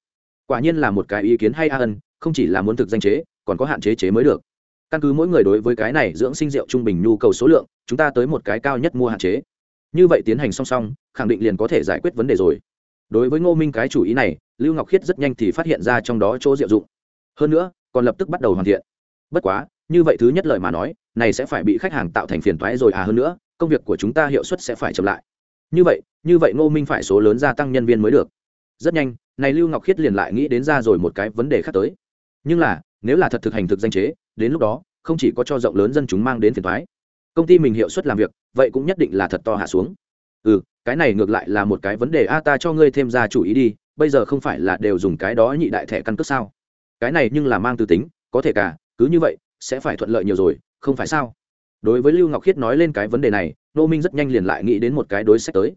Quả nhiên là một cái ý kiến hay a ân, không chỉ là muốn thực danh chế, còn có hạn chế chế mới được căn cứ mỗi người đối với cái này dưỡng sinh rượu trung bình nhu cầu số lượng, chúng ta tới một cái cao nhất mua hạn chế. Như vậy tiến hành song song, khẳng định liền có thể giải quyết vấn đề rồi. Đối với ngô minh cái chủ ý này, lưu ngọc khiết rất nhanh thì phát hiện ra trong đó chỗ diệu dụng. Hơn nữa, còn lập tức bắt đầu hoàn thiện. Bất quá, như vậy thứ nhất lời mà nói, này sẽ phải bị khách hàng tạo thành phiền toái rồi à hơn nữa, công việc của chúng ta hiệu suất sẽ phải chậm lại. Như vậy như vậy ngô minh phải số lớn gia tăng nhân viên mới được. Rất nhanh, này lưu ngọc khiết liền lại nghĩ đến ra rồi một cái vấn đề khác tới. Nhưng là nếu là thật thực hành thực danh chế, đến lúc đó, không chỉ có cho rộng lớn dân chúng mang đến phiền thoái công ty mình hiệu suất làm việc, vậy cũng nhất định là thật to hạ xuống. Ừ cái này ngược lại là một cái vấn đề, a, ta cho ngươi thêm ra chủ ý đi, bây giờ không phải là đều dùng cái đó nhị đại thẻ căn cước sao? Cái này nhưng là mang từ tính, có thể cả, cứ như vậy, sẽ phải thuận lợi nhiều rồi, không phải sao? Đối với lưu ngọc khiết nói lên cái vấn đề này, nô minh rất nhanh liền lại nghĩ đến một cái đối sách tới.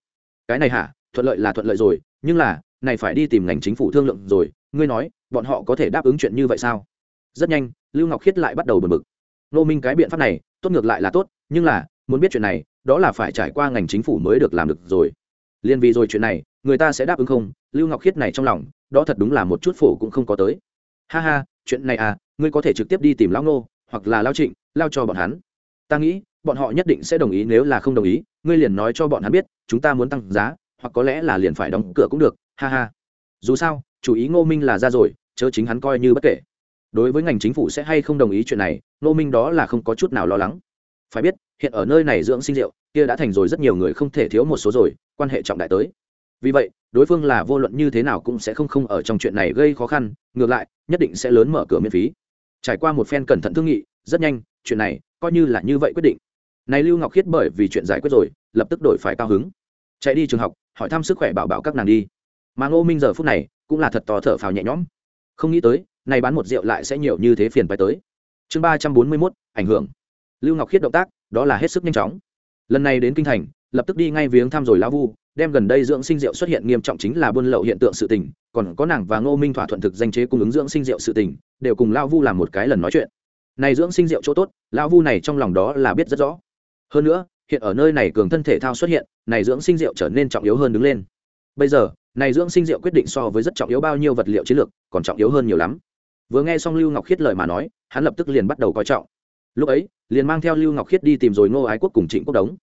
Cái này hả? Thuận lợi là thuận lợi rồi, nhưng là, này phải đi tìm ngành chính phủ thương lượng rồi, ngươi nói, bọn họ có thể đáp ứng chuyện như vậy sao? Rất nhanh, lưu ngọc khiết lại bắt đầu bật mực nô minh cái biện pháp này, tốt ngược lại là tốt, nhưng là, muốn biết chuyện này, đó là phải trải qua ngành chính phủ mới được làm được rồi. Liên vì rồi chuyện này, người ta sẽ đáp ứng không? Lưu ngọc khiết này trong lòng, đó thật đúng là một chút phổ cũng không có tới. Ha ha, chuyện này à ngươi có thể trực tiếp đi tìm lão nô hoặc là lao trịnh, lao cho bọn hắn. Ta nghĩ, bọn họ nhất định sẽ đồng ý nếu là không đồng ý, ngươi liền nói cho bọn hắn biết, chúng ta muốn tăng giá, hoặc có lẽ là liền phải đóng cửa cũng được, ha ha. Dù sao, chủ ý ngô minh là ra rồi, chớ chính hắn coi như bất kể đối với ngành chính phủ sẽ hay không đồng ý chuyện này nô minh đó là không có chút nào lo lắng. Phải biết, hiện ở nơi này dưỡng sinh rượu, kia đã thành rồi rất nhiều người không thể thiếu một số rồi, quan hệ trọng đại tới. Vì vậy, đối phương là vô luận như thế nào cũng sẽ không không ở trong chuyện này gây khó khăn, ngược lại, nhất định sẽ lớn mở cửa miễn phí. Trải qua một phen cẩn thận thương nghị, rất nhanh, chuyện này coi như là như vậy quyết định. Này lưu ngọc khiết bởi vì chuyện giải quyết rồi, lập tức đổi phải cao hứng. Chạy đi trường học, hỏi thăm sức khỏe bảo bảo các nàng đi. Mà ngô minh giờ phút này cũng là thật to thở phào nhẹ nhõm. Không nghĩ tới này bán một rượu lại sẽ nhiều như thế phiền phải tới. Chương ba trăm bốn mươi mốt, ảnh hưởng. Lưu ngọc khiết động tác, đó là hết sức nhanh chóng. Lần này đến kinh thành, lập tức đi ngay viếng thăm rồi lão vu, đem gần đây dưỡng sinh rượu xuất hiện nghiêm trọng chính là buôn lậu hiện tượng sự tình, còn có nàng và ngô minh thỏa thuận thực danh chế cung ứng dưỡng sinh rượu sự tình, đều cùng lão vu làm một cái lần nói chuyện. Này dưỡng sinh rượu chỗ tốt lão vu này trong lòng đó là biết rất rõ. Hơn nữa, hiện ở nơi này cường thân thể thao xuất hiện, này dưỡng sinh rượu trở nên trọng yếu hơn đứng lên. Bây giờ, này dưỡng sinh rượu quyết định so với rất trọng yếu bao nhiêu vật liệu chiến lược, còn trọng yếu hơn nhiều lắm vừa nghe xong lưu ngọc khiết lời mà nói, hắn lập tức liền bắt đầu coi trọng. Lúc ấy, liền mang theo lưu ngọc khiết đi tìm rồi ngô ái quốc cùng trịnh quốc đống.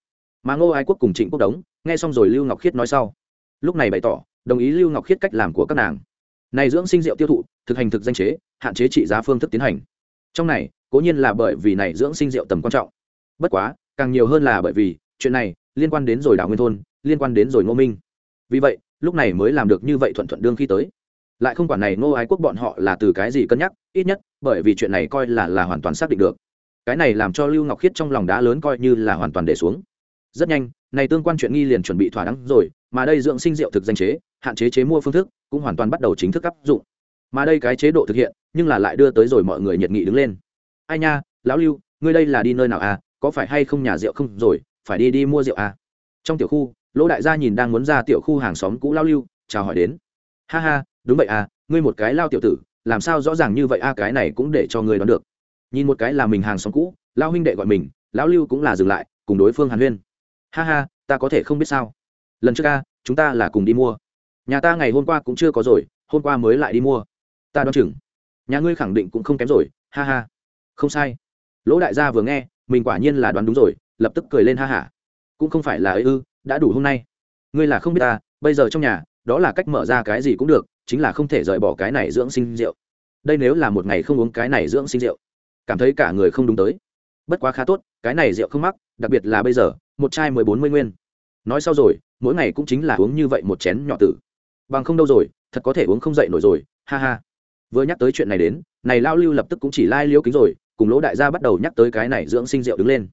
Mà ngô ái quốc cùng trịnh quốc đống, nghe xong rồi lưu ngọc khiết nói sau. Lúc này bày tỏ, đồng ý lưu ngọc khiết cách làm của các nàng. Này dưỡng sinh rượu tiêu thụ, thực hành thực danh chế, hạn chế trị giá phương thức tiến hành. Trong này, cố nhiên là bởi vì này dưỡng sinh rượu tầm quan trọng. Bất quá, càng nhiều hơn là bởi vì, chuyện này liên quan đến rồi đảo nguyên thôn, liên quan đến rồi ngô minh. Vì vậy, lúc này mới làm được như vậy thuận thuận đương khi tới lại không quản này ngô ái quốc bọn họ là từ cái gì cân nhắc, ít nhất, bởi vì chuyện này coi là là hoàn toàn xác định được. Cái này làm cho lưu ngọc khiết trong lòng đá lớn coi như là hoàn toàn để xuống. Rất nhanh, này tương quan chuyện nghi liền chuẩn bị thỏa đáng rồi, mà đây dưỡng sinh rượu thực danh chế, hạn chế chế mua phương thức, cũng hoàn toàn bắt đầu chính thức áp dụng. Mà đây cái chế độ thực hiện, nhưng là lại đưa tới rồi mọi người nhiệt nghị đứng lên. Ai nha, lão lưu, ngươi đây là đi nơi nào à? Có phải hay không nhà rượu không rồi? Phải đi đi mua rượu à? Trong tiểu khu, lỗ đại gia nhìn đang muốn ra tiểu khu hàng xóm cũ lão lưu, chào hỏi đến. Ha ha đúng vậy à ngươi một cái lao tiểu tử, làm sao rõ ràng như vậy a cái này cũng để cho ngươi đoán được. Nhìn một cái là mình hàng xóm cũ, lao huynh đệ gọi mình, lão lưu cũng là dừng lại, cùng đối phương hàn huyên. Ha ha, ta có thể không biết sao. Lần trước a chúng ta là cùng đi mua. Nhà ta ngày hôm qua cũng chưa có rồi, hôm qua mới lại đi mua. Ta đoán chừng, nhà ngươi khẳng định cũng không kém rồi, ha ha. Không sai. Lỗ đại gia vừa nghe, mình quả nhiên là đoán đúng rồi, lập tức cười lên ha hả cũng không phải là ấy ư, đã đủ hôm nay. Ngươi là không biết ta, bây giờ trong nhà, đó là cách mở ra cái gì cũng được chính là không thể rời bỏ cái này dưỡng sinh rượu. Đây nếu là một ngày không uống cái này dưỡng sinh rượu, cảm thấy cả người không đúng tới. Bất quá khá tốt, cái này rượu không mắc, đặc biệt là bây giờ, một chai mười bốn mươi nguyên. Nói sau rồi, mỗi ngày cũng chính là uống như vậy một chén nhỏ tử. Bằng không đâu rồi, thật có thể uống không dậy nổi rồi, ha ha. Vừa nhắc tới chuyện này đến, này lao lưu lập tức cũng chỉ lai liêu kính rồi, cùng lỗ đại gia bắt đầu nhắc tới cái này dưỡng sinh rượu đứng lên.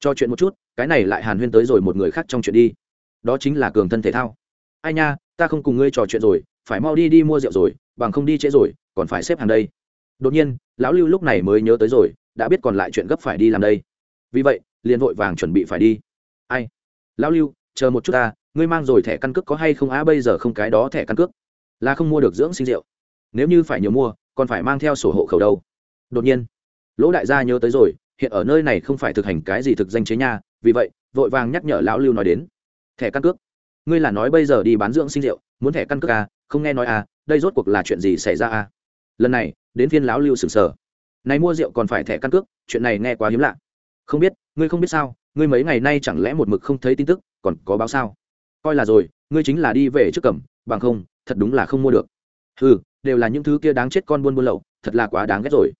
Cho chuyện một chút, cái này lại hàn huyên tới rồi một người khác trong chuyện đi. Đó chính là cường thân thể thao. Ai nha, ta không cùng ngươi trò chuyện rồi phải mau đi đi mua rượu rồi bằng không đi trễ rồi còn phải xếp hàng đây. Đột nhiên lão lưu lúc này mới nhớ tới rồi đã biết còn lại chuyện gấp phải đi làm đây. Vì vậy liền vội vàng chuẩn bị phải đi. Ai? Lão lưu chờ một chút ta ngươi mang rồi thẻ căn cước có hay không? Á bây giờ không cái đó thẻ căn cước. Là không mua được dưỡng sinh rượu. Nếu như phải nhiều mua còn phải mang theo sổ hộ khẩu đâu. Đột nhiên lỗ đại gia nhớ tới rồi hiện ở nơi này không phải thực hành cái gì thực danh chế nha vì vậy vội vàng nhắc nhở lão lưu nói đến. Thẻ căn cước. Ngươi là nói bây giờ đi bán dưỡng sinh rượu muốn thẻ căn cước à, không nghe nói à, đây rốt cuộc là chuyện gì xảy ra à. lần này đến phiên lão lưu sừng sờ. Này mua rượu còn phải thẻ căn cước chuyện này nghe quá hiếm lạ. Không biết ngươi không biết sao ngươi mấy ngày nay chẳng lẽ một mực không thấy tin tức còn có báo sao? Coi là rồi ngươi chính là đi về trước cẩm bằng không thật đúng là không mua được. Ừ đều là những thứ kia đáng chết con buôn buôn lậu thật là quá đáng ghét rồi.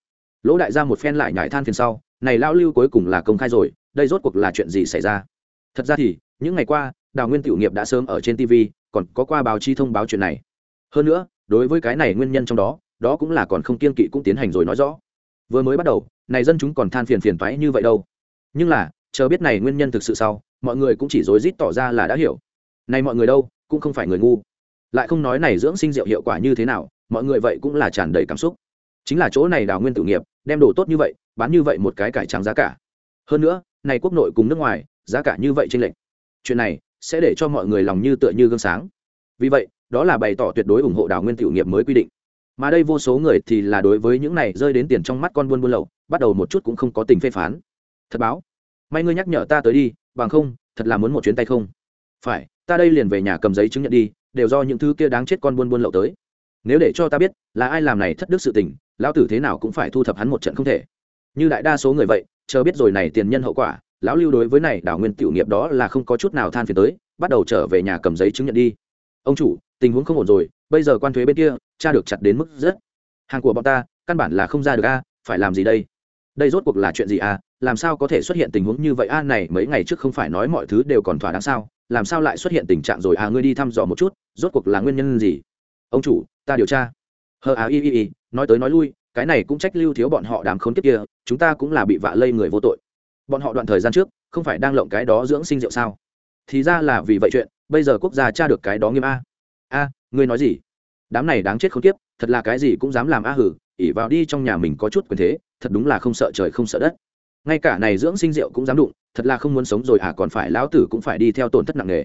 Lỗ đại gia một phen lại nhải than phiền sau này lão lưu cuối cùng là công khai rồi đây rốt cuộc là chuyện gì xảy ra? Thật ra thì những ngày qua đào nguyên tiểu nghiệp đã sớm ở trên tv còn có qua báo chí thông báo chuyện này hơn nữa, đối với cái này nguyên nhân trong đó đó cũng là còn không kiên kỵ cũng tiến hành rồi nói rõ. Vừa mới bắt đầu, này dân chúng còn than phiền phiền toái như vậy đâu. Nhưng là, chờ biết này nguyên nhân thực sự sau, mọi người cũng chỉ rối rít tỏ ra là đã hiểu. Này mọi người đâu, cũng không phải người ngu. Lại không nói này dưỡng sinh rượu hiệu quả như thế nào, mọi người vậy cũng là tràn đầy cảm xúc. Chính là chỗ này đào nguyên tử nghiệp, đem đồ tốt như vậy, bán như vậy một cái cải trắng giá cả. Hơn nữa, này quốc nội cùng nước ngoài, giá cả như vậy trên lệnh chuyện này sẽ để cho mọi người lòng như tựa như gương sáng. Vì vậy đó là bày tỏ tuyệt đối ủng hộ đào nguyên tiểu nghiệp mới quy định. Mà đây vô số người thì là đối với những này rơi đến tiền trong mắt con buôn buôn lậu, bắt đầu một chút cũng không có tình phê phán. Thật báo, may ngươi nhắc nhở ta tới đi, bằng không, thật là muốn một chuyến tay không? Phải, ta đây liền về nhà cầm giấy chứng nhận đi, đều do những thứ kia đáng chết con buôn buôn lậu tới. Nếu để cho ta biết, là ai làm này thất đức sự tình, lão tử thế nào cũng phải thu thập hắn một trận không thể. Như đại đa số người vậy, chờ biết rồi này tiền nhân hậu quả, lão lưu đối với này đảo nguyên tiểu nghiệp đó là không có chút nào than phiền tới, bắt đầu trở về nhà cầm giấy chứng nhận đi ông chủ, tình huống không ổn rồi, bây giờ quan thuế bên kia cha được chặt đến mức rất. Hàng của bọn ta, căn bản là không ra được a, phải làm gì đây? Đây rốt cuộc là chuyện gì a? Làm sao có thể xuất hiện tình huống như vậy a? Này, mấy ngày trước không phải nói mọi thứ đều còn thỏa đáng sao? Làm sao lại xuất hiện tình trạng rồi à ngươi đi thăm dò một chút, rốt cuộc là nguyên nhân gì? Ông chủ, ta điều tra. Hờ à y y y, nói tới nói lui, cái này cũng trách lưu thiếu bọn họ đám khốn kiếp kia, chúng ta cũng là bị vạ lây người vô tội. Bọn họ đoạn thời gian trước, không phải đang lộng cái đó dưỡng sinh rượu sao? Thì ra là vì vậy chuyện bây giờ quốc gia tra được cái đó nghiêm a. A, ngươi nói gì? Đám này đáng chết không tiếp thật là cái gì cũng dám làm a hử, ỉ vào đi trong nhà mình có chút quyền thế, thật đúng là không sợ trời không sợ đất. Ngay cả này dưỡng sinh rượu cũng dám đụng, thật là không muốn sống rồi à còn phải lão tử cũng phải đi theo tổn thất nặng nề.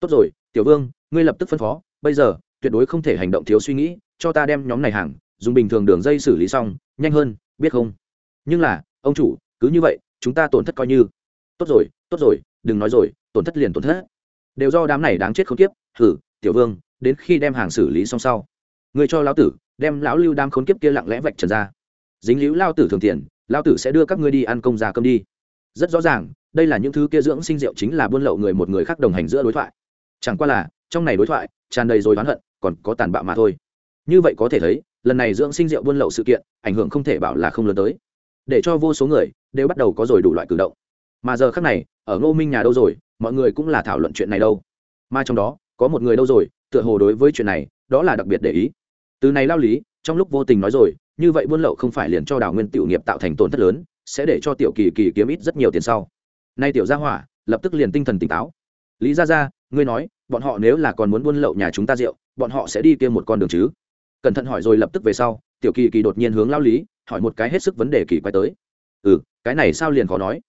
Tốt rồi, tiểu vương, ngươi lập tức phân phó, bây giờ, tuyệt đối không thể hành động thiếu suy nghĩ, cho ta đem nhóm này hàng, dùng bình thường đường dây xử lý xong, nhanh hơn, biết không? Nhưng là, ông chủ, cứ như vậy, chúng ta tổn thất coi như. Tốt rồi tốt rồi, đừng nói rồi, tổn thất liền tổn thất đều do đám này đáng chết không tiếp thử tiểu vương, đến khi đem hàng xử lý xong sau, người cho lão tử, đem lão lưu đam khốn kiếp kia lặng lẽ vạch trần ra. Dính Liễu lao tử thường tiền lao tử sẽ đưa các ngươi đi ăn công già cơm đi. Rất rõ ràng, đây là những thứ kia dưỡng sinh rượu chính là buôn lậu người một người khác đồng hành giữa đối thoại. Chẳng qua là, trong này đối thoại, tràn đầy rồi oán hận, còn có tàn bạo mà thôi. Như vậy có thể thấy, lần này dưỡng sinh rượu buôn lậu sự kiện, ảnh hưởng không thể bảo là không lớn tới. Để cho vô số người đều bắt đầu có rồi đủ loại cử động. Mà giờ khác này ở ngô minh nhà đâu rồi, mọi người cũng là thảo luận chuyện này đâu. Mà trong đó, có một người đâu rồi, tựa hồ đối với chuyện này, đó là đặc biệt để ý. Từ này lao lý, trong lúc vô tình nói rồi, như vậy buôn lậu không phải liền cho đào nguyên tiểu nghiệp tạo thành tổn thất lớn, sẽ để cho tiểu kỳ kỳ kiếm ít rất nhiều tiền sau. Nay tiểu gia hỏa, lập tức liền tinh thần tỉnh táo. Lý ra ra ngươi nói, bọn họ nếu là còn muốn buôn lậu nhà chúng ta rượu, bọn họ sẽ đi kia một con đường chứ? Cẩn thận hỏi rồi lập tức về sau, tiểu kỳ kỳ đột nhiên hướng lao lý, hỏi một cái hết sức vấn đề kỳ quay tới. Ừ cái này sao liền khó nói?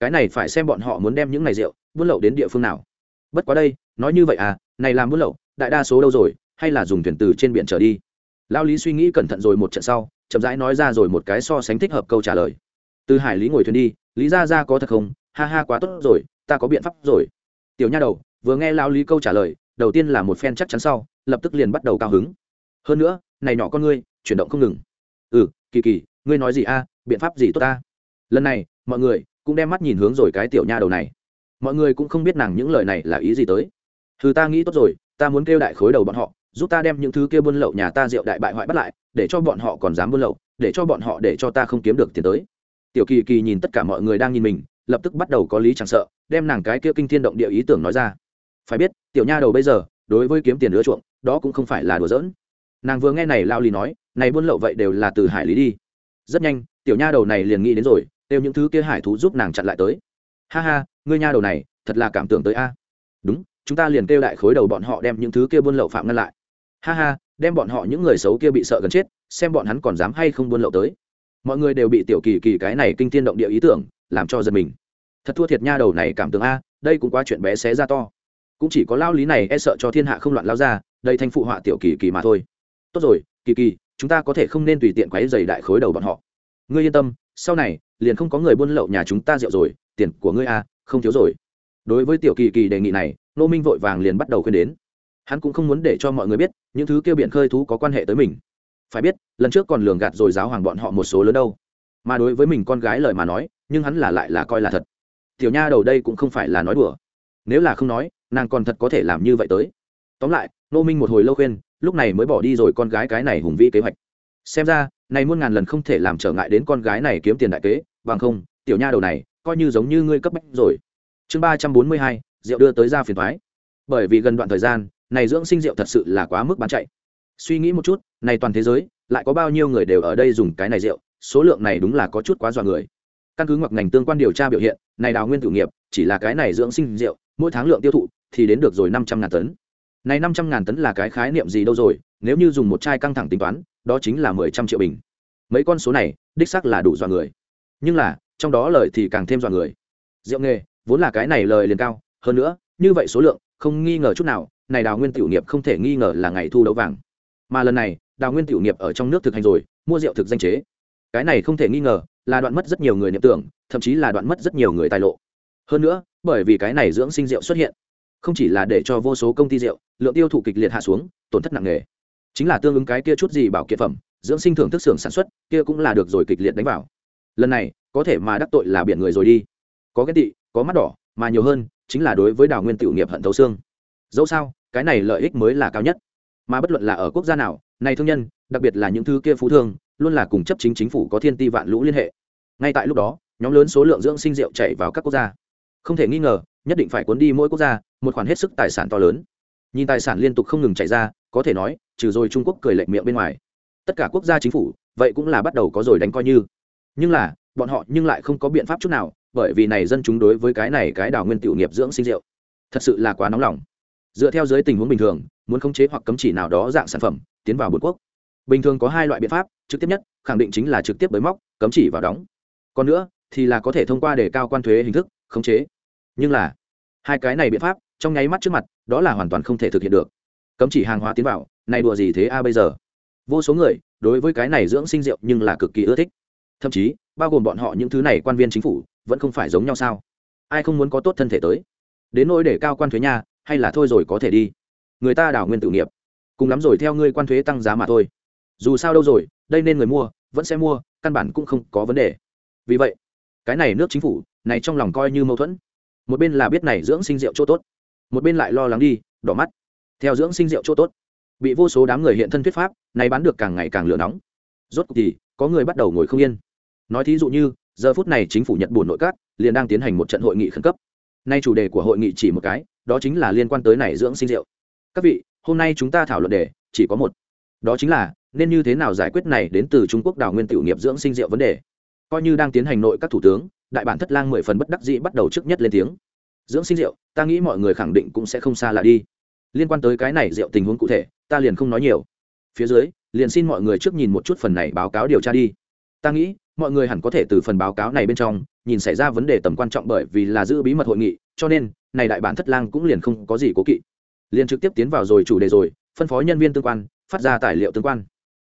Cái này phải xem bọn họ muốn đem những này rượu, buôn lậu đến địa phương nào. Bất quá đây, nói như vậy à này làm buôn lậu, đại đa số đâu rồi, hay là dùng thuyền từ trên biển trở đi? Lao lý suy nghĩ cẩn thận rồi một trận sau, chậm rãi nói ra rồi một cái so sánh thích hợp câu trả lời. Từ hải lý ngồi thuyền đi, lý ra ra có thật không? Ha ha, quá tốt rồi, ta có biện pháp rồi. Tiểu nha đầu, vừa nghe lao lý câu trả lời, đầu tiên là một phen chắc chắn sau, lập tức liền bắt đầu cao hứng. Hơn nữa, này nhỏ con ngươi, chuyển động không ngừng. Ừ kỳ kỳ, ngươi nói gì a, biện pháp gì tốt ta? Lần này, mọi người cũng đem mắt nhìn hướng rồi cái tiểu nha đầu này. Mọi người cũng không biết nàng những lời này là ý gì tới. Thứ ta nghĩ tốt rồi, ta muốn kêu đại khối đầu bọn họ, giúp ta đem những thứ kia buôn lậu nhà ta rượu đại bại hoại bắt lại, để cho bọn họ còn dám buôn lậu, để cho bọn họ để cho ta không kiếm được tiền tới. Tiểu kỳ kỳ nhìn tất cả mọi người đang nhìn mình, lập tức bắt đầu có lý chẳng sợ, đem nàng cái kia kinh thiên động địa ý tưởng nói ra. Phải biết, tiểu nha đầu bây giờ, đối với kiếm tiền ưa chuộng, đó cũng không phải là đùa giỡn. Nàng vừa nghe này lao lý nói, này buôn lậu vậy đều là từ hải lý đi. Rất nhanh, tiểu nha đầu này liền nghĩ đến rồi đều những thứ kia hải thú giúp nàng chặn lại tới. Ha ha, ngươi nha đầu này, thật là cảm tưởng tới a. Đúng, chúng ta liền kêu đại khối đầu bọn họ đem những thứ kia buôn lậu phạm ngăn lại. Ha ha, đem bọn họ những người xấu kia bị sợ gần chết, xem bọn hắn còn dám hay không buôn lậu tới. Mọi người đều bị tiểu kỳ kỳ cái này kinh tiên động địa ý tưởng, làm cho giật mình. Thật thua thiệt nha đầu này cảm tưởng a, đây cũng quá chuyện bé xé ra to. Cũng chỉ có lao lý này e sợ cho thiên hạ không loạn lao ra, đây thành phụ họa tiểu kỳ kỳ mà thôi. Tốt rồi, kỳ kỳ, chúng ta có thể không nên tùy tiện quấy dày đại khối đầu bọn họ. Ngươi yên tâm, sau này liền không có người buôn lậu nhà chúng ta rượu rồi, tiền của ngươi a không thiếu rồi. Đối với tiểu kỳ kỳ đề nghị này, nô minh vội vàng liền bắt đầu khuyên đến. Hắn cũng không muốn để cho mọi người biết, những thứ kêu biện khơi thú có quan hệ tới mình. Phải biết, lần trước còn lường gạt rồi giáo hoàng bọn họ một số lớn đâu. Mà đối với mình con gái lời mà nói, nhưng hắn là lại là coi là thật. Tiểu nha đầu đây cũng không phải là nói đùa. Nếu là không nói, nàng còn thật có thể làm như vậy tới. Tóm lại, nô minh một hồi lâu khuyên, lúc này mới bỏ đi rồi con gái cái này hùng vĩ kế hoạch. Xem ra này muôn ngàn lần không thể làm trở ngại đến con gái này kiếm tiền đại kế, bằng không, tiểu nha đầu này, coi như giống như ngươi cấp bách rồi. Chương ba trăm bốn mươi hai, rượu đưa tới ra phiền thoái bởi vì gần đoạn thời gian, này dưỡng sinh rượu thật sự là quá mức bán chạy. Suy nghĩ một chút, này toàn thế giới, lại có bao nhiêu người đều ở đây dùng cái này rượu, số lượng này đúng là có chút quá dọa người. Căn cứ ngoặc ngành tương quan điều tra biểu hiện, này đào nguyên tử nghiệp, chỉ là cái này dưỡng sinh rượu, mỗi tháng lượng tiêu thụ thì đến được rồi năm trăm ngàn tấn này năm trăm ngàn tấn là cái khái niệm gì đâu rồi, nếu như dùng một chai căng thẳng tính toán, đó chính là mười trăm triệu bình. Mấy con số này, đích xác là đủ dọa người. Nhưng là, trong đó lời thì càng thêm dọa người. Rượu nghề, vốn là cái này lời liền cao, hơn nữa, như vậy số lượng, không nghi ngờ chút nào, này đào nguyên tiểu nghiệp không thể nghi ngờ là ngày thu đấu vàng. Mà lần này, đào nguyên tiểu nghiệp ở trong nước thực hành rồi, mua rượu thực danh chế. Cái này không thể nghi ngờ, là đoạn mất rất nhiều người niệm tưởng, thậm chí là đoạn mất rất nhiều người tài lộ. Hơn nữa, bởi vì cái này dưỡng sinh rượu xuất hiện không chỉ là để cho vô số công ty rượu, lượng tiêu thụ kịch liệt hạ xuống, tổn thất nặng nề. Chính là tương ứng cái kia chút gì bảo kiện phẩm, dưỡng sinh thưởng thức xưởng sản xuất, kia cũng là được rồi kịch liệt đánh vào. Lần này, có thể mà đắc tội là biển người rồi đi. Có cái tị, có mắt đỏ, mà nhiều hơn, chính là đối với đào nguyên tiểu nghiệp hận thấu xương. Dẫu sao, cái này lợi ích mới là cao nhất. Mà bất luận là ở quốc gia nào, này thương nhân, đặc biệt là những thứ kia phú thương, luôn là cùng chấp chính chính phủ có thiên ti vạn lũ liên hệ. Ngay tại lúc đó, nhóm lớn số lượng dưỡng sinh rượu chạy vào các quốc gia không thể nghi ngờ, nhất định phải cuốn đi mỗi quốc gia, một khoản hết sức tài sản to lớn. Nhìn tài sản liên tục không ngừng chạy ra, có thể nói, trừ rồi trung quốc cười lệch miệng bên ngoài, tất cả quốc gia chính phủ, vậy cũng là bắt đầu có rồi đánh coi như. Nhưng là, bọn họ nhưng lại không có biện pháp chút nào, bởi vì này dân chúng đối với cái này cái đào nguyên tiểu nghiệp dưỡng sinh rượu, thật sự là quá nóng lòng. Dựa theo dưới tình huống bình thường, muốn khống chế hoặc cấm chỉ nào đó dạng sản phẩm, tiến vào bốn quốc. Bình thường có hai loại biện pháp, trực tiếp nhất, khẳng định chính là trực tiếp bới móc, cấm chỉ vào đóng. Còn nữa, thì là có thể thông qua đề cao quan thuế hình thức khống chế. Nhưng là, hai cái này biện pháp, trong nháy mắt trước mặt, đó là hoàn toàn không thể thực hiện được. Cấm chỉ hàng hóa tiến vào, này đùa gì thế a bây giờ? Vô số người, đối với cái này dưỡng sinh rượu nhưng là cực kỳ ưa thích. Thậm chí, bao gồm bọn họ những thứ này quan viên chính phủ, vẫn không phải giống nhau sao? Ai không muốn có tốt thân thể tới? Đến nỗi để cao quan thuế nha, hay là thôi rồi có thể đi. Người ta đảo nguyên tự nghiệp. Cùng lắm rồi theo ngươi quan thuế tăng giá mà thôi. Dù sao đâu rồi, đây nên người mua, vẫn sẽ mua, căn bản cũng không có vấn đề. Vì vậy cái này nước chính phủ, này trong lòng coi như mâu thuẫn. Một bên là biết này dưỡng sinh rượu chỗ tốt, một bên lại lo lắng đi, đỏ mắt. Theo dưỡng sinh rượu chỗ tốt, bị vô số đám người hiện thân thuyết pháp, này bán được càng ngày càng lửa nóng. Rốt cuộc thì, có người bắt đầu ngồi không yên. Nói thí dụ như, giờ phút này chính phủ nhật bùn nội các liền đang tiến hành một trận hội nghị khẩn cấp. Nay chủ đề của hội nghị chỉ một cái, đó chính là liên quan tới này dưỡng sinh rượu. Các vị, hôm nay chúng ta thảo luận đề, chỉ có một. Đó chính là, nên như thế nào giải quyết này đến từ trung quốc đào nguyên tiểu nghiệp dưỡng sinh rượu vấn đề coi như đang tiến hành nội các thủ tướng, đại bản thất lang mười phần bất đắc dĩ bắt đầu trước nhất lên tiếng. Dưỡng sinh rượu, ta nghĩ mọi người khẳng định cũng sẽ không xa lạ đi. Liên quan tới cái này rượu tình huống cụ thể, ta liền không nói nhiều. Phía dưới, liền xin mọi người trước nhìn một chút phần này báo cáo điều tra đi. Ta nghĩ, mọi người hẳn có thể từ phần báo cáo này bên trong, nhìn xảy ra vấn đề tầm quan trọng bởi vì là giữ bí mật hội nghị, cho nên, này đại bản thất lang cũng liền không có gì cố kỵ. Liền trực tiếp tiến vào rồi chủ đề rồi, phân phó nhân viên tương quan, phát ra tài liệu tương quan.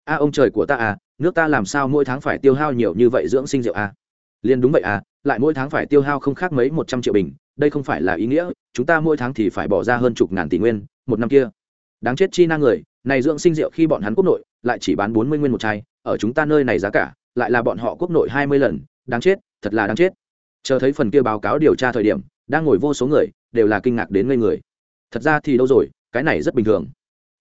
A ông trời của ta à nước ta làm sao mỗi tháng phải tiêu hao nhiều như vậy dưỡng sinh rượu à? Liền đúng vậy à lại mỗi tháng phải tiêu hao không khác mấy một trăm triệu bình, đây không phải là ý nghĩa, chúng ta mỗi tháng thì phải bỏ ra hơn chục ngàn tỷ nguyên, một năm kia. Đáng chết chi năng người, này dưỡng sinh rượu khi bọn hắn quốc nội, lại chỉ bán bốn mươi nguyên một chai, ở chúng ta nơi này giá cả, lại là bọn họ quốc nội hai mươi lần, đáng chết, thật là đáng chết. Chờ thấy phần kia báo cáo điều tra thời điểm, đang ngồi vô số người, đều là kinh ngạc đến ngây người. Thật ra thì đâu rồi, cái này rất bình thường.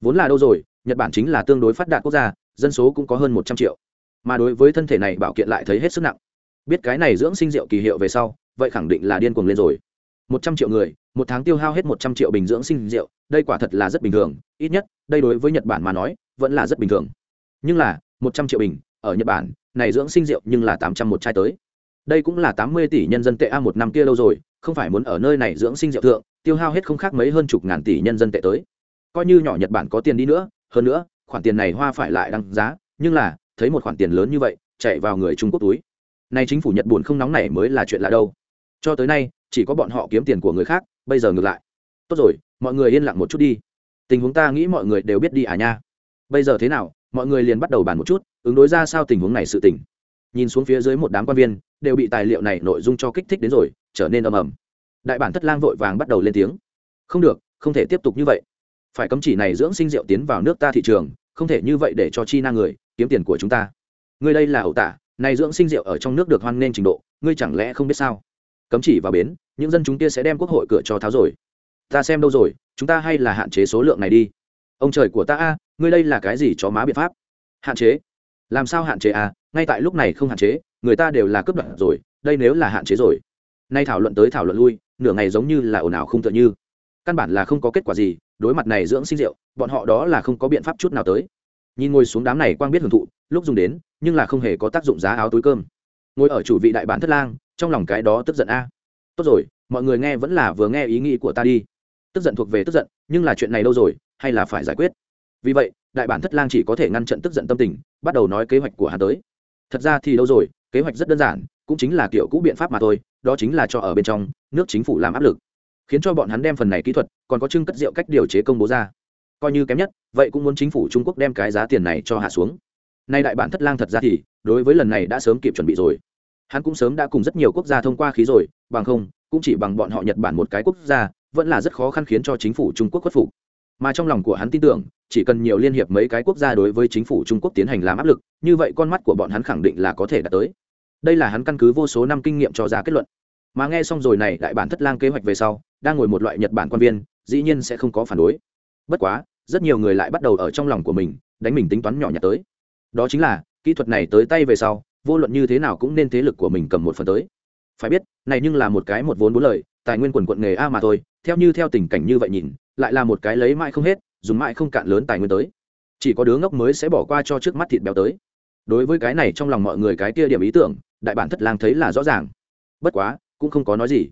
Vốn là đâu rồi, nhật bản chính là tương đối phát đạt quốc gia dân số cũng có hơn một trăm triệu. Mà đối với thân thể này bảo kiện lại thấy hết sức nặng. Biết cái này dưỡng sinh rượu kỳ hiệu về sau, vậy khẳng định là điên cuồng lên rồi. Một trăm triệu người, một tháng tiêu hao hết một trăm triệu bình dưỡng sinh rượu, đây quả thật là rất bình thường. Ít nhất, đây đối với nhật bản mà nói, vẫn là rất bình thường. Nhưng là, một trăm triệu bình, ở nhật bản, này dưỡng sinh rượu nhưng là tám trăm một chai tới. Đây cũng là tám mươi tỷ nhân dân tệ a một năm kia lâu rồi, không phải muốn ở nơi này dưỡng sinh rượu thượng, tiêu hao hết không khác mấy hơn chục ngàn tỷ nhân dân tệ tới. Coi như nhỏ nhật bản có tiền đi nữa, hơn nữa khoản tiền này hoa phải lại đăng giá, nhưng là, thấy một khoản tiền lớn như vậy, chạy vào người trung quốc túi. Nay chính phủ nhật buồn không nóng này mới là chuyện lạ đâu. Cho tới nay, chỉ có bọn họ kiếm tiền của người khác, bây giờ ngược lại. Tốt rồi, mọi người yên lặng một chút đi. Tình huống ta nghĩ mọi người đều biết đi à nha. Bây giờ thế nào, mọi người liền bắt đầu bàn một chút, ứng đối ra sao tình huống này sự tình. Nhìn xuống phía dưới một đám quan viên, đều bị tài liệu này nội dung cho kích thích đến rồi, trở nên ầm ầm. Đại bản thất lang vội vàng bắt đầu lên tiếng. Không được, không thể tiếp tục như vậy. Phải cấm chỉ này dưỡng sinh rượu tiến vào nước ta thị trường không thể như vậy để cho chi na người kiếm tiền của chúng ta. Ngươi đây là ẩu tả, này dưỡng sinh rượu ở trong nước được hoan nên trình độ, ngươi chẳng lẽ không biết sao? Cấm chỉ vào bến, những dân chúng kia sẽ đem quốc hội cửa cho tháo rồi. Ta xem đâu rồi, chúng ta hay là hạn chế số lượng này đi. Ông trời của ta a, ngươi đây là cái gì cho má biện pháp? Hạn chế? Làm sao hạn chế à ngay tại lúc này không hạn chế, người ta đều là cướp đoạt rồi, đây nếu là hạn chế rồi. Nay thảo luận tới thảo luận lui, nửa ngày giống như là ồn ào không tựa như căn bản là không có kết quả gì, đối mặt này dưỡng sinh rượu, bọn họ đó là không có biện pháp chút nào tới. Nhìn ngồi xuống đám này quang biết hưởng thụ, lúc dùng đến, nhưng là không hề có tác dụng giá áo túi cơm. Ngồi ở chủ vị đại bản thất lang, trong lòng cái đó tức giận a. Tốt rồi, mọi người nghe vẫn là vừa nghe ý nghĩ của ta đi. Tức giận thuộc về tức giận, nhưng là chuyện này đâu rồi, hay là phải giải quyết? Vì vậy, đại bản thất lang chỉ có thể ngăn trận tức giận tâm tình, bắt đầu nói kế hoạch của hắn tới. Thật ra thì đâu rồi, kế hoạch rất đơn giản, cũng chính là kiểu cũ biện pháp mà thôi, đó chính là cho ở bên trong, nước chính phủ làm áp lực khiến cho bọn hắn đem phần này kỹ thuật còn có trưng cất rượu cách điều chế công bố ra. Coi như kém nhất, vậy cũng muốn chính phủ trung quốc đem cái giá tiền này cho hạ xuống. Nay đại bản thất lang thật ra thì, đối với lần này đã sớm kịp chuẩn bị rồi. Hắn cũng sớm đã cùng rất nhiều quốc gia thông qua khí rồi, bằng không, cũng chỉ bằng bọn họ nhật bản một cái quốc gia, vẫn là rất khó khăn khiến cho chính phủ trung quốc khuất phục. Mà trong lòng của hắn tin tưởng, chỉ cần nhiều liên hiệp mấy cái quốc gia đối với chính phủ trung quốc tiến hành làm áp lực, như vậy con mắt của bọn hắn khẳng định là có thể đạt tới. Đây là hắn căn cứ vô số năm kinh nghiệm cho ra kết luận mà nghe xong rồi này, đại bản thất lang kế hoạch về sau, đang ngồi một loại nhật bản quan viên, dĩ nhiên sẽ không có phản đối. Bất quá, rất nhiều người lại bắt đầu ở trong lòng của mình, đánh mình tính toán nhỏ nhặt tới. Đó chính là, kỹ thuật này tới tay về sau, vô luận như thế nào cũng nên thế lực của mình cầm một phần tới. Phải biết, này nhưng là một cái một vốn bốn lời, tài nguyên quần quận nghề a mà thôi, theo như theo tình cảnh như vậy nhìn, lại là một cái lấy mãi không hết, dùng mãi không cạn lớn tài nguyên tới. Chỉ có đứa ngốc mới sẽ bỏ qua cho trước mắt thịt béo tới. Đối với cái này trong lòng mọi người cái kia điểm ý tưởng, đại bản thất lang thấy là rõ ràng. Bất quá cũng không có nói gì.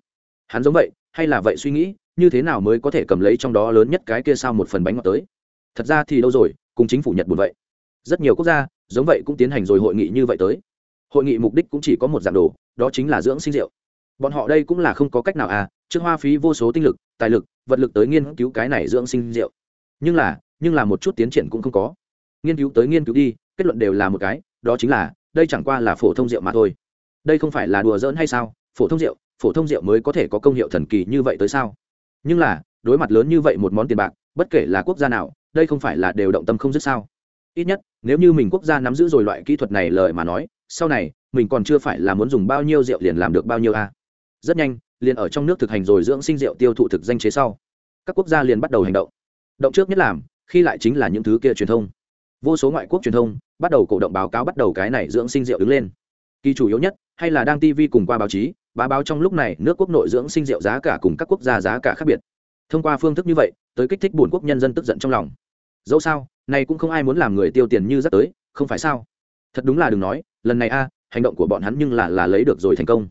Hắn giống vậy, hay là vậy suy nghĩ, như thế nào mới có thể cầm lấy trong đó lớn nhất cái kia sao một phần bánh ngọt tới? Thật ra thì đâu rồi, cùng chính phủ nhật buồn vậy. Rất nhiều quốc gia, giống vậy cũng tiến hành rồi hội nghị như vậy tới. Hội nghị mục đích cũng chỉ có một dạng đồ, đó chính là dưỡng sinh rượu. Bọn họ đây cũng là không có cách nào à trước hoa phí vô số tinh lực, tài lực, vật lực tới nghiên cứu cái này dưỡng sinh rượu. Nhưng là nhưng là một chút tiến triển cũng không có. Nghiên cứu tới nghiên cứu đi, kết luận đều là một cái, đó chính là, đây chẳng qua là phổ thông rượu mà thôi. Đây không phải là đùa giỡn hay sao? Phổ thông rượu, phổ thông rượu mới có thể có công hiệu thần kỳ như vậy tới sao? Nhưng là, đối mặt lớn như vậy một món tiền bạc, bất kể là quốc gia nào, đây không phải là đều động tâm không dứt sao? Ít nhất, nếu như mình quốc gia nắm giữ rồi loại kỹ thuật này lời mà nói, sau này, mình còn chưa phải là muốn dùng bao nhiêu rượu liền làm được bao nhiêu a. Rất nhanh, liền ở trong nước thực hành rồi dưỡng sinh rượu tiêu thụ thực danh chế sau, các quốc gia liền bắt đầu hành động. Động trước nhất làm, khi lại chính là những thứ kia truyền thông. Vô số ngoại quốc truyền thông bắt đầu cổ động báo cáo bắt đầu cái này dưỡng sinh rượu đứng lên kỳ chủ yếu nhất, hay là đang tv cùng qua báo chí, bá báo trong lúc này, nước quốc nội dưỡng sinh rượu giá cả cùng các quốc gia giá cả khác biệt. Thông qua phương thức như vậy, tới kích thích buồn quốc nhân dân tức giận trong lòng. Dẫu sao, này cũng không ai muốn làm người tiêu tiền như dắt tới, không phải sao? Thật đúng là đừng nói, lần này a, hành động của bọn hắn nhưng là là lấy được rồi thành công.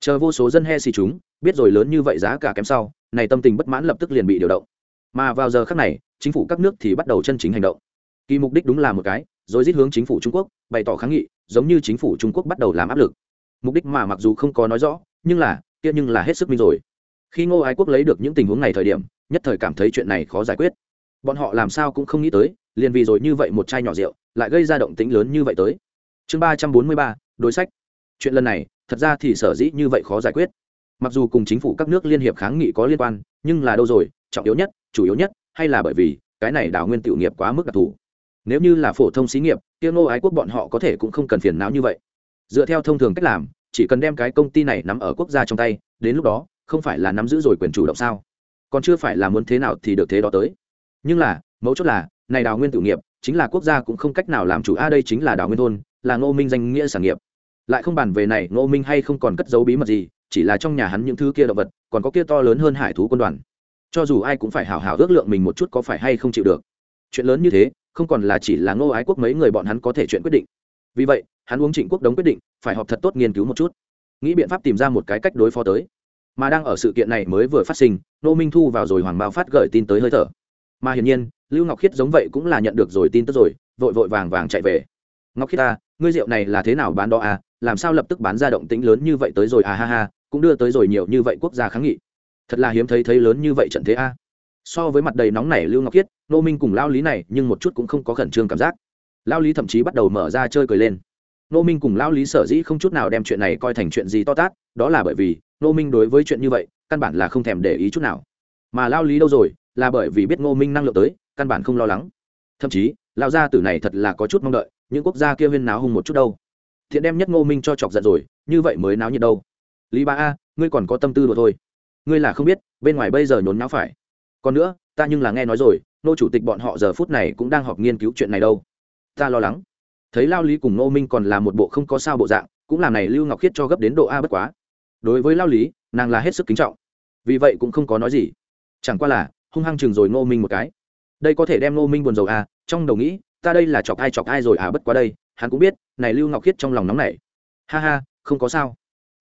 Chờ vô số dân he xì chúng, biết rồi lớn như vậy giá cả kém sau, này tâm tình bất mãn lập tức liền bị điều động. Mà vào giờ khác này, chính phủ các nước thì bắt đầu chân chính hành động. Kỳ mục đích đúng là một cái rồi rít hướng chính phủ trung quốc, bày tỏ kháng nghị, giống như chính phủ trung quốc bắt đầu làm áp lực. Mục đích mà mặc dù không có nói rõ, nhưng là, kia nhưng là hết sức minh rồi. Khi ngô ái quốc lấy được những tình huống này thời điểm, nhất thời cảm thấy chuyện này khó giải quyết. Bọn họ làm sao cũng không nghĩ tới, liền vì rồi như vậy một chai nhỏ rượu, lại gây ra động tĩnh lớn như vậy tới. Chương ba trăm bốn mươi ba, đối sách. Chuyện lần này, thật ra thì sở dĩ như vậy khó giải quyết. Mặc dù cùng chính phủ các nước liên hiệp kháng nghị có liên quan, nhưng là đâu rồi, trọng yếu nhất, chủ yếu nhất, hay là bởi vì cái này đào nguyên tiểu nghiệp quá mức đặc thù nếu như là phổ thông xí nghiệp tiêu ngô ái quốc bọn họ có thể cũng không cần phiền não như vậy. Dựa theo thông thường cách làm, chỉ cần đem cái công ty này nắm ở quốc gia trong tay, đến lúc đó, không phải là nắm giữ rồi quyền chủ động sao? Còn chưa phải là muốn thế nào thì được thế đó tới. Nhưng là, mấu chốt là, này đào nguyên tự nghiệp, chính là quốc gia cũng không cách nào làm chủ. A, đây chính là đào nguyên thôn, là ngô minh danh nghĩa sản nghiệp. Lại không bàn về này, ngô minh hay không còn cất giấu bí mật gì, chỉ là trong nhà hắn những thứ kia động vật, còn có kia to lớn hơn hải thú quân đoàn. Cho dù ai cũng phải hào hào ước lượng mình một chút có phải hay không chịu được. Chuyện lớn như thế không còn là chỉ là ngô ái quốc mấy người bọn hắn có thể chuyện quyết định. Vì vậy hắn uống trịnh quốc đống quyết định phải họp thật tốt nghiên cứu một chút. Nghĩ biện pháp tìm ra một cái cách đối phó tới. Mà đang ở sự kiện này mới vừa phát sinh nô minh thu vào rồi hoàng bao phát gửi tin tới hơi thở. Mà hiển nhiên lưu ngọc khiết giống vậy cũng là nhận được rồi tin tức rồi vội vội vàng vàng chạy về. Ngọc khiết ta à, ngươi rượu này là thế nào bán đó à? Làm sao lập tức bán ra động tĩnh lớn như vậy tới rồi à? Ha ha cũng đưa tới rồi nhiều như vậy quốc gia kháng nghị. Thật là hiếm thấy thấy lớn như vậy trận thế a. À. so với mặt đầy nóng này lưu ngọc khiết nô minh cùng lao lý này nhưng một chút cũng không có khẩn trương cảm giác. Lao lý thậm chí bắt đầu mở ra chơi cười lên. Nô minh cùng lao lý sở dĩ không chút nào đem chuyện này coi thành chuyện gì to tát, đó là bởi vì nô minh đối với chuyện như vậy, căn bản là không thèm để ý chút nào. Mà lao lý đâu rồi, là bởi vì biết ngô minh năng lượng tới, căn bản không lo lắng. Thậm chí lao gia tử này thật là có chút mong đợi, những quốc gia kia huyên náo hung một chút đâu. Thiện đem nhất ngô minh cho chọc giận rồi, như vậy mới náo nhiệt đâu. Lý ba a, ngươi còn có tâm tư đồ thôi. Ngươi là không biết, bên ngoài bây giờ nhốn náo phải. Còn nữa, ta nhưng là nghe nói rồi nô chủ tịch bọn họ giờ phút này cũng đang họp nghiên cứu chuyện này đâu. Ta lo lắng. Thấy lao lý cùng nô minh còn là một bộ không có sao bộ dạng cũng làm này lưu ngọc khiết cho gấp đến độ a bất quá. Đối với lao lý nàng là hết sức kính trọng. Vì vậy cũng không có nói gì. Chẳng qua là hung hăng chừng rồi Nô minh một cái. Đây có thể đem Nô minh buồn rầu à trong đầu nghĩ ta đây là chọc ai chọc ai rồi à bất quá đây hắn cũng biết này lưu ngọc khiết trong lòng nóng này ha ha không có sao.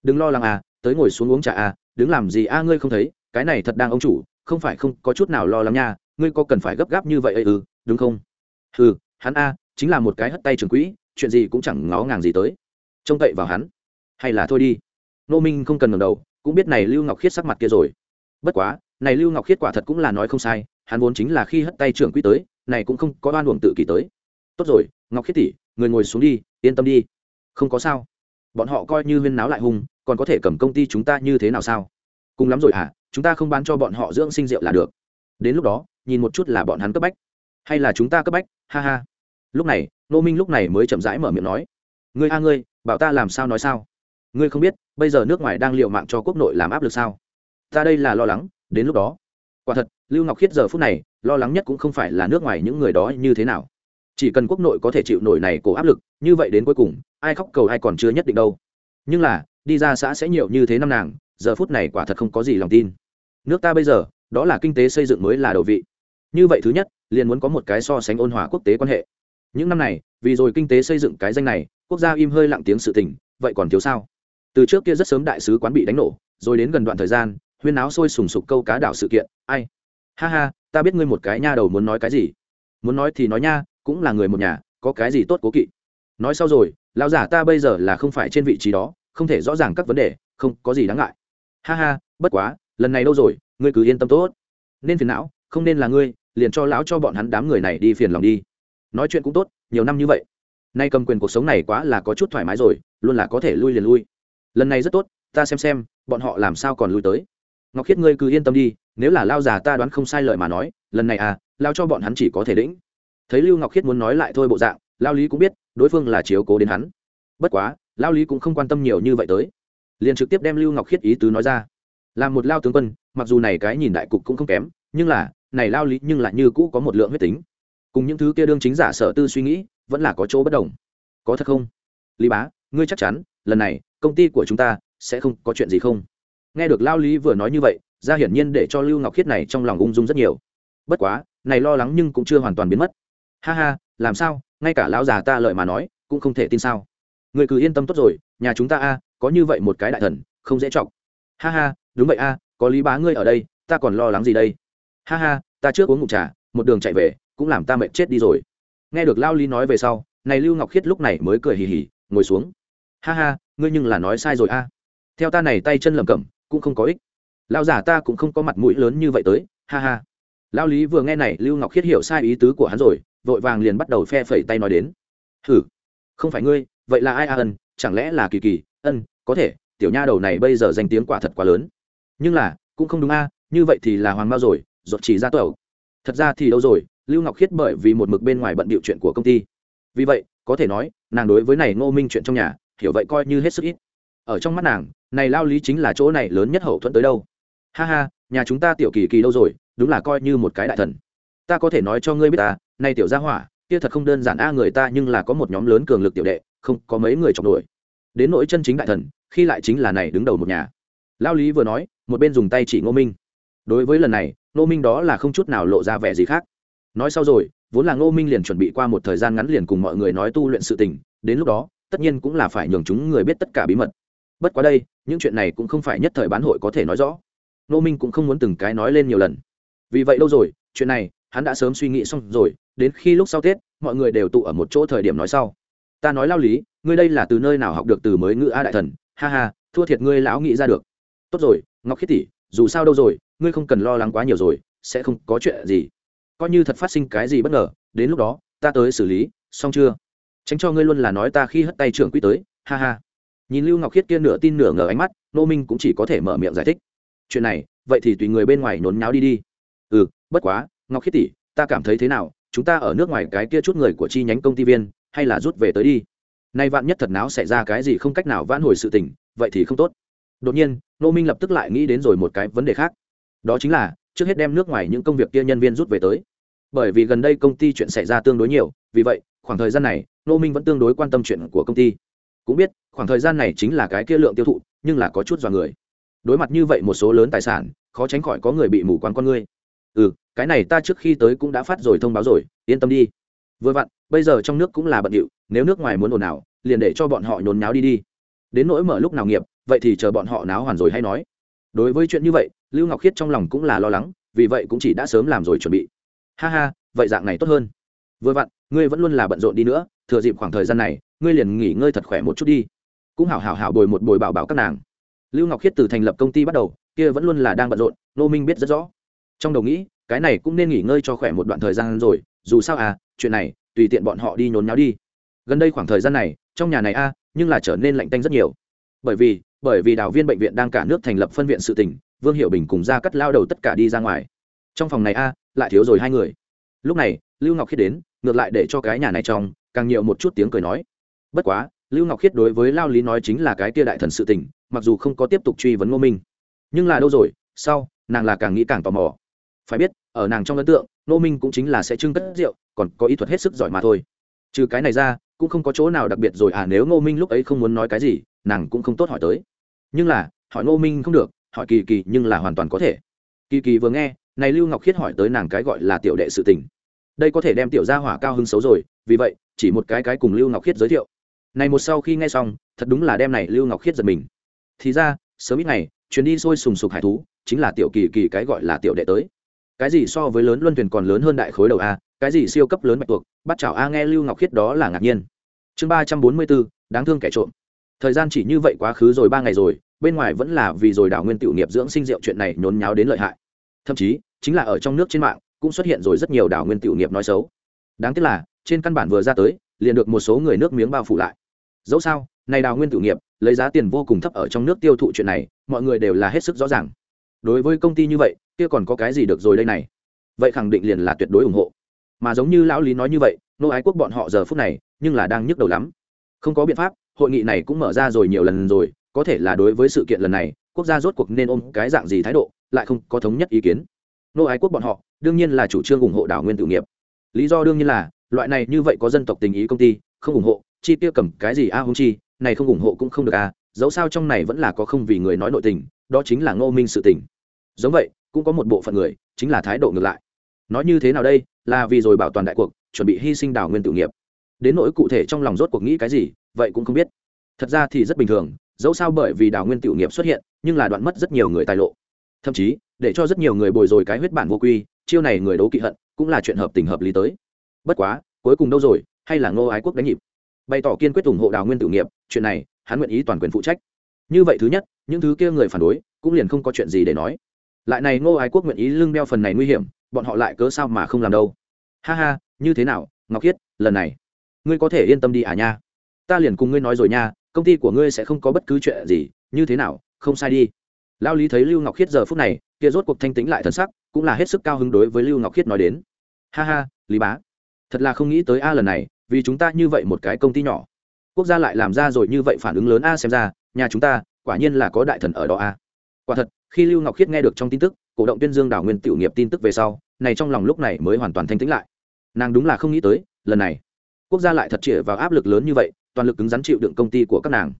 Đừng lo lắng à tới ngồi xuống uống trà à đứng làm gì a à, ngươi không thấy cái này thật đang ông chủ không phải không có chút nào lo lắng nha ngươi có cần phải gấp gáp như vậy ừ đúng không? Ừ hắn a, chính là một cái hất tay trường quỹ, chuyện gì cũng chẳng ngó ngàng gì tới. Trông cậy vào hắn. Hay là thôi đi. Nô minh không cần ngẩng đầu, cũng biết này lưu ngọc khiết sắc mặt kia rồi. Bất quá, này lưu ngọc khiết quả thật cũng là nói không sai, hắn vốn chính là khi hất tay trưởng quỹ tới, này cũng không có oan uổng tự kỷ tới. Tốt rồi, ngọc khiết tỷ, người ngồi xuống đi, yên tâm đi. Không có sao. Bọn họ coi như huyên náo lại hung còn có thể cầm công ty chúng ta như thế nào sao? Cùng lắm rồi hả? Chúng ta không bán cho bọn họ dưỡng sinh rượu là được đến lúc đó, nhìn một chút là bọn hắn cấp bách, hay là chúng ta cấp bách, ha ha. Lúc này nô minh lúc này mới chậm rãi mở miệng nói, ngươi a ngươi, bảo ta làm sao nói sao? Ngươi không biết, bây giờ nước ngoài đang l i ề u mạng cho quốc nội làm áp lực sao? Ta đây là lo lắng, đến lúc đó. Quả thật, lưu ngọc khiết giờ phút này, lo lắng nhất cũng không phải là nước ngoài những người đó như thế nào. Chỉ cần quốc nội có thể chịu nổi này cổ áp lực, như vậy đến cuối cùng, ai khóc cầu ai còn chưa nhất định đâu. Nhưng là, đi ra xã sẽ nhiều như thế năm nàng, giờ phút này quả thật không có gì lòng tin. Nước ta bây giờ đó là kinh tế xây dựng mới là đầu vị. Như vậy thứ nhất, liền muốn có một cái so sánh ôn hòa quốc tế quan hệ. Những năm này, vì rồi kinh tế xây dựng cái danh này, quốc gia im hơi lặng tiếng sự tình, vậy còn thiếu sao? Từ trước kia rất sớm đại sứ quán bị đánh nổ, rồi đến gần đoạn thời gian, huyên áo sôi sùng sục câu cá đảo sự kiện, ai? Ha ha, ta biết ngươi một cái nha đầu muốn nói cái gì. Muốn nói thì nói nha, cũng là người một nhà, có cái gì tốt cố kỵ. Nói sau rồi, lão giả ta bây giờ là không phải trên vị trí đó, không thể rõ ràng các vấn đề, không có gì đáng ngại. Ha ha, bất quá lần này đâu rồi, ngươi cứ yên tâm tốt. Nên phiền não, không nên là ngươi, liền cho lão cho bọn hắn đám người này đi phiền lòng đi. Nói chuyện cũng tốt, nhiều năm như vậy. Nay cầm quyền cuộc sống này quá là có chút thoải mái rồi, luôn là có thể lui liền lui. Lần này rất tốt, ta xem xem, bọn họ làm sao còn lui tới. Ngọc khiết ngươi cứ yên tâm đi, nếu là lao già ta đoán không sai lời mà nói, lần này à lao cho bọn hắn chỉ có thể đĩnh thấy lưu ngọc khiết muốn nói lại thôi bộ dạng lao lý cũng biết, đối phương là chiếu cố đến hắn. Bất quá lao lý cũng không quan tâm nhiều như vậy tới. Liền trực tiếp đem lưu ngọc khiết ý tứ nói ra là một lao tướng quân, mặc dù này cái nhìn đại cục cũng không kém, nhưng là, này lao lý nhưng lại như cũ có một lượng huyết tính. Cùng những thứ kia đương chính giả sở tư suy nghĩ, vẫn là có chỗ bất đồng. Có thật không? Lý bá, ngươi chắc chắn, lần này, công ty của chúng ta, sẽ không có chuyện gì không? Nghe được lao lý vừa nói như vậy, ra hiển nhiên để cho lưu ngọc khiết này trong lòng ung dung rất nhiều. Bất quá, này lo lắng nhưng cũng chưa hoàn toàn biến mất. Ha ha, làm sao? Ngay cả lão già ta lợi mà nói, cũng không thể tin sao? Người cứ yên tâm tốt rồi, nhà chúng ta a, có như vậy một cái đại thần, không dễ chọc. Ha ha đúng vậy a, có lý bá ngươi ở đây, ta còn lo lắng gì đây? Ha ha, ta trước uống ngụm trà, một đường chạy về, cũng làm ta mệt chết đi rồi. Nghe được lao lý nói về sau, này lưu ngọc khiết lúc này mới cười hì hì, ngồi xuống. Ha ha, ngươi nhưng là nói sai rồi a. Theo ta này tay chân lầm cẩm, cũng không có ích. Lao giả ta cũng không có mặt mũi lớn như vậy tới, ha ha. Lao lý vừa nghe này, lưu ngọc khiết hiểu sai ý tứ của hắn rồi, vội vàng liền bắt đầu phe phẩy tay nói đến. Hử? Không phải ngươi, vậy là ai a ân, chẳng lẽ là kỳ kỳ? Ân, có thể, tiểu nha đầu này bây giờ danh tiếng quả thật quá lớn nhưng là, cũng không đúng a, như vậy thì là hoàng bao rồi, ruột chỉ ra tẩu. Thật ra thì đâu rồi, lưu ngọc khiết bởi vì một mực bên ngoài bận điệu chuyện của công ty. Vì vậy, có thể nói, nàng đối với này ngô minh chuyện trong nhà, hiểu vậy coi như hết sức ít. Ở trong mắt nàng, này lao lý chính là chỗ này lớn nhất hậu thuẫn tới đâu. Ha ha, nhà chúng ta tiểu kỳ kỳ đâu rồi, đúng là coi như một cái đại thần. Ta có thể nói cho ngươi biết à, ta nay tiểu gia hỏa, kia thật không đơn giản a, người ta nhưng là có một nhóm lớn cường lực tiểu đệ, không có mấy người chọc đuổi. Đến nỗi chân chính đại thần, khi lại chính là này đứng đầu một nhà lao lý vừa nói, một bên dùng tay chỉ ngô minh. Đối với lần này, ngô minh đó là không chút nào lộ ra vẻ gì khác. Nói sau rồi, vốn là ngô minh liền chuẩn bị qua một thời gian ngắn liền cùng mọi người nói tu luyện sự tình, đến lúc đó, tất nhiên cũng là phải nhường chúng người biết tất cả bí mật. Bất quá đây, những chuyện này cũng không phải nhất thời bán hội có thể nói rõ. Ngô minh cũng không muốn từng cái nói lên nhiều lần. Vì vậy lâu rồi, chuyện này, hắn đã sớm suy nghĩ xong rồi, đến khi lúc sau tết, mọi người đều tụ ở một chỗ thời điểm nói sau. Ta nói lao lý, ngươi đây là từ nơi nào học được từ mới ngữ a đại thần? Ha ha, thua thiệt ngươi lão nghĩ ra được tốt rồi, ngọc khiết tỷ, dù sao đâu rồi, ngươi không cần lo lắng quá nhiều rồi, sẽ không có chuyện gì. Coi như thật phát sinh cái gì bất ngờ, đến lúc đó, ta tới xử lý, xong chưa? Tránh cho ngươi luôn là nói ta khi hất tay trưởng quy tới, ha ha. Nhìn lưu ngọc khiết kia nửa tin nửa ngờ ánh mắt, nô minh cũng chỉ có thể mở miệng giải thích. Chuyện này, vậy thì tùy người bên ngoài nhốn nháo đi đi. Ừ bất quá, ngọc khiết tỷ, ta cảm thấy thế nào? Chúng ta ở nước ngoài cái kia chút người của chi nhánh công ty viên, hay là rút về tới đi? Nay vạn nhất thật náo xảy ra cái gì không cách nào vãn hồi sự tình, vậy thì không tốt đột nhiên nô minh lập tức lại nghĩ đến rồi một cái vấn đề khác. Đó chính là, trước hết đem nước ngoài những công việc kia nhân viên rút về tới. Bởi vì gần đây công ty chuyện xảy ra tương đối nhiều, vì vậy, khoảng thời gian này nô minh vẫn tương đối quan tâm chuyện của công ty. Cũng biết, khoảng thời gian này chính là cái kia lượng tiêu thụ, nhưng là có chút dọa người. Đối mặt như vậy một số lớn tài sản, khó tránh khỏi có người bị mù quán con ngươi. Ừ cái này ta trước khi tới cũng đã phát rồi thông báo rồi, yên tâm đi. Vừa vặn, bây giờ trong nước cũng là bận điệu, nếu nước ngoài muốn ồn nào liền để cho bọn họ nhốn náo đi đi. Đến nỗi mở lúc nào nghiệp vậy thì chờ bọn họ náo hoàn rồi hay nói. Đối với chuyện như vậy, lưu ngọc khiết trong lòng cũng là lo lắng, vì vậy cũng chỉ đã sớm làm rồi chuẩn bị. Ha ha, vậy dạng này tốt hơn. Vừa vặn, ngươi vẫn luôn là bận rộn đi nữa, thừa dịp khoảng thời gian này, ngươi liền nghỉ ngơi thật khỏe một chút đi. Cũng hảo hảo hảo bồi một bồi bảo bảo các nàng. Lưu ngọc khiết từ thành lập công ty bắt đầu, kia vẫn luôn là đang bận rộn nô minh biết rất rõ. Trong đầu nghĩ, cái này cũng nên nghỉ ngơi cho khỏe một đoạn thời gian rồi, dù sao à chuyện này, tùy tiện bọn họ đi nhốn nháo đi. Gần đây khoảng thời gian này, trong nhà này a, nhưng là trở nên lạnh tanh rất nhiều. Bởi vì bởi vì đào viên bệnh viện đang cả nước thành lập phân viện sự tỉnh, vương hiệu bình cùng ra cắt lao đầu tất cả đi ra ngoài. Trong phòng này a, lại thiếu rồi hai người. Lúc này, lưu ngọc khiết đến, ngược lại để cho cái nhà này trong, càng nhiều một chút tiếng cười nói. Bất quá, lưu ngọc khiết đối với lao lý nói chính là cái tia đại thần sự tỉnh, mặc dù không có tiếp tục truy vấn ngô minh. Nhưng là đâu rồi, sau, nàng là càng nghĩ càng tò mò. Phải biết, ở nàng trong ấn tượng, ngô minh cũng chính là sẽ trưng cất rượu, còn có ý thuật hết sức giỏi mà thôi. Trừ cái này ra, cũng không có chỗ nào đặc biệt rồi à nếu ngô minh lúc ấy không muốn nói cái gì, nàng cũng không tốt hỏi tới nhưng là, hỏi ngô minh không được, hỏi kỳ kỳ nhưng là hoàn toàn có thể. Kỳ kỳ vừa nghe, này lưu ngọc khiết hỏi tới nàng cái gọi là tiểu đệ sự tình. Đây có thể đem tiểu gia hỏa cao hứng xấu rồi, vì vậy, chỉ một cái cái cùng lưu ngọc khiết giới thiệu. Này một sau khi nghe xong, thật đúng là đem này lưu ngọc khiết giật mình. Thì ra, sớm ít ngày, chuyến đi sôi sùng sục hải thú, chính là tiểu kỳ kỳ cái gọi là tiểu đệ tới. Cái gì so với lớn luân thuyền còn lớn hơn đại khối đầu a, cái gì siêu cấp lớn bạch tuộc, bắt chảo a nghe lưu ngọc khiết đó là ngạc nhiên. Chương ba trăm bốn mươi bốn, đáng thương kẻ trộm. Thời gian chỉ như vậy quá khứ rồi ba ngày rồi bên ngoài vẫn là vì rồi đảo nguyên tiểu nghiệp dưỡng sinh rượu chuyện này nhốn nháo đến lợi hại. Thậm chí, chính là ở trong nước trên mạng, cũng xuất hiện rồi rất nhiều đảo nguyên tiểu nghiệp nói xấu. Đáng tiếc là, trên căn bản vừa ra tới, liền được một số người nước miếng bao phủ lại. Dẫu sao, này đào nguyên tiểu nghiệp, lấy giá tiền vô cùng thấp ở trong nước tiêu thụ chuyện này, mọi người đều là hết sức rõ ràng. Đối với công ty như vậy, kia còn có cái gì được rồi đây này? Vậy khẳng định liền là tuyệt đối ủng hộ. Mà giống như lão lý nói như vậy, nô ái quốc bọn họ giờ phút này, nhưng là đang nhức đầu lắm. Không có biện pháp, hội nghị này cũng mở ra rồi nhiều lần rồi có thể là đối với sự kiện lần này quốc gia rốt cuộc nên ôm cái dạng gì thái độ lại không có thống nhất ý kiến. Nô ái quốc bọn họ đương nhiên là chủ trương ủng hộ đảo nguyên tự nghiệp. Lý do đương nhiên là loại này như vậy có dân tộc tình ý công ty không ủng hộ chi tiêu cầm cái gì a à hung chi này không ủng hộ cũng không được a à, dẫu sao trong này vẫn là có không vì người nói nội tình đó chính là ngô minh sự tình. Giống vậy cũng có một bộ phận người chính là thái độ ngược lại. Nói như thế nào đây là vì rồi bảo toàn đại cuộc chuẩn bị hy sinh đảo nguyên tự nghiệp. Đến nỗi cụ thể trong lòng rốt cuộc nghĩ cái gì vậy cũng không biết. Thật ra thì rất bình thường dẫu sao bởi vì Đào nguyên Tiểu nghiệp xuất hiện, nhưng là đoạn mất rất nhiều người tài lộ. Thậm chí, để cho rất nhiều người bồi rồi cái huyết bản vô quy, chiêu này người đấu kỵ hận, cũng là chuyện hợp tình hợp lý tới. Bất quá, cuối cùng đâu rồi, hay là ngô ái quốc đánh nhịp? Bày tỏ kiên quyết ủng hộ đào nguyên tử nghiệp, chuyện này, hắn nguyện ý toàn quyền phụ trách. Như vậy thứ nhất, những thứ kia người phản đối, cũng liền không có chuyện gì để nói. Lại này ngô ái quốc nguyện ý lưng đeo phần này nguy hiểm, bọn họ lại cớ sao mà không làm đâu? Ha ha, như thế nào, ngọc hiết lần này, ngươi có thể yên tâm đi à nha. Ta liền cùng ngươi nói rồi nha công ty của ngươi sẽ không có bất cứ chuyện gì, như thế nào, không sai đi. Lao lý thấy lưu ngọc khiết giờ phút này, kia rốt cuộc thanh tĩnh lại thân sắc, cũng là hết sức cao hứng đối với lưu ngọc khiết nói đến. Ha ha, lý bá. Thật là không nghĩ tới a lần này, vì chúng ta như vậy một cái công ty nhỏ. Quốc gia lại làm ra rồi như vậy phản ứng lớn a xem ra, nhà chúng ta, quả nhiên là có đại thần ở đó a. Quả thật, khi lưu ngọc khiết nghe được trong tin tức, cổ động tuyên dương đảo nguyên tiểu nghiệp tin tức về sau, này trong lòng lúc này mới hoàn toàn thanh tĩnh lại. Nàng đúng là không nghĩ tới, lần này, quốc gia lại thật chĩa vào áp lực lớn như vậy toàn lực cứng rắn chịu đựng công ty của các nàng.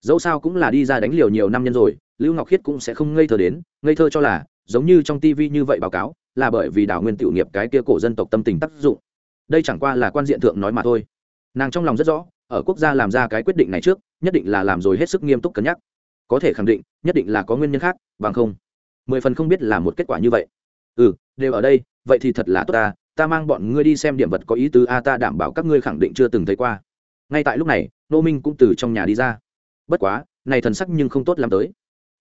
Dẫu sao cũng là đi ra đánh liều nhiều năm nhân rồi, lưu ngọc khiết cũng sẽ không ngây thơ đến, ngây thơ cho là, giống như trong tivi như vậy báo cáo, là bởi vì đảo nguyên tiểu nghiệp cái kia cổ dân tộc tâm tình tác dụng. Đây chẳng qua là quan diện thượng nói mà thôi. Nàng trong lòng rất rõ, ở quốc gia làm ra cái quyết định này trước, nhất định là làm rồi hết sức nghiêm túc cân nhắc. Có thể khẳng định, nhất định là có nguyên nhân khác, bằng không, mười phần không biết là một kết quả như vậy. Ừ đều ở đây, vậy thì thật là tốt ta ta mang bọn ngươi đi xem điểm vật có ý tứ a, ta đảm bảo các ngươi khẳng định chưa từng thấy qua ngay tại lúc này nô minh cũng từ trong nhà đi ra. Bất quá, này thần sắc nhưng không tốt lắm tới.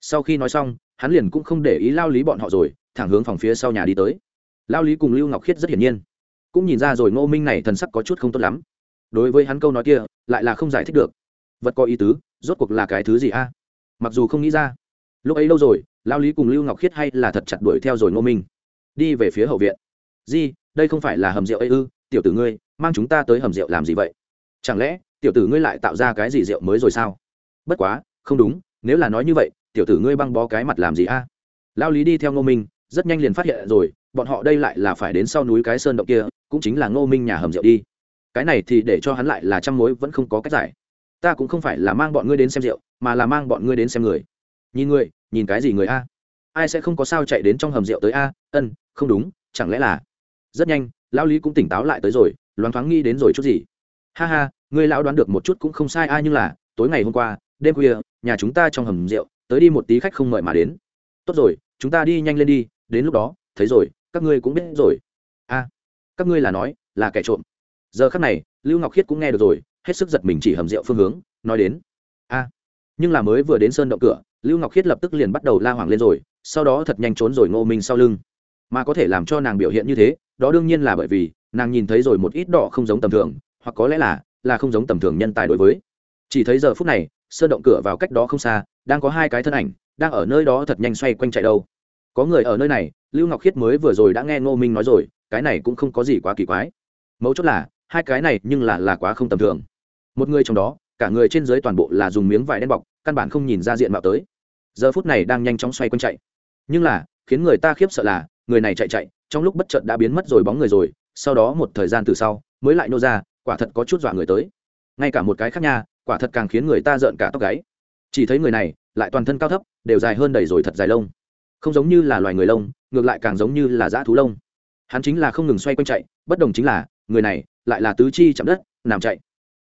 Sau khi nói xong, hắn liền cũng không để ý lao lý bọn họ rồi, thẳng hướng phòng phía sau nhà đi tới. Lao lý cùng lưu ngọc khiết rất hiển nhiên. Cũng nhìn ra rồi ngô minh này thần sắc có chút không tốt lắm. Đối với hắn câu nói kia, lại là không giải thích được. Vật có ý tứ, rốt cuộc là cái thứ gì a? Mặc dù không nghĩ ra. Lúc ấy lâu rồi, lao lý cùng lưu ngọc khiết hay là thật chặt đuổi theo rồi ngô minh. Đi về phía hậu viện. Di, đây không phải là hầm rượu ấy ư? Tiểu tử ngươi, mang chúng ta tới hầm rượu làm gì vậy? Chẳng lẽ, tiểu tử ngươi lại tạo ra cái gì rượu mới rồi sao? Bất quá, không đúng, nếu là nói như vậy, tiểu tử ngươi băng bó cái mặt làm gì a? Lao lý đi theo ngô minh, rất nhanh liền phát hiện rồi, bọn họ đây lại là phải đến sau núi cái sơn động kia, cũng chính là ngô minh nhà hầm rượu đi. Cái này thì để cho hắn lại là trăm mối vẫn không có cách giải. Ta cũng không phải là mang bọn ngươi đến xem rượu, mà là mang bọn ngươi đến xem người. Nhìn người, nhìn cái gì người a? Ai sẽ không có sao chạy đến trong hầm rượu tới a? Ân, không đúng, chẳng lẽ là? Rất nhanh lão lý cũng tỉnh táo lại tới rồi, loáng thoáng nghĩ đến rồi chút gì. Ha ha ngươi lão đoán được một chút cũng không sai ai nhưng là, tối ngày hôm qua, đêm khuya, nhà chúng ta trong hầm rượu, tới đi một tí khách không mời mà đến. Tốt rồi, chúng ta đi nhanh lên đi, đến lúc đó, thấy rồi, các ngươi cũng biết rồi. A, các ngươi là nói, là kẻ trộm. Giờ khắc này, lưu ngọc khiết cũng nghe được rồi, hết sức giật mình chỉ hầm rượu phương hướng, nói đến. A, nhưng là mới vừa đến sơn động cửa, lưu ngọc khiết lập tức liền bắt đầu la hoảng lên rồi, sau đó thật nhanh trốn rồi ngô minh sau lưng. Mà có thể làm cho nàng biểu hiện như thế, đó đương nhiên là bởi vì, nàng nhìn thấy rồi một ít đỏ không giống tầm thường, hoặc có lẽ là là không giống tầm thường nhân tài đối với. Chỉ thấy giờ phút này, sơn động cửa vào cách đó không xa, đang có hai cái thân ảnh, đang ở nơi đó thật nhanh xoay quanh chạy đâu. Có người ở nơi này, lưu ngọc khiết mới vừa rồi đã nghe ngô minh nói rồi, cái này cũng không có gì quá kỳ quái. Mấu chốt là, hai cái này nhưng là là quá không tầm thường. Một người trong đó, cả người trên dưới toàn bộ là dùng miếng vải đen bọc, căn bản không nhìn ra diện mạo tới. Giờ phút này đang nhanh chóng xoay quanh chạy. Nhưng là, khiến người ta khiếp sợ là, người này chạy chạy, trong lúc bất chợt đã biến mất rồi bóng người rồi, sau đó một thời gian từ sau, mới lại nô ra quả thật có chút dọa người tới. Ngay cả một cái khác nha, quả thật càng khiến người ta rợn cả tóc gáy. Chỉ thấy người này, lại toàn thân cao thấp, đều dài hơn đầy rồi thật dài lông. Không giống như là loài người lông, ngược lại càng giống như là dã thú lông. Hắn chính là không ngừng xoay quanh chạy, bất đồng chính là, người này lại là tứ chi chạm đất, nằm chạy.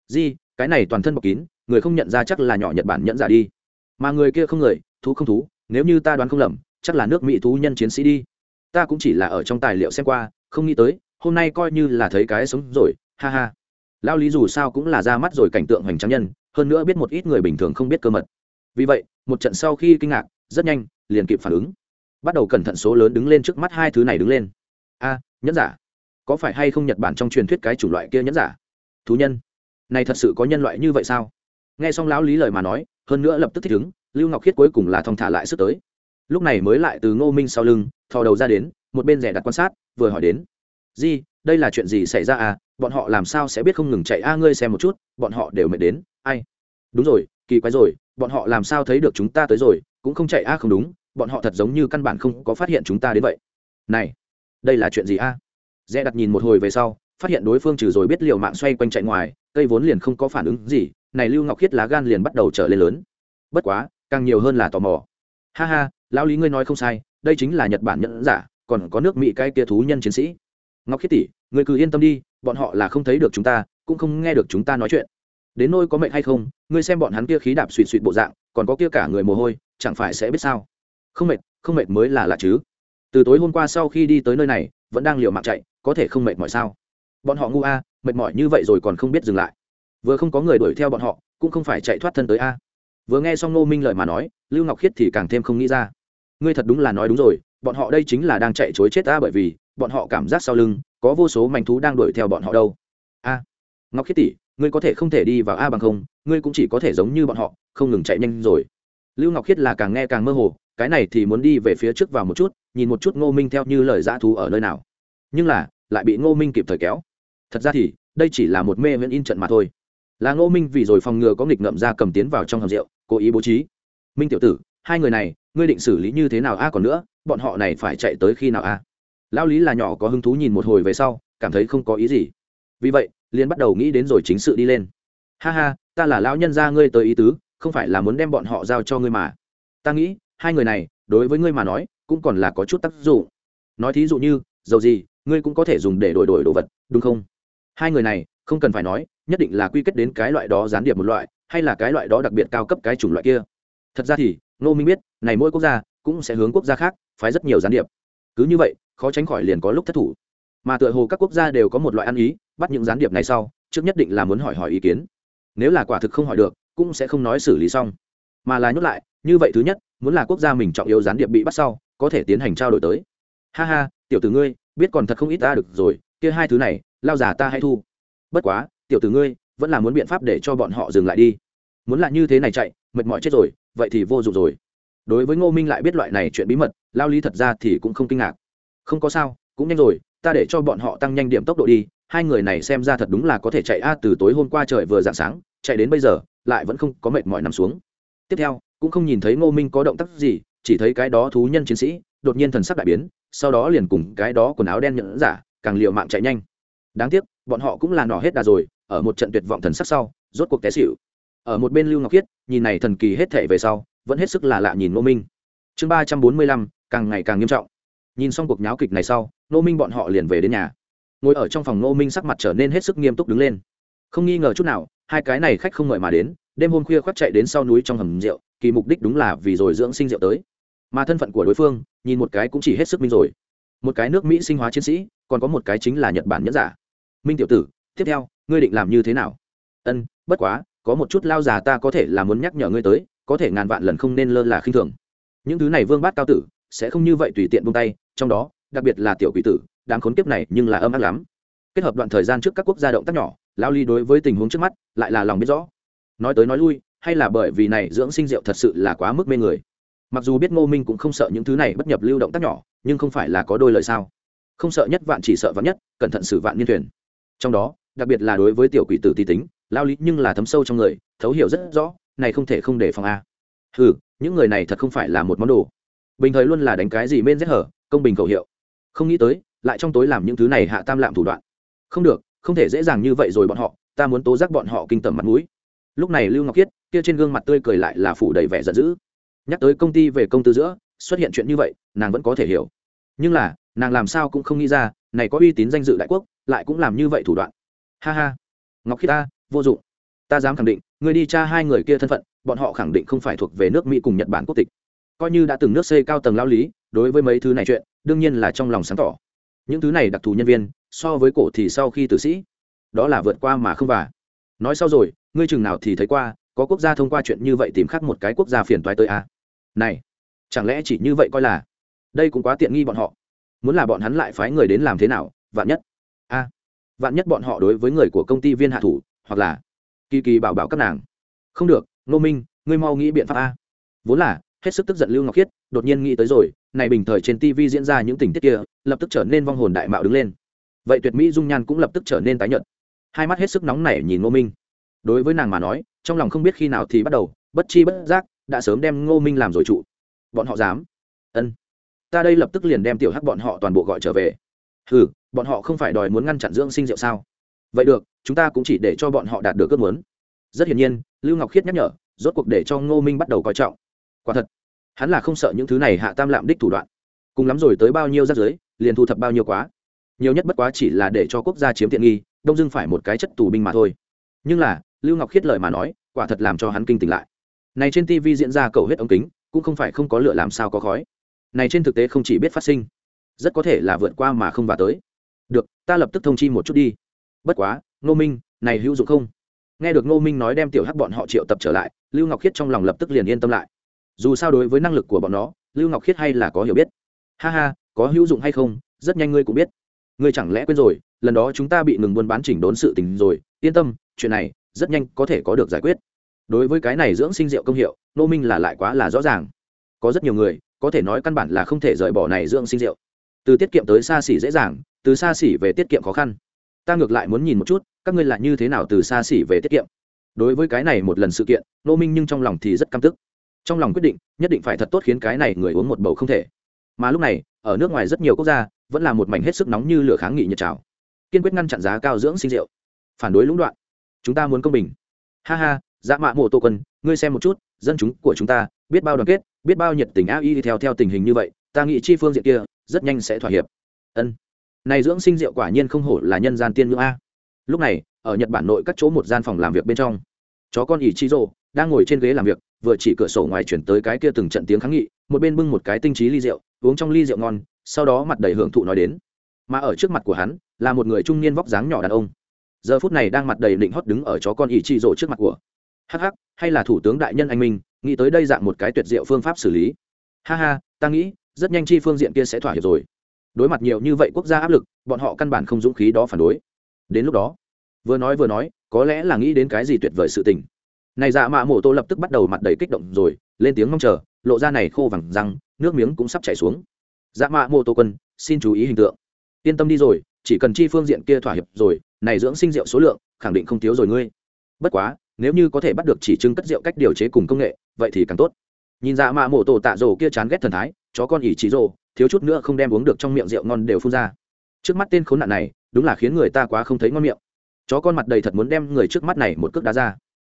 Di, cái này toàn thân bọc kín, người không nhận ra chắc là nhỏ nhật bản nhẫn giả đi. Mà người kia không người, thú không thú, nếu như ta đoán không lầm, chắc là nước mỹ thú nhân chiến sĩ đi. Ta cũng chỉ là ở trong tài liệu xem qua, không nghĩ tới, hôm nay coi như là thấy cái sống rồi, ha ha lao lý dù sao cũng là ra mắt rồi cảnh tượng hoành tráng nhân, hơn nữa biết một ít người bình thường không biết cơ mật. Vì vậy, một trận sau khi kinh ngạc, rất nhanh, liền kịp phản ứng. Bắt đầu cẩn thận số lớn đứng lên trước mắt hai thứ này đứng lên. A, nhẫn giả. Có phải hay không nhật bản trong truyền thuyết cái chủng loại kia nhẫn giả? Thú nhân. Này thật sự có nhân loại như vậy sao? Nghe xong lão lý lời mà nói, hơn nữa lập tức thích ứng, lưu ngọc khiết cuối cùng là thong thả lại sức tới. Lúc này mới lại từ ngô minh sau lưng, thò đầu ra đến, một bên rẻ đặt quan sát, vừa hỏi đến. Di đây là chuyện gì xảy ra à? Bọn họ làm sao sẽ biết không ngừng chạy? A, ngươi xem một chút, bọn họ đều mệt đến. Ai? Đúng rồi, kỳ quái rồi, bọn họ làm sao thấy được chúng ta tới rồi? Cũng không chạy a, không đúng. Bọn họ thật giống như căn bản không có phát hiện chúng ta đến vậy. Này, đây là chuyện gì a? Dễ đặt nhìn một hồi về sau, phát hiện đối phương trừ rồi biết liều mạng xoay quanh chạy ngoài, cây vốn liền không có phản ứng gì, này lưu ngọc khiết lá gan liền bắt đầu trở lên lớn. Bất quá, càng nhiều hơn là tò mò. Ha ha, lão lý ngươi nói không sai, đây chính là nhật bản nhẫn giả, còn có nước mỹ cái kia thú nhân chiến sĩ ngọc khiết tỷ, ngươi cứ yên tâm đi, bọn họ là không thấy được chúng ta, cũng không nghe được chúng ta nói chuyện. Đến nôi có mệnh hay không, ngươi xem bọn hắn kia khí đạp suỵt suỵt bộ dạng, còn có kia cả người mồ hôi, chẳng phải sẽ biết sao? Không mệt không mệt mới là lạ chứ. Từ tối hôm qua sau khi đi tới nơi này, vẫn đang liều mạng chạy, có thể không mệt mỏi sao? Bọn họ ngu a, mệt mỏi như vậy rồi còn không biết dừng lại. Vừa không có người đuổi theo bọn họ, cũng không phải chạy thoát thân tới a. Vừa nghe xong ngô minh lời mà nói, lưu ngọc khiết thì càng thêm không nghĩ ra. Ngươi thật đúng là nói đúng rồi bọn họ đây chính là đang chạy chối chết ta bởi vì bọn họ cảm giác sau lưng có vô số manh thú đang đuổi theo bọn họ đâu. A, ngọc khiết tỷ, ngươi có thể không thể đi vào a bằng không, ngươi cũng chỉ có thể giống như bọn họ, không ngừng chạy nhanh rồi. Lưu ngọc khiết là càng nghe càng mơ hồ, cái này thì muốn đi về phía trước vào một chút, nhìn một chút ngô minh theo như lời dã thú ở nơi nào. Nhưng là, lại bị ngô minh kịp thời kéo. Thật ra thì, đây chỉ là một mê viễn in trận mà thôi. Là ngô minh vì rồi phòng ngừa có nghịch ngợm ra cầm tiến vào trong hầm rượu, cố ý bố trí. Minh tiểu tử, hai người này ngươi định xử lý như thế nào a còn nữa, bọn họ này phải chạy tới khi nào a? Lão lý là nhỏ có hứng thú nhìn một hồi về sau, cảm thấy không có ý gì. Vì vậy liên bắt đầu nghĩ đến rồi chính sự đi lên. Ha ha, ta là lão nhân gia ngươi tới ý tứ, không phải là muốn đem bọn họ giao cho ngươi mà. Ta nghĩ, hai người này, đối với ngươi mà nói, cũng còn là có chút tác dụng. Nói thí dụ như, dầu gì, ngươi cũng có thể dùng để đổi đổi đồ vật, đúng không? Hai người này, không cần phải nói, nhất định là quy kết đến cái loại đó gián điệp một loại, hay là cái loại đó đặc biệt cao cấp cái chủng loại kia. Thật ra thì ngô minh biết, này mỗi quốc gia cũng sẽ hướng quốc gia khác phái rất nhiều gián điệp. Cứ như vậy, khó tránh khỏi liền có lúc thất thủ. Mà tựa hồ các quốc gia đều có một loại ăn ý, bắt những gián điệp này sau, trước nhất định là muốn hỏi hỏi ý kiến. Nếu là quả thực không hỏi được, cũng sẽ không nói xử lý xong. Mà là nhốt lại, như vậy thứ nhất, muốn là quốc gia mình trọng yếu gián điệp bị bắt sau, có thể tiến hành trao đổi tới. Ha ha, tiểu tử ngươi, biết còn thật không ít ta được rồi, kia hai thứ này, lao giả ta hay thu. Bất quá, tiểu tử ngươi, vẫn là muốn biện pháp để cho bọn họ dừng lại đi. Muốn là như thế này chạy, mệt mỏi chết rồi vậy thì vô dụng rồi. Đối với ngô minh lại biết loại này chuyện bí mật, lao lý thật ra thì cũng không kinh ngạc. Không có sao, cũng nhanh rồi, ta để cho bọn họ tăng nhanh điểm tốc độ đi, hai người này xem ra thật đúng là có thể chạy a từ tối hôm qua trời vừa d ạ n g sáng, chạy đến bây giờ, lại vẫn không có mệt mỏi nằm xuống. Tiếp theo, cũng không nhìn thấy ngô minh có động tác gì, chỉ thấy cái đó thú nhân chiến sĩ, đột nhiên thần sắc đại biến, sau đó liền cùng cái đó quần áo đen nhận giả, càng liều mạng chạy nhanh. Đáng tiếc, bọn họ cũng là nỏ hết đà rồi, ở một trận tuyệt vọng thần sắc sau, rốt cuộc té xịu ở một bên lưu ngọc khiết, nhìn này thần kỳ hết thể về sau, vẫn hết sức là lạ nhìn ngô minh. Chương ba trăm bốn mươi lăm, càng ngày càng nghiêm trọng. Nhìn xong cuộc nháo kịch này sau, ngô minh bọn họ liền về đến nhà. Ngồi ở trong phòng ngô minh sắc mặt trở nên hết sức nghiêm túc đứng lên. Không nghi ngờ chút nào, hai cái này khách không mời mà đến, đêm hôm khuya khoác chạy đến sau núi trong hầm rượu, kỳ mục đích đúng là vì rồi dưỡng sinh rượu tới. Mà thân phận của đối phương, nhìn một cái cũng chỉ hết sức minh rồi. Một cái nước mỹ sinh hóa chiến sĩ, còn có một cái chính là nhật bản nhẫn giả. Minh tiểu tử, tiếp theo, ngươi định làm như thế nào? Ân, bất quá có một chút lao già ta có thể là muốn nhắc nhở ngươi tới, có thể ngàn vạn lần không nên lơ là khinh thường. Những thứ này vương bát cao tử, sẽ không như vậy tùy tiện buông tay, trong đó, đặc biệt là tiểu quỷ tử, đám khốn kiếp này nhưng là âm ác lắm. Kết hợp đoạn thời gian trước các quốc gia động tác nhỏ, lao ly đối với tình huống trước mắt, lại là lòng biết rõ. Nói tới nói lui, hay là bởi vì này dưỡng sinh rượu thật sự là quá mức mê người. Mặc dù biết ngô minh cũng không sợ những thứ này bất nhập lưu động tác nhỏ, nhưng không phải là có đôi lời sao. Không sợ nhất vạn chỉ sợ vạn nhất, cẩn thận xử vạn niên thuyền. Trong đó, đặc biệt là đối với tiểu quỷ tử ti tính lao lý nhưng là thấm sâu trong người, thấu hiểu rất rõ, này không thể không để phòng a. Ừ những người này thật không phải là một món đồ. Bình thời luôn là đánh cái gì bên rét hở, công bình khẩu hiệu. Không nghĩ tới, lại trong tối làm những thứ này hạ tam lạm thủ đoạn. Không được, không thể dễ dàng như vậy rồi bọn họ, ta muốn tố giác bọn họ kinh tởm mặt mũi. Lúc này lưu ngọc kiết kia trên gương mặt tươi cười lại là phủ đầy vẻ giận dữ. Nhắc tới công ty về công tư giữa, xuất hiện chuyện như vậy, nàng vẫn có thể hiểu. Nhưng là, nàng làm sao cũng không nghĩ ra, này có uy tín danh dự đại quốc, lại cũng làm như vậy thủ đoạn. Ha ha. Ngọc khiết ta vô dụng. Ta dám khẳng định người đi tra hai người kia thân phận, bọn họ khẳng định không phải thuộc về nước mỹ cùng nhật bản quốc tịch. Coi như đã từng nước xây cao tầng lao lý, đối với mấy thứ này chuyện, đương nhiên là trong lòng sáng tỏ. Những thứ này đặc thù nhân viên, so với cổ thì sau khi tử sĩ. Đó là vượt qua mà không và nói sau rồi, ngươi chừng nào thì thấy qua, có quốc gia thông qua chuyện như vậy tìm khắc một cái quốc gia phiền toái tới a à? này, chẳng lẽ chỉ như vậy coi là? Đây cũng quá tiện nghi bọn họ. Muốn là bọn hắn lại phái người đến làm thế nào, vạn nhất? A vạn nhất bọn họ đối với người của công ty viên hạ thủ hoặc là kỳ kỳ bảo bảo các nàng. Không được nô minh, ngươi mau nghĩ biện pháp a. Vốn là, hết sức tức giận lưu ngọc khiết, đột nhiên nghĩ tới rồi, này bình thời trên tv diễn ra những tình tiết kia, lập tức trở nên vong hồn đại mạo đứng lên. Vậy tuyệt mỹ dung nhan cũng lập tức trở nên tái nhợt. Hai mắt hết sức nóng nảy nhìn ngô minh. Đối với nàng mà nói, trong lòng không biết khi nào thì bắt đầu, bất chi bất giác, đã sớm đem ngô minh làm rồi trụ. Bọn họ dám. Ân. Ta đây lập tức liền đem tiểu hắc bọn họ toàn bộ gọi trở về. Hừ, bọn họ không phải đòi muốn ngăn chặn dưỡng sinh rượu sao? Vậy được, chúng ta cũng chỉ để cho bọn họ đạt được ước muốn. Rất hiển nhiên, lưu ngọc khiết nhắc nhở, rốt cuộc để cho ngô minh bắt đầu coi trọng. Quả thật, hắn là không sợ những thứ này hạ tam lạm đích thủ đoạn. Cùng lắm rồi tới bao nhiêu rác giới liền thu thập bao nhiêu quá. Nhiều nhất bất quá chỉ là để cho quốc gia chiếm tiện nghi, đông dưng phải một cái chất tù binh mà thôi. Nhưng là, lưu ngọc khiết lời mà nói, quả thật làm cho hắn kinh tỉnh lại. Này trên tv diễn ra cầu hết ống kính, cũng không phải không có lửa làm sao có khói. Này trên thực tế không chỉ biết phát sinh, rất có thể là vượt qua mà không vào tới. Được, ta lập tức thông chi một chút đi bất quá, ngô minh, này hữu dụng không? Nghe được ngô minh nói đem tiểu hắc bọn họ triệu tập trở lại, lưu ngọc khiết trong lòng lập tức liền yên tâm lại. Dù sao đối với năng lực của bọn nó, lưu ngọc khiết hay là có hiểu biết. Ha ha, có hữu dụng hay không, rất nhanh ngươi cũng biết. Ngươi chẳng lẽ quên rồi, lần đó chúng ta bị ngừng buôn bán chỉnh đốn sự tình rồi, yên tâm, chuyện này rất nhanh có thể có được giải quyết. Đối với cái này dưỡng sinh rượu công hiệu nô minh là lại quá là rõ ràng. Có rất nhiều người, có thể nói căn bản là không thể rời bỏ này dưỡng sinh rượu. Từ tiết kiệm tới xa xỉ dễ dàng, từ xa xỉ về tiết kiệm khó khăn ta ngược lại muốn nhìn một chút, các ngươi là như thế nào từ xa xỉ về tiết kiệm? Đối với cái này một lần sự kiện nô minh nhưng trong lòng thì rất căm tức. Trong lòng quyết định, nhất định phải thật tốt khiến cái này người uống một bầu không thể. Mà lúc này, ở nước ngoài rất nhiều quốc gia, vẫn là một mảnh hết sức nóng như lửa kháng nghị nhật trào. Kiên quyết ngăn chặn giá cao dưỡng sinh rượu. Phản đối lũng đoạn. Chúng ta muốn công bình. Ha ha dạ mạ mộ tô quân, ngươi xem một chút, dân chúng của chúng ta, biết bao đoàn kết, biết bao nhiệt tình a y theo theo tình hình như vậy, ta nghĩ chi phương diện kia, rất nhanh sẽ thỏa hiệp. Ân này dưỡng sinh rượu quả nhiên không hổ là nhân gian tiên nữ a. Lúc này, ở nhật bản nội các chỗ một gian phòng làm việc bên trong, chó con ỷ chi rô đang ngồi trên ghế làm việc, vừa chỉ cửa sổ ngoài chuyển tới cái kia từng trận tiếng kháng nghị, một bên bưng một cái tinh trí ly rượu, uống trong ly rượu ngon, sau đó mặt đầy hưởng thụ nói đến. Mà ở trước mặt của hắn, là một người trung niên vóc dáng nhỏ đàn ông. Giờ phút này đang mặt đầy định hót đứng ở chó con ỷ chi rô trước mặt của. Hắc hắc, hay là thủ tướng đại nhân anh minh, nghĩ tới đây dạng một cái tuyệt diệu phương pháp xử lý. Ha ha, ta nghĩ, rất nhanh chi phương diện kia sẽ thỏa hiệp rồi đối mặt nhiều như vậy quốc gia áp lực, bọn họ căn bản không dũng khí đó phản đối. Đến lúc đó, vừa nói vừa nói, có lẽ là nghĩ đến cái gì tuyệt vời sự tình. Này dạ mạ mộ tô lập tức bắt đầu mặt đầy kích động rồi, lên tiếng mong chờ, lộ ra này khô vàng răng, nước miếng cũng sắp chảy xuống. Dạ mạ mộ tô quân, xin chú ý hình tượng. Yên tâm đi rồi, chỉ cần chi phương diện kia thỏa hiệp rồi, này dưỡng sinh rượu số lượng, khẳng định không thiếu rồi ngươi. Bất quá, nếu như có thể bắt được chỉ trưng cất rượu cách điều chế cùng công nghệ, vậy thì càng tốt. Nhìn dạ mạ mộ tô tạ rồ kia chán ghét thần thái, chó con ỉ trí rồ thiếu chút nữa không đem uống được trong miệng rượu ngon đều phun ra. Trước mắt tên khốn nạn này, đúng là khiến người ta quá không thấy ngon miệng. Chó con mặt đầy thật muốn đem người trước mắt này một cước đá ra.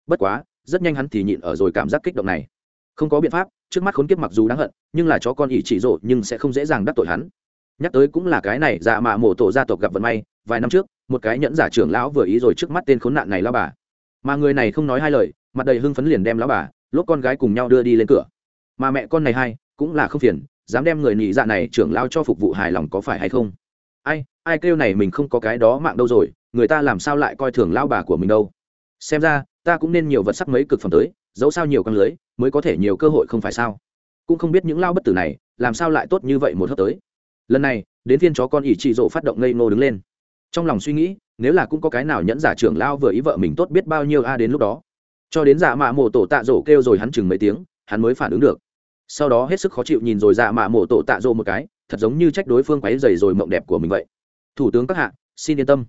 Bất quá, rất nhanh hắn thì nhịn ở rồi cảm giác kích động này. Không có biện pháp, trước mắt khốn kiếp mặc dù đáng hận, nhưng là chó con ỷ chỉ rộ nhưng sẽ không dễ dàng đắc tội hắn. Nhắc tới cũng là cái này dạ mạ mổ tổ gia tộc gặp vận may, vài năm trước, một cái nhẫn giả trưởng lão vừa ý rồi trước mắt tên khốn nạn này lao bà. Mà người này không nói hai lời, mặt đầy hưng phấn liền đem lão bà lốp con gái cùng nhau đưa đi lên cửa. Mà mẹ con này hai, cũng là không phiền dám đem người nhị dạ này trưởng lao cho phục vụ hài lòng có phải hay không? Ai ai kêu này mình không có cái đó mạng đâu rồi, người ta làm sao lại coi thường lao bà của mình đâu? Xem ra, ta cũng nên nhiều vật sắc mấy cực phẩm tới dẫu sao nhiều con lưới, mới có thể nhiều cơ hội không phải sao? Cũng không biết những lao bất tử này, làm sao lại tốt như vậy một hớp tới. Lần này, đến phiên chó con ỷ trị rộ phát động ngây nô đứng lên. Trong lòng suy nghĩ, nếu là cũng có cái nào nhẫn giả trưởng lao vừa ý vợ mình tốt biết bao nhiêu a à đến lúc đó. Cho đến dạ mạ mộ tổ tạ rổ kêu rồi hắn chừng mấy tiếng, hắn mới phản ứng được sau đó hết sức khó chịu nhìn rồi dạ mạ mộ tổ tạ rộ một cái, thật giống như trách đối phương quáy dày rồi mộng đẹp của mình vậy. Thủ tướng các hạ, xin yên tâm.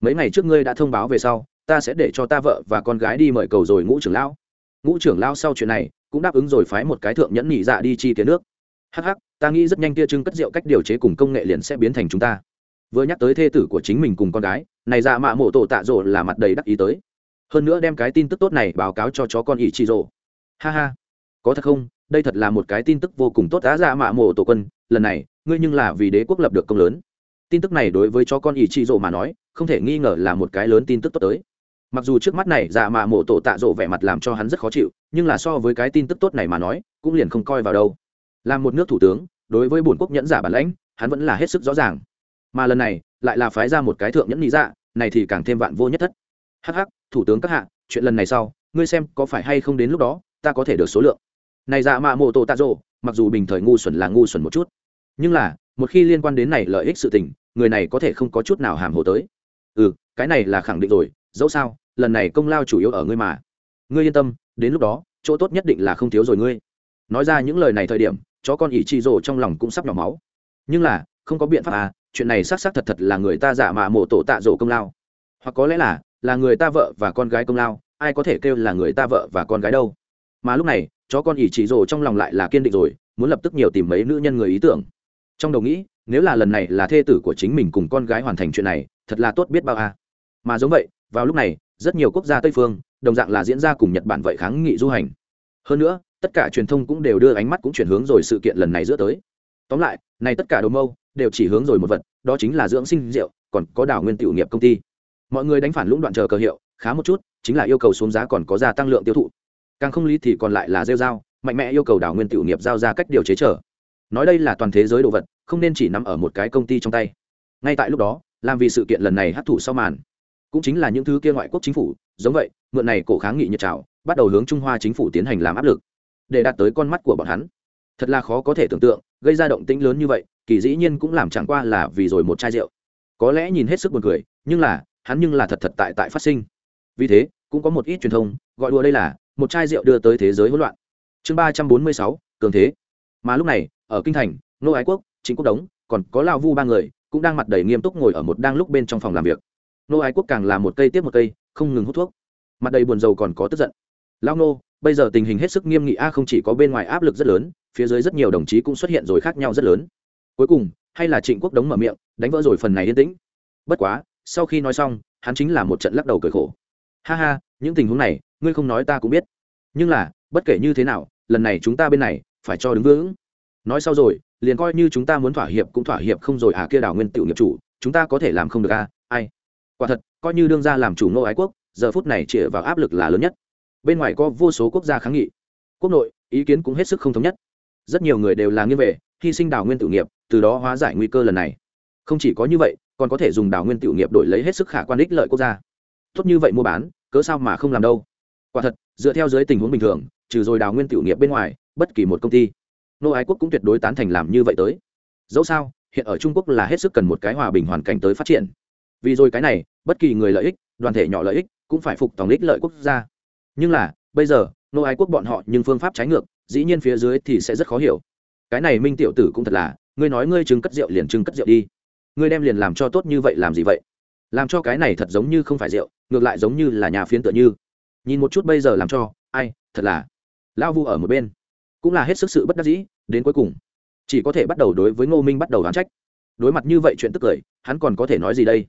Mấy ngày trước ngươi đã thông báo về sau, ta sẽ để cho ta vợ và con gái đi mời cầu rồi ngũ trưởng lão. Ngũ trưởng lão sau chuyện này, cũng đáp ứng rồi phái một cái thượng nhẫn nhị dạ đi chi tiền nước. Hắc hắc, ta nghĩ rất nhanh kia trưng cất rượu cách điều chế cùng công nghệ liền sẽ biến thành chúng ta. Vừa nhắc tới thê tử của chính mình cùng con gái, này dạ mạ mộ tổ tạ rộ là mặt đầy đắc ý tới. Hơn nữa đem cái tin tức tốt này báo cáo cho chó con ỷ chi rộ ha ha. Có thật không? Đây thật là một cái tin tức vô cùng tốt đã dạ mạ mộ tổ quân, lần này, ngươi nhưng là vì đế quốc lập được công lớn. Tin tức này đối với cho con ý chị rộ mà nói, không thể nghi ngờ là một cái lớn tin tức tốt tới. Mặc dù trước mắt này dạ mạ mộ tổ tạ rộ vẻ mặt làm cho hắn rất khó chịu, nhưng là so với cái tin tức tốt này mà nói, cũng liền không coi vào đâu. Làm một nước thủ tướng, đối với bổn quốc nhẫn giả bản lãnh, hắn vẫn là hết sức rõ ràng. Mà lần này, lại là phái ra một cái thượng nhẫn lý dạ này thì càng thêm vạn vô nhất thất. Hh thủ tướng các hạ, chuyện lần này sau, ngươi xem có phải hay không đến lúc đó, ta có thể được số lượng này dạ mạ mộ tổ tạ rộ, mặc dù bình thời ngu xuẩn là ngu xuẩn một chút, nhưng là, một khi liên quan đến này lợi ích sự tình, người này có thể không có chút nào hàm hồ tới. Ừ cái này là khẳng định rồi, dẫu sao, lần này công lao chủ yếu ở ngươi mà. Ngươi yên tâm, đến lúc đó, chỗ tốt nhất định là không thiếu rồi ngươi. Nói ra những lời này thời điểm, chó con ỷ chi rồ trong lòng cũng sắp nhỏ máu. Nhưng là, không có biện pháp à chuyện này xác xác thật thật là người ta giả mạ mộ tổ tạ rổ công lao. Hoặc có lẽ là là người ta vợ và con gái công lao, ai có thể kêu là người ta vợ và con gái đâu. Mà lúc này chó con ỷ chỉ rồ trong lòng lại là kiên định rồi, muốn lập tức nhiều tìm mấy nữ nhân người ý tưởng. Trong đầu nghĩ, nếu là lần này là thê tử của chính mình cùng con gái hoàn thành chuyện này, thật là tốt biết bao à. mà giống vậy, vào lúc này, rất nhiều quốc gia tây phương, đồng dạng là diễn ra cùng nhật bản vậy kháng nghị du hành. Hơn nữa, tất cả truyền thông cũng đều đưa ánh mắt cũng chuyển hướng rồi sự kiện lần này giữa tới. Tóm lại, này tất cả đồ mâu, đều chỉ hướng rồi một vật, đó chính là dưỡng sinh rượu, còn có đảo nguyên tiểu nghiệp công ty. Mọi người đánh phản lũng đoạn chờ cờ hiệu, khá một chút, chính là yêu cầu xuống giá còn có gia tăng lượng tiêu thụ càng không lý thì còn lại là rêu dao mạnh mẽ yêu cầu đảo nguyên tiểu nghiệp giao ra cách điều chế trở. Nói đây là toàn thế giới đồ vật, không nên chỉ nằm ở một cái công ty trong tay. Ngay tại lúc đó, làm vì sự kiện lần này hấp thụ sau màn, cũng chính là những thứ kia ngoại quốc chính phủ, giống vậy, mượn này cổ kháng nghị nhật trào bắt đầu hướng trung hoa chính phủ tiến hành làm áp lực, để đạt tới con mắt của bọn hắn. Thật là khó có thể tưởng tượng, gây ra động tĩnh lớn như vậy, kỳ dĩ nhiên cũng làm chẳng qua là vì rồi một chai rượu. Có lẽ nhìn hết sức buồn cười, nhưng là, hắn nhưng là thật thật tại tại phát sinh. Vì thế, cũng có một ít truyền thông, gọi đùa đây là một chai rượu đưa tới thế giới hỗn loạn. Chương ba trăm bốn mươi sáu, cường thế. Mà lúc này, ở kinh thành, nô ái quốc chính quốc đống, còn có lao vu ba người, cũng đang mặt đầy nghiêm túc ngồi ở một đang lúc bên trong phòng làm việc. Nô ái quốc càng là một cây tiếp một cây, không ngừng hút thuốc. Mặt đầy buồn rầu còn có tức giận. Lao nô, bây giờ tình hình hết sức nghiêm nghị, a, không chỉ có bên ngoài áp lực rất lớn, phía dưới rất nhiều đồng chí cũng xuất hiện rồi khác nhau rất lớn. Cuối cùng, hay là trịnh quốc đống mở miệng, đánh vỡ rồi phần này yên tĩnh. Bất quá, sau khi nói xong, hắn chính là một trận lắc đầu cười khổ. Ha ha, những tình huống này ngươi không nói ta cũng biết. Nhưng là, bất kể như thế nào, lần này chúng ta bên này, phải cho đứng vững. Nói sau rồi, liền coi như chúng ta muốn thỏa hiệp cũng thỏa hiệp không rồi à kia đảo nguyên tiểu nghiệp chủ, chúng ta có thể làm không được à ai? Quả thật, coi như đương ra làm chủ Ngô ái quốc, giờ phút này chĩa vào áp lực là lớn nhất. Bên ngoài có vô số quốc gia kháng nghị. Quốc nội, ý kiến cũng hết sức không thống nhất. Rất nhiều người đều là nghiêng về, hy sinh đào nguyên tự nghiệp, từ đó hóa giải nguy cơ lần này. Không chỉ có như vậy, còn có thể dùng đào nguyên tự nghiệp đổi lấy hết sức khả quan ích lợi quốc gia. Tốt như vậy mua bán, cớ sao mà không làm đâu? Quả thật, dựa theo dưới tình huống bình thường, trừ rồi đào nguyên tiểu nghiệp bên ngoài, bất kỳ một công ty, nô ái quốc cũng tuyệt đối tán thành làm như vậy tới. Dẫu sao, hiện ở trung quốc là hết sức cần một cái hòa bình hoàn cảnh tới phát triển. Vì rồi cái này, bất kỳ người lợi ích, đoàn thể nhỏ lợi ích, cũng phải phục tổng ích lợi quốc gia. Nhưng là, bây giờ, nô ái quốc bọn họ nhưng phương pháp trái ngược, dĩ nhiên phía dưới thì sẽ rất khó hiểu. Cái này minh tiểu tử cũng thật là, ngươi nói ngươi chứng cất rượu liền chứng cất rượu đi. Ngươi đem liền làm cho tốt như vậy làm gì vậy? Làm cho cái này thật giống như không phải rượu, ngược lại giống như là nhà phiến tựa như nhìn một chút bây giờ làm cho, ai, thật là lao vu ở một bên, cũng là hết sức sự bất đắc dĩ, đến cuối cùng, chỉ có thể bắt đầu đối với ngô minh bắt đầu đoán trách. Đối mặt như vậy chuyện tức cười, hắn còn có thể nói gì đây?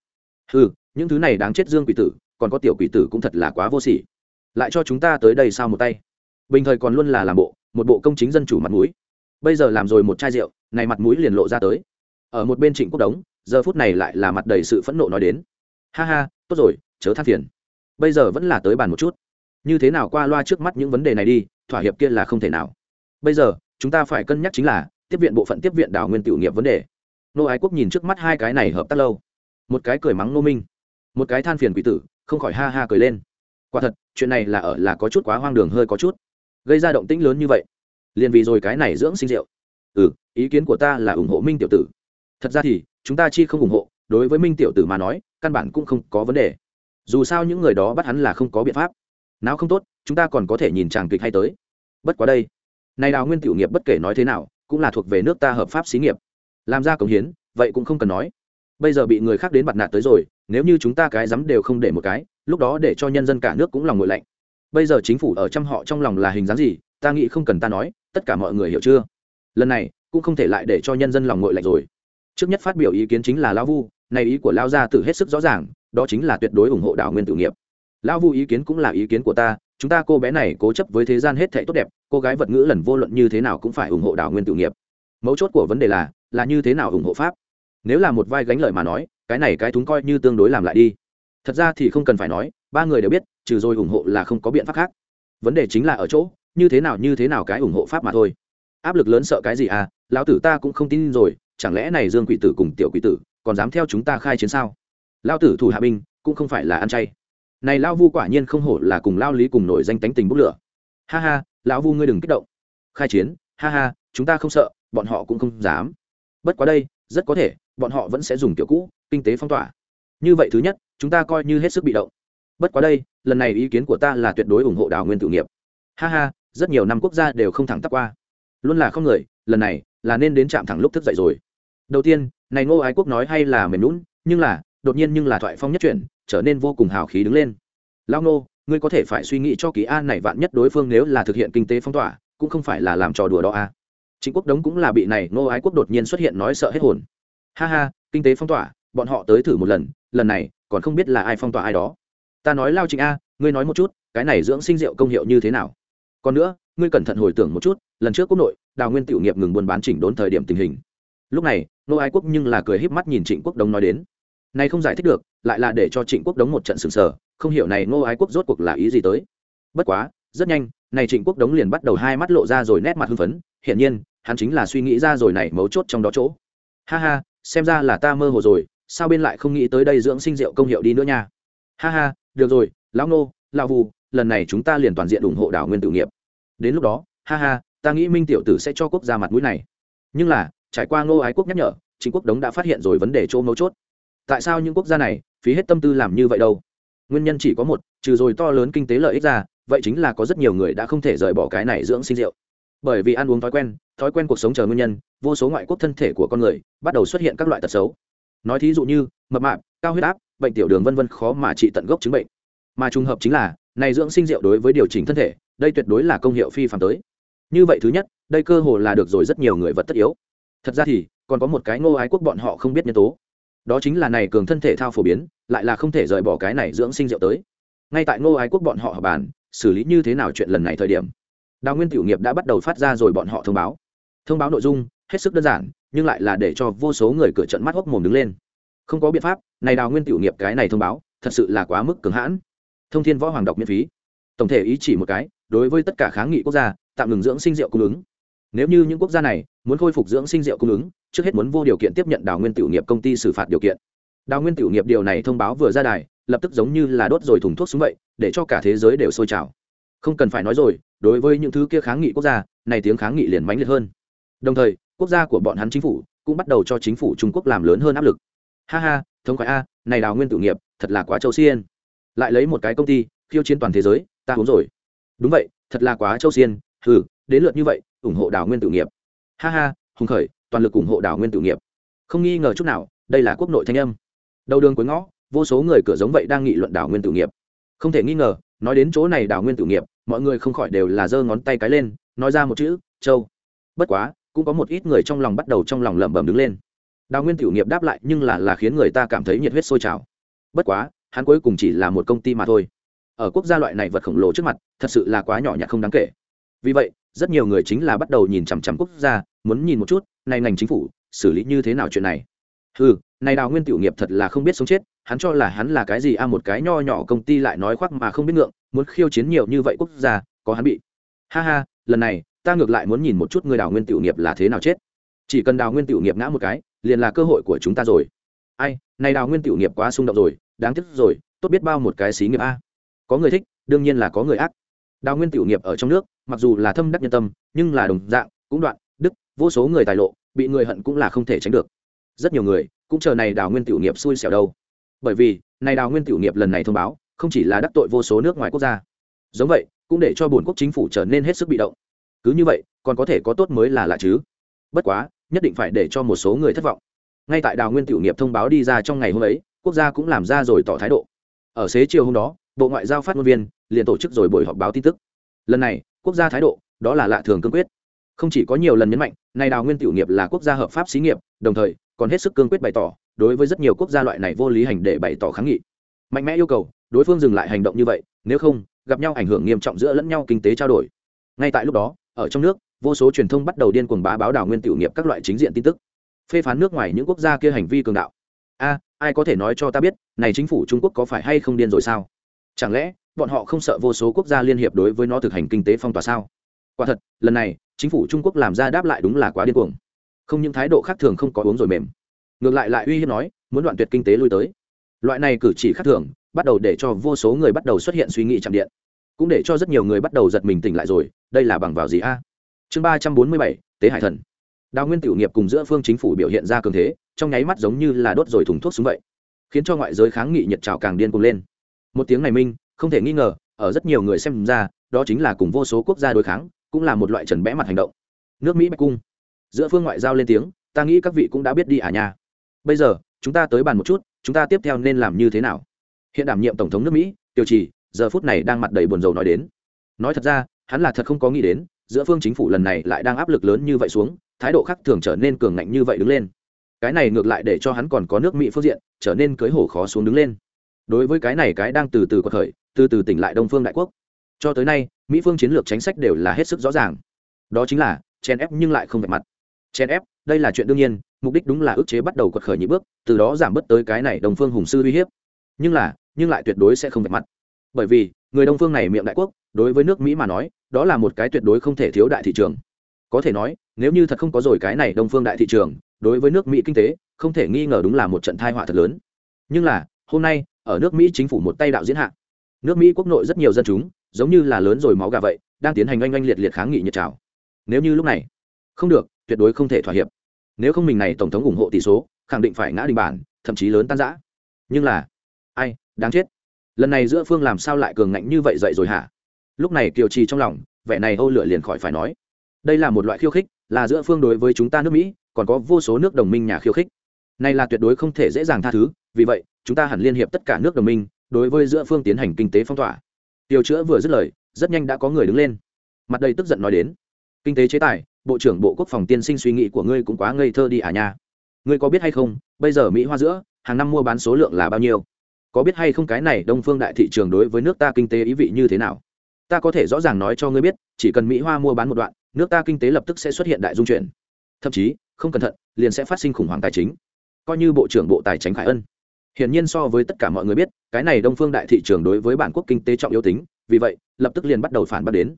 Ừ những thứ này đáng chết dương quỷ tử, còn có tiểu quỷ tử cũng thật là quá vô sỉ. Lại cho chúng ta tới đây sao một tay? Bình thời còn luôn là làm bộ, một bộ công chính dân chủ mặt mũi. Bây giờ làm rồi một chai rượu, này mặt mũi liền lộ ra tới. Ở một bên trịnh quốc đống, giờ phút này lại là mặt đầy sự phẫn nộ nói đến. Ha ha, tốt rồi, chớ than phiền. Bây giờ vẫn là tới bàn một chút như thế nào qua loa trước mắt những vấn đề này đi, thỏa hiệp kia là không thể nào. Bây giờ, chúng ta phải cân nhắc chính là, tiếp viện bộ phận tiếp viện đảo nguyên tiểu nghiệp vấn đề. Nô ái quốc nhìn trước mắt hai cái này hợp tác lâu. Một cái cười mắng nô minh, một cái than phiền quỷ tử, không khỏi ha ha cười lên. Quả thật, chuyện này là ở là có chút quá hoang đường hơi có chút. Gây ra động tĩnh lớn như vậy. Liền vì rồi cái này dưỡng sinh rượu. Ừ ý kiến của ta là ủng hộ minh tiểu tử. Thật ra thì, chúng ta chi không ủng hộ, đối với minh tiểu tử mà nói, căn bản cũng không có vấn đề. Dù sao những người đó bắt hắn là không có biện pháp nào không tốt, chúng ta còn có thể nhìn chàng kịch hay tới. Bất quá đây. Này đào nguyên tiểu nghiệp bất kể nói thế nào, cũng là thuộc về nước ta hợp pháp xí nghiệp. Làm ra cống hiến, vậy cũng không cần nói. Bây giờ bị người khác đến bặt nạt tới rồi, nếu như chúng ta cái dám đều không để một cái, lúc đó để cho nhân dân cả nước cũng lòng ngội lạnh. Bây giờ chính phủ ở trăm họ trong lòng là hình dáng gì, ta nghĩ không cần ta nói, tất cả mọi người hiểu chưa? Lần này, cũng không thể lại để cho nhân dân lòng ngội lạnh rồi. Trước nhất phát biểu ý kiến chính là lão vu, này ý của lão gia tử hết sức rõ ràng, đó chính là tuyệt đối ủng hộ đảo nguyên tử nghiệp lão vu ý kiến cũng là ý kiến của ta, chúng ta cô bé này cố chấp với thế gian hết thảy tốt đẹp, cô gái vật ngữ lần vô luận như thế nào cũng phải ủng hộ đào nguyên tự nghiệp. Mấu chốt của vấn đề là là như thế nào ủng hộ pháp? Nếu là một vai gánh lợi mà nói, cái này cái thúng coi như tương đối làm lại đi. Thật ra thì không cần phải nói, ba người đều biết, trừ rồi ủng hộ là không có biện pháp khác. Vấn đề chính là ở chỗ, như thế nào như thế nào cái ủng hộ pháp mà thôi. Áp lực lớn sợ cái gì à? Lão tử ta cũng không tin rồi, chẳng lẽ này dương quỷ tử cùng tiểu quỷ tử còn dám theo chúng ta khai chiến sao? Lao tử thủ hạ binh cũng không phải là ăn chay này lao vu quả nhiên không hổ là cùng lao lý cùng nổi danh tánh tình bốc lửa. Ha ha, lão vu ngươi đừng kích động. Khai chiến, ha ha, chúng ta không sợ, bọn họ cũng không dám. Bất quá đây, rất có thể, bọn họ vẫn sẽ dùng kiểu cũ, kinh tế phong tỏa. Như vậy thứ nhất, chúng ta coi như hết sức bị động. Bất quá đây, lần này ý kiến của ta là tuyệt đối ủng hộ đào nguyên tự nghiệp. Ha ha, rất nhiều năm quốc gia đều không thẳng tắp qua. Luôn là không người, lần này là nên đến trạm thẳng lúc thức dậy rồi. Đầu tiên, này ngô ái quốc nói hay là mềm lún nhưng là, đột nhiên nhưng là thoại phong nhất chuyển trở nên vô cùng hào khí đứng lên. Lao nô, ngươi có thể phải suy nghĩ cho kỳ an này vạn nhất đối phương nếu là thực hiện kinh tế phong tỏa cũng không phải là làm trò đùa đó à. chính quốc đống cũng là bị này nô ái quốc đột nhiên xuất hiện nói sợ hết hồn. Ha ha kinh tế phong tỏa bọn họ tới thử một lần lần này còn không biết là ai phong tỏa ai đó. Ta nói lao trịnh a ngươi nói một chút cái này dưỡng sinh rượu công hiệu như thế nào? Còn nữa ngươi cẩn thận hồi tưởng một chút lần trước quốc nội đào nguyên tiểu nghiệp ngừng buôn bán chỉnh đốn thời điểm tình hình. Lúc này nô ái quốc nhưng là cười híp mắt nhìn trịnh quốc đống nói đến này không giải thích được, lại là để cho trịnh quốc đống một trận sừng sờ, không hiểu này Ngô ái quốc rốt cuộc là ý gì tới. Bất quá, rất nhanh, này trịnh quốc đống liền bắt đầu hai mắt lộ ra rồi nét mặt hưng phấn, hiển nhiên, hắn chính là suy nghĩ ra rồi này mấu chốt trong đó chỗ. Ha ha, xem ra là ta mơ hồ rồi, sao bên lại không nghĩ tới đây dưỡng sinh rượu công hiệu đi nữa nha. Ha ha, được rồi, lão nô lão vù lần này chúng ta liền toàn diện ủng hộ đảo nguyên tử nghiệp. Đến lúc đó, ha ha, ta nghĩ minh tiểu tử sẽ cho quốc gia mặt mũi này. Nhưng là, trải qua ngô ái quốc nhắc nhở, Trịnh quốc đống đã phát hiện rồi vấn đề chỗ mấu chốt tại sao những quốc gia này phí hết tâm tư làm như vậy đâu? Nguyên nhân chỉ có một, trừ rồi to lớn kinh tế lợi ích ra, vậy chính là có rất nhiều người đã không thể rời bỏ cái này dưỡng sinh rượu. Bởi vì ăn uống thói quen thói quen cuộc sống chờ nguyên nhân, vô số ngoại quốc thân thể của con người bắt đầu xuất hiện các loại tật xấu. Nói thí dụ như, mập mạp, cao huyết áp, bệnh tiểu đường vân vân khó mà trị tận gốc chứng bệnh. Mà trùng hợp chính là, này dưỡng sinh rượu đối với điều chỉnh thân thể, đây tuyệt đối là công hiệu phi phạm tới. Như vậy thứ nhất, đây cơ hồ là được rồi rất nhiều người vật tất yếu. Thật ra thì, còn có một cái ngô ái quốc bọn họ không biết nhân tố đó chính là này cường thân thể thao phổ biến, lại là không thể rời bỏ cái này dưỡng sinh rượu tới. Ngay tại ngô ái quốc bọn họ họp bàn, xử lý như thế nào chuyện lần này thời điểm, đào nguyên tiểu nghiệp đã bắt đầu phát ra rồi bọn họ thông báo. Thông báo nội dung, hết sức đơn giản, nhưng lại là để cho vô số người cửa trận mắt hốc mồm đứng lên. Không có biện pháp, này đào nguyên tiểu nghiệp cái này thông báo, thật sự là quá mức cứng hãn. Thông thiên võ hoàng đọc miễn phí. Tổng thể ý chỉ một cái, đối với tất cả kháng nghị quốc gia, tạm ngừng dưỡng sinh rượu cung ứng nếu như những quốc gia này muốn khôi phục dưỡng sinh rượu cung ứng, trước hết muốn vô điều kiện tiếp nhận đào nguyên tiểu nghiệp công ty xử phạt điều kiện. Đào nguyên tiểu nghiệp điều này thông báo vừa ra đài, lập tức giống như là đốt rồi thùng thuốc xuống vậy, để cho cả thế giới đều sôi trào. Không cần phải nói rồi, đối với những thứ kia kháng nghị quốc gia, này tiếng kháng nghị liền mãnh liệt hơn. Đồng thời, quốc gia của bọn hắn chính phủ cũng bắt đầu cho chính phủ trung quốc làm lớn hơn áp lực. Ha ha thống khoái a, này đào nguyên tự nghiệp thật là quá châu xiên. Lại lấy một cái công ty khiêu chiến toàn thế giới, ta uống rồi. Đúng vậy, thật là quá châu xiên, hừ, đến lượt như vậy ủng hộ đào nguyên tự nghiệp. Ha ha, hùng khởi, toàn lực ủng hộ đào nguyên tự nghiệp. Không nghi ngờ chút nào, đây là quốc nội thanh âm. Đầu đường cuối ngõ, vô số người cửa giống vậy đang nghị luận đào nguyên tự nghiệp. Không thể nghi ngờ, nói đến chỗ này đào nguyên tự nghiệp, mọi người không khỏi đều là giơ ngón tay cái lên, nói ra một chữ, châu. Bất quá, cũng có một ít người trong lòng bắt đầu trong lòng lẩm bẩm đứng lên. Đào nguyên tiểu nghiệp đáp lại, nhưng là là khiến người ta cảm thấy nhiệt huyết sôi trào. Bất quá, hắn cuối cùng chỉ là một công ty mà thôi. Ở quốc gia loại này vật khổng lồ trước mặt, thật sự là quá nhỏ nhặt không đáng kể. Vì vậy rất nhiều người chính là bắt đầu nhìn chằm chằm quốc gia, muốn nhìn một chút, này ngành chính phủ xử lý như thế nào chuyện này. Ừ này đào nguyên tiểu nghiệp thật là không biết sống chết, hắn cho là hắn là cái gì a, một cái nho nhỏ công ty lại nói khoác mà không biết ngượng, muốn khiêu chiến nhiều như vậy quốc gia, có hắn bị. Ha ha, lần này, ta ngược lại muốn nhìn một chút người đào nguyên tiểu nghiệp là thế nào chết. Chỉ cần đào nguyên tiểu nghiệp ngã một cái, liền là cơ hội của chúng ta rồi. Ai, này đào nguyên tiểu nghiệp quá xung động rồi, đáng tiếc rồi, tốt biết bao một cái xí nghiệp a. Có người thích, đương nhiên là có người ác. Đào nguyên tiểu nghiệp ở trong nước mặc dù là thâm đắc nhân tâm, nhưng là đồng dạng, cũng đoạn, đức, vô số người tài lộ, bị người hận cũng là không thể tránh được. Rất nhiều người cũng chờ này đào nguyên tiểu nghiệp xui xẻo đâu. Bởi vì, này đào nguyên tiểu nghiệp lần này thông báo, không chỉ là đắc tội vô số nước ngoài quốc gia. Giống vậy, cũng để cho bồn quốc chính phủ trở nên hết sức bị động. Cứ như vậy, còn có thể có tốt mới là lạ chứ. Bất quá, nhất định phải để cho một số người thất vọng. Ngay tại đào nguyên tiểu nghiệp thông báo đi ra trong ngày hôm ấy, quốc gia cũng làm ra rồi tỏ thái độ. Ở xế chiều hôm đó, bộ ngoại giao phát ngôn viên liền tổ chức rồi buổi họp báo tin tức. Lần này quốc gia thái độ, đó là lạ thường cương quyết. Không chỉ có nhiều lần nhấn mạnh, này đào nguyên tiểu nghiệp là quốc gia hợp pháp xí nghiệp, đồng thời, còn hết sức cương quyết bày tỏ, đối với rất nhiều quốc gia loại này vô lý hành để bày tỏ kháng nghị. Mạnh mẽ yêu cầu, đối phương dừng lại hành động như vậy, nếu không, gặp nhau ảnh hưởng nghiêm trọng giữa lẫn nhau kinh tế trao đổi. Ngay tại lúc đó, ở trong nước, vô số truyền thông bắt đầu điên cuồng bá báo Đào nguyên tiểu nghiệp các loại chính diện tin tức. Phê phán nước ngoài những quốc gia kia hành vi cường đạo. A, ai có thể nói cho ta biết, này chính phủ trung quốc có phải hay không điên rồi sao? Chẳng lẽ bọn họ không sợ vô số quốc gia liên hiệp đối với nó thực hành kinh tế phong tỏa sao? Quả thật, lần này, chính phủ trung quốc làm ra đáp lại đúng là quá điên cuồng. Không những thái độ khác thường không có uống rồi mềm, ngược lại lại uy hiếp nói, muốn đoạn tuyệt kinh tế lui tới. Loại này cử chỉ khác thường, bắt đầu để cho vô số người bắt đầu xuất hiện suy nghĩ chạm điện. Cũng để cho rất nhiều người bắt đầu giật mình tỉnh lại rồi, đây là bằng vào gì a? Chương ba trăm bốn mươi bảy, tế hải thần. Đào nguyên tiểu nghiệp cùng giữa phương chính phủ biểu hiện ra cường thế, trong nháy mắt giống như là đốt rồi thùng thuốc xuống vậy, khiến cho ngoại giới kháng nghị nhật trào càng điên cuồng lên. Một tiếng này minh không thể nghi ngờ, ở rất nhiều người xem ra, đó chính là cùng vô số quốc gia đối kháng, cũng là một loại trần bẽ mặt hành động. Nước mỹ bạch cung. Giữa phương ngoại giao lên tiếng, ta nghĩ các vị cũng đã biết đi à nha. Bây giờ, chúng ta tới bàn một chút, chúng ta tiếp theo nên làm như thế nào? Hiện đảm nhiệm tổng thống nước mỹ tiêu trì, giờ phút này đang mặt đầy buồn rầu nói đến. Nói thật ra, hắn là thật không có nghĩ đến, giữa phương chính phủ lần này lại đang áp lực lớn như vậy xuống, thái độ khác thường trở nên cường ngạnh như vậy đứng lên. Cái này ngược lại để cho hắn còn có nước mỹ phương diện, trở nên cưới hổ khó xuống đứng lên. Đối với cái này cái đang từ từ có thời từ từ tỉnh lại đông phương đại quốc. Cho tới nay, mỹ phương chiến lược chính sách đều là hết sức rõ ràng. Đó chính là, chèn ép nhưng lại không vạch mặt. Chèn ép, đây là chuyện đương nhiên, mục đích đúng là ức chế bắt đầu quật khởi nhị bước, từ đó giảm bớt tới cái này đồng phương hùng sư uy hiếp. Nhưng là, nhưng lại tuyệt đối sẽ không vạch mặt. Bởi vì, người đông phương này miệng đại quốc, đối với nước mỹ mà nói, đó là một cái tuyệt đối không thể thiếu đại thị trường. Có thể nói, nếu như thật không có rồi cái này đông phương đại thị trường, đối với nước mỹ kinh tế, không thể nghi ngờ đúng là một trận thai họa thật lớn. Nhưng là, hôm nay, ở nước mỹ chính phủ một tay đạo diễn hạ nước mỹ quốc nội rất nhiều dân chúng, giống như là lớn rồi máu gà vậy, đang tiến hành oanh oanh liệt liệt kháng nghị nhiệt trào nếu như lúc này, không được, tuyệt đối không thể thỏa hiệp. Nếu không mình này tổng thống ủng hộ tỷ số, khẳng định phải ngã đình bản, thậm chí lớn tan giã nhưng là, ai, đáng chết. Lần này giữa phương làm sao lại cường ngạnh như vậy dậy rồi hả? Lúc này kiều trì trong lòng, vẻ này âu lửa liền khỏi phải nói. Đây là một loại khiêu khích, là giữa phương đối với chúng ta nước mỹ, còn có vô số nước đồng minh nhà khiêu khích. Này là tuyệt đối không thể dễ dàng tha thứ, vì vậy, chúng ta hẳn liên hiệp tất cả nước đồng minh đối với giữa phương tiến hành kinh tế phong tỏa. Tiêu chữa vừa dứt lời, rất nhanh đã có người đứng lên. Mặt đầy tức giận nói đến, kinh tế chế tài, bộ trưởng bộ quốc phòng tiên sinh suy nghĩ của ngươi cũng quá ngây thơ đi à nha. Ngươi có biết hay không, bây giờ mỹ hoa giữa, hàng năm mua bán số lượng là bao nhiêu? Có biết hay không cái này đông phương đại thị trường đối với nước ta kinh tế ý vị như thế nào? Ta có thể rõ ràng nói cho ngươi biết, chỉ cần mỹ hoa mua bán một đoạn, nước ta kinh tế lập tức sẽ xuất hiện đại dung chuyển. Thậm chí, không cẩn thận, liền sẽ phát sinh khủng hoảng tài chính. Coi như bộ trưởng bộ tài chính khải ân hiển nhiên so với tất cả mọi người biết cái này đông phương đại thị trường đối với bản quốc kinh tế trọng yếu tính vì vậy lập tức liền bắt đầu phản bác đến.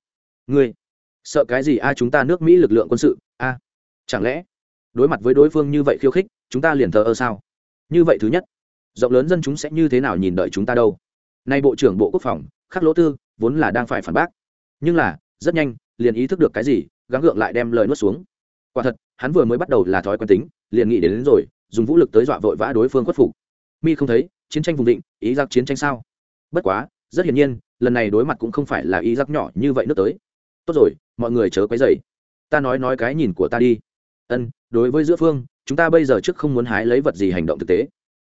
Ngươi sợ cái gì? A chúng ta nước mỹ lực lượng quân sự a chẳng lẽ đối mặt với đối phương như vậy khiêu khích chúng ta liền thờ ơ sao? Như vậy thứ nhất rộng lớn dân chúng sẽ như thế nào nhìn đợi chúng ta đâu? Nay bộ trưởng bộ quốc phòng khắc lỗ tư vốn là đang phải phản bác. Nhưng là rất nhanh liền ý thức được cái gì gắng gượng lại đem lời nuốt xuống. Quả thật hắn vừa mới bắt đầu là thói quen tính liền nghĩ đến, đến rồi dùng vũ lực tới dọa vội vã đối phương khuất phục mi không thấy, chiến tranh vùng định, ý giặc chiến tranh sao? Bất quá, rất hiển nhiên, lần này đối mặt cũng không phải là ý giặc nhỏ như vậy nước tới. Tốt rồi, mọi người chớ quấy dày ta nói nói cái nhìn của ta đi. Ân, đối với giữa phương, chúng ta bây giờ trước không muốn hái lấy vật gì hành động thực tế.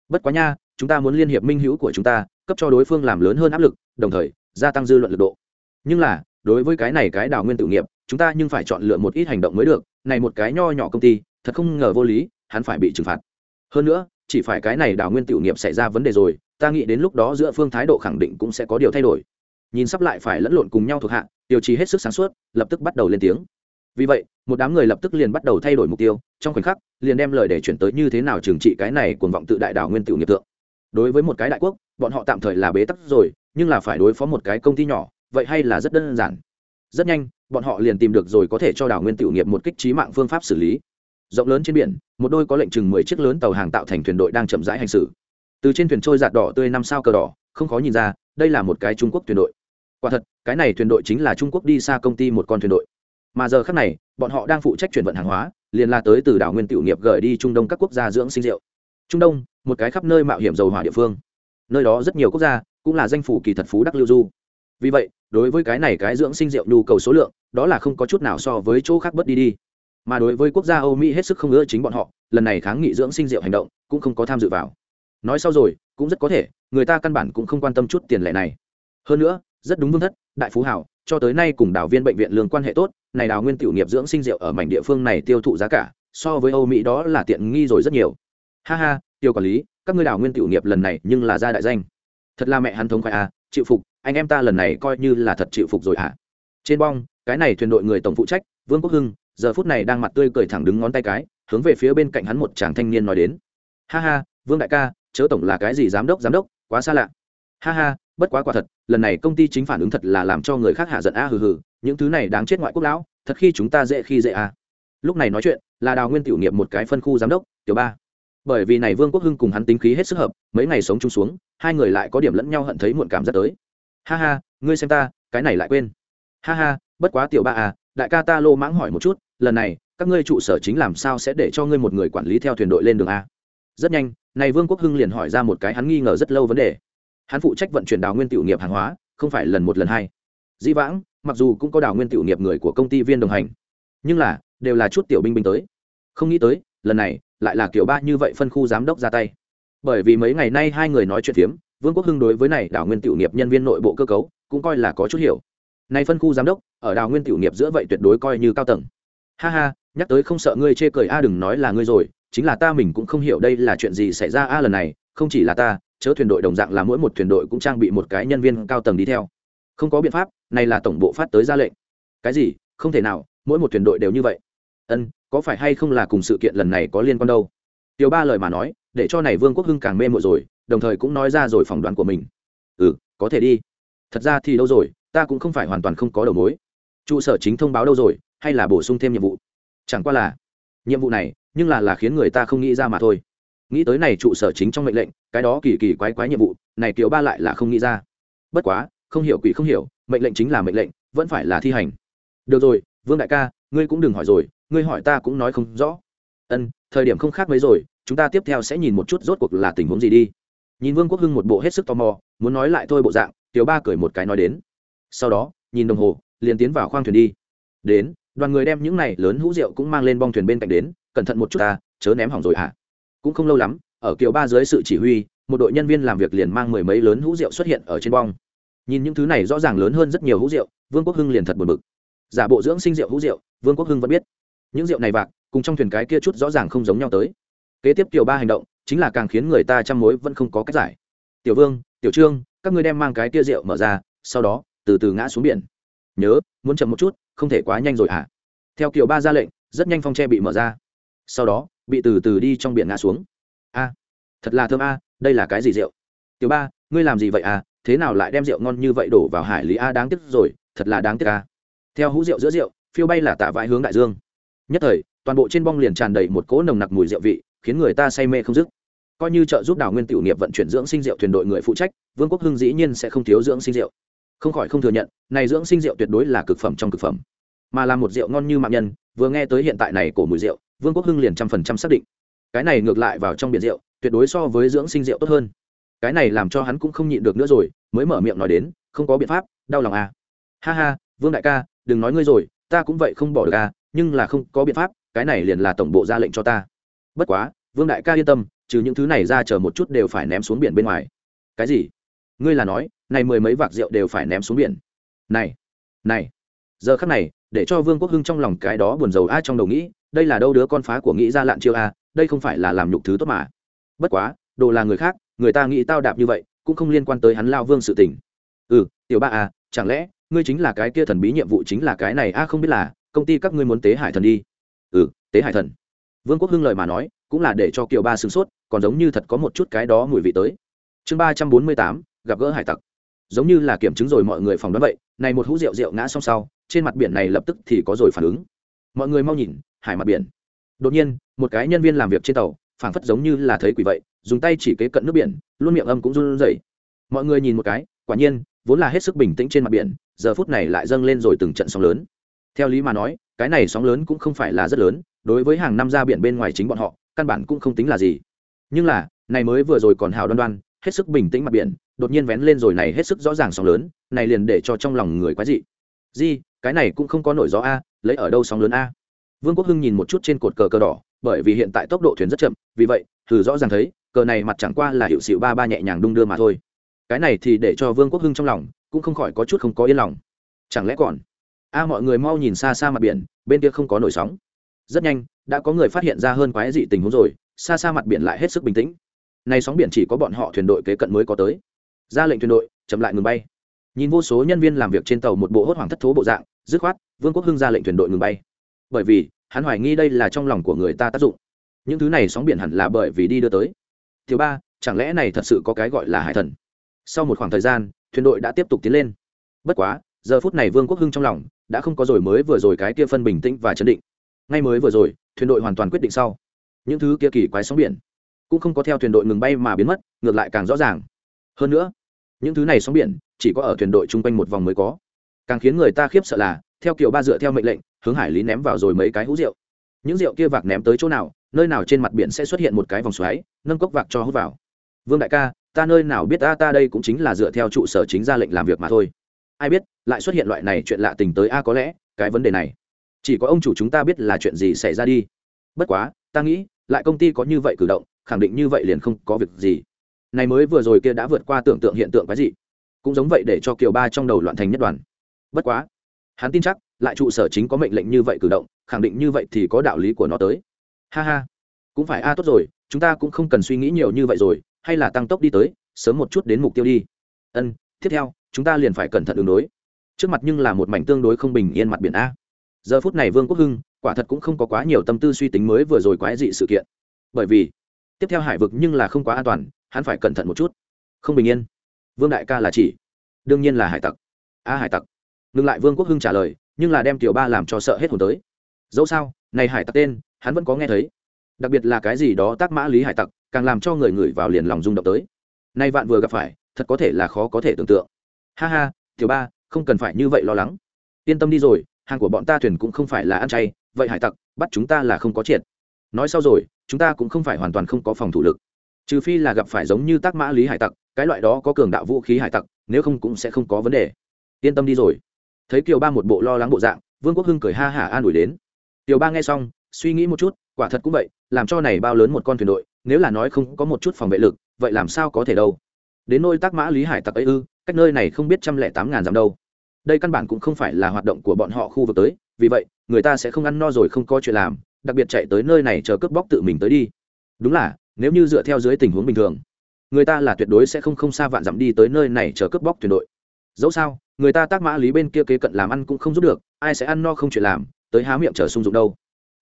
Bất quá nha, chúng ta muốn liên hiệp minh hữu của chúng ta, cấp cho đối phương làm lớn hơn áp lực, đồng thời, gia tăng dư luận lực độ. Nhưng là, đối với cái này cái đào nguyên tự nghiệp, chúng ta nhưng phải chọn lựa một ít hành động mới được. Này một cái nho nhỏ công ty, thật không ngờ vô lý, hắn phải bị trừng phạt. Hơn nữa chỉ phải cái này đào nguyên tự nghiệp xảy ra vấn đề rồi, ta nghĩ đến lúc đó giữa phương thái độ khẳng định cũng sẽ có điều thay đổi. Nhìn sắp lại phải lẫn lộn cùng nhau thuộc hạ tiêu chí hết sức sáng suốt, lập tức bắt đầu lên tiếng. Vì vậy, một đám người lập tức liền bắt đầu thay đổi mục tiêu, trong khoảnh khắc, liền đem lời để chuyển tới như thế nào trừng trị cái này cuồng vọng tự đại đảo nguyên tự nghiệp tượng đối với một cái đại quốc, bọn họ tạm thời là bế tắc rồi, nhưng là phải đối phó một cái công ty nhỏ, vậy hay là rất đơn giản. Rất nhanh, bọn họ liền tìm được rồi có thể cho đảo nguyên tự nghiệp một kích trí mạng phương pháp xử lý rộng lớn trên biển, một đôi có lệnh chừng mười chiếc lớn tàu hàng tạo thành thuyền đội đang chậm rãi hành xử. Từ trên thuyền trôi giạt đỏ tươi năm sao cờ đỏ, không khó nhìn ra, đây là một cái trung quốc thuyền đội. Quả thật, cái này thuyền đội chính là trung quốc đi xa công ty một con thuyền đội. Mà giờ khác này, bọn họ đang phụ trách chuyển vận hàng hóa, liền la tới từ đảo nguyên tiểu nghiệp gửi đi trung đông các quốc gia dưỡng sinh rượu. Trung đông, một cái khắp nơi mạo hiểm dầu hỏa địa phương. Nơi đó rất nhiều quốc gia, cũng là danh phủ kỳ thật phú đắc lưu du. Vì vậy, đối với cái này cái dưỡng sinh rượu nhu cầu số lượng, đó là không có chút nào so với chỗ khác bất đi đi mà đối với quốc gia âu mỹ hết sức không ngỡ chính bọn họ, lần này kháng nghị dưỡng sinh rượu hành động cũng không có tham dự vào. Nói sau rồi, cũng rất có thể, người ta căn bản cũng không quan tâm chút tiền lệ này. Hơn nữa, rất đúng vương thất, đại phú hảo, cho tới nay cùng đảo viên bệnh viện lương quan hệ tốt, này đào nguyên tiểu nghiệp dưỡng sinh rượu ở mảnh địa phương này tiêu thụ giá cả, so với âu mỹ đó là tiện nghi rồi rất nhiều. Ha ha, tiêu quản lý, các ngươi đào nguyên tiểu nghiệp lần này nhưng là ra đại danh. Thật là mẹ hắn thống khoái à chịu phục, anh em ta lần này coi như là thật chịu phục rồi hả à? trên bong, cái này thuyền đội người tổng phụ trách, vương quốc hưng giờ phút này đang mặt tươi cười thẳng đứng ngón tay cái, hướng về phía bên cạnh hắn một chàng thanh niên nói đến. Ha ha, vương đại ca, chớ tổng là cái gì giám đốc giám đốc, quá xa lạ. Ha ha, bất quá quả thật, lần này công ty chính phản ứng thật là làm cho người khác hạ giận a, hừ hừ, những thứ này đáng chết ngoại quốc lão, thật khi chúng ta dễ khi dễ a. Lúc này nói chuyện, là đào nguyên tiểu nghiệp một cái phân khu giám đốc, tiểu ba. Bởi vì này vương quốc hưng cùng hắn tính khí hết sức hợp, mấy ngày sống chung xuống, hai người lại có điểm lẫn nhau hận thấy muộn cảm giác tới. Ha ha, ngươi xem ta, cái này lại quên. Ha ha, bất quá tiểu ba à đại ca ta lô mãng hỏi một chút lần này, các ngươi trụ sở chính làm sao sẽ để cho ngươi một người quản lý theo thuyền đội lên đường a? Rất nhanh, này vương quốc hưng liền hỏi ra một cái hắn nghi ngờ rất lâu vấn đề. Hắn phụ trách vận chuyển đào nguyên tiểu nghiệp hàng hóa, không phải lần một lần hai. Dĩ vãng, mặc dù cũng có đào nguyên tiểu nghiệp người của công ty viên đồng hành, nhưng là, đều là chút tiểu binh binh tới. Không nghĩ tới, lần này, lại là kiểu ba như vậy phân khu giám đốc ra tay. Bởi vì mấy ngày nay hai người nói chuyện phiếm, vương quốc hưng đối với này đào nguyên tiểu nghiệp nhân viên nội bộ cơ cấu, cũng coi là có chút hiểu. Nay phân khu giám đốc, ở đào nguyên tiểu nghiệp giữa vậy tuyệt đối coi như cao tầng ha ha, nhắc tới không sợ ngươi chê cười, a đừng nói là ngươi rồi, chính là ta mình cũng không hiểu đây là chuyện gì xảy ra a lần này, không chỉ là ta, chớ thuyền đội đồng dạng là mỗi một thuyền đội cũng trang bị một cái nhân viên cao tầng đi theo. Không có biện pháp, này là tổng bộ phát tới ra lệnh. Cái gì? Không thể nào, mỗi một thuyền đội đều như vậy. Ân, có phải hay không là cùng sự kiện lần này có liên quan đâu? Tiểu ba lời mà nói, để cho này vương quốc hưng càng mê mội rồi, đồng thời cũng nói ra rồi phỏng đoán của mình. Ừ có thể đi. Thật ra thì đâu rồi, ta cũng không phải hoàn toàn không có đầu mối. Trụ sở chính thông báo đâu rồi? Hay là bổ sung thêm nhiệm vụ? Chẳng qua là, nhiệm vụ này, nhưng là là khiến người ta không nghĩ ra mà thôi. Nghĩ tới này trụ sở chính trong mệnh lệnh, cái đó kỳ kỳ quái quái nhiệm vụ, này kiểu ba lại là không nghĩ ra. Bất quá, không hiểu quỷ không hiểu, mệnh lệnh chính là mệnh lệnh, vẫn phải là thi hành. Được rồi, vương đại ca, ngươi cũng đừng hỏi rồi, ngươi hỏi ta cũng nói không rõ. Ân, thời điểm không khác mấy rồi, chúng ta tiếp theo sẽ nhìn một chút rốt cuộc là tình huống gì đi. Nhìn vương quốc hưng một bộ hết sức tò mò, muốn nói lại thôi bộ dạng, tiểu ba cười một cái nói đến. Sau đó, nhìn đồng hồ, liền tiến vào khoang thuyền đi. Đến đoàn người đem những này lớn hũ rượu cũng mang lên bong thuyền bên cạnh đến, cẩn thận một chút ta, chớ ném hỏng rồi hả? Cũng không lâu lắm, ở kiều ba dưới sự chỉ huy, một đội nhân viên làm việc liền mang mười mấy lớn hũ rượu xuất hiện ở trên bong. Nhìn những thứ này rõ ràng lớn hơn rất nhiều hũ rượu, vương quốc hưng liền thật buồn bực. Giả bộ dưỡng sinh rượu hũ rượu, vương quốc hưng vẫn biết. Những rượu này vạc, cùng trong thuyền cái kia chút rõ ràng không giống nhau tới. Kế tiếp tiểu ba hành động, chính là càng khiến người ta chăm mối vẫn không có cách giải. Tiểu vương, tiểu trương, các ngươi đem mang cái kia rượu mở ra, sau đó từ từ ngã xuống biển. Nhớ, muốn chậm một chút không thể quá nhanh rồi hả? Theo kiểu ba ra lệnh, rất nhanh phong tre bị mở ra. Sau đó, bị từ từ đi trong biển ngã xuống. A, thật là thơm a, đây là cái gì rượu? Tiểu ba, ngươi làm gì vậy à? Thế nào lại đem rượu ngon như vậy đổ vào hải lý a? Đáng tiếc rồi, thật là đáng tiếc a. Theo hũ rượu giữa rượu, phiêu bay là tạ vãi hướng đại dương. Nhất thời, toàn bộ trên bong liền tràn đầy một cỗ nồng nặc mùi rượu vị, khiến người ta say mê không dứt. Coi như trợ giúp đào nguyên tiểu nghiệp vận chuyển dưỡng sinh rượu thuyền đội người phụ trách, vương quốc hưng dĩ nhiên sẽ không thiếu dưỡng sinh rượu không khỏi không thừa nhận, này dưỡng sinh rượu tuyệt đối là cực phẩm trong cực phẩm. Mà là một rượu ngon như mạng nhân, vừa nghe tới hiện tại này của mùi rượu, vương quốc hưng liền trăm phần trăm xác định. Cái này ngược lại vào trong biển rượu, tuyệt đối so với dưỡng sinh rượu tốt hơn. Cái này làm cho hắn cũng không nhịn được nữa rồi, mới mở miệng nói đến, không có biện pháp, đau lòng à. Ha ha, vương đại ca, đừng nói ngươi rồi, ta cũng vậy không bỏ được à nhưng là không có biện pháp, cái này liền là tổng bộ ra lệnh cho ta. Bất quá, vương đại ca yên tâm, trừ những thứ này ra chờ một chút đều phải ném xuống biển bên ngoài. Cái gì? Ngươi là nói, này mười mấy vạc rượu đều phải ném xuống biển. Này này, giờ khắc này, để cho vương quốc hưng trong lòng cái đó buồn rầu a trong đầu nghĩ, đây là đâu đứa con phá của nghĩ ra lạn chiêu a, đây không phải là làm nhục thứ tốt mà. Bất quá, đồ là người khác, người ta nghĩ tao đạp như vậy, cũng không liên quan tới hắn lao vương sự tình. Ừ tiểu ba a chẳng lẽ, ngươi chính là cái kia thần bí nhiệm vụ chính là cái này a, không biết là, công ty các ngươi muốn tế hải thần đi. Ừ tế hải thần. Vương quốc hưng lời mà nói, cũng là để cho kiều ba sửng sốt, còn giống như thật có một chút cái đó mùi vị tới. Chương ba trăm bốn mươi tám gặp gỡ hải tặc. Giống như là kiểm chứng rồi mọi người phòng đoán vậy, này một hũ rượu rượu ngã xong sau, trên mặt biển này lập tức thì có rồi phản ứng. Mọi người mau nhìn, hải mặt biển. Đột nhiên, một cái nhân viên làm việc trên tàu, phảng phất giống như là thấy quỷ vậy, dùng tay chỉ kế cận nước biển, luôn miệng âm cũng run rẩy. Mọi người nhìn một cái, quả nhiên, vốn là hết sức bình tĩnh trên mặt biển, giờ phút này lại dâng lên rồi từng trận sóng lớn. Theo lý mà nói, cái này sóng lớn cũng không phải là rất lớn, đối với hàng năm ra biển bên ngoài chính bọn họ, căn bản cũng không tính là gì. Nhưng là, này mới vừa rồi còn hào đoan đoan hết sức bình tĩnh mặt biển, đột nhiên vén lên rồi này hết sức rõ ràng sóng lớn, này liền để cho trong lòng người quái dị. Di, cái này cũng không có nổi gió a, lấy ở đâu sóng lớn a? Vương quốc hưng nhìn một chút trên cột cờ cờ đỏ, bởi vì hiện tại tốc độ thuyền rất chậm, vì vậy, thử rõ ràng thấy, cờ này mặt chẳng qua là hiệu xịu ba ba nhẹ nhàng đung đưa mà thôi. Cái này thì để cho vương quốc hưng trong lòng cũng không khỏi có chút không có yên lòng. Chẳng lẽ còn? A, mọi người mau nhìn xa xa mặt biển, bên kia không có nổi sóng. Rất nhanh, đã có người phát hiện ra hơn quái dị tình huống rồi, xa xa mặt biển lại hết sức bình tĩnh này sóng biển chỉ có bọn họ thuyền đội kế cận mới có tới. Ra lệnh thuyền đội, chậm lại ngừng bay. Nhìn vô số nhân viên làm việc trên tàu một bộ hốt hoảng thất thố bộ dạng, dứt khoát, vương quốc hưng ra lệnh thuyền đội ngừng bay. Bởi vì, hắn hoài nghi đây là trong lòng của người ta tác dụng. Những thứ này sóng biển hẳn là bởi vì đi đưa tới. Thứ ba, chẳng lẽ này thật sự có cái gọi là hải thần? Sau một khoảng thời gian, thuyền đội đã tiếp tục tiến lên. Bất quá, giờ phút này vương quốc hưng trong lòng đã không có rồi mới vừa rồi cái kia phân bình tĩnh và chấn định. Ngay mới vừa rồi, thuyền đội hoàn toàn quyết định sau. Những thứ kia kỳ quái sóng biển cũng không có theo thuyền đội ngừng bay mà biến mất, ngược lại càng rõ ràng. Hơn nữa, những thứ này sóng biển chỉ có ở thuyền đội chung quanh một vòng mới có. Càng khiến người ta khiếp sợ là, theo kiểu ba dựa theo mệnh lệnh, hướng hải lý ném vào rồi mấy cái hũ rượu. Những rượu kia vạc ném tới chỗ nào, nơi nào trên mặt biển sẽ xuất hiện một cái vòng xoáy, nâng cốc vạc cho hút vào. Vương đại ca, ta nơi nào biết ta ta đây cũng chính là dựa theo trụ sở chính ra lệnh làm việc mà thôi. Ai biết, lại xuất hiện loại này chuyện lạ tình tới a, có lẽ, cái vấn đề này, chỉ có ông chủ chúng ta biết là chuyện gì xảy ra đi. Bất quá, ta nghĩ, lại công ty có như vậy cử động khẳng định như vậy liền không có việc gì. Này mới vừa rồi kia đã vượt qua tưởng tượng hiện tượng cái gì cũng giống vậy để cho kiều ba trong đầu loạn thành nhất đoàn. Bất quá, hắn tin chắc, lại trụ sở chính có mệnh lệnh như vậy cử động, khẳng định như vậy thì có đạo lý của nó tới. Ha ha, cũng phải a, tốt rồi, chúng ta cũng không cần suy nghĩ nhiều như vậy rồi, hay là tăng tốc đi tới, sớm một chút đến mục tiêu đi. Ân, tiếp theo, chúng ta liền phải cẩn thận ứng đối. Trước mặt nhưng là một mảnh tương đối không bình yên mặt biển a. Giờ phút này vương quốc hưng, quả thật cũng không có quá nhiều tâm tư suy tính mới vừa rồi quái dị sự kiện. Bởi vì tiếp theo hải vực nhưng là không quá an toàn, hắn phải cẩn thận một chút. Không bình yên. Vương đại ca là chỉ. Đương nhiên là hải tặc. A hải tặc. Ngừng lại vương quốc hưng trả lời, nhưng là đem tiểu ba làm cho sợ hết hồn tới. Dẫu sao, này hải tặc tên, hắn vẫn có nghe thấy. Đặc biệt là cái gì đó tác mã lý hải tặc, càng làm cho người ngửi vào liền lòng rung động tới. Nay vạn vừa gặp phải, thật có thể là khó có thể tưởng tượng. Ha ha, tiểu ba, không cần phải như vậy lo lắng. Yên tâm đi rồi, hàng của bọn ta thuyền cũng không phải là ăn chay, vậy hải tặc, bắt chúng ta là không có triệt. Nói sau rồi chúng ta cũng không phải hoàn toàn không có phòng thủ lực. Trừ phi là gặp phải giống như tác mã lý hải tặc, cái loại đó có cường đạo vũ khí hải tặc, nếu không cũng sẽ không có vấn đề. Yên tâm đi rồi. Thấy kiều ba một bộ lo lắng bộ dạng, vương quốc hưng cười ha hả an ủi đến. Kiều ba nghe xong, suy nghĩ một chút, quả thật cũng vậy, làm cho này bao lớn một con thuyền đội, nếu là nói không có một chút phòng vệ lực, vậy làm sao có thể đâu? Đến nôi tác mã lý hải tặc ấy ư, cách nơi này không biết trăm lẻ tám ngàn dặm đâu. Đây căn bản cũng không phải là hoạt động của bọn họ khu vực tới, vì vậy, người ta sẽ không ăn no rồi không có chuyện làm đặc biệt chạy tới nơi này chờ cướp bóc tự mình tới đi. Đúng là, nếu như dựa theo dưới tình huống bình thường, người ta là tuyệt đối sẽ không không xa vạn dặm đi tới nơi này chờ cướp bóc tuyển đội. Dẫu sao, người ta tác mã lý bên kia kế cận làm ăn cũng không giúp được, ai sẽ ăn no không chuyện làm, tới há miệng chờ sung dụng đâu.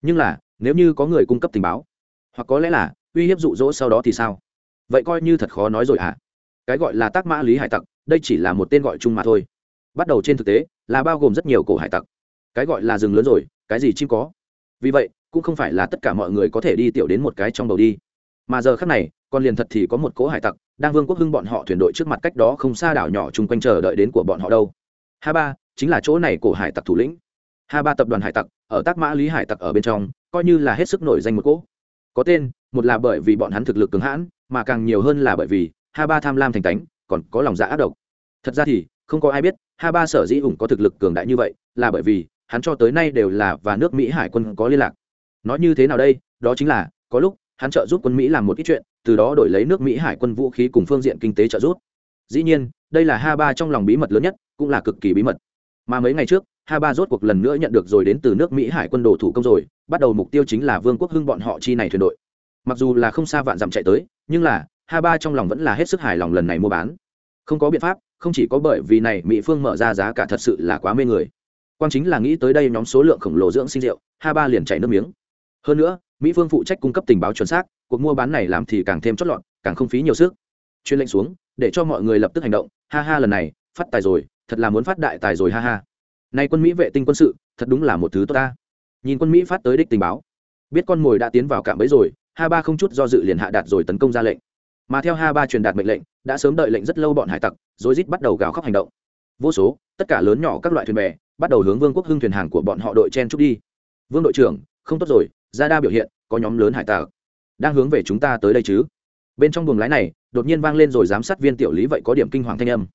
Nhưng là, nếu như có người cung cấp tình báo, hoặc có lẽ là uy hiếp dụ dỗ sau đó thì sao? Vậy coi như thật khó nói rồi hả? À? cái gọi là tác mã lý hải tặc, đây chỉ là một tên gọi chung mà thôi. Bắt đầu trên thực tế, là bao gồm rất nhiều cổ hải tặc. Cái gọi là rừng lớn rồi, cái gì chim có? Vì vậy cũng không phải là tất cả mọi người có thể đi tiểu đến một cái trong đầu đi. Mà giờ khác này còn liền thật thì có một cỗ hải tặc, đang vương quốc hưng bọn họ thuyền đội trước mặt cách đó không xa đảo nhỏ chung quanh chờ đợi đến của bọn họ đâu. Ha ba, chính là chỗ này cổ hải tặc thủ lĩnh. Ha ba tập đoàn hải tặc, ở tác mã lý hải tặc ở bên trong, coi như là hết sức nổi danh một cỗ. Có tên, một là bởi vì bọn hắn thực lực cứng hãn, mà càng nhiều hơn là bởi vì ha ba tham lam thành tánh, còn có lòng dạ ác độc. Thật ra thì, không có ai biết ha ba sở dĩ ủng có thực lực cường đại như vậy, là bởi vì hắn cho tới nay đều là và nước mỹ hải quân có liên lạc nói như thế nào đây? Đó chính là, có lúc, hắn trợ giúp quân mỹ làm một ít chuyện, từ đó đổi lấy nước mỹ hải quân vũ khí cùng phương diện kinh tế trợ giúp. Dĩ nhiên, đây là ha ba trong lòng bí mật lớn nhất, cũng là cực kỳ bí mật. Mà mấy ngày trước ha ba rốt cuộc lần nữa nhận được rồi đến từ nước mỹ hải quân đồ thủ công rồi, bắt đầu mục tiêu chính là vương quốc hưng bọn họ chi này thuyền đội. Mặc dù là không xa vạn dặm chạy tới, nhưng là ha ba trong lòng vẫn là hết sức hài lòng lần này mua bán. Không có biện pháp, không chỉ có bởi vì này mỹ phương mở ra giá cả thật sự là quá mê người. Quan chính là nghĩ tới đây nhóm số lượng khổng lồ dưỡng sinh rượu ha ba liền chảy nước miếng hơn nữa, mỹ phương phụ trách cung cấp tình báo chuẩn xác, cuộc mua bán này làm thì càng thêm chót lọt, càng không phí nhiều sức. Chuyên lệnh xuống, để cho mọi người lập tức hành động. Ha ha, lần này, phát tài rồi, thật là muốn phát đại tài rồi, ha ha. Nay quân mỹ vệ tinh quân sự, thật đúng là một thứ tốt ta. Nhìn quân mỹ phát tới đích tình báo. Biết con mồi đã tiến vào cạm bẫy rồi ha ba không chút do dự liền hạ đạt rồi tấn công ra lệnh. Mà theo ha ba truyền đạt mệnh lệnh, đã sớm đợi lệnh rất lâu bọn hải tặc rối rít bắt đầu gào khóc hành động. Vô số, tất cả lớn nhỏ các loại thuyền bè, bắt đầu hướng vương quốc hưng thuyền hàng của bọn họ đội chen trúc đi. Vương đội trưởng, không tốt rồi ra đa biểu hiện, có nhóm lớn hải tặc đang hướng về chúng ta tới đây chứ. Bên trong buồng lái này, đột nhiên vang lên rồi giám sát viên tiểu lý vậy có điểm kinh hoàng thanh âm.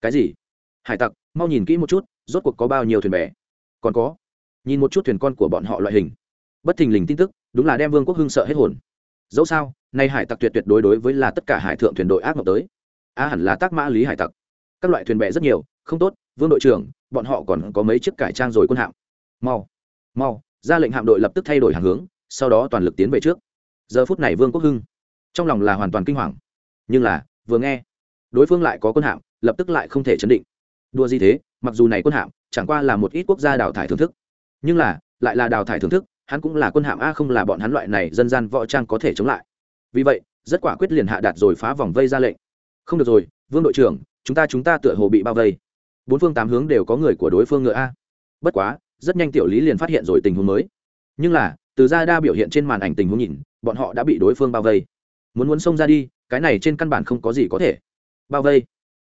Cái gì? Hải tặc, mau nhìn kỹ một chút, rốt cuộc có bao nhiêu thuyền bè? Còn có, nhìn một chút thuyền con của bọn họ loại hình. Bất thình lình tin tức, đúng là đem vương quốc hưng sợ hết hồn. Dẫu sao, nay hải tặc tuyệt tuyệt đối đối với là tất cả hải thượng thuyền đội ác mộng tới. A hẳn là tác mã lý hải tặc. Các loại thuyền bè rất nhiều, không tốt, vương đội trưởng, bọn họ còn có mấy chiếc cải trang rồi quân hạm. Mau mau ra lệnh hạm đội lập tức thay đổi hàng hướng, sau đó toàn lực tiến về trước. Giờ phút này vương quốc hưng, trong lòng là hoàn toàn kinh hoàng. Nhưng là, vừa nghe, đối phương lại có quân hạm, lập tức lại không thể chấn định. Đua gì thế, mặc dù này quân hạm, chẳng qua là một ít quốc gia đào thải thưởng thức. Nhưng là, lại là đào thải thưởng thức, hắn cũng là quân hạm a không là bọn hắn loại này dân gian võ trang có thể chống lại. Vì vậy, rất quả quyết liền hạ đạt rồi phá vòng vây ra lệnh. Không được rồi, vương đội trưởng, chúng ta chúng ta tựa hồ bị bao vây. Bốn phương tám hướng đều có người của đối phương ngựa a. Bất quá rất nhanh tiểu lý liền phát hiện rồi tình huống mới. Nhưng là, từ ra đa biểu hiện trên màn ảnh tình huống nhìn, bọn họ đã bị đối phương bao vây. Muốn muốn xông ra đi, cái này trên căn bản không có gì có thể. Bao vây?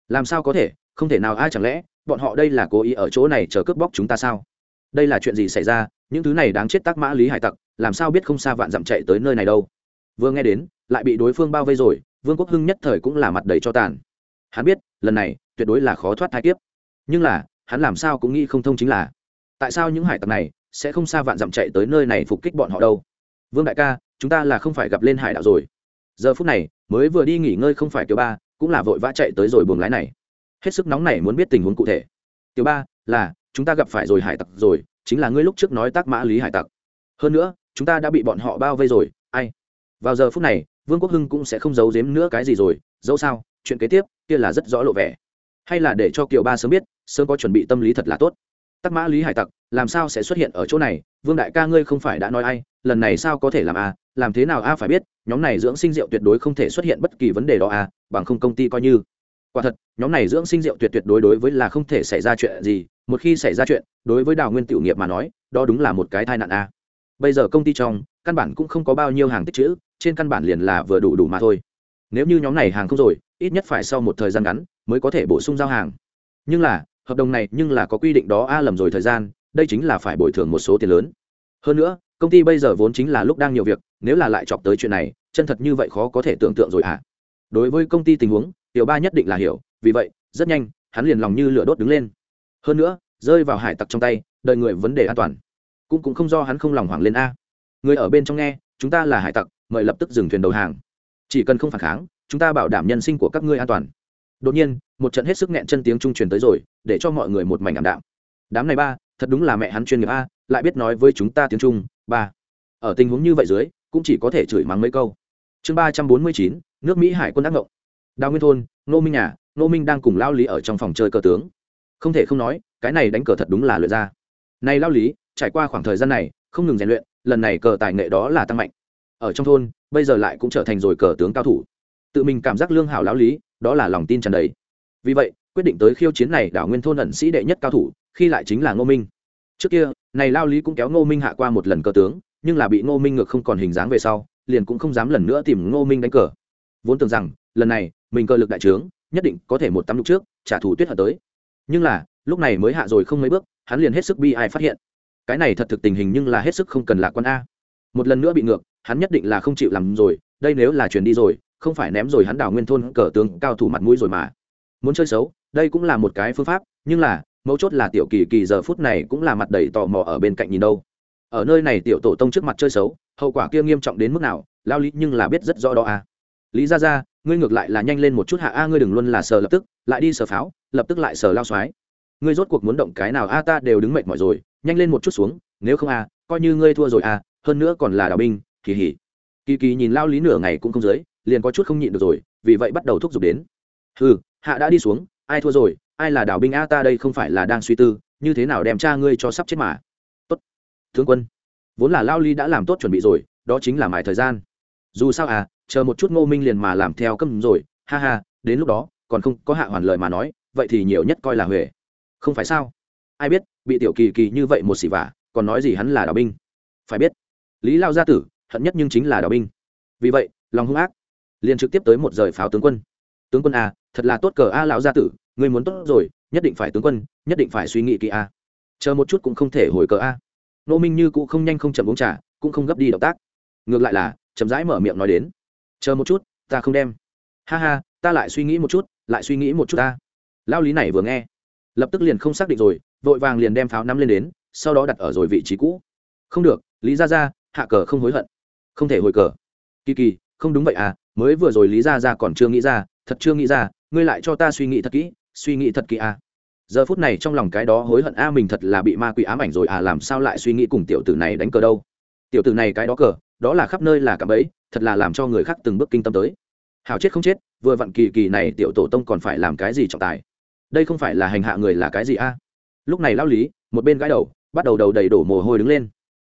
Làm sao có thể? Không thể nào ai chẳng lẽ, bọn họ đây là cố ý ở chỗ này chờ cướp bóc chúng ta sao? Đây là chuyện gì xảy ra? Những thứ này đáng chết tác mã lý hải tặc, làm sao biết không xa vạn dặm chạy tới nơi này đâu? Vừa nghe đến, lại bị đối phương bao vây rồi, vương quốc hưng nhất thời cũng là mặt đầy cho tàn. Hắn biết, lần này, tuyệt đối là khó thoát thai kiếp. Nhưng là, hắn làm sao cũng nghĩ không thông chính là tại sao những hải tặc này sẽ không xa vạn dặm chạy tới nơi này phục kích bọn họ đâu? Vương đại ca, chúng ta là không phải gặp lên hải đảo rồi. Giờ phút này, mới vừa đi nghỉ ngơi không phải tiểu ba, cũng là vội vã chạy tới rồi buồng lái này. Hết sức nóng này muốn biết tình huống cụ thể. Tiểu ba, là, chúng ta gặp phải rồi hải tặc rồi, chính là ngươi lúc trước nói tác mã lý hải tặc. Hơn nữa, chúng ta đã bị bọn họ bao vây rồi, ai? Vào giờ phút này, vương quốc hưng cũng sẽ không giấu giếm nữa cái gì rồi. Dẫu sao, chuyện kế tiếp kia là rất rõ lộ vẻ. Hay là để cho kiều ba sớm biết, sớm có chuẩn bị tâm lý thật là tốt tắc mã lý hải tặc, làm sao sẽ xuất hiện ở chỗ này? Vương đại ca ngươi không phải đã nói ai, lần này sao có thể làm a? Làm thế nào a? Phải biết, nhóm này dưỡng sinh rượu tuyệt đối không thể xuất hiện bất kỳ vấn đề đó a, bằng không công ty coi như. Quả thật, nhóm này dưỡng sinh rượu tuyệt tuyệt đối đối với là không thể xảy ra chuyện gì. Một khi xảy ra chuyện, đối với đào nguyên tiểu nghiệp mà nói, đó đúng là một cái tai nạn a. Bây giờ công ty trong, căn bản cũng không có bao nhiêu hàng tích chữ trên căn bản liền là vừa đủ đủ mà thôi. Nếu như nhóm này hàng không rồi, ít nhất phải sau một thời gian ngắn mới có thể bổ sung giao hàng. Nhưng là hợp đồng này nhưng là có quy định đó a lầm rồi thời gian, đây chính là phải bồi thường một số tiền lớn. Hơn nữa, công ty bây giờ vốn chính là lúc đang nhiều việc, nếu là lại chọc tới chuyện này, chân thật như vậy khó có thể tưởng tượng rồi ạ. À. đối với công ty tình huống, tiểu ba nhất định là hiểu, vì vậy, rất nhanh, hắn liền lòng như lửa đốt đứng lên. Hơn nữa, rơi vào hải tặc trong tay, đợi người vấn đề an toàn. Cũng cũng không do hắn không lòng hoảng lên a. Người ở bên trong nghe, chúng ta là hải tặc, mời lập tức dừng thuyền đầu hàng. Chỉ cần không phản kháng, chúng ta bảo đảm nhân sinh của các ngươi an toàn đột nhiên, một trận hết sức nghẹn chân tiếng trung truyền tới rồi, để cho mọi người một mảnh ảm đạm. Đám này ba, thật đúng là mẹ hắn chuyên nghiệp a, lại biết nói với chúng ta tiếng trung, ba. Ở tình huống như vậy dưới, cũng chỉ có thể chửi mắng mấy câu. Chương ba trăm bốn mươi chín, nước mỹ hải quân đắc ngộng. Đào nguyên thôn nô minh nhà nô minh đang cùng lao lý ở trong phòng chơi cờ tướng. Không thể không nói, cái này đánh cờ thật đúng là luyện ra. Này lao lý, trải qua khoảng thời gian này, không ngừng rèn luyện, lần này cờ tài nghệ đó là tăng mạnh. Ở trong thôn, bây giờ lại cũng trở thành rồi cờ tướng cao thủ. Tự mình cảm giác lương hảo lão lý đó là lòng tin tràn đầy. Vì vậy, quyết định tới khiêu chiến này đảo nguyên thôn ẩn sĩ đệ nhất cao thủ, khi lại chính là ngô minh. Trước kia, này lao lý cũng kéo ngô minh hạ qua một lần cờ tướng, nhưng là bị ngô minh ngược không còn hình dáng về sau, liền cũng không dám lần nữa tìm ngô minh đánh cờ. Vốn tưởng rằng, lần này, mình cơ lực đại trướng, nhất định có thể một tắm lúc trước, trả thù tuyết hận tới. Nhưng là, lúc này mới hạ rồi không mấy bước, hắn liền hết sức bi ai phát hiện. Cái này thật thực tình hình nhưng là hết sức không cần lạc quan a. Một lần nữa bị ngược, hắn nhất định là không chịu làm rồi, đây nếu là chuyển đi rồi không phải ném rồi hắn đào nguyên thôn cờ tướng cao thủ mặt mũi rồi mà. Muốn chơi xấu, đây cũng là một cái phương pháp, nhưng là, mấu chốt là tiểu kỳ kỳ giờ phút này cũng là mặt đầy tò mò ở bên cạnh nhìn đâu. Ở nơi này tiểu tổ tông trước mặt chơi xấu, hậu quả kia nghiêm trọng đến mức nào, lao lý nhưng là biết rất rõ đó à. Lý ra ra ngươi ngược lại là nhanh lên một chút hạ a, ngươi đừng luôn là sờ lập tức, lại đi sờ pháo, lập tức lại sờ lao xoái ngươi rốt cuộc muốn động cái nào a, ta đều đứng mệt mỏi rồi, nhanh lên một chút xuống, nếu không a, coi như ngươi thua rồi a, hơn nữa còn là đào binh kỳ hỉ kỳ kỳ nhìn lao lý nửa ngày cũng không dưới liền có chút không nhịn được rồi, vì vậy bắt đầu thúc giục đến. Ừ hạ đã đi xuống, ai thua rồi, ai là đảo binh a ta đây không phải là đang suy tư, như thế nào đem cha ngươi cho sắp chết mà. Tốt. Thương quân, vốn là lao ly đã làm tốt chuẩn bị rồi, đó chính là mãi thời gian. Dù sao à chờ một chút ngô minh liền mà làm theo câm rồi, ha ha, đến lúc đó, còn không có hạ hoàn lời mà nói, vậy thì nhiều nhất coi là huệ. Không phải sao? Ai biết, bị tiểu kỳ kỳ như vậy một xỉ vả, còn nói gì hắn là đảo binh? Phải biết, lý lao gia tử, hận nhất nhưng chính là đảo binh. Vì vậy, lòng hung ác liền trực tiếp tới một rời pháo tướng quân. Tướng quân a, thật là tốt cờ a lão gia tử, ngươi muốn tốt rồi, nhất định phải tướng quân, nhất định phải suy nghĩ kỹ a. Chờ một chút cũng không thể hồi cờ a. Nô minh như cũng không nhanh không chậm uống trà, cũng không gấp đi động tác. Ngược lại là, chậm rãi mở miệng nói đến. Chờ một chút, ta không đem. Ha ha, ta lại suy nghĩ một chút, lại suy nghĩ một chút ta lao lý này vừa nghe, lập tức liền không xác định rồi, vội vàng liền đem pháo nắm lên đến, sau đó đặt ở rồi vị trí cũ. Không được, lý ra ra hạ cờ không hối hận. Không thể hồi cờ. Kỳ kỳ, không đúng vậy à mới vừa rồi lý ra ra còn chưa nghĩ ra, thật chưa nghĩ ra, ngươi lại cho ta suy nghĩ thật kỹ, suy nghĩ thật kỹ à. Giờ phút này trong lòng cái đó hối hận, a, mình thật là bị ma quỷ ám ảnh rồi à làm sao lại suy nghĩ cùng tiểu tử này đánh cờ đâu? Tiểu tử này cái đó cờ, đó là khắp nơi là cạm ấy thật là làm cho người khác từng bước kinh tâm tới. Hào chết không chết, vừa vặn kỳ kỳ này tiểu tổ tông còn phải làm cái gì trọng tài? Đây không phải là hành hạ người là cái gì a? Lúc này lao lý, một bên gãi đầu, bắt đầu đầu đầy đổ mồ hôi đứng lên.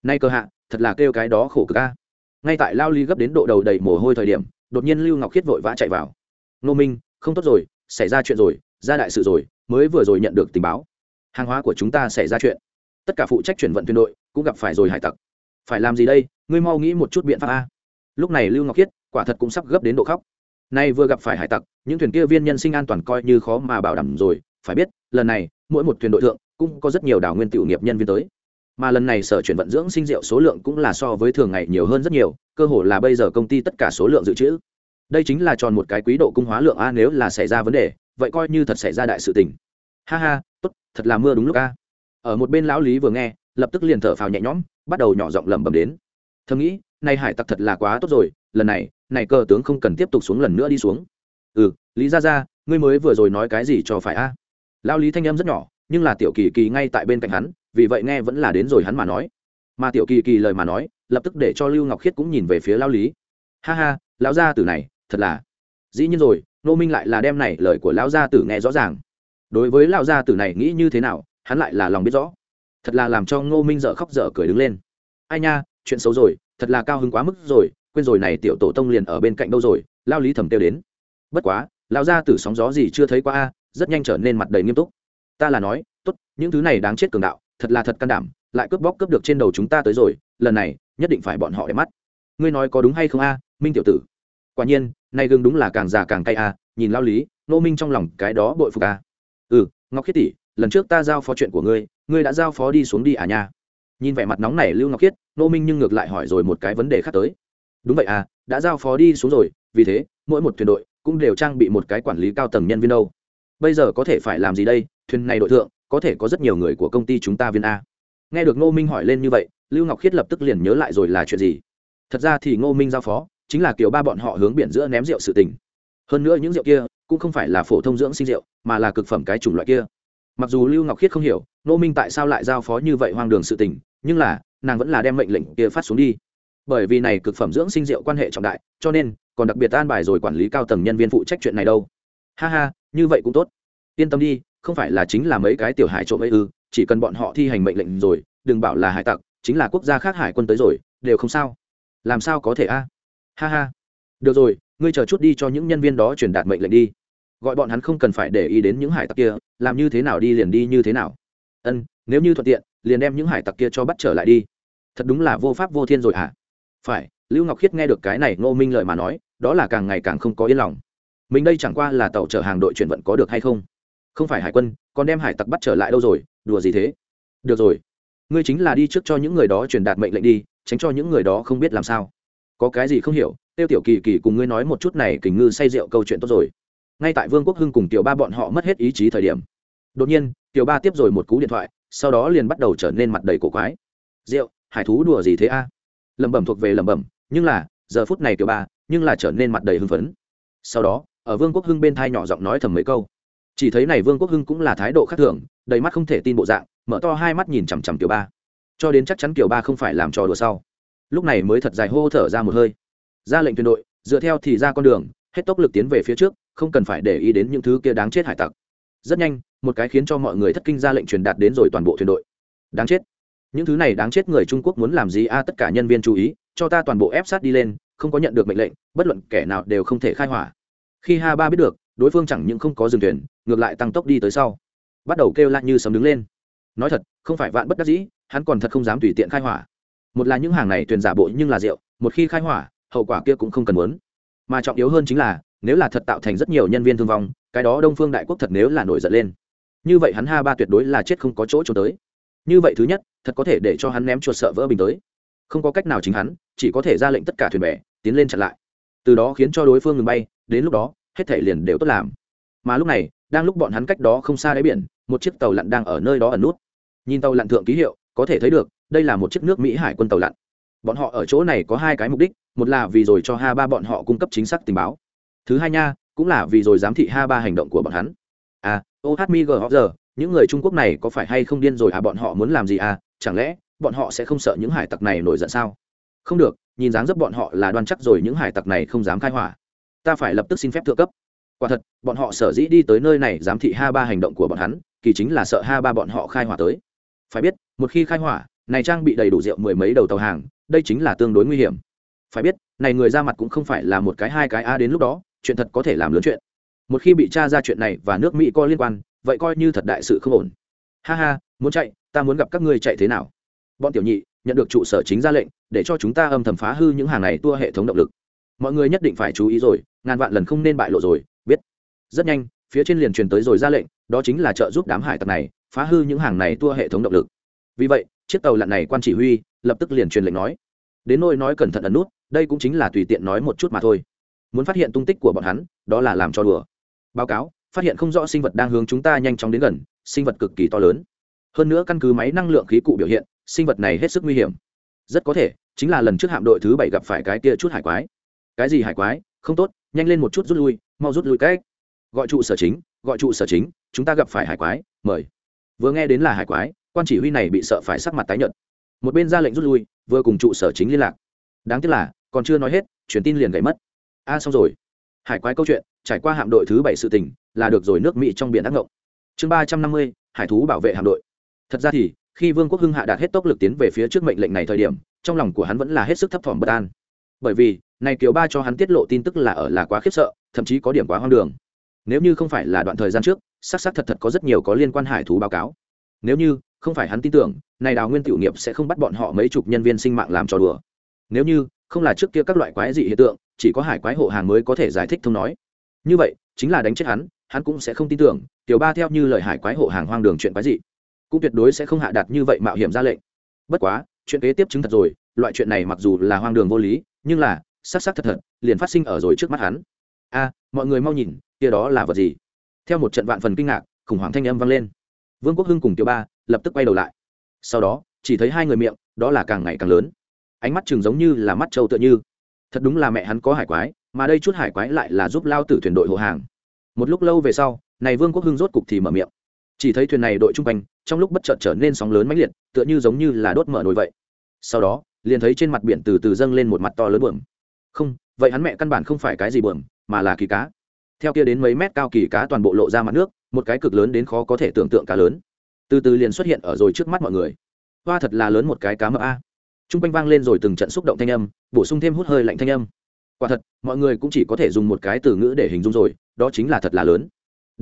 Nay cơ hạ, thật là kêu cái đó khổ cực a. Ngay tại lao lý gấp đến độ đầu đầy mồ hôi thời điểm đột nhiên lưu ngọc khiết vội vã chạy vào. Nô minh, không tốt rồi, xảy ra chuyện rồi, ra đại sự rồi, mới vừa rồi nhận được tình báo. Hàng hóa của chúng ta xảy ra chuyện. Tất cả phụ trách chuyển vận thuyền đội cũng gặp phải rồi hải tặc. Phải làm gì đây? Ngươi mau nghĩ một chút biện pháp a. Lúc này lưu ngọc khiết quả thật cũng sắp gấp đến độ khóc. Nay vừa gặp phải hải tặc, những thuyền kia viên nhân sinh an toàn coi như khó mà bảo đảm rồi. Phải biết, lần này, mỗi một thuyền đội thượng cũng có rất nhiều đảo nguyên tiểu nghiệp nhân viên tới mà lần này sở chuyển vận dưỡng sinh rượu số lượng cũng là so với thường ngày nhiều hơn rất nhiều, cơ hồ là bây giờ công ty tất cả số lượng dự trữ. Đây chính là tròn một cái quý độ cung hóa lượng a nếu là xảy ra vấn đề, vậy coi như thật xảy ra đại sự tình. Ha ha, tốt, thật là mưa đúng lúc a. Ở một bên lão lý vừa nghe, lập tức liền thở phào nhẹ nhõm, bắt đầu nhỏ giọng lẩm bẩm đến. Thầm nghĩ nay hải tặc thật là quá tốt rồi, lần này này cờ tướng không cần tiếp tục xuống lần nữa đi xuống. Ừ lý ra ra, ngươi mới vừa rồi nói cái gì cho phải a? Lão lý thanh âm rất nhỏ, nhưng là tiểu kỳ kỳ ngay tại bên cạnh hắn vì vậy nghe vẫn là đến rồi hắn mà nói. Mà tiểu kỳ kỳ lời mà nói, lập tức để cho lưu ngọc khiết cũng nhìn về phía lao lý. Ha ha, lão gia tử này, thật là. Dĩ nhiên rồi, nô minh lại là đem này lời của lão gia tử nghe rõ ràng. Đối với lão gia tử này nghĩ như thế nào, hắn lại là lòng biết rõ. Thật là làm cho ngô minh dở khóc dở cười đứng lên. Ai nha, chuyện xấu rồi, thật là cao hứng quá mức rồi, quên rồi này tiểu tổ tông liền ở bên cạnh đâu rồi, lao lý thầm kêu đến. Bất quá, lão gia tử sóng gió gì chưa thấy qua a, rất nhanh trở nên mặt đầy nghiêm túc. Ta là nói, tốt, những thứ này đáng chết cường đạo thật là thật can đảm, lại cướp bóc cướp được trên đầu chúng ta tới rồi, lần này, nhất định phải bọn họ để mắt. Ngươi nói có đúng hay không a, minh tiểu tử? Quả nhiên, nay gương đúng là càng già càng cay a, nhìn lao lý nô minh trong lòng cái đó bội phục a. Ừ ngọc khiết tỷ, lần trước ta giao phó chuyện của ngươi ngươi đã giao phó đi xuống đi à nha. Nhìn vẻ mặt nóng này lưu ngọc khiết nô minh nhưng ngược lại hỏi rồi một cái vấn đề khác tới. Đúng vậy à đã giao phó đi xuống rồi, vì thế, mỗi một thuyền đội cũng đều trang bị một cái quản lý cao tầng nhân viên đâu. Bây giờ có thể phải làm gì đây, thuyền này đội thượng có thể có rất nhiều người của công ty chúng ta viên a. Nghe được ngô minh hỏi lên như vậy, lưu ngọc khiết lập tức liền nhớ lại rồi là chuyện gì. Thật ra thì ngô minh giao phó, chính là kiểu ba bọn họ hướng biển giữa ném rượu sự tình. Hơn nữa những rượu kia cũng không phải là phổ thông dưỡng sinh rượu, mà là cực phẩm cái chủng loại kia. Mặc dù lưu ngọc khiết không hiểu, ngô minh tại sao lại giao phó như vậy hoang đường sự tình, nhưng là, nàng vẫn là đem mệnh lệnh kia phát xuống đi. Bởi vì này cực phẩm dưỡng sinh rượu quan hệ trọng đại, cho nên, còn đặc biệt an bài rồi quản lý cao tầng nhân viên phụ trách chuyện này đâu. Ha ha, như vậy cũng tốt. Yên tâm đi không phải là chính là mấy cái tiểu hải trộm ấy ư, chỉ cần bọn họ thi hành mệnh lệnh rồi, đừng bảo là hải tặc, chính là quốc gia khác hải quân tới rồi, đều không sao. Làm sao có thể a? Ha ha. Được rồi, ngươi chờ chút đi cho những nhân viên đó truyền đạt mệnh lệnh đi. Gọi bọn hắn không cần phải để ý đến những hải tặc kia, làm như thế nào đi liền đi như thế nào. Ân, nếu như thuận tiện, liền đem những hải tặc kia cho bắt trở lại đi. Thật đúng là vô pháp vô thiên rồi hả? À? phải, lưu ngọc khiết nghe được cái này ngô minh lợi mà nói, đó là càng ngày càng không có yên lòng. Mình đây chẳng qua là tàu chở hàng đội chuyển vận có được hay không? Không phải hải quân, còn đem hải tặc bắt trở lại đâu rồi, đùa gì thế? Được rồi. Ngươi chính là đi trước cho những người đó truyền đạt mệnh lệnh đi, tránh cho những người đó không biết làm sao. Có cái gì không hiểu, tiêu tiểu kỳ kỳ cùng ngươi nói một chút này kình ngư say rượu câu chuyện tốt rồi. Ngay tại vương quốc hưng cùng tiểu ba bọn họ mất hết ý chí thời điểm, đột nhiên, tiểu ba tiếp rồi một cú điện thoại, sau đó liền bắt đầu trở nên mặt đầy cổ quái. Rượu, hải thú đùa gì thế a? Lẩm bẩm thuộc về lẩm bẩm, nhưng là, giờ phút này tiểu ba, nhưng là trở nên mặt đầy hưng phấn. Sau đó, ở vương quốc hưng bên thai nhỏ giọng nói thầm mấy câu chỉ thấy này vương quốc hưng cũng là thái độ khác thường, đầy mắt không thể tin bộ dạng, mở to hai mắt nhìn chằm chằm tiểu ba. Cho đến chắc chắn tiểu ba không phải làm trò đùa sau. Lúc này mới thật dài hô thở ra một hơi. Ra lệnh tuyển đội, dựa theo thì ra con đường, hết tốc lực tiến về phía trước, không cần phải để ý đến những thứ kia đáng chết hải tặc. Rất nhanh, một cái khiến cho mọi người thất kinh ra lệnh truyền đạt đến rồi toàn bộ thuyền đội. Đáng chết. Những thứ này đáng chết người trung quốc muốn làm gì a, tất cả nhân viên chú ý, cho ta toàn bộ ép sát đi lên, không có nhận được mệnh lệnh, bất luận kẻ nào đều không thể khai hỏa. Khi ha ba biết được đối phương chẳng những không có dừng thuyền, ngược lại tăng tốc đi tới sau. Bắt đầu kêu lại như sấm đứng lên. Nói thật, không phải vạn bất đắc dĩ, hắn còn thật không dám tùy tiện khai hỏa. Một là những hàng này thuyền giả bộ nhưng là rượu, một khi khai hỏa, hậu quả kia cũng không cần muốn. Mà trọng yếu hơn chính là, nếu là thật tạo thành rất nhiều nhân viên thương vong, cái đó đông phương đại quốc thật nếu là nổi giận lên. Như vậy hắn ha ba tuyệt đối là chết không có chỗ trốn tới. Như vậy thứ nhất, thật có thể để cho hắn ném chuột sợ vỡ bình tới. Không có cách nào chính hắn, chỉ có thể ra lệnh tất cả thuyền bè, tiến lên chặn lại. Từ đó khiến cho đối phương ngừng bay, đến lúc đó hết thể liền đều tốt làm. Mà lúc này, đang lúc bọn hắn cách đó không xa đáy biển, một chiếc tàu lặn đang ở nơi đó ẩn nút. Nhìn tàu lặn thượng ký hiệu, có thể thấy được, đây là một chiếc nước mỹ hải quân tàu lặn. Bọn họ ở chỗ này có hai cái mục đích, một là vì rồi cho ha ba bọn họ cung cấp chính xác tình báo. Thứ hai nha, cũng là vì rồi giám thị ha ba hành động của bọn hắn. À ô hát giờ những người trung quốc này có phải hay không điên rồi à bọn họ muốn làm gì à? Chẳng lẽ, bọn họ sẽ không sợ những hải tặc này nổi giận sao? Không được, nhìn dáng dấp bọn họ là đoan chắc rồi, những hải tặc này không dám khai hỏa ta phải lập tức xin phép thượng cấp. Quả thật, bọn họ sở dĩ đi tới nơi này giám thị ha ba hành động của bọn hắn, kỳ chính là sợ ha ba bọn họ khai hỏa tới. Phải biết, một khi khai hỏa, này trang bị đầy đủ rượu mười mấy đầu tàu hàng, đây chính là tương đối nguy hiểm. Phải biết, này người ra mặt cũng không phải là một cái hai cái a đến lúc đó, chuyện thật có thể làm lớn chuyện. Một khi bị tra ra chuyện này và nước mỹ có liên quan, vậy coi như thật đại sự không ổn. Ha ha, muốn chạy, ta muốn gặp các ngươi chạy thế nào? Bọn tiểu nhị, nhận được trụ sở chính ra lệnh, để cho chúng ta âm thầm phá hư những hàng này tua hệ thống động lực. Mọi người nhất định phải chú ý rồi ngàn vạn lần không nên bại lộ rồi, biết. Rất nhanh, phía trên liền truyền tới rồi ra lệnh, đó chính là trợ giúp đám hải tặc này, phá hư những hàng này tua hệ thống động lực. Vì vậy, chiếc tàu lặn này quan chỉ huy, lập tức liền truyền lệnh nói. Đến nôi nói cẩn thận ẩn nút, đây cũng chính là tùy tiện nói một chút mà thôi. Muốn phát hiện tung tích của bọn hắn, đó là làm cho đùa. Báo cáo, phát hiện không rõ sinh vật đang hướng chúng ta nhanh chóng đến gần, sinh vật cực kỳ to lớn. Hơn nữa căn cứ máy năng lượng khí cụ biểu hiện, sinh vật này hết sức nguy hiểm. Rất có thể, chính là lần trước hạm đội thứ bảy gặp phải cái kia chút hải quái. Cái gì hải quái? Không tốt nhanh lên một chút rút lui, mau rút lui cách gọi trụ sở chính, gọi trụ sở chính, chúng ta gặp phải hải quái, mời. Vừa nghe đến là hải quái, quan chỉ huy này bị sợ phải sắc mặt tái nhợt. Một bên ra lệnh rút lui, vừa cùng trụ sở chính liên lạc. Đáng tiếc là, còn chưa nói hết, truyền tin liền gãy mất. A, xong rồi. Hải quái câu chuyện, trải qua hạm đội thứ bảy sự tình, là được rồi nước mỹ trong biển ác ngộng. Chương ba trăm năm mươi, hải thú bảo vệ hạm đội. Thật ra thì, khi vương quốc hưng hạ đạt hết tốc lực tiến về phía trước mệnh lệnh này thời điểm, trong lòng của hắn vẫn là hết sức thấp thỏm bất an. Bởi vì này kiều ba cho hắn tiết lộ tin tức là ở là quá khiếp sợ, thậm chí có điểm quá hoang đường. Nếu như không phải là đoạn thời gian trước, xác xác thật thật có rất nhiều có liên quan hải thú báo cáo. Nếu như không phải hắn tin tưởng, này đào nguyên tiểu nghiệp sẽ không bắt bọn họ mấy chục nhân viên sinh mạng làm trò đùa. Nếu như không là trước kia các loại quái dị hiện tượng, chỉ có hải quái hộ hàng mới có thể giải thích thông nói. Như vậy, chính là đánh chết hắn hắn cũng sẽ không tin tưởng, tiểu ba theo như lời hải quái hộ hàng hoang đường chuyện quái dị, cũng tuyệt đối sẽ không hạ đặt như vậy mạo hiểm ra lệnh. Bất quá, chuyện kế tiếp chứng thật rồi, loại chuyện này mặc dù là hoang đường vô lý, nhưng là sắc sắc thật thật, liền phát sinh ở rồi trước mắt hắn. A, mọi người mau nhìn, kia đó là vật gì? Theo một trận vạn phần kinh ngạc, khủng hoảng thanh âm vang lên. Vương quốc hưng cùng tiểu ba lập tức quay đầu lại. Sau đó, chỉ thấy hai người miệng, đó là càng ngày càng lớn. Ánh mắt chừng giống như là mắt trâu tựa như. Thật đúng là mẹ hắn có hải quái, mà đây chút hải quái lại là giúp lao tử thuyền đội hộ hàng. Một lúc lâu về sau, này vương quốc hưng rốt cục thì mở miệng. Chỉ thấy thuyền này đội trung quanh, trong lúc bất chợt trở nên sóng lớn mãnh liệt, tựa như giống như là đốt mở nồi vậy. Sau đó, liền thấy trên mặt biển từ từ dâng lên một mặt to lớn bượm không, vậy hắn mẹ căn bản không phải cái gì bờm mà là kỳ cá. Theo kia đến mấy mét cao kỳ cá toàn bộ lộ ra mặt nước, một cái cực lớn đến khó có thể tưởng tượng cá lớn. Từ từ liền xuất hiện ở rồi trước mắt mọi người. Hoa thật là lớn một cái cá mập a. T r u n g quanh vang lên rồi từng trận xúc động thanh âm, bổ sung thêm hút hơi lạnh thanh âm. Quả thật, mọi người cũng chỉ có thể dùng một cái từ ngữ để hình dung rồi, đó chính là thật là lớn.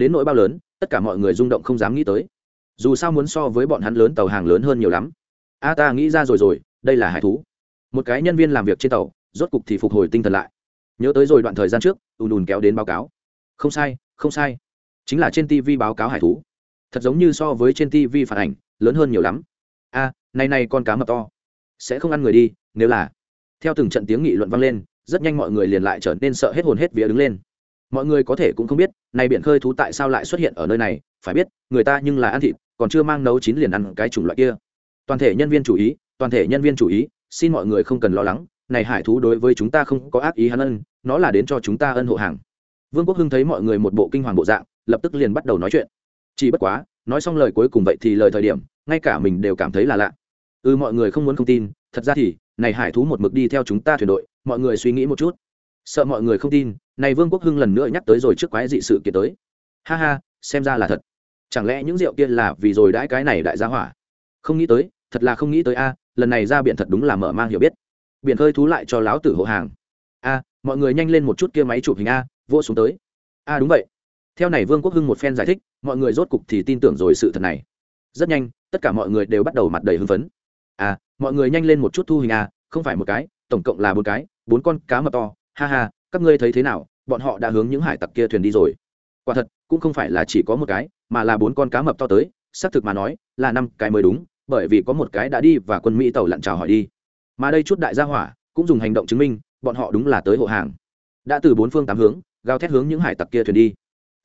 Đến nỗi bao lớn, tất cả mọi người rung động không dám nghĩ tới. Dù sao muốn so với bọn hắn lớn tàu hàng lớn hơn nhiều lắm. A ta nghĩ ra rồi rồi, đây là hải thú. Một cái nhân viên làm việc trên tàu rốt cục thì phục hồi tinh thần lại. Nhớ tới rồi đoạn thời gian trước ùn ùn kéo đến báo cáo. Không sai không sai. Chính là trên tv báo cáo hải thú. Thật giống như so với trên tv phản ảnh lớn hơn nhiều lắm. A à, này này con cá mập to. Sẽ không ăn người đi nếu là. Theo từng trận tiếng nghị luận vang lên rất nhanh mọi người liền lại trở nên sợ hết hồn hết vía đứng lên. Mọi người có thể cũng không biết này biển khơi thú tại sao lại xuất hiện ở nơi này phải biết người ta nhưng là ăn thịt còn chưa mang nấu chín liền ăn cái chủng loại kia. Toàn thể nhân viên chủ ý toàn thể nhân viên chủ ý xin mọi người không cần lo lắng này hải thú đối với chúng ta không có ác ý hắn ân, nó là đến cho chúng ta ân hộ hàng. Vương quốc hưng thấy mọi người một bộ kinh hoàng bộ dạng, lập tức liền bắt đầu nói chuyện. Chỉ bất quá, nói xong lời cuối cùng vậy thì lời thời điểm, ngay cả mình đều cảm thấy là lạ. Ừ mọi người không muốn không tin, thật ra thì, này hải thú một mực đi theo chúng ta thuyền đội, mọi người suy nghĩ một chút. Sợ mọi người không tin, này vương quốc hưng lần nữa nhắc tới rồi trước quái dị sự kiện tới. Ha ha, xem ra là thật. Chẳng lẽ những rượu kia là vì rồi đãi cái này đại gia hỏa? Không nghĩ tới, thật là không nghĩ tới a, lần này ra biển thật đúng là mở mang hiểu biết biển hơi thú lại cho láo tử hộ hàng. A, mọi người nhanh lên một chút kia máy chụp hình a vô xuống tới. A, đúng vậy. Theo này vương quốc hưng một phen giải thích, mọi người rốt cục thì tin tưởng rồi sự thật này. Rất nhanh, tất cả mọi người đều bắt đầu mặt đầy hưng phấn. À mọi người nhanh lên một chút thu hình à không phải một cái, tổng cộng là bốn cái, bốn con cá mập to. Ha ha, các ngươi thấy thế nào? Bọn họ đã hướng những hải tặc kia thuyền đi rồi. Quả thật, cũng không phải là chỉ có một cái, mà là bốn con cá mập to tới. Xác thực mà nói, là năm cái mới đúng, bởi vì có một cái đã đi và quân mỹ tàu lặn chào hỏi đi mà đây chút đại gia hỏa cũng dùng hành động chứng minh bọn họ đúng là tới hộ hàng. Đã từ bốn phương tám hướng, gào thét hướng những hải tặc kia thuyền đi.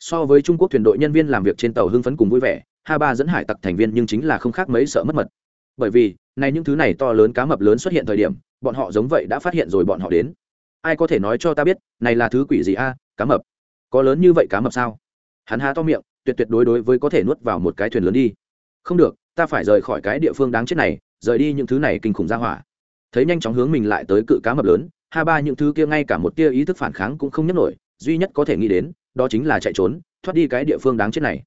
So với trung quốc thuyền đội nhân viên làm việc trên tàu hưng phấn cùng vui vẻ, ha ba dẫn hải tặc thành viên nhưng chính là không khác mấy sợ mất mật. Bởi vì, này những thứ này to lớn cá mập lớn xuất hiện thời điểm, bọn họ giống vậy đã phát hiện rồi bọn họ đến. Ai có thể nói cho ta biết, này là thứ quỷ gì a, cá mập? Có lớn như vậy cá mập sao? Hắn há to miệng, tuyệt tuyệt đối đối với có thể nuốt vào một cái thuyền lớn đi. Không được, ta phải rời khỏi cái địa phương đáng chết này, rời đi những thứ này kinh khủng ra hỏa thấy nhanh chóng hướng mình lại tới cự cá mập lớn, Ha ba những thứ kia ngay cả một tia ý thức phản kháng cũng không nhấc nổi, duy nhất có thể nghĩ đến, đó chính là chạy trốn, thoát đi cái địa phương đáng chết này.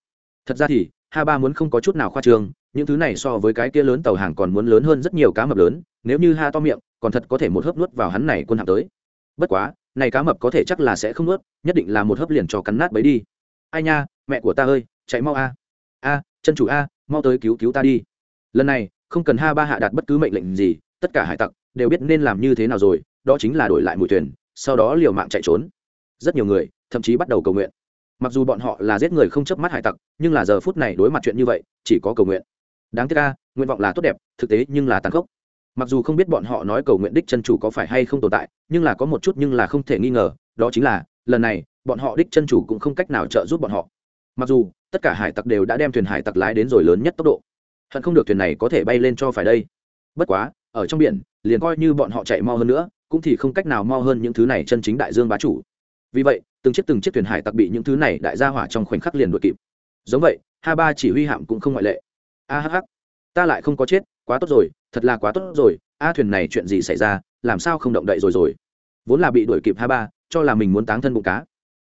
Thật ra thì, Ha ba muốn không có chút nào khoa trương, những thứ này so với cái kia lớn tàu hàng còn muốn lớn hơn rất nhiều cá mập lớn, nếu như ha to miệng, còn thật có thể một hớp nuốt vào hắn này quân hạm tới. Bất quá, này cá mập có thể chắc là sẽ không nuốt, nhất định là một hớp liền cho cắn nát bấy đi. Ai nha, mẹ của ta ơi, chạy mau a. A, chân chủ a, mau tới cứu cứu ta đi. Lần này, không cần ha ba hạ đạt bất cứ mệnh lệnh gì tất cả hải tặc đều biết nên làm như thế nào rồi, đó chính là đổi lại mùi thuyền, sau đó liều mạng chạy trốn. Rất nhiều người, thậm chí bắt đầu cầu nguyện. Mặc dù bọn họ là giết người không chớp mắt hải tặc, nhưng là giờ phút này đối mặt chuyện như vậy, chỉ có cầu nguyện. Đáng tiếc ca nguyện vọng là tốt đẹp, thực tế nhưng là tàn khốc. Mặc dù không biết bọn họ nói cầu nguyện đích chân chủ có phải hay không tồn tại, nhưng là có một chút nhưng là không thể nghi ngờ, đó chính là, lần này, bọn họ đích chân chủ cũng không cách nào trợ giúp bọn họ. Mặc dù, tất cả hải tặc đều đã đem thuyền hải tặc lái đến rồi lớn nhất tốc độ. Hận không được thuyền này có thể bay lên cho phải đây. Bất quá ở trong biển, liền coi như bọn họ chạy mau hơn nữa, cũng thì không cách nào mau hơn những thứ này chân chính đại dương bá chủ. Vì vậy, từng chiếc từng chiếc thuyền hải tặc bị những thứ này đại gia hỏa trong khoảnh khắc liền đuổi kịp. Giống vậy hai ba chỉ huy hạm cũng không ngoại lệ. A hh ta lại không có chết, quá tốt rồi, thật là quá tốt rồi, a thuyền này chuyện gì xảy ra, làm sao không động đậy rồi rồi? Vốn là bị đuổi kịp hai ba, cho là mình muốn táng thân bụng cá.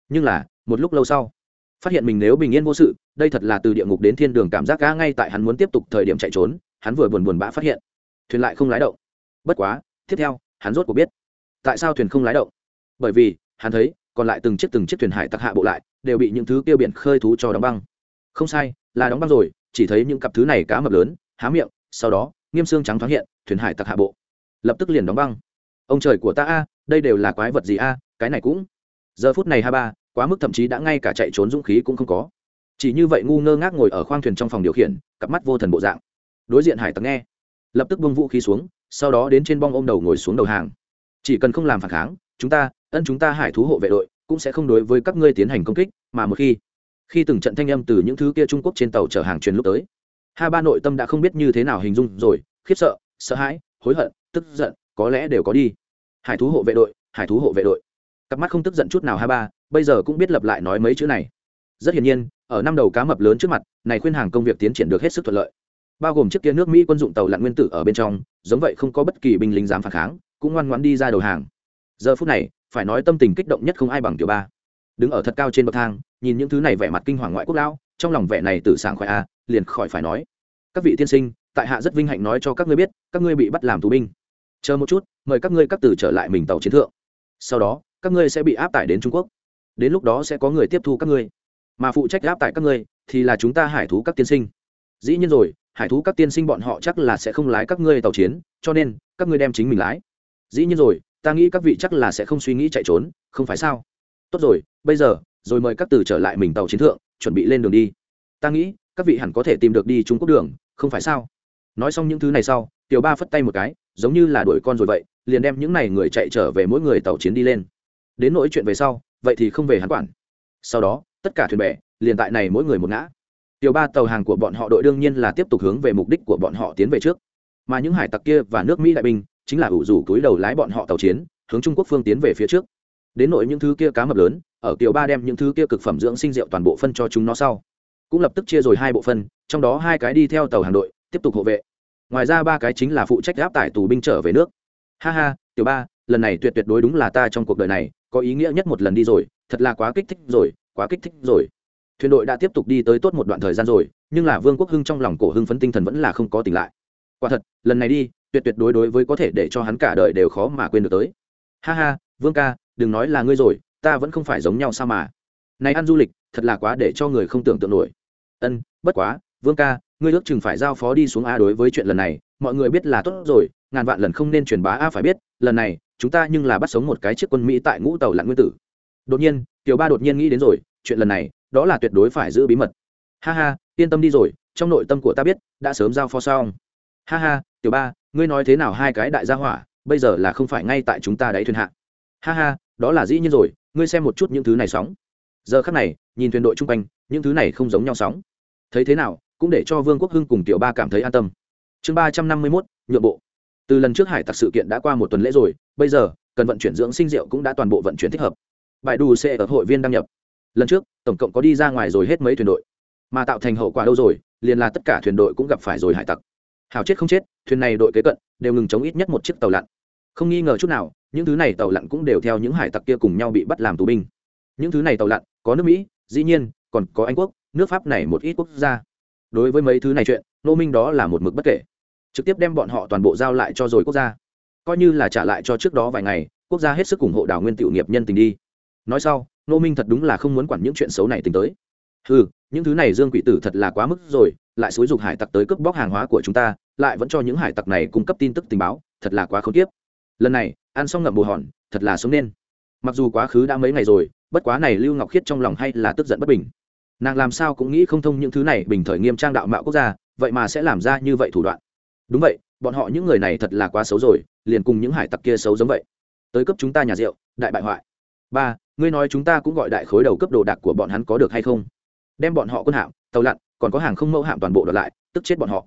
Nhưng là, một lúc lâu sau, phát hiện mình nếu bình yên vô sự, đây thật là từ địa ngục đến thiên đường cảm giác cá ngay tại hắn muốn tiếp tục thời điểm chạy trốn, hắn vừa buồn buồn bã phát hiện thuyền lại không lái động. Bất quá, tiếp theo, hắn rốt cuộc biết tại sao thuyền không lái động. Bởi vì, hắn thấy, còn lại từng chiếc từng chiếc thuyền hải tặc hạ bộ lại, đều bị những thứ kia biển khơi thú cho đóng băng. Không sai, là đóng băng rồi, chỉ thấy những cặp thứ này cá mập lớn, há miệng, sau đó, nghiêm xương trắng thoáng hiện, thuyền hải tặc hạ bộ. Lập tức liền đóng băng. Ông trời của ta a, đây đều là quái vật gì a, cái này cũng. Giờ phút này ha ba, quá mức thậm chí đã ngay cả chạy trốn dũng khí cũng không có. Chỉ như vậy ngu ngơ ngác ngồi ở khoang thuyền trong phòng điều khiển, cặp mắt vô thần bộ dạng. Đối diện hải tặc nghe lập tức bông vũ khí xuống, sau đó đến trên bong ôm đầu ngồi xuống đầu hàng. Chỉ cần không làm phản kháng, chúng ta, ân chúng ta hải thú hộ vệ đội, cũng sẽ không đối với các ngươi tiến hành công kích, mà một khi khi từng trận thanh âm từ những thứ kia trung quốc trên tàu chở hàng truyền lúc tới hai ba nội tâm đã không biết như thế nào hình dung rồi, khiếp sợ sợ hãi, hối hận, tức giận, có lẽ đều có đi. Hải thú hộ vệ đội, hải thú hộ vệ đội. Cặp mắt không tức giận chút nào hai ba, bây giờ cũng biết lập lại nói mấy chữ này. Rất hiển nhiên, ở năm đầu cá mập lớn trước mặt, này khuyên hàng công việc tiến triển được hết sức thuận lợi bao gồm chiếc kia nước mỹ quân dụng tàu lặn nguyên tử ở bên trong, giống vậy không có bất kỳ binh lính dám phản kháng, cũng ngoan ngoãn đi ra đầu hàng. Giờ phút này, phải nói tâm tình kích động nhất không ai bằng tiểu ba. Đứng ở thật cao trên bậc thang, nhìn những thứ này vẻ mặt kinh hoàng ngoại quốc lão, trong lòng vẻ này tự sảng khoái a, liền khỏi phải nói. Các vị tiên sinh, tại hạ rất vinh hạnh nói cho các ngươi biết, các ngươi bị bắt làm tù binh. Chờ một chút, mời các ngươi các tử trở lại mình tàu chiến thượng. Sau đó, các ngươi sẽ bị áp tải đến trung quốc. Đến lúc đó sẽ có người tiếp thu các ngươi. Mà phụ trách áp tải các ngươi, thì là chúng ta hải thú các tiên sinh. Dĩ nhiên rồi hải thú các tiên sinh bọn họ chắc là sẽ không lái các ngươi tàu chiến, cho nên, các ngươi đem chính mình lái. Dĩ nhiên rồi, ta nghĩ các vị chắc là sẽ không suy nghĩ chạy trốn, không phải sao? Tốt rồi, bây giờ, rồi mời các từ trở lại mình tàu chiến thượng, chuẩn bị lên đường đi. Ta nghĩ, các vị hẳn có thể tìm được đi trung quốc đường, không phải sao? Nói xong những thứ này sau, tiểu ba phất tay một cái, giống như là đuổi con rồi vậy, liền đem những này người chạy trở về mỗi người tàu chiến đi lên. Đến nỗi chuyện về sau, vậy thì không về hắn quản. Sau đó, tất cả thuyền bè, liền tại này mỗi người một ngã tiểu ba tàu hàng của bọn họ đội đương nhiên là tiếp tục hướng về mục đích của bọn họ tiến về trước. Mà những hải tặc kia và nước mỹ đại binh chính là ủ rủ túi đầu lái bọn họ tàu chiến, hướng trung quốc phương tiến về phía trước. Đến nội những thứ kia cá mập lớn, ở tiểu ba đem những thứ kia cực phẩm dưỡng sinh rượu toàn bộ phân cho chúng nó sau. Cũng lập tức chia rồi hai bộ phân, trong đó hai cái đi theo tàu hàng đội, tiếp tục hộ vệ. Ngoài ra ba cái chính là phụ trách áp tải tù binh trở về nước. Ha ha, tiểu ba, lần này tuyệt tuyệt đối đúng là ta trong cuộc đời này, có ý nghĩa nhất một lần đi rồi, thật là quá kích thích rồi, quá kích thích rồi thuyền đội đã tiếp tục đi tới tốt một đoạn thời gian rồi, nhưng là vương quốc hưng trong lòng cổ hưng phấn tinh thần vẫn là không có tỉnh lại. Quả thật, lần này đi, tuyệt tuyệt đối đối với có thể để cho hắn cả đời đều khó mà quên được tới. Ha ha, vương ca, đừng nói là ngươi rồi, ta vẫn không phải giống nhau sao mà. Này ăn du lịch, thật là quá để cho người không tưởng tượng nổi. Ân, bất quá, vương ca, ngươi ước chừng phải giao phó đi xuống a đối với chuyện lần này, mọi người biết là tốt rồi, ngàn vạn lần không nên truyền bá a phải biết, lần này, chúng ta nhưng là bắt sống một cái chiếc quân mỹ tại ngũ tàu lặn nguyên tử. Đột nhiên, tiểu ba đột nhiên nghĩ đến rồi, chuyện lần này đó là tuyệt đối phải giữ bí mật. Ha ha, yên tâm đi rồi, trong nội tâm của ta biết, đã sớm giao phó xong. Ha ha, tiểu ba, ngươi nói thế nào hai cái đại gia hỏa, bây giờ là không phải ngay tại chúng ta đáy thuyền hạ. Ha ha, đó là dĩ nhiên rồi, ngươi xem một chút những thứ này sóng. Giờ khắc này, nhìn thuyền đội chung quanh, những thứ này không giống nhau sóng. Thấy thế nào, cũng để cho vương quốc hưng cùng tiểu ba cảm thấy an tâm. Chương ba trăm năm mươi mốt, nhượng bộ. Từ lần trước hải tặc sự kiện đã qua một tuần lễ rồi, bây giờ, cần vận chuyển dưỡng sinh rượu cũng đã toàn bộ vận chuyển thích hợp. Bài đủ xe ở hội viên đăng nhập lần trước, tổng cộng có đi ra ngoài rồi hết mấy thuyền đội. Mà tạo thành hậu quả đâu rồi, liền là tất cả thuyền đội cũng gặp phải rồi hải tặc. Hào chết không chết, thuyền này đội kế cận, đều ngừng chống ít nhất một chiếc tàu lặn. Không nghi ngờ chút nào, những thứ này tàu lặn cũng đều theo những hải tặc kia cùng nhau bị bắt làm tù binh. Những thứ này tàu lặn, có nước mỹ, dĩ nhiên, còn có anh quốc, nước pháp này một ít quốc gia. Đối với mấy thứ này chuyện, nô minh đó là một mực bất kể. Trực tiếp đem bọn họ toàn bộ giao lại cho rồi quốc gia. Coi như là trả lại cho trước đó vài ngày, quốc gia hết sức ủng hộ đào nguyên tiểu nghiệp nhân tình đi. Nói sau nô minh thật đúng là không muốn quản những chuyện xấu này tính tới. Ừ những thứ này dương quỷ tử thật là quá mức rồi, lại xúi dục hải tặc tới cướp bóc hàng hóa của chúng ta, lại vẫn cho những hải tặc này cung cấp tin tức tình báo, thật là quá khốn kiếp. Lần này, ăn xong ngậm bồ hòn, thật là sống nên. Mặc dù quá khứ đã mấy ngày rồi, bất quá này lưu ngọc khiết trong lòng hay là tức giận bất bình. Nàng làm sao cũng nghĩ không thông những thứ này bình thời nghiêm trang đạo mạo quốc gia, vậy mà sẽ làm ra như vậy thủ đoạn. Đúng vậy, bọn họ những người này thật là quá xấu rồi, liền cùng những hải tặc kia xấu giống vậy. Tới cấp chúng ta nhà rượu, đại bại hoại. Ba ngươi nói chúng ta cũng gọi đại khối đầu cấp đồ đạc của bọn hắn có được hay không? Đem bọn họ quân hạm, tàu lặn, còn có hàng không mẫu hạm toàn bộ đợt lại, tức chết bọn họ.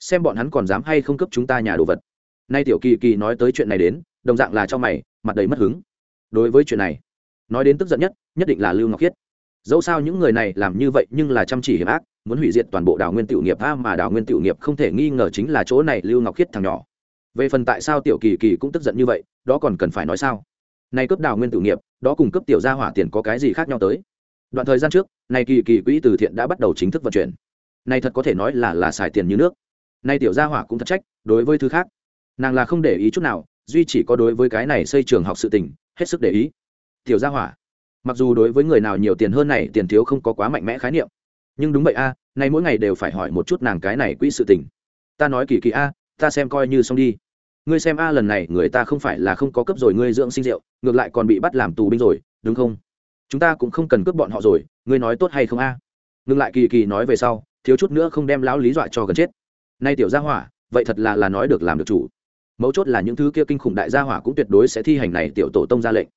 Xem bọn hắn còn dám hay không cấp chúng ta nhà đồ vật. Nay tiểu kỳ kỳ nói tới chuyện này đến, đồng dạng là cho mày, mặt đầy mất hứng. Đối với chuyện này, nói đến tức giận nhất nhất định là lưu ngọc khiết. Dẫu sao những người này làm như vậy nhưng là chăm chỉ hiểm ác, muốn hủy diệt toàn bộ đào nguyên tiểu nghiệp a mà đào nguyên tiểu nghiệp không thể nghi ngờ chính là chỗ này lưu ngọc khiết thằng nhỏ. Về phần tại sao tiểu kỳ kỳ cũng tức giận như vậy, đó còn cần phải nói sao? Nay cướp đào nguyên tiểu nghiệp đó cùng cấp tiểu gia hỏa tiền có cái gì khác nhau tới? Đoạn thời gian trước, này kỳ kỳ quỹ từ thiện đã bắt đầu chính thức vận chuyển. Nay thật có thể nói là là xài tiền như nước. Nay tiểu gia hỏa cũng thật trách, đối với thứ khác. Nàng là không để ý chút nào, duy chỉ có đối với cái này xây trường học sự tình, hết sức để ý. Tiểu gia hỏa, mặc dù đối với người nào nhiều tiền hơn này, tiền thiếu không có quá mạnh mẽ khái niệm. Nhưng đúng vậy a nay mỗi ngày đều phải hỏi một chút nàng cái này quỹ sự tình. Ta nói kỳ kỳ a, ta xem coi như xong đi ngươi xem a, lần này người ta không phải là không có cấp rồi ngươi dưỡng sinh rượu, ngược lại còn bị bắt làm tù binh rồi, đúng không? Chúng ta cũng không cần cướp bọn họ rồi, ngươi nói tốt hay không a? Ngừng lại kỳ kỳ nói về sau, thiếu chút nữa không đem lão lý dọa cho gần chết. Nay tiểu gia hỏa, vậy thật là là nói được làm được chủ. Mấu chốt là những thứ kia kinh khủng đại gia hỏa cũng tuyệt đối sẽ thi hành này tiểu tổ tông ra lệnh.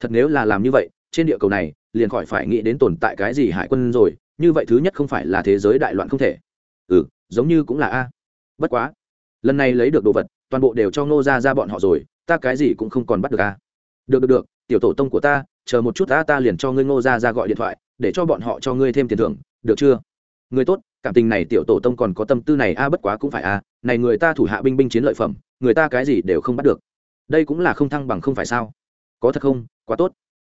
Thật nếu là làm như vậy, trên địa cầu này, liền khỏi phải nghĩ đến tồn tại cái gì hải quân rồi, như vậy thứ nhất không phải là thế giới đại loạn không thể. Ừ giống như cũng là a. Bất quá, lần này lấy được đồ vật toàn bộ đều cho ngô ra ra bọn họ rồi, ta cái gì cũng không còn bắt được a được được được, tiểu tổ tông của ta, chờ một chút ta ta liền cho ngươi ngô ra ra gọi điện thoại, để cho bọn họ cho ngươi thêm tiền thưởng, được chưa? Người tốt, cảm tình này tiểu tổ tông còn có tâm tư này a bất quá cũng phải a này người ta thủ hạ binh binh chiến lợi phẩm, người ta cái gì đều không bắt được. Đây cũng là không thăng bằng không phải sao? Có thật không? Quá tốt.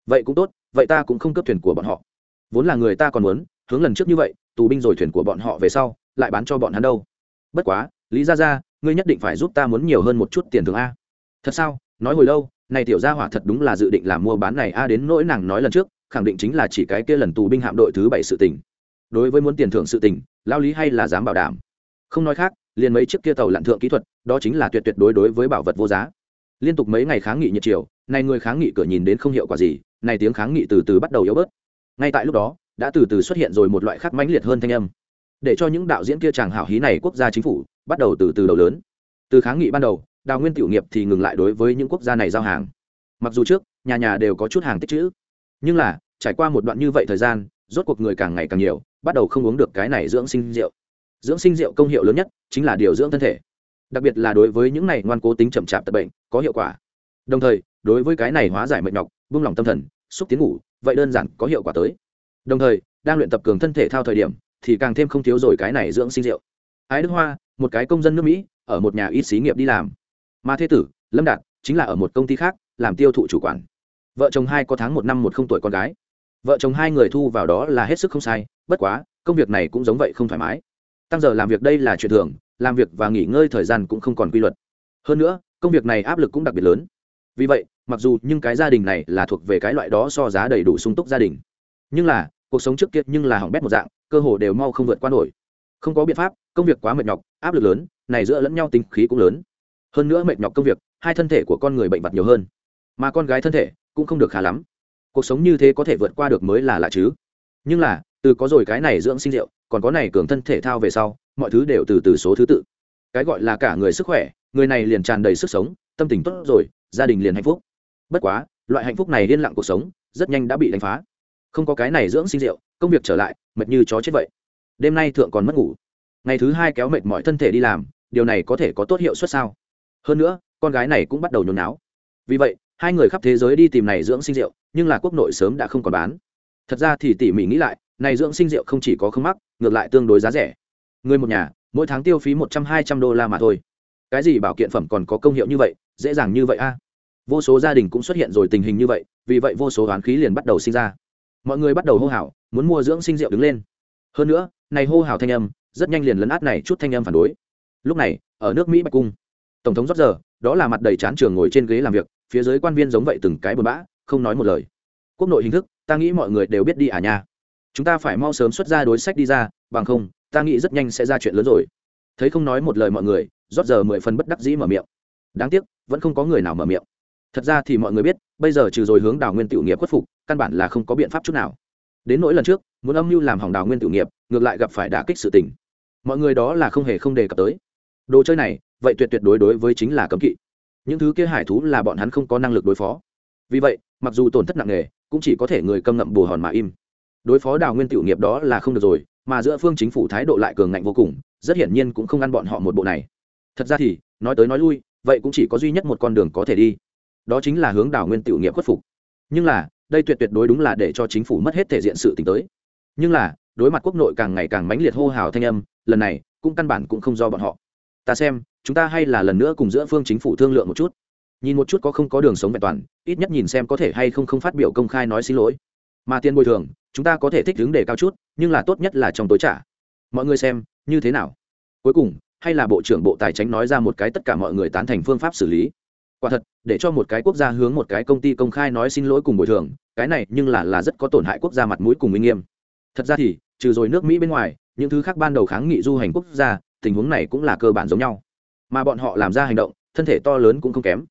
Vậy cũng tốt, vậy ta cũng không cấp thuyền của bọn họ. Vốn là người ta còn muốn, hướng lần trước như vậy, tù binh rồi thuyền của bọn họ về sau, lại bán cho bọn hắn đâu. Bất quá, lý ra ra ngươi nhất định phải giúp ta muốn nhiều hơn một chút tiền thưởng a. Thật sao? Nói hồi lâu, này tiểu gia hỏa thật đúng là dự định làm mua bán này a, đến nỗi nàng nói lần trước, khẳng định chính là chỉ cái kia lần tù binh hạm đội thứ bảy sự tình. Đối với muốn tiền thưởng sự tình, lao lý hay là dám bảo đảm. Không nói khác, liền mấy chiếc kia tàu lặn thượng kỹ thuật, đó chính là tuyệt tuyệt đối đối với bảo vật vô giá. Liên tục mấy ngày kháng nghị nhiệt chiều, này người kháng nghị cửa nhìn đến không hiệu quả gì, này tiếng kháng nghị từ từ bắt đầu yếu bớt. Ngay tại lúc đó, đã từ từ xuất hiện rồi một loại khác mãnh liệt hơn thanh âm. Để cho những đạo diễn kia chàng hảo hí này quốc gia chính phủ bắt đầu từ từ đầu lớn. Từ kháng nghị ban đầu, đào nguyên tiểu nghiệp thì ngừng lại đối với những quốc gia này giao hàng. Mặc dù trước, nhà nhà đều có chút hàng tích chữ. Nhưng là, trải qua một đoạn như vậy thời gian, rốt cuộc người càng ngày càng nhiều, bắt đầu không uống được cái này dưỡng sinh rượu. Dưỡng sinh rượu công hiệu lớn nhất chính là điều dưỡng thân thể. Đặc biệt là đối với những này ngoan cố tính chậm chạp tật bệnh, có hiệu quả. Đồng thời, đối với cái này hóa giải mệt nhọc buông lỏng tâm thần, xúc tiến ngủ, vậy đơn giản có hiệu quả tới. Đồng thời, đang luyện tập cường thân thể thao thời điểm, thì càng thêm không thiếu rồi cái này dưỡng sinh rượu ái đức hoa, một cái công dân nước mỹ, ở một nhà ít xí nghiệp đi làm. Mà thế tử, lâm đạt, chính là ở một công ty khác, làm tiêu thụ chủ quản. Vợ chồng hai có tháng một năm một không tuổi con gái. Vợ chồng hai người thu vào đó là hết sức không sai, bất quá, công việc này cũng giống vậy không thoải mái. Tăng giờ làm việc đây là chuyện thường, làm việc và nghỉ ngơi thời gian cũng không còn quy luật. Hơn nữa, công việc này áp lực cũng đặc biệt lớn. Vì vậy, mặc dù nhưng cái gia đình này là thuộc về cái loại đó so giá đầy đủ sung túc gia đình. Nhưng là, cuộc sống trước kia nhưng là hỏng bét một dạng, cơ hồ đều mau không vượt qua nổi không có biện pháp, công việc quá mệt nhọc, áp lực lớn, này giữa lẫn nhau tính khí cũng lớn. Hơn nữa mệt nhọc công việc, hai thân thể của con người bệnh vặt nhiều hơn. Mà con gái thân thể cũng không được khá lắm. Cuộc sống như thế có thể vượt qua được mới là lạ chứ. Nhưng là, từ có rồi cái này dưỡng sinh rượu, còn có này cường thân thể thao về sau, mọi thứ đều từ từ số thứ tự. Cái gọi là cả người sức khỏe, người này liền tràn đầy sức sống, tâm tình tốt rồi, gia đình liền hạnh phúc. Bất quá, loại hạnh phúc này liên lặng cuộc sống, rất nhanh đã bị đánh phá. Không có cái này dưỡng sinh rượu, công việc trở lại, mệt như chó chết vậy đêm nay thượng còn mất ngủ. Ngày thứ hai kéo mệt mọi thân thể đi làm, điều này có thể có tốt hiệu suất sao? Hơn nữa, con gái này cũng bắt đầu nhốn náo. Vì vậy, hai người khắp thế giới đi tìm này dưỡng sinh rượu, nhưng là quốc nội sớm đã không còn bán. Thật ra thì tỉ mỉ nghĩ lại, này dưỡng sinh rượu không chỉ có không mắc, ngược lại tương đối giá rẻ. Người một nhà, mỗi tháng tiêu phí một trăm hai trăm đô la mà thôi. Cái gì bảo kiện phẩm còn có công hiệu như vậy, dễ dàng như vậy a? Vô số gia đình cũng xuất hiện rồi tình hình như vậy, vì vậy vô số oán khí liền bắt đầu sinh ra. Mọi người bắt đầu hô hào, muốn mua dưỡng sinh rượu đứng lên. Hơn nữa này hô hào thanh âm, rất nhanh liền lấn át này chút thanh âm phản đối. Lúc này, ở nước mỹ bạch cung, tổng thống rót giờ, đó là mặt đầy chán trường ngồi trên ghế làm việc, phía dưới quan viên giống vậy từng cái buồn bã, không nói một lời. Quốc nội hình thức, ta nghĩ mọi người đều biết đi à nha. Chúng ta phải mau sớm xuất ra đối sách đi ra, bằng không, ta nghĩ rất nhanh sẽ ra chuyện lớn rồi. Thấy không nói một lời mọi người, rót giờ mười phần bất đắc dĩ mở miệng. Đáng tiếc, vẫn không có người nào mở miệng. Thật ra thì mọi người biết, bây giờ trừ rồi hướng đào nguyên tiểu nghiệp khuất phục, căn bản là không có biện pháp chút nào. Đến nỗi lần trước, muốn âm mưu làm hỏng đào nguyên tiểu nghiệp ngược lại gặp phải đả kích sự tình. Mọi người đó là không hề không đề cập tới. Đồ chơi này, vậy tuyệt tuyệt đối đối với chính là cấm kỵ. Những thứ kia hải thú là bọn hắn không có năng lực đối phó. Vì vậy, mặc dù tổn thất nặng nề, cũng chỉ có thể người câm ngậm bù hòn mà im. Đối phó đào nguyên tiểu nghiệp đó là không được rồi, mà giữa phương chính phủ thái độ lại cường ngạnh vô cùng, rất hiển nhiên cũng không ăn bọn họ một bộ này. Thật ra thì, nói tới nói lui, vậy cũng chỉ có duy nhất một con đường có thể đi. Đó chính là hướng đào nguyên tiểu nghiệp khuất phục. Nhưng là, đây tuyệt tuyệt đối đúng là để cho chính phủ mất hết thể diện sự t tới. Nhưng là đối mặt quốc nội càng ngày càng mãnh liệt hô hào thanh âm, lần này cũng căn bản cũng không do bọn họ. Ta xem, chúng ta hay là lần nữa cùng giữa phương chính phủ thương lượng một chút. Nhìn một chút có không có đường sống vẹn toàn, ít nhất nhìn xem có thể hay không không phát biểu công khai nói xin lỗi. Mà tiền bồi thường, chúng ta có thể thích đứng để cao chút, nhưng là tốt nhất là trong tối trả. Mọi người xem, như thế nào? Cuối cùng, hay là bộ trưởng bộ tài chính nói ra một cái tất cả mọi người tán thành phương pháp xử lý. Quả thật, để cho một cái quốc gia hướng một cái công ty công khai nói xin lỗi cùng bồi thường, cái này nhưng là là rất có tổn hại quốc gia mặt mũi cùng uy nghiêm thật ra thì, trừ rồi nước mỹ bên ngoài, những thứ khác ban đầu kháng nghị du hành quốc gia, tình huống này cũng là cơ bản giống nhau. Mà bọn họ làm ra hành động, thân thể to lớn cũng không kém.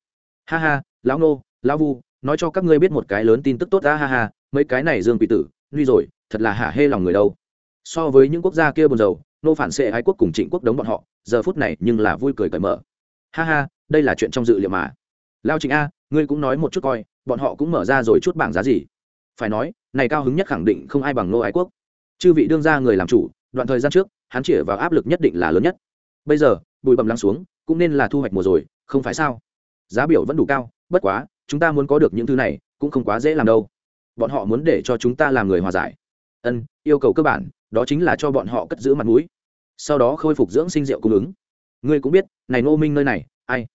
Ha ha, lão nô, lão vu, nói cho các ngươi biết một cái lớn tin tức tốt ra ha ha, mấy cái này dương quỷ tử, nguy rồi, thật là hả hê lòng người đâu. So với những quốc gia kia buồn rầu, nô phản xệ ái quốc cùng trịnh quốc đống bọn họ, giờ phút này nhưng là vui cười cởi mở. Ha ha, đây là chuyện trong dự liệu mà. Lao trịnh a, ngươi cũng nói một chút coi, bọn họ cũng mở ra rồi chút bảng giá gì? Phải nói, này cao hứng nhất khẳng định không ai bằng nô ái quốc. Chư vị đương ra người làm chủ, đoạn thời gian trước, hắn chĩa vào áp lực nhất định là lớn nhất. Bây giờ, bụi bầm lắng xuống, cũng nên là thu hoạch mùa rồi, không phải sao? Giá biểu vẫn đủ cao, bất quá, chúng ta muốn có được những thứ này, cũng không quá dễ làm đâu. Bọn họ muốn để cho chúng ta làm người hòa giải. Ân, yêu cầu cơ bản, đó chính là cho bọn họ cất giữ mặt mũi. Sau đó khôi phục dưỡng sinh rượu cung ứng. Ngươi cũng biết, này ngô minh nơi này, ai?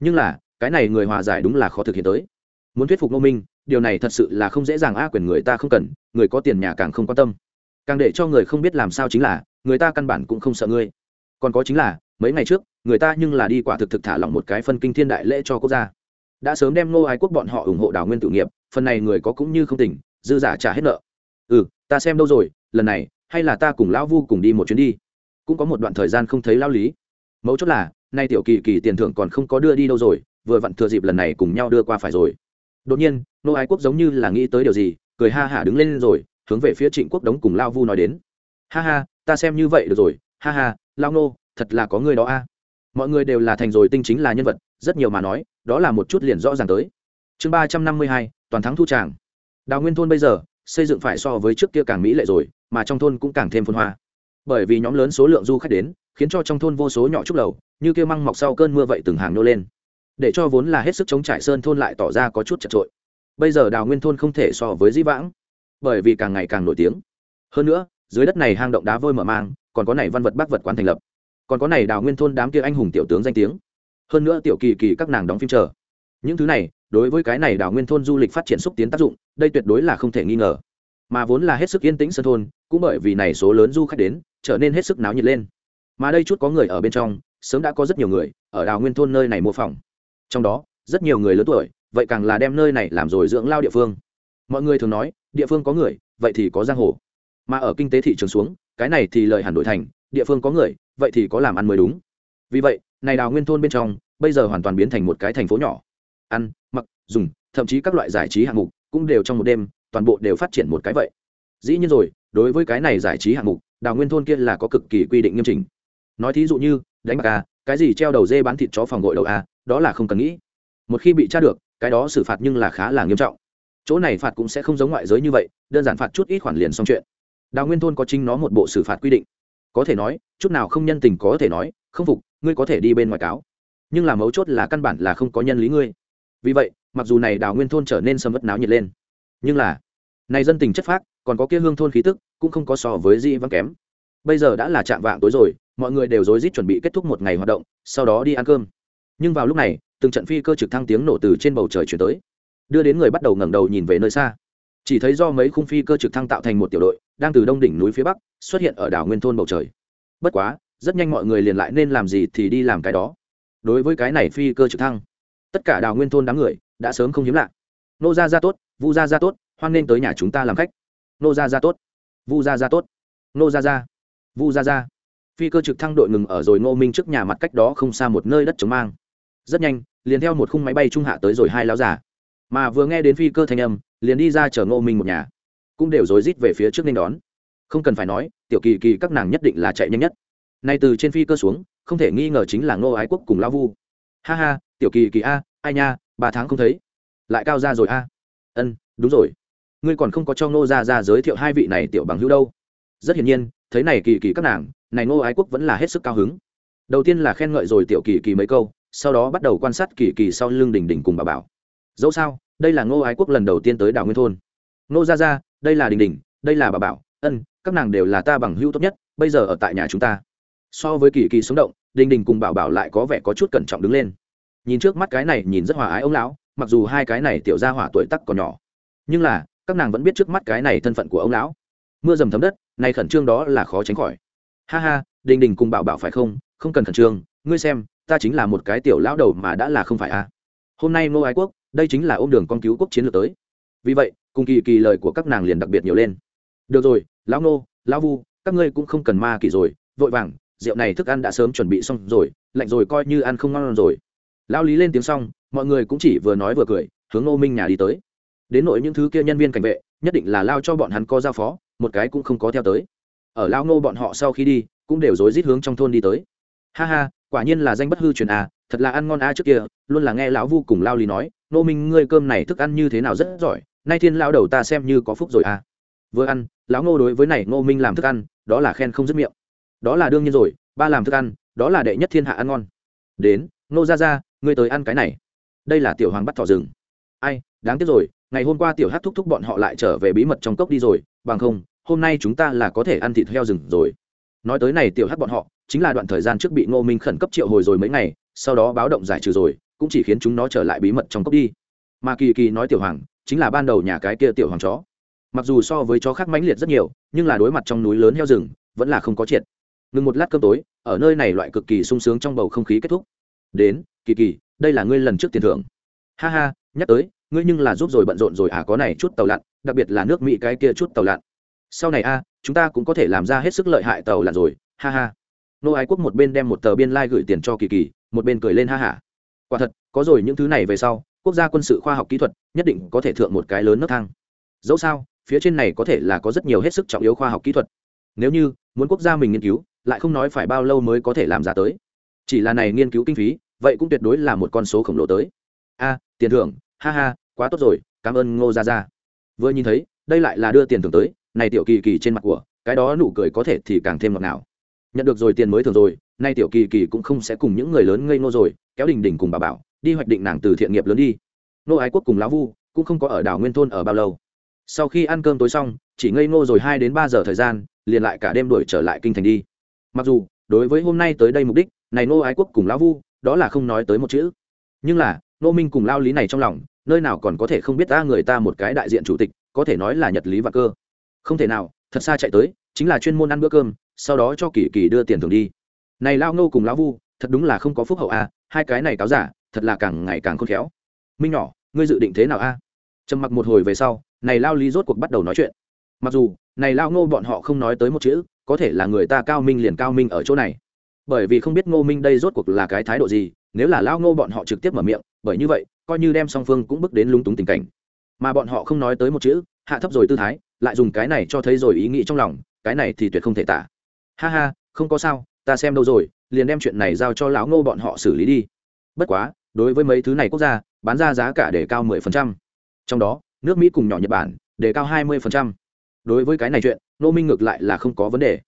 Nhưng là, cái này người hòa giải đúng là khó thực hiện tới. Muốn thuyết phục ngô minh điều này thật sự là không dễ dàng a, quyền người ta không cần, người có tiền nhà càng không quan tâm. Càng để cho người không biết làm sao chính là, người ta căn bản cũng không sợ ngươi. Còn có chính là, mấy ngày trước, người ta nhưng là đi quả thực thực thả lỏng một cái phân kinh thiên đại lễ cho quốc gia. Đã sớm đem ngô ái quốc bọn họ ủng hộ đào nguyên tự nghiệp, phần này người có cũng như không tỉnh, dư giả trả hết nợ. Ừ ta xem đâu rồi, lần này, hay là ta cùng lão vu cùng đi một chuyến đi. Cũng có một đoạn thời gian không thấy lao lý. Mấu chốt là, nay tiểu kỳ kỳ tiền thưởng còn không có đưa đi đâu rồi, vừa vặn thừa dịp lần này cùng nhau đưa qua phải rồi đột nhiên, nô ái quốc giống như là nghĩ tới điều gì, cười ha hả đứng lên rồi, hướng về phía trịnh quốc đống cùng lao vu nói đến. Ha ha, ta xem như vậy được rồi, ha ha, lao nô, thật là có người đó a. Mọi người đều là thành rồi tinh chính là nhân vật, rất nhiều mà nói, đó là một chút liền rõ ràng tới. Chương ba trăm năm mươi hai, toàn thắng thu tràng. Đào nguyên thôn bây giờ, xây dựng phải so với trước kia càng mỹ lệ rồi, mà trong thôn cũng càng thêm phân hoa. Bởi vì nhóm lớn số lượng du khách đến, khiến cho trong thôn vô số nhỏ trúc lầu, như kia măng mọc sau cơn mưa vậy từng hàng nô lên để cho vốn là hết sức chống trải sơn thôn lại tỏ ra có chút chật trội. Bây giờ đào nguyên thôn không thể so với dĩ vãng, bởi vì càng ngày càng nổi tiếng. Hơn nữa, dưới đất này hang động đá vôi mở mang, còn có này văn vật bác vật quán thành lập. Còn có này đào nguyên thôn đám kia anh hùng tiểu tướng danh tiếng. Hơn nữa tiểu kỳ kỳ các nàng đóng phim chờ. Những thứ này, đối với cái này đào nguyên thôn du lịch phát triển xúc tiến tác dụng, đây tuyệt đối là không thể nghi ngờ. Mà vốn là hết sức yên tĩnh sơn thôn, cũng bởi vì này số lớn du khách đến, trở nên hết sức náo nhiệt lên. Mà đây chút có người ở bên trong, sớm đã có rất nhiều người, ở đào nguyên thôn nơi này mua phòng trong đó, rất nhiều người lớn tuổi, vậy càng là đem nơi này làm rồi dưỡng lao địa phương. Mọi người thường nói, địa phương có người, vậy thì có giang hồ. Mà ở kinh tế thị trường xuống, cái này thì lời hẳn đổi thành, địa phương có người, vậy thì có làm ăn mới đúng. Vì vậy, này đào nguyên thôn bên trong, bây giờ hoàn toàn biến thành một cái thành phố nhỏ. Ăn, mặc, dùng, thậm chí các loại giải trí hạng mục cũng đều trong một đêm, toàn bộ đều phát triển một cái vậy. Dĩ nhiên rồi, đối với cái này giải trí hạng mục, đào nguyên thôn kia là có cực kỳ quy định nghiêm chỉnh. Nói thí dụ như, đánh bạc a, cái gì treo đầu dê bán thịt chó phòng gội đầu a đó là không cần nghĩ. Một khi bị tra được, cái đó xử phạt nhưng là khá là nghiêm trọng. Chỗ này phạt cũng sẽ không giống ngoại giới như vậy, đơn giản phạt chút ít khoản liền xong chuyện. Đào nguyên thôn có chính nó một bộ xử phạt quy định. Có thể nói, chút nào không nhân tình có thể nói, không phục, ngươi có thể đi bên ngoài cáo. Nhưng là mấu chốt là căn bản là không có nhân lý ngươi. Vì vậy, mặc dù này đào nguyên thôn trở nên sầm vất náo nhiệt lên. Nhưng là, này dân tình chất phác, còn có kia hương thôn khí tức, cũng không có so với di vắng kém. Bây giờ đã là chạm vạng tối rồi, mọi người đều rối rít chuẩn bị kết thúc một ngày hoạt động, sau đó đi ăn cơm nhưng vào lúc này, từng trận phi cơ trực thăng tiếng nổ từ trên bầu trời chuyển tới. Đưa đến người bắt đầu ngẩng đầu nhìn về nơi xa. Chỉ thấy do mấy khung phi cơ trực thăng tạo thành một tiểu đội, đang từ đông đỉnh núi phía bắc, xuất hiện ở đảo nguyên thôn bầu trời. Bất quá, rất nhanh mọi người liền lại nên làm gì thì đi làm cái đó. Đối với cái này phi cơ trực thăng, tất cả đảo nguyên thôn đám người đã sớm không hiếm lạ. Nô gia gia tốt, vu gia gia tốt, hoan nên tới nhà chúng ta làm khách. Nô gia gia tốt, vu gia gia tốt. Nô gia gia, vu gia gia. Phi cơ trực thăng đội ngừng ở rồi ngô minh trước nhà mặt cách đó không xa một nơi đất chống mang rất nhanh, liền theo một khung máy bay trung hạ tới rồi hai lão giả mà vừa nghe đến phi cơ thanh âm, liền đi ra chở ngô minh một nhà. Cũng đều rối rít về phía trước nên đón. Không cần phải nói, tiểu kỳ kỳ các nàng nhất định là chạy nhanh nhất. Nay từ trên phi cơ xuống, không thể nghi ngờ chính là ngô ái quốc cùng lao vu. Ha ha, tiểu kỳ kỳ a, ai nha, ba tháng không thấy. Lại cao ra rồi a. Ân, đúng rồi. Ngươi còn không có cho ngô ra ra giới thiệu hai vị này tiểu bằng hữu đâu. Rất hiển nhiên, thấy này kỳ kỳ các nàng, này ngô ái quốc vẫn là hết sức cao hứng. Đầu tiên là khen ngợi rồi tiểu kỳ kỳ mấy câu sau đó bắt đầu quan sát kỳ kỳ sau lưng đình đình cùng bà bảo. Dẫu sao, đây là ngô ái quốc lần đầu tiên tới đảo nguyên thôn. Ngô gia gia, đây là đình đình đây là bà bảo, ân, các nàng đều là ta bằng hữu tốt nhất, bây giờ ở tại nhà chúng ta. So với kỳ kỳ sống động đình đình cùng bảo bảo lại có vẻ có chút cẩn trọng đứng lên. Nhìn trước mắt cái này nhìn rất hòa ái ông lão, mặc dù hai cái này tiểu ra hỏa tuổi tắc còn nhỏ. Nhưng là, các nàng vẫn biết trước mắt cái này thân phận của ông lão. Mưa dầm thấm đất này khẩn trương đó là khó tránh khỏi. Ha ha đình đình cùng bảo bảo phải không? Không cần khẩn trương, ngươi xem ta chính là một cái tiểu lão đầu mà đã là không phải a à. hôm nay ngô ái quốc, đây chính là ôm đường con cứu quốc chiến lược tới. Vì vậy, cùng kỳ kỳ lời của các nàng liền đặc biệt nhiều lên. Được rồi, lão ngô, lão vu, các ngươi cũng không cần ma kỳ rồi, vội vàng, rượu này thức ăn đã sớm chuẩn bị xong rồi, lạnh rồi coi như ăn không ngon rồi. Lão lý lên tiếng xong, mọi người cũng chỉ vừa nói vừa cười, hướng ngô minh nhà đi tới. Đến nội những thứ kia nhân viên cảnh vệ, nhất định là lao cho bọn hắn có giao phó, một cái cũng không có theo tới. Ở lao ngô bọn họ sau khi đi, cũng đều rối rít hướng trong thôn đi tới. Ha ha quả nhiên là danh bất hư truyền à thật là ăn ngon a à trước kia, luôn là nghe lão vu cùng lao lý nói, nô minh, ngươi cơm này thức ăn như thế nào rất giỏi, nay thiên lao đầu ta xem như có phúc rồi à. Vừa ăn, lão ngô đối với này ngô minh làm thức ăn, đó là khen không dứt miệng. Đó là đương nhiên rồi, ba làm thức ăn, đó là đệ nhất thiên hạ ăn ngon. Đến, ngô ra ra ngươi tới ăn cái này. Đây là tiểu hoàng bắt thỏ rừng. Ai, đáng tiếc rồi, ngày hôm qua tiểu hát thúc thúc bọn họ lại trở về bí mật trong cốc đi rồi, bằng không, hôm nay chúng ta là có thể ăn thịt heo rừng rồi. Nói tới này tiểu hát bọn họ chính là đoạn thời gian trước bị ngô minh khẩn cấp triệu hồi rồi mấy ngày, sau đó báo động giải trừ rồi, cũng chỉ khiến chúng nó trở lại bí mật trong cốc đi. Mà kỳ kỳ nói tiểu hoàng, chính là ban đầu nhà cái kia tiểu hoàng chó. Mặc dù so với chó khác mãnh liệt rất nhiều, nhưng là đối mặt trong núi lớn heo rừng, vẫn là không có triệt. Ngừng một lát cơm tối, ở nơi này loại cực kỳ sung sướng trong bầu không khí kết thúc. Đến, kỳ kỳ, đây là ngươi lần trước tiền thưởng. Ha ha, nhắc tới, ngươi nhưng là giúp rồi bận rộn rồi à có này chút tàu lặn, đặc biệt là nước mỹ cái kia chút tàu lặn. Sau này a, chúng ta cũng có thể làm ra hết sức lợi hại tàu lặn rồi, ha ha nô ái quốc một bên đem một tờ biên lai、like、gửi tiền cho kỳ kỳ, một bên cười lên ha hả. Quả thật, có rồi những thứ này về sau, quốc gia quân sự khoa học kỹ thuật nhất định có thể thượng một cái lớn nấc thang. Dẫu sao, phía trên này có thể là có rất nhiều hết sức trọng yếu khoa học kỹ thuật. Nếu như muốn quốc gia mình nghiên cứu, lại không nói phải bao lâu mới có thể làm ra tới. Chỉ là này nghiên cứu kinh phí, vậy cũng tuyệt đối là một con số khổng lồ tới. A, tiền thưởng, ha ha, quá tốt rồi, cảm ơn ngô gia gia. Vừa nhìn thấy, đây lại là đưa tiền thưởng tới, này tiểu kỳ kỳ trên mặt của, cái đó nụ cười có thể thì càng thêm ngọt ngào nhận được rồi tiền mới thường rồi, nay tiểu kỳ kỳ cũng không sẽ cùng những người lớn ngây nô rồi, kéo đình đình cùng bà bảo, đi hoạch định nàng từ thiện nghiệp lớn đi. Nô ái quốc cùng lão vu cũng không có ở đảo nguyên thôn ở bao lâu. Sau khi ăn cơm tối xong, chỉ ngây ngô rồi hai đến ba giờ thời gian, liền lại cả đêm đuổi trở lại kinh thành đi. Mặc dù, đối với hôm nay tới đây mục đích, này nô ái quốc cùng lão vu, đó là không nói tới một chữ. Nhưng là, nô minh cùng lao lý này trong lòng, nơi nào còn có thể không biết ta người ta một cái đại diện chủ tịch, có thể nói là nhật lý và cơ. Không thể nào, thật xa chạy tới, chính là chuyên môn ăn bữa cơm sau đó cho kỳ kỳ đưa tiền thưởng đi. Này lao nô cùng lão vu, thật đúng là không có phúc hậu a hai cái này cáo giả, thật là càng ngày càng khôn khéo. Minh nhỏ, ngươi dự định thế nào a? Trầm mặc một hồi về sau, này lao lý rốt cuộc bắt đầu nói chuyện. Mặc dù, này lao ngô bọn họ không nói tới một chữ, có thể là người ta cao minh liền cao minh ở chỗ này. Bởi vì không biết ngô minh đây rốt cuộc là cái thái độ gì, nếu là lao ngô bọn họ trực tiếp mở miệng, bởi như vậy, coi như đem song phương cũng bước đến lung túng tình cảnh. Mà bọn họ không nói tới một chữ, hạ thấp rồi tư thái, lại dùng cái này cho thấy rồi ý nghĩ trong lòng, cái này thì tuyệt không thể tả ha ha không có sao ta xem đâu rồi liền đem chuyện này giao cho lão ngô bọn họ xử lý đi. Bất quá đối với mấy thứ này quốc gia bán ra giá cả để cao 10%. trong đó nước mỹ cùng nhỏ nhật bản để cao 20%. đối với cái này chuyện nô minh ngược lại là không có vấn đề.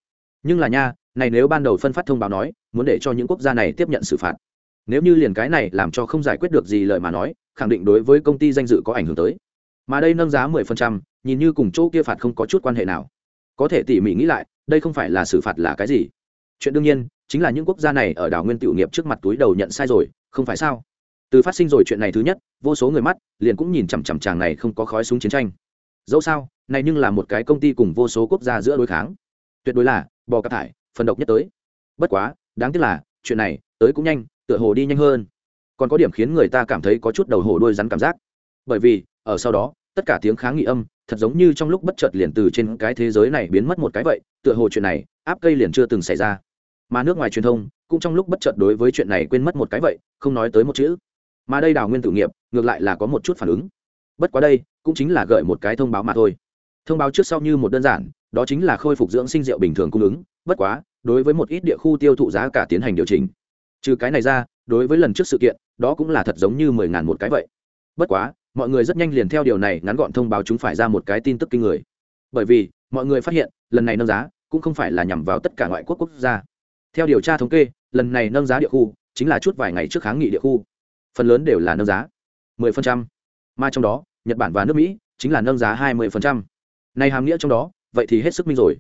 Nhưng là nha này nếu ban đầu phân phát thông báo nói muốn để cho những quốc gia này tiếp nhận xử phạt. Nếu như liền cái này làm cho không giải quyết được gì lời mà nói khẳng định đối với công ty danh dự có ảnh hưởng tới. Mà đây nâng giá 10%, nhìn như cùng chỗ kia phạt không có chút quan hệ nào. Có thể tỉ mỉ nghĩ lại đây không phải là xử phạt là cái gì? Chuyện đương nhiên, chính là những quốc gia này ở đảo nguyên tiểu nghiệp trước mặt túi đầu nhận sai rồi, không phải sao? Từ phát sinh rồi chuyện này thứ nhất, vô số người mắt liền cũng nhìn chằm chằm chàng này không có khói súng chiến tranh. Dẫu sao, này nhưng là một cái công ty cùng vô số quốc gia giữa đối kháng. Tuyệt đối là, bò cạp thải, phần độc nhất tới. Bất quá, đáng tiếc là, chuyện này, tới cũng nhanh, tựa hồ đi nhanh hơn. Còn có điểm khiến người ta cảm thấy có chút đầu hồ đôi rắn cảm giác. Bởi vì, ở sau đó, tất cả tiếng kháng nghị âm thật giống như trong lúc bất chợt liền từ trên cái thế giới này biến mất một cái vậy, tựa hồ chuyện này, áp cây liền chưa từng xảy ra. Mà nước ngoài truyền thông cũng trong lúc bất chợt đối với chuyện này quên mất một cái vậy, không nói tới một chữ. Mà đây đào nguyên tự nghiệp, ngược lại là có một chút phản ứng. Bất quá đây cũng chính là gợi một cái thông báo mà thôi. Thông báo trước sau như một đơn giản, đó chính là khôi phục dưỡng sinh rượu bình thường cung ứng, bất quá, đối với một ít địa khu tiêu thụ giá cả tiến hành điều chỉnh. Trừ cái này ra, đối với lần trước sự kiện, đó cũng là thật giống như mười ngàn một cái vậy. Bất quá mọi người rất nhanh liền theo điều này ngắn gọn thông báo chúng phải ra một cái tin tức kinh người. Bởi vì mọi người phát hiện lần này nâng giá cũng không phải là nhằm vào tất cả ngoại quốc quốc gia. Theo điều tra thống kê lần này nâng giá địa khu chính là chút vài ngày trước kháng nghị địa khu. Phần lớn đều là nâng giá. 10%. mà trong đó nhật bản và nước mỹ chính là nâng giá 20%. này hàm nghĩa trong đó vậy thì hết sức minh rồi.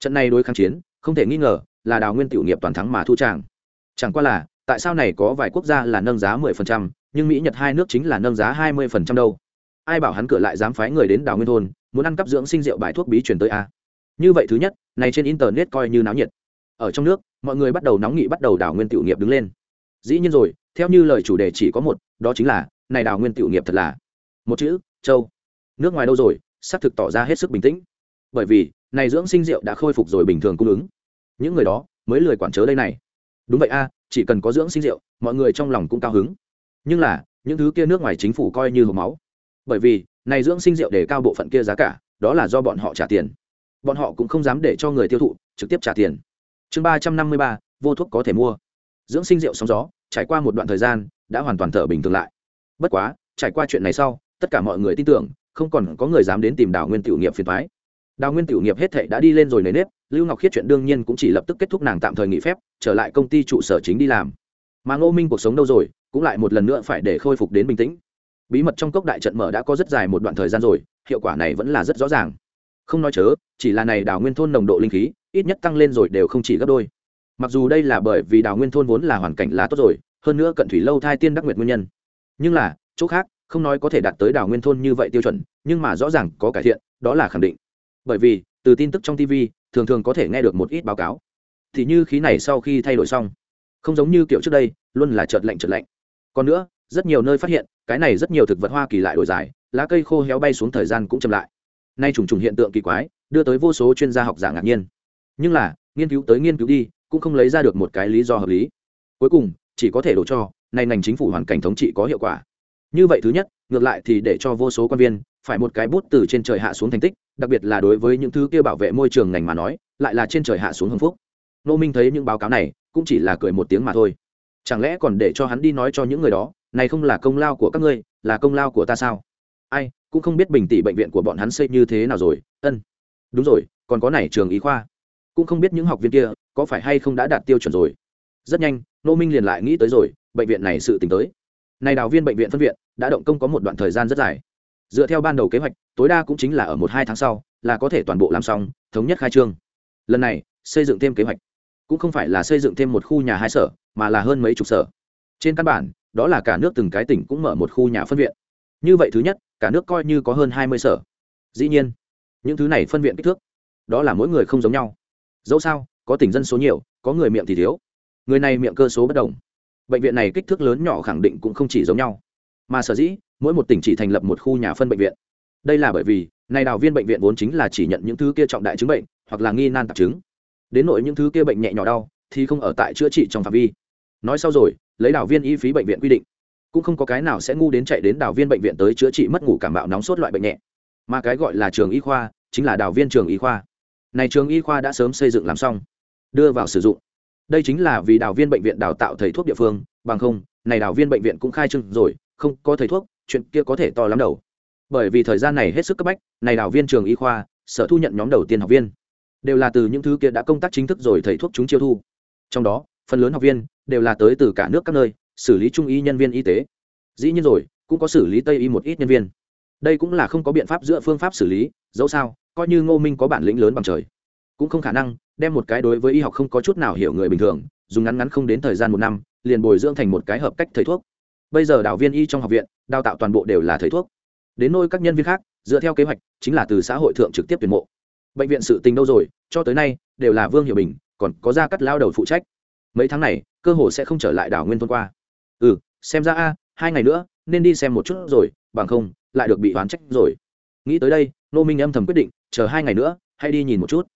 Trận này đối kháng chiến không thể nghi ngờ là đào nguyên tiểu nghiệp toàn thắng mà thu tràng. Chẳng qua là tại sao này có vài quốc gia là nâng giá 10%, nhưng mỹ nhật hai nước chính là nâng giá 20% đâu. Ai bảo hắn cửa lại dám phái người đến đảo nguyên thôn, muốn ăn cắp dưỡng sinh rượu bài thuốc bí truyền tới a? Như vậy thứ nhất, này trên internet coi như náo nhiệt. Ở trong nước, mọi người bắt đầu nóng nghị bắt đầu đảo nguyên tiểu nghiệp đứng lên. Dĩ nhiên rồi, theo như lời chủ đề chỉ có một, đó chính là, này đảo nguyên tiểu nghiệp thật là một chữ, châu. Nước ngoài đâu rồi, xác thực tỏ ra hết sức bình tĩnh. Bởi vì, này dưỡng sinh rượu đã khôi phục rồi bình thường cung ứng. Những người đó mới lười quản chớ đây này. Đúng vậy a, chỉ cần có dưỡng sinh rượu, mọi người trong lòng cũng cao hứng nhưng là, những thứ kia nước ngoài chính phủ coi như hộp máu. Bởi vì, này dưỡng sinh rượu để cao bộ phận kia giá cả, đó là do bọn họ trả tiền. Bọn họ cũng không dám để cho người tiêu thụ, trực tiếp trả tiền. Chương ba trăm năm mươi ba, vô thuốc có thể mua. Dưỡng sinh rượu sóng gió, trải qua một đoạn thời gian, đã hoàn toàn thở bình thường lại. Bất quá, trải qua chuyện này sau, tất cả mọi người tin tưởng, không còn có người dám đến tìm đào nguyên tiểu nghiệp phiền thoái đào nguyên tiểu nghiệp hết thệ đã đi lên rồi nề nếp, lưu ngọc khiết chuyện đương nhiên cũng chỉ lập tức kết thúc nàng tạm thời nghỉ phép, trở lại công ty trụ sở chính đi làm. Mà ngô minh cuộc sống đâu rồi cũng lại một lần nữa phải để khôi phục đến bình tĩnh. Bí mật trong cốc đại trận mở đã có rất dài một đoạn thời gian rồi, hiệu quả này vẫn là rất rõ ràng. Không nói chớ, chỉ là này đào nguyên thôn nồng độ linh khí, ít nhất tăng lên rồi đều không chỉ gấp đôi. Mặc dù đây là bởi vì đào nguyên thôn vốn là hoàn cảnh lá tốt rồi, hơn nữa cận thủy lâu thai tiên đắc nguyệt nguyên nhân. Nhưng là, chỗ khác, không nói có thể đạt tới đào nguyên thôn như vậy tiêu chuẩn, nhưng mà rõ ràng có cải thiện, đó là khẳng định. Bởi vì, từ tin tức trong tv thường thường có thể nghe được một ít báo cáo. Thì như khí này sau khi thay đổi xong, không giống như kiểu trước đây, luôn là chợt lạnh chợt lạnh còn nữa, rất nhiều nơi phát hiện, cái này rất nhiều thực vật hoa kỳ lại đổi dài, lá cây khô héo bay xuống thời gian cũng chậm lại. Nay trùng trùng hiện tượng kỳ quái, đưa tới vô số chuyên gia học giả ngạc nhiên. Nhưng là, nghiên cứu tới nghiên cứu đi, cũng không lấy ra được một cái lý do hợp lý. Cuối cùng, chỉ có thể đổ cho này ngành chính phủ hoàn cảnh thống trị có hiệu quả. Như vậy thứ nhất, ngược lại thì để cho vô số quan viên, phải một cái bút từ trên trời hạ xuống thành tích, đặc biệt là đối với những thứ kia bảo vệ môi trường ngành mà nói, lại là trên trời hạ xuống hưng phúc. Nô minh thấy những báo cáo này, cũng chỉ là cười một tiếng mà thôi chẳng lẽ còn để cho hắn đi nói cho những người đó, này không là công lao của các ngươi, là công lao của ta sao? Ai, cũng không biết bình tỷ bệnh viện của bọn hắn xây như thế nào rồi, ân. Đúng rồi, còn có này trường y khoa. Cũng không biết những học viên kia có phải hay không đã đạt tiêu chuẩn rồi. Rất nhanh nô minh liền lại nghĩ tới rồi, bệnh viện này sự t tới. Này đào viên bệnh viện phân viện, đã động công có một đoạn thời gian rất dài. Dựa theo ban đầu kế hoạch, tối đa cũng chính là ở một hai tháng sau, là có thể toàn bộ làm xong, thống nhất khai trương. Lần này, xây dựng thêm kế hoạch cũng không phải là xây dựng thêm một khu nhà hai sở, mà là hơn mấy chục sở. Trên căn bản, đó là cả nước từng cái tỉnh cũng mở một khu nhà phân viện. Như vậy thứ nhất, cả nước coi như có hơn hai mươi sở. Dĩ nhiên, những thứ này phân viện kích thước, đó là mỗi người không giống nhau. Dẫu sao, có tỉnh dân số nhiều, có người miệng thì thiếu. Người này miệng cơ số bất đồng. Bệnh viện này kích thước lớn nhỏ khẳng định cũng không chỉ giống nhau. Mà sở dĩ, mỗi một tỉnh chỉ thành lập một khu nhà phân bệnh viện. Đây là bởi vì, này đào viên bệnh viện vốn chính là chỉ nhận những thứ kia trọng đại chứng bệnh, hoặc là nghi nan tạp chứng đến nội những thứ kia bệnh nhẹ nhỏ đau thì không ở tại chữa trị trong phạm vi. Nói sau rồi, lấy đảo viên y phí bệnh viện quy định, cũng không có cái nào sẽ ngu đến chạy đến đào viên bệnh viện tới chữa trị mất ngủ cảm bạo nóng sốt loại bệnh nhẹ. Mà cái gọi là trường y khoa, chính là đào viên trường y khoa. Này trường y khoa đã sớm xây dựng làm xong, đưa vào sử dụng. Đây chính là vì đào viên bệnh viện đào tạo thầy thuốc địa phương, bằng không, này đào viên bệnh viện cũng khai trương rồi, không có thầy thuốc, chuyện kia có thể to lắm đầu. Bởi vì thời gian này hết sức cấp bách, này đào viên trường y khoa, sở thu nhận nhóm đầu tiên học viên đều là từ những thứ kia đã công tác chính thức rồi thầy thuốc chúng chiêu thu. Trong đó, phần lớn học viên đều là tới từ cả nước các nơi, xử lý trung y nhân viên y tế. Dĩ nhiên rồi, cũng có xử lý tây y một ít nhân viên. Đây cũng là không có biện pháp giữa phương pháp xử lý, dẫu sao, coi như ngô minh có bản lĩnh lớn bằng trời, cũng không khả năng đem một cái đối với y học không có chút nào hiểu người bình thường, dùng ngắn ngắn không đến thời gian một năm, liền bồi dưỡng thành một cái hợp cách thầy thuốc. Bây giờ đạo viên y trong học viện, đào tạo toàn bộ đều là thầy thuốc. Đến nôi các nhân viên khác, dựa theo kế hoạch, chính là từ xã hội thượng trực tiếp tuyển mộ bệnh viện sự tình đâu rồi, cho tới nay, đều là vương hiểu bình, còn có gia cắt lao đầu phụ trách. Mấy tháng này, cơ hồ sẽ không trở lại đảo nguyên thôn qua. Ừ xem ra a, hai ngày nữa, nên đi xem một chút rồi, bằng không, lại được bị oán trách rồi. Nghĩ tới đây, nô minh âm thầm quyết định, chờ hai ngày nữa, hay đi nhìn một chút.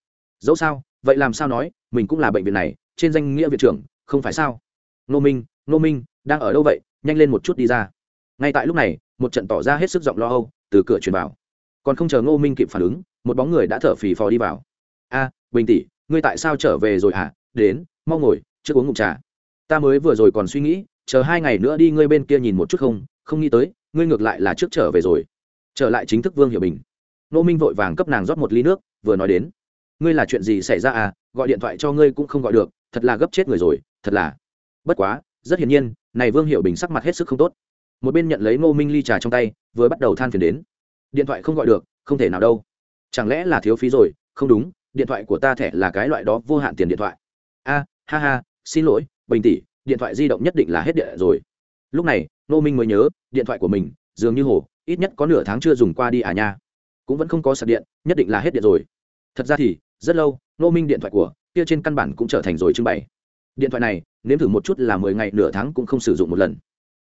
Dẫu sao, vậy làm sao nói, mình cũng là bệnh viện này, trên danh nghĩa viện trưởng, không phải sao? Nô minh nô minh, đang ở đâu vậy? Nhanh lên một chút đi ra. Ngay tại lúc này, một trận tỏ ra hết sức giọng lo âu, từ cửa truyền vào. Còn không chờ ngô minh kịp phản ứng một bóng người đã thở phì phò đi vào. A, bình tỷ, ngươi tại sao trở về rồi hả? Đến, mau ngồi, trước uống ngụm trà. Ta mới vừa rồi còn suy nghĩ, chờ hai ngày nữa đi ngươi bên kia nhìn một chút không không nghĩ tới, ngươi ngược lại là trước trở về rồi. Trở lại chính thức vương hiểu bình. Nô minh vội vàng cấp nàng rót một ly nước, vừa nói đến. Ngươi là chuyện gì xảy ra à? Gọi điện thoại cho ngươi cũng không gọi được, thật là gấp chết người rồi, thật là. Bất quá, rất hiển nhiên, này vương hiểu bình sắc mặt hết sức không tốt. Một bên nhận lấy ngô minh ly trà trong tay, vừa bắt đầu than phiền đến. Điện thoại không gọi được, không thể nào đâu chẳng lẽ là thiếu phí rồi? Không đúng, điện thoại của ta thẻ là cái loại đó vô hạn tiền điện thoại. A, ha ha, xin lỗi, bình tỷ, điện thoại di động nhất định là hết điện rồi. Lúc này nô minh mới nhớ, điện thoại của mình, dường như hồ, ít nhất có nửa tháng chưa dùng qua đi à nha. Cũng vẫn không có sạc điện, nhất định là hết điện rồi. Thật ra thì, rất lâu nô minh điện thoại của kia trên căn bản cũng trở thành rồi trưng bày. Điện thoại này, nếm thử một chút là mười ngày, nửa tháng cũng không sử dụng một lần.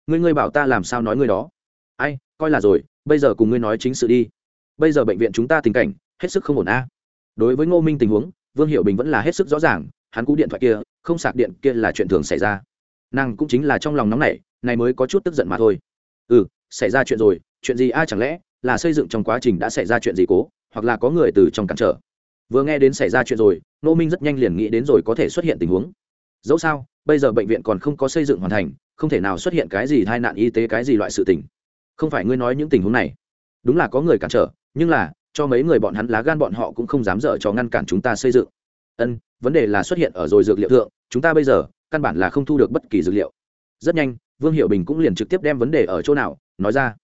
Ngươi ngươi bảo ta làm sao nói ngươi đó? Ai, coi là rồi, bây giờ cùng ngươi nói chính sự đi bây giờ bệnh viện chúng ta tình cảnh, hết sức không ổn a. Đối với ngô minh tình huống, vương hiệu bình vẫn là hết sức rõ ràng, hắn cú điện thoại kia, không sạc điện kia là chuyện thường xảy ra. Nàng cũng chính là trong lòng nóng nảy, này mới có chút tức giận mà thôi. Ừ xảy ra chuyện rồi, chuyện gì a, chẳng lẽ là xây dựng trong quá trình đã xảy ra chuyện gì cố, hoặc là có người từ trong cản trở? Vừa nghe đến xảy ra chuyện rồi, Ngô minh rất nhanh liền nghĩ đến rồi có thể xuất hiện tình huống. Dẫu sao, bây giờ bệnh viện còn không có xây dựng hoàn thành, không thể nào xuất hiện cái gì tai nạn y tế, cái gì loại sự tình. Không phải ngươi nói những tình huống này. Đúng là có người cản trở nhưng là, cho mấy người bọn hắn lá gan bọn họ cũng không dám dở cho ngăn cản chúng ta xây dựng. Ân, vấn đề là xuất hiện ở rồi dược liệu thượng, chúng ta bây giờ, căn bản là không thu được bất kỳ dược liệu. Rất nhanh, vương hiệu bình cũng liền trực tiếp đem vấn đề ở chỗ nào, nói ra.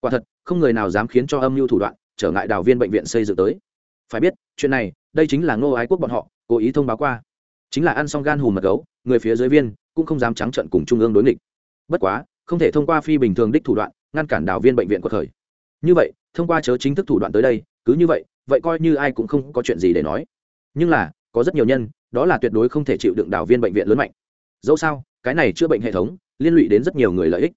Quả thật, không người nào dám khiến cho âm mưu thủ đoạn, trở ngại đào viên bệnh viện xây dựng tới. Phải biết, chuyện này, đây chính là ngô ái quốc bọn họ, cố ý thông báo qua. Chính là ăn xong gan hùm mật gấu, người phía dưới viên, cũng không dám trắng trận cùng trung ương đối nghịch. Bất quá, không thể thông qua phi bình thường đích thủ đoạn, ngăn cản đào viên bệnh viện của thời như vậy, thông qua chớ chính thức thủ đoạn tới đây, cứ như vậy vậy coi như ai cũng không có chuyện gì để nói. Nhưng là, có rất nhiều nhân, đó là tuyệt đối không thể chịu đựng đào viên bệnh viện lớn mạnh. Dẫu sao, cái này chữa bệnh hệ thống, liên lụy đến rất nhiều người lợi ích.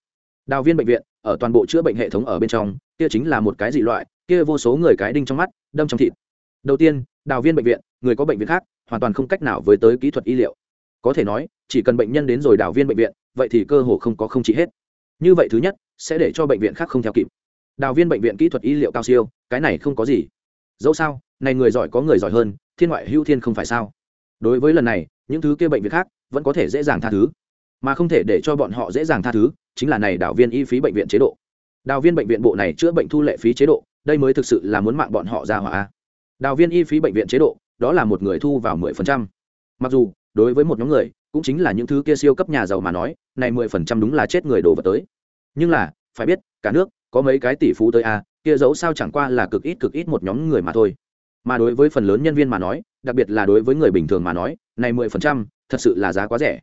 Đào viên bệnh viện, ở toàn bộ chữa bệnh hệ thống ở bên trong, kia chính là một cái dị loại, kia vô số người cái đinh trong mắt, đâm trong thịt. Đầu tiên đào viên bệnh viện, người có bệnh viện khác, hoàn toàn không cách nào với tới kỹ thuật y liệu. Có thể nói, chỉ cần bệnh nhân đến rồi đào viên bệnh viện, vậy thì cơ hồ không có không trị hết. Như vậy thứ nhất, sẽ để cho bệnh viện khác không theo kịp đào viên bệnh viện kỹ thuật y liệu cao siêu, cái này không có gì. Dẫu sao, này người giỏi có người giỏi hơn, thiên ngoại hữu thiên không phải sao? Đối với lần này, những thứ kia bệnh viện khác, vẫn có thể dễ dàng tha thứ. Mà không thể để cho bọn họ dễ dàng tha thứ, chính là này đào viên y phí bệnh viện chế độ. Đào viên bệnh viện bộ này chữa bệnh thu lệ phí chế độ, đây mới thực sự là muốn mạng bọn họ ra hỏa. Đào viên y phí bệnh viện chế độ, đó là một người thu vào mười phần trăm. Mặc dù, đối với một nhóm người, cũng chính là những thứ kia siêu cấp nhà giàu mà nói, này mười phần trăm đúng là chết người đổ vật tới. Nhưng là, phải biết, cả nước có mấy cái tỷ phú tới a, kia dẫu sao chẳng qua là cực ít cực ít một nhóm người mà thôi. Mà đối với phần lớn nhân viên mà nói, đặc biệt là đối với người bình thường mà nói, này mười phần trăm thật sự là giá quá rẻ.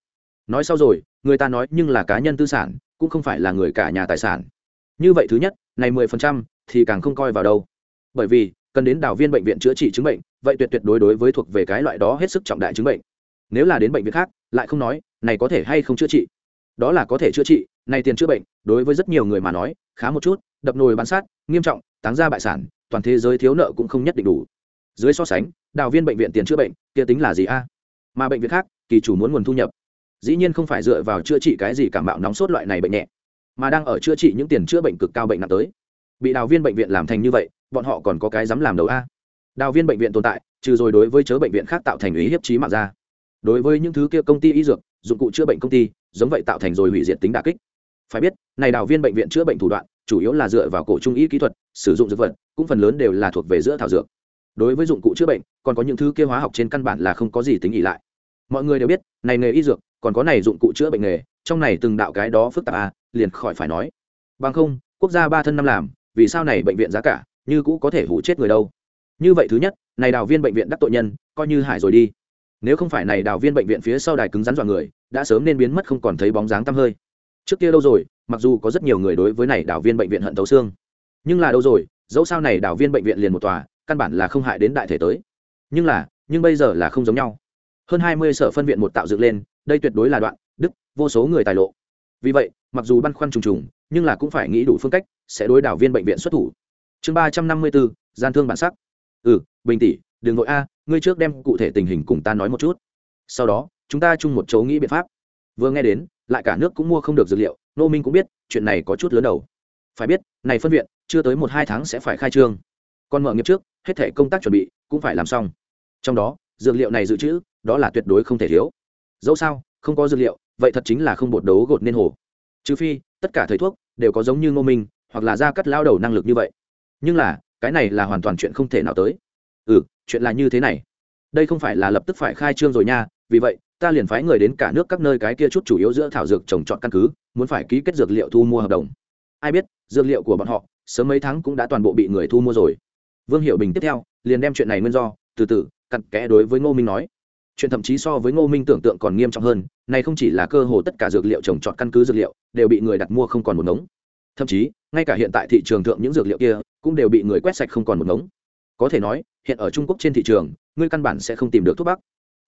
Nói sau rồi, người ta nói nhưng là cá nhân tư sản, cũng không phải là người cả nhà tài sản. Như vậy thứ nhất, này mười phần trăm thì càng không coi vào đâu. Bởi vì, cần đến đào viên bệnh viện chữa trị chứng bệnh, vậy tuyệt tuyệt đối đối với thuộc về cái loại đó hết sức trọng đại chứng bệnh. Nếu là đến bệnh viện khác, lại không nói, này có thể hay không chữa trị đó là có thể chữa trị này tiền chữa bệnh, đối với rất nhiều người mà nói, khá một chút, đập nồi bán sát, nghiêm trọng, táng ra bại sản, toàn thế giới thiếu nợ cũng không nhất định đủ. Dưới so sánh, đào viên bệnh viện tiền chữa bệnh, kia tính là gì a? Mà bệnh viện khác, kỳ chủ muốn nguồn thu nhập. Dĩ nhiên không phải dựa vào chữa trị cái gì cảm bạo nóng sốt loại này bệnh nhẹ, mà đang ở chữa trị những tiền chữa bệnh cực cao bệnh nặng tới. Bị đào viên bệnh viện làm thành như vậy, bọn họ còn có cái dám làm đầu a? Đào viên bệnh viện tồn tại, trừ rồi đối với chớ bệnh viện khác tạo thành ý hiếp trí mạng ra. Đối với những thứ kia công ty y dược, dụng cụ chữa bệnh công ty giống vậy tạo thành rồi hủy diệt tính đà kích. Phải biết, này đào viên bệnh viện chữa bệnh thủ đoạn, chủ yếu là dựa vào cổ trung y kỹ thuật, sử dụng dược vật, cũng phần lớn đều là thuộc về giữa thảo dược. Đối với dụng cụ chữa bệnh, còn có những thứ kia hóa học trên căn bản là không có gì tính ỉ lại. Mọi người đều biết, này nghề y dược, còn có này dụng cụ chữa bệnh nghề, trong này từng đạo cái đó phức tạp à liền khỏi phải nói. Bằng không, quốc gia ba thân năm làm, vì sao này bệnh viện giá cả, như cũ có thể hủ chết người đâu? Như vậy thứ nhất, này đào viên bệnh viện đắc tội nhân, coi như hải rồi đi nếu không phải này đào viên bệnh viện phía sau đài cứng rắn dọa người, đã sớm nên biến mất không còn thấy bóng dáng tăm hơi. Trước kia đâu rồi, mặc dù có rất nhiều người đối với này đào viên bệnh viện hận tấu xương, nhưng là đâu rồi, dẫu sao này đào viên bệnh viện liền một tòa, căn bản là không hại đến đại thể tới. Nhưng là, nhưng bây giờ là không giống nhau. Hơn hai mươi sở phân viện một tạo dựng lên, đây tuyệt đối là đoạn, đức, vô số người tài lộ. Vì vậy, mặc dù băn khoăn trùng trùng, nhưng là cũng phải nghĩ đủ phương cách, sẽ đối đảo viên bệnh viện xuất thủ. Chương ba trăm năm mươi bốn, gian thương bản sắc. Ừ bình tỷ đừng nội a, ngươi trước đem cụ thể tình hình cùng ta nói một chút. Sau đó, chúng ta chung một chỗ nghĩ biện pháp. Vừa nghe đến, lại cả nước cũng mua không được dược liệu, nô minh cũng biết, chuyện này có chút lớn đầu. Phải biết, này phân viện, chưa tới một hai tháng sẽ phải khai trương. Còn mở nghiệp trước, hết thể công tác chuẩn bị cũng phải làm xong. Trong đó, dược liệu này dự trữ, đó là tuyệt đối không thể thiếu. Dẫu sao, không có dược liệu, vậy thật chính là không bột đấu gột nên hồ. Trừ phi, tất cả thầy thuốc đều có giống như ngô minh, hoặc là ra cắt lao đầu năng lực như vậy. Nhưng là, cái này là hoàn toàn chuyện không thể nào tới. Ừ chuyện là như thế này. Đây không phải là lập tức phải khai trương rồi nha, vì vậy, ta liền phái người đến cả nước các nơi cái kia chút chủ yếu giữa thảo dược trồng trọt căn cứ, muốn phải ký kết dược liệu thu mua hợp đồng. Ai biết, dược liệu của bọn họ, sớm mấy tháng cũng đã toàn bộ bị người thu mua rồi. Vương hiệu bình tiếp theo, liền đem chuyện này nguyên do, từ từ, cặn kẽ đối với ngô minh nói. Chuyện thậm chí so với ngô minh tưởng tượng còn nghiêm trọng hơn, này không chỉ là cơ hồ tất cả dược liệu trồng trọt căn cứ dược liệu, đều bị người đặt mua không còn một ngống. Thậm chí, ngay cả hiện tại thị trường thượng những dược liệu kia, cũng đều bị người quét sạch không còn một ngống có thể nói, hiện ở trung quốc trên thị trường, ngươi căn bản sẽ không tìm được thuốc bắc.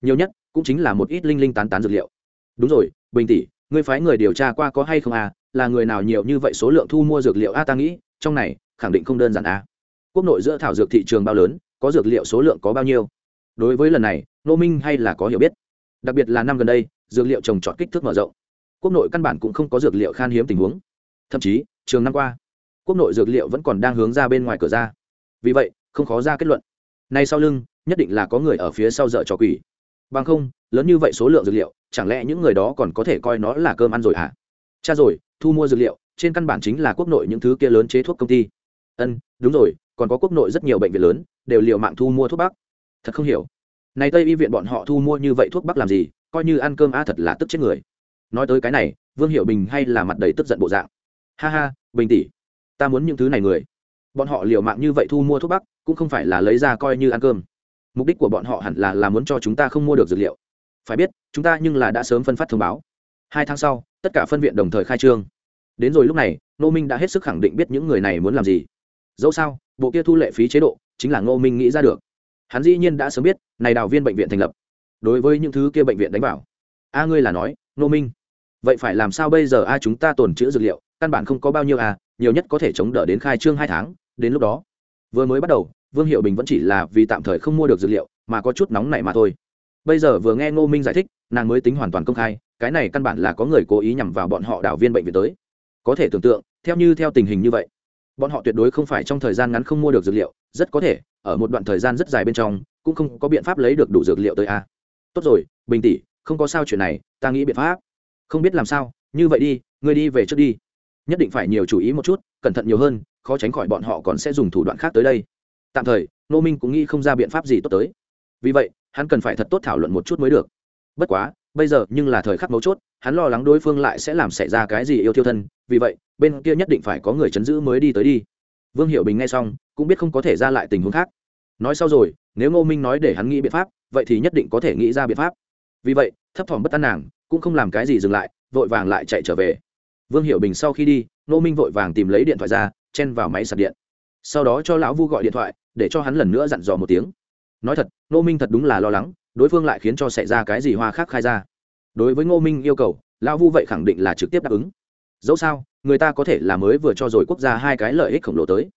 Nhiều nhất, cũng chính là một ít linh linh tán tán dược liệu. Đúng rồi, bình tỷ, ngươi phái người điều tra qua có hay không à? Là người nào nhiều như vậy số lượng thu mua dược liệu a? Ta nghĩ, trong này, khẳng định không đơn giản a. Quốc nội giữa thảo dược thị trường bao lớn, có dược liệu số lượng có bao nhiêu? Đối với lần này nô minh hay là có hiểu biết. Đặc biệt là năm gần đây, dược liệu trồng trọt kích thước mở rộng. Quốc nội căn bản cũng không có dược liệu khan hiếm tình huống. Thậm chí, trường năm qua, quốc nội dược liệu vẫn còn đang hướng ra bên ngoài cửa ra. Vì vậy không khó ra kết luận. Nay sau lưng, nhất định là có người ở phía sau dợ trò quỷ. Bằng không, lớn như vậy số lượng dược liệu, chẳng lẽ những người đó còn có thể coi nó là cơm ăn rồi hả? À? cha rồi, thu mua dược liệu, trên căn bản chính là quốc nội những thứ kia lớn chế thuốc công ty. Ân, đúng rồi, còn có quốc nội rất nhiều bệnh viện lớn, đều liệu mạng thu mua thuốc bắc. Thật không hiểu. Này tây y viện bọn họ thu mua như vậy thuốc bắc làm gì, coi như ăn cơm a thật là tức chết người. Nói tới cái này, vương hiệu bình hay là mặt đầy tức giận bộ dạng. Ha ha, bình tỷ, ta muốn những thứ này người bọn họ liều mạng như vậy thu mua thuốc bắc, cũng không phải là lấy ra coi như ăn cơm. Mục đích của bọn họ hẳn là là muốn cho chúng ta không mua được dược liệu. Phải biết, chúng ta nhưng là đã sớm phân phát thông báo. Hai tháng sau, tất cả phân viện đồng thời khai trương. Đến rồi lúc này nô minh đã hết sức khẳng định biết những người này muốn làm gì. Dẫu sao, bộ kia thu lệ phí chế độ chính là ngô minh nghĩ ra được. Hắn dĩ nhiên đã sớm biết, này đào viên bệnh viện thành lập. Đối với những thứ kia bệnh viện đánh vào. A ngươi là nói nô minh, vậy phải làm sao bây giờ a, chúng ta tồn chữ dược liệu, căn bản không có bao nhiêu a nhiều nhất có thể chống đỡ đến khai trương hai tháng, đến lúc đó. Vừa mới bắt đầu, vương hiệu bình vẫn chỉ là vì tạm thời không mua được dược liệu, mà có chút nóng này mà thôi. Bây giờ vừa nghe ngô minh giải thích, nàng mới tính hoàn toàn công khai, cái này căn bản là có người cố ý nhằm vào bọn họ đảo viên bệnh viện tới. Có thể tưởng tượng, theo như theo tình hình như vậy, bọn họ tuyệt đối không phải trong thời gian ngắn không mua được dược liệu, rất có thể, ở một đoạn thời gian rất dài bên trong, cũng không có biện pháp lấy được đủ dược liệu tới a. Tốt rồi, bình tỷ, không có sao chuyện này, ta nghĩ biện pháp. Không biết làm sao, như vậy đi, ngươi đi về trước đi nhất định phải nhiều chú ý một chút, cẩn thận nhiều hơn, khó tránh khỏi bọn họ còn sẽ dùng thủ đoạn khác tới đây. Tạm thời nô minh cũng nghĩ không ra biện pháp gì tốt tới. Vì vậy, hắn cần phải thật tốt thảo luận một chút mới được. Bất quá, bây giờ nhưng là thời khắc mấu chốt, hắn lo lắng đối phương lại sẽ làm xảy ra cái gì yêu thiêu thân, vì vậy, bên kia nhất định phải có người chấn giữ mới đi tới đi. Vương hiệu bình nghe xong, cũng biết không có thể ra lại tình huống khác. Nói sau rồi, nếu ngô minh nói để hắn nghĩ biện pháp, vậy thì nhất định có thể nghĩ ra biện pháp. Vì vậy, thấp thỏm bất an nàng, cũng không làm cái gì dừng lại, vội vàng lại chạy trở về vương hiệu bình sau khi đi, ngô minh vội vàng tìm lấy điện thoại ra, chen vào máy sạc điện. Sau đó cho lão vu gọi điện thoại, để cho hắn lần nữa dặn dò một tiếng. Nói thật, ngô minh thật đúng là lo lắng, đối phương lại khiến cho xảy ra cái gì hoa khác khai ra. Đối với ngô minh yêu cầu, lão vu vậy khẳng định là trực tiếp đáp ứng. Dẫu sao, người ta có thể là mới vừa cho rồi quốc gia hai cái lợi ích khổng lồ tới.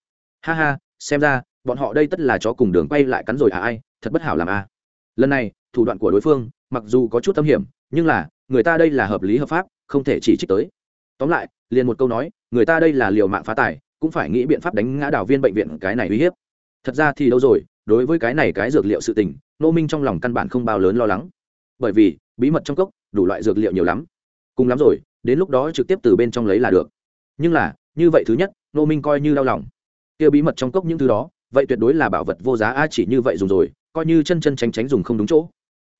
Ha ha, xem ra, bọn họ đây tất là chó cùng đường quay lại cắn rồi à ai, thật bất hảo làm a à. lần này, thủ đoạn của đối phương, mặc dù có chút tâm hiểm, nhưng là, người ta đây là hợp lý hợp pháp, không thể chỉ trích tới tóm lại, liền một câu nói, người ta đây là liều mạng phá tài, cũng phải nghĩ biện pháp đánh ngã đào viên bệnh viện cái này uy hiếp. Thật ra thì đâu rồi, đối với cái này cái dược liệu sự tình nô minh trong lòng căn bản không bao lớn lo lắng. Bởi vì, bí mật trong cốc, đủ loại dược liệu nhiều lắm. Cùng lắm rồi, đến lúc đó trực tiếp từ bên trong lấy là được. Nhưng là, như vậy thứ nhất nô minh coi như đau lòng. Kia bí mật trong cốc những thứ đó, vậy tuyệt đối là bảo vật vô giá, a, chỉ như vậy dùng rồi, coi như chân chân tránh tránh dùng không đúng chỗ.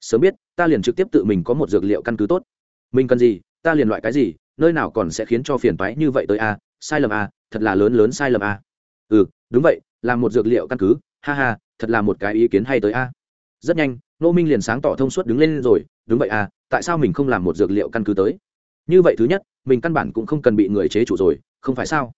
Sớm biết, ta liền trực tiếp tự mình có một dược liệu căn cứ tốt. Mình cần gì, ta liền loại cái gì nơi nào còn sẽ khiến cho phiền toái như vậy tới a sai lầm a thật là lớn lớn sai lầm a. Ừ đúng vậy là một dược liệu căn cứ ha ha thật là một cái ý kiến hay tới a. Rất nhanh nô minh liền sáng tỏ thông suốt đứng lên rồi đúng vậy a, tại sao mình không làm một dược liệu căn cứ tới? Như vậy thứ nhất mình căn bản cũng không cần bị người chế chủ rồi không phải sao?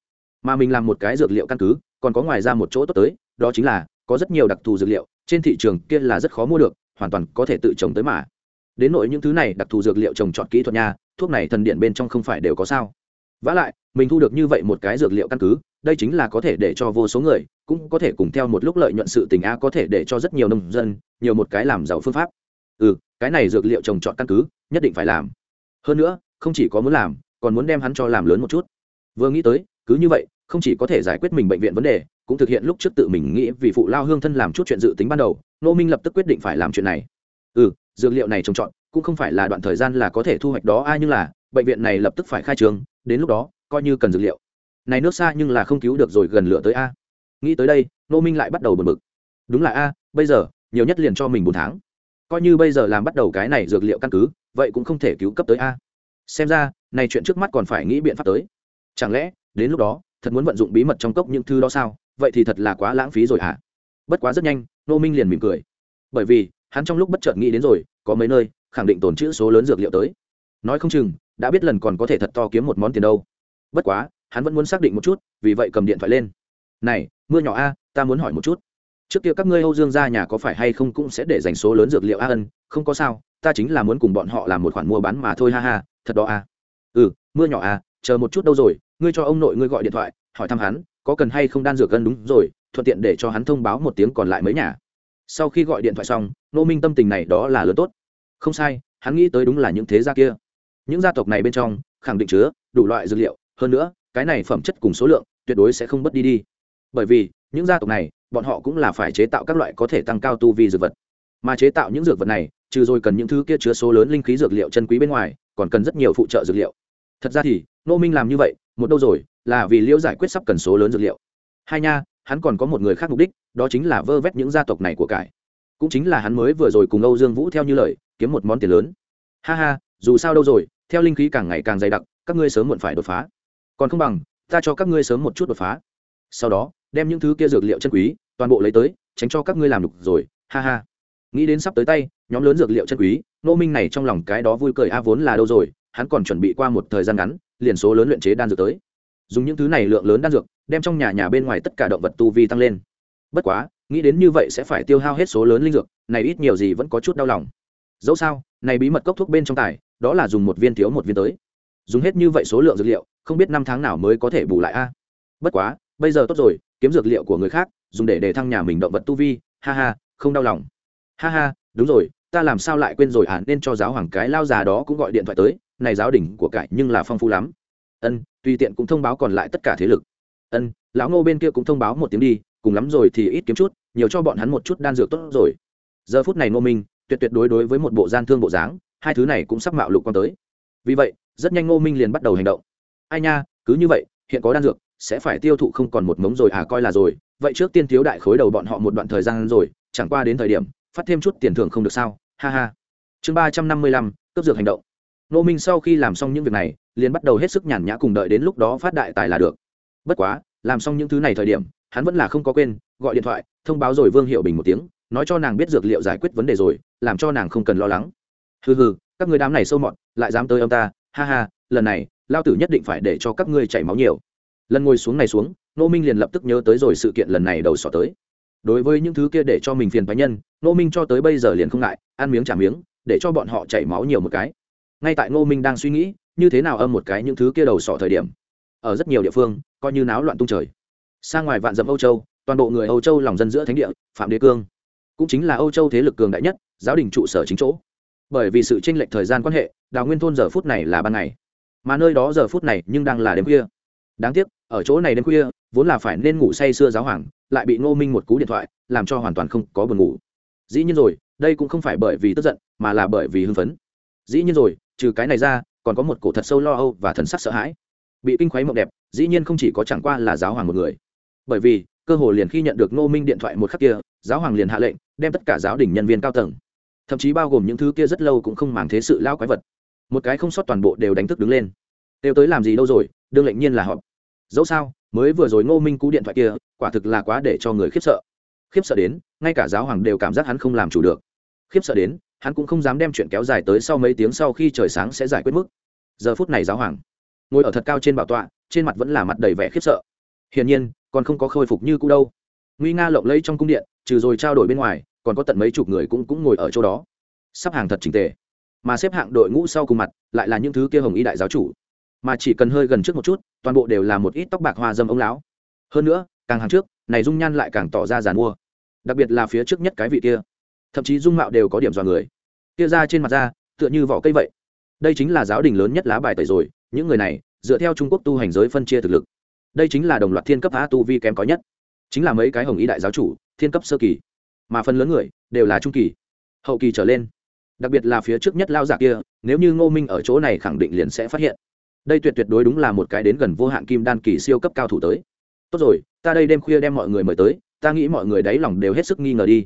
Mà mình làm một cái dược liệu căn cứ còn có ngoài ra một chỗ tốt tới đó chính là có rất nhiều đặc thù dược liệu trên thị trường kia là rất khó mua được hoàn toàn có thể tự trồng tới mà đến nội những thứ này đặc thù dược liệu trồng trọt kỹ thuật nha, thuốc này thần điện bên trong không phải đều có sao. Vả lại, mình thu được như vậy một cái dược liệu căn cứ, đây chính là có thể để cho vô số người, cũng có thể cùng theo một lúc lợi nhuận sự tình a có thể để cho rất nhiều nông dân, nhiều một cái làm giàu phương pháp. Ừ cái này dược liệu trồng trọt căn cứ, nhất định phải làm. Hơn nữa, không chỉ có muốn làm, còn muốn đem hắn cho làm lớn một chút. Vừa nghĩ tới, cứ như vậy, không chỉ có thể giải quyết mình bệnh viện vấn đề, cũng thực hiện lúc trước tự mình nghĩ vì phụ lao hương thân làm chút chuyện dự tính ban đầu nô minh lập tức quyết định phải làm chuyện này. Ừ dược liệu này trồng trọt, cũng không phải là đoạn thời gian là có thể thu hoạch đó, ai nhưng là, bệnh viện này lập tức phải khai trường, đến lúc đó, coi như cần dược liệu. Này nước xa nhưng là không cứu được rồi gần lửa tới a. Nghĩ tới đây nô minh lại bắt đầu bật mực đúng là a, bây giờ, nhiều nhất liền cho mình bốn tháng. Coi như bây giờ làm bắt đầu cái này dược liệu căn cứ, vậy cũng không thể cứu cấp tới a. Xem ra, này chuyện trước mắt còn phải nghĩ biện pháp tới. Chẳng lẽ, đến lúc đó, thật muốn vận dụng bí mật trong cốc những thứ đó sao? Vậy thì thật là quá lãng phí rồi hả? Bất quá rất nhanh nô minh liền mỉm cười. Bởi vì hắn trong lúc bất chợt nghĩ đến rồi, có mấy nơi, khẳng định tồn chữ số lớn dược liệu tới. Nói không chừng, đã biết lần còn có thể thật to kiếm một món tiền đâu. Bất quá, hắn vẫn muốn xác định một chút, vì vậy cầm điện thoại lên. Này, mưa nhỏ a, ta muốn hỏi một chút. Trước kia các ngươi âu dương gia nhà có phải hay không cũng sẽ để dành số lớn dược liệu a ân? Không có sao, ta chính là muốn cùng bọn họ làm một khoản mua bán mà thôi, ha ha, thật đó a. Ừ mưa nhỏ a, chờ một chút đâu rồi, ngươi cho ông nội ngươi gọi điện thoại, hỏi thăm hắn, có cần hay không đan dược cân đúng rồi, thuận tiện để cho hắn thông báo một tiếng còn lại mấy nhà sau khi gọi điện thoại xong nô minh tâm tình này đó là lớn tốt. Không sai, hắn nghĩ tới đúng là những thế gia kia. Những gia tộc này bên trong, khẳng định chứa đủ loại dược liệu, hơn nữa, cái này phẩm chất cùng số lượng tuyệt đối sẽ không mất đi đi. Bởi vì, những gia tộc này, bọn họ cũng là phải chế tạo các loại có thể tăng cao tu vi dược vật. Mà chế tạo những dược vật này, trừ rồi cần những thứ kia chứa số lớn linh khí dược liệu chân quý bên ngoài, còn cần rất nhiều phụ trợ dược liệu. Thật ra thì nô minh làm như vậy, một đâu rồi, là vì liễu giải quyết sắp cần số lớn dược liệu. Hai nha hắn còn có một người khác mục đích, đó chính là vơ vét những gia tộc này của cải. Cũng chính là hắn mới vừa rồi cùng âu dương vũ theo như lời, kiếm một món tiền lớn. Ha ha, dù sao đâu rồi, theo linh khí càng ngày càng dày đặc, các ngươi sớm muộn phải đột phá. Còn không bằng, ta cho các ngươi sớm một chút đột phá. Sau đó, đem những thứ kia dược liệu chân quý, toàn bộ lấy tới, tránh cho các ngươi làm đục rồi. Ha ha. Nghĩ đến sắp tới tay, nhóm lớn dược liệu chân quý nô minh này trong lòng cái đó vui cười, a, vốn là đâu rồi, hắn còn chuẩn bị qua một thời gian ngắn, liền số lớn luyện chế đan dược tới dùng những thứ này lượng lớn đan dược, đem trong nhà nhà bên ngoài tất cả động vật tu vi tăng lên. Bất quá, nghĩ đến như vậy sẽ phải tiêu hao hết số lớn linh dược, này ít nhiều gì vẫn có chút đau lòng. Dẫu sao, này bí mật cốc thuốc bên trong tài, đó là dùng một viên thiếu một viên tới. Dùng hết như vậy số lượng dược liệu, không biết năm tháng nào mới có thể bù lại a. Bất quá, bây giờ tốt rồi, kiếm dược liệu của người khác, dùng để đề thăng nhà mình động vật tu vi, ha ha, không đau lòng. Ha ha, đúng rồi, ta làm sao lại quên rồi à nên cho giáo hoàng cái lao già đó cũng gọi điện thoại tới, này giáo đỉnh của cải nhưng là phong phú lắm ân, tùy tiện cũng thông báo còn lại tất cả thế lực. Ân, lão ngô bên kia cũng thông báo một tiếng đi, cùng lắm rồi thì ít kiếm chút, nhiều cho bọn hắn một chút đan dược tốt rồi. Giờ phút này ngô minh, tuyệt tuyệt đối đối với một bộ gian thương bộ dáng, hai thứ này cũng sắp mạo lục quan tới. Vì vậy, rất nhanh ngô minh liền bắt đầu hành động. Ai nha, cứ như vậy, hiện có đan dược, sẽ phải tiêu thụ không còn một mống rồi à coi là rồi. Vậy trước tiên thiếu đại khối đầu bọn họ một đoạn thời gian rồi, chẳng qua đến thời điểm, phát thêm chút tiền thưởng không được sao? Ha ha. Chương ba trăm năm mươi lăm cấp dược hành động. Nô minh sau khi làm xong những việc này liền bắt đầu hết sức nhàn nhã cùng đợi đến lúc đó phát đại tài là được. Bất quá, làm xong những thứ này thời điểm, hắn vẫn là không có quên, gọi điện thoại, thông báo rồi vương hiệu bình một tiếng, nói cho nàng biết dược liệu giải quyết vấn đề rồi, làm cho nàng không cần lo lắng. Hừ hừ, các người đám này sâu mọt, lại dám tới ông ta, ha ha, lần này, lao tử nhất định phải để cho các ngươi chảy máu nhiều. Lần ngồi xuống này xuống, nô minh liền lập tức nhớ tới rồi sự kiện lần này đầu sỏ tới. Đối với những thứ kia để cho mình phiền phái nhân, nô minh cho tới bây giờ liền không ngại, ăn miếng trả miếng, để cho bọn họ chảy máu nhiều một cái. Ngay tại nô minh đang suy nghĩ như thế nào âm một cái những thứ kia đầu sọ thời điểm. Ở rất nhiều địa phương, coi như náo loạn tung trời. Sang ngoài vạn dặm âu châu, toàn bộ người âu châu lòng dân giữa thánh địa, phạm đế cương. Cũng chính là âu châu thế lực cường đại nhất, giáo đình trụ sở chính chỗ. Bởi vì sự tranh lệch thời gian quan hệ, đào nguyên thôn giờ phút này là ban ngày. Mà nơi đó giờ phút này nhưng đang là đêm khuya. Đáng tiếc, ở chỗ này đêm khuya, vốn là phải nên ngủ say sưa giáo hoàng, lại bị ngô minh một cú điện thoại, làm cho hoàn toàn không có buồn ngủ. Dĩ nhiên rồi, đây cũng không phải bởi vì tức giận, mà là bởi vì hưng phấn. Dĩ nhiên rồi, trừ cái này ra còn có một cổ thật sâu lo âu và thần sắc sợ hãi. Bị kinh khoáy mộng đẹp, dĩ nhiên không chỉ có chẳng qua là giáo hoàng một người. Bởi vì, cơ hồ liền khi nhận được ngô minh điện thoại một khắc kia, giáo hoàng liền hạ lệnh, đem tất cả giáo đình nhân viên cao tầng, thậm chí bao gồm những thứ kia rất lâu cũng không màng thế sự lao quái vật, một cái không sót toàn bộ đều đánh thức đứng lên. Đều tới làm gì đâu rồi, đương lệnh nhiên là họp. Dẫu sao, mới vừa rồi ngô minh cú điện thoại kia, quả thực là quá để cho người khiếp sợ. Khiếp sợ đến, ngay cả giáo hoàng đều cảm giác hắn không làm chủ được. Khiếp sợ đến hắn cũng không dám đem chuyện kéo dài tới sau mấy tiếng sau khi trời sáng sẽ giải quyết mức. Giờ phút này giáo hoàng, ngồi ở thật cao trên bảo tọa, trên mặt vẫn là mặt đầy vẻ khiếp sợ. Hiển nhiên, còn không có khôi phục như cũ đâu. Nguy nga lộng lẫy trong cung điện, trừ rồi trao đổi bên ngoài, còn có tận mấy chục người cũng cũng ngồi ở chỗ đó. Sắp hàng thật trình tề. Mà xếp hạng đội ngũ sau cùng mặt, lại là những thứ kia hồng y đại giáo chủ. Mà chỉ cần hơi gần trước một chút, toàn bộ đều là một ít tóc bạc hoa dâm ông lão. Hơn nữa, càng hàng trước, này dung nhan lại càng tỏ ra giàn mua. Đặc biệt là phía trước nhất cái vị kia thậm chí dung mạo đều có điểm dọa người. Kia ra trên mặt da tựa như vỏ cây vậy. Đây chính là giáo đình lớn nhất lá bài tẩy rồi, những người này, dựa theo trung quốc tu hành giới phân chia thực lực. Đây chính là đồng loạt thiên cấp phá tu vi kém có nhất. Chính là mấy cái hồng ý đại giáo chủ, thiên cấp sơ kỳ. Mà phần lớn người, đều là trung kỳ, hậu kỳ trở lên. Đặc biệt là phía trước nhất lao giả kia, nếu như ngô minh ở chỗ này khẳng định liền sẽ phát hiện. Đây tuyệt tuyệt đối đúng là một cái đến gần vô hạn kim đan kỳ siêu cấp cao thủ tới. Tốt rồi, ta đây đêm khuya đem mọi người mời tới, ta nghĩ mọi người đáy lòng đều hết sức nghi ngờ đi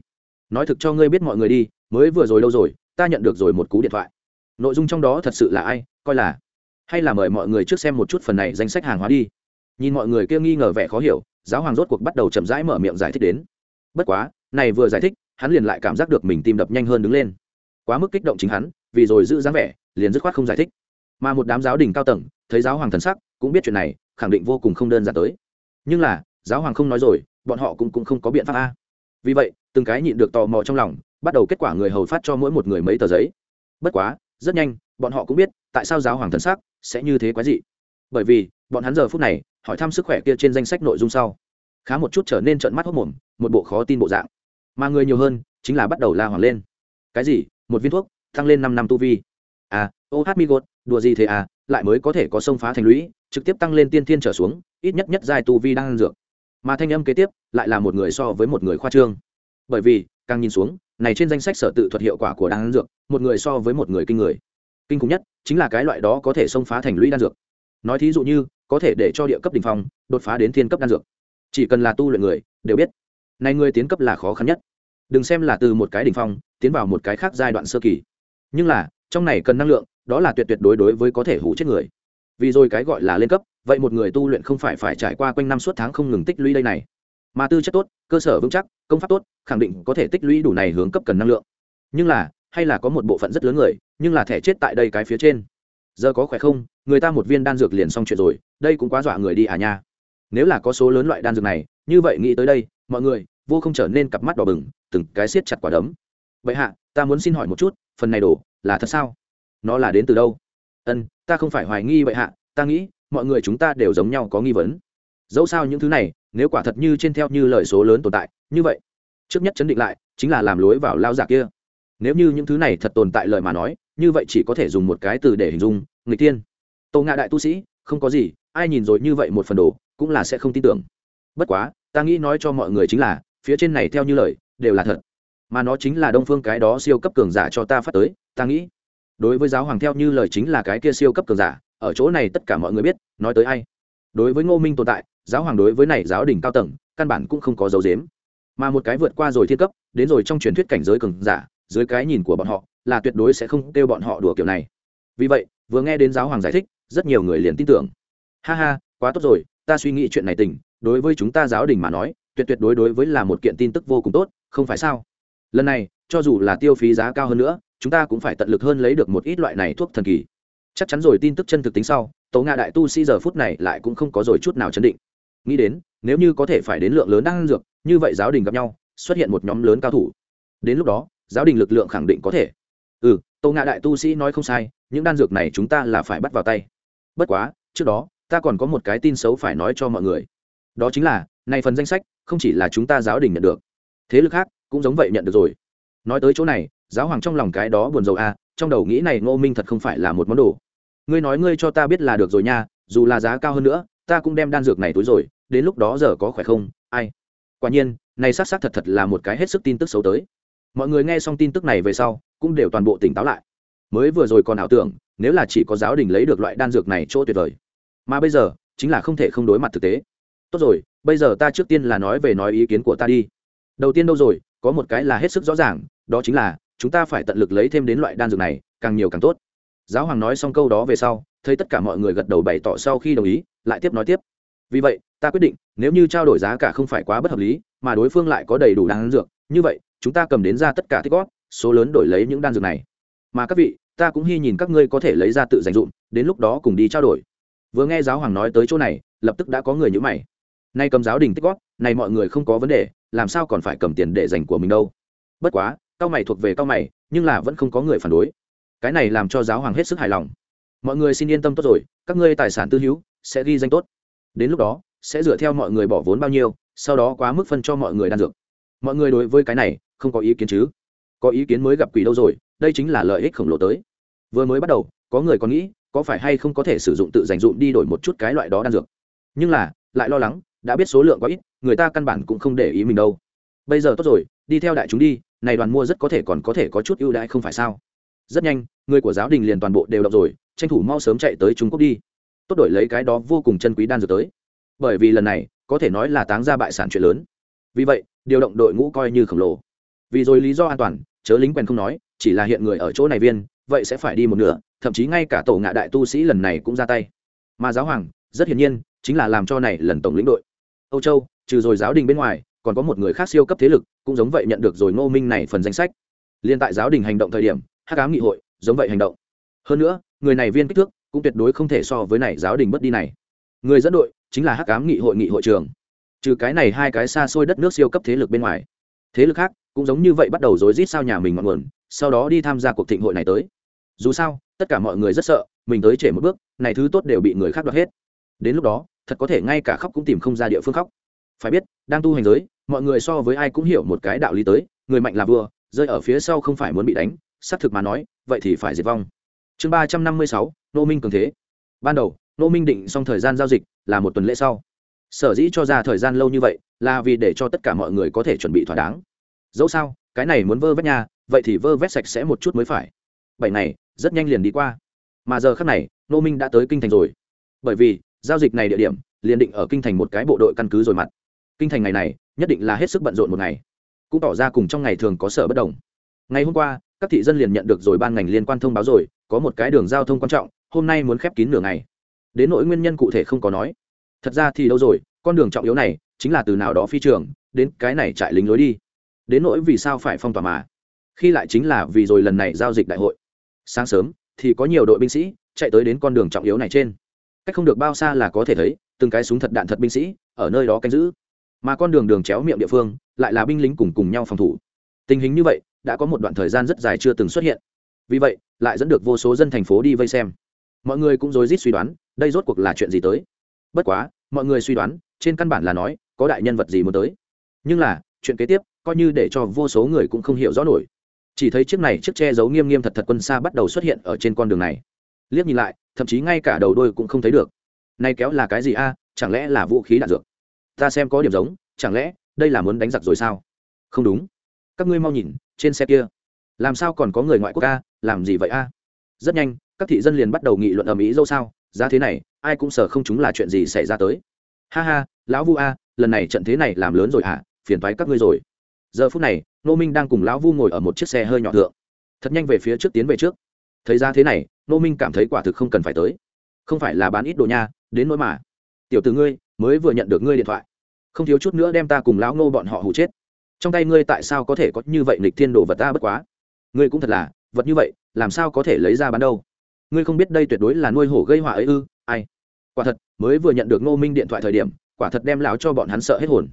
nói thực cho ngươi biết mọi người đi mới vừa rồi lâu rồi ta nhận được rồi một cú điện thoại. Nội dung trong đó thật sự là ai coi là hay là mời mọi người trước xem một chút phần này danh sách hàng hóa đi. Nhìn mọi người kia nghi ngờ vẻ khó hiểu giáo hoàng rốt cuộc bắt đầu chậm rãi mở miệng giải thích đến. Bất quá này vừa giải thích hắn liền lại cảm giác được mình tim đập nhanh hơn đứng lên. Quá mức kích động chính hắn vì rồi giữ dáng vẻ liền dứt khoát không giải thích. Mà một đám giáo đình cao tầng thấy giáo hoàng thần sắc cũng biết chuyện này khẳng định vô cùng không đơn giản tới. Nhưng là giáo hoàng không nói rồi bọn họ cũng, cũng không có biện pháp a vì vậy, từng cái nhịn được tò mò trong lòng, bắt đầu kết quả người hầu phát cho mỗi một người mấy tờ giấy. Bất quá, rất nhanh, bọn họ cũng biết tại sao giáo hoàng thần sắc sẽ như thế quái dị. Bởi vì, bọn hắn giờ phút này hỏi thăm sức khỏe kia trên danh sách nội dung sau, khá một chút trở nên trận mắt hốc mồm, một bộ khó tin bộ dạng. Mà người nhiều hơn chính là bắt đầu la hoàng lên. Cái gì? Một viên thuốc, tăng lên năm năm tu vi. À ô hát mi gột, đùa gì thế à? Lại mới có thể có sông phá thành lũy, trực tiếp tăng lên tiên thiên trở xuống, ít nhất nhất giai tu vi đang ăn dược mà thanh âm kế tiếp lại là một người so với một người khoa trương. Bởi vì, càng nhìn xuống, này trên danh sách sở tự thuật hiệu quả của đan dược, một người so với một người kinh người. Kinh khủng nhất chính là cái loại đó có thể xông phá thành lũy đan dược. Nói thí dụ như, có thể để cho địa cấp đ ỉ n h phong đột phá đến thiên cấp đan dược. Chỉ cần là tu luyện người, đều biết. Này người tiến cấp là khó khăn nhất. Đừng xem là từ một cái đ ỉ n h phong, tiến vào một cái khác giai đoạn sơ kỳ. Nhưng là, trong này cần năng lượng, đó là tuyệt tuyệt đối đối với có thể hủ chết người. Vì rồi cái gọi là lên cấp vậy một người tu luyện không phải phải trải qua quanh năm suốt tháng không ngừng tích lũy đây này. Mà tư chất tốt, cơ sở vững chắc, công pháp tốt, khẳng định có thể tích lũy đủ này hướng cấp cần năng lượng. Nhưng là, hay là có một bộ phận rất lớn người, nhưng là thẻ chết tại đây cái phía trên. Giờ có khỏe không? Người ta một viên đan dược liền xong chuyện rồi, đây cũng quá dọa người đi à nha. Nếu là có số lớn loại đan dược này, như vậy nghĩ tới đây, mọi người, vô không trở nên cặp mắt đỏ bừng, từng cái siết chặt quả đấm. Vậy hạ, ta muốn xin hỏi một chút, phần này đổ là thật sao? Nó là đến từ đâu? Ân, ta không phải hoài nghi vậy hạ, ta nghĩ mọi người chúng ta đều giống nhau có nghi vấn. Dẫu sao những thứ này, nếu quả thật như trên theo như lời số lớn tồn tại, như vậy, trước nhất chấn định lại, chính là làm lối vào lao giả kia. Nếu như những thứ này thật tồn tại lời mà nói, như vậy chỉ có thể dùng một cái từ để hình dung người tiên tô ngạ đại tu sĩ, không có gì, ai nhìn rồi như vậy một phần đồ, cũng là sẽ không tin tưởng. Bất quá, ta nghĩ nói cho mọi người chính là, phía trên này theo như lời, đều là thật. Mà nó chính là đông phương cái đó siêu cấp cường giả cho ta phát tới, ta nghĩ. Đối với giáo hoàng theo như lời chính là cái kia siêu cấp cường giả ở chỗ này tất cả mọi người biết, nói tới ai. Đối với ngô minh tồn tại, giáo hoàng đối với này giáo đình cao tầng, căn bản cũng không có dấu dếm mà một cái vượt qua rồi thiên cấp, đến rồi trong truyền thuyết cảnh giới cường giả, dưới cái nhìn của bọn họ, là tuyệt đối sẽ không kêu bọn họ đùa kiểu này. Vì vậy, vừa nghe đến giáo hoàng giải thích, rất nhiều người liền tin tưởng. Ha ha, quá tốt rồi, ta suy nghĩ chuyện này tình, đối với chúng ta giáo đình mà nói, tuyệt tuyệt đối đối với là một kiện tin tức vô cùng tốt, không phải sao? Lần này, cho dù là tiêu phí giá cao hơn nữa, chúng ta cũng phải tận lực hơn lấy được một ít loại này thuốc thần kỳ chắc chắn rồi, tin tức chân thực tính sau, tố nga đại tu sĩ giờ phút này lại cũng không có rồi chút nào chấn định. Nghĩ đến, nếu như có thể phải đến lượng lớn đang dược, như vậy giáo đình gặp nhau, xuất hiện một nhóm lớn cao thủ. Đến lúc đó, giáo đình lực lượng khẳng định có thể. Ừ tô ngạ đại tu sĩ nói không sai, những đan dược này chúng ta là phải bắt vào tay. Bất quá, trước đó, ta còn có một cái tin xấu phải nói cho mọi người. Đó chính là, này phần danh sách, không chỉ là chúng ta giáo đình nhận được. Thế lực khác, cũng giống vậy nhận được rồi. Nói tới chỗ này giáo hoàng trong lòng cái đó buồn rầu a, trong đầu nghĩ này ngô minh thật không phải là một món đồ. Ngươi nói ngươi cho ta biết là được rồi nha, dù là giá cao hơn nữa, ta cũng đem đan dược này túi rồi, đến lúc đó giờ có khỏe không? Ai? Quả nhiên, này xác xác thật thật là một cái hết sức tin tức xấu tới. Mọi người nghe xong tin tức này về sau, cũng đều toàn bộ tỉnh táo lại. Mới vừa rồi còn ảo tưởng, nếu là chỉ có giáo đình lấy được loại đan dược này chỗ tuyệt vời. Mà bây giờ, chính là không thể không đối mặt thực tế. Tốt rồi, bây giờ ta trước tiên là nói về nói ý kiến của ta đi. Đầu tiên đâu rồi, có một cái là hết sức rõ ràng, đó chính là chúng ta phải tận lực lấy thêm đến loại đan dược này, càng nhiều càng tốt. Giáo hoàng nói xong câu đó về sau, thấy tất cả mọi người gật đầu bày tỏ sau khi đồng ý, lại tiếp nói tiếp. Vì vậy, ta quyết định, nếu như trao đổi giá cả không phải quá bất hợp lý, mà đối phương lại có đầy đủ đan dược, như vậy, chúng ta cầm đến ra tất cả tích góp, số lớn đổi lấy những đan dược này. Mà các vị, ta cũng hy nhìn các ngươi có thể lấy ra tự dành dụm đến lúc đó cùng đi trao đổi. Vừa nghe giáo hoàng nói tới chỗ này, lập tức đã có người nhữ mày. Nay cầm giáo đình tích góp, này mọi người không có vấn đề, làm sao còn phải cầm tiền để dành của mình đâu? Bất quá cao mày thuộc về cao mày, nhưng là vẫn không có người phản đối. Cái này làm cho giáo hoàng hết sức hài lòng. Mọi người xin yên tâm tốt rồi, các ngươi tài sản tư hữu sẽ ghi danh tốt. Đến lúc đó, sẽ dựa theo mọi người bỏ vốn bao nhiêu, sau đó quá mức phân cho mọi người đan dược. Mọi người đối với cái này không có ý kiến chứ? Có ý kiến mới gặp quỷ đâu rồi, đây chính là lợi ích khổng lồ tới. Vừa mới bắt đầu, có người còn nghĩ có phải hay không có thể sử dụng tự dành dụm đi đổi một chút cái loại đó đan dược. Nhưng là, lại lo lắng, đã biết số lượng quá ít, người ta căn bản cũng không để ý mình đâu. Bây giờ tốt rồi đi theo đại chúng đi, này đoàn mua rất có thể còn có thể có chút ưu đãi không phải sao? Rất nhanh, người của giáo đình liền toàn bộ đều đọc rồi, tranh thủ mau sớm chạy tới trung quốc đi. Tốt đổi lấy cái đó vô cùng chân quý đan dược tới. Bởi vì lần này, có thể nói là táng ra bại sản chuyện lớn. Vì vậy, điều động đội ngũ coi như khổng lồ. Vì rồi lý do an toàn, chớ lính quen không nói, chỉ là hiện người ở chỗ này viên, vậy sẽ phải đi một nửa, thậm chí ngay cả tổ ngạ đại tu sĩ lần này cũng ra tay. Mà giáo hoàng, rất hiển nhiên, chính là làm cho này lần tổng lĩnh đội. Âu châu, trừ rồi giáo đình bên ngoài còn có một người khác siêu cấp thế lực, cũng giống vậy nhận được rồi ngô minh này phần danh sách. Liên tại giáo đình hành động thời điểm hát cám nghị hội giống vậy hành động. Hơn nữa, người này viên kích thước cũng tuyệt đối không thể so với này giáo đình bất đi này. Người dẫn đội chính là hắc cám nghị hội nghị hội trường trừ cái này hai cái xa xôi đất nước siêu cấp thế lực bên ngoài, thế lực khác cũng giống như vậy bắt đầu rối rít sao nhà mình ngọn nguồn, sau đó đi tham gia cuộc thịnh hội này tới. Dù sao, tất cả mọi người rất sợ, mình tới trễ một bước, này thứ tốt đều bị người khác đoạt hết. Đến lúc đó, thật có thể ngay cả khóc cũng tìm không ra địa phương khóc phải biết, đang tu hành giới, mọi người so với ai cũng hiểu một cái đạo lý tới, người mạnh là vua, rơi ở phía sau không phải muốn bị đánh, xác thực mà nói, vậy thì phải diệt vong. Chương ba trăm năm mươi sáu, nô minh cường thế. Ban đầu, nô minh định xong thời gian giao dịch là một tuần lễ sau. Sở dĩ cho ra thời gian lâu như vậy là vì để cho tất cả mọi người có thể chuẩn bị thỏa đáng. Dẫu sao, cái này muốn vơ vét nhà, vậy thì vơ vét sạch sẽ một chút mới phải. Bảy ngày, rất nhanh liền đi qua. Mà giờ khác này, nô minh đã tới kinh thành rồi. Bởi vì, giao dịch này địa điểm, liền định ở kinh thành một cái bộ đội căn cứ rồi mặt kinh thành ngày này, nhất định là hết sức bận rộn một ngày. Cũng tỏ ra cùng trong ngày thường có sở bất đồng. Ngày hôm qua, các thị dân liền nhận được rồi ban ngành liên quan thông báo rồi, có một cái đường giao thông quan trọng, hôm nay muốn khép kín nửa ngày. Đến nỗi nguyên nhân cụ thể không có nói. Thật ra thì đâu rồi, con đường trọng yếu này, chính là từ nào đó phi trường, đến cái này trại lính lối đi. Đến nỗi vì sao phải phong tỏa mà. Khi lại chính là vì rồi lần này giao dịch đại hội. Sáng sớm, thì có nhiều đội binh sĩ chạy tới đến con đường trọng yếu này trên. Cách không được bao xa là có thể thấy, từng cái súng thật đạn thật binh sĩ, ở nơi đó canh giữ mà con đường đường chéo miệng địa phương lại là binh lính cùng cùng nhau phòng thủ. Tình hình như vậy, đã có một đoạn thời gian rất dài chưa từng xuất hiện. Vì vậy, lại dẫn được vô số dân thành phố đi vây xem. Mọi người cũng rối rít suy đoán, đây rốt cuộc là chuyện gì tới. Bất quá, mọi người suy đoán, trên căn bản là nói, có đại nhân vật gì muốn tới. Nhưng là, chuyện kế tiếp, coi như để cho vô số người cũng không hiểu rõ nổi. Chỉ thấy chiếc này chiếc che giấu nghiêm nghiêm thật thật quân xa bắt đầu xuất hiện ở trên con đường này. Liếc nhìn lại, thậm chí ngay cả đầu đôi cũng không thấy được. Nay kéo là cái gì a? Chẳng lẽ là vũ khí đạn dược? Ta xem có điểm giống, chẳng lẽ đây là muốn đánh giặc rồi sao? Không đúng. Các ngươi mau nhìn, trên xe kia. Làm sao còn có người ngoại quốc ca? Làm gì vậy a? Rất nhanh, các thị dân liền bắt đầu nghị luận ở mỹ dâu sao, giá thế này, ai cũng sợ không chúng là chuyện gì xảy ra tới. Ha ha, lão vu a, lần này trận thế này làm lớn rồi hả? Phiền thoái các ngươi rồi. Giờ phút này nô minh đang cùng lão vu ngồi ở một chiếc xe hơi nhỏ thượng. Thật nhanh về phía trước tiến về trước. Thấy ra thế này nô minh cảm thấy quả thực không cần phải tới. Không phải là bán ít đồ nha, đến nỗi mà. Tiểu từ ngươi, mới vừa nhận được ngươi điện thoại không thiếu chút nữa đem ta cùng lão ngô bọn họ hụ chết. Trong tay ngươi tại sao có thể có như vậy nịch thiên đồ vật ta bất quá? Ngươi cũng thật là, vật như vậy, làm sao có thể lấy ra bán đâu? Ngươi không biết đây tuyệt đối là nuôi hổ gây họa ấy ư? Ai? Quả thật, mới vừa nhận được ngô minh điện thoại thời điểm, quả thật đem lão cho bọn hắn sợ hết hồn.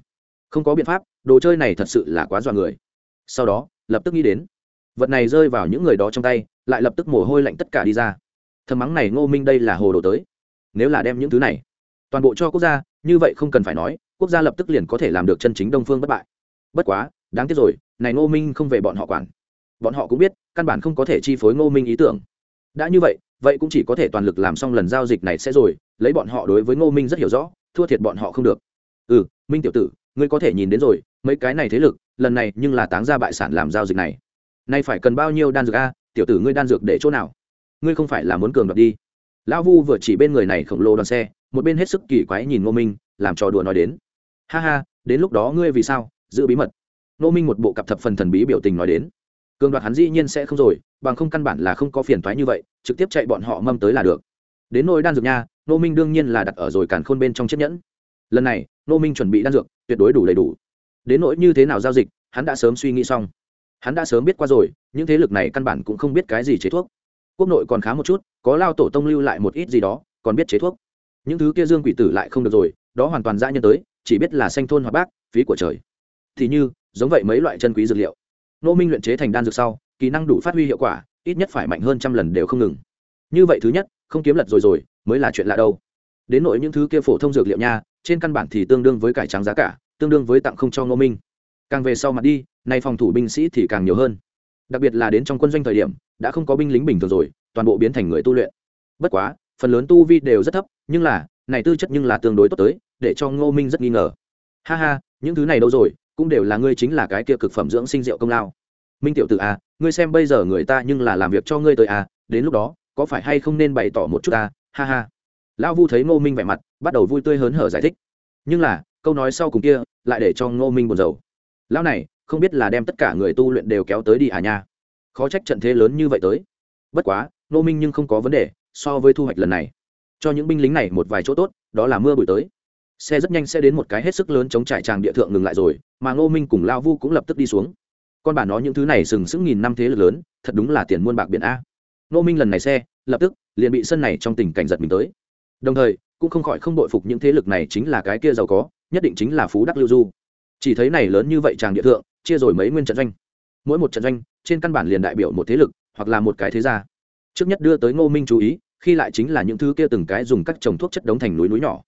Không có biện pháp, đồ chơi này thật sự là quá dọa người. Sau đó, lập tức nghĩ đến, vật này rơi vào những người đó trong tay, lại lập tức mồ hôi lạnh tất cả đi ra. Thầm mắng này ngô minh đây là hồ đồ tới. Nếu là đem những thứ này toàn bộ cho quốc gia, như vậy không cần phải nói quốc gia lập tức liền có thể làm được chân chính đông phương bất bại. Bất quá, đáng tiếc rồi, này ngô minh không về bọn họ quản. Bọn họ cũng biết, căn bản không có thể chi phối ngô minh ý tưởng. Đã như vậy vậy cũng chỉ có thể toàn lực làm xong lần giao dịch này sẽ rồi, lấy bọn họ đối với ngô minh rất hiểu rõ, thua thiệt bọn họ không được. Ừ minh tiểu tử, ngươi có thể nhìn đến rồi, mấy cái này thế lực, lần này nhưng là táng ra bại sản làm giao dịch này. Nay phải cần bao nhiêu đan dược a, tiểu tử ngươi đan dược để chỗ nào? Ngươi không phải là muốn cường đoạt đi. Lão vu vừa chỉ bên người này khổng lồ đoàn xe, một bên hết sức kỳ quái nhìn ngô minh, làm trò đùa nói đến ha ha, đến lúc đó ngươi vì sao, giữ bí mật? Nô minh một bộ cặp thập phần thần bí biểu tình nói đến. Cường đoạt hắn dĩ nhiên sẽ không rồi, bằng không căn bản là không có phiền thoái như vậy, trực tiếp chạy bọn họ mâm tới là được. Đến nỗi đan dược nha, Nô minh đương nhiên là đặt ở rồi càn khôn bên trong chiếc nhẫn. Lần này, Nô minh chuẩn bị đan dược, tuyệt đối đủ đầy đủ. Đến nỗi như thế nào giao dịch, hắn đã sớm suy nghĩ xong. Hắn đã sớm biết qua rồi, những thế lực này căn bản cũng không biết cái gì chế thuốc. Quốc nội còn khá một chút, có lao tổ tông lưu lại một ít gì đó, còn biết chế thuốc. Những thứ kia dương quỷ tử lại không được rồi, đó hoàn toàn dã nhân tới chỉ biết là xanh thôn hoặc bác, phí của trời. Thì như, giống vậy mấy loại chân quý dược liệu. Nô minh luyện chế thành đan dược sau, kỹ năng đủ phát huy hiệu quả, ít nhất phải mạnh hơn trăm lần đều không ngừng. Như vậy thứ nhất, không kiếm lật rồi rồi, mới là chuyện lạ đâu. Đến nội những thứ kia phổ thông dược liệu nha, trên căn bản thì tương đương với cải trắng giá cả, tương đương với tặng không cho ngô minh. Càng về sau mặt đi, nay phòng thủ binh sĩ thì càng nhiều hơn. Đặc biệt là đến trong quân doanh thời điểm, đã không có binh lính bình thường rồi, toàn bộ biến thành người tu luyện. Bất quá, phần lớn tu vi đều rất thấp, nhưng là, này tư chất nhưng là tương đối tốt tới để cho ngô minh rất nghi ngờ. Ha ha, những thứ này đâu rồi, cũng đều là ngươi chính là cái kia cực phẩm dưỡng sinh rượu công lao. Minh tiểu tử à ngươi xem bây giờ người ta nhưng là làm việc cho ngươi tới à đến lúc đó, có phải hay không nên bày tỏ một chút à ha ha. Lão vu thấy ngô minh vẻ mặt, bắt đầu vui tươi hớn hở giải thích. Nhưng là, câu nói sau cùng kia lại để cho ngô minh buồn rầu. Lão này, không biết là đem tất cả người tu luyện đều kéo tới đi à nha. Khó trách trận thế lớn như vậy tới. Bất quá, ngô minh nhưng không có vấn đề so với thu hoạch lần này. Cho những binh lính này một vài chỗ tốt, đó là mưa bụi tới xe rất nhanh sẽ đến một cái hết sức lớn chống trải tràng địa thượng ngừng lại rồi, mà ngô minh cùng lao vu cũng lập tức đi xuống. Con bà nó những thứ này sừng sững nghìn năm thế lực lớn, thật đúng là tiền muôn bạc biển a. Ngô minh lần này xe, lập tức, liền bị sân này trong tình cảnh giật mình tới. Đồng thời, cũng không khỏi không đội phục những thế lực này chính là cái kia giàu có, nhất định chính là phú đắc lưu du. Chỉ thấy này lớn như vậy tràng địa thượng, chia rồi mấy nguyên trận doanh. Mỗi một trận doanh, trên căn bản liền đại biểu một thế lực, hoặc là một cái thế gia. Trước nhất đưa tới ngô minh chú ý, khi lại chính là những thứ kia từng cái dùng các trồng thuốc chất đống thành núi núi nhỏ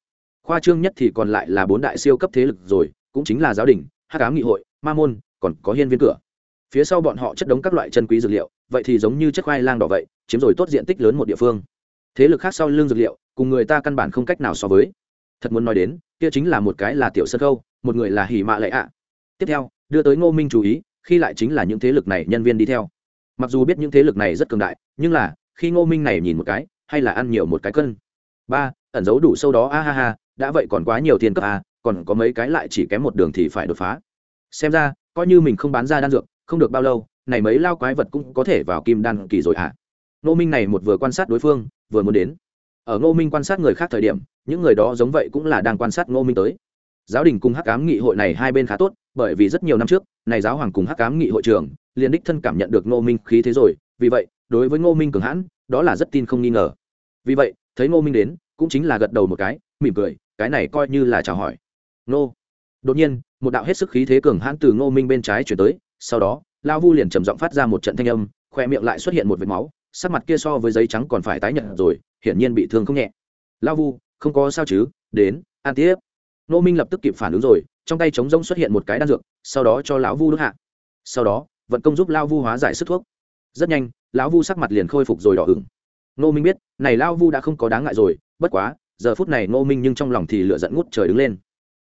khoa trương nhất thì còn lại là bốn đại siêu cấp thế lực rồi, cũng chính là giáo đình hắc ám nghị hội, ma môn, còn có hiên viên cửa. Phía sau bọn họ chất đống các loại chân quý dược liệu, vậy thì giống như chất khoai lang đỏ vậy, chiếm rồi tốt diện tích lớn một địa phương. Thế lực khác sau lưng dược liệu, cùng người ta căn bản không cách nào so với. Thật muốn nói đến, kia chính là một cái là tiểu sân khâu, một người là hỉ mạ lệ ạ. Tiếp theo, đưa tới ngô minh chú ý, khi lại chính là những thế lực này nhân viên đi theo. Mặc dù biết những thế lực này rất cường đại, nhưng là, khi ngô minh này nhìn một cái, hay là ăn nhiều một cái cân. Ba ẩn giấu đủ sâu đó, a ha ha, đã vậy còn quá nhiều tiền cấp a, còn có mấy cái lại chỉ kém một đường thì phải đột phá. Xem ra, coi như mình không bán ra đan dược, không được bao lâu, này mấy lao quái vật cũng có thể vào kim đan kỳ rồi ạ. À. ngô minh này một vừa quan sát đối phương, vừa muốn đến. Ở ngô minh quan sát người khác thời điểm, những người đó giống vậy cũng là đang quan sát ngô minh tới. Giáo đình cùng hắc cám nghị hội này hai bên khá tốt, bởi vì rất nhiều năm trước, này giáo hoàng cùng hắc cám nghị hội trường liền đích thân cảm nhận được ngô minh khí thế rồi, vì vậy, đối với ngô minh cường hãn, đó là rất tin không nghi ngờ. Vì vậy, thấy ngô minh đến cũng chính là gật đầu một cái, mỉm cười, cái này coi như là chào hỏi. Ngô đột nhiên, một đạo hết sức khí thế cường hãn từ ngô minh bên trái chuyển tới, sau đó, lao vu liền trầm giọng phát ra một trận thanh âm, khoe miệng lại xuất hiện một vệt máu, sắc mặt kia so với giấy trắng còn phải tái nhợt rồi, hiển nhiên bị thương không nhẹ. Lao vu, không có sao chứ, đến an tiếp. Ngô minh lập tức kịp phản ứng rồi, trong tay trống rông xuất hiện một cái đan dược, sau đó cho lão vu đốt hạ. Sau đó, vận công giúp lao vu hóa giải sức thuốc. Rất nhanh, lão vu sắc mặt liền khôi phục rồi đỏ ửng ngô minh biết, này lao vu đã không có đáng ngại rồi, bất quá, giờ phút này ngô minh nhưng trong lòng thì lựa dẫn ngút trời đứng lên.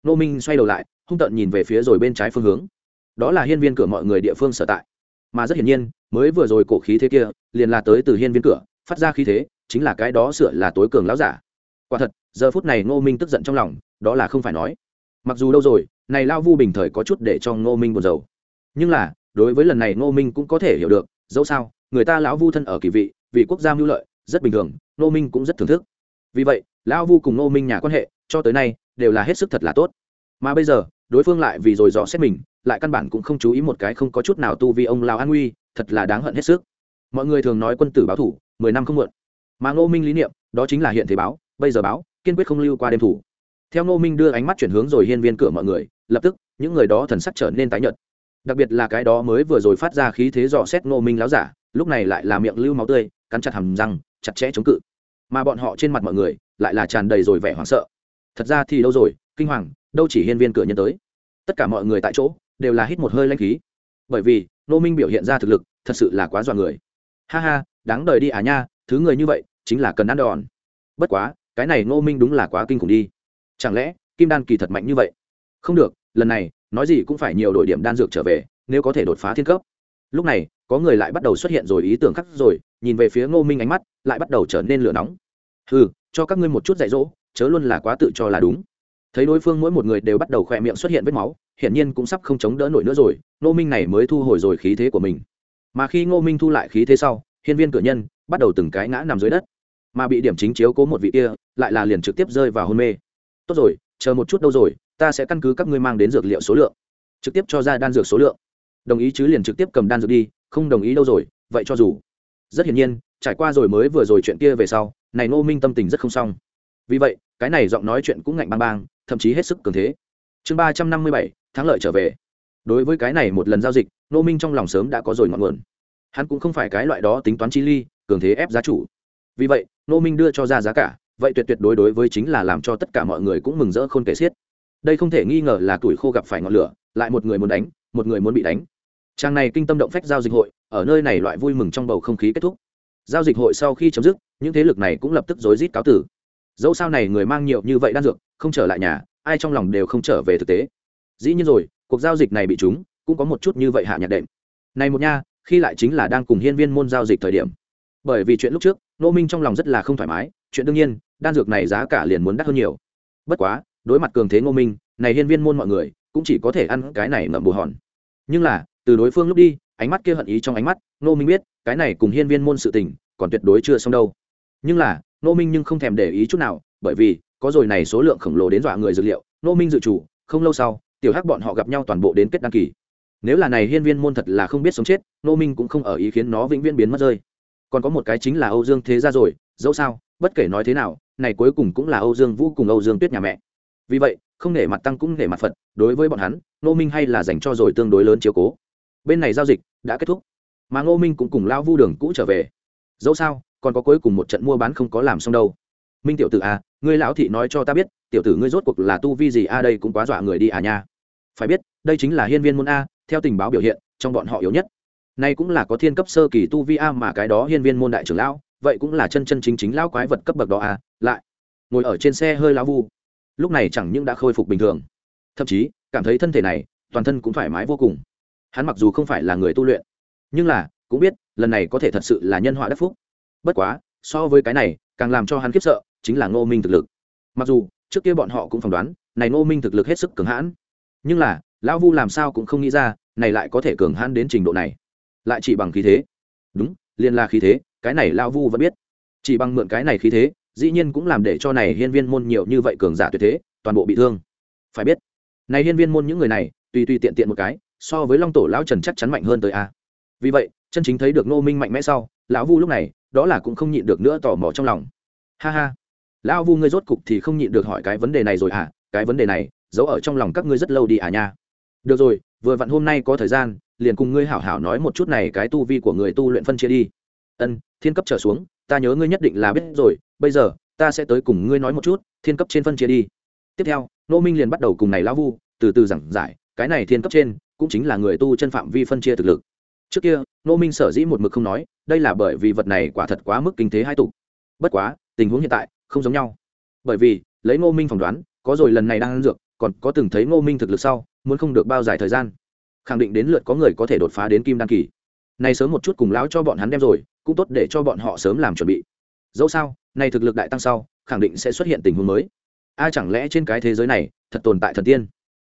Ngô minh xoay đầu lại, hung tợn nhìn về phía rồi bên trái phương hướng. Đó là hiên viên cửa mọi người địa phương sở tại. Mà rất hiển nhiên, mới vừa rồi cổ khí thế kia, liền là tới từ hiên viên cửa, phát ra khí thế, chính là cái đó sửa là tối cường lão giả. Quả thật, giờ phút này ngô minh tức giận trong lòng, đó là không phải nói. Mặc dù đâu rồi, này lao vu bình thời có chút để cho ngô minh buồn rầu. Nhưng là, đối với lần này ngô minh cũng có thể hiểu được, dẫu sao, người ta lão vu thân ở kỳ vị, vì quốc gia mưu lợi rất bình thường, ngô minh cũng rất thưởng thức. Vì vậy, lão vu cùng ngô minh nhà quan hệ cho tới nay đều là hết sức thật là tốt. Mà bây giờ, đối phương lại vì rồi dò xét mình, lại căn bản cũng không chú ý một cái không có chút nào tu vì ông lao an nguy thật là đáng hận hết sức. Mọi người thường nói quân tử báo thủ, mười năm không muộn. Mà ngô minh lý niệm, đó chính là hiện thế báo, bây giờ báo, kiên quyết không lưu qua đêm thủ. Theo ngô minh đưa ánh mắt chuyển hướng rồi hiên viên cửa mọi người, lập tức, những người đó thần sắc trở nên tái nhợt. Đặc biệt là cái đó mới vừa rồi phát ra khí thế dò xét ngô minh láo giả, lúc này lại là miệng lưu máu tươi, cắn chặt hầm răng chặt chẽ chống cự. Mà bọn họ trên mặt mọi người lại là tràn đầy rồi vẻ hoảng sợ. Thật ra thì đâu rồi, kinh hoàng, đâu chỉ hiên viên cửa nhân tới. Tất cả mọi người tại chỗ đều là hít một hơi lanh khí. Bởi vì nô minh biểu hiện ra thực lực thật sự là quá dọa người. Ha ha, đáng đời đi à nha, thứ người như vậy chính là cần ăn đòn. Bất quá, cái này ngô minh đúng là quá kinh khủng đi. Chẳng lẽ, kim đan kỳ thật mạnh như vậy? Không được, lần này, nói gì cũng phải nhiều đội điểm đan dược trở về, nếu có thể đột phá thiên cấp. Lúc này, có người lại bắt đầu xuất hiện rồi ý tưởng khắc rồi nhìn về phía ngô minh ánh mắt, lại bắt đầu trở nên lửa nóng. Ừ cho các ngươi một chút dạy dỗ, chớ luôn là quá tự cho là đúng. Thấy đối phương mỗi một người đều bắt đầu khỏe miệng xuất hiện vết máu, hiển nhiên cũng sắp không chống đỡ nổi nữa rồi, ngô minh này mới thu hồi rồi khí thế của mình. Mà khi ngô minh thu lại khí thế sau, hiên viên cửa nhân bắt đầu từng cái ngã nằm dưới đất. Mà bị điểm chính chiếu cố một vị kia, lại là liền trực tiếp rơi vào hôn mê. Tốt rồi, chờ một chút đâu rồi, ta sẽ căn cứ các ngươi mang đến dược liệu số lượng. Trực tiếp cho ra đan dược số lượng. Đồng ý chứ liền trực tiếp cầm đan dược đi, không đồng ý đâu rồi, vậy cho dù rất hiển nhiên, trải qua rồi mới vừa rồi chuyện kia về sau, này ngô minh tâm tình rất không xong. Vì vậy, cái này giọng nói chuyện cũng ngạnh bang bang, thậm chí hết sức cường thế. Chương ba trăm năm mươi bảy, thắng lợi trở về. Đối với cái này một lần giao dịch, ngô minh trong lòng sớm đã có rồi ngọn nguồn. Hắn cũng không phải cái loại đó tính toán chi ly, cường thế ép giá chủ. Vì vậy, ngô minh đưa cho ra giá cả, vậy tuyệt tuyệt đối đối với chính là làm cho tất cả mọi người cũng mừng rỡ không kể xiết. Đây không thể nghi ngờ là tuổi khô gặp phải ngọn lửa, lại một người muốn đánh, một người muốn bị đánh. Trang này kinh tâm động phách giao dịch hội ở nơi này loại vui mừng trong bầu không khí kết thúc. Giao dịch hội sau khi chấm dứt, những thế lực này cũng lập tức rối rít cáo tử. Dẫu sao này người mang nhiều như vậy đan dược, không trở lại nhà, ai trong lòng đều không trở về thực tế. Dĩ nhiên rồi, cuộc giao dịch này bị chúng cũng có một chút như vậy hạ nhạc đệm. Này một nha, khi lại chính là đang cùng hiên viên môn giao dịch thời điểm. Bởi vì chuyện lúc trước nô minh trong lòng rất là không thoải mái, chuyện đương nhiên, đan dược này giá cả liền muốn đắt hơn nhiều. Bất quá, đối mặt cường thế ngô minh, này hiên viên môn mọi người, cũng chỉ có thể ăn cái này ngậm bù hòn. Nhưng là, từ đối phương lúc đi ánh mắt kia hận ý trong ánh mắt nô minh biết, cái này cùng hiên viên môn sự tình, còn tuyệt đối chưa xong đâu. Nhưng là nô minh nhưng không thèm để ý chút nào, bởi vì, có rồi này số lượng khổng lồ đến dọa người dược liệu nô minh dự chủ, không lâu sau, tiểu hắc bọn họ gặp nhau toàn bộ đến kết đăng kỳ. Nếu là này hiên viên môn thật là không biết sống chết nô minh cũng không ở ý khiến nó vĩnh viễn biến mất rơi. Còn có một cái chính là âu dương thế gia rồi, dẫu sao, bất kể nói thế nào, này cuối cùng cũng là âu dương vũ cùng âu dương tuyết nhà mẹ. Vì vậy, không nể mặt tăng cũng nể mặt phật, đối với bọn hắn nô minh hay là dành cho rồi tương đối lớn chiếu cố bên này giao dịch đã kết thúc. Mà ngô minh cũng cùng lao vu đường cũ trở về. Dẫu sao còn có cuối cùng một trận mua bán không có làm xong đâu. Minh tiểu tử a à, ngươi lão thị nói cho ta biết tiểu tử ngươi rốt cuộc là tu vi gì a đây cũng quá dọa người đi à nha. Phải biết đây chính là hiên viên môn a theo tình báo biểu hiện trong bọn họ yếu nhất. Nay cũng là có thiên cấp sơ kỳ tu vi a mà cái đó hiên viên môn đại trưởng lão vậy cũng là chân chân chính chính lão quái vật cấp bậc đó a lại ngồi ở trên xe hơi lão vu. Lúc này chẳng những đã khôi phục bình thường thậm chí cảm thấy thân thể này toàn thân cũng thoải mái vô cùng hắn mặc dù không phải là người tu luyện, nhưng là, cũng biết, lần này có thể thật sự là nhân họa đắc phúc. Bất quá, so với cái này, càng làm cho hắn khiếp sợ, chính là ngô minh thực lực. Mặc dù, trước kia bọn họ cũng phỏng đoán, này ngô minh thực lực hết sức cường hãn. Nhưng là, lão vu làm sao cũng không nghĩ ra, này lại có thể cường hãn đến trình độ này. Lại chỉ bằng khí thế. Đúng liên la khí thế, cái này lão vu vẫn biết. Chỉ bằng mượn cái này khí thế, dĩ nhiên cũng làm để cho này hiên viên môn nhiều như vậy cường giả tuyệt thế, toàn bộ bị thương. Phải biết, này hiên viên môn những người này, tùy tùy tiện tiện một cái so với long tổ lão trần chắc chắn mạnh hơn tới a. Vì vậy, chân chính thấy được nô minh mạnh mẽ sau, lão vu lúc này, đó là cũng không nhịn được nữa tò mò trong lòng. Ha ha. Lão vu ngươi rốt cục thì không nhịn được hỏi cái vấn đề này rồi à cái vấn đề này, giấu ở trong lòng các ngươi rất lâu đi à nha. Được rồi, vừa vặn hôm nay có thời gian, liền cùng ngươi hảo hảo nói một chút này cái tu vi của người tu luyện phân chia đi. Ân, thiên cấp trở xuống, ta nhớ ngươi nhất định là biết rồi, bây giờ, ta sẽ tới cùng ngươi nói một chút, thiên cấp trên phân chia đi. Tiếp theo nô minh liền bắt đầu cùng này lão vu, từ từ giảng giải, cái này thiên cấp trên cũng chính là người tu chân phạm vi phân chia thực lực. Trước kia nô minh sở dĩ một mực không nói, đây là bởi vì vật này quả thật quá mức kinh thế hai tục bất quá, tình huống hiện tại không giống nhau. Bởi vì, lấy ngô minh phỏng đoán, có rồi lần này đang ăn dược, còn có từng thấy ngô minh thực lực sau, muốn không được bao dài thời gian. Khẳng định đến lượt có người có thể đột phá đến kim Đan kỳ. Này sớm một chút cùng lão cho bọn hắn đem rồi, cũng tốt để cho bọn họ sớm làm chuẩn bị. Dẫu sao, này thực lực đại tăng sau, khẳng định sẽ xuất hiện tình huống mới. A, chẳng lẽ trên cái thế giới này, thật tồn tại thần tiên?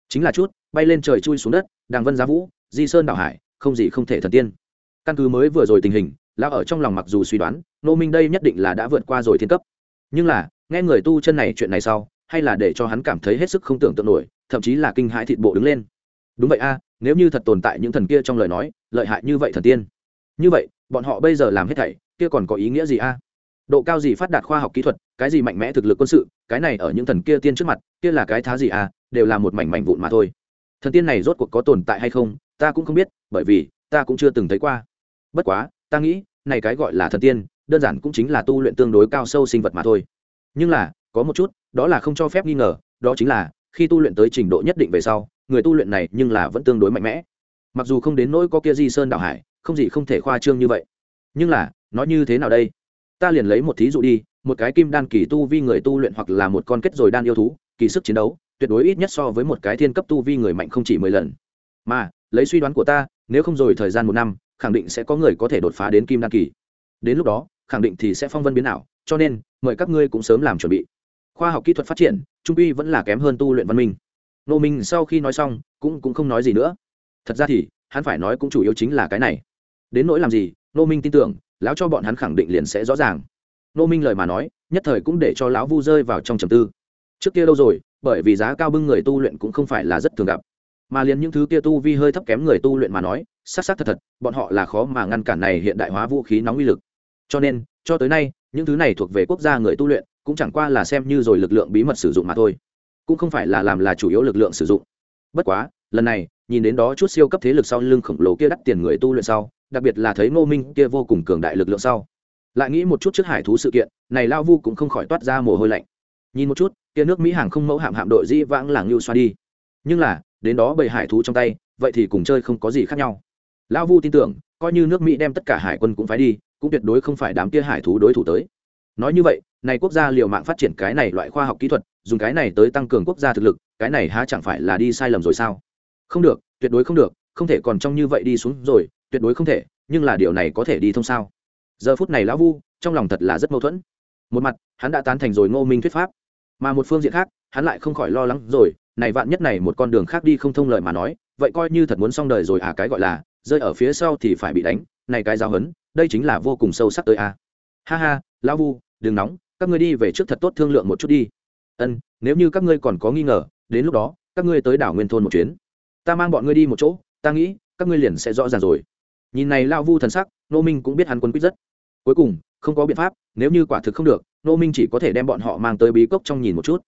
Chính là chút, bay lên trời chui xuống đất đàng vân giá vũ, di sơn đảo hải, không gì không thể thần tiên. Căn cứ mới vừa rồi tình hình, lão ở trong lòng mặc dù suy đoán, nô minh đây nhất định là đã vượt qua rồi thiên cấp. Nhưng là, nghe người tu chân này chuyện này sau, hay là để cho hắn cảm thấy hết sức không tưởng tượng nổi, thậm chí là kinh hãi thịt bộ đứng lên. Đúng vậy a, nếu như thật tồn tại những thần kia trong lời nói, lợi hại như vậy thần tiên. Như vậy, bọn họ bây giờ làm hết thảy, kia còn có ý nghĩa gì a? Độ cao gì phát đạt khoa học kỹ thuật, cái gì mạnh mẽ thực lực quân sự, cái này ở những thần kia tiên trước mặt, kia là cái thá gì a, đều là một mảnh mảnh vụn mà thôi thần tiên này rốt cuộc có tồn tại hay không, ta cũng không biết, bởi vì ta cũng chưa từng thấy qua. Bất quá, ta nghĩ, này cái gọi là thần tiên, đơn giản cũng chính là tu luyện tương đối cao sâu sinh vật mà thôi. Nhưng là, có một chút, đó là không cho phép nghi ngờ, đó chính là, khi tu luyện tới trình độ nhất định về sau, người tu luyện này nhưng là vẫn tương đối mạnh mẽ. Mặc dù không đến nỗi có kia di sơn đảo hải, không gì không thể khoa trương như vậy. Nhưng là nói như thế nào đây? Ta liền lấy một thí dụ đi, một cái kim đan kỳ tu vi người tu luyện hoặc là một con kết rồi đan yêu thú, kỳ sức chiến đấu tuyệt đối ít nhất so với một cái thiên cấp tu vi người mạnh không chỉ mười lần. Mà, lấy suy đoán của ta, nếu không rồi thời gian một năm, khẳng định sẽ có người có thể đột phá đến kim đan kỳ. Đến lúc đó, khẳng định thì sẽ phong vân biến ảo, cho nên, mời các ngươi cũng sớm làm chuẩn bị. Khoa học kỹ thuật phát triển, trung quy vẫn là kém hơn tu luyện văn minh. Nô minh sau khi nói xong, cũng cũng không nói gì nữa. Thật ra thì, hắn phải nói cũng chủ yếu chính là cái này. Đến nỗi làm gì nô minh tin tưởng, lão cho bọn hắn khẳng định liền sẽ rõ ràng. Nô minh lời mà nói, nhất thời cũng để cho lão vu rơi vào trong trầm tư. Trước kia đâu rồi bởi vì giá cao bưng người tu luyện cũng không phải là rất thường gặp. Mà liền những thứ kia tu vi hơi thấp kém người tu luyện mà nói s á thật thật, bọn họ là khó mà ngăn cản này hiện đại hóa vũ khí nóng uy lực. Cho nên, cho tới nay, những thứ này thuộc về quốc gia người tu luyện, cũng chẳng qua là xem như rồi lực lượng bí mật sử dụng mà thôi. Cũng không phải là làm là chủ yếu lực lượng sử dụng. Bất quá, lần này, nhìn đến đó chút siêu cấp thế lực sau lưng khổng lồ kia đắt tiền người tu luyện sau, đặc biệt là thấy ngô minh kia vô cùng cường đại lực lượng sau. Lại nghĩ một chút trước hải thú sự kiện, này lao vu cũng không khỏi toát ra mồ hôi lạnh. Nhìn một chút kia nước mỹ hàng không mẫu hạm hạm đội dĩ vãng làng lưu xoa đi. Nhưng là, đến đó bầy hải thú trong tay, vậy thì cùng chơi không có gì khác nhau. Lão vu tin tưởng, coi như nước mỹ đem tất cả hải quân cũng phải đi, cũng tuyệt đối không phải đám kia hải thú đối thủ tới. Nói như vậy, này quốc gia liều mạng phát triển cái này loại khoa học kỹ thuật, dùng cái này tới tăng cường quốc gia thực lực, cái này há chẳng phải là đi sai lầm rồi sao? Không được, tuyệt đối không được, không thể còn trong như vậy đi xuống rồi, tuyệt đối không thể, nhưng là điều này có thể đi thông sao? Giờ phút này lão vu, trong lòng thật là rất mâu thuẫn. Một mặt, hắn đã tán thành rồi ngô minh thuyết pháp mà một phương diện khác, hắn lại không khỏi lo lắng rồi, này vạn nhất này một con đường khác đi không thông lợi mà nói, vậy coi như thật muốn xong đời rồi à cái gọi là, rơi ở phía sau thì phải bị đánh, này cái giáo hấn đây chính là vô cùng sâu sắc tới à. ha ha, lão vu, đừng nóng, các ngươi đi về trước thật tốt thương lượng một chút đi. Ân, nếu như các ngươi còn có nghi ngờ, đến lúc đó, các ngươi tới đảo nguyên thôn một chuyến. Ta mang bọn ngươi đi một chỗ, ta nghĩ, các ngươi liền sẽ rõ ràng rồi. Nhìn này lao vu thần sắc nô minh cũng biết hắn quân quyết rất. Cuối cùng, không có biện pháp, nếu như quả thực không được nô minh chỉ có thể đem bọn họ mang tới bí cốc trong nhìn một chút.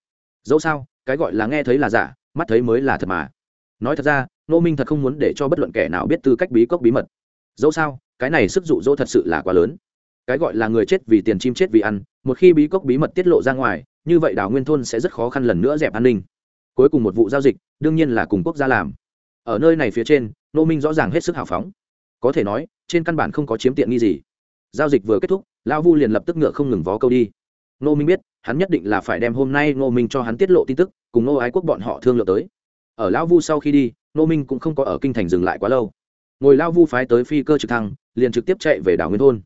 Dẫu sao, cái gọi là nghe thấy là giả, mắt thấy mới là thật mà. Nói thật ra nô minh thật không muốn để cho bất luận kẻ nào biết tư cách bí cốc bí mật. Dẫu sao, cái này sức dụ dỗ thật sự là quá lớn. Cái gọi là người chết vì tiền chim chết vì ăn, một khi bí cốc bí mật tiết lộ ra ngoài, như vậy đảo nguyên thôn sẽ rất khó khăn lần nữa dẹp an ninh. Cuối cùng một vụ giao dịch, đương nhiên là cùng quốc gia làm. Ở nơi này phía trên nô minh rõ ràng hết sức hào phóng. Có thể nói, trên căn bản không có chiếm tiện nghi gì. Giao dịch vừa kết thúc, lão vu liền lập tức ngựa không ngừng vó câu đi nô minh biết, hắn nhất định là phải đem hôm nay nô minh cho hắn tiết lộ tin tức, cùng nô ái quốc bọn họ thương lượng tới. Ở lão vu sau khi đi nô minh cũng không có ở kinh thành dừng lại quá lâu. Ngồi lão vu phái tới phi cơ trực thăng, liền trực tiếp chạy về đảo nguyên thôn.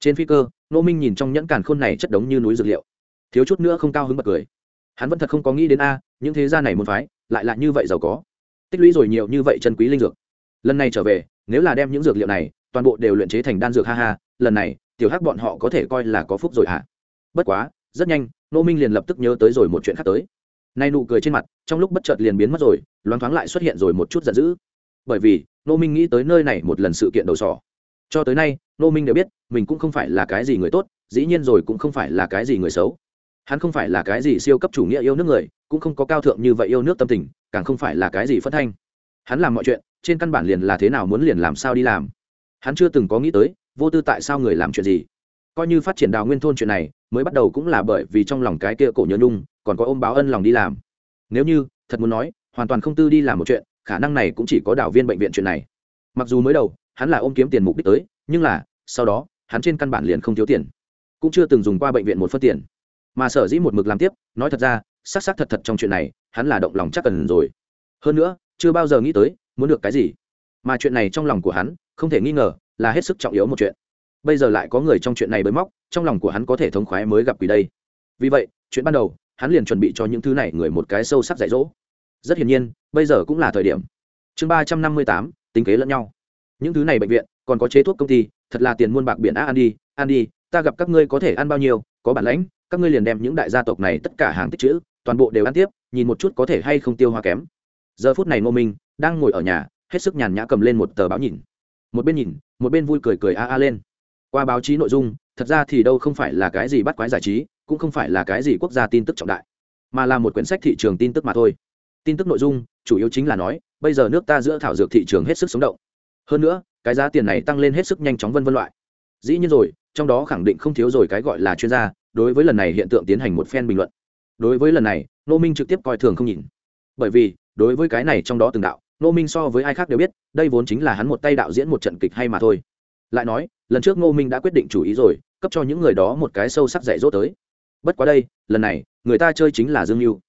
Trên phi cơ nô minh nhìn trong nhẫn càn khôn này chất đống như núi dược liệu. Thiếu chút nữa không cao hứng bật cười. Hắn vẫn thật không có nghĩ đến a, những thế gia này muốn phái, lại là như vậy giàu có. Tích lũy rồi nhiều như vậy chân quý linh dược. Lần này trở về, nếu là đem những dược liệu này toàn bộ đều luyện chế thành đan dược ha ha, lần này, tiểu hắc bọn họ có thể coi là có phúc rồi hả? Bất quá, rất nhanh nô minh liền lập tức nhớ tới rồi một chuyện khác tới. Nay nụ cười trên mặt, trong lúc bất chợt liền biến mất rồi, loáng thoáng lại xuất hiện rồi một chút giận dữ. Bởi vì nô minh nghĩ tới nơi này một lần sự kiện đầu sỏ. Cho tới nay nô minh đều biết, mình cũng không phải là cái gì người tốt, dĩ nhiên rồi cũng không phải là cái gì người xấu. Hắn không phải là cái gì siêu cấp chủ nghĩa yêu nước người, cũng không có cao thượng như vậy yêu nước tâm tình, càng không phải là cái gì phất thanh. Hắn làm mọi chuyện, trên căn bản liền là thế nào muốn liền làm sao đi làm. Hắn chưa từng có nghĩ tới, vô tư tại sao người làm chuyện gì coi như phát triển đào nguyên thôn chuyện này, mới bắt đầu cũng là bởi vì trong lòng cái kia cổ nhớ nhung, còn có ôm báo ân lòng đi làm. Nếu như, thật muốn nói, hoàn toàn không tư đi làm một chuyện, khả năng này cũng chỉ có đảo viên bệnh viện chuyện này. Mặc dù mới đầu, hắn là ôm kiếm tiền mục đích tới, nhưng là, sau đó, hắn trên căn bản liền không thiếu tiền. Cũng chưa từng dùng qua bệnh viện một phân tiền. Mà sở dĩ một mực làm tiếp, nói thật ra, xác xác thật thật trong chuyện này, hắn là động lòng chắc cần rồi. Hơn nữa, chưa bao giờ nghĩ tới, muốn được cái gì. Mà chuyện này trong lòng của hắn, không thể nghi ngờ, là hết sức trọng yếu một chuyện bây giờ lại có người trong chuyện này bới móc, trong lòng của hắn có thể thống khoái mới gặp quỷ đây. Vì vậy, chuyện ban đầu, hắn liền chuẩn bị cho những thứ này người một cái sâu sắc dạy dỗ. Rất hiển nhiên, bây giờ cũng là thời điểm. Chương ba trăm năm mươi tám, tính kế lẫn nhau. Những thứ này bệnh viện, còn có chế thuốc công ty, thật là tiền muôn bạc biển á ăn đi ăn đi ta gặp các ngươi có thể ăn bao nhiêu, có bản lãnh, các ngươi liền đem những đại gia tộc này tất cả hàng tích chữ, toàn bộ đều ăn tiếp, nhìn một chút có thể hay không tiêu hoa kém. Giờ phút này ngô minh đang ngồi ở nhà, hết sức nhàn nhã cầm lên một tờ báo nhìn. Một bên nhìn, một bên vui cười cười a a lên qua báo chí nội dung, thật ra thì đâu không phải là cái gì bắt quái giải trí, cũng không phải là cái gì quốc gia tin tức trọng đại, mà là một quyển sách thị trường tin tức mà thôi. Tin tức nội dung, chủ yếu chính là nói, bây giờ nước ta giữa thảo dược thị trường hết sức sống động. Hơn nữa, cái giá tiền này tăng lên hết sức nhanh chóng vân vân loại. Dĩ nhiên rồi, trong đó khẳng định không thiếu rồi cái gọi là chuyên gia, đối với lần này hiện tượng tiến hành một phen bình luận. Đối với lần này nô minh trực tiếp coi thường không nhìn. Bởi vì, đối với cái này trong đó từng đạo nô minh so với ai khác đều biết, đây vốn chính là hắn một tay đạo diễn một trận kịch hay mà thôi lại nói, lần trước ngô minh đã quyết định chủ ý rồi, cấp cho những người đó một cái sâu sắc dạy dỗ tới. Bất quá đây, lần này, người ta chơi chính là dương mưu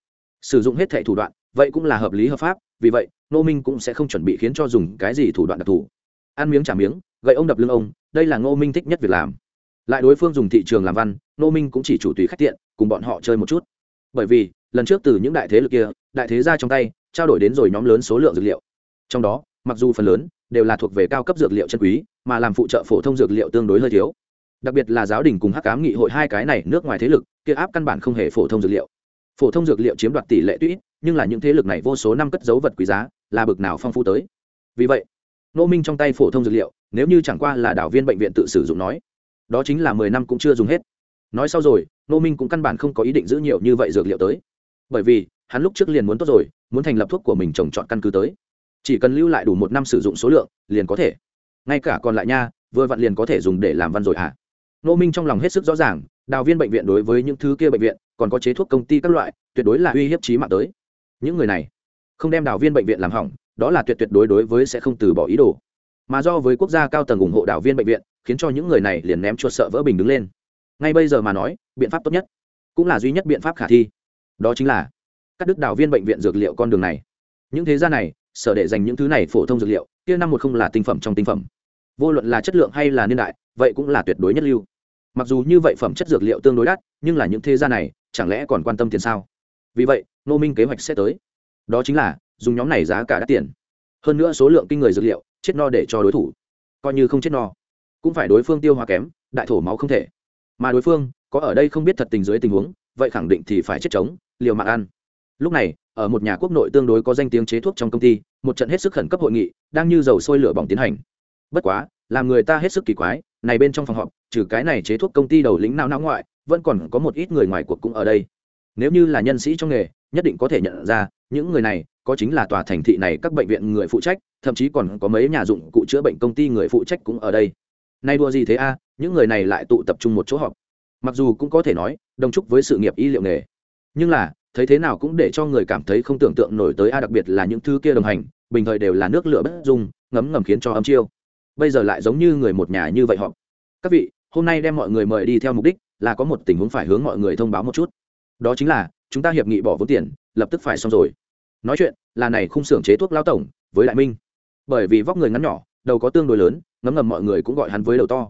sử dụng hết thẻ thủ đoạn, vậy cũng là hợp lý hợp pháp, vì vậy, ngô minh cũng sẽ không chuẩn bị khiến cho dùng cái gì thủ đoạn đặc thù. Ăn miếng trả miếng, gậy ông đập lưng ông, đây là ngô minh thích nhất việc làm. Lại đối phương dùng thị trường làm văn, ngô minh cũng chỉ chủ tùy khách tiện, cùng bọn họ chơi một chút. Bởi vì, lần trước từ những đại thế lực kia, đại thế ra trong tay, trao đổi đến rồi nhóm lớn số lượng dược liệu. Trong đó, mặc dù phần lớn đều là thuộc về cao cấp dược liệu chân quý mà làm phụ trợ phổ thông dược liệu tương đối hơi thiếu. Đặc biệt là giáo đình cùng hắc cám nghị hội hai cái này nước ngoài thế lực, kia áp căn bản không hề phổ thông dược liệu. Phổ thông dược liệu chiếm đoạt tỷ lệ tuy nhưng là những thế lực này vô số năm cất dấu vật quý giá, là bực nào phong phú tới. Vì vậy nô minh trong tay phổ thông dược liệu, nếu như chẳng qua là đảo viên bệnh viện tự sử dụng nói, đó chính là mười năm cũng chưa dùng hết. Nói sau rồi nô minh cũng căn bản không có ý định giữ nhiều như vậy dược liệu tới. Bởi vì, hắn lúc trước liền muốn tốt rồi, muốn thành lập thuốc của mình trồng chọn căn cứ tới. Chỉ cần lưu lại đủ một năm sử dụng số lượng, liền có thể ngay cả còn lại nha, vừa vặn liền có thể dùng để làm văn rồi hả? À? nô minh trong lòng hết sức rõ ràng, đào viên bệnh viện đối với những thứ kia bệnh viện, còn có chế thuốc công ty các loại, tuyệt đối là uy hiếp trí mạng tới. Những người này, không đem đào viên bệnh viện làm hỏng, đó là tuyệt tuyệt đối đối với sẽ không từ bỏ ý đồ. Mà do với quốc gia cao tầng ủng hộ đào viên bệnh viện, khiến cho những người này liền ném chuột sợ vỡ bình đứng lên. Ngay bây giờ mà nói, biện pháp tốt nhất, cũng là duy nhất biện pháp khả thi. Đó chính là cắt đứt đào viên bệnh viện dược liệu con đường này. Những thế gia này sở để dành những thứ này phổ thông dược liệu, kia năm một không là tinh phẩm trong tinh phẩm. Vô luận là chất lượng hay là niên đại, vậy cũng là tuyệt đối nhất lưu. Mặc dù như vậy phẩm chất dược liệu tương đối đắt, nhưng là những thế gia này, chẳng lẽ còn quan tâm tiền sao? Vì vậy nô minh kế hoạch sẽ tới. Đó chính là, dùng nhóm này giá cả đắt tiền. Hơn nữa số lượng kinh người dược liệu, chết no để cho đối thủ. Coi như không chết no, cũng phải đối phương tiêu hóa kém, đại thổ máu không thể. Mà đối phương, có ở đây không biết thật tình dưới tình huống, vậy khẳng định thì phải chết chống liều mạng ăn. Lúc này ở một nhà quốc nội tương đối có danh tiếng chế thuốc trong công ty, một trận hết sức khẩn cấp hội nghị, đang như dầu sôi lửa bỏng tiến hành. Bất quá, làm người ta hết sức kỳ quái, này bên trong phòng họp, trừ cái này chế thuốc công ty đầu lĩnh nào não ngoại, vẫn còn có một ít người ngoài cuộc cũng ở đây. Nếu như là nhân sĩ trong nghề, nhất định có thể nhận ra, những người này, có chính là tòa thành thị này các bệnh viện người phụ trách, thậm chí còn có mấy nhà dụng cụ chữa bệnh công ty người phụ trách cũng ở đây. Nay đua gì thế a, những người này lại tụ tập trung một chỗ họp. Mặc dù cũng có thể nói, đồng chúc với sự nghiệp y liệu nghề. Nhưng là thấy thế nào cũng để cho người cảm thấy không tưởng tượng nổi tới a, đặc biệt là những thứ kia đồng hành, bình thời đều là nước lửa bất dung, ngấm ngầm khiến cho âm chiêu. Bây giờ lại giống như người một nhà như vậy họ. Các vị, hôm nay đem mọi người mời đi theo mục đích là có một tình huống phải hướng mọi người thông báo một chút. Đó chính là, chúng ta hiệp nghị bỏ vốn tiền, lập tức phải xong rồi. Nói chuyện, là này khung xưởng chế thuốc lao tổng, với đại minh. Bởi vì vóc người ngắn nhỏ, đầu có tương đối lớn, ngấm ngầm mọi người cũng gọi hắn với đầu to.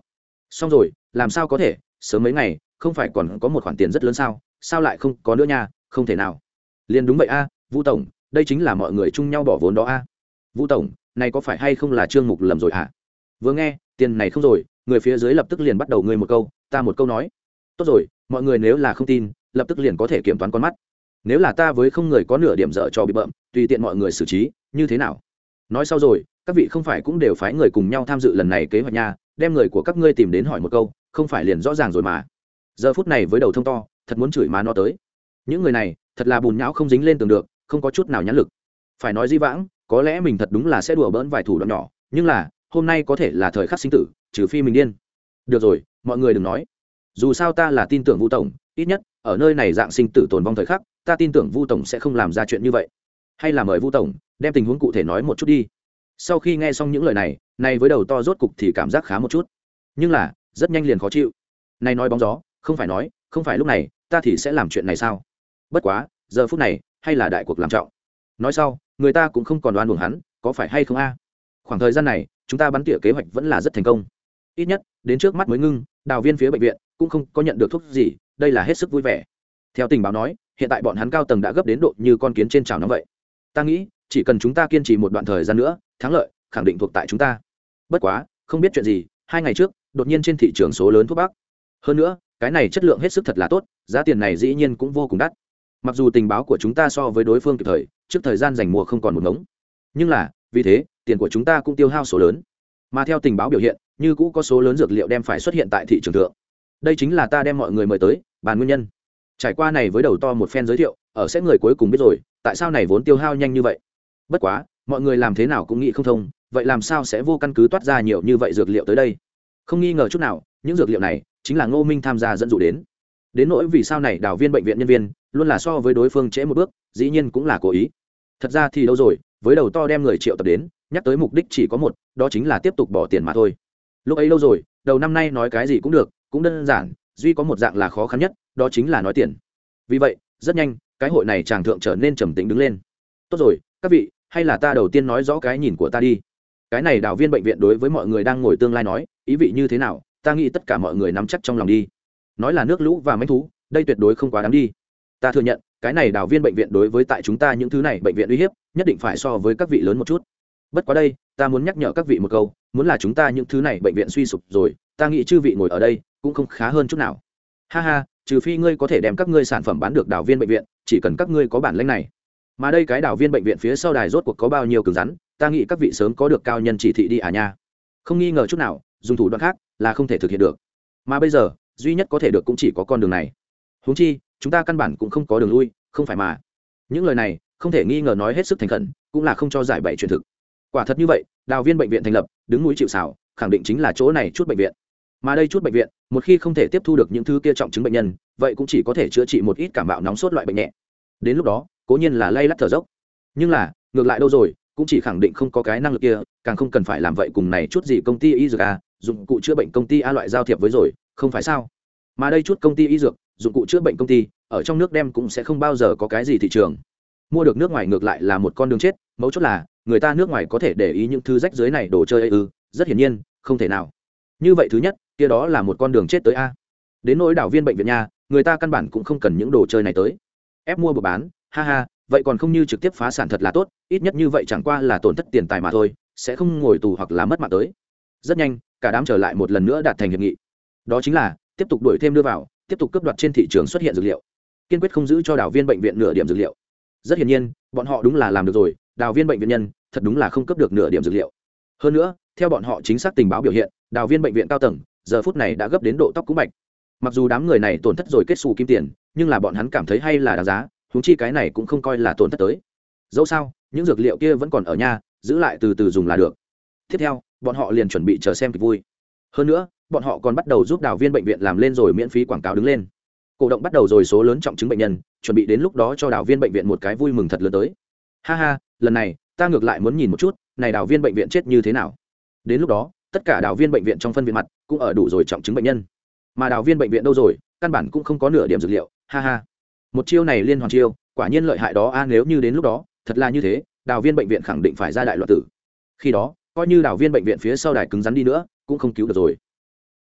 Xong rồi, làm sao có thể, sớm mấy ngày, không phải còn có một khoản tiền rất lớn sao? Sao lại không có nữa nha? Không thể nào. Liền đúng vậy a, vũ tổng, đây chính là mọi người chung nhau bỏ vốn đó a. Vũ tổng, này có phải hay không là trương mục lầm rồi hả? Vừa nghe, tiền này không rồi, người phía dưới lập tức liền bắt đầu ngươi một câu, ta một câu nói. Tốt rồi, mọi người nếu là không tin, lập tức liền có thể kiểm toán con mắt. Nếu là ta với không người có nửa điểm dở cho bị bợm, tùy tiện mọi người xử trí, như thế nào? Nói sau rồi, các vị không phải cũng đều phái người cùng nhau tham dự lần này kế hoạch nhà đem người của các ngươi tìm đến hỏi một câu, không phải liền rõ ràng rồi mà. Giờ phút này với đầu thông to, thật muốn chửi má nó tới những người này, thật là bùn nhão không dính lên tường được, không có chút nào nhãn lực. Phải nói di vãng, có lẽ mình thật đúng là sẽ đùa bỡn vài thủ đoạn nhỏ, nhưng là, hôm nay có thể là thời khắc sinh tử, trừ phi mình điên. Được rồi, mọi người đừng nói. Dù sao ta là tin tưởng vu tổng, ít nhất, ở nơi này dạng sinh tử tồn vong thời khắc, ta tin tưởng vu tổng sẽ không làm ra chuyện như vậy. Hay là mời vu tổng, đem tình huống cụ thể nói một chút đi. Sau khi nghe xong những lời này nay với đầu to rốt cục thì cảm giác khá một chút. Nhưng là, rất nhanh liền khó chịu. Nay nói bóng gió, không phải nói, không phải lúc này, ta thì sẽ làm chuyện này sao? Bất quá, giờ phút này, hay là đại cuộc làm trọng. Nói sau, người ta cũng không còn đoan buồng hắn, có phải hay không a? Khoảng thời gian này, chúng ta bắn tỉa kế hoạch vẫn là rất thành công. Ít nhất, đến trước mắt mới ngưng, đào viên phía bệnh viện cũng không có nhận được thuốc gì, đây là hết sức vui vẻ. Theo tình báo nói, hiện tại bọn hắn cao tầng đã gấp đến độ như con kiến trên trào nóng vậy. Ta nghĩ, chỉ cần chúng ta kiên trì một đoạn thời gian nữa, thắng lợi, khẳng định thuộc tại chúng ta. Bất quá, không biết chuyện gì, hai ngày trước, đột nhiên trên thị trường số lớn thuốc bắc. Hơn nữa, cái này chất lượng hết sức thật là tốt, giá tiền này dĩ nhiên cũng vô cùng đắt mặc dù tình báo của chúng ta so với đối phương kịp thời, trước thời gian dành mùa không còn một ngống. Nhưng là, vì thế, tiền của chúng ta cũng tiêu hao số lớn. Mà theo tình báo biểu hiện, như cũ có số lớn dược liệu đem phải xuất hiện tại thị trường thượng. Đây chính là ta đem mọi người mời tới, bàn nguyên nhân. Trải qua này với đầu to một phen giới thiệu, ở sẽ người cuối cùng biết rồi, tại sao này vốn tiêu hao nhanh như vậy. Bất quá, mọi người làm thế nào cũng nghĩ không thông, vậy làm sao sẽ vô căn cứ toát ra nhiều như vậy dược liệu tới đây? Không nghi ngờ chút nào, những dược liệu này chính là ngô minh tham gia dẫn dụ đến. Đến nỗi vì sao này đào viên bệnh viện nhân viên luôn là so với đối phương trễ một bước, dĩ nhiên cũng là cố ý. Thật ra thì đâu rồi, với đầu to đem người triệu tập đến, nhắc tới mục đích chỉ có một, đó chính là tiếp tục bỏ tiền mà thôi. Lúc ấy lâu rồi, đầu năm nay nói cái gì cũng được, cũng đơn giản, duy có một dạng là khó khăn nhất, đó chính là nói tiền. Vì vậy, rất nhanh, cái hội này chàng thượng trở nên trầm tĩnh đứng lên. Tốt rồi, các vị, hay là ta đầu tiên nói rõ cái nhìn của ta đi. Cái này đào viên bệnh viện đối với mọi người đang ngồi tương lai nói, ý vị như thế nào, ta nghĩ tất cả mọi người nắm chắc trong lòng đi. Nói là nước lũ và manh thú, đây tuyệt đối không quá đáng đi ta thừa nhận, cái này đào viên bệnh viện đối với tại chúng ta những thứ này bệnh viện uy hiếp, nhất định phải so với các vị lớn một chút. Bất quá đây, ta muốn nhắc nhở các vị một câu, muốn là chúng ta những thứ này bệnh viện suy sụp rồi, ta nghĩ chư vị ngồi ở đây cũng không khá hơn chút nào. Ha ha, trừ phi ngươi có thể đem các ngươi sản phẩm bán được đào viên bệnh viện, chỉ cần các ngươi có bản lĩnh này. Mà đây cái đào viên bệnh viện phía sau đài rốt cuộc có bao nhiêu cứng rắn, ta nghĩ các vị sớm có được cao nhân chỉ thị đi à nha. Không nghi ngờ chút nào, dùng thủ đoạn khác là không thể thực hiện được. Mà bây giờ, duy nhất có thể được cũng chỉ có con đường này. Huống chi chúng ta căn bản cũng không có đường lui, không phải mà. Những lời này, không thể nghi ngờ nói hết sức thành khẩn, cũng là không cho giải bày truyền thực. Quả thật như vậy, đào viên bệnh viện thành lập, đứng núi chịu xảo khẳng định chính là chỗ này chút bệnh viện. Mà đây chút bệnh viện, một khi không thể tiếp thu được những thứ kia trọng chứng bệnh nhân, vậy cũng chỉ có thể chữa trị một ít cảm bạo nóng sốt loại bệnh nhẹ. Đến lúc đó, cố nhiên là lay lắt thở dốc. Nhưng là, ngược lại đâu rồi, cũng chỉ khẳng định không có cái năng lực kia, càng không cần phải làm vậy cùng này chút gì công ty y dược a dụng cụ chữa bệnh công ty a loại giao thiệp với rồi, không phải sao? Mà đây chút công ty y dược dụng cụ chữa bệnh công ty, ở trong nước đem cũng sẽ không bao giờ có cái gì thị trường. Mua được nước ngoài ngược lại là một con đường chết, mấu chốt là, người ta nước ngoài có thể để ý những thứ rách dưới này đồ chơi ấy ư, rất hiển nhiên, không thể nào. Như vậy thứ nhất, kia đó là một con đường chết tới a. Đến nỗi đảo viên bệnh viện nhà người ta căn bản cũng không cần những đồ chơi này tới. Ép mua buộc bán, ha ha, vậy còn không như trực tiếp phá sản thật là tốt, ít nhất như vậy chẳng qua là tổn thất tiền tài mà thôi, sẽ không ngồi tù hoặc là mất mạng tới. Rất nhanh, cả đám trở lại một lần nữa đạt thành hiệp nghị. Đó chính là, tiếp tục đuổi thêm đưa vào tiếp tục cướp đoạt trên thị trường xuất hiện dược liệu. Kiên quyết không giữ cho đào viên bệnh viện nửa điểm dược liệu. Rất hiển nhiên, bọn họ đúng là làm được rồi, đào viên bệnh viện nhân, thật đúng là không cấp được nửa điểm dược liệu. Hơn nữa, theo bọn họ chính xác tình báo biểu hiện, đào viên bệnh viện cao tầng, giờ phút này đã gấp đến độ tóc cũng bạch. Mặc dù đám người này tổn thất rồi kết xù kim tiền, nhưng là bọn hắn cảm thấy hay là đáng giá húng chi cái này cũng không coi là tổn thất tới. Dẫu sao, những dược liệu kia vẫn còn ở nhà, giữ lại từ từ dùng là được. Tiếp theo, bọn họ liền chuẩn bị chờ xem kịch vui. Hơn nữa bọn họ còn bắt đầu giúp đào viên bệnh viện làm lên rồi miễn phí quảng cáo đứng lên. Cổ động bắt đầu rồi số lớn trọng chứng bệnh nhân, chuẩn bị đến lúc đó cho đào viên bệnh viện một cái vui mừng thật lớn tới. Ha ha, lần này, ta ngược lại muốn nhìn một chút, này đào viên bệnh viện chết như thế nào. Đến lúc đó, tất cả đào viên bệnh viện trong phân viện mặt cũng ở đủ rồi trọng chứng bệnh nhân. Mà đào viên bệnh viện đâu rồi, căn bản cũng không có nửa điểm dược liệu, ha ha. Một chiêu này liên hoàn chiêu, quả nhiên lợi hại đó a, nếu như đến lúc đó, thật là như thế, đào viên bệnh viện khẳng định phải ra đại loạt tử. Khi đó, coi như đào viên bệnh viện phía sau đài cứng rắn đi nữa, cũng không cứu được rồi.